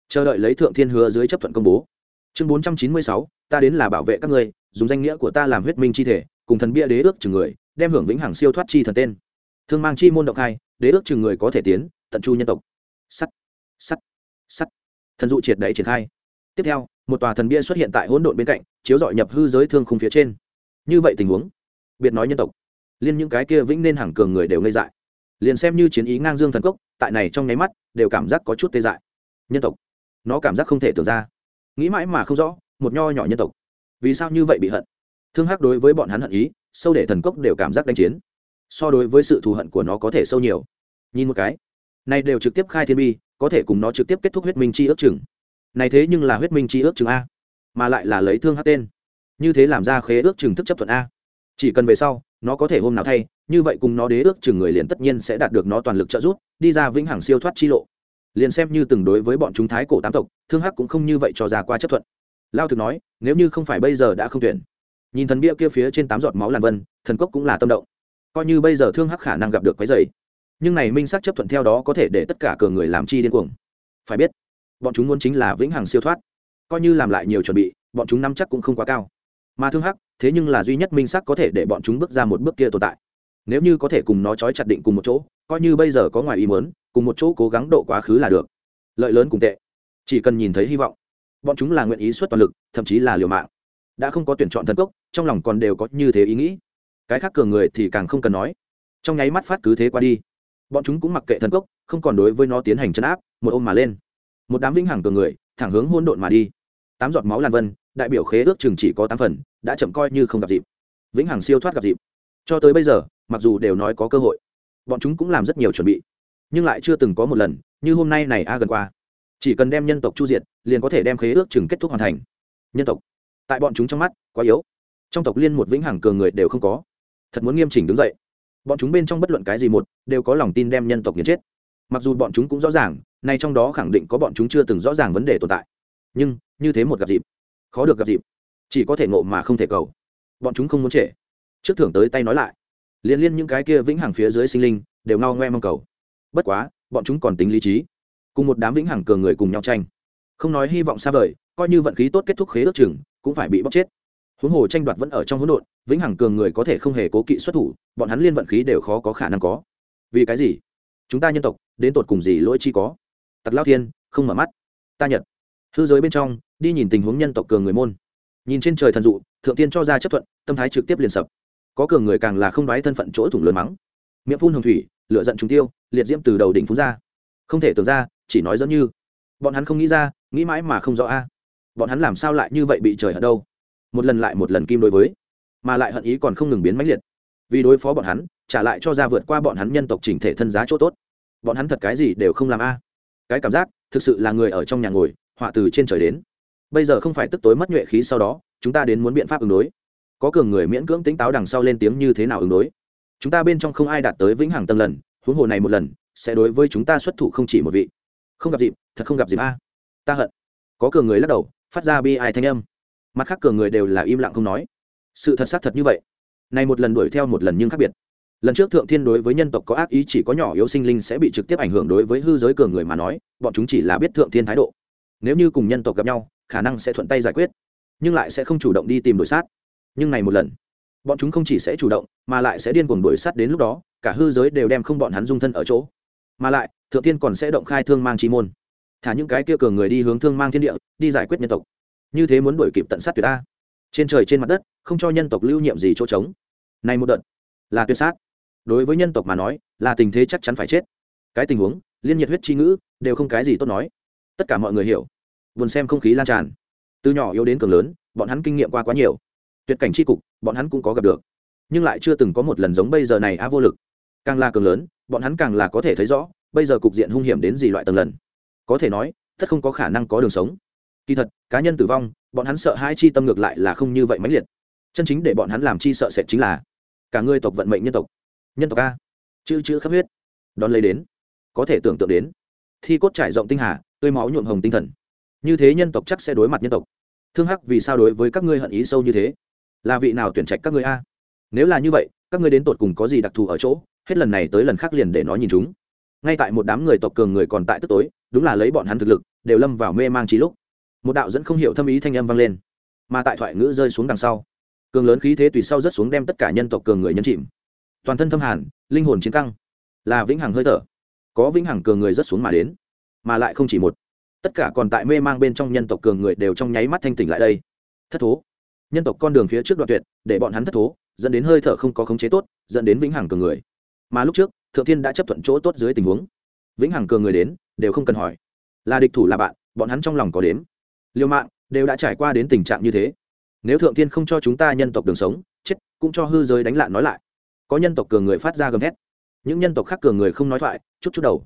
Chờ đợi lấy thượng thiên hứa dưới chấp thuận công bố. Chương bốn trăm chín mươi sáu, ta đến là bảo vệ các ngươi, dùng danh nghĩa của ta làm huyết minh chi thể, cùng thần bia đế ước chừng người, đem hưởng vĩnh hằng siêu thoát chi thần tên. Thương mang chi môn động khai, đế ước chừng người có thể tiến, tận chu nhân tộc. Sắt sắt sắt. Thần dụ triệt đẩy triển khai. Tiếp theo, một tòa thần bia xuất hiện tại hỗn độn bên cạnh, chiếu dọi nhập hư giới thương khung phía trên. Như vậy tình huống, biệt nói nhân tộc liên những cái kia vĩnh nên hàng cường người đều ngây dại. Liền xem như chiến ý ngang dương thần cốc, tại này trong nháy mắt, đều cảm giác có chút tê dại. Nhân tộc. Nó cảm giác không thể tưởng ra. Nghĩ mãi mà không rõ, một nho nhỏ nhân tộc. Vì sao như vậy bị hận? Thương hắc đối với bọn hắn hận ý, sâu để thần cốc đều cảm giác đánh chiến. So đối với sự thù hận của nó có thể sâu nhiều. Nhìn một cái. Này đều trực tiếp khai thiên bi, có thể cùng nó trực tiếp kết thúc huyết minh chi ước chừng. Này thế nhưng là huyết minh chi ước chừng a, mà lại là lấy thương hắc tên. Như thế làm ra khế ước chừng thức chấp thuận a. Chỉ cần về sau nó có thể hôm nào thay, như vậy cùng nó đế ước chừng người liền tất nhiên sẽ đạt được nó toàn lực trợ giúp, đi ra vĩnh hằng siêu thoát chi lộ. Liền xem như từng đối với bọn chúng thái cổ tám tộc, thương hắc cũng không như vậy cho ra qua chấp thuận. Lao thực nói, nếu như không phải bây giờ đã không tuyển. Nhìn thần bia kia phía trên tám giọt máu làn vân, thần cốc cũng là tâm động. Coi như bây giờ thương hắc khả năng gặp được quái dày. Nhưng này minh xác chấp thuận theo đó có thể để tất cả cường người làm chi điên cuồng. Phải biết, bọn chúng muốn chính là vĩnh hằng siêu thoát. Coi như làm lại nhiều chuẩn bị, bọn chúng nắm chắc cũng không quá cao. Mà thương hắc thế nhưng là duy nhất minh sắc có thể để bọn chúng bước ra một bước kia tồn tại. Nếu như có thể cùng nó trói chặt định cùng một chỗ, coi như bây giờ có ngoài ý muốn, cùng một chỗ cố gắng độ quá khứ là được. Lợi lớn cùng tệ. Chỉ cần nhìn thấy hy vọng. Bọn chúng là nguyện ý xuất toàn lực, thậm chí là liều mạng. Đã không có tuyển chọn thần cốc, trong lòng còn đều có như thế ý nghĩ. Cái khác cường người thì càng không cần nói. Trong nháy mắt phát cứ thế qua đi. Bọn chúng cũng mặc kệ thần cốc, không còn đối với nó tiến hành chấn áp, một ôm mà lên. Một đám vĩnh hằng cường người, thẳng hướng hôn độn mà đi. Tám giọt máu lan vân đại biểu khế ước chừng chỉ có tám phần, đã chậm coi như không gặp dịp. Vĩnh hằng siêu thoát gặp dịp. Cho tới bây giờ, mặc dù đều nói có cơ hội, bọn chúng cũng làm rất nhiều chuẩn bị, nhưng lại chưa từng có một lần như hôm nay này a gần qua. Chỉ cần đem nhân tộc chu diệt, liền có thể đem khế ước chừng kết thúc hoàn thành. Nhân tộc, tại bọn chúng trong mắt, quá yếu. Trong tộc liên một vĩnh hằng cường người đều không có. Thật muốn nghiêm chỉnh đứng dậy. Bọn chúng bên trong bất luận cái gì một, đều có lòng tin đem nhân tộc nghiền chết. Mặc dù bọn chúng cũng rõ ràng, nay trong đó khẳng định có bọn chúng chưa từng rõ ràng vấn đề tồn tại. Nhưng, như thế một gặp dịp khó được gặp dịp. Chỉ có thể ngộ mà không thể cầu. Bọn chúng không muốn trễ. Trước thưởng tới tay nói lại. Liên liên những cái kia vĩnh hằng phía dưới sinh linh, đều ngao ngoe mong cầu. Bất quá, bọn chúng còn tính lý trí. Cùng một đám vĩnh hằng cường người cùng nhau tranh. Không nói hy vọng xa vời, coi như vận khí tốt kết thúc khế ước chừng, cũng phải bị bóc chết. Huống hồ tranh đoạt vẫn ở trong hỗn độn, vĩnh hằng cường người có thể không hề cố kỵ xuất thủ, bọn hắn liên vận khí đều khó có khả năng có. Vì cái gì? Chúng ta nhân tộc, đến tột cùng gì lỗi chi có? Tặc lao thiên, không mở mắt. Ta nhật hư giới bên trong, đi nhìn tình huống nhân tộc cường người môn. Nhìn trên trời thần dụ, thượng tiên cho ra chấp thuận, tâm thái trực tiếp liền sập. Có cường người càng là không đoái thân phận chỗ thủng lớn mắng. Miệng phun hồng thủy lựa giận chúng tiêu, liệt diễm từ đầu đỉnh phun ra. Không thể tưởng ra, chỉ nói dẫn như, bọn hắn không nghĩ ra, nghĩ mãi mà không rõ a. Bọn hắn làm sao lại như vậy bị trời hận đâu? Một lần lại một lần kim đối với, mà lại hận ý còn không ngừng biến mãnh liệt. Vì đối phó bọn hắn, trả lại cho ra vượt qua bọn hắn nhân tộc chỉnh thể thân giá chỗ tốt. Bọn hắn thật cái gì đều không làm a. Cái cảm giác, thực sự là người ở trong nhà ngồi họa từ trên trời đến. Bây giờ không phải tức tối mất nhuệ khí sau đó, chúng ta đến muốn biện pháp ứng đối. Có cường người miễn cưỡng tính táo đằng sau lên tiếng như thế nào ứng đối? Chúng ta bên trong không ai đạt tới vĩnh hằng tầng lần, huống hồ này một lần, sẽ đối với chúng ta xuất thủ không chỉ một vị. Không gặp dịp, thật không gặp dịp a. Ta hận. Có cường người lắc đầu, phát ra bi ai thanh âm. Mặt khác cường người đều là im lặng không nói. Sự thật xác thật như vậy. Này một lần đuổi theo một lần nhưng khác biệt. Lần trước thượng thiên đối với nhân tộc có ác ý chỉ có nhỏ yếu sinh linh sẽ bị trực tiếp ảnh hưởng đối với hư giới cường người mà nói, bọn chúng chỉ là biết thượng thiên thái độ nếu như cùng nhân tộc gặp nhau, khả năng sẽ thuận tay giải quyết, nhưng lại sẽ không chủ động đi tìm đổi sát. Nhưng này một lần, bọn chúng không chỉ sẽ chủ động, mà lại sẽ điên cuồng đuổi sát đến lúc đó, cả hư giới đều đem không bọn hắn dung thân ở chỗ. Mà lại, thượng tiên còn sẽ động khai thương mang chi môn. Thả những cái kia cường người đi hướng thương mang thiên địa, đi giải quyết nhân tộc. Như thế muốn đuổi kịp tận sát tuyệt ta. Trên trời trên mặt đất, không cho nhân tộc lưu nhiệm gì chỗ trống. Này một đợt, là tuyệt sát. Đối với nhân tộc mà nói, là tình thế chắc chắn phải chết. Cái tình huống, liên nhiệt huyết chi ngữ, đều không cái gì tốt nói tất cả mọi người hiểu. Vườn xem không khí lan tràn. Từ nhỏ yếu đến cường lớn, bọn hắn kinh nghiệm qua quá nhiều. Tuyệt cảnh tri cục, bọn hắn cũng có gặp được. Nhưng lại chưa từng có một lần giống bây giờ này á vô lực. Càng là cường lớn, bọn hắn càng là có thể thấy rõ, bây giờ cục diện hung hiểm đến gì loại tầng lần. Có thể nói thất không có khả năng có đường sống. Kỳ thật, cá nhân tử vong, bọn hắn sợ hai chi tâm ngược lại là không như vậy mãnh liệt. Chân chính để bọn hắn làm chi sợ sệt chính là cả người tộc vận mệnh nhân tộc. Nhân tộc a. Chữ chữ khắp huyết. Đón lấy đến. Có thể tưởng tượng đến. Thi cốt trải rộng tinh hà tươi máu nhuộm hồng tinh thần. Như thế nhân tộc chắc sẽ đối mặt nhân tộc. Thương hắc, vì sao đối với các ngươi hận ý sâu như thế? Là vị nào tuyển trạch các ngươi a? Nếu là như vậy, các ngươi đến tột cùng có gì đặc thù ở chỗ? Hết lần này tới lần khác liền để nó nhìn chúng. Ngay tại một đám người tộc cường người còn tại tức tối, đúng là lấy bọn hắn thực lực, đều lâm vào mê mang trí lúc. Một đạo dẫn không hiểu thâm ý thanh âm vang lên, mà tại thoại ngữ rơi xuống đằng sau, cường lớn khí thế tùy sau rất xuống đem tất cả nhân tộc cường người nhấn chìm. Toàn thân thâm hàn, linh hồn chiến căng, là vĩnh hằng hơi thở. Có vĩnh hằng cường người rất xuống mà đến mà lại không chỉ một. Tất cả còn tại mê mang bên trong nhân tộc cường người đều trong nháy mắt thanh tỉnh lại đây. Thất thố. Nhân tộc con đường phía trước đoạn tuyệt, để bọn hắn thất thố, dẫn đến hơi thở không có khống chế tốt, dẫn đến vĩnh hằng cường người. Mà lúc trước, thượng thiên đã chấp thuận chỗ tốt dưới tình huống. Vĩnh hằng cường người đến, đều không cần hỏi. Là địch thủ là bạn, bọn hắn trong lòng có đếm. Liêu mạng, đều đã trải qua đến tình trạng như thế. Nếu thượng thiên không cho chúng ta nhân tộc đường sống, chết, cũng cho hư giới đánh lạ nói lại. Có nhân tộc cường người phát ra gầm thét. Những nhân tộc khác cường người không nói thoại, chút chút đầu.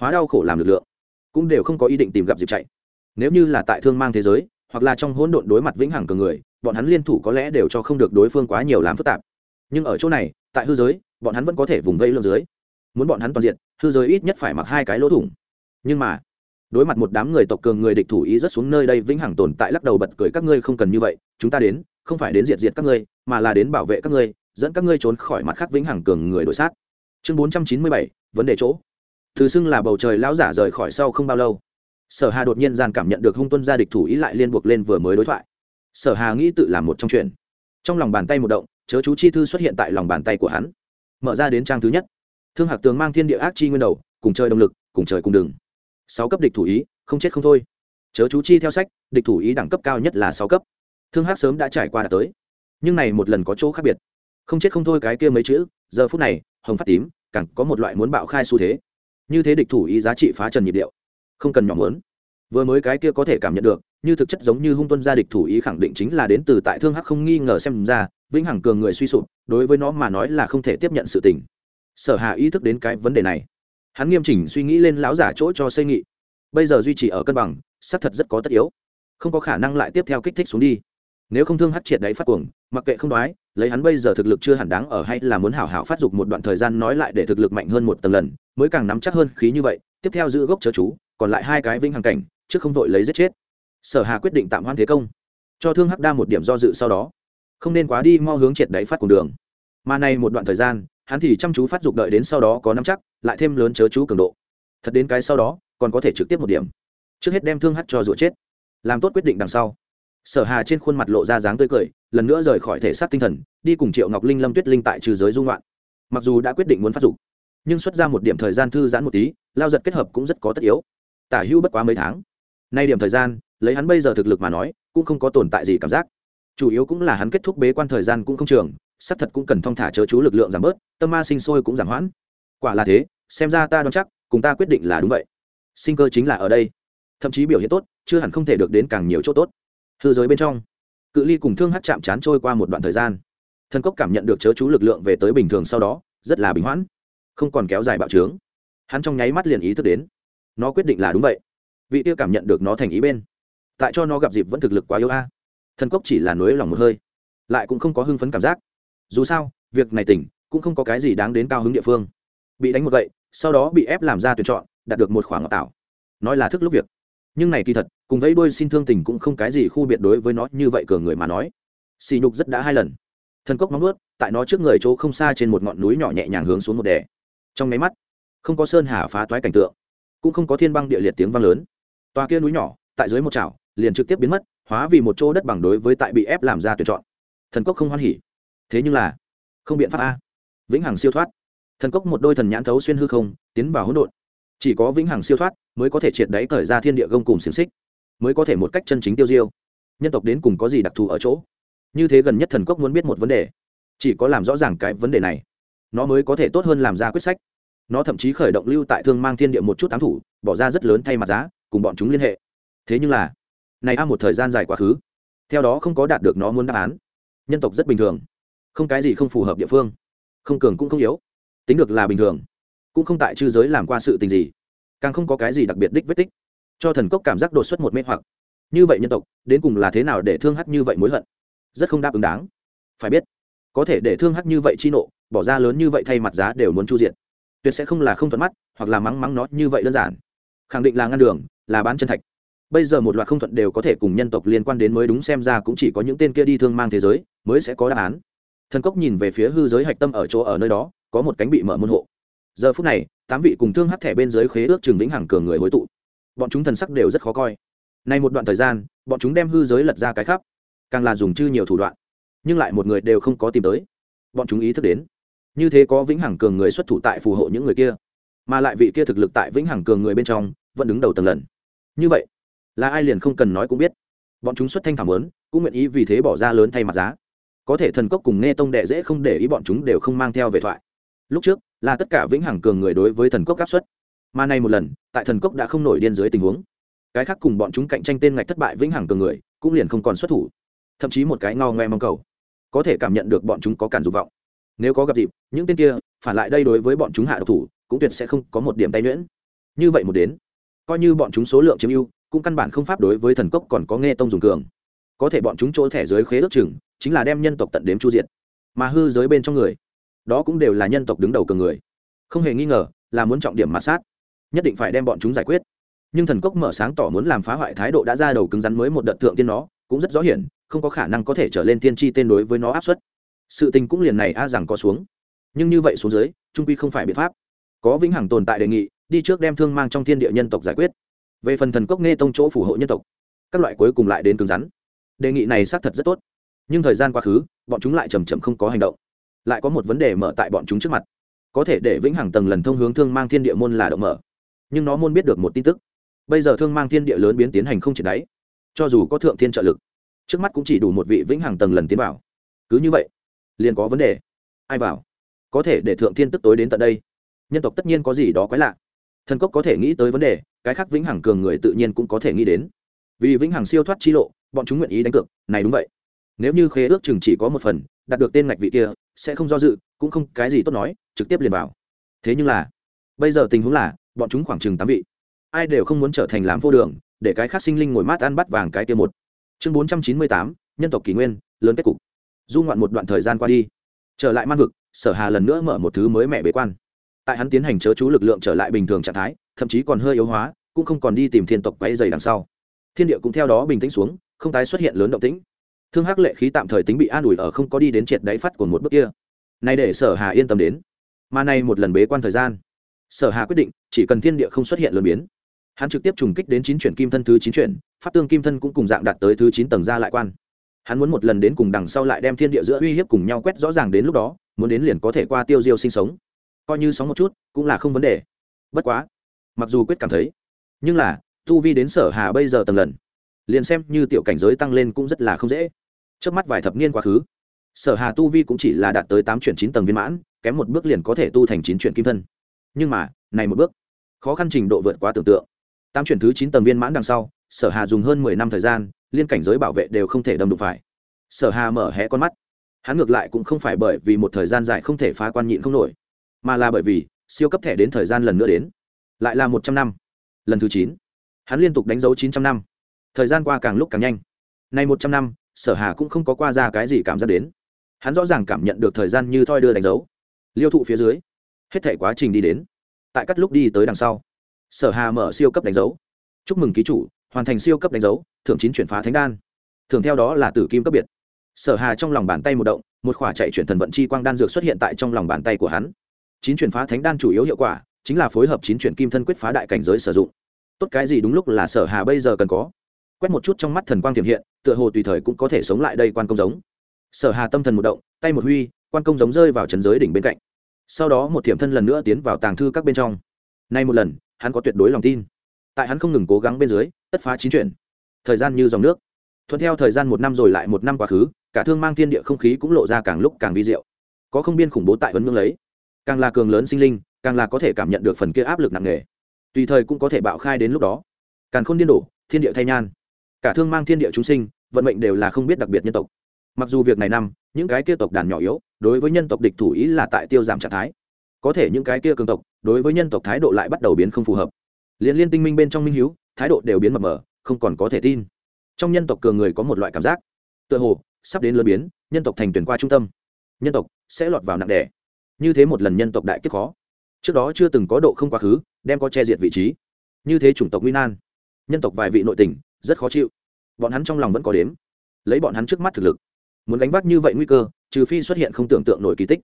Hóa đau khổ làm lực lượng cũng đều không có ý định tìm gặp dịp chạy. Nếu như là tại thương mang thế giới, hoặc là trong hỗn độn đối mặt vĩnh hằng cường người, bọn hắn liên thủ có lẽ đều cho không được đối phương quá nhiều làm phức tạp. Nhưng ở chỗ này, tại hư giới, bọn hắn vẫn có thể vùng vây lương dưới. Muốn bọn hắn toàn diện, hư giới ít nhất phải mặc hai cái lỗ thủng. Nhưng mà, đối mặt một đám người tộc cường người địch thủ ý rất xuống nơi đây vĩnh hằng tồn tại lắc đầu bật cười, các ngươi không cần như vậy, chúng ta đến, không phải đến diệt diệt các ngươi, mà là đến bảo vệ các ngươi, dẫn các ngươi trốn khỏi mặt khác vĩnh hằng cường người đội sát. Chương bốn trăm chín mươi bảy, vấn đề chỗ thứ xưng là bầu trời lão giả rời khỏi sau không bao lâu, sở hà đột nhiên gian cảm nhận được hung tuân gia địch thủ ý lại liên buộc lên vừa mới đối thoại. Sở hà nghĩ tự làm một trong chuyện. Trong lòng bàn tay một động, chớ chú chi thư xuất hiện tại lòng bàn tay của hắn. Mở ra đến trang thứ nhất. Thương hạc tường mang thiên địa ác chi nguyên đầu, cùng chơi động lực, cùng trời cùng đường. Sáu cấp địch thủ ý, không chết không thôi. Chớ chú chi theo sách, địch thủ ý đẳng cấp cao nhất là sáu cấp. Thương hắc sớm đã trải qua đã tới. Nhưng này một lần có chỗ khác biệt. Không chết không thôi cái kia mấy chữ, giờ phút này, hồng phát tím, càng có một loại muốn bạo khai xu thế như thế địch thủ ý giá trị phá trần nhịp điệu. Không cần nhỏ muốn. Vừa mới cái kia có thể cảm nhận được, như thực chất giống như hung tuân gia địch thủ ý khẳng định chính là đến từ tại thương hắc không nghi ngờ xem ra, vĩnh hằng cường người suy sụp, đối với nó mà nói là không thể tiếp nhận sự tình. Sở Hạ ý thức đến cái vấn đề này. Hắn nghiêm chỉnh suy nghĩ lên láo giả chỗ cho xây nghị. Bây giờ duy trì ở cân bằng, xác thật rất có tất yếu. Không có khả năng lại tiếp theo kích thích xuống đi. Nếu không thương hắt triệt đáy phát cuồng, mặc kệ không đoái, lấy hắn bây giờ thực lực chưa hẳn đáng ở hay là muốn hảo hảo phát dục một đoạn thời gian nói lại để thực lực mạnh hơn một tầng lần mới càng nắm chắc hơn khí như vậy, tiếp theo giữ gốc chớ chú, còn lại hai cái vĩnh hằng cảnh, trước không vội lấy giết chết. Sở hà quyết định tạm hoãn thế công, cho thương hắc đa một điểm do dự sau đó. Không nên quá đi mo hướng triệt đáy phát cùng đường. Mà này một đoạn thời gian, hắn thì chăm chú phát dục đợi đến sau đó có nắm chắc, lại thêm lớn chớ chú cường độ. Thật đến cái sau đó, còn có thể trực tiếp một điểm. Trước hết đem thương hắt cho rủa chết. Làm tốt quyết định đằng sau. Sở hà trên khuôn mặt lộ ra dáng tươi cười, lần nữa rời khỏi thể xác tinh thần, đi cùng triệu ngọc linh, lâm tuyết linh tại trừ giới dung loạn. Mặc dù đã quyết định muốn phát dục nhưng xuất ra một điểm thời gian thư giãn một tí, lao giật kết hợp cũng rất có tất yếu. Tả hữu bất quá mấy tháng. Nay điểm thời gian, lấy hắn bây giờ thực lực mà nói, cũng không có tồn tại gì cảm giác. Chủ yếu cũng là hắn kết thúc bế quan thời gian cũng không trường sắp thật cũng cần thong thả chớ chú lực lượng giảm bớt, tâm ma sinh sôi cũng giảm hoãn. Quả là thế, xem ra ta đoán chắc, cùng ta quyết định là đúng vậy. Sinh cơ chính là ở đây. Thậm chí biểu hiện tốt, chưa hẳn không thể được đến càng nhiều chỗ tốt. Hư giới bên trong, cự ly cùng thương hát chạm chán trôi qua một đoạn thời gian. Thần cốc cảm nhận được chớ chú lực lượng về tới bình thường sau đó, rất là bình hoãn không còn kéo dài bạo trướng. Hắn trong nháy mắt liền ý thức đến, nó quyết định là đúng vậy. Vị tiêu cảm nhận được nó thành ý bên, tại cho nó gặp dịp vẫn thực lực quá yếu a. Thần cốc chỉ là nối lòng một hơi, lại cũng không có hưng phấn cảm giác. Dù sao, việc này tỉnh, cũng không có cái gì đáng đến cao hứng địa phương. Bị đánh một gậy, sau đó bị ép làm ra tuyển chọn, đạt được một khoảng ngọc tảo. Nói là thức lúc việc. Nhưng này kỳ thật, cùng với đôi xin thương tình cũng không cái gì khu biệt đối với nó như vậy cường người mà nói. Xì nhục rất đã hai lần. Thần cốc nóng ướt tại nó trước người chỗ không xa trên một ngọn núi nhỏ nhẹ nhàng hướng xuống một đè trong máy mắt, không có sơn hà phá toái cảnh tượng, cũng không có thiên băng địa liệt tiếng vang lớn. Tòa kia núi nhỏ, tại dưới một chảo, liền trực tiếp biến mất, hóa vì một chỗ đất bằng đối với tại bị ép làm ra tuyển chọn. Thần cốc không hoan hỉ. Thế nhưng là, không biện pháp a. Vĩnh hằng siêu thoát. Thần cốc một đôi thần nhãn thấu xuyên hư không, tiến vào hỗn độn. Chỉ có vĩnh hằng siêu thoát mới có thể triệt đáy thời ra thiên địa gông cùng xiềng xích, mới có thể một cách chân chính tiêu diêu. Nhân tộc đến cùng có gì đặc thù ở chỗ? Như thế gần nhất thần cốc muốn biết một vấn đề, chỉ có làm rõ ràng cái vấn đề này nó mới có thể tốt hơn làm ra quyết sách. Nó thậm chí khởi động lưu tại thương mang thiên địa một chút tám thủ, bỏ ra rất lớn thay mặt giá, cùng bọn chúng liên hệ. Thế nhưng là, này a một thời gian dài quá khứ. Theo đó không có đạt được nó muốn đáp án. Nhân tộc rất bình thường. Không cái gì không phù hợp địa phương. Không cường cũng không yếu. Tính được là bình thường. Cũng không tại chư giới làm qua sự tình gì. Càng không có cái gì đặc biệt đích vết tích. Cho thần cốc cảm giác đột xuất một mê hoặc. Như vậy nhân tộc, đến cùng là thế nào để thương hắt như vậy mối hận? Rất không đáp ứng đáng. Phải biết, có thể để thương hắt như vậy chi nộ bỏ ra lớn như vậy thay mặt giá đều muốn chu diện. Tuyệt sẽ không là không thuận mắt, hoặc là mắng mắng nó như vậy đơn giản. Khẳng định là ngăn đường, là bán chân thạch. Bây giờ một loạt không thuận đều có thể cùng nhân tộc liên quan đến mới đúng xem ra cũng chỉ có những tên kia đi thương mang thế giới, mới sẽ có đáp án. Thần cốc nhìn về phía hư giới hạch tâm ở chỗ ở nơi đó, có một cánh bị mở môn hộ. Giờ phút này, tám vị cùng thương hắt thẻ bên dưới khế ước trường vĩnh hằng cường người hối tụ. Bọn chúng thần sắc đều rất khó coi. Nay một đoạn thời gian, bọn chúng đem hư giới lật ra cái khắp. Càng là dùng chư nhiều thủ đoạn, nhưng lại một người đều không có tìm tới. Bọn chúng ý thức đến như thế có vĩnh hằng cường người xuất thủ tại phù hộ những người kia, mà lại vị kia thực lực tại vĩnh hằng cường người bên trong vẫn đứng đầu tầng lần. Như vậy, là ai liền không cần nói cũng biết. Bọn chúng xuất thanh thảm lớn cũng nguyện ý vì thế bỏ ra lớn thay mặt giá. Có thể thần cốc cùng nghe tông đệ dễ không để ý bọn chúng đều không mang theo về thoại. Lúc trước, là tất cả vĩnh hằng cường người đối với thần cốc áp suất. Mà nay một lần, tại thần cốc đã không nổi điên dưới tình huống. Cái khác cùng bọn chúng cạnh tranh tên ngạch thất bại vĩnh hằng cường người, cũng liền không còn xuất thủ. Thậm chí một cái ngao ngoe mong cầu. Có thể cảm nhận được bọn chúng có cản dục vọng nếu có gặp dịp, những tên kia, phản lại đây đối với bọn chúng hạ độc thủ, cũng tuyệt sẽ không có một điểm tay nhuyễn. Như vậy một đến, coi như bọn chúng số lượng chiếm ưu, cũng căn bản không pháp đối với thần cốc còn có nghe tông dùng cường. Có thể bọn chúng chỗ thẻ giới khế ước chừng, chính là đem nhân tộc tận đếm chu diệt. Mà hư giới bên trong người, đó cũng đều là nhân tộc đứng đầu cường người. Không hề nghi ngờ, là muốn trọng điểm mạt sát. Nhất định phải đem bọn chúng giải quyết. Nhưng thần cốc mở sáng tỏ muốn làm phá hoại thái độ đã ra đầu cứng rắn mới một đợt thượng tiên nó, cũng rất rõ hiển, không có khả năng có thể trở lên tiên tri tên đối với nó áp suất sự tình cũng liền này a rằng có xuống. Nhưng như vậy xuống dưới, trung quy không phải biện pháp. Có vĩnh hằng tồn tại đề nghị, đi trước đem thương mang trong thiên địa nhân tộc giải quyết. Về phần thần cốc nghe tông chỗ phù hộ nhân tộc, các loại cuối cùng lại đến cứng rắn. Đề nghị này xác thật rất tốt. Nhưng thời gian quá khứ, bọn chúng lại chầm chậm không có hành động. Lại có một vấn đề mở tại bọn chúng trước mặt. Có thể để vĩnh hằng tầng lần thông hướng thương mang thiên địa môn là động mở. Nhưng nó môn biết được một tin tức. Bây giờ thương mang thiên địa lớn biến tiến hành không triệt đáy. Cho dù có thượng thiên trợ lực, trước mắt cũng chỉ đủ một vị vĩnh hằng tầng lần tiến vào. Cứ như vậy liền có vấn đề. Ai vào? Có thể để thượng thiên tức tối đến tận đây. Nhân tộc tất nhiên có gì đó quái lạ. Thần cốc có thể nghĩ tới vấn đề, cái khác vĩnh hằng cường người tự nhiên cũng có thể nghĩ đến. Vì vĩnh hằng siêu thoát chi lộ, bọn chúng nguyện ý đánh cược, này đúng vậy. Nếu như khế ước chừng chỉ có một phần, đạt được tên ngạch vị kia, sẽ không do dự, cũng không cái gì tốt nói, trực tiếp liền vào. Thế nhưng là, bây giờ tình huống là, bọn chúng khoảng chừng tám vị. Ai đều không muốn trở thành làm vô đường, để cái khác sinh linh ngồi mát ăn bắt vàng cái kia một. Chương bốn trăm chín mươi tám, nhân tộc kỷ nguyên, lớn kết cục du ngoạn một đoạn thời gian qua đi. Trở lại man vực, sở hà lần nữa mở một thứ mới mẹ bế quan. Tại hắn tiến hành chớ chú lực lượng trở lại bình thường trạng thái, thậm chí còn hơi yếu hóa, cũng không còn đi tìm thiên tộc quay dày đằng sau. Thiên địa cũng theo đó bình tĩnh xuống, không tái xuất hiện lớn động tĩnh. Thương hắc lệ khí tạm thời tính bị an ủi ở không có đi đến triệt đáy phát của một bước kia. Nay để sở hà yên tâm đến. Mà nay một lần bế quan thời gian, sở hà quyết định, chỉ cần thiên địa không xuất hiện lớn biến. Hắn trực tiếp trùng kích đến chín chuyển kim thân thứ chín chuyển, pháp tương kim thân cũng cùng dạng đạt tới thứ chín tầng ra lại quan hắn muốn một lần đến cùng đằng sau lại đem thiên địa giữa uy hiếp cùng nhau quét rõ ràng đến lúc đó, muốn đến liền có thể qua tiêu diêu sinh sống. Coi như sóng một chút, cũng là không vấn đề. Bất quá, mặc dù quyết cảm thấy, nhưng là, tu vi đến sở hà bây giờ tầng lần, liền xem như tiểu cảnh giới tăng lên cũng rất là không dễ. Trước mắt vài thập niên quá khứ, sở hà tu vi cũng chỉ là đạt tới tám chuyển chín tầng viên mãn, kém một bước liền có thể tu thành chín chuyển kim thân. Nhưng mà, này một bước, khó khăn trình độ vượt quá tưởng tượng. Tám chuyển thứ chín tầng viên mãn đằng sau sở hà dùng hơn mười năm thời gian, liên cảnh giới bảo vệ đều không thể đâm đụng phải. Sở hà mở hé con mắt. Hắn ngược lại cũng không phải bởi vì một thời gian dài không thể phá quan nhịn không nổi, mà là bởi vì siêu cấp thẻ đến thời gian lần nữa đến, lại là một trăm năm. Lần thứ chín, hắn liên tục đánh dấu chín trăm năm. Thời gian qua càng lúc càng nhanh. Nay một trăm năm, sở hà cũng không có qua ra cái gì cảm giác đến. Hắn rõ ràng cảm nhận được thời gian như thoi đưa đánh dấu. Liêu thụ phía dưới, hết thể quá trình đi đến. Tại các lúc đi tới đằng sau, sở hà mở siêu cấp đánh dấu. Chúc mừng ký chủ hoàn thành siêu cấp đánh dấu, thưởng chín chuyển phá thánh đan. Thường theo đó là tử kim cấp biệt. Sở hà trong lòng bàn tay một động, một khỏa chạy chuyển thần vận chi quang đan dược xuất hiện tại trong lòng bàn tay của hắn. Chín chuyển phá thánh đan chủ yếu hiệu quả chính là phối hợp chín chuyển kim thân quyết phá đại cảnh giới sử dụng. Tốt cái gì đúng lúc là sở hà bây giờ cần có. Quét một chút trong mắt thần quang tiềm hiện, tựa hồ tùy thời cũng có thể sống lại đây quan công giống. Sở hà tâm thần một động, tay một huy, quan công giống rơi vào trần giới đỉnh bên cạnh. Sau đó một thiểm thân lần nữa tiến vào tàng thư các bên trong. Nay một lần, hắn có tuyệt đối lòng tin. Tại hắn không ngừng cố gắng bên dưới tất phá chín chuyển thời gian như dòng nước. Thuận theo thời gian một năm rồi lại một năm quá khứ, cả thương mang thiên địa không khí cũng lộ ra càng lúc càng vi diệu. Có không biên khủng bố tại vấn mương lấy. Càng là cường lớn sinh linh, càng là có thể cảm nhận được phần kia áp lực nặng nề. Tùy thời cũng có thể bạo khai đến lúc đó. Càng không điên đổ, thiên địa thay nhan. Cả thương mang thiên địa chúng sinh, vận mệnh đều là không biết đặc biệt nhân tộc. Mặc dù việc này năm, những cái kia tộc đàn nhỏ yếu, đối với nhân tộc địch thủ ý là tại tiêu giảm trạng thái. Có thể những cái kia cường tộc, đối với nhân tộc thái độ lại bắt đầu biến không phù hợp. Liên liên tinh minh bên trong minh hiếu thái độ đều biến mập mờ, không còn có thể tin. Trong nhân tộc cường người có một loại cảm giác, tựa hồ, sắp đến lớn biến, nhân tộc thành tuyển qua trung tâm. Nhân tộc sẽ lọt vào nặng đẻ. Như thế một lần nhân tộc đại kiếp khó. Trước đó chưa từng có độ không quá khứ, đem có che diệt vị trí. Như thế chủng tộc nguy nan, nhân tộc vài vị nội tình, rất khó chịu. Bọn hắn trong lòng vẫn có đếm. Lấy bọn hắn trước mắt thực lực, muốn gánh vác như vậy nguy cơ, trừ phi xuất hiện không tưởng tượng nổi kỳ tích.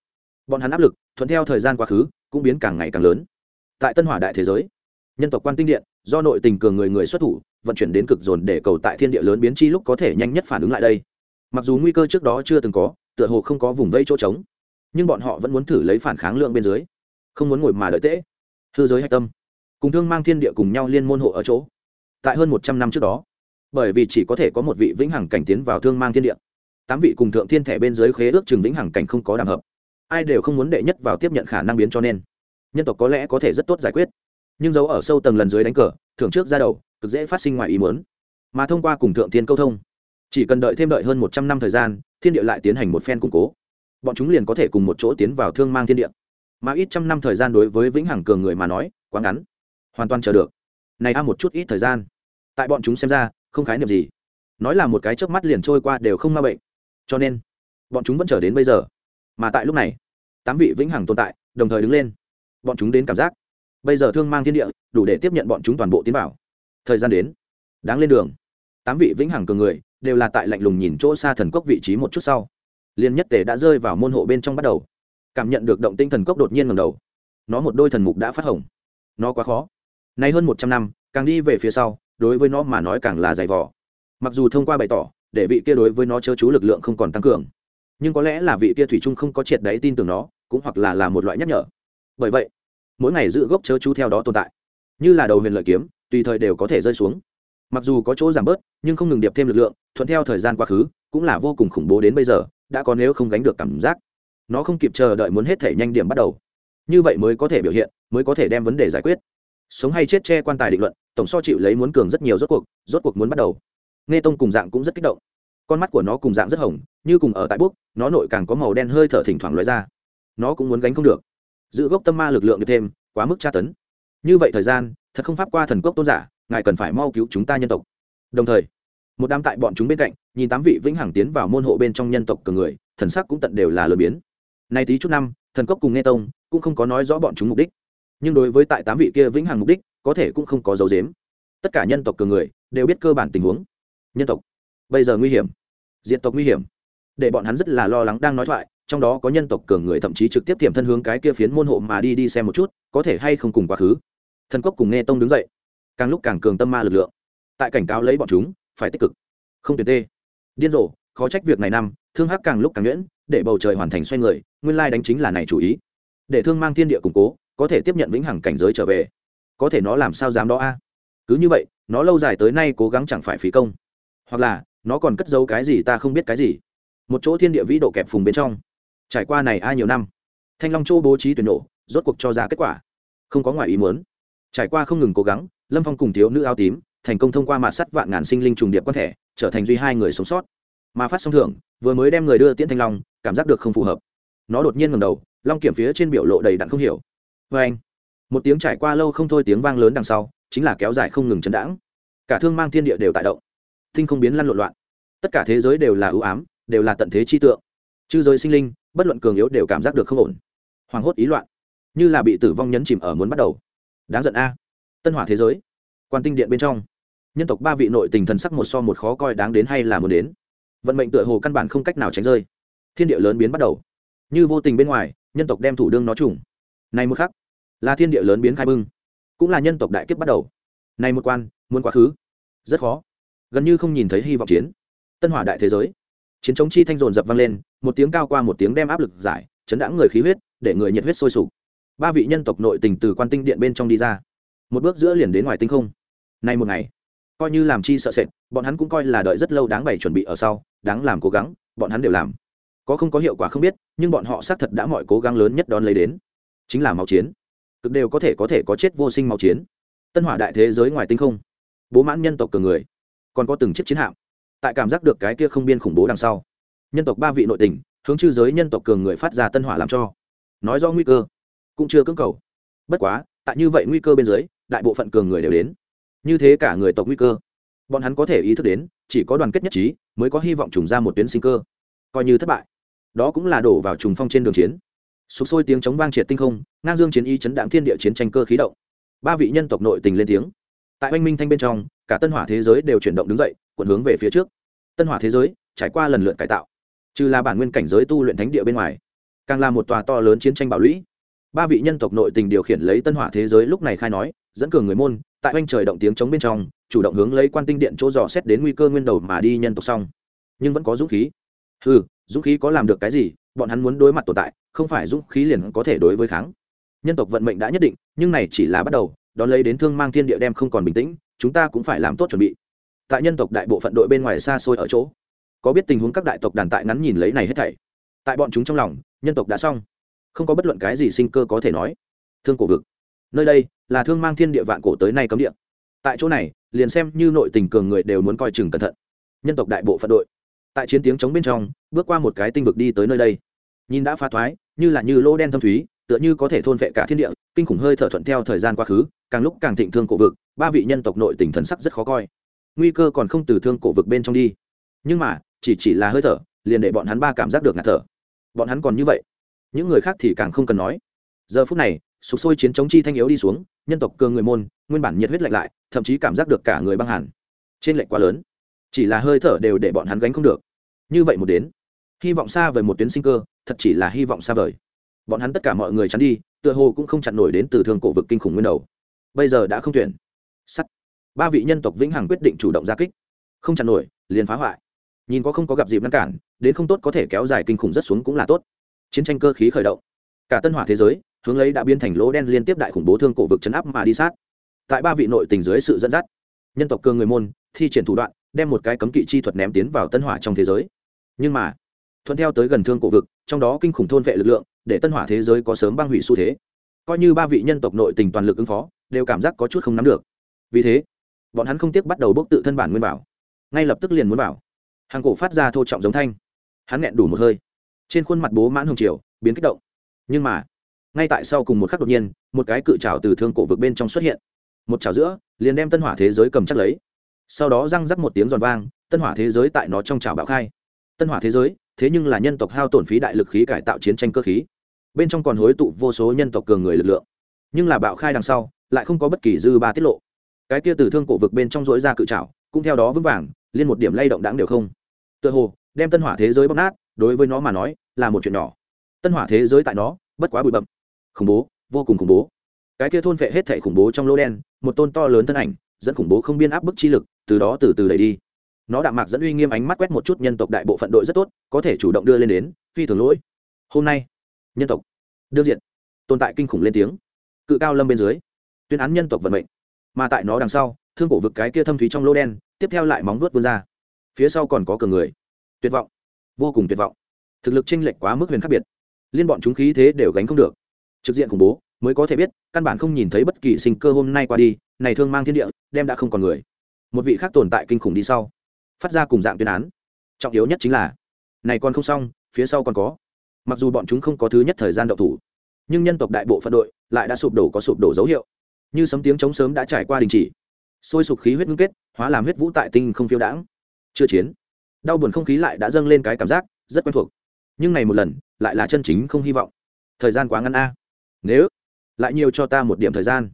Bọn hắn áp lực, thuận theo thời gian quá khứ, cũng biến càng ngày càng lớn. Tại tân hỏa đại thế giới, nhân tộc quan tinh điện do nội tình cường người người xuất thủ, vận chuyển đến cực dồn để cầu tại thiên địa lớn biến chi lúc có thể nhanh nhất phản ứng lại đây. Mặc dù nguy cơ trước đó chưa từng có, tựa hồ không có vùng vây chỗ trống, nhưng bọn họ vẫn muốn thử lấy phản kháng lượng bên dưới. Không muốn ngồi mà đợi tễ. Hư giới hạch tâm. Cùng thương mang thiên địa cùng nhau liên môn hộ ở chỗ. Tại hơn một trăm năm trước đó, bởi vì chỉ có thể có một vị vĩnh hằng cảnh tiến vào thương mang thiên địa, tám vị cùng thượng thiên thể bên dưới khế ước chừng vĩnh hằng cảnh không có đàm hợp. Ai đều không muốn đệ nhất vào tiếp nhận khả năng biến cho nên. Nhân tộc có lẽ có thể rất tốt giải quyết nhưng dấu ở sâu tầng lần dưới đánh cờ, thưởng trước ra đầu, cực dễ phát sinh ngoài ý muốn. Mà thông qua cùng thượng thiên câu thông, chỉ cần đợi thêm đợi hơn một trăm năm thời gian, thiên địa lại tiến hành một phen củng cố. Bọn chúng liền có thể cùng một chỗ tiến vào thương mang thiên địa. Mà ít trăm năm thời gian đối với vĩnh hằng cường người mà nói, quá ngắn. Hoàn toàn chờ được. Này a một chút ít thời gian. Tại bọn chúng xem ra, không khái niệm gì. Nói là một cái chớp mắt liền trôi qua đều không ma bệnh. Cho nên, bọn chúng vẫn chờ đến bây giờ. Mà tại lúc này, tám vị vĩnh hằng tồn tại đồng thời đứng lên. Bọn chúng đến cảm giác bây giờ thương mang thiên địa, đủ để tiếp nhận bọn chúng toàn bộ tiến vào. Thời gian đến. Đáng lên đường. Tám vị vĩnh hằng cường người, đều là tại lạnh lùng nhìn chỗ xa thần cốc vị trí một chút sau. Liên nhất tề đã rơi vào môn hộ bên trong bắt đầu. Cảm nhận được động tinh thần cốc đột nhiên ngầm đầu. Nó một đôi thần mục đã phát hồng. Nó quá khó. Nay hơn một trăm năm, càng đi về phía sau, đối với nó mà nói càng là dày vỏ mặc dù thông qua bày tỏ, để vị kia đối với nó chớ chú lực lượng không còn tăng cường, nhưng có lẽ là vị kia thủy trung không có triệt đáy tin tưởng nó, cũng hoặc là là một loại nhắc nhở. Bởi vậy mỗi ngày giữ gốc chớ chú theo đó tồn tại. Như là đầu huyền lợi kiếm, tùy thời đều có thể rơi xuống. Mặc dù có chỗ giảm bớt, nhưng không ngừng điệp thêm lực lượng, thuận theo thời gian quá khứ, cũng là vô cùng khủng bố đến bây giờ, đã có nếu không gánh được cảm giác. Nó không kịp chờ đợi muốn hết thể nhanh điểm bắt đầu. Như vậy mới có thể biểu hiện, mới có thể đem vấn đề giải quyết. Sống hay chết che quan tài định luận, tổng so chịu lấy muốn cường rất nhiều rốt cuộc rốt cuộc muốn bắt đầu. Nghe tông cùng dạng cũng rất kích động. Con mắt của nó cùng dạng rất hồng, như cùng ở tại búc nó nội càng có màu đen hơi thở thỉnh thoảng lóe ra. Nó cũng muốn gánh không được giữ gốc tâm ma lực lượng được thêm, quá mức tra tấn. Như vậy thời gian, thật không pháp qua thần cốc tôn giả, ngài cần phải mau cứu chúng ta nhân tộc. Đồng thời, một đám tại bọn chúng bên cạnh, nhìn tám vị vĩnh hằng tiến vào môn hộ bên trong nhân tộc cường người, thần sắc cũng tận đều là lừa biến. Nay tí chút năm, thần cốc cùng nghe tông cũng không có nói rõ bọn chúng mục đích. Nhưng đối với tại tám vị kia vĩnh hằng mục đích, có thể cũng không có dấu dếm tất cả nhân tộc cường người đều biết cơ bản tình huống. Nhân tộc, bây giờ nguy hiểm. Diện tộc nguy hiểm. Để bọn hắn rất là lo lắng đang nói thoại trong đó có nhân tộc cường người thậm chí trực tiếp tiềm thân hướng cái kia phiến môn hộ mà đi đi xem một chút, có thể hay không cùng quá khứ. Thần cốc cùng nghe tông đứng dậy. Càng lúc càng cường tâm ma lực lượng. Tại cảnh cáo lấy bọn chúng, phải tích cực. Không tuyệt tê. Điên rồ, khó trách việc này năm, thương hắc càng lúc càng nhuyễn, để bầu trời hoàn thành xoay người, nguyên lai đánh chính là này chủ ý. Để thương mang thiên địa củng cố, có thể tiếp nhận vĩnh hằng cảnh giới trở về. Có thể nó làm sao dám đó a? Cứ như vậy, nó lâu dài tới nay cố gắng chẳng phải phí công. Hoặc là, nó còn cất giấu cái gì ta không biết cái gì. Một chỗ thiên địa vĩ độ kẹp phùng bên trong trải qua này ai nhiều năm. Thanh long châu bố trí tuyển nổ rốt cuộc cho ra kết quả. Không có ngoài ý muốn. Trải qua không ngừng cố gắng, lâm phong cùng thiếu nữ áo tím, thành công thông qua mạt sắt vạn ngàn sinh linh trùng điệp quan thể, trở thành duy hai người sống sót. Mà phát song thưởng, vừa mới đem người đưa tiễn thanh long, cảm giác được không phù hợp. Nó đột nhiên ngầm đầu, long kiểm phía trên biểu lộ đầy đặn không hiểu. Vê anh, một tiếng trải qua lâu không thôi tiếng vang lớn đằng sau, chính là kéo dài không ngừng chấn đãng. Cả thương mang thiên địa đều tại động. Thinh không biến lăn lộn loạn. Tất cả thế giới đều là ưu ám, đều là tận thế chi tượng chư giới sinh linh, bất luận cường yếu đều cảm giác được không ổn. Hoảng hốt ý loạn, như là bị tử vong nhấn chìm ở muốn bắt đầu. Đáng giận a. Tân hỏa thế giới, quan tinh điện bên trong. Nhân tộc ba vị nội tình thần sắc một so một khó coi đáng đến hay là muốn đến. Vận mệnh tựa hồ căn bản không cách nào tránh rơi. Thiên địa lớn biến bắt đầu. Như vô tình bên ngoài, nhân tộc đem thủ đương nó trùng. Này một khắc, là thiên địa lớn biến khai bưng. Cũng là nhân tộc đại kiếp bắt đầu. Này một quan, muốn quá khứ. Rất khó. Gần như không nhìn thấy hy vọng chiến. Tân hỏa đại thế giới. Chiến chống chi thanh dồn dập vang lên một tiếng cao qua một tiếng đem áp lực giải, chấn đãng người khí huyết, để người nhiệt huyết sôi sục. Ba vị nhân tộc nội tình từ quan tinh điện bên trong đi ra. Một bước giữa liền đến ngoài tinh không. Nay một ngày, coi như làm chi sợ sệt, bọn hắn cũng coi là đợi rất lâu đáng bày chuẩn bị ở sau, đáng làm cố gắng, bọn hắn đều làm. Có không có hiệu quả không biết, nhưng bọn họ xác thật đã mọi cố gắng lớn nhất đón lấy đến. Chính là máu chiến. Cực đều có thể có thể có chết vô sinh máu chiến. Tân hỏa đại thế giới ngoài tinh không. Bố mãn nhân tộc cường người. Còn có từng chiếc chiến hạm. Tại cảm giác được cái kia không biên khủng bố đằng sau nhân tộc ba vị nội tình, hướng chư giới nhân tộc cường người phát ra tân hỏa làm cho. Nói do nguy cơ, cũng chưa cưỡng cầu. Bất quá, tại như vậy nguy cơ bên dưới, đại bộ phận cường người đều đến. Như thế cả người tộc nguy cơ, bọn hắn có thể ý thức đến, chỉ có đoàn kết nhất trí, mới có hy vọng trùng ra một tuyến sinh cơ. Coi như thất bại, đó cũng là đổ vào trùng phong trên đường chiến. Sụp sôi tiếng chống vang triệt tinh không, ngang dương chiến y chấn đạm thiên địa chiến tranh cơ khí động. Ba vị nhân tộc nội tình lên tiếng. Tại oanh minh thanh bên trong, cả tân hỏa thế giới đều chuyển động đứng dậy quận hướng về phía trước. Tân hỏa thế giới, trải qua lần lượt cải tạo trừ là bản nguyên cảnh giới tu luyện thánh địa bên ngoài, càng là một tòa to lớn chiến tranh bảo lũy. Ba vị nhân tộc nội tình điều khiển lấy tân hỏa thế giới lúc này khai nói, dẫn cường người môn, tại oanh trời động tiếng chống bên trong, chủ động hướng lấy quan tinh điện chỗ dò xét đến nguy cơ nguyên đầu mà đi nhân tộc xong. Nhưng vẫn có dũng khí. Ừ dũng khí có làm được cái gì? Bọn hắn muốn đối mặt tồn tại, không phải dũng khí liền có thể đối với kháng. Nhân tộc vận mệnh đã nhất định, nhưng này chỉ là bắt đầu, đón lấy đến thương mang thiên địa đem không còn bình tĩnh, chúng ta cũng phải làm tốt chuẩn bị. Tại nhân tộc đại bộ phận đội bên ngoài xa xôi ở chỗ có biết tình huống các đại tộc đàn tại ngắn nhìn lấy này hết thảy. Tại bọn chúng trong lòng, nhân tộc đã xong. Không có bất luận cái gì sinh cơ có thể nói. Thương cổ vực. Nơi đây là thương mang thiên địa vạn cổ tới nay cấm địa. Tại chỗ này, liền xem như nội tình cường người đều muốn coi chừng cẩn thận. Nhân tộc đại bộ phận đội, tại chiến tiếng chống bên trong, bước qua một cái tinh vực đi tới nơi đây. Nhìn đã phá thoái, như là như lỗ đen thâm thúy, tựa như có thể thôn vệ cả thiên địa, kinh khủng hơi thở thuận theo thời gian quá khứ, càng lúc càng thịnh thương cổ vực, ba vị nhân tộc nội tình thần sắc rất khó coi. Nguy cơ còn không từ thương cổ vực bên trong đi. Nhưng mà chỉ chỉ là hơi thở, liền để bọn hắn ba cảm giác được ngạt thở. Bọn hắn còn như vậy. Những người khác thì càng không cần nói. Giờ phút này sụp sôi chiến chống chi thanh yếu đi xuống, nhân tộc cường người môn, nguyên bản nhiệt huyết lạnh lại, thậm chí cảm giác được cả người băng hẳn trên lệnh quá lớn. Chỉ là hơi thở đều để bọn hắn gánh không được. Như vậy một đến, hy vọng xa vời một tuyến sinh cơ, thật chỉ là hy vọng xa vời. Bọn hắn tất cả mọi người chắn đi, tựa hồ cũng không chặn nổi đến từ thương cổ vực kinh khủng nguyên đầu. Bây giờ đã không tuyển. Sắt. Ba vị nhân tộc vĩnh hằng quyết định chủ động ra kích. Không chặn nổi, liền phá hoại nhìn có không có gặp dịp ngăn cản, đến không tốt có thể kéo dài kinh khủng rất xuống cũng là tốt. Chiến tranh cơ khí khởi động. Cả tân hỏa thế giới, hướng lấy đã biến thành lỗ đen liên tiếp đại khủng bố thương cổ vực chấn áp mà đi sát. Tại ba vị nội tình dưới sự dẫn dắt, nhân tộc cơ người môn, thi triển thủ đoạn, đem một cái cấm kỵ chi thuật ném tiến vào tân hỏa trong thế giới. Nhưng mà, thuận theo tới gần thương cổ vực, trong đó kinh khủng thôn vệ lực lượng, để tân hỏa thế giới có sớm băng hủy xu thế. Coi như ba vị nhân tộc nội tình toàn lực ứng phó, đều cảm giác có chút không nắm được. Vì thế, bọn hắn không tiếc bắt đầu bốc tự thân bản nguyên bảo ngay lập tức liền muốn bảo hàng cổ phát ra thô trọng giống thanh. Hắn nghẹn đủ một hơi. Trên khuôn mặt bố mãn hồng triều, biến kích động. Nhưng mà, ngay tại sau cùng một khắc đột nhiên, một cái cự trào từ thương cổ vực bên trong xuất hiện. Một trào giữa, liền đem tân hỏa thế giới cầm chắc lấy. Sau đó răng rắc một tiếng giòn vang, tân hỏa thế giới tại nó trong trào bạo khai. Tân hỏa thế giới, thế nhưng là nhân tộc hao tổn phí đại lực khí cải tạo chiến tranh cơ khí. Bên trong còn hối tụ vô số nhân tộc cường người lực lượng. Nhưng là bạo khai đằng sau, lại không có bất kỳ dư ba tiết lộ. Cái kia từ thương cổ vực bên trong dối ra cự trào cũng theo đó vững vàng, liên một điểm lay động đáng đều không tựa hồ, đem tân hỏa thế giới bóc nát, đối với nó mà nói, là một chuyện nhỏ. Tân hỏa thế giới tại nó, bất quá bụi bậm khủng bố, vô cùng khủng bố. Cái kia thôn vệ hết thể khủng bố trong lô đen, một tôn to lớn thân ảnh, dẫn khủng bố không biên áp bức chi lực, từ đó từ từ đẩy đi. Nó đạm mạc dẫn uy nghiêm ánh mắt quét một chút nhân tộc đại bộ phận đội rất tốt, có thể chủ động đưa lên đến, phi thường lỗi. Hôm nay, nhân tộc, đương diện, tồn tại kinh khủng lên tiếng. Cự cao lâm bên dưới, tuyên án nhân tộc vận mệnh. Mà tại nó đằng sau, thương cổ vực cái kia thâm thúy trong lô đen, tiếp theo lại móng vuốt vươn ra phía sau còn có cường người. Tuyệt vọng. Vô cùng tuyệt vọng. Thực lực chênh lệch quá mức huyền khác biệt. Liên bọn chúng khí thế đều gánh không được. Trực diện khủng bố, mới có thể biết, căn bản không nhìn thấy bất kỳ sinh cơ hôm nay qua đi, này thương mang thiên địa, đem đã không còn người. Một vị khác tồn tại kinh khủng đi sau, phát ra cùng dạng tuyên án. Trọng yếu nhất chính là, này còn không xong, phía sau còn có. Mặc dù bọn chúng không có thứ nhất thời gian đậu thủ, nhưng nhân tộc đại bộ phận đội lại đã sụp đổ có sụp đổ dấu hiệu. Như sấm tiếng chống sớm đã trải qua đình chỉ, sôi sục khí huyết ngưng kết, hóa làm huyết vũ tại tinh không phiêu đãng chưa chiến. Đau buồn không khí lại đã dâng lên cái cảm giác rất quen thuộc. Nhưng này một lần, lại là chân chính không hy vọng. Thời gian quá ngắn a. Nếu lại nhiều cho ta một điểm thời gian,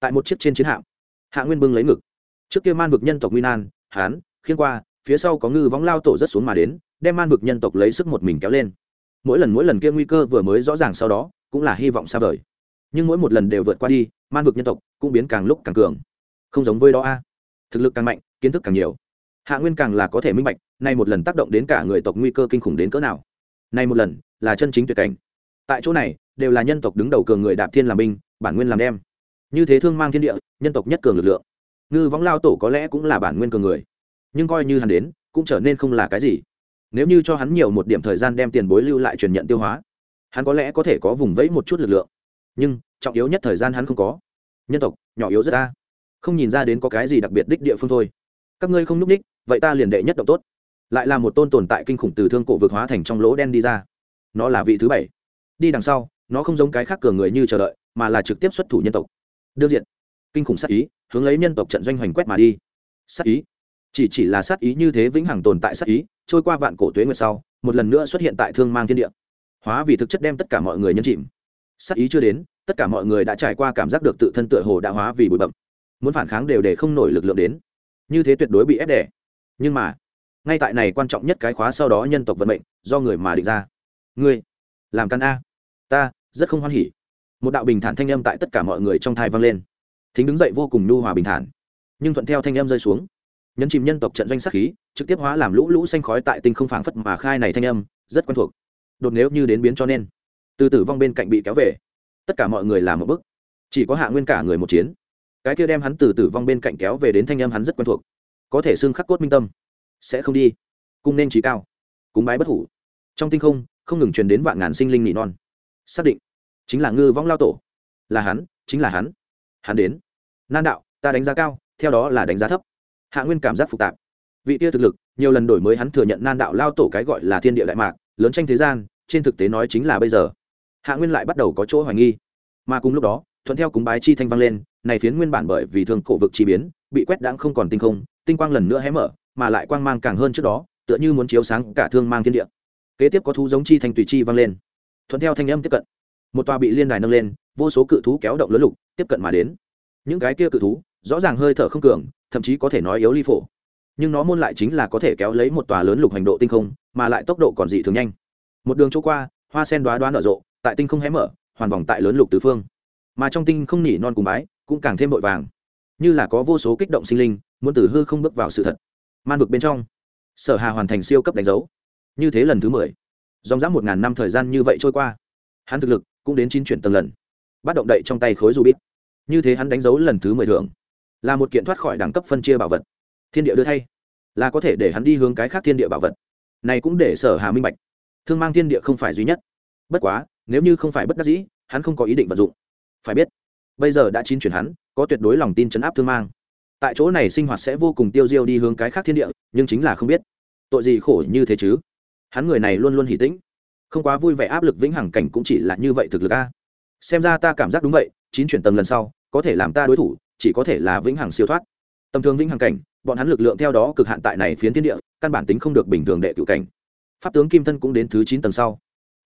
tại một chiếc trên chiến hạm, hạ nguyên bưng lấy ngực. Trước kia man vực nhân tộc nguyên an hán, khiên qua, phía sau có ngư võng lao tổ rất xuống mà đến, đem man vực nhân tộc lấy sức một mình kéo lên. Mỗi lần mỗi lần kia nguy cơ vừa mới rõ ràng sau đó, cũng là hy vọng xa vời. Nhưng mỗi một lần đều vượt qua đi, man vực nhân tộc cũng biến càng lúc càng cường. Không giống với đó a. Thực lực càng mạnh, kiến thức càng nhiều hạ nguyên càng là có thể minh bạch, nay một lần tác động đến cả người tộc nguy cơ kinh khủng đến cỡ nào. Nay một lần, là chân chính tuyệt cảnh. Tại chỗ này, đều là nhân tộc đứng đầu cường người đạp thiên làm binh, bản nguyên làm đem. Như thế thương mang thiên địa, nhân tộc nhất cường lực lượng. Ngư võng lao tổ có lẽ cũng là bản nguyên cường người. Nhưng coi như hắn đến, cũng trở nên không là cái gì. Nếu như cho hắn nhiều một điểm thời gian đem tiền bối lưu lại truyền nhận tiêu hóa, hắn có lẽ có thể có vùng vẫy một chút lực lượng. Nhưng, trọng yếu nhất thời gian hắn không có. Nhân tộc, nhỏ yếu rất ta. Không nhìn ra đến có cái gì đặc biệt đích địa phương thôi. Các ngươi không núp ních vậy ta liền đệ nhất động tốt. Lại là một tôn tồn tại kinh khủng từ thương cổ vực hóa thành trong lỗ đen đi ra. Nó là vị thứ bảy. Đi đằng sau, nó không giống cái khác cường người như chờ đợi, mà là trực tiếp xuất thủ nhân tộc. Đương diện. Kinh khủng sát ý, hướng lấy nhân tộc trận doanh hoành quét mà đi. Sát ý. Chỉ chỉ là sát ý như thế vĩnh hằng tồn tại sát ý, trôi qua vạn cổ tuế nguyệt sau, một lần nữa xuất hiện tại thương mang thiên địa. Hóa vì thực chất đem tất cả mọi người nhân chìm. Sát ý chưa đến, tất cả mọi người đã trải qua cảm giác được tự thân tựa hồ đã hóa vì bụi bậm muốn phản kháng đều để không nổi lực lượng đến. Như thế tuyệt đối bị ép đẻ nhưng mà, ngay tại này quan trọng nhất cái khóa sau đó nhân tộc vận mệnh, do người mà định ra. Ngươi, làm căn a. Ta, rất không hoan hỉ. Một đạo bình thản thanh âm tại tất cả mọi người trong thai vang lên. Thính đứng dậy vô cùng nhu hòa bình thản. Nhưng thuận theo thanh âm rơi xuống, nhấn chìm nhân tộc trận doanh sắc khí, trực tiếp hóa làm lũ lũ xanh khói tại tinh không phảng phất mà khai này thanh âm, rất quen thuộc. Đột nếu như đến biến cho nên, từ tử vong bên cạnh bị kéo về. Tất cả mọi người làm một bức chỉ có hạ nguyên cả người một chiến. Cái kia đem hắn từ tử vong bên cạnh kéo về đến thanh âm hắn rất quen thuộc có thể xưng khắc cốt minh tâm. Sẽ không đi. Cung nên trí cao. Cúng bái bất hủ. Trong tinh không không ngừng truyền đến vạn ngàn sinh linh nỉ non. Xác định. Chính là ngư vong lao tổ. Là hắn, chính là hắn. Hắn đến. Nan đạo, ta đánh giá cao, theo đó là đánh giá thấp. Hạ nguyên cảm giác phức tạp. Vị tia thực lực, nhiều lần đổi mới hắn thừa nhận nan đạo lao tổ cái gọi là thiên địa đại mạc, lớn tranh thế gian, trên thực tế nói chính là bây giờ. Hạ nguyên lại bắt đầu có chỗ hoài nghi. Mà cùng lúc đó, thuận theo cúng bái chi thanh vang lên, này phiến nguyên bản bởi vì thường cổ vực chi biến, bị quét đãng không còn tinh không tinh quang lần nữa hé mở, mà lại quang mang càng hơn trước đó, tựa như muốn chiếu sáng cả thương mang thiên địa. Kế tiếp có thú giống chi thành tùy chi vang lên. Thuận theo thanh âm tiếp cận, một tòa bị liên đài nâng lên, vô số cự thú kéo động lớn lục, tiếp cận mà đến. Những cái kia cự thú, rõ ràng hơi thở không cường, thậm chí có thể nói yếu ly phổ. Nhưng nó môn lại chính là có thể kéo lấy một tòa lớn lục hành độ tinh không, mà lại tốc độ còn dị thường nhanh. Một đường chỗ qua, hoa sen đoá đoá nở rộ, tại tinh không hé mở, hoàn vòng tại lớn lục tứ phương. Mà trong tinh không nỉ non cùng bái, cũng càng thêm vội vàng. Như là có vô số kích động sinh linh muốn tử hư không bước vào sự thật. Man vực bên trong, sở hà hoàn thành siêu cấp đánh dấu. Như thế lần thứ mười, dòng dã một ngàn năm thời gian như vậy trôi qua. Hắn thực lực cũng đến chín chuyển tầng lần. Bắt động đậy trong tay khối du bít như thế hắn đánh dấu lần thứ mười thưởng. Là một kiện thoát khỏi đẳng cấp phân chia bảo vật. Thiên địa đưa thay. Là có thể để hắn đi hướng cái khác thiên địa bảo vật. Này cũng để sở hà minh bạch. Thương mang thiên địa không phải duy nhất. Bất quá, nếu như không phải bất đắc dĩ, hắn không có ý định vận dụng. Phải biết, bây giờ đã chín chuyển hắn, có tuyệt đối lòng tin chấn áp thương mang tại chỗ này sinh hoạt sẽ vô cùng tiêu diêu đi hướng cái khác thiên địa, nhưng chính là không biết. Tội gì khổ như thế chứ? Hắn người này luôn luôn hỉ tĩnh. Không quá vui vẻ áp lực vĩnh hằng cảnh cũng chỉ là như vậy thực lực a. Xem ra ta cảm giác đúng vậy, chín chuyển tầng lần sau, có thể làm ta đối thủ, chỉ có thể là vĩnh hằng siêu thoát. Tầm thường vĩnh hằng cảnh, bọn hắn lực lượng theo đó cực hạn tại này phiến thiên địa, căn bản tính không được bình thường đệ cựu cảnh. Pháp tướng kim thân cũng đến thứ chín tầng sau.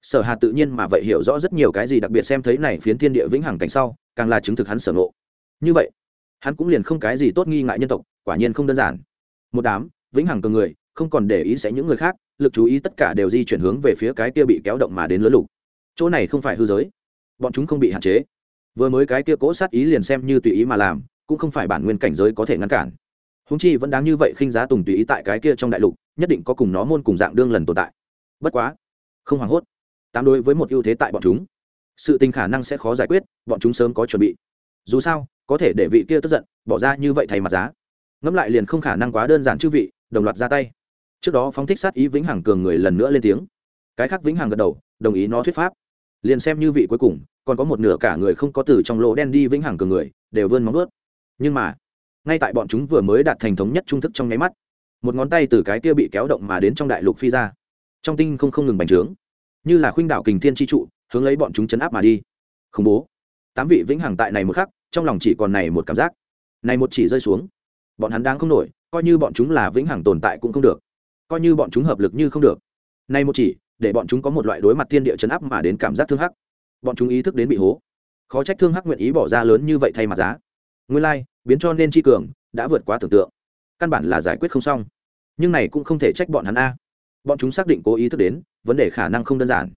Sở hà tự nhiên mà vậy hiểu rõ rất nhiều cái gì đặc biệt xem thấy này phiến thiên địa vĩnh hằng cảnh sau, càng là chứng thực hắn sở ngộ. Như vậy hắn cũng liền không cái gì tốt nghi ngại nhân tộc, quả nhiên không đơn giản. Một đám vĩnh hằng cường người, không còn để ý sẽ những người khác, lực chú ý tất cả đều di chuyển hướng về phía cái kia bị kéo động mà đến lớn lục. Chỗ này không phải hư giới. Bọn chúng không bị hạn chế. Vừa mới cái kia cố sát ý liền xem như tùy ý mà làm, cũng không phải bản nguyên cảnh giới có thể ngăn cản. Húng chi vẫn đáng như vậy khinh giá tùng tùy ý tại cái kia trong đại lục, nhất định có cùng nó môn cùng dạng đương lần tồn tại. Bất quá, không hoảng hốt. Tám đối với một ưu thế tại bọn chúng. Sự tình khả năng sẽ khó giải quyết, bọn chúng sớm có chuẩn bị. Dù sao có thể để vị kia tức giận, bỏ ra như vậy thay mặt giá. Ngẫm lại liền không khả năng quá đơn giản chư vị, đồng loạt ra tay. Trước đó phóng thích sát ý vĩnh hằng cường người lần nữa lên tiếng. Cái khác vĩnh hằng gật đầu, đồng ý nó thuyết pháp. Liền xem như vị cuối cùng, còn có một nửa cả người không có từ trong lỗ đen đi vĩnh hằng cường người, đều vươn móng ướt nhưng mà, ngay tại bọn chúng vừa mới đạt thành thống nhất trung thức trong nháy mắt, một ngón tay từ cái kia bị kéo động mà đến trong đại lục phi ra. Trong tinh không không ngừng bành trướng. Như là khuynh đạo kình thiên tri trụ, hướng lấy bọn chúng chấn áp mà đi. Khủng bố. Tám vị vĩnh hằng tại này một khắc trong lòng chỉ còn này một cảm giác. Này một chỉ rơi xuống. Bọn hắn đang không nổi coi như bọn chúng là vĩnh hằng tồn tại cũng không được. Coi như bọn chúng hợp lực như không được. Này một chỉ để bọn chúng có một loại đối mặt thiên địa chấn áp mà đến cảm giác thương hắc. Bọn chúng ý thức đến bị hố. Khó trách thương hắc nguyện ý bỏ ra lớn như vậy thay mặt giá. Nguyên lai、like, biến cho nên tri cường đã vượt quá tưởng tượng. Căn bản là giải quyết không xong. Nhưng này cũng không thể trách bọn hắn a. Bọn chúng xác định cố ý thức đến vấn đề khả năng không đơn giản.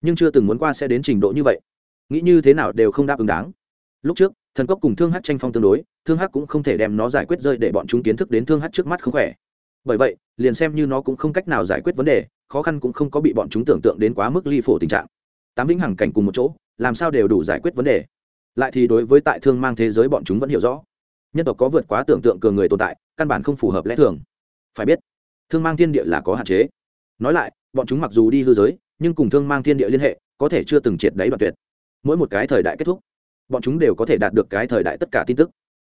Nhưng chưa từng muốn qua sẽ đến trình độ như vậy. Nghĩ như thế nào đều không đáp ứng đáng. Lúc trước thần cốc cùng thương hát tranh phong tương đối, thương hát cũng không thể đem nó giải quyết rơi để bọn chúng kiến thức đến thương hát trước mắt không khỏe. Bởi vậy, liền xem như nó cũng không cách nào giải quyết vấn đề, khó khăn cũng không có bị bọn chúng tưởng tượng đến quá mức ly phổ tình trạng. Tám vĩnh hằng cảnh cùng một chỗ, làm sao đều đủ giải quyết vấn đề. Lại thì đối với tại thương mang thế giới bọn chúng vẫn hiểu rõ. Nhân tộc có vượt quá tưởng tượng cường người tồn tại, căn bản không phù hợp lẽ thường. Phải biết, thương mang thiên địa là có hạn chế. Nói lại, bọn chúng mặc dù đi hư giới, nhưng cùng thương mang thiên địa liên hệ, có thể chưa từng triệt đáy đoạn tuyệt. Mỗi một cái thời đại kết thúc bọn chúng đều có thể đạt được cái thời đại tất cả tin tức.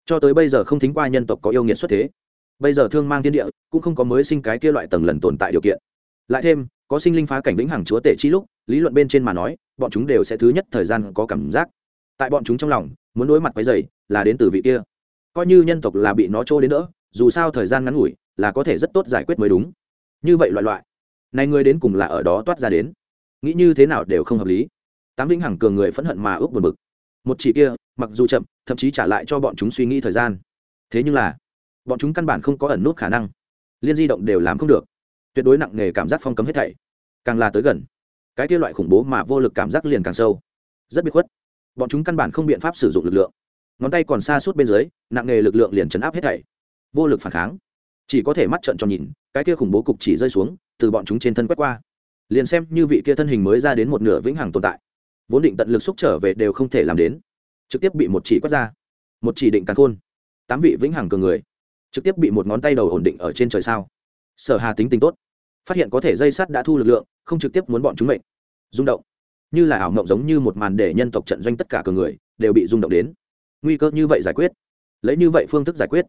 Cho tới bây giờ không thính qua nhân tộc có yêu nghiệt xuất thế. Bây giờ thương mang thiên địa, cũng không có mới sinh cái kia loại tầng lần tồn tại điều kiện. Lại thêm, có sinh linh phá cảnh vĩnh hằng chúa tể chi lúc, lý luận bên trên mà nói, bọn chúng đều sẽ thứ nhất thời gian có cảm giác. Tại bọn chúng trong lòng, muốn đối mặt cái dày là đến từ vị kia. Coi như nhân tộc là bị nó trô đến nữa dù sao thời gian ngắn ngủi, là có thể rất tốt giải quyết mới đúng. Như vậy loại loại này người đến cùng là ở đó toát ra đến. Nghĩ như thế nào đều không hợp lý. Tám vĩnh hằng cường người phẫn hận mà ước buồn bực một chỉ kia, mặc dù chậm, thậm chí trả lại cho bọn chúng suy nghĩ thời gian. Thế nhưng là, bọn chúng căn bản không có ẩn nút khả năng. Liên di động đều làm không được. Tuyệt đối nặng nề cảm giác phong cấm hết thảy. Càng là tới gần, cái kia loại khủng bố mà vô lực cảm giác liền càng sâu. Rất bị khuất. Bọn chúng căn bản không biện pháp sử dụng lực lượng. Ngón tay còn xa suốt bên dưới, nặng nề lực lượng liền chấn áp hết thảy. Vô lực phản kháng. Chỉ có thể mắt trận tròn nhìn, cái kia khủng bố cục chỉ rơi xuống, từ bọn chúng trên thân quét qua. Liền xem như vị kia thân hình mới ra đến một nửa vĩnh hằng tồn tại vốn định tận lực xúc trở về đều không thể làm đến. Trực tiếp bị một chỉ quét ra. Một chỉ định càn khôn. Tám vị vĩnh hằng cường người. Trực tiếp bị một ngón tay đầu ổn định ở trên trời sao. Sở hà tính tình tốt. Phát hiện có thể dây sắt đã thu lực lượng, không trực tiếp muốn bọn chúng mệnh. Rung động. Như là ảo mộng giống như một màn để nhân tộc trận doanh tất cả cường người đều bị rung động đến. Nguy cơ như vậy giải quyết. Lấy như vậy phương thức giải quyết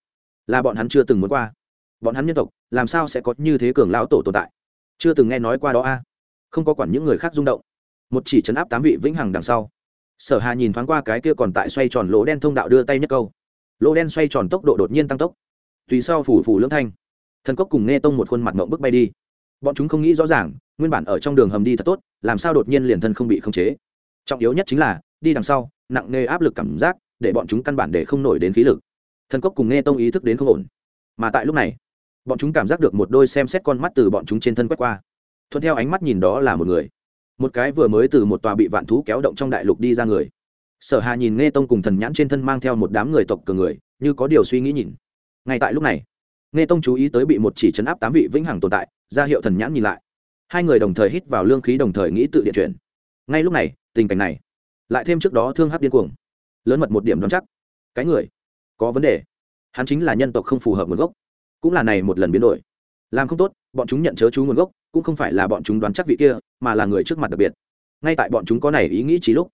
là bọn hắn chưa từng muốn qua. Bọn hắn nhân tộc, làm sao sẽ có như thế cường lão tổ tồn tại? Chưa từng nghe nói qua đó a. Không có quản những người khác rung động một chỉ chấn áp tám vị vĩnh hằng đằng sau. Sở hà nhìn thoáng qua cái kia còn tại xoay tròn lỗ đen thông đạo đưa tay nhất câu. Lỗ đen xoay tròn tốc độ đột nhiên tăng tốc. Tùy sau phủ phủ lưỡng thanh. Thần cốc cùng nghe tông một khuôn mặt mộng bức bay đi. Bọn chúng không nghĩ rõ ràng, nguyên bản ở trong đường hầm đi thật tốt, làm sao đột nhiên liền thân không bị khống chế. Trọng yếu nhất chính là, đi đằng sau, nặng nề áp lực cảm giác, để bọn chúng căn bản để không nổi đến khí lực. Thần cốc cùng nghe tông ý thức đến không ổn. Mà tại lúc này, bọn chúng cảm giác được một đôi xem xét con mắt từ bọn chúng trên thân quét qua. Thuận theo ánh mắt nhìn đó là một người một cái vừa mới từ một tòa bị vạn thú kéo động trong đại lục đi ra người. Sở hà nhìn nghe tông cùng thần nhãn trên thân mang theo một đám người tộc cường người, như có điều suy nghĩ nhìn. Ngay tại lúc này nghe tông chú ý tới bị một chỉ chấn áp tám vị vĩnh hằng tồn tại, ra hiệu thần nhãn nhìn lại. Hai người đồng thời hít vào lương khí đồng thời nghĩ tự điện chuyển. Ngay lúc này, tình cảnh này, lại thêm trước đó thương hấp điên cuồng, lớn mật một điểm đoán chắc. Cái người, có vấn đề. Hắn chính là nhân tộc không phù hợp nguồn gốc, cũng là này một lần biến đổi làm không tốt, bọn chúng nhận chớ chú nguồn gốc, cũng không phải là bọn chúng đoán chắc vị kia, mà là người trước mặt đặc biệt. Ngay tại bọn chúng có này ý nghĩ trí lúc,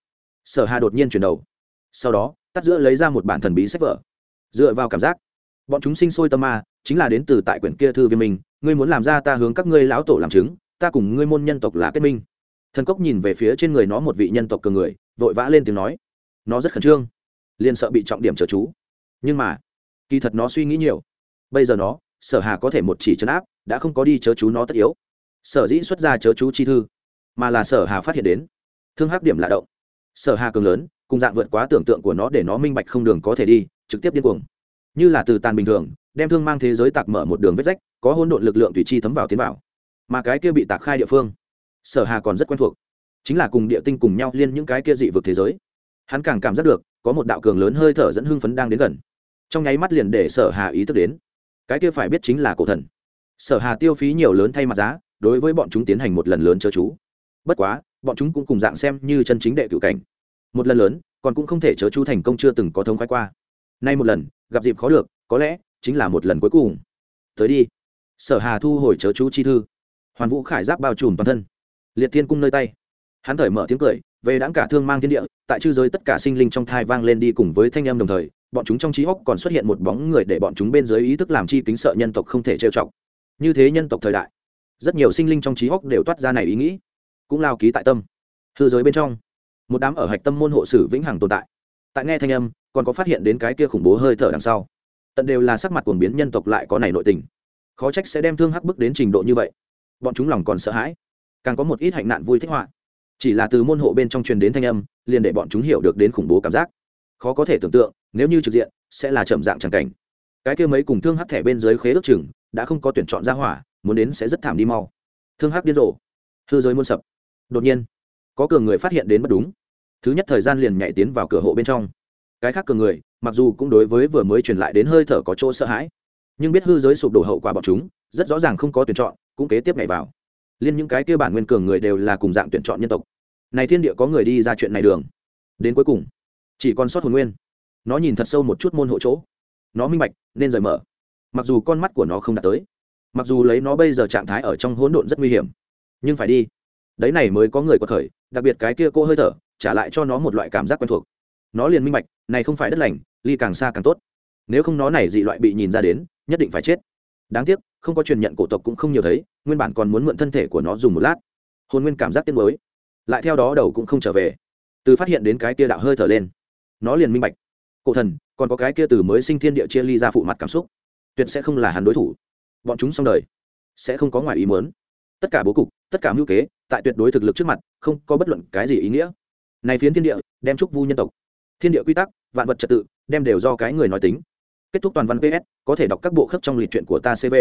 sở hà đột nhiên chuyển đầu. Sau đó, tắt giữa lấy ra một bản thần bí sách vở. Dựa vào cảm giác, bọn chúng sinh sôi tâm ma, chính là đến từ tại quyển kia thư viên mình, ngươi muốn làm ra ta hướng các ngươi lão tổ làm chứng, ta cùng ngươi môn nhân tộc là kết minh. Thần cốc nhìn về phía trên người nó một vị nhân tộc cường người, vội vã lên tiếng nói, nó rất khẩn trương, liền sợ bị trọng điểm trở chú. Nhưng mà, kỳ thật nó suy nghĩ nhiều. Bây giờ nó sở hà có thể một chỉ chấn áp, đã không có đi chớ chú nó tất yếu. Sở dĩ xuất ra chớ chú chi thư, mà là sở hà phát hiện đến. Thương hắc điểm lạ động. Sở hà cường lớn, cùng dạng vượt quá tưởng tượng của nó để nó minh bạch không đường có thể đi, trực tiếp điên cuồng. Như là từ tàn bình thường, đem thương mang thế giới tạc mở một đường vết rách, có hôn độn lực lượng tùy chi thấm vào tiến vào. Mà cái kia bị tạc khai địa phương, sở hà còn rất quen thuộc. Chính là cùng địa tinh cùng nhau liên những cái kia dị vực thế giới. Hắn càng cảm giác được, có một đạo cường lớn hơi thở dẫn hưng phấn đang đến gần. Trong nháy mắt liền để sở hà ý thức đến cái kia phải biết chính là cổ thần. Sở hà tiêu phí nhiều lớn thay mặt giá, đối với bọn chúng tiến hành một lần lớn chớ chú. Bất quá, bọn chúng cũng cùng dạng xem như chân chính đệ cựu cảnh. Một lần lớn, còn cũng không thể chớ chú thành công chưa từng có thông khoái qua. Nay một lần, gặp dịp khó được, có lẽ chính là một lần cuối cùng. Tới đi. Sở hà thu hồi chớ chú chi thư. Hoàn vũ khải giáp bao trùm toàn thân. Liệt thiên cung nơi tay. Hắn thời mở tiếng cười, về đáng cả thương mang thiên địa, tại chư giới tất cả sinh linh trong thai vang lên đi cùng với thanh em đồng thời bọn chúng trong trí hốc còn xuất hiện một bóng người để bọn chúng bên dưới ý thức làm chi kính sợ nhân tộc không thể trêu chọc. Như thế nhân tộc thời đại, rất nhiều sinh linh trong trí hốc đều toát ra này ý nghĩ, cũng lao ký tại tâm. Hư giới bên trong, một đám ở hạch tâm môn hộ sử vĩnh hằng tồn tại. Tại nghe thanh âm, còn có phát hiện đến cái kia khủng bố hơi thở đằng sau. Tận đều là sắc mặt cuồng biến nhân tộc lại có này nội tình. Khó trách sẽ đem thương hắc bức đến trình độ như vậy. Bọn chúng lòng còn sợ hãi. Càng có một ít hạnh nạn vui thích họa. Chỉ là từ môn hộ bên trong truyền đến thanh âm, liền để bọn chúng hiểu được đến khủng bố cảm giác. Khó có thể tưởng tượng nếu như trực diện, sẽ là chậm dạng tràng cảnh. Cái kia mấy cùng thương hắc thẻ bên dưới khế ước chừng, đã không có tuyển chọn ra hỏa, muốn đến sẽ rất thảm đi mau. Thương hắc điên rồ. Hư giới muôn sập. Đột nhiên, có cường người phát hiện đến bất đúng. Thứ nhất thời gian liền nhảy tiến vào cửa hộ bên trong. Cái khác cường người, mặc dù cũng đối với vừa mới truyền lại đến hơi thở có chỗ sợ hãi, nhưng biết hư giới sụp đổ hậu quả bọn chúng, rất rõ ràng không có tuyển chọn, cũng kế tiếp nhảy vào. Liên những cái kia bản nguyên cường người đều là cùng dạng tuyển chọn nhân tộc. Này thiên địa có người đi ra chuyện này đường. Đến cuối cùng, chỉ còn sót hồn nguyên nó nhìn thật sâu một chút môn hộ chỗ. Nó minh bạch, nên rời mở. Mặc dù con mắt của nó không đạt tới, mặc dù lấy nó bây giờ trạng thái ở trong hỗn độn rất nguy hiểm, nhưng phải đi. Đấy này mới có người có thời đặc biệt cái kia cô hơi thở, trả lại cho nó một loại cảm giác quen thuộc. Nó liền minh bạch, này không phải đất lành, ly càng xa càng tốt. Nếu không nó này dị loại bị nhìn ra đến, nhất định phải chết. Đáng tiếc, không có truyền nhận cổ tộc cũng không nhiều thấy, nguyên bản còn muốn mượn thân thể của nó dùng một lát. Hồn nguyên cảm giác tiết mới lại theo đó đầu cũng không trở về. Từ phát hiện đến cái kia đạo hơi thở lên, nó liền minh bạch cổ thần, còn có cái kia từ mới sinh thiên địa chia ly ra phụ mặt cảm xúc. Tuyệt sẽ không là hắn đối thủ. Bọn chúng xong đời, sẽ không có ngoài ý muốn. Tất cả bố cục, tất cả mưu kế, tại tuyệt đối thực lực trước mặt, không có bất luận cái gì ý nghĩa. Này phiến thiên địa, đem chúc vu nhân tộc. Thiên địa quy tắc, vạn vật trật tự, đem đều do cái người nói tính. Kết thúc toàn văn ps có thể đọc các bộ khớp trong lịch truyện của ta cv